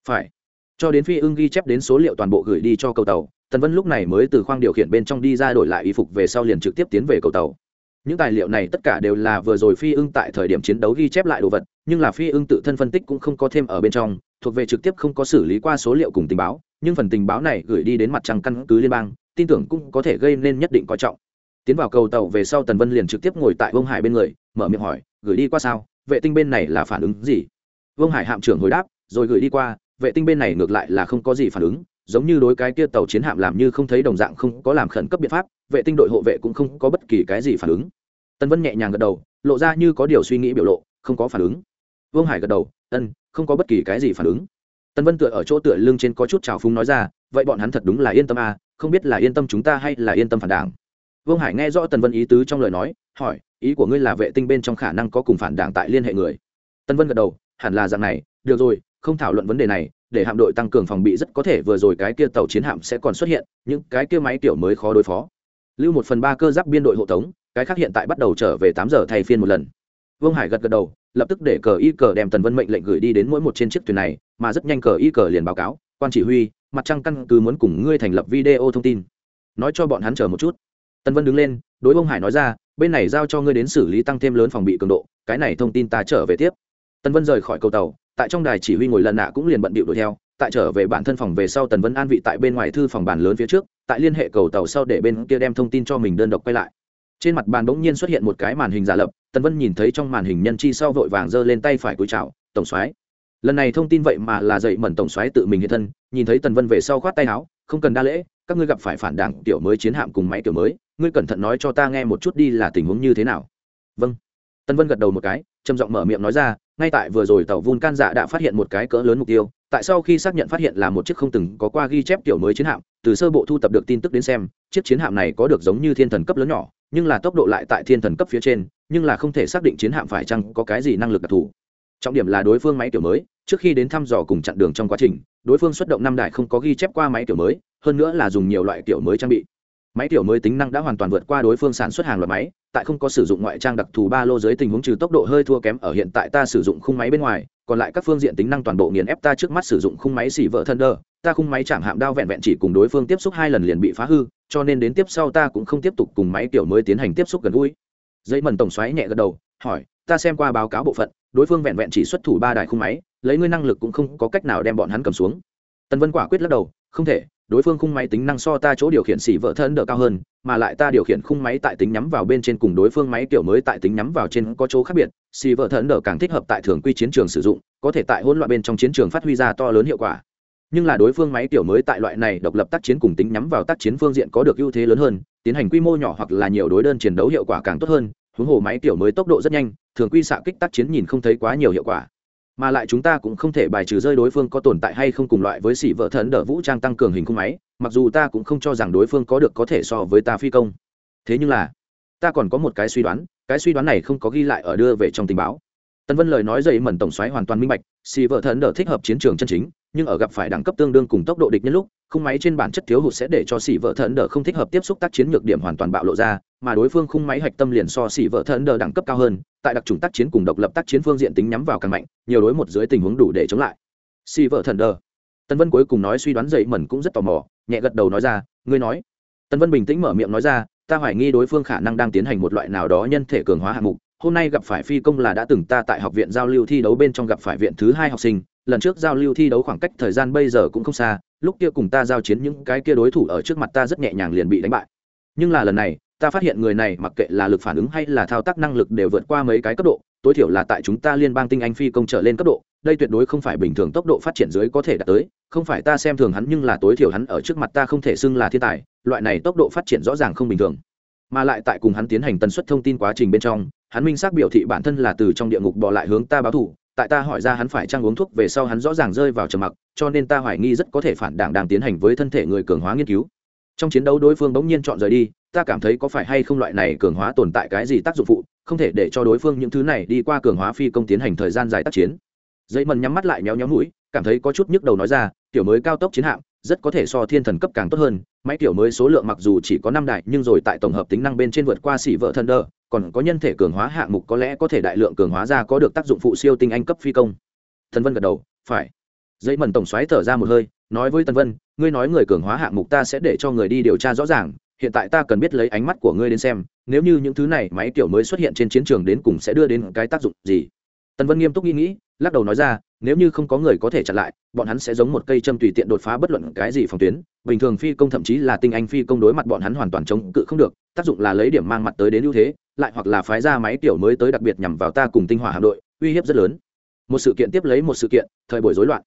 Phải. Cho đến phi ưng ghi chép đến số liệu toàn bộ gửi đi cho cầu tàu, tần vân lúc này mới từ khoang điều khiển bên trong đi ra đổi lại y phục về sau liền trực tiếp tiến về cầu tàu. Những tài liệu này tất cả đều là vừa rồi phi ưng tại thời điểm chiến đấu ghi chép lại đồ vật, nhưng là phi ưng tự thân phân tích cũng không có thêm ở bên trong, thuộc về trực tiếp không có xử lý qua số liệu cùng tình báo nhưng phần tình báo này gửi đi đến mặt trăng căn cứ liên bang, tin tưởng cũng có thể gây nên nhất định coi trọng. Tiến vào cầu tàu về sau tần vân liền trực tiếp ngồi tại Vương hải bên người, mở miệng hỏi, gửi đi qua sao? Vệ tinh bên này là phản ứng gì? Vương hải hạm trưởng hồi đáp, rồi gửi đi qua, vệ tinh bên này ngược lại là không có gì phản ứng, giống như đối cái kia tàu chiến hạm làm như không thấy đồng dạng không có làm khẩn cấp biện pháp, vệ tinh đội hộ vệ cũng không có bất kỳ cái gì phản ứng. Tân vân nhẹ nhàng gật đầu, lộ ra như có điều suy nghĩ biểu lộ, không có phản ứng. Vương hải gật đầu ân không có bất kỳ cái gì phản ứng. Tần vân tựa ở chỗ tựa lưng trên có chút trào phúng nói ra, vậy bọn hắn thật đúng là yên tâm à không biết là yên tâm chúng ta hay là yên tâm phản đảng? Vương hải nghe rõ tần vân ý tứ trong lời nói, hỏi, ý của ngươi là vệ tinh bên trong khả năng có cùng phản đảng tại liên hệ người? Tần vân gật đầu, hẳn là dạng này, được rồi, không thảo luận vấn đề này, để hạm đội tăng cường phòng bị rất có thể vừa rồi cái kia tàu chiến hạm sẽ còn xuất hiện, những cái kia máy kiểu mới khó đối phó. Lưu một phần ba cơ giáp biên đội hộ tống, cái khác hiện tại bắt đầu trở về tám giờ thay phiên một lần. Vương hải gật gật đầu lập tức để cờ y cờ đem tần vân mệnh lệnh gửi đi đến mỗi một trên chiếc thuyền này, mà rất nhanh cờ y cờ liền báo cáo, quan chỉ huy, mặt trăng căn cứ muốn cùng ngươi thành lập video thông tin. Nói cho bọn hắn chờ một chút. Tần vân đứng lên, đối ông hải nói ra, bên này giao cho ngươi đến xử lý tăng thêm lớn phòng bị cường độ, cái này thông tin ta trở về tiếp. Tần vân rời khỏi cầu tàu, tại trong đài chỉ huy ngồi lần nạ cũng liền bận bịu đuổi theo, tại trở về bản thân phòng về sau tần vân an vị tại bên ngoài thư phòng bàn lớn phía trước, tại liên hệ cầu tàu sau để bên kia đem thông tin cho mình đơn độc quay lại trên mặt bàn bỗng nhiên xuất hiện một cái màn hình giả lập, tần vân nhìn thấy trong màn hình nhân chi sau vội vàng giơ lên tay phải cúi chào, tổng soái. Lần này thông tin vậy mà là dậy mẩn tổng soái tự mình hiện thân, nhìn thấy tần vân về sau khoát tay áo, không cần đa lễ, các ngươi gặp phải phản đảng tiểu mới chiến hạm cùng máy tiểu mới, ngươi cẩn thận nói cho ta nghe một chút đi là tình huống như thế nào. Vâng. Tần vân gật đầu một cái, trầm giọng mở miệng nói ra, ngay tại vừa rồi tàu vun can dạ đã phát hiện một cái cỡ lớn mục tiêu, tại sau khi xác nhận phát hiện là một chiếc không từng có qua ghi chép tiểu mới chiến hạm, từ sơ bộ thu tập được tin tức đến xem, chiếc chiến hạm này có được giống như thiên thần cấp lớn nhỏ nhưng là tốc độ lại tại thiên thần cấp phía trên, nhưng là không thể xác định chiến hạm phải chăng có cái gì năng lực đặc thù. Trọng điểm là đối phương máy kiểu mới, trước khi đến thăm dò cùng chặn đường trong quá trình, đối phương xuất động năm đại không có ghi chép qua máy kiểu mới, hơn nữa là dùng nhiều loại kiểu mới trang bị. Máy kiểu mới tính năng đã hoàn toàn vượt qua đối phương sản xuất hàng loạt máy, tại không có sử dụng ngoại trang đặc thù ba lô dưới tình huống trừ tốc độ hơi thua kém ở hiện tại ta sử dụng khung máy bên ngoài, còn lại các phương diện tính năng toàn bộ nghiền ép ta trước mắt sử dụng khung máy xỉ vợ thân đơ, ta khung máy chạm hạm đao vẹn vẹn chỉ cùng đối phương tiếp xúc hai lần liền bị phá hư cho nên đến tiếp sau ta cũng không tiếp tục cùng máy tiểu mới tiến hành tiếp xúc gần gũi. Dây mần tổng xoáy nhẹ gật đầu, hỏi, ta xem qua báo cáo bộ phận, đối phương vẹn vẹn chỉ xuất thủ ba đài khung máy, lấy ngươi năng lực cũng không có cách nào đem bọn hắn cầm xuống. Tần vân quả quyết lắc đầu, không thể, đối phương khung máy tính năng so ta chỗ điều khiển xỉ vợ thân đỡ cao hơn, mà lại ta điều khiển khung máy tại tính nhắm vào bên trên cùng đối phương máy kiểu mới tại tính nhắm vào trên có chỗ khác biệt, xỉ vợ thân đỡ càng thích hợp tại thường quy chiến trường sử dụng, có thể tại hỗn loạn bên trong chiến trường phát huy ra to lớn hiệu quả nhưng là đối phương máy kiểu mới tại loại này độc lập tác chiến cùng tính nhắm vào tác chiến phương diện có được ưu thế lớn hơn, tiến hành quy mô nhỏ hoặc là nhiều đối đơn chiến đấu hiệu quả càng tốt hơn, huống hồ máy kiểu mới tốc độ rất nhanh, thường quy xạ kích tác chiến nhìn không thấy quá nhiều hiệu quả. Mà lại chúng ta cũng không thể bài trừ rơi đối phương có tồn tại hay không cùng loại với xỉ vợ thần đỡ vũ trang tăng cường hình khung máy, mặc dù ta cũng không cho rằng đối phương có được có thể so với ta phi công. Thế nhưng là, ta còn có một cái suy đoán, cái suy đoán này không có ghi lại ở đưa về trong tình báo. Tân vân lời nói dậy mẩn tổng xoáy hoàn toàn minh bạch xì vợ thần đỡ thích hợp chiến trường chân chính nhưng ở gặp phải đẳng cấp tương đương cùng tốc độ địch nhân lúc, khung máy trên bản chất thiếu hụt sẽ để cho xì vợ thần đờ không thích hợp tiếp xúc tác chiến nhược điểm hoàn toàn bạo lộ ra, mà đối phương khung máy hạch tâm liền so xì vợ thần đờ đẳng cấp cao hơn, tại đặc trùng tác chiến cùng độc lập tác chiến phương diện tính nhắm vào càng mạnh, nhiều đối một dưới tình huống đủ để chống lại xì vợ thần đờ. tân vân cuối cùng nói suy đoán dậy mẩn cũng rất tò mò, nhẹ gật đầu nói ra, ngươi nói tân vân bình tĩnh mở miệng nói ra, ta hoài nghi đối phương khả năng đang tiến hành một loại nào đó nhân thể cường hóa hạng mục, hôm nay gặp phải phi công là đã từng ta tại học viện giao lưu thi đấu bên trong gặp phải viện thứ hai học sinh lần trước giao lưu thi đấu khoảng cách thời gian bây giờ cũng không xa, lúc kia cùng ta giao chiến những cái kia đối thủ ở trước mặt ta rất nhẹ nhàng liền bị đánh bại. Nhưng là lần này, ta phát hiện người này mặc kệ là lực phản ứng hay là thao tác năng lực đều vượt qua mấy cái cấp độ, tối thiểu là tại chúng ta liên bang tinh anh phi công trở lên cấp độ, đây tuyệt đối không phải bình thường tốc độ phát triển dưới có thể đạt tới, không phải ta xem thường hắn nhưng là tối thiểu hắn ở trước mặt ta không thể xưng là thiên tài, loại này tốc độ phát triển rõ ràng không bình thường. Mà lại tại cùng hắn tiến hành tần suất thông tin quá trình bên trong, hắn minh xác biểu thị bản thân là từ trong địa ngục bỏ lại hướng ta báo thù tại ta hỏi ra hắn phải trang uống thuốc về sau hắn rõ ràng rơi vào trầm mặc, cho nên ta hoài nghi rất có thể phản đảng đang tiến hành với thân thể người cường hóa nghiên cứu. Trong chiến đấu đối phương bỗng nhiên chọn rời đi, ta cảm thấy có phải hay không loại này cường hóa tồn tại cái gì tác dụng phụ, không thể để cho đối phương những thứ này đi qua cường hóa phi công tiến hành thời gian dài tác chiến. Dây mần nhắm mắt lại nhéo nhéo mũi, cảm thấy có chút nhức đầu nói ra kiểu mới cao tốc chiến hạm, rất có thể so thiên thần cấp càng tốt hơn, máy kiểu mới số lượng mặc dù chỉ có năm đại, nhưng rồi tại tổng hợp tính năng bên trên vượt qua xỉ vợ thần đơ còn có nhân thể cường hóa hạng mục có lẽ có thể đại lượng cường hóa ra có được tác dụng phụ siêu tinh anh cấp phi công. Thần vân gật đầu, phải. Dây mần tổng xoáy thở ra một hơi, nói với Tần vân, ngươi nói người cường hóa hạng mục ta sẽ để cho người đi điều tra rõ ràng, hiện tại ta cần biết lấy ánh mắt của ngươi đến xem, nếu như những thứ này máy kiểu mới xuất hiện trên chiến trường đến cùng sẽ đưa đến cái tác dụng gì? Tần vân nghiêm túc nghĩ nghĩ lắc đầu nói ra, nếu như không có người có thể chặn lại, bọn hắn sẽ giống một cây châm tùy tiện đột phá bất luận cái gì phòng tuyến. Bình thường phi công thậm chí là tinh anh phi công đối mặt bọn hắn hoàn toàn chống cự không được, tác dụng là lấy điểm mang mặt tới đến ưu thế, lại hoặc là phái ra máy tiểu mới tới đặc biệt nhằm vào ta cùng tinh hỏa hạm đội, uy hiếp rất lớn. Một sự kiện tiếp lấy một sự kiện, thời buổi rối loạn.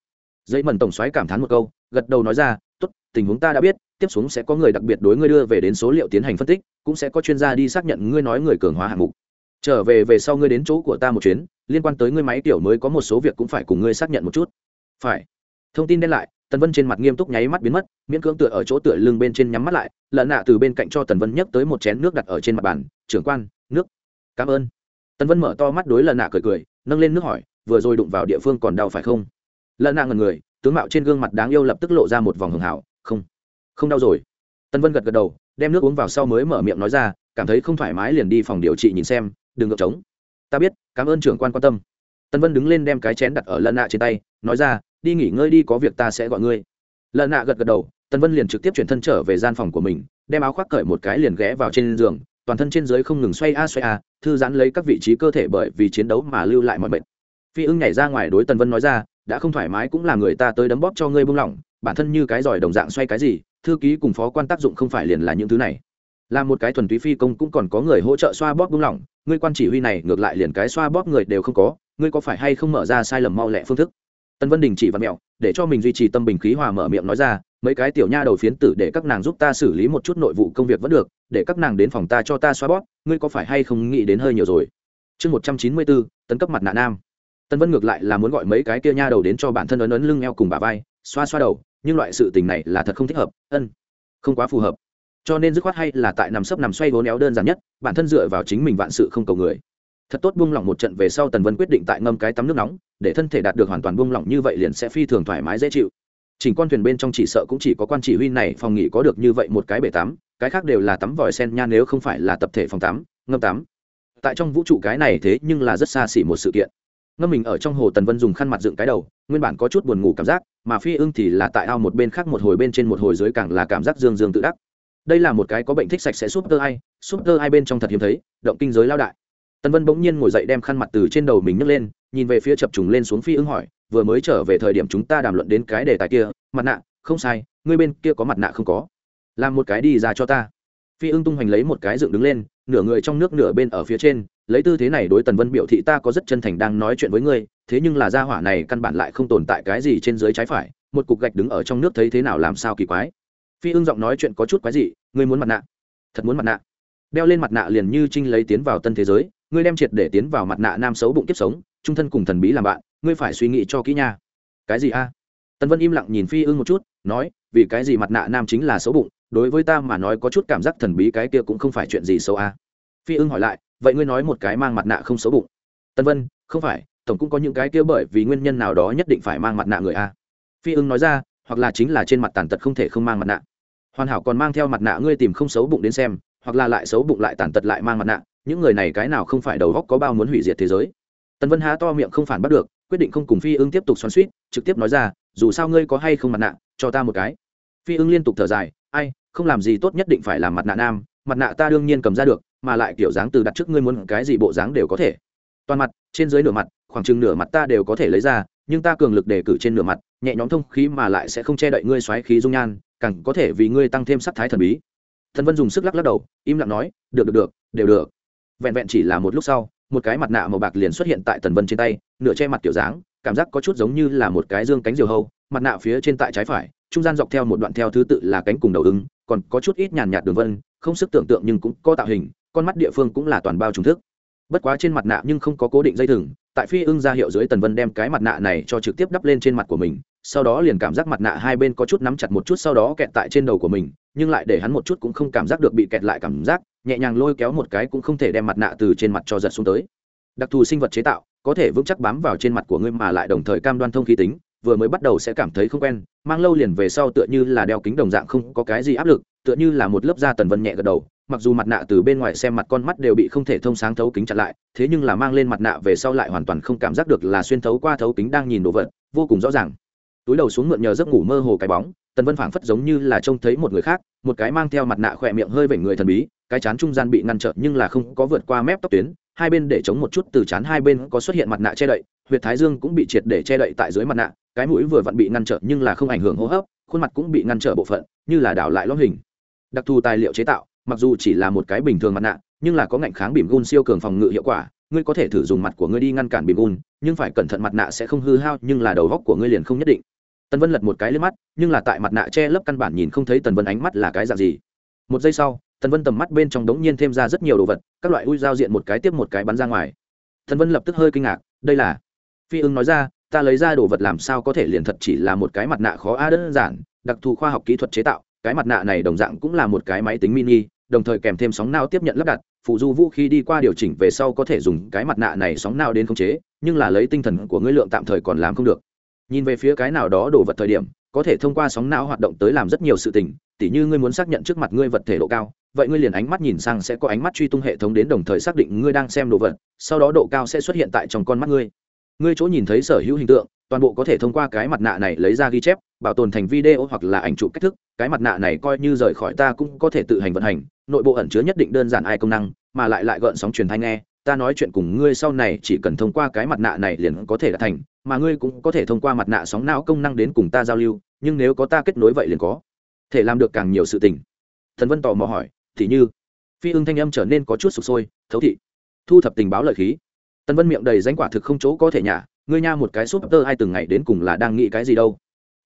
Dây mần tổng xoáy cảm thán một câu, gật đầu nói ra, tốt, tình huống ta đã biết, tiếp xuống sẽ có người đặc biệt đối ngươi đưa về đến số liệu tiến hành phân tích, cũng sẽ có chuyên gia đi xác nhận ngươi nói người cường hóa hạng mục trở về về sau ngươi đến chỗ của ta một chuyến, liên quan tới ngươi máy tiểu mới có một số việc cũng phải cùng ngươi xác nhận một chút. Phải. Thông tin đen lại, tần vân trên mặt nghiêm túc nháy mắt biến mất, miễn cưỡng tựa ở chỗ tựa lưng bên trên nhắm mắt lại lợn nạ từ bên cạnh cho tần vân nhấc tới một chén nước đặt ở trên mặt bàn, trưởng quan, nước. Cảm ơn. Tần vân mở to mắt đối lợn nạ cười cười, nâng lên nước hỏi, vừa rồi đụng vào địa phương còn đau phải không? Lợn nạ ngần người, tướng mạo trên gương mặt đáng yêu lập tức lộ ra một vòng hưởng hảo, không không đau rồi. Tần vân gật gật đầu, đem nước uống vào sau mới mở miệng nói ra, cảm thấy không thoải mái liền đi phòng điều trị nhìn xem đừng ngượng trống. Ta biết, cảm ơn trưởng quan quan tâm. Tân vân đứng lên đem cái chén đặt ở lân nạ trên tay, nói ra, đi nghỉ ngơi đi, có việc ta sẽ gọi ngươi. Lân nạ gật gật đầu, Tân vân liền trực tiếp chuyển thân trở về gian phòng của mình, đem áo khoác cởi một cái liền ghé vào trên giường, toàn thân trên dưới không ngừng xoay a xoay a, thư giãn lấy các vị trí cơ thể bởi vì chiến đấu mà lưu lại mọi bệnh phi ưng nhảy ra ngoài đối tần vân nói ra, đã không thoải mái cũng là người ta tới đấm bóp cho ngươi buông lỏng, bản thân như cái giỏi đồng dạng xoay cái gì, thư ký cùng phó quan tác dụng không phải liền là những thứ này là một cái thuần túy phi công cũng còn có người hỗ trợ xoa bóp buông lỏng. Ngươi quan chỉ huy này ngược lại liền cái xoa bóp người đều không có, ngươi có phải hay không mở ra sai lầm mau lẹ phương thức? Tân vân đình chỉ và mẹo, để cho mình duy trì tâm bình khí hòa mở miệng nói ra, mấy cái tiểu nha đầu phiến tử để các nàng giúp ta xử lý một chút nội vụ công việc vẫn được, để các nàng đến phòng ta cho ta xoa bóp, ngươi có phải hay không nghĩ đến hơi nhiều rồi? Chương một trăm chín mươi bốn tấn cấp mặt nạ nam. Tân vân ngược lại là muốn gọi mấy cái kia nha đầu đến cho bản thân ấn ấn lưng eo cùng bà vai, xoa xoa đầu, nhưng loại sự tình này là thật không thích hợp, ân, không quá phù hợp cho nên dứt khoát hay là tại nằm sấp nằm xoay vốn éo đơn giản nhất, bản thân dựa vào chính mình vạn sự không cầu người. Thật tốt buông lỏng một trận về sau tần vân quyết định tại ngâm cái tắm nước nóng, để thân thể đạt được hoàn toàn buông lỏng như vậy liền sẽ phi thường thoải mái dễ chịu. Chỉnh con thuyền bên trong chỉ sợ cũng chỉ có quan chỉ huy này phòng nghỉ có được như vậy một cái bể tắm, cái khác đều là tắm vòi sen nha nếu không phải là tập thể phòng tắm, ngâm tắm. Tại trong vũ trụ cái này thế nhưng là rất xa xỉ một sự kiện. Ngâm mình ở trong hồ tần vân dùng khăn mặt dựng cái đầu, nguyên bản có chút buồn ngủ cảm giác, mà phi ưng thì là tại ao một bên khác một hồi bên trên một hồi dưới càng là cảm giác dương dương tự đắc đây là một cái có bệnh thích sạch sẽ súp tơ ai súp tơ ai bên trong thật hiếm thấy, động kinh giới lao đại. Tần vân bỗng nhiên ngồi dậy đem khăn mặt từ trên đầu mình nhấc lên, nhìn về phía chập trùng lên xuống phi ứng hỏi, vừa mới trở về thời điểm chúng ta đàm luận đến cái đề tài kia, mặt nạ, không sai, ngươi bên kia có mặt nạ không có? Làm một cái đi ra cho ta. Phi ưng tung hoành lấy một cái dựng đứng lên, nửa người trong nước nửa bên ở phía trên, lấy tư thế này đối tần vân biểu thị ta có rất chân thành đang nói chuyện với ngươi, thế nhưng là gia hỏa này căn bản lại không tồn tại cái gì trên dưới trái phải, một cục gạch đứng ở trong nước thấy thế nào làm sao kỳ quái phi ưng giọng nói chuyện có chút quái gì ngươi muốn mặt nạ? Thật muốn mặt nạ? Đeo lên mặt nạ liền như trinh lấy tiến vào tân thế giới, ngươi đem triệt để tiến vào mặt nạ nam xấu bụng kiếp sống, trung thân cùng thần bí làm bạn, ngươi phải suy nghĩ cho kỹ nha. Cái gì a? Tân vân im lặng nhìn phi ưng một chút, nói, vì cái gì mặt nạ nam chính là xấu bụng, đối với ta mà nói có chút cảm giác thần bí cái kia cũng không phải chuyện gì xấu a. Phi ưng hỏi lại, vậy ngươi nói một cái mang mặt nạ không xấu bụng? Tân vân, không phải, tổng cũng có những cái kia bởi vì nguyên nhân nào đó nhất định phải mang mặt nạ người a. Phi ưng nói ra, hoặc là chính là trên mặt tàn tật không thể không mang mặt nạ hoàn hảo còn mang theo mặt nạ ngươi tìm không xấu bụng đến xem, hoặc là lại xấu bụng lại tàn tật lại mang mặt nạ, những người này cái nào không phải đầu góc có bao muốn hủy diệt thế giới. Tần vân há to miệng không phản bắt được, quyết định không cùng phi ưng tiếp tục xoắn suýt trực tiếp nói ra, dù sao ngươi có hay không mặt nạ, cho ta một cái. Phi ưng liên tục thở dài, ai, không làm gì tốt nhất định phải làm mặt nạ nam, mặt nạ ta đương nhiên cầm ra được, mà lại kiểu dáng từ đặt trước ngươi muốn cái gì bộ dáng đều có thể. Toàn mặt, trên dưới nửa mặt, khoảng chừng nửa mặt ta đều có thể lấy ra, nhưng ta cường lực đề cử trên nửa mặt, nhẹ nhõm thông khí mà lại sẽ không che đậy ngươi xoáy khí dung nhan càng có thể vì ngươi tăng thêm sắc thái thần bí. Thần vân dùng sức lắc lắc đầu, im lặng nói, được được được, đều được. Vẹn vẹn chỉ là một lúc sau, một cái mặt nạ màu bạc liền xuất hiện tại tần vân trên tay, nửa che mặt kiểu dáng, cảm giác có chút giống như là một cái dương cánh diều hâu, mặt nạ phía trên tại trái phải, trung gian dọc theo một đoạn theo thứ tự là cánh cùng đầu ứng, còn có chút ít nhàn nhạt đường vân, không sức tưởng tượng nhưng cũng có tạo hình, con mắt địa phương cũng là toàn bao trùng thức. Bất quá trên mặt nạ nhưng không có cố định dây thừng, tại phi ưng ra hiệu dưới tần vân đem cái mặt nạ này cho trực tiếp đắp lên trên mặt của mình sau đó liền cảm giác mặt nạ hai bên có chút nắm chặt một chút sau đó kẹt tại trên đầu của mình, nhưng lại để hắn một chút cũng không cảm giác được bị kẹt lại cảm giác, nhẹ nhàng lôi kéo một cái cũng không thể đem mặt nạ từ trên mặt cho giật xuống tới. Đặc thù sinh vật chế tạo, có thể vững chắc bám vào trên mặt của ngươi mà lại đồng thời cam đoan thông khí tính, vừa mới bắt đầu sẽ cảm thấy không quen, mang lâu liền về sau tựa như là đeo kính đồng dạng không có cái gì áp lực, tựa như là một lớp da tần vân nhẹ gật đầu, mặc dù mặt nạ từ bên ngoài xem mặt con mắt đều bị không thể thông sáng thấu kính chặn lại, thế nhưng là mang lên mặt nạ về sau lại hoàn toàn không cảm giác được là xuyên thấu qua thấu kính đang nhìn đồ vật, vô cùng rõ ràng túi đầu xuống mượn nhờ giấc ngủ mơ hồ cái bóng, tần vân phảng phất giống như là trông thấy một người khác, một cái mang theo mặt nạ khỏe miệng hơi vểnh người thần bí, cái chán trung gian bị ngăn trở nhưng là không có vượt qua mép tóc tuyến, hai bên để chống một chút từ chán hai bên có xuất hiện mặt nạ che đậy, huyệt thái dương cũng bị triệt để che đậy tại dưới mặt nạ, cái mũi vừa vặn bị ngăn trở nhưng là không ảnh hưởng hô hấp, khuôn mặt cũng bị ngăn trở bộ phận, như là đảo lại lõm hình. Đặc thù tài liệu chế tạo, mặc dù chỉ là một cái bình thường mặt nạ, nhưng là có ngạnh kháng bìm gun siêu cường phòng ngự hiệu quả ngươi có thể thử dùng mặt của ngươi đi ngăn cản bìm gun nhưng phải cẩn thận mặt nạ sẽ không hư hao, nhưng là đầu góc của ngươi liền không nhất định. Tần vân lật một cái lên mắt, nhưng là tại mặt nạ che lấp căn bản nhìn không thấy tần vân ánh mắt là cái dạng gì. Một giây sau, tần vân tầm mắt bên trong đống nhiên thêm ra rất nhiều đồ vật, các loại ui giao diện một cái tiếp một cái bắn ra ngoài. Tần vân lập tức hơi kinh ngạc, đây là? Phi ưng nói ra, ta lấy ra đồ vật làm sao có thể liền thật chỉ là một cái mặt nạ khó a đơn giản, đặc thù khoa học kỹ thuật chế tạo, cái mặt nạ này đồng dạng cũng là một cái máy tính mini, đồng thời kèm thêm sóng nao tiếp nhận lắp đặt phụ du vũ khí đi qua điều chỉnh về sau có thể dùng cái mặt nạ này sóng nào đến khống chế, nhưng là lấy tinh thần của ngươi lượng tạm thời còn làm không được. Nhìn về phía cái nào đó đồ vật thời điểm, có thể thông qua sóng não hoạt động tới làm rất nhiều sự tình, tỉ như ngươi muốn xác nhận trước mặt ngươi vật thể độ cao, vậy ngươi liền ánh mắt nhìn sang sẽ có ánh mắt truy tung hệ thống đến đồng thời xác định ngươi đang xem đồ vật, sau đó độ cao sẽ xuất hiện tại trong con mắt ngươi. Ngươi chỗ nhìn thấy sở hữu hình tượng, toàn bộ có thể thông qua cái mặt nạ này lấy ra ghi chép bảo tồn thành video hoặc là ảnh chụp cách thức, cái mặt nạ này coi như rời khỏi ta cũng có thể tự hành vận hành, nội bộ ẩn chứa nhất định đơn giản ai công năng, mà lại lại gợn sóng truyền thanh nghe, ta nói chuyện cùng ngươi sau này chỉ cần thông qua cái mặt nạ này liền có thể đã thành, mà ngươi cũng có thể thông qua mặt nạ sóng não công năng đến cùng ta giao lưu, nhưng nếu có ta kết nối vậy liền có thể làm được càng nhiều sự tình. Thần vân tò mò hỏi, thì như? Phi ưng thanh âm trở nên có chút sụp sôi, thấu thị, thu thập tình báo lợi khí. Tần vân miệng đầy danh quả thực không chỗ có thể nhả, ngươi nha một cái súp tơ hai từng ngày đến cùng là đang nghĩ cái gì đâu?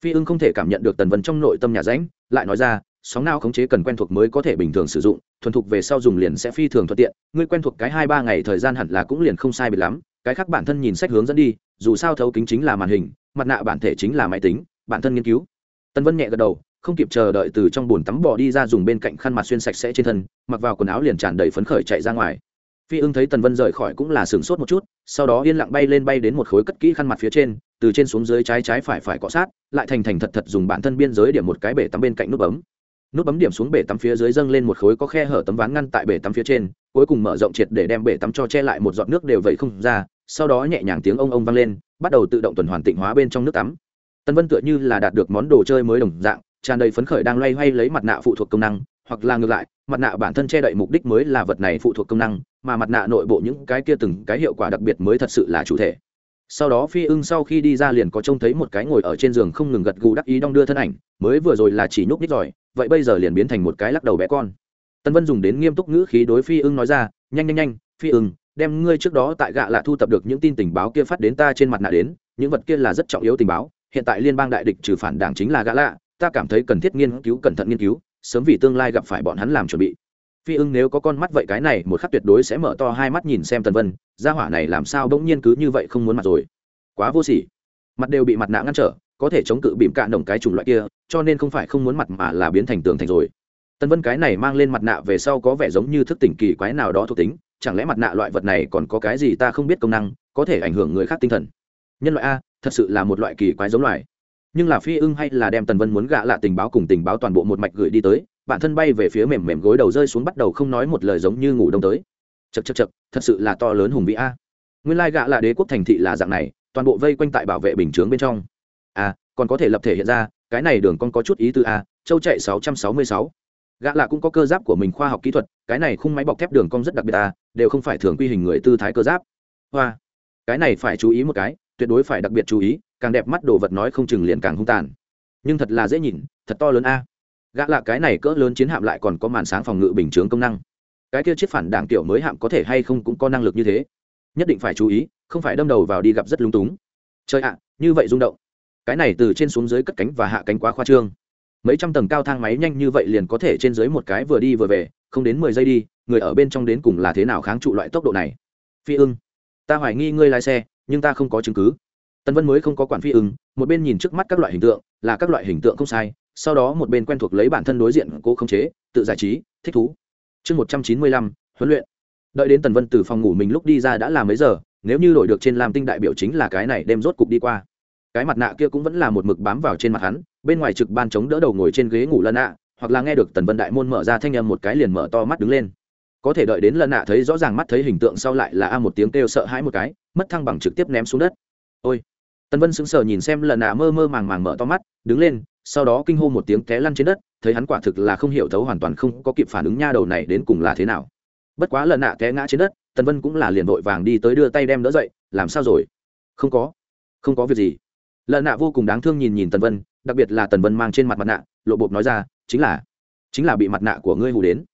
Phi ưng không thể cảm nhận được tần vân trong nội tâm nhà ránh lại nói ra, sóng nào khống chế cần quen thuộc mới có thể bình thường sử dụng, thuần thục về sau dùng liền sẽ phi thường thuận tiện, ngươi quen thuộc cái hai ba ngày thời gian hẳn là cũng liền không sai biệt lắm, cái khác bản thân nhìn sách hướng dẫn đi, dù sao thấu kính chính là màn hình, mặt nạ bản thể chính là máy tính, bản thân nghiên cứu. Tần vân nhẹ gật đầu, không kịp chờ đợi từ trong bồn tắm bò đi ra dùng bên cạnh khăn mặt xuyên sạch sẽ trên thân, mặc vào quần áo liền tràn đầy phấn khởi chạy ra ngoài phi ưng thấy tần vân rời khỏi cũng là sửng sốt một chút, sau đó yên lặng bay lên bay đến một khối cất kỹ khăn mặt phía trên, từ trên xuống dưới trái trái phải phải cọ sát, lại thành thành thật thật dùng bản thân biên giới điểm một cái bể tắm bên cạnh nút bấm. Nút bấm điểm xuống bể tắm phía dưới dâng lên một khối có khe hở tấm ván ngăn tại bể tắm phía trên, cuối cùng mở rộng triệt để đem bể tắm cho che lại một giọt nước đều vậy không ra, sau đó nhẹ nhàng tiếng ông ông vang lên, bắt đầu tự động tuần hoàn tịnh hóa bên trong nước tắm. Tân vân tựa như là đạt được món đồ chơi mới đồng dạng, tràn đầy phấn khởi đang loay hoay lấy mặt nạ phụ thuộc công năng hoặc là ngược lại, mặt nạ bản thân che đậy mục đích mới là vật này phụ thuộc công năng, mà mặt nạ nội bộ những cái kia từng cái hiệu quả đặc biệt mới thật sự là chủ thể. Sau đó phi ưng sau khi đi ra liền có trông thấy một cái ngồi ở trên giường không ngừng gật gù đắc ý đong đưa thân ảnh, mới vừa rồi là chỉ nhúc nhích giỏi vậy bây giờ liền biến thành một cái lắc đầu bé con. Tân vân dùng đến nghiêm túc ngữ khí đối phi ưng nói ra, nhanh nhanh nhanh, phi ưng, đem ngươi trước đó tại gạ lạ thu tập được những tin tình báo kia phát đến ta trên mặt nạ đến, những vật kia là rất trọng yếu tình báo, hiện tại liên bang đại địch trừ phản đảng chính là gã lạ, ta cảm thấy cần thiết nghiên cứu, cẩn thận nghiên cứu sớm vì tương lai gặp phải bọn hắn làm chuẩn bị. Phi ưng nếu có con mắt vậy cái này, một khắc tuyệt đối sẽ mở to hai mắt nhìn xem tần vân, gia hỏa này làm sao bỗng nhiên cứ như vậy không muốn mặt rồi. Quá vô sỉ. Mặt đều bị mặt nạ ngăn trở, có thể chống cự bìm cạn đồng cái chủng loại kia, cho nên không phải không muốn mặt mà là biến thành tường thành rồi. Tần vân cái này mang lên mặt nạ về sau có vẻ giống như thức tỉnh kỳ quái nào đó thuộc tính, chẳng lẽ mặt nạ loại vật này còn có cái gì ta không biết công năng, có thể ảnh hưởng người khác tinh thần. Nhân loại a, thật sự là một loại kỳ quái giống loài nhưng là phi ưng hay là đem tần vân muốn gạ lạ tình báo cùng tình báo toàn bộ một mạch gửi đi tới, bản thân bay về phía mềm mềm gối đầu rơi xuống bắt đầu không nói một lời giống như ngủ đông tới. Chật chật chật thật sự là to lớn hùng vĩ a. Nguyên lai gạ lạ đế quốc thành thị là dạng này, toàn bộ vây quanh tại bảo vệ bình chướng bên trong. A còn có thể lập thể hiện ra, cái này đường con có chút ý tư a, châu chạy 666. gạ lạ cũng có cơ giáp của mình khoa học kỹ thuật, cái này khung máy bọc thép đường cong rất đặc biệt a, đều không phải thường quy hình người tư thái cơ giáp. Hoa, cái này phải chú ý một cái, tuyệt đối phải đặc biệt chú ý càng đẹp mắt đồ vật nói không chừng liền càng hung tàn. Nhưng thật là dễ nhìn, thật to lớn a. Gã lạ cái này cỡ lớn chiến hạm lại còn có màn sáng phòng ngự bình chướng công năng. Cái kia chiếc phản đảng tiểu mới hạm có thể hay không cũng có năng lực như thế. Nhất định phải chú ý, không phải đâm đầu vào đi gặp rất lung túng. Chơi ạ, như vậy rung động. Cái này từ trên xuống dưới cất cánh và hạ cánh quá khoa trương. Mấy trăm tầng cao thang máy nhanh như vậy liền có thể trên dưới một cái vừa đi vừa về, không đến mười giây đi, người ở bên trong đến cùng là thế nào kháng trụ loại tốc độ này? Phi ưng, ta hoài nghi ngươi lái xe, nhưng ta không có chứng cứ. Tần vân mới không có quản phi ứng, một bên nhìn trước mắt các loại hình tượng là các loại hình tượng không sai sau đó một bên quen thuộc lấy bản thân đối diện cố khống chế tự giải trí thích thú. Chương một trăm chín mươi lăm huấn luyện. Đợi đến tần vân từ phòng ngủ mình lúc đi ra đã là mấy giờ nếu như đổi được trên làm tinh đại biểu chính là cái này đem rốt cục đi qua. Cái mặt nạ kia cũng vẫn là một mực bám vào trên mặt hắn bên ngoài trực ban chống đỡ đầu ngồi trên ghế ngủ lân nạ hoặc là nghe được tần vân đại môn mở ra thanh âm một cái liền mở to mắt đứng lên. Có thể đợi đến lần nạ thấy rõ ràng mắt thấy hình tượng sau lại là a một tiếng kêu sợ hãi một cái mất thăng bằng trực tiếp ném xuống đất. Ôi! Tần vân sững sờ nhìn xem lần nạ mơ mơ màng màng mở to mắt, đứng lên, sau đó kinh hô một tiếng té lăn trên đất, thấy hắn quả thực là không hiểu thấu hoàn toàn không có kịp phản ứng nha đầu này đến cùng là thế nào. Bất quá lần nạ té ngã trên đất, tần vân cũng là liền vội vàng đi tới đưa tay đem đỡ dậy, làm sao rồi? Không có không có việc gì. Lần nạ vô cùng đáng thương nhìn nhìn tần vân, đặc biệt là tần vân mang trên mặt mặt nạ, lộ bộp nói ra, chính là chính là bị mặt nạ của ngươi hù đến.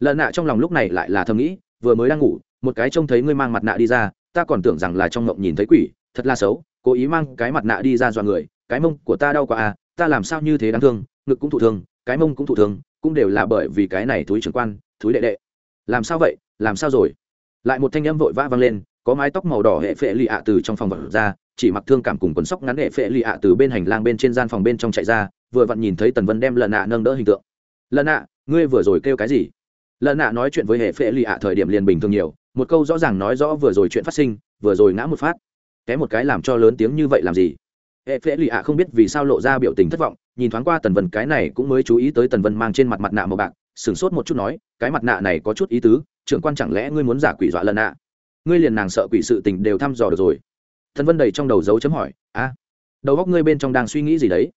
Lần nạ trong lòng lúc này lại là thầm nghĩ, vừa mới đang ngủ, một cái trông thấy ngươi mang mặt nạ đi ra, ta còn tưởng rằng là trong ngộng nhìn thấy quỷ, thật là xấu cố ý mang cái mặt nạ đi ra dọa người, cái mông của ta đau quá à ta làm sao như thế đáng thương, ngực cũng thụ thương, cái mông cũng thụ thương, cũng đều là bởi vì cái này thúi trưởng quan thúi đệ đệ. Làm sao vậy, làm sao rồi? Lại một thanh âm vội vã vang lên, có mái tóc màu đỏ hệ phệ lì ạ từ trong phòng vật ra, chỉ mặc thương cảm cùng quần sóc ngắn hệ phệ lì ạ từ bên hành lang bên trên gian phòng bên trong chạy ra, vừa vặn nhìn thấy tần vân đem lần nạ nâng đỡ hình tượng. Lần nạ, ngươi vừa rồi kêu cái gì? Lần nạ nói chuyện với hệ phệ lì ạ thời điểm liền bình thường nhiều, một câu rõ ràng nói rõ vừa rồi chuyện phát sinh, vừa rồi ngã một phát cái một cái làm cho lớn tiếng như vậy làm gì? Hệ phễ lì ạ không biết vì sao lộ ra biểu tình thất vọng, nhìn thoáng qua tần vân, cái này cũng mới chú ý tới tần vân mang trên mặt mặt nạ màu bạc, sửng sốt một chút nói, cái mặt nạ này có chút ý tứ, trưởng quan chẳng lẽ ngươi muốn giả quỷ dọa lần à? ngươi liền nàng sợ quỷ sự tình đều thăm dò được rồi. Thần vân đầy trong đầu dấu chấm hỏi, a, đầu góc ngươi bên trong đang suy nghĩ gì đấy?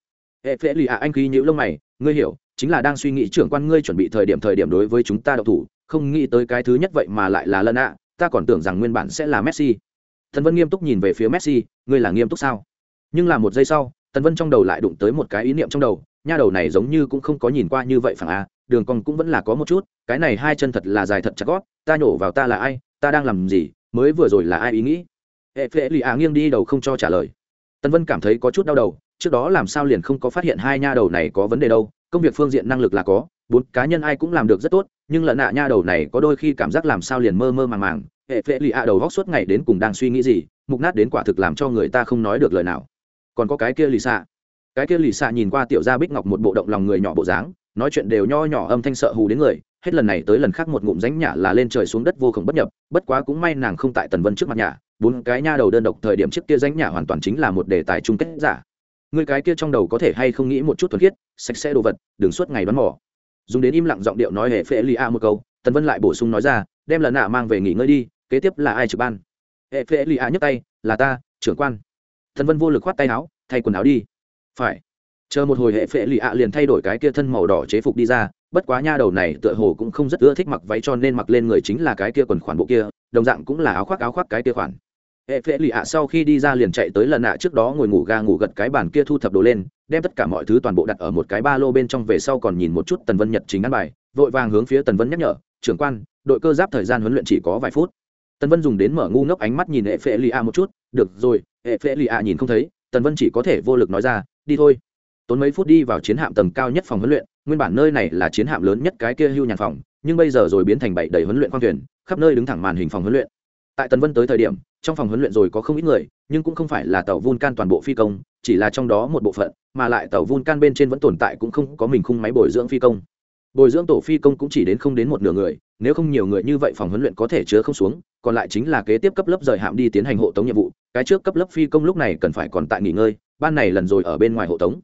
Hệ phễ lì ạ anh khí nhữ lông mày, ngươi hiểu, chính là đang suy nghĩ trưởng quan ngươi chuẩn bị thời điểm thời điểm đối với chúng ta đậu thủ, không nghĩ tới cái thứ nhất vậy mà lại là lần ạ, ta còn tưởng rằng nguyên bản sẽ là messi thần vân nghiêm túc nhìn về phía messi, ngươi là nghiêm túc sao? Nhưng là một giây sau, tần vân trong đầu lại đụng tới một cái ý niệm trong đầu, nha đầu này giống như cũng không có nhìn qua như vậy phẳng a đường cong cũng vẫn là có một chút, cái này hai chân thật là dài thật chặt gót, ta nhổ vào ta là ai, ta đang làm gì, mới vừa rồi là ai ý nghĩ? Hệ phệ lì nghiêng đi đầu không cho trả lời. Tần vân cảm thấy có chút đau đầu, trước đó làm sao liền không có phát hiện hai nha đầu này có vấn đề đâu, công việc phương diện năng lực là có, bốn cá nhân ai cũng làm được rất tốt, nhưng lợn nạ nha đầu này có đôi khi cảm giác làm sao liền mơ mơ màng màng hệ phệ lì ạ đầu góc suốt ngày đến cùng đang suy nghĩ gì, mục nát đến quả thực làm cho người ta không nói được lời nào. Còn có cái kia lì xạ. Cái kia lì xạ nhìn qua tiểu gia bích ngọc một bộ động lòng người nhỏ bộ dáng, nói chuyện đều nho nhỏ âm thanh sợ hù đến người, hết lần này tới lần khác một ngụm ránh nhả là lên trời xuống đất vô khổng bất nhập, bất quá cũng may nàng không tại tần vân trước mặt nhà bốn cái nha đầu đơn độc thời điểm trước kia ránh nhả hoàn toàn chính là một đề tài chung kết giả. Người cái kia trong đầu có thể hay không nghĩ một chút thuần khiết, sạch sẽ đồ vật, đừng suốt ngày bắn mỏ dùng đến im lặng giọng điệu nói hệ phễ li a một câu, tần vân lại bổ sung nói ra, đem lần nạ mang về nghỉ ngơi đi kế tiếp là ai trực ban? Hệ phê lì a nhấc tay, là ta, trưởng quan. Tần vân vô lực khoát tay áo, thay quần áo đi. Phải. Chờ một hồi hệ phệ lì ạ liền thay đổi cái kia thân màu đỏ chế phục đi ra, bất quá nha đầu này tựa hồ cũng không rất ưa thích mặc váy cho nên mặc lên người chính là cái kia quần khoản bộ kia, đồng dạng cũng là áo khoác áo khoác cái kia khoản. Hệ phệ lì ạ sau khi đi ra liền chạy tới lần nạ trước đó ngồi ngủ ga ngủ gật cái bàn kia thu thập đồ lên, đem tất cả mọi thứ toàn bộ đặt ở một cái ba lô bên trong về sau còn nhìn một chút tần vân nhật chính ăn bài, vội vàng hướng phía tần vân nhắc nhở, trưởng quan, đội cơ giáp thời gian huấn luyện chỉ có vài phút tần vân dùng đến mở ngu ngốc ánh mắt nhìn hệ phệ lì a một chút, được rồi, hệ phệ lì a nhìn không thấy, tần vân chỉ có thể vô lực nói ra, đi thôi. Tốn mấy phút đi vào chiến hạm tầng cao nhất phòng huấn luyện, nguyên bản nơi này là chiến hạm lớn nhất cái kia hưu nhàn phòng, nhưng bây giờ rồi biến thành bảy đầy huấn luyện khoang thuyền, khắp nơi đứng thẳng màn hình phòng huấn luyện. Tại tần vân tới thời điểm, trong phòng huấn luyện rồi có không ít người, nhưng cũng không phải là tàu vun can toàn bộ phi công, chỉ là trong đó một bộ phận, mà lại tàu vun can bên trên vẫn tồn tại cũng không có mình khung máy bồi dưỡng phi công. Bồi dưỡng tổ phi công cũng chỉ đến không đến một nửa người, nếu không nhiều người như vậy phòng huấn luyện có thể chứa không xuống còn lại chính là kế tiếp cấp lớp rời hạm đi tiến hành hộ tống nhiệm vụ, cái trước cấp lớp phi công lúc này cần phải còn tại nghỉ ngơi, ban này lần rồi ở bên ngoài hộ tống.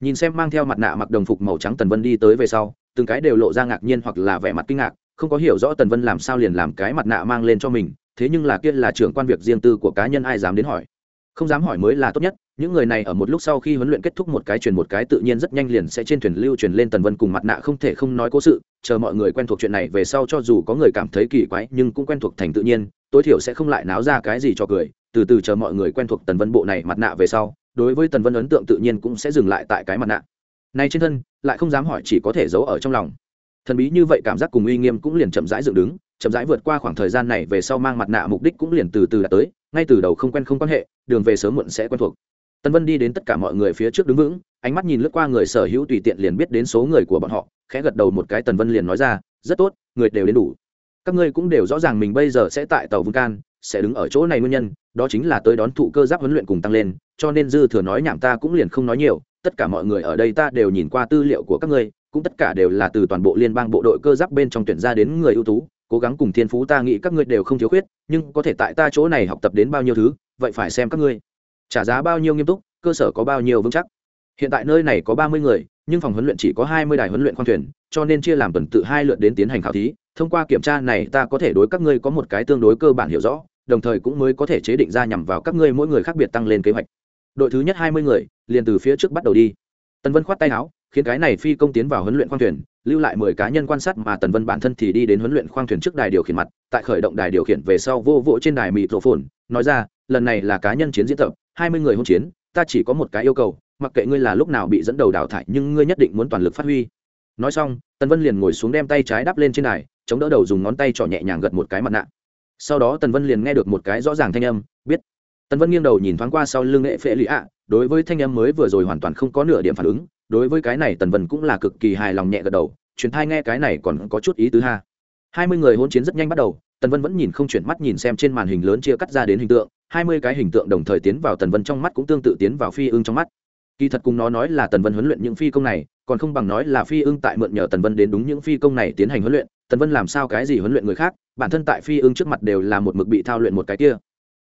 Nhìn xem mang theo mặt nạ mặc đồng phục màu trắng tần vân đi tới về sau, từng cái đều lộ ra ngạc nhiên hoặc là vẻ mặt kinh ngạc, không có hiểu rõ tần vân làm sao liền làm cái mặt nạ mang lên cho mình, thế nhưng là kia là trưởng quan việc riêng tư của cá nhân ai dám đến hỏi. Không dám hỏi mới là tốt nhất những người này ở một lúc sau khi huấn luyện kết thúc một cái truyền một cái tự nhiên rất nhanh liền sẽ trên thuyền lưu truyền lên tần vân cùng mặt nạ không thể không nói cố sự, chờ mọi người quen thuộc chuyện này về sau cho dù có người cảm thấy kỳ quái nhưng cũng quen thuộc thành tự nhiên, tối thiểu sẽ không lại náo ra cái gì cho cười, từ từ chờ mọi người quen thuộc tần vân bộ này mặt nạ về sau, đối với tần vân ấn tượng tự nhiên cũng sẽ dừng lại tại cái mặt nạ. Này trên thân, lại không dám hỏi chỉ có thể giấu ở trong lòng. Thần bí như vậy cảm giác cùng uy nghiêm cũng liền chậm rãi dựng đứng, chậm rãi vượt qua khoảng thời gian này về sau mang mặt nạ mục đích cũng liền từ từ đã tới, ngay từ đầu không quen không quan hệ, đường về sớm muộn sẽ quen thuộc tân vân đi đến tất cả mọi người phía trước đứng vững, ánh mắt nhìn lướt qua người sở hữu tùy tiện liền biết đến số người của bọn họ, khẽ gật đầu một cái tần vân liền nói ra, rất tốt, người đều đến đủ. Các ngươi cũng đều rõ ràng mình bây giờ sẽ tại tàu vulcan sẽ đứng ở chỗ này nguyên nhân, đó chính là tới đón thụ cơ giáp huấn luyện cùng tăng lên, cho nên dư thừa nói nhảm ta cũng liền không nói nhiều, tất cả mọi người ở đây ta đều nhìn qua tư liệu của các ngươi, cũng tất cả đều là từ toàn bộ liên bang bộ đội cơ giáp bên trong tuyển ra đến người ưu tú, cố gắng cùng thiên phú ta nghĩ các ngươi đều không thiếu khuyết, nhưng có thể tại ta chỗ này học tập đến bao nhiêu thứ, vậy phải xem các ngươi trả giá bao nhiêu nghiêm túc, cơ sở có bao nhiêu vững chắc. Hiện tại nơi này có ba mươi người, nhưng phòng huấn luyện chỉ có hai mươi đài huấn luyện khoang thuyền, cho nên chia làm tuần tự hai lượt đến tiến hành khảo thí. Thông qua kiểm tra này, ta có thể đối các ngươi có một cái tương đối cơ bản hiểu rõ, đồng thời cũng mới có thể chế định ra nhằm vào các ngươi mỗi người khác biệt tăng lên kế hoạch. Đội thứ nhất hai mươi người, liền từ phía trước bắt đầu đi. Tần vân khoát tay áo, khiến cái này phi công tiến vào huấn luyện khoang thuyền, lưu lại mười cá nhân quan sát mà tần vân bản thân thì đi đến huấn luyện khoang thuyền trước đài điều khiển mặt, tại khởi động đài điều khiển về sau vô vỗ trên đài mịt rổ phồn nói ra, lần này là cá nhân chiến diễn tập hai mươi người hôn chiến, ta chỉ có một cái yêu cầu, mặc kệ ngươi là lúc nào bị dẫn đầu đào thải, nhưng ngươi nhất định muốn toàn lực phát huy. Nói xong, tần vân liền ngồi xuống đem tay trái đắp lên trên đài, chống đỡ đầu dùng ngón tay trỏ nhẹ nhàng gật một cái mặt nạ. Sau đó tần vân liền nghe được một cái rõ ràng thanh âm, biết. Tần vân nghiêng đầu nhìn thoáng qua sau lưng nghệ phệ lụy ạ, đối với thanh âm mới vừa rồi hoàn toàn không có nửa điểm phản ứng, đối với cái này tần vân cũng là cực kỳ hài lòng nhẹ gật đầu, truyền thai nghe cái này còn có chút ý tứ ha hai mươi người hôn chiến rất nhanh bắt đầu, tần vân vẫn nhìn không chuyển mắt nhìn xem trên màn hình lớn chia cắt ra đến hình tượng, hai mươi cái hình tượng đồng thời tiến vào tần vân trong mắt cũng tương tự tiến vào phi ưng trong mắt. Kỳ thật cùng nó nói là tần vân huấn luyện những phi công này, còn không bằng nói là phi ưng tại mượn nhờ tần vân đến đúng những phi công này tiến hành huấn luyện, tần vân làm sao cái gì huấn luyện người khác, bản thân tại phi ưng trước mặt đều là một mực bị thao luyện một cái kia.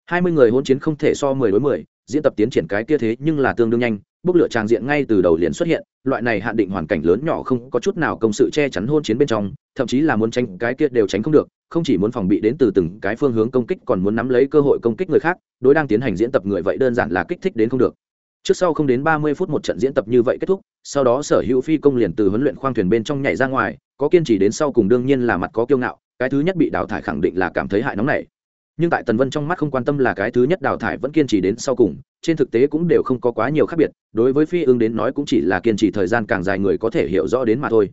Hai mươi người hôn chiến không thể so mười đối mười diễn tập tiến triển cái kia thế nhưng là tương đương nhanh, bốc lửa tràng diện ngay từ đầu liền xuất hiện, loại này hạn định hoàn cảnh lớn nhỏ không có chút nào công sự che chắn hôn chiến bên trong, thậm chí là muốn tránh cái kia đều tránh không được, không chỉ muốn phòng bị đến từ từng cái phương hướng công kích còn muốn nắm lấy cơ hội công kích người khác, đối đang tiến hành diễn tập người vậy đơn giản là kích thích đến không được. Trước sau không đến ba mươi phút một trận diễn tập như vậy kết thúc, sau đó sở hữu phi công liền từ huấn luyện khoang thuyền bên trong nhảy ra ngoài, có kiên trì đến sau cùng đương nhiên là mặt có kiêu ngạo, cái thứ nhất bị đào thải khẳng định là cảm thấy hại nóng này nhưng tại tần vân trong mắt không quan tâm là cái thứ nhất đào thải vẫn kiên trì đến sau cùng, trên thực tế cũng đều không có quá nhiều khác biệt, đối với phi ương đến nói cũng chỉ là kiên trì thời gian càng dài người có thể hiểu rõ đến mà thôi.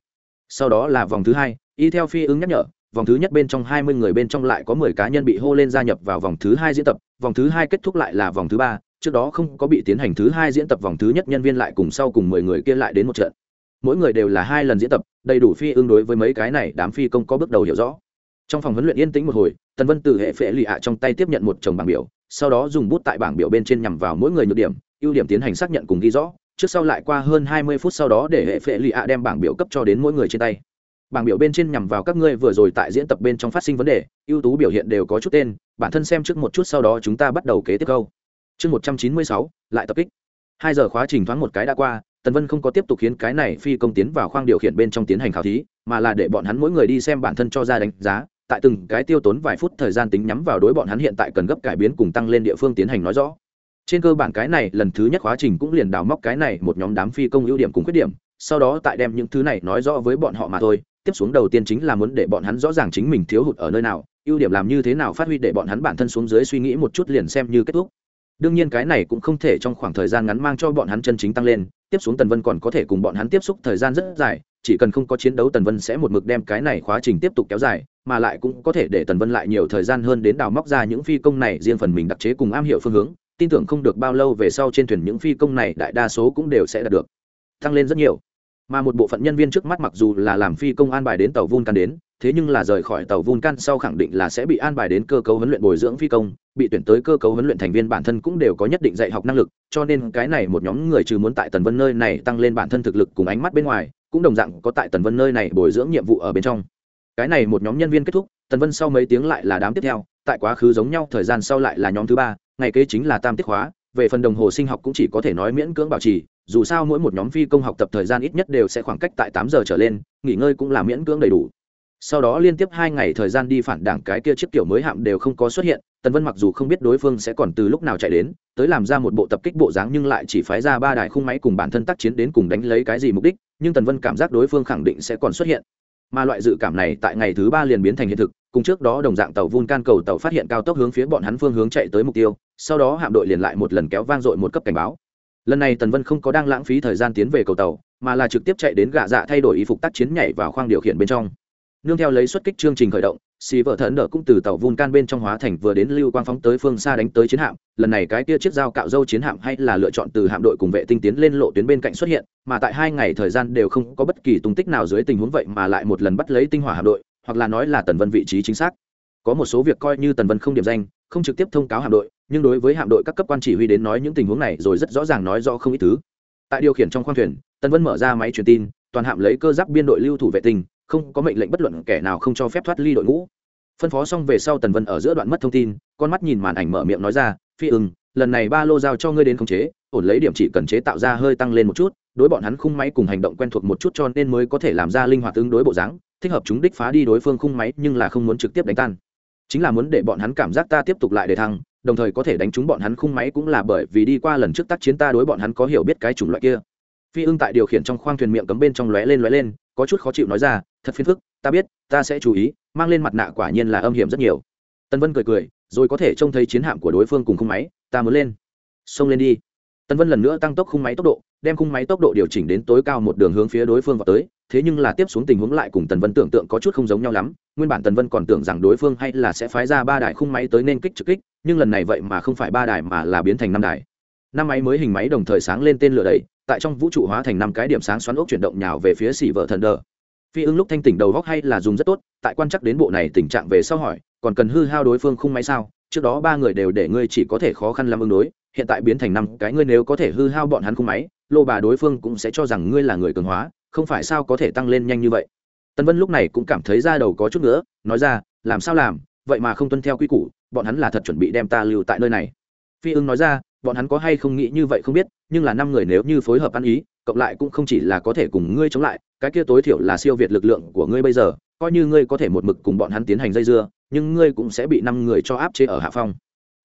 Sau đó là vòng thứ hai, y theo phi ương nhắc nhở, vòng thứ nhất bên trong hai mươi người bên trong lại có mười cá nhân bị hô lên gia nhập vào vòng thứ hai diễn tập, vòng thứ hai kết thúc lại là vòng thứ ba, trước đó không có bị tiến hành thứ hai diễn tập vòng thứ nhất nhân viên lại cùng sau cùng mười người kia lại đến một trận. Mỗi người đều là hai lần diễn tập, đầy đủ phi ương đối với mấy cái này đám phi công có bước đầu hiểu rõ trong phòng huấn luyện yên tĩnh một hồi, tần vân từ hệ phệ lì ạ trong tay tiếp nhận một chồng bảng biểu, sau đó dùng bút tại bảng biểu bên trên nhằm vào mỗi người nhược điểm, ưu điểm tiến hành xác nhận cùng ghi rõ, trước sau lại qua hơn hai mươi phút sau đó để hệ phệ lì ạ đem bảng biểu cấp cho đến mỗi người trên tay. Bảng biểu bên trên nhằm vào các ngươi vừa rồi tại diễn tập bên trong phát sinh vấn đề, ưu tú biểu hiện đều có chút tên, bản thân xem trước một chút sau đó chúng ta bắt đầu kế tiếp câu. Chương một trăm chín mươi sáu, lại tập kích. Hai giờ khóa trình thoáng một cái đã qua, tần vân không có tiếp tục khiến cái này phi công tiến vào khoang điều khiển bên trong tiến hành khảo thí, mà là để bọn hắn mỗi người đi xem bản thân cho ra đánh giá tại từng cái tiêu tốn vài phút thời gian tính nhắm vào đối bọn hắn hiện tại cần gấp cải biến cùng tăng lên địa phương tiến hành nói rõ. Trên cơ bản cái này, lần thứ nhất khóa trình cũng liền đào móc cái này một nhóm đám phi công ưu điểm cùng khuyết điểm, sau đó tại đem những thứ này nói rõ với bọn họ mà thôi. Tiếp xuống đầu tiên chính là muốn để bọn hắn rõ ràng chính mình thiếu hụt ở nơi nào, ưu điểm làm như thế nào phát huy để bọn hắn bản thân xuống dưới suy nghĩ một chút liền xem như kết thúc. Đương nhiên cái này cũng không thể trong khoảng thời gian ngắn mang cho bọn hắn chân chính tăng lên, tiếp xuống tần vân còn có thể cùng bọn hắn tiếp xúc thời gian rất dài, chỉ cần không có chiến đấu tần vân sẽ một mực đem cái này quá trình tiếp tục kéo dài mà lại cũng có thể để tần vân lại nhiều thời gian hơn đến đào móc ra những phi công này riêng phần mình đặc chế cùng am hiểu phương hướng tin tưởng không được bao lâu về sau trên thuyền những phi công này đại đa số cũng đều sẽ đạt được tăng lên rất nhiều mà một bộ phận nhân viên trước mắt mặc dù là làm phi công an bài đến tàu Vulcan đến, thế nhưng là rời khỏi tàu Vulcan sau khẳng định là sẽ bị an bài đến cơ cấu huấn luyện bồi dưỡng phi công, bị tuyển tới cơ cấu huấn luyện thành viên bản thân cũng đều có nhất định dạy học năng lực, cho nên cái này một nhóm người trừ muốn tại Tần Vân nơi này tăng lên bản thân thực lực cùng ánh mắt bên ngoài, cũng đồng dạng có tại Tần Vân nơi này bồi dưỡng nhiệm vụ ở bên trong. Cái này một nhóm nhân viên kết thúc, Tần Vân sau mấy tiếng lại là đám tiếp theo, tại quá khứ giống nhau thời gian sau lại là nhóm thứ ba, ngày kế chính là tam tiết hóa. về phần đồng hồ sinh học cũng chỉ có thể nói miễn cưỡng bảo trì, dù sao mỗi một nhóm phi công học tập thời gian ít nhất đều sẽ khoảng cách tại tám giờ trở lên nghỉ ngơi cũng là miễn cưỡng đầy đủ sau đó liên tiếp hai ngày thời gian đi phản đảng cái kia chiếc kiểu mới hạm đều không có xuất hiện tần vân mặc dù không biết đối phương sẽ còn từ lúc nào chạy đến tới làm ra một bộ tập kích bộ dáng nhưng lại chỉ phái ra ba đài khung máy cùng bản thân tác chiến đến cùng đánh lấy cái gì mục đích nhưng tần vân cảm giác đối phương khẳng định sẽ còn xuất hiện mà loại dự cảm này tại ngày thứ ba liền biến thành hiện thực, cùng trước đó đồng dạng tàu vun can cầu tàu phát hiện cao tốc hướng phía bọn hắn phương hướng chạy tới mục tiêu, sau đó hạm đội liền lại một lần kéo vang dội một cấp cảnh báo. Lần này tần vân không có đang lãng phí thời gian tiến về cầu tàu, mà là trực tiếp chạy đến gạ dạ thay đổi y phục tác chiến nhảy vào khoang điều khiển bên trong. Nương theo lấy xuất kích chương trình khởi động xì vợ thần đỡ cũng từ tàu vun can bên trong hóa thành vừa đến lưu quang phóng tới phương xa đánh tới chiến hạm. Lần này cái kia chiếc dao cạo dâu chiến hạm hay là lựa chọn từ hạm đội cùng vệ tinh tiến lên lộ tuyến bên cạnh xuất hiện, mà tại hai ngày thời gian đều không có bất kỳ tung tích nào dưới tình huống vậy mà lại một lần bắt lấy tinh hỏa hạm đội, hoặc là nói là tần vân vị trí chính xác. Có một số việc coi như tần vân không điểm danh, không trực tiếp thông cáo hạm đội, nhưng đối với hạm đội các cấp quan chỉ huy đến nói những tình huống này rồi rất rõ ràng nói rõ không ít thứ. Tại điều khiển trong khoang thuyền, tần vân mở ra máy truyền tin, toàn hạm lấy cơ giáp biên đội lưu thủ vệ tinh không có mệnh lệnh bất luận kẻ nào không cho phép thoát ly đội ngũ. Phân phó xong về sau tần vân ở giữa đoạn mất thông tin, con mắt nhìn màn ảnh mở miệng nói ra, phi ưng, lần này ba lô giao cho ngươi đến khống chế, ổn lấy điểm chỉ cần chế tạo ra hơi tăng lên một chút, đối bọn hắn khung máy cùng hành động quen thuộc một chút cho nên mới có thể làm ra linh hoạt ứng đối bộ dáng, thích hợp chúng đích phá đi đối phương khung máy nhưng là không muốn trực tiếp đánh tan. Chính là muốn để bọn hắn cảm giác ta tiếp tục lại để thăng, đồng thời có thể đánh trúng bọn hắn khung máy cũng là bởi vì đi qua lần trước tác chiến ta đối bọn hắn có hiểu biết cái chủng loại kia. Phi ưng tại điều khiển trong khoang thuyền miệng cấm bên trong lóe lên lóe lên có chút khó chịu nói ra, thật phiền phức, ta biết, ta sẽ chú ý, mang lên mặt nạ quả nhiên là âm hiểm rất nhiều. Tân vân cười cười, rồi có thể trông thấy chiến hạm của đối phương cùng khung máy, ta muốn lên. Xông lên đi. Tân vân lần nữa tăng tốc khung máy tốc độ, đem khung máy tốc độ điều chỉnh đến tối cao một đường hướng phía đối phương vào tới, thế nhưng là tiếp xuống tình huống lại cùng tần vân tưởng tượng có chút không giống nhau lắm, nguyên bản tần vân còn tưởng rằng đối phương hay là sẽ phái ra ba đài khung máy tới nên kích trực kích, nhưng lần này vậy mà không phải ba đài mà là biến thành năm đài năm máy mới hình máy đồng thời sáng lên tên lửa đầy tại trong vũ trụ hóa thành năm cái điểm sáng xoắn ốc chuyển động nhào về phía xỉ vợ thần đờ. Phi ưng lúc thanh tỉnh đầu góc hay là dùng rất tốt, tại quan chắc đến bộ này tình trạng về sau hỏi, còn cần hư hao đối phương khung máy sao? Trước đó ba người đều để ngươi chỉ có thể khó khăn làm ứng đối, hiện tại biến thành năm cái ngươi nếu có thể hư hao bọn hắn khung máy, lô bà đối phương cũng sẽ cho rằng ngươi là người cường hóa, không phải sao có thể tăng lên nhanh như vậy. Tân vân lúc này cũng cảm thấy ra đầu có chút nữa nói ra, làm sao làm, vậy mà không tuân theo quy củ, bọn hắn là thật chuẩn bị đem ta lưu tại nơi này. Phi ưng nói ra bọn hắn có hay không nghĩ như vậy không biết, nhưng là năm người nếu như phối hợp ăn ý, cộng lại cũng không chỉ là có thể cùng ngươi chống lại, cái kia tối thiểu là siêu việt lực lượng của ngươi bây giờ, coi như ngươi có thể một mực cùng bọn hắn tiến hành dây dưa, nhưng ngươi cũng sẽ bị năm người cho áp chế ở hạ phong.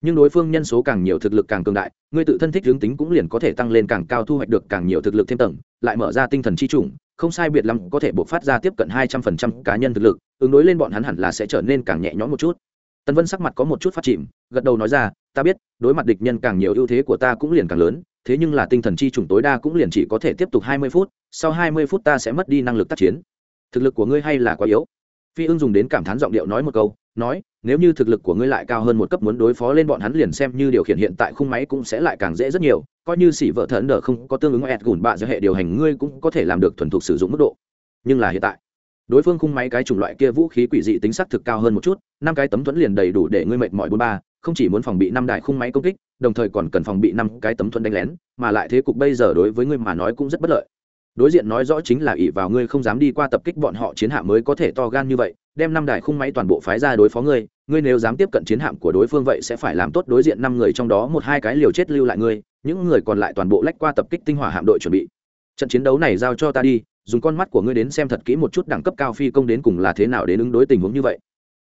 Nhưng đối phương nhân số càng nhiều thực lực càng cường đại, ngươi tự thân thích hướng tính cũng liền có thể tăng lên càng cao thu hoạch được càng nhiều thực lực thêm tầng, lại mở ra tinh thần chi chủng, không sai biệt lắm có thể buộc phát ra tiếp cận hai trăm phần trăm cá nhân thực lực, ứng đối lên bọn hắn hẳn là sẽ trở nên càng nhẹ nhõm một chút tần vân sắc mặt có một chút phát chìm, gật đầu nói ra, ta biết, đối mặt địch nhân càng nhiều ưu thế của ta cũng liền càng lớn, thế nhưng là tinh thần chi trùng tối đa cũng liền chỉ có thể tiếp tục hai mươi phút, sau hai mươi phút ta sẽ mất đi năng lực tác chiến. Thực lực của ngươi hay là quá yếu? Phi ưng dùng đến cảm thán giọng điệu nói một câu, nói, nếu như thực lực của ngươi lại cao hơn một cấp muốn đối phó lên bọn hắn liền xem như điều khiển hiện tại khung máy cũng sẽ lại càng dễ rất nhiều, coi như xỉ vợ thần đờ không có tương ứng ẹt gùn bạ giữa hệ điều hành, ngươi cũng có thể làm được thuần thục sử dụng mức độ. Nhưng là hiện tại đối phương khung máy cái chủng loại kia vũ khí quỷ dị tính sắc thực cao hơn một chút, năm cái tấm thuẫn liền đầy đủ để ngươi mệt mỏi bốn ba, không chỉ muốn phòng bị năm đại khung máy công kích, đồng thời còn cần phòng bị năm cái tấm thuẫn đánh lén, mà lại thế cục bây giờ đối với ngươi mà nói cũng rất bất lợi. Đối diện nói rõ chính là ỷ vào ngươi không dám đi qua tập kích bọn họ chiến hạm mới có thể to gan như vậy, đem năm đài khung máy toàn bộ phái ra đối phó ngươi ngươi nếu dám tiếp cận chiến hạm của đối phương vậy sẽ phải làm tốt đối diện năm người trong đó một hai cái liều chết lưu lại ngươi, những người còn lại toàn bộ lách qua tập kích tinh hỏa hạm đội chuẩn bị. Trận chiến đấu này giao cho ta đi dùng con mắt của ngươi đến xem thật kỹ một chút đẳng cấp cao phi công đến cùng là thế nào đến ứng đối tình huống như vậy.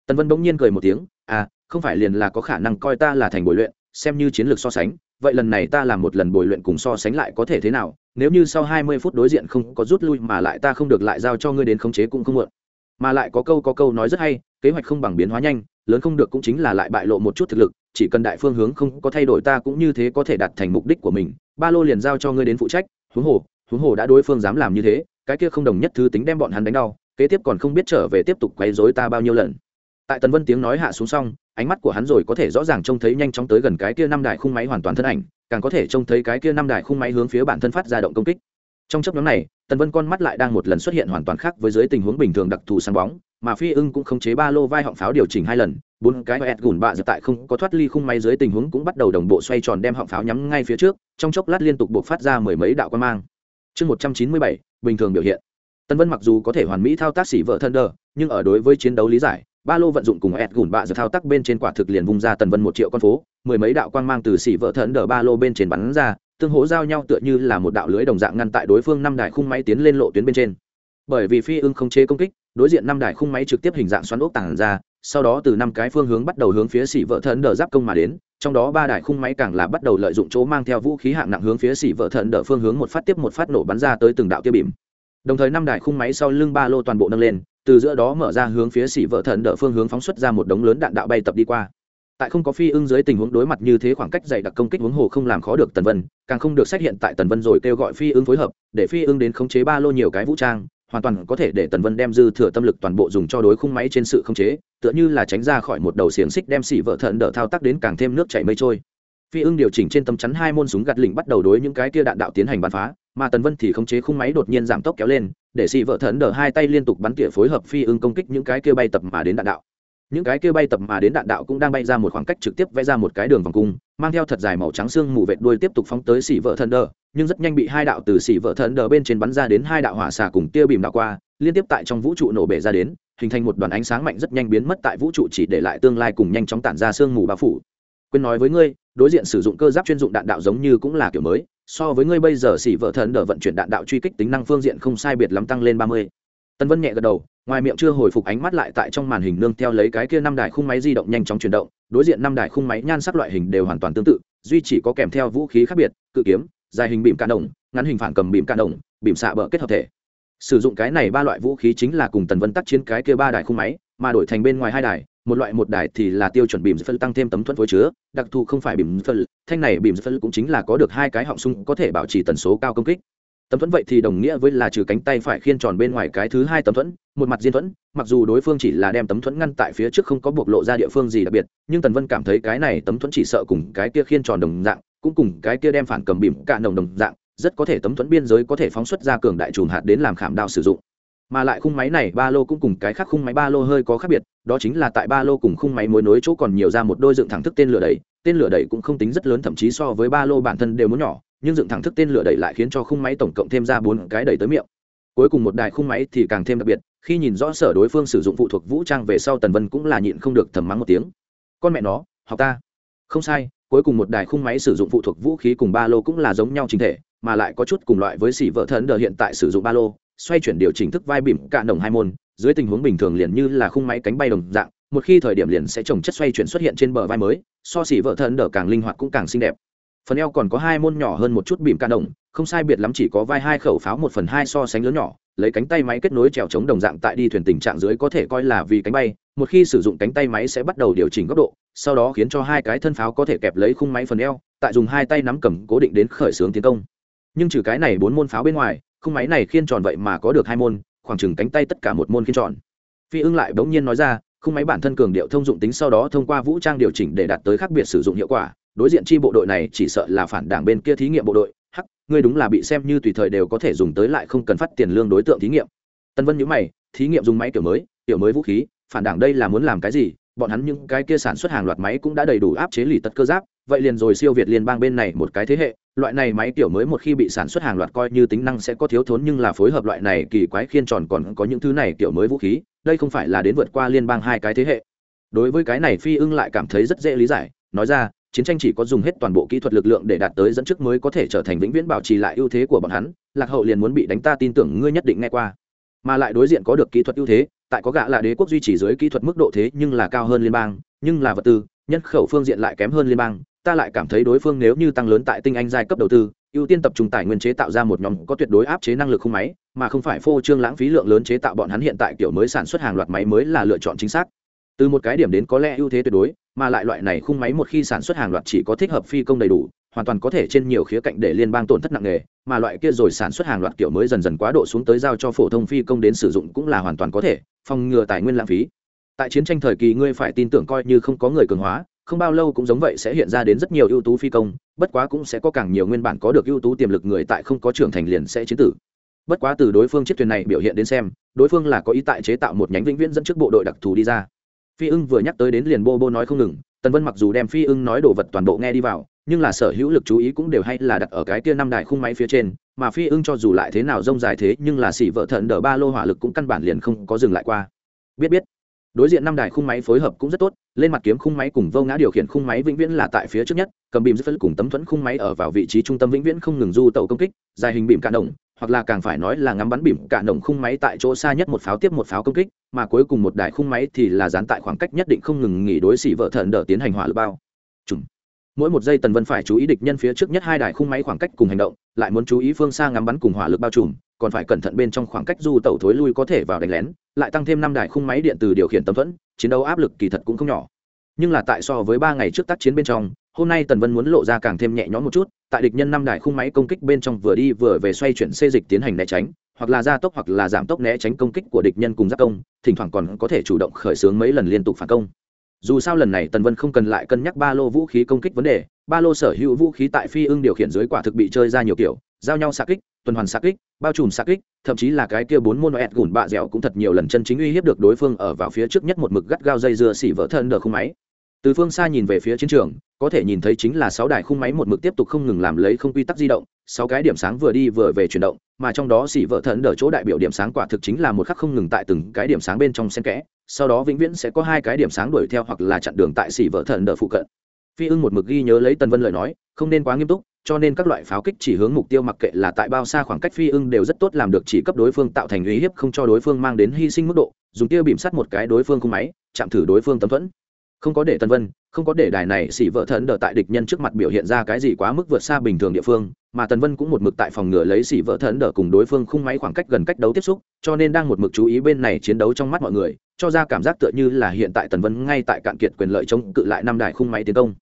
Tần vân bỗng nhiên cười một tiếng à không phải liền là có khả năng coi ta là thành bồi luyện, xem như chiến lược so sánh, vậy lần này ta làm một lần bồi luyện cùng so sánh lại có thể thế nào? Nếu như sau hai mươi phút đối diện không có rút lui mà lại ta không được lại giao cho ngươi đến khống chế cũng không muộn. Mà lại có câu có câu nói rất hay, kế hoạch không bằng biến hóa nhanh, lớn không được cũng chính là lại bại lộ một chút thực lực, chỉ cần đại phương hướng không có thay đổi ta cũng như thế có thể đạt thành mục đích của mình. Ba lô liền giao cho ngươi đến phụ trách, huống hồ huống hồ đã đối phương dám làm như thế cái kia không đồng nhất thứ tính đem bọn hắn đánh đau, kế tiếp còn không biết trở về tiếp tục quấy rối ta bao nhiêu lần. Tại tần vân tiếng nói hạ xuống xong, ánh mắt của hắn rồi có thể rõ ràng trông thấy nhanh chóng tới gần cái kia năm đài khung máy hoàn toàn thân ảnh, càng có thể trông thấy cái kia năm đài khung máy hướng phía bản thân phát ra động công kích. Trong chấp nhóm này, tần vân con mắt lại đang một lần xuất hiện hoàn toàn khác với dưới tình huống bình thường đặc thù sáng bóng, mà phi ưng cũng không chế ba lô vai họng pháo điều chỉnh hai lần, bốn cái ẹt gùn bạ dập tại không có thoát ly khung máy dưới tình huống cũng bắt đầu đồng bộ xoay tròn đem họng pháo nhắm ngay phía trước, trong chốc lát liên tục buộc phát ra mười mấy đạo quan mang. Chương một trăm chín mươi bảy bình thường biểu hiện. Tần vân mặc dù có thể hoàn mỹ thao tác xỉ vợ thân đờ, nhưng ở đối với chiến đấu lý giải, ba lô vận dụng cùng ẹt gùn bạ giờ thao tác bên trên quả thực liền vung ra tần vân một triệu con phố, mười mấy đạo quang mang từ xỉ vợ thân đờ ba lô bên trên bắn ra, tương hỗ giao nhau tựa như là một đạo lưới đồng dạng ngăn tại đối phương năm đài khung máy tiến lên lộ tuyến bên trên. Bởi vì phi ưng không chế công kích, đối diện năm đài khung máy trực tiếp hình dạng xoắn ốc tảng ra, sau đó từ năm cái phương hướng bắt đầu hướng phía xỉ vợ thân đờ giáp công mà đến trong đó ba đài khung máy càng là bắt đầu lợi dụng chỗ mang theo vũ khí hạng nặng hướng phía xỉ vợ thận đỡ phương hướng một phát tiếp một phát nổ bắn ra tới từng đạo tiêu bìm. Đồng thời năm đài khung máy sau lưng ba lô toàn bộ nâng lên, từ giữa đó mở ra hướng phía xỉ vợ thận đỡ phương hướng phóng xuất ra một đống lớn đạn đạo bay tập đi qua. Tại không có phi ưng dưới tình huống đối mặt như thế khoảng cách dày đặc công kích huống hồ không làm khó được tần vân, càng không được xác hiện tại tần vân rồi kêu gọi phi ưng phối hợp, để phi ưng đến khống chế ba lô nhiều cái vũ trang hoàn toàn có thể để tần vân đem dư thừa tâm lực toàn bộ dùng cho đối khung máy trên sự khống chế, tựa như là tránh ra khỏi một đầu xiềng xích đem xỉ vợ thận đỡ thao tác đến càng thêm nước chảy mây trôi. Phi ưng điều chỉnh trên tấm chắn hai môn súng gạt lỉnh bắt đầu đối những cái kia đạn đạo tiến hành bắn phá, mà tần vân thì khống chế khung máy đột nhiên giảm tốc kéo lên, để xì vợ thận đỡ hai tay liên tục bắn tỉa phối hợp phi ưng công kích những cái kia bay tập mà đến đạn đạo những cái kia bay tập mà đến đạn đạo cũng đang bay ra một khoảng cách trực tiếp vẽ ra một cái đường vòng cung, mang theo thật dài màu trắng xương mù vệt đuôi tiếp tục phóng tới xỉ vợ thần đờ, nhưng rất nhanh bị hai đạo từ xỉ vợ thần đờ bên trên bắn ra đến hai đạo hỏa xà cùng tia bìm đạo qua, liên tiếp tại trong vũ trụ nổ bể ra đến, hình thành một đoàn ánh sáng mạnh rất nhanh biến mất tại vũ trụ chỉ để lại tương lai cùng nhanh chóng tản ra sương mù bao phủ. Quên nói với ngươi, đối diện sử dụng cơ giáp chuyên dụng đạn đạo giống như cũng là kiểu mới, so với ngươi bây giờ xỉ vợ thần đờ vận chuyển đạn đạo truy kích tính năng phương diện không sai biệt lắm tăng lên ba mươi. Tân vân nhẹ gật đầu ngoài miệng chưa hồi phục ánh mắt lại tại trong màn hình nương theo lấy cái kia năm đài khung máy di động nhanh chóng chuyển động, đối diện năm đài khung máy nhan sắc loại hình đều hoàn toàn tương tự, duy chỉ có kèm theo vũ khí khác biệt, cự kiếm, dài hình bìm cạn đồng ngắn hình phản cầm bìm cạn đồng bìm xạ bờ kết hợp thể. Sử dụng cái này ba loại vũ khí chính là cùng tần vân tác chiến cái kia ba đài khung máy, mà đổi thành bên ngoài hai đài, một loại một đài thì là tiêu chuẩn bìm phân tăng thêm tấm thuẫn phối chứa, đặc thù không phải bìm phân thanh này bìm phân cũng chính là có được hai cái họng sung có thể bảo trì tần số cao công kích tấm thuẫn vậy thì đồng nghĩa với là trừ cánh tay phải khiên tròn bên ngoài cái thứ hai tấm thuẫn, một mặt diên thuẫn, mặc dù đối phương chỉ là đem tấm thuẫn ngăn tại phía trước không có bộc lộ ra địa phương gì đặc biệt, nhưng tần vân cảm thấy cái này tấm thuẫn chỉ sợ cùng cái kia khiên tròn đồng dạng, cũng cùng cái kia đem phản cầm bìm cạn đồng đồng dạng, rất có thể tấm thuẫn biên giới có thể phóng xuất ra cường đại trùm hạt đến làm khảm đao sử dụng. Mà lại khung máy này, ba lô cũng cùng cái khác khung máy ba lô hơi có khác biệt, đó chính là tại ba lô cùng khung máy mối nối chỗ còn nhiều ra một đôi dựng thẳng thức tên lửa đẩy, tên lửa đẩy cũng không tính rất lớn, thậm chí so với ba lô bản thân đều muốn nhỏ nhưng dựng thẳng thức tên lửa đẩy lại khiến cho khung máy tổng cộng thêm ra bốn cái đẩy tới miệng. Cuối cùng một đài khung máy thì càng thêm đặc biệt, khi nhìn rõ sở đối phương sử dụng phụ thuộc vũ trang về sau tần vân cũng là nhịn không được thầm mắng một tiếng. Con mẹ nó, học ta. Không sai, cuối cùng một đài khung máy sử dụng phụ thuộc vũ khí cùng ba lô cũng là giống nhau chính thể, mà lại có chút cùng loại với xỉ vợ thần đờ hiện tại sử dụng ba lô, xoay chuyển điều chỉnh thức vai bìm cạn đồng hai môn, dưới tình huống bình thường liền như là khung máy cánh bay đồng dạng, một khi thời điểm liền sẽ trồng chất xoay chuyển xuất hiện trên bờ vai mới, so xỉ vợ thần đờ càng linh hoạt cũng càng xinh đẹp phần eo còn có hai môn nhỏ hơn một chút bìm ca đồng không sai biệt lắm chỉ có vai hai khẩu pháo một phần hai so sánh lớn nhỏ, lấy cánh tay máy kết nối trèo chống đồng dạng tại đi thuyền tình trạng dưới có thể coi là vì cánh bay, một khi sử dụng cánh tay máy sẽ bắt đầu điều chỉnh góc độ, sau đó khiến cho hai cái thân pháo có thể kẹp lấy khung máy phần eo, tại dùng hai tay nắm cầm cố định đến khởi xướng tiến công. Nhưng trừ cái này bốn môn pháo bên ngoài, khung máy này khiên tròn vậy mà có được hai môn, khoảng chừng cánh tay tất cả một môn khiên tròn. Phi ưng lại bỗng nhiên nói ra, khung máy bản thân cường điệu thông dụng tính sau đó thông qua vũ trang điều chỉnh để đạt tới khác biệt sử dụng hiệu quả đối diện chi bộ đội này chỉ sợ là phản đảng bên kia thí nghiệm bộ đội. Hắc, ngươi đúng là bị xem như tùy thời đều có thể dùng tới lại không cần phát tiền lương đối tượng thí nghiệm. Tân vân nhữ mày, thí nghiệm dùng máy kiểu mới kiểu mới vũ khí, phản đảng đây là muốn làm cái gì? Bọn hắn những cái kia sản xuất hàng loạt máy cũng đã đầy đủ áp chế lì tật cơ giáp, vậy liền rồi siêu việt liên bang bên này một cái thế hệ, loại này máy kiểu mới một khi bị sản xuất hàng loạt coi như tính năng sẽ có thiếu thốn nhưng là phối hợp loại này kỳ quái khiên tròn còn có những thứ này kiểu mới vũ khí, đây không phải là đến vượt qua liên bang hai cái thế hệ. Đối với cái này phi ưng lại cảm thấy rất dễ lý giải, nói ra chiến tranh chỉ có dùng hết toàn bộ kỹ thuật lực lượng để đạt tới dẫn trước mới có thể trở thành vĩnh viễn bảo trì lại ưu thế của bọn hắn, lạc hậu liền muốn bị đánh ta tin tưởng ngươi nhất định nghe qua. Mà lại đối diện có được kỹ thuật ưu thế, tại có gạ là đế quốc duy trì dưới kỹ thuật mức độ thế nhưng là cao hơn liên bang, nhưng là vật tư, nhân khẩu phương diện lại kém hơn liên bang, ta lại cảm thấy đối phương nếu như tăng lớn tại tinh anh giai cấp đầu tư, ưu tiên tập trung tài nguyên chế tạo ra một nhóm có tuyệt đối áp chế năng lực không máy, mà không phải phô trương lãng phí lượng lớn chế tạo bọn hắn hiện tại kiểu mới sản xuất hàng loạt máy mới là lựa chọn chính xác từ một cái điểm đến có lẽ ưu thế tuyệt đối, mà lại loại này khung máy một khi sản xuất hàng loạt chỉ có thích hợp phi công đầy đủ, hoàn toàn có thể trên nhiều khía cạnh để liên bang tổn thất nặng nề, mà loại kia rồi sản xuất hàng loạt kiểu mới dần dần quá độ xuống tới giao cho phổ thông phi công đến sử dụng cũng là hoàn toàn có thể, phòng ngừa tài nguyên lãng phí. Tại chiến tranh thời kỳ ngươi phải tin tưởng coi như không có người cường hóa, không bao lâu cũng giống vậy sẽ hiện ra đến rất nhiều ưu tú phi công, bất quá cũng sẽ có càng nhiều nguyên bản có được ưu tú tiềm lực người tại không có trưởng thành liền sẽ chiến tử. Bất quá từ đối phương chiếc thuyền này biểu hiện đến xem, đối phương là có ý tại chế tạo một nhánh vĩnh viễn dẫn trước bộ đội đặc thù đi ra phi ưng vừa nhắc tới đến liền bô bô nói không ngừng, tần vân mặc dù đem phi ưng nói đồ vật toàn bộ nghe đi vào, nhưng là sở hữu lực chú ý cũng đều hay là đặt ở cái kia năm đài khung máy phía trên, mà phi ưng cho dù lại thế nào rông dài thế, nhưng là xỉ vợ thận đờ ba lô hỏa lực cũng căn bản liền không có dừng lại qua. Biết biết. Đối diện năm đài khung máy phối hợp cũng rất tốt, lên mặt kiếm khung máy cùng vô ngã điều khiển khung máy vĩnh viễn là tại phía trước nhất, cầm bìm rất cùng tấm thuẫn khung máy ở vào vị trí trung tâm vĩnh viễn không ngừng du tàu công kích, dài hình bìm cạn đồng hoặc là càng phải nói là ngắm bắn bìm cả nồng khung máy tại chỗ xa nhất một pháo tiếp một pháo công kích, mà cuối cùng một đài khung máy thì là dán tại khoảng cách nhất định không ngừng nghỉ đối xỉ vợ thần đỡ tiến hành hỏa lực bao Chủng. mỗi một giây tần vân phải chú ý địch nhân phía trước nhất hai đài khung máy khoảng cách cùng hành động, lại muốn chú ý phương xa ngắm bắn cùng hỏa lực bao trùm, còn phải cẩn thận bên trong khoảng cách du tẩu thối lui có thể vào đánh lén, lại tăng thêm năm đài khung máy điện từ điều khiển tấm thuẫn, chiến đấu áp lực kỳ thật cũng không nhỏ nhưng là tại so với ba ngày trước tác chiến bên trong hôm nay tần vân muốn lộ ra càng thêm nhẹ nhõm một chút, tại địch nhân năm đài khung máy công kích bên trong vừa đi vừa về xoay chuyển xê dịch tiến hành né tránh, hoặc là gia tốc hoặc là giảm tốc né tránh công kích của địch nhân cùng giác công, thỉnh thoảng còn có thể chủ động khởi xướng mấy lần liên tục phản công. Dù sao lần này tần vân không cần lại cân nhắc ba lô vũ khí công kích vấn đề, ba lô sở hữu vũ khí tại phi ưng điều khiển dưới quả thực bị chơi ra nhiều kiểu, giao nhau xa kích, tuần hoàn xa kích, bao trùm xa kích, thậm chí là cái kia bốn môn ẹt gùn bạ dẻo cũng thật nhiều lần chân chính uy hiếp được đối phương ở vào phía trước nhất một mực gắt gao dây dưa xỉ vỡ thân đờ khung máy từ phương xa nhìn về phía chiến trường, có thể nhìn thấy chính là sáu đài khung máy một mực tiếp tục không ngừng làm lấy không quy tắc di động, sáu cái điểm sáng vừa đi vừa về chuyển động, mà trong đó xỉ vợ thần đỡ chỗ đại biểu điểm sáng quả thực chính là một khắc không ngừng tại từng cái điểm sáng bên trong xen kẽ, sau đó vĩnh viễn sẽ có hai cái điểm sáng đuổi theo hoặc là chặn đường tại xỉ vợ thần đỡ phụ cận. Phi ưng một mực ghi nhớ lấy tần vân lời nói, không nên quá nghiêm túc, cho nên các loại pháo kích chỉ hướng mục tiêu mặc kệ là tại bao xa khoảng cách phi ưng đều rất tốt làm được chỉ cấp đối phương tạo thành uy hiếp không cho đối phương mang đến hy sinh mức độ, dùng tiêu bìm sắt một cái đối phương khung máy, chạm thử đối phương tấm thuẫn không có để tân vân, không có để đài này xỉ vợ thần đỡ tại địch nhân trước mặt biểu hiện ra cái gì quá mức vượt xa bình thường địa phương, mà tần vân cũng một mực tại phòng ngừa lấy xỉ vợ thần đỡ cùng đối phương khung máy khoảng cách gần cách đấu tiếp xúc, cho nên đang một mực chú ý bên này chiến đấu trong mắt mọi người, cho ra cảm giác tựa như là hiện tại tần vân ngay tại cạn kiệt quyền lợi chống cự lại năm đài khung máy tiến công.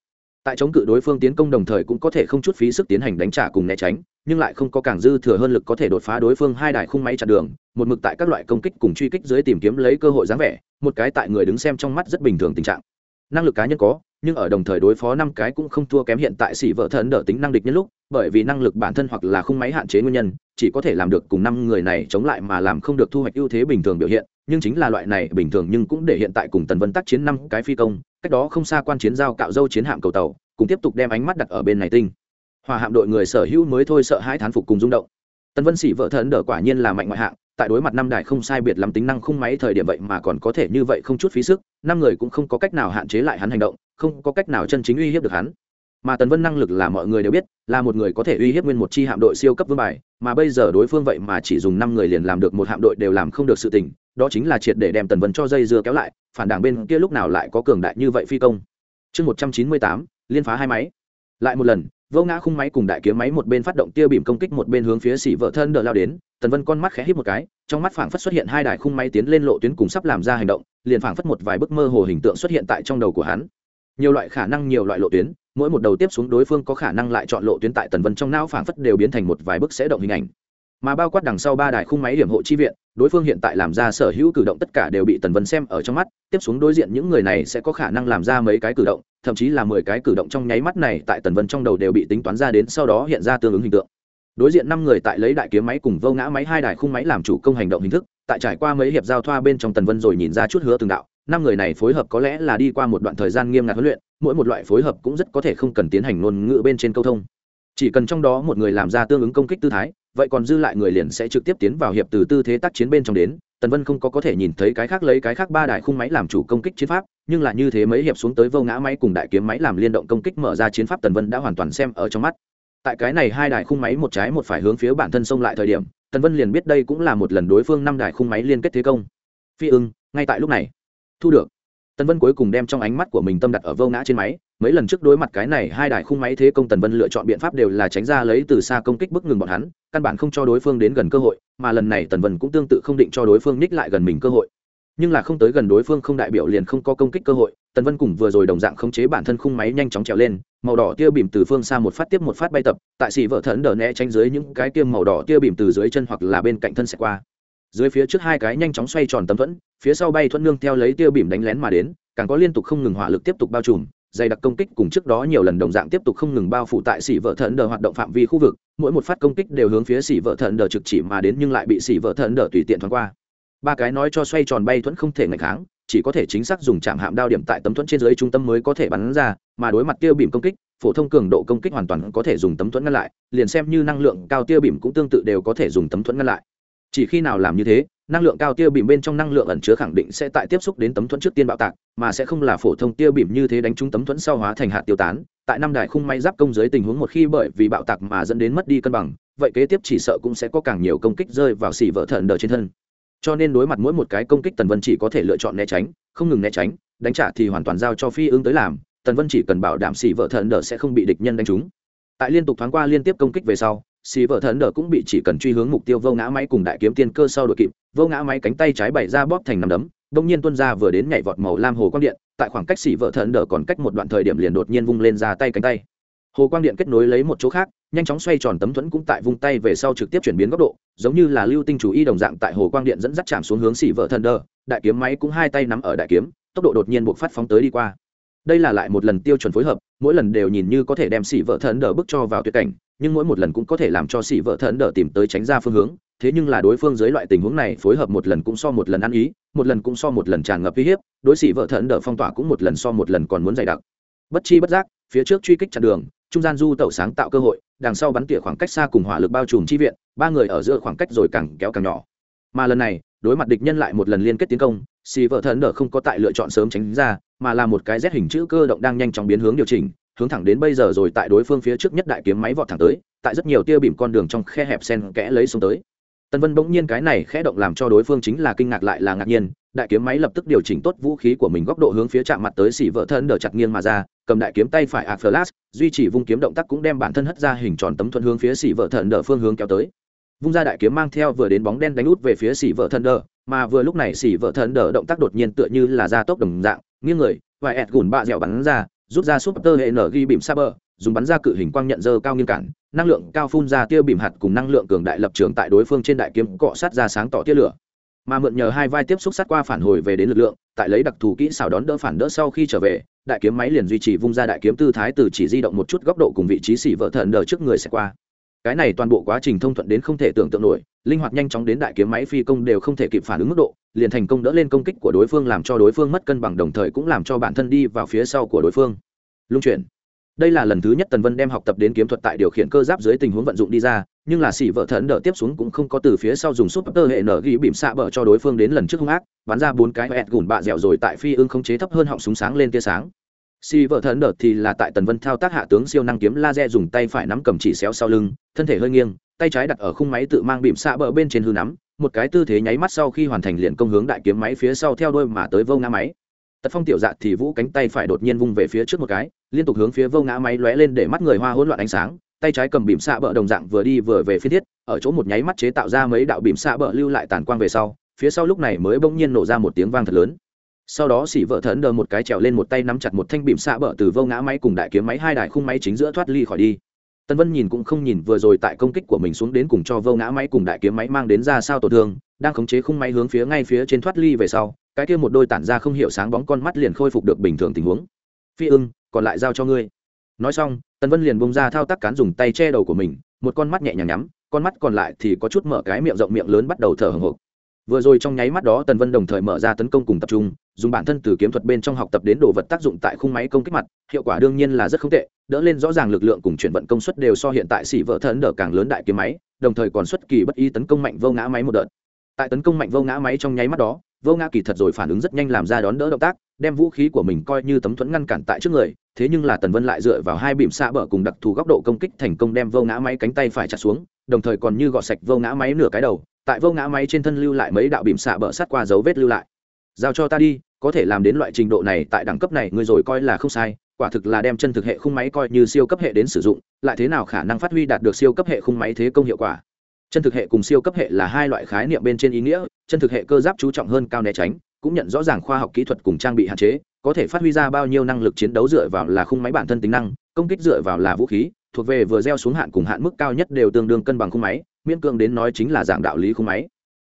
Tại chống cự đối phương tiến công đồng thời cũng có thể không chút phí sức tiến hành đánh trả cùng né tránh, nhưng lại không có càng dư thừa hơn lực có thể đột phá đối phương hai đài khung máy chặn đường, một mực tại các loại công kích cùng truy kích dưới tìm kiếm lấy cơ hội dáng vẻ, một cái tại người đứng xem trong mắt rất bình thường tình trạng năng lực cá nhân có, nhưng ở đồng thời đối phó năm cái cũng không thua kém hiện tại xỉ vợ thần đỡ tính năng địch nhân lúc, bởi vì năng lực bản thân hoặc là khung máy hạn chế nguyên nhân, chỉ có thể làm được cùng năm người này chống lại mà làm không được thu hoạch ưu thế bình thường biểu hiện, nhưng chính là loại này bình thường nhưng cũng để hiện tại cùng tần vân tác chiến năm cái phi công, cách đó không xa quan chiến giao cạo dâu chiến hạm cầu tàu, cùng tiếp tục đem ánh mắt đặt ở bên này tinh. Hòa hạm đội người sở hữu mới thôi sợ hãi thán phục cùng rung động. Tần vân xỉ vợ thần đỡ quả nhiên là mạnh ngoại hạng tại đối mặt năm đài không sai biệt lắm tính năng khung máy thời điểm vậy mà còn có thể như vậy không chút phí sức, năm người cũng không có cách nào hạn chế lại hắn hành động, không có cách nào chân chính uy hiếp được hắn. Mà tần vân năng lực là mọi người đều biết, là một người có thể uy hiếp nguyên một chi hạm đội siêu cấp vương bài, mà bây giờ đối phương vậy mà chỉ dùng năm người liền làm được một hạm đội đều làm không được sự tình, đó chính là triệt để đem tần vân cho dây dưa kéo lại, phản đảng bên kia lúc nào lại có cường đại như vậy phi công. Chương một trăm chín mươi tám, liên phá hai máy. Lại một lần, vô ngã khung máy cùng đại kiếm máy một bên phát động tia bìm công kích một bên hướng phía xỉ vợ thân đỡ lao đến tần vân con mắt khẽ hít một cái, trong mắt phảng phất xuất hiện hai đài khung máy tiến lên lộ tuyến cùng sắp làm ra hành động, liền phảng phất một vài bức mơ hồ hình tượng xuất hiện tại trong đầu của hắn. Nhiều loại khả năng, nhiều loại lộ tuyến, mỗi một đầu tiếp xuống đối phương có khả năng lại chọn lộ tuyến tại tần vân trong não phảng phất đều biến thành một vài bức sẽ động hình ảnh. Mà bao quát đằng sau ba đài khung máy điểm hộ chi viện, đối phương hiện tại làm ra sở hữu cử động tất cả đều bị tần vân xem ở trong mắt, tiếp xuống đối diện những người này sẽ có khả năng làm ra mấy cái cử động, thậm chí là mười cái cử động trong nháy mắt này tại tần vân trong đầu đều bị tính toán ra đến sau đó hiện ra tương ứng hình tượng đối diện năm người tại lấy đại kiếm máy cùng vô ngã máy hai đài khung máy làm chủ công hành động hình thức, tại trải qua mấy hiệp giao thoa bên trong tần vân rồi nhìn ra chút hứa từng đạo, năm người này phối hợp có lẽ là đi qua một đoạn thời gian nghiêm ngặt huấn luyện, mỗi một loại phối hợp cũng rất có thể không cần tiến hành ngôn ngữ bên trên câu thông. Chỉ cần trong đó một người làm ra tương ứng công kích tư thái, vậy còn dư lại người liền sẽ trực tiếp tiến vào hiệp từ tư thế tác chiến bên trong đến. Tần vân không có có thể nhìn thấy cái khác lấy cái khác ba đài khung máy làm chủ công kích chiến pháp, nhưng là như thế mấy hiệp xuống tới vô ngã máy cùng đại kiếm máy làm liên động công kích mở ra chiến pháp tần vân đã hoàn toàn xem ở trong mắt tại cái này hai đài khung máy một trái một phải hướng phía bản thân xông lại thời điểm, tần vân liền biết đây cũng là một lần đối phương năm đài khung máy liên kết thế công. Phi ưng, ngay tại lúc này. Thu được. Tần vân cuối cùng đem trong ánh mắt của mình tâm đặt ở vô ngã trên máy, mấy lần trước đối mặt cái này hai đài khung máy thế công tần vân lựa chọn biện pháp đều là tránh ra lấy từ xa công kích bức ngừng bọn hắn, căn bản không cho đối phương đến gần cơ hội, mà lần này tần vân cũng tương tự không định cho đối phương ních lại gần mình cơ hội. Nhưng là không tới gần đối phương không đại biểu liền không có công kích cơ hội tần vân cùng vừa rồi đồng dạng khống chế bản thân khung máy nhanh chóng trèo lên, màu đỏ tia bìm từ phương xa một phát tiếp một phát bay tập, tại xì vợ thần đờ né tránh dưới những cái tiêm màu đỏ tia bìm từ dưới chân hoặc là bên cạnh thân sẽ qua. Dưới phía trước hai cái nhanh chóng xoay tròn tấm thuẫn, phía sau bay thuẫn nương theo lấy tia bìm đánh lén mà đến, càng có liên tục không ngừng hỏa lực tiếp tục bao trùm, dày đặc công kích cùng trước đó nhiều lần đồng dạng tiếp tục không ngừng bao phủ tại xỉ vợ thận đờ hoạt động phạm vi khu vực, mỗi một phát công kích đều hướng phía xỉ vợ thận đờ trực chỉ mà đến nhưng lại bị xỉ vợ thận đờ tùy tiện thoáng qua. Ba cái nói cho xoay tròn bay thuẫn không thể ngạch kháng chỉ có thể chính xác dùng chạm hạm đao điểm tại tấm thuẫn trên dưới trung tâm mới có thể bắn ra, mà đối mặt tiêu bìm công kích, phổ thông cường độ công kích hoàn toàn có thể dùng tấm thuẫn ngăn lại, liền xem như năng lượng cao tiêu bìm cũng tương tự đều có thể dùng tấm thuẫn ngăn lại. Chỉ khi nào làm như thế, năng lượng cao tiêu bìm bên trong năng lượng ẩn chứa khẳng định sẽ tại tiếp xúc đến tấm thuẫn trước tiên bạo tạc, mà sẽ không là phổ thông tiêu bìm như thế đánh trúng tấm thuẫn sau hóa thành hạt tiêu tán. Tại năm đài khung may giáp công dưới tình huống một khi bởi vì bạo tạc mà dẫn đến mất đi cân bằng, vậy kế tiếp chỉ sợ cũng sẽ có càng nhiều công kích rơi vào xỉ vỡ thận đờ trên thân cho nên đối mặt mỗi một cái công kích tần vân chỉ có thể lựa chọn né tránh, không ngừng né tránh, đánh trả thì hoàn toàn giao cho phi ứng tới làm, tần vân chỉ cần bảo đảm xỉ vợ thần đờ sẽ không bị địch nhân đánh trúng. Tại liên tục thoáng qua liên tiếp công kích về sau, xì vợ thần đờ cũng bị chỉ cần truy hướng mục tiêu vô ngã máy cùng đại kiếm tiên cơ sau đội kịp, vô ngã máy cánh tay trái bày ra bóp thành nằm đấm, đông nhiên tuân ra vừa đến nhảy vọt màu lam hồ quang điện, tại khoảng cách xì vợ thần đờ còn cách một đoạn thời điểm liền đột nhiên vung lên ra tay cánh tay hồ quang điện kết nối lấy một chỗ khác, nhanh chóng xoay tròn tấm thuẫn cũng tại vung tay về sau trực tiếp chuyển biến góc độ, giống như là lưu tinh chủ y đồng dạng tại hồ quang điện dẫn dắt chạm xuống hướng xỉ vợ thần đờ, đại kiếm máy cũng hai tay nắm ở đại kiếm, tốc độ đột nhiên buộc phát phóng tới đi qua. Đây là lại một lần tiêu chuẩn phối hợp, mỗi lần đều nhìn như có thể đem xỉ vợ thần đờ bước cho vào tuyệt cảnh, nhưng mỗi một lần cũng có thể làm cho xỉ vợ thần đờ tìm tới tránh ra phương hướng, thế nhưng là đối phương dưới loại tình huống này phối hợp một lần cũng so một lần ăn ý, một lần cũng so một lần tràn ngập uy hiếp, đối xỉ vợ thần đờ phong tỏa cũng một lần so một lần còn muốn dày đặc. Bất chi bất giác, phía trước truy kích chặn đường trung gian du tẩu sáng tạo cơ hội, đằng sau bắn tỉa khoảng cách xa cùng hỏa lực bao trùm chi viện, ba người ở giữa khoảng cách rồi càng kéo càng nhỏ. Mà lần này, đối mặt địch nhân lại một lần liên kết tiến công, xì vợ thần đờ không có tại lựa chọn sớm tránh ra, mà là một cái rét hình chữ cơ động đang nhanh chóng biến hướng điều chỉnh, hướng thẳng đến bây giờ rồi tại đối phương phía trước nhất đại kiếm máy vọt thẳng tới, tại rất nhiều tia bìm con đường trong khe hẹp sen kẽ lấy xuống tới. Tần vân bỗng nhiên cái này khẽ động làm cho đối phương chính là kinh ngạc lại là ngạc nhiên đại kiếm máy lập tức điều chỉnh tốt vũ khí của mình góc độ hướng phía chạm mặt tới xỉ vợ thân đờ chặt nghiêng mà ra, cầm đại kiếm tay phải a flash, duy trì vung kiếm động tác cũng đem bản thân hất ra hình tròn tấm thuận hướng phía xỉ vợ thân đờ phương hướng kéo tới. Vung ra đại kiếm mang theo vừa đến bóng đen đánh út về phía xỉ vợ thân đờ, mà vừa lúc này xỉ vợ thân đờ động tác đột nhiên tựa như là ra tốc đồng dạng, nghiêng người, và ẹt gùn bạ dẻo bắn ra, rút ra súp tơ hệ nở ghi bìm sa bờ dùng bắn ra cự hình quang nhận dơ cao nghiêng cản, năng lượng cao phun ra tia bìm hạt cùng năng lượng cường đại lập trường tại đối phương trên đại kiếm cọ sát ra sáng tỏ tia lửa mà mượn nhờ hai vai tiếp xúc sát qua phản hồi về đến lực lượng, tại lấy đặc thù kỹ xảo đón đỡ phản đỡ sau khi trở về, đại kiếm máy liền duy trì vung ra đại kiếm tư thái từ chỉ di động một chút góc độ cùng vị trí xỉ vợ thần đờ trước người sẽ qua. Cái này toàn bộ quá trình thông thuận đến không thể tưởng tượng nổi, linh hoạt nhanh chóng đến đại kiếm máy phi công đều không thể kịp phản ứng mức độ, liền thành công đỡ lên công kích của đối phương làm cho đối phương mất cân bằng, đồng thời cũng làm cho bản thân đi vào phía sau của đối phương. Lung chuyển đây là lần thứ nhất tần vân đem học tập đến kiếm thuật tại điều khiển cơ giáp dưới tình huống vận dụng đi ra nhưng là xỉ vợ thần đỡ tiếp xuống cũng không có từ phía sau dùng súp tơ hệ nở ghi bìm xạ bờ cho đối phương đến lần trước hung ác bắn ra bốn cái ẹt gùn bạ dẻo rồi tại phi ưng không chế thấp hơn họng súng sáng lên tia sáng. Xỉ vợ thần đỡ thì là tại Tần Vân thao tác hạ tướng siêu năng kiếm laser dùng tay phải nắm cầm chỉ xéo sau lưng, thân thể hơi nghiêng, tay trái đặt ở khung máy tự mang bìm xạ bờ bên trên hư nắm một cái tư thế nháy mắt sau khi hoàn thành liền công hướng đại kiếm máy phía sau theo đôi mà tới vô ngã máy tật phong tiểu dạ thì vũ cánh tay phải đột nhiên vung về phía trước một cái, liên tục hướng phía vô ngã máy lóe lên để mắt người hoa hỗn loạn ánh sáng, tay trái cầm bìm xạ bờ đồng dạng vừa đi vừa về phía thiết, ở chỗ một nháy mắt chế tạo ra mấy đạo bìm xạ bờ lưu lại tàn quang về sau, phía sau lúc này mới bỗng nhiên nổ ra một tiếng vang thật lớn. Sau đó xỉ vợ thẫn đờ một cái trèo lên một tay nắm chặt một thanh bìm xạ bờ từ vô ngã máy cùng đại kiếm máy hai đại khung máy chính giữa thoát ly khỏi đi. Tân vân nhìn cũng không nhìn, vừa rồi tại công kích của mình xuống đến cùng cho vô ngã máy cùng đại kiếm máy mang đến ra sao tổn thương, đang khống chế khung máy hướng phía ngay phía trên thoát ly về sau cái kia một đôi tản ra không hiểu sáng bóng con mắt liền khôi phục được bình thường tình huống. Phi ưng, còn lại giao cho ngươi. Nói xong, tần vân liền bông ra thao tác cán dùng tay che đầu của mình, một con mắt nhẹ nhàng nhắm, con mắt còn lại thì có chút mở cái miệng rộng miệng lớn bắt đầu thở hồng hộc. Vừa rồi trong nháy mắt đó, tần vân đồng thời mở ra tấn công cùng tập trung, dùng bản thân từ kiếm thuật bên trong học tập đến đồ vật tác dụng tại khung máy công kích mặt, hiệu quả đương nhiên là rất không tệ, đỡ lên rõ ràng lực lượng cùng chuyển vận công suất đều so hiện tại xỉ vỡ thần đỡ càng lớn đại kiếm máy, đồng thời còn xuất kỳ bất ý tấn công mạnh vô ngã máy một đợt. Tại tấn công mạnh vô ngã máy trong nháy mắt đó vô ngã kỳ thật rồi phản ứng rất nhanh làm ra đón đỡ động tác, đem vũ khí của mình coi như tấm thuẫn ngăn cản tại trước người, thế nhưng là tần vân lại dựa vào hai bìm xạ bờ cùng đặc thù góc độ công kích thành công đem vô ngã máy cánh tay phải chặt xuống, đồng thời còn như gọt sạch vô ngã máy nửa cái đầu, tại vô ngã máy trên thân lưu lại mấy đạo bìm xạ bờ sát qua dấu vết lưu lại. Giao cho ta đi, có thể làm đến loại trình độ này tại đẳng cấp này ngươi rồi coi là không sai, quả thực là đem chân thực hệ khung máy coi như siêu cấp hệ đến sử dụng, lại thế nào khả năng phát huy đạt được siêu cấp hệ khung máy thế công hiệu quả? Chân thực hệ cùng siêu cấp hệ là hai loại khái niệm bên trên ý nghĩa, chân thực hệ cơ giáp chú trọng hơn cao né tránh, cũng nhận rõ ràng khoa học kỹ thuật cùng trang bị hạn chế, có thể phát huy ra bao nhiêu năng lực chiến đấu dựa vào là khung máy bản thân tính năng, công kích dựa vào là vũ khí, thuộc về vừa gieo xuống hạn cùng hạn mức cao nhất đều tương đương cân bằng khung máy, miễn cưỡng đến nói chính là dạng đạo lý khung máy.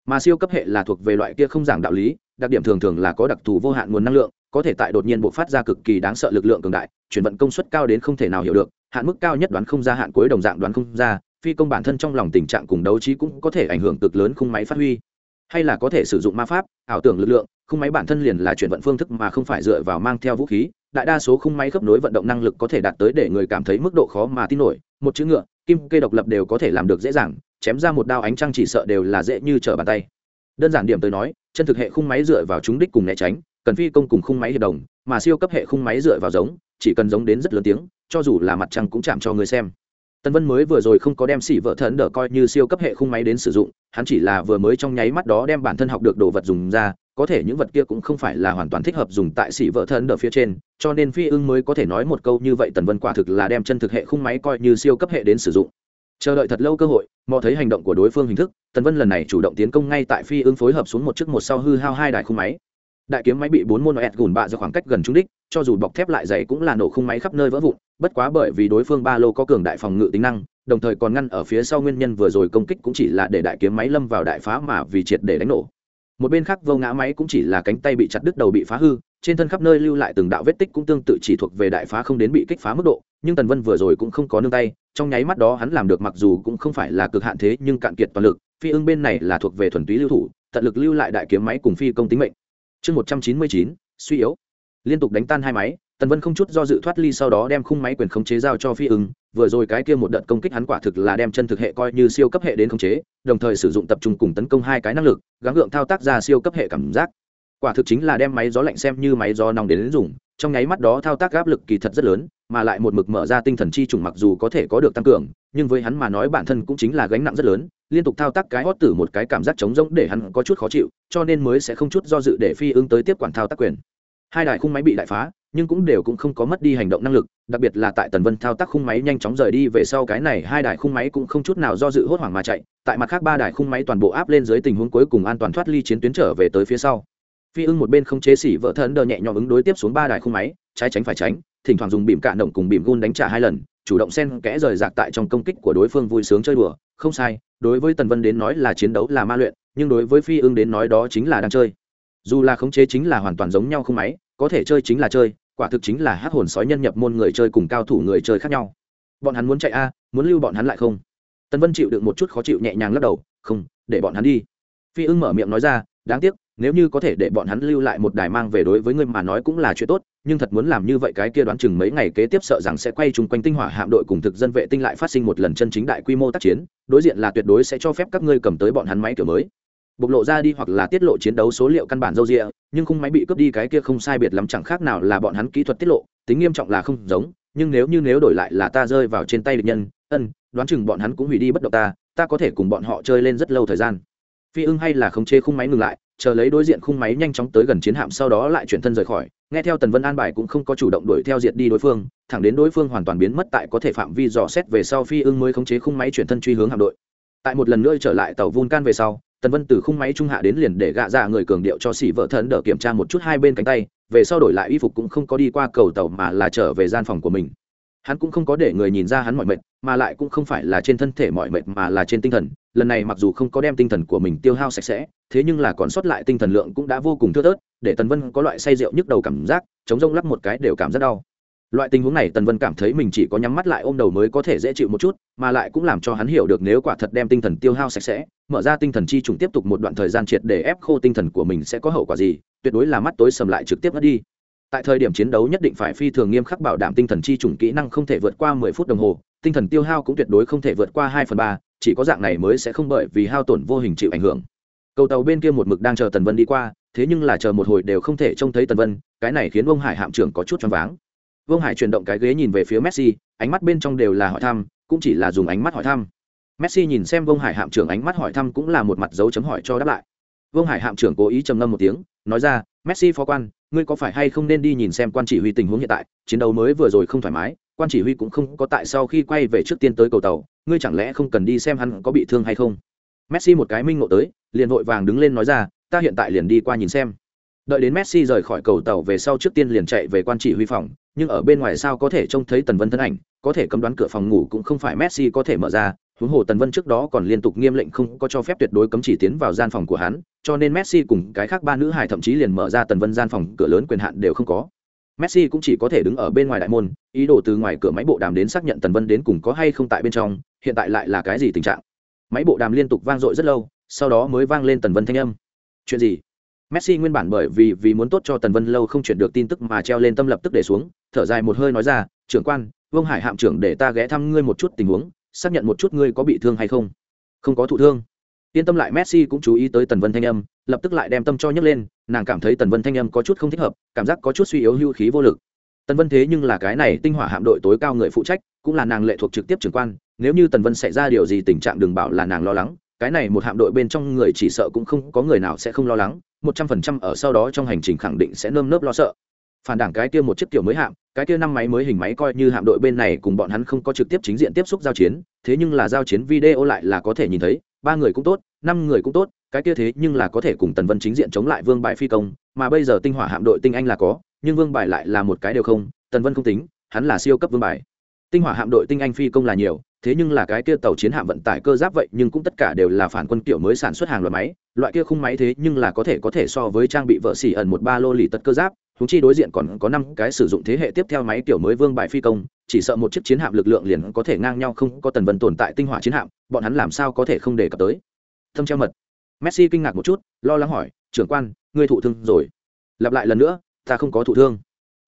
Mà siêu cấp hệ là thuộc về loại kia không giảng đạo lý, đặc điểm thường thường là có đặc thù vô hạn nguồn năng lượng, có thể tại đột nhiên bộc phát ra cực kỳ đáng sợ lực lượng cường đại, chuyển vận công suất cao đến không thể nào hiểu được, hạn mức cao nhất đoán không ra, hạn cuối đồng dạng đoán không ra phi công bản thân trong lòng tình trạng cùng đấu trí cũng có thể ảnh hưởng cực lớn khung máy phát huy. Hay là có thể sử dụng ma pháp, ảo tưởng lực lượng, khung máy bản thân liền là chuyển vận phương thức mà không phải dựa vào mang theo vũ khí. Đại đa số khung máy khớp nối vận động năng lực có thể đạt tới để người cảm thấy mức độ khó mà tin nổi. Một chữ ngựa, kim kê độc lập đều có thể làm được dễ dàng, chém ra một đao ánh trăng chỉ sợ đều là dễ như trở bàn tay. Đơn giản điểm tới nói, chân thực hệ khung máy dựa vào chúng đích cùng né tránh, cần phi công cùng khung máy hiệp đồng, mà siêu cấp hệ khung máy dựa vào giống, chỉ cần giống đến rất lớn tiếng, cho dù là mặt trăng cũng chạm cho người xem tân vân mới vừa rồi không có đem xỉ vợ thần đỡ coi như siêu cấp hệ khung máy đến sử dụng, hắn chỉ là vừa mới trong nháy mắt đó đem bản thân học được đồ vật dùng ra, có thể những vật kia cũng không phải là hoàn toàn thích hợp dùng tại xỉ vợ thần đỡ phía trên, cho nên phi ưng mới có thể nói một câu như vậy, tần vân quả thực là đem chân thực hệ khung máy coi như siêu cấp hệ đến sử dụng. Chờ đợi thật lâu cơ hội, mò thấy hành động của đối phương hình thức, tần vân lần này chủ động tiến công ngay tại phi ưng phối hợp xuống một chiếc một sau hư hao hai đài khung máy đại kiếm máy bị bốn môn ẹt gùn bạ ra khoảng cách gần trung đích, cho dù bọc thép lại dày cũng là nổ khung máy khắp nơi vỡ vụn, bất quá bởi vì đối phương ba lô có cường đại phòng ngự tính năng, đồng thời còn ngăn ở phía sau nguyên nhân vừa rồi công kích cũng chỉ là để đại kiếm máy lâm vào đại phá mà vì triệt để đánh nổ. Một bên khác vô ngã máy cũng chỉ là cánh tay bị chặt đứt đầu bị phá hư, trên thân khắp nơi lưu lại từng đạo vết tích cũng tương tự chỉ thuộc về đại phá không đến bị kích phá mức độ, nhưng tần vân vừa rồi cũng không có nương tay, trong nháy mắt đó hắn làm được mặc dù cũng không phải là cực hạn thế nhưng cạn kiệt toàn lực, phi ưng bên này là thuộc về thuần túy lưu thủ, tận lực lưu lại đại kiếm máy cùng phi công tính mệnh chương một trăm chín mươi chín suy yếu. Liên tục đánh tan hai máy tần vân không chút do dự thoát ly sau đó đem khung máy quyền khống chế giao cho phi ưng vừa rồi cái kia một đợt công kích hắn quả thực là đem chân thực hệ coi như siêu cấp hệ đến khống chế đồng thời sử dụng tập trung cùng tấn công hai cái năng lực gắng gượng thao tác ra siêu cấp hệ cảm giác. Quả thực chính là đem máy gió lạnh xem như máy gió nóng đến, đến dùng trong nháy mắt đó thao tác áp lực kỳ thật rất lớn mà lại một mực mở ra tinh thần chi trùng mặc dù có thể có được tăng cường nhưng với hắn mà nói bản thân cũng chính là gánh nặng rất lớn liên tục thao tác cái hót tử một cái cảm giác trống rỗng để hắn có chút khó chịu, cho nên mới sẽ không chút do dự để phi ứng tới tiếp quản thao tác quyền. Hai đài khung máy bị đại phá, nhưng cũng đều cũng không có mất đi hành động năng lực, đặc biệt là tại tần vân thao tác khung máy nhanh chóng rời đi về sau cái này hai đài khung máy cũng không chút nào do dự hốt hoảng mà chạy, tại mặt khác ba đài khung máy toàn bộ áp lên dưới tình huống cuối cùng an toàn thoát ly chiến tuyến trở về tới phía sau. Phi ưng một bên không chế xỉ vợ thân đờ nhẹ nhõm ứng đối tiếp xuống ba đài khung máy, trái tránh phải tránh, thỉnh thoảng dùng bìm cạn động cùng bìm gun đánh trả hai lần chủ động xen kẽ rời rạc tại trong công kích của đối phương vui sướng chơi đùa. Không sai, đối với tần vân đến nói là chiến đấu, là ma luyện, nhưng đối với phi ưng đến nói đó chính là đang chơi. Dù là khống chế chính là hoàn toàn giống nhau không máy, có thể chơi chính là chơi, quả thực chính là hát hồn sói nhân nhập môn người chơi cùng cao thủ người chơi khác nhau. Bọn hắn muốn chạy a, muốn lưu bọn hắn lại không? Tần vân chịu được một chút khó chịu nhẹ nhàng lắc đầu, không, để bọn hắn đi. Phi ưng mở miệng nói ra, đáng tiếc nếu như có thể để bọn hắn lưu lại một đài mang về đối với ngươi mà nói cũng là chuyện tốt, nhưng thật muốn làm như vậy cái kia đoán chừng mấy ngày kế tiếp sợ rằng sẽ quay chung quanh tinh hỏa hạm đội cùng thực dân vệ tinh lại phát sinh một lần chân chính đại quy mô tác chiến, đối diện là tuyệt đối sẽ cho phép các ngươi cầm tới bọn hắn máy kiểu mới. Bộc lộ ra đi hoặc là tiết lộ chiến đấu số liệu căn bản dâu rịa nhưng khung máy bị cướp đi cái kia không sai biệt lắm chẳng khác nào là bọn hắn kỹ thuật tiết lộ, tính nghiêm trọng là không giống, nhưng nếu như nếu đổi lại là ta rơi vào trên tay địch nhân, ân, đoán chừng bọn hắn cũng hủy đi bất động ta ta có thể cùng bọn họ chơi lên rất lâu thời gian phi ưng hay là khống chế khung máy ngừng lại, chờ lấy đối diện khung máy nhanh chóng tới gần chiến hạm sau đó lại chuyển thân rời khỏi. Nghe theo tần vân an bài cũng không có chủ động đuổi theo diệt đi đối phương, thẳng đến đối phương hoàn toàn biến mất tại có thể phạm vi dò xét về sau phi ưng mới khống chế khung máy chuyển thân truy hướng hạm đội. Tại một lần nữa trở lại tàu vun can về sau, tần vân từ khung máy trung hạ đến liền để gạ ra người cường điệu cho xỉ vợ thần đỡ kiểm tra một chút hai bên cánh tay, về sau đổi lại y phục cũng không có đi qua cầu tàu mà là trở về gian phòng của mình hắn cũng không có để người nhìn ra hắn mọi mệt, mà lại cũng không phải là trên thân thể mọi mệt mà là trên tinh thần. Lần này mặc dù không có đem tinh thần của mình tiêu hao sạch sẽ, thế nhưng là còn sót lại tinh thần lượng cũng đã vô cùng thưa thớt, để tần vân có loại say rượu nhức đầu cảm giác, chống rông lắp một cái đều cảm rất đau. Loại tình huống này tần vân cảm thấy mình chỉ có nhắm mắt lại ôm đầu mới có thể dễ chịu một chút, mà lại cũng làm cho hắn hiểu được nếu quả thật đem tinh thần tiêu hao sạch sẽ, mở ra tinh thần chi trùng tiếp tục một đoạn thời gian triệt để ép khô tinh thần của mình sẽ có hậu quả gì, tuyệt đối là mắt tối sầm lại trực tiếp mất đi tại thời điểm chiến đấu nhất định phải phi thường nghiêm khắc bảo đảm tinh thần chi trùng kỹ năng không thể vượt qua mười phút đồng hồ, tinh thần tiêu hao cũng tuyệt đối không thể vượt qua hai phần ba, chỉ có dạng này mới sẽ không bởi vì hao tổn vô hình chịu ảnh hưởng. Cầu tàu bên kia một mực đang chờ tần vân đi qua, thế nhưng là chờ một hồi đều không thể trông thấy tần vân, cái này khiến ông hải hạm trưởng có chút choáng váng. Vương hải chuyển động cái ghế nhìn về phía messi, ánh mắt bên trong đều là hỏi thăm, cũng chỉ là dùng ánh mắt hỏi thăm. Messi nhìn xem vương hải hạm trưởng ánh mắt hỏi thăm cũng là một mặt dấu chấm hỏi cho đáp lại. Vương hải hạm trưởng cố ý trầm ngâm một tiếng, nói ra, messi phó quan ngươi có phải hay không nên đi nhìn xem quan chỉ huy tình huống hiện tại, chiến đấu mới vừa rồi không thoải mái, quan chỉ huy cũng không có tại sau khi quay về trước tiên tới cầu tàu, ngươi chẳng lẽ không cần đi xem hắn có bị thương hay không? Messi một cái minh ngộ tới, liền vội vàng đứng lên nói ra, ta hiện tại liền đi qua nhìn xem. Đợi đến messi rời khỏi cầu tàu về sau trước tiên liền chạy về quan chỉ huy phòng, nhưng ở bên ngoài sao có thể trông thấy tần vân thân ảnh, có thể cấm đoán cửa phòng ngủ cũng không phải messi có thể mở ra huống hồ tần vân trước đó còn liên tục nghiêm lệnh không có cho phép tuyệt đối cấm chỉ tiến vào gian phòng của hắn, cho nên messi cùng cái khác ba nữ hài thậm chí liền mở ra tần vân gian phòng, cửa lớn quyền hạn đều không có. Messi cũng chỉ có thể đứng ở bên ngoài đại môn, ý đồ từ ngoài cửa máy bộ đàm đến xác nhận tần vân đến cùng có hay không tại bên trong, hiện tại lại là cái gì tình trạng. Máy bộ đàm liên tục vang dội rất lâu, sau đó mới vang lên tần vân thanh âm. Chuyện gì? Messi nguyên bản bởi vì vì muốn tốt cho tần vân lâu không chuyển được tin tức mà treo lên tâm lập tức để xuống, thở dài một hơi nói ra, trưởng quan, vương hải hạm trưởng để ta ghé thăm ngươi một chút tình huống xác nhận một chút ngươi có bị thương hay không? Không có thụ thương. Yên tâm lại, messi cũng chú ý tới tần vân thanh âm, lập tức lại đem tâm cho nhấc lên, nàng cảm thấy tần vân thanh âm có chút không thích hợp, cảm giác có chút suy yếu hưu khí vô lực. Tần vân thế nhưng là cái này tinh hỏa hạm đội tối cao người phụ trách, cũng là nàng lệ thuộc trực tiếp trưởng quan, nếu như tần vân xảy ra điều gì tình trạng đừng bảo là nàng lo lắng, cái này một hạm đội bên trong người chỉ sợ cũng không có người nào sẽ không lo lắng, một trăm phần trăm ở sau đó trong hành trình khẳng định sẽ nơm nớp lo sợ phản đảng cái kia một chiếc kiểu mới hạm, cái kia năm máy mới hình máy coi như hạm đội bên này cùng bọn hắn không có trực tiếp chính diện tiếp xúc giao chiến, thế nhưng là giao chiến video lại là có thể nhìn thấy, ba người cũng tốt, năm người cũng tốt, cái kia thế nhưng là có thể cùng tần vân chính diện chống lại vương bại phi công, mà bây giờ tinh hỏa hạm đội tinh anh là có, nhưng vương bài lại là một cái đều không, tần vân không tính, hắn là siêu cấp vương bài. Tinh hỏa hạm đội tinh anh phi công là nhiều, thế nhưng là cái kia tàu chiến hạm vận tải cơ giáp vậy, nhưng cũng tất cả đều là phản quân kiểu mới sản xuất hàng loạt máy, loại kia khung máy thế nhưng là có thể có thể so với trang bị vợ xỉ ẩn một ba lô lì tật cơ giáp húng chi đối diện còn có năm cái sử dụng thế hệ tiếp theo máy kiểu mới vương bài phi công, chỉ sợ một chiếc chiến hạm lực lượng liền có thể ngang nhau không có tần vân tồn tại tinh hỏa chiến hạm, bọn hắn làm sao có thể không đề cập tới. Thâm treo mật. Messi kinh ngạc một chút, lo lắng hỏi, trưởng quan, ngươi thụ thương rồi. Lặp lại lần nữa, ta không có thụ thương.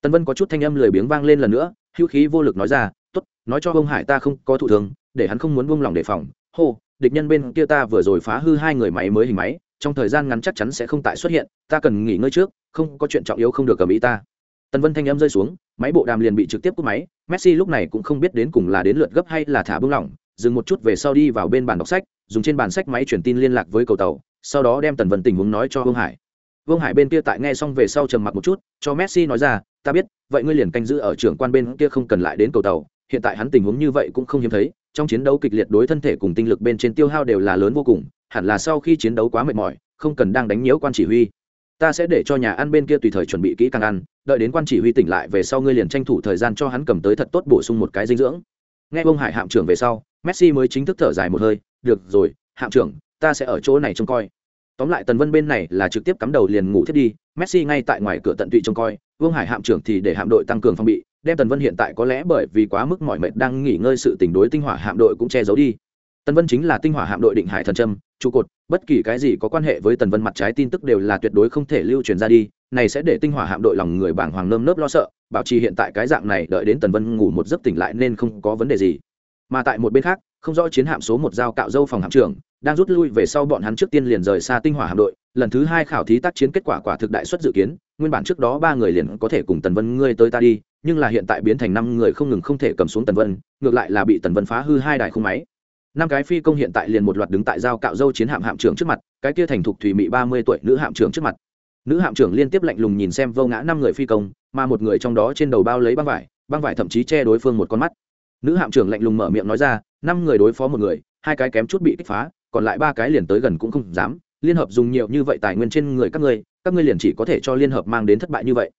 Tần vân có chút thanh âm lười biếng vang lên lần nữa, hữu khí vô lực nói ra, tốt, nói cho ông hải ta không có thụ thương, để hắn không muốn buông lỏng đề phòng. Hô, địch nhân bên kia ta vừa rồi phá hư hai người máy mới hình máy, trong thời gian ngắn chắc chắn sẽ không tại xuất hiện, ta cần nghỉ ngơi trước không có chuyện trọng yếu không được cầm ý ta. Tần vân thanh âm rơi xuống, máy bộ đàm liền bị trực tiếp cúp máy, messi lúc này cũng không biết đến cùng là đến lượt gấp hay là thả bưng lỏng, dừng một chút về sau đi vào bên bàn đọc sách, dùng trên bàn sách máy truyền tin liên lạc với cầu tàu, sau đó đem tần vân tình huống nói cho vương hải. Vương hải bên kia tại nghe xong về sau trầm mặc một chút, cho messi nói ra, ta biết, vậy ngươi liền canh giữ ở trưởng quan bên kia không cần lại đến cầu tàu, hiện tại hắn tình huống như vậy cũng không hiếm thấy, trong chiến đấu kịch liệt đối thân thể cùng tinh lực bên trên tiêu hao đều là lớn vô cùng, hẳn là sau khi chiến đấu quá mệt mỏi, không cần đang đánh nhiễu quan chỉ huy ta sẽ để cho nhà ăn bên kia tùy thời chuẩn bị kỹ càng ăn, đợi đến quan chỉ huy tỉnh lại về sau ngươi liền tranh thủ thời gian cho hắn cầm tới thật tốt bổ sung một cái dinh dưỡng. Nghe ông hải hạm trưởng về sau, messi mới chính thức thở dài một hơi, được rồi, hạm trưởng, ta sẽ ở chỗ này trông coi. Tóm lại tần vân bên này là trực tiếp cắm đầu liền ngủ thiết đi, messi ngay tại ngoài cửa tận tụy trông coi vương hải hạm trưởng thì để hạm đội tăng cường phòng bị, đem tần vân hiện tại có lẽ bởi vì quá mức mỏi mệt đang nghỉ ngơi sự tình đối tinh hỏa hạm đội cũng che giấu đi. Tần vân chính là tinh hỏa hạm đội định hải thần trâm trụ cột, bất kỳ cái gì có quan hệ với tần vân mặt trái tin tức đều là tuyệt đối không thể lưu truyền ra đi, này sẽ để tinh hỏa hạm đội lòng người bảng hoàng nơm nớp lo sợ, bảo trì hiện tại cái dạng này đợi đến tần vân ngủ một giấc tỉnh lại nên không có vấn đề gì. Mà tại một bên khác, không rõ chiến hạm số một giao cạo dâu phòng hạm trưởng, đang rút lui về sau bọn hắn trước tiên liền rời xa tinh hỏa hạm đội, lần thứ hai khảo thí tác chiến kết quả quả thực đại xuất dự kiến, nguyên bản trước đó ba người liền có thể cùng tần vân ngươi tới ta đi, nhưng là hiện tại biến thành năm người không ngừng không thể cầm xuống tần vân, ngược lại là bị tần vân phá hư hai đài khung máy năm cái phi công hiện tại liền một loạt đứng tại giao cạo dâu chiến hạm hạm trưởng trước mặt, cái kia thành thục thủy mị ba mươi tuổi nữ hạm trưởng trước mặt. Nữ hạm trưởng liên tiếp lạnh lùng nhìn xem vô ngã năm người phi công, mà một người trong đó trên đầu bao lấy băng vải băng vải thậm chí che đối phương một con mắt. Nữ hạm trưởng lạnh lùng mở miệng nói ra, năm người đối phó một người, hai cái kém chút bị kích phá, còn lại ba cái liền tới gần cũng không dám. Liên hợp dùng nhiều như vậy tài nguyên trên người các ngươi các ngươi liền chỉ có thể cho liên hợp mang đến thất bại như vậy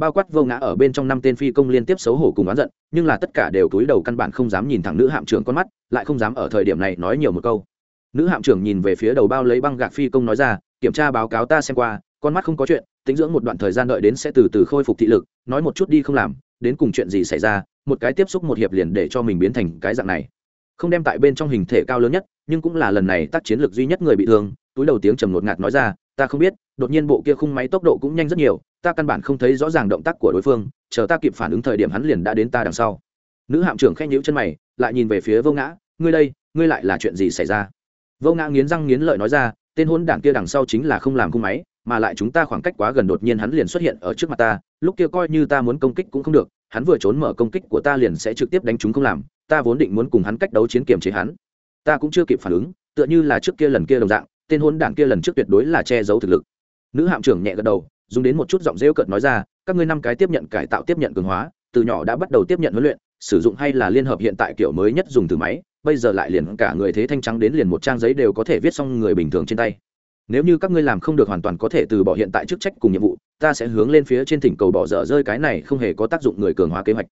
bao quát vô ngã ở bên trong năm tên phi công liên tiếp xấu hổ cùng oán giận, nhưng là tất cả đều cúi đầu căn bản không dám nhìn thẳng nữ hạm trưởng con mắt, lại không dám ở thời điểm này nói nhiều một câu. Nữ hạm trưởng nhìn về phía đầu bao lấy băng gạc phi công nói ra, kiểm tra báo cáo ta xem qua, con mắt không có chuyện, tính dưỡng một đoạn thời gian đợi đến sẽ từ từ khôi phục thị lực, nói một chút đi không làm, đến cùng chuyện gì xảy ra, một cái tiếp xúc một hiệp liền để cho mình biến thành cái dạng này. Không đem tại bên trong hình thể cao lớn nhất, nhưng cũng là lần này tác chiến lược duy nhất người bị thương, túi đầu tiếng trầm ngột ngạt nói ra ta không biết, đột nhiên bộ kia khung máy tốc độ cũng nhanh rất nhiều, ta căn bản không thấy rõ ràng động tác của đối phương, chờ ta kịp phản ứng thời điểm hắn liền đã đến ta đằng sau. Nữ hạm trưởng khen nhíu chân mày, lại nhìn về phía vô ngã, ngươi đây, ngươi lại là chuyện gì xảy ra? Vô ngã nghiến răng nghiến lợi nói ra, tên hôn đảng kia đằng sau chính là không làm khung máy, mà lại chúng ta khoảng cách quá gần đột nhiên hắn liền xuất hiện ở trước mặt ta, lúc kia coi như ta muốn công kích cũng không được, hắn vừa trốn mở công kích của ta liền sẽ trực tiếp đánh chúng không làm, ta vốn định muốn cùng hắn cách đấu chiến kiềm chế hắn. Ta cũng chưa kịp phản ứng, tựa như là trước kia lần kia đồng dạng tên hôn đảng kia lần trước tuyệt đối là che giấu thực lực. Nữ hạm trưởng nhẹ gật đầu, dùng đến một chút giọng rêu cợt nói ra, các ngươi năm cái tiếp nhận cải tạo tiếp nhận cường hóa, từ nhỏ đã bắt đầu tiếp nhận huấn luyện, sử dụng hay là liên hợp hiện tại kiểu mới nhất dùng từ máy, bây giờ lại liền cả người thế thanh trắng đến liền một trang giấy đều có thể viết xong người bình thường trên tay. Nếu như các ngươi làm không được hoàn toàn có thể từ bỏ hiện tại chức trách cùng nhiệm vụ, ta sẽ hướng lên phía trên thỉnh cầu bỏ dở rơi cái này không hề có tác dụng người cường hóa kế hoạch.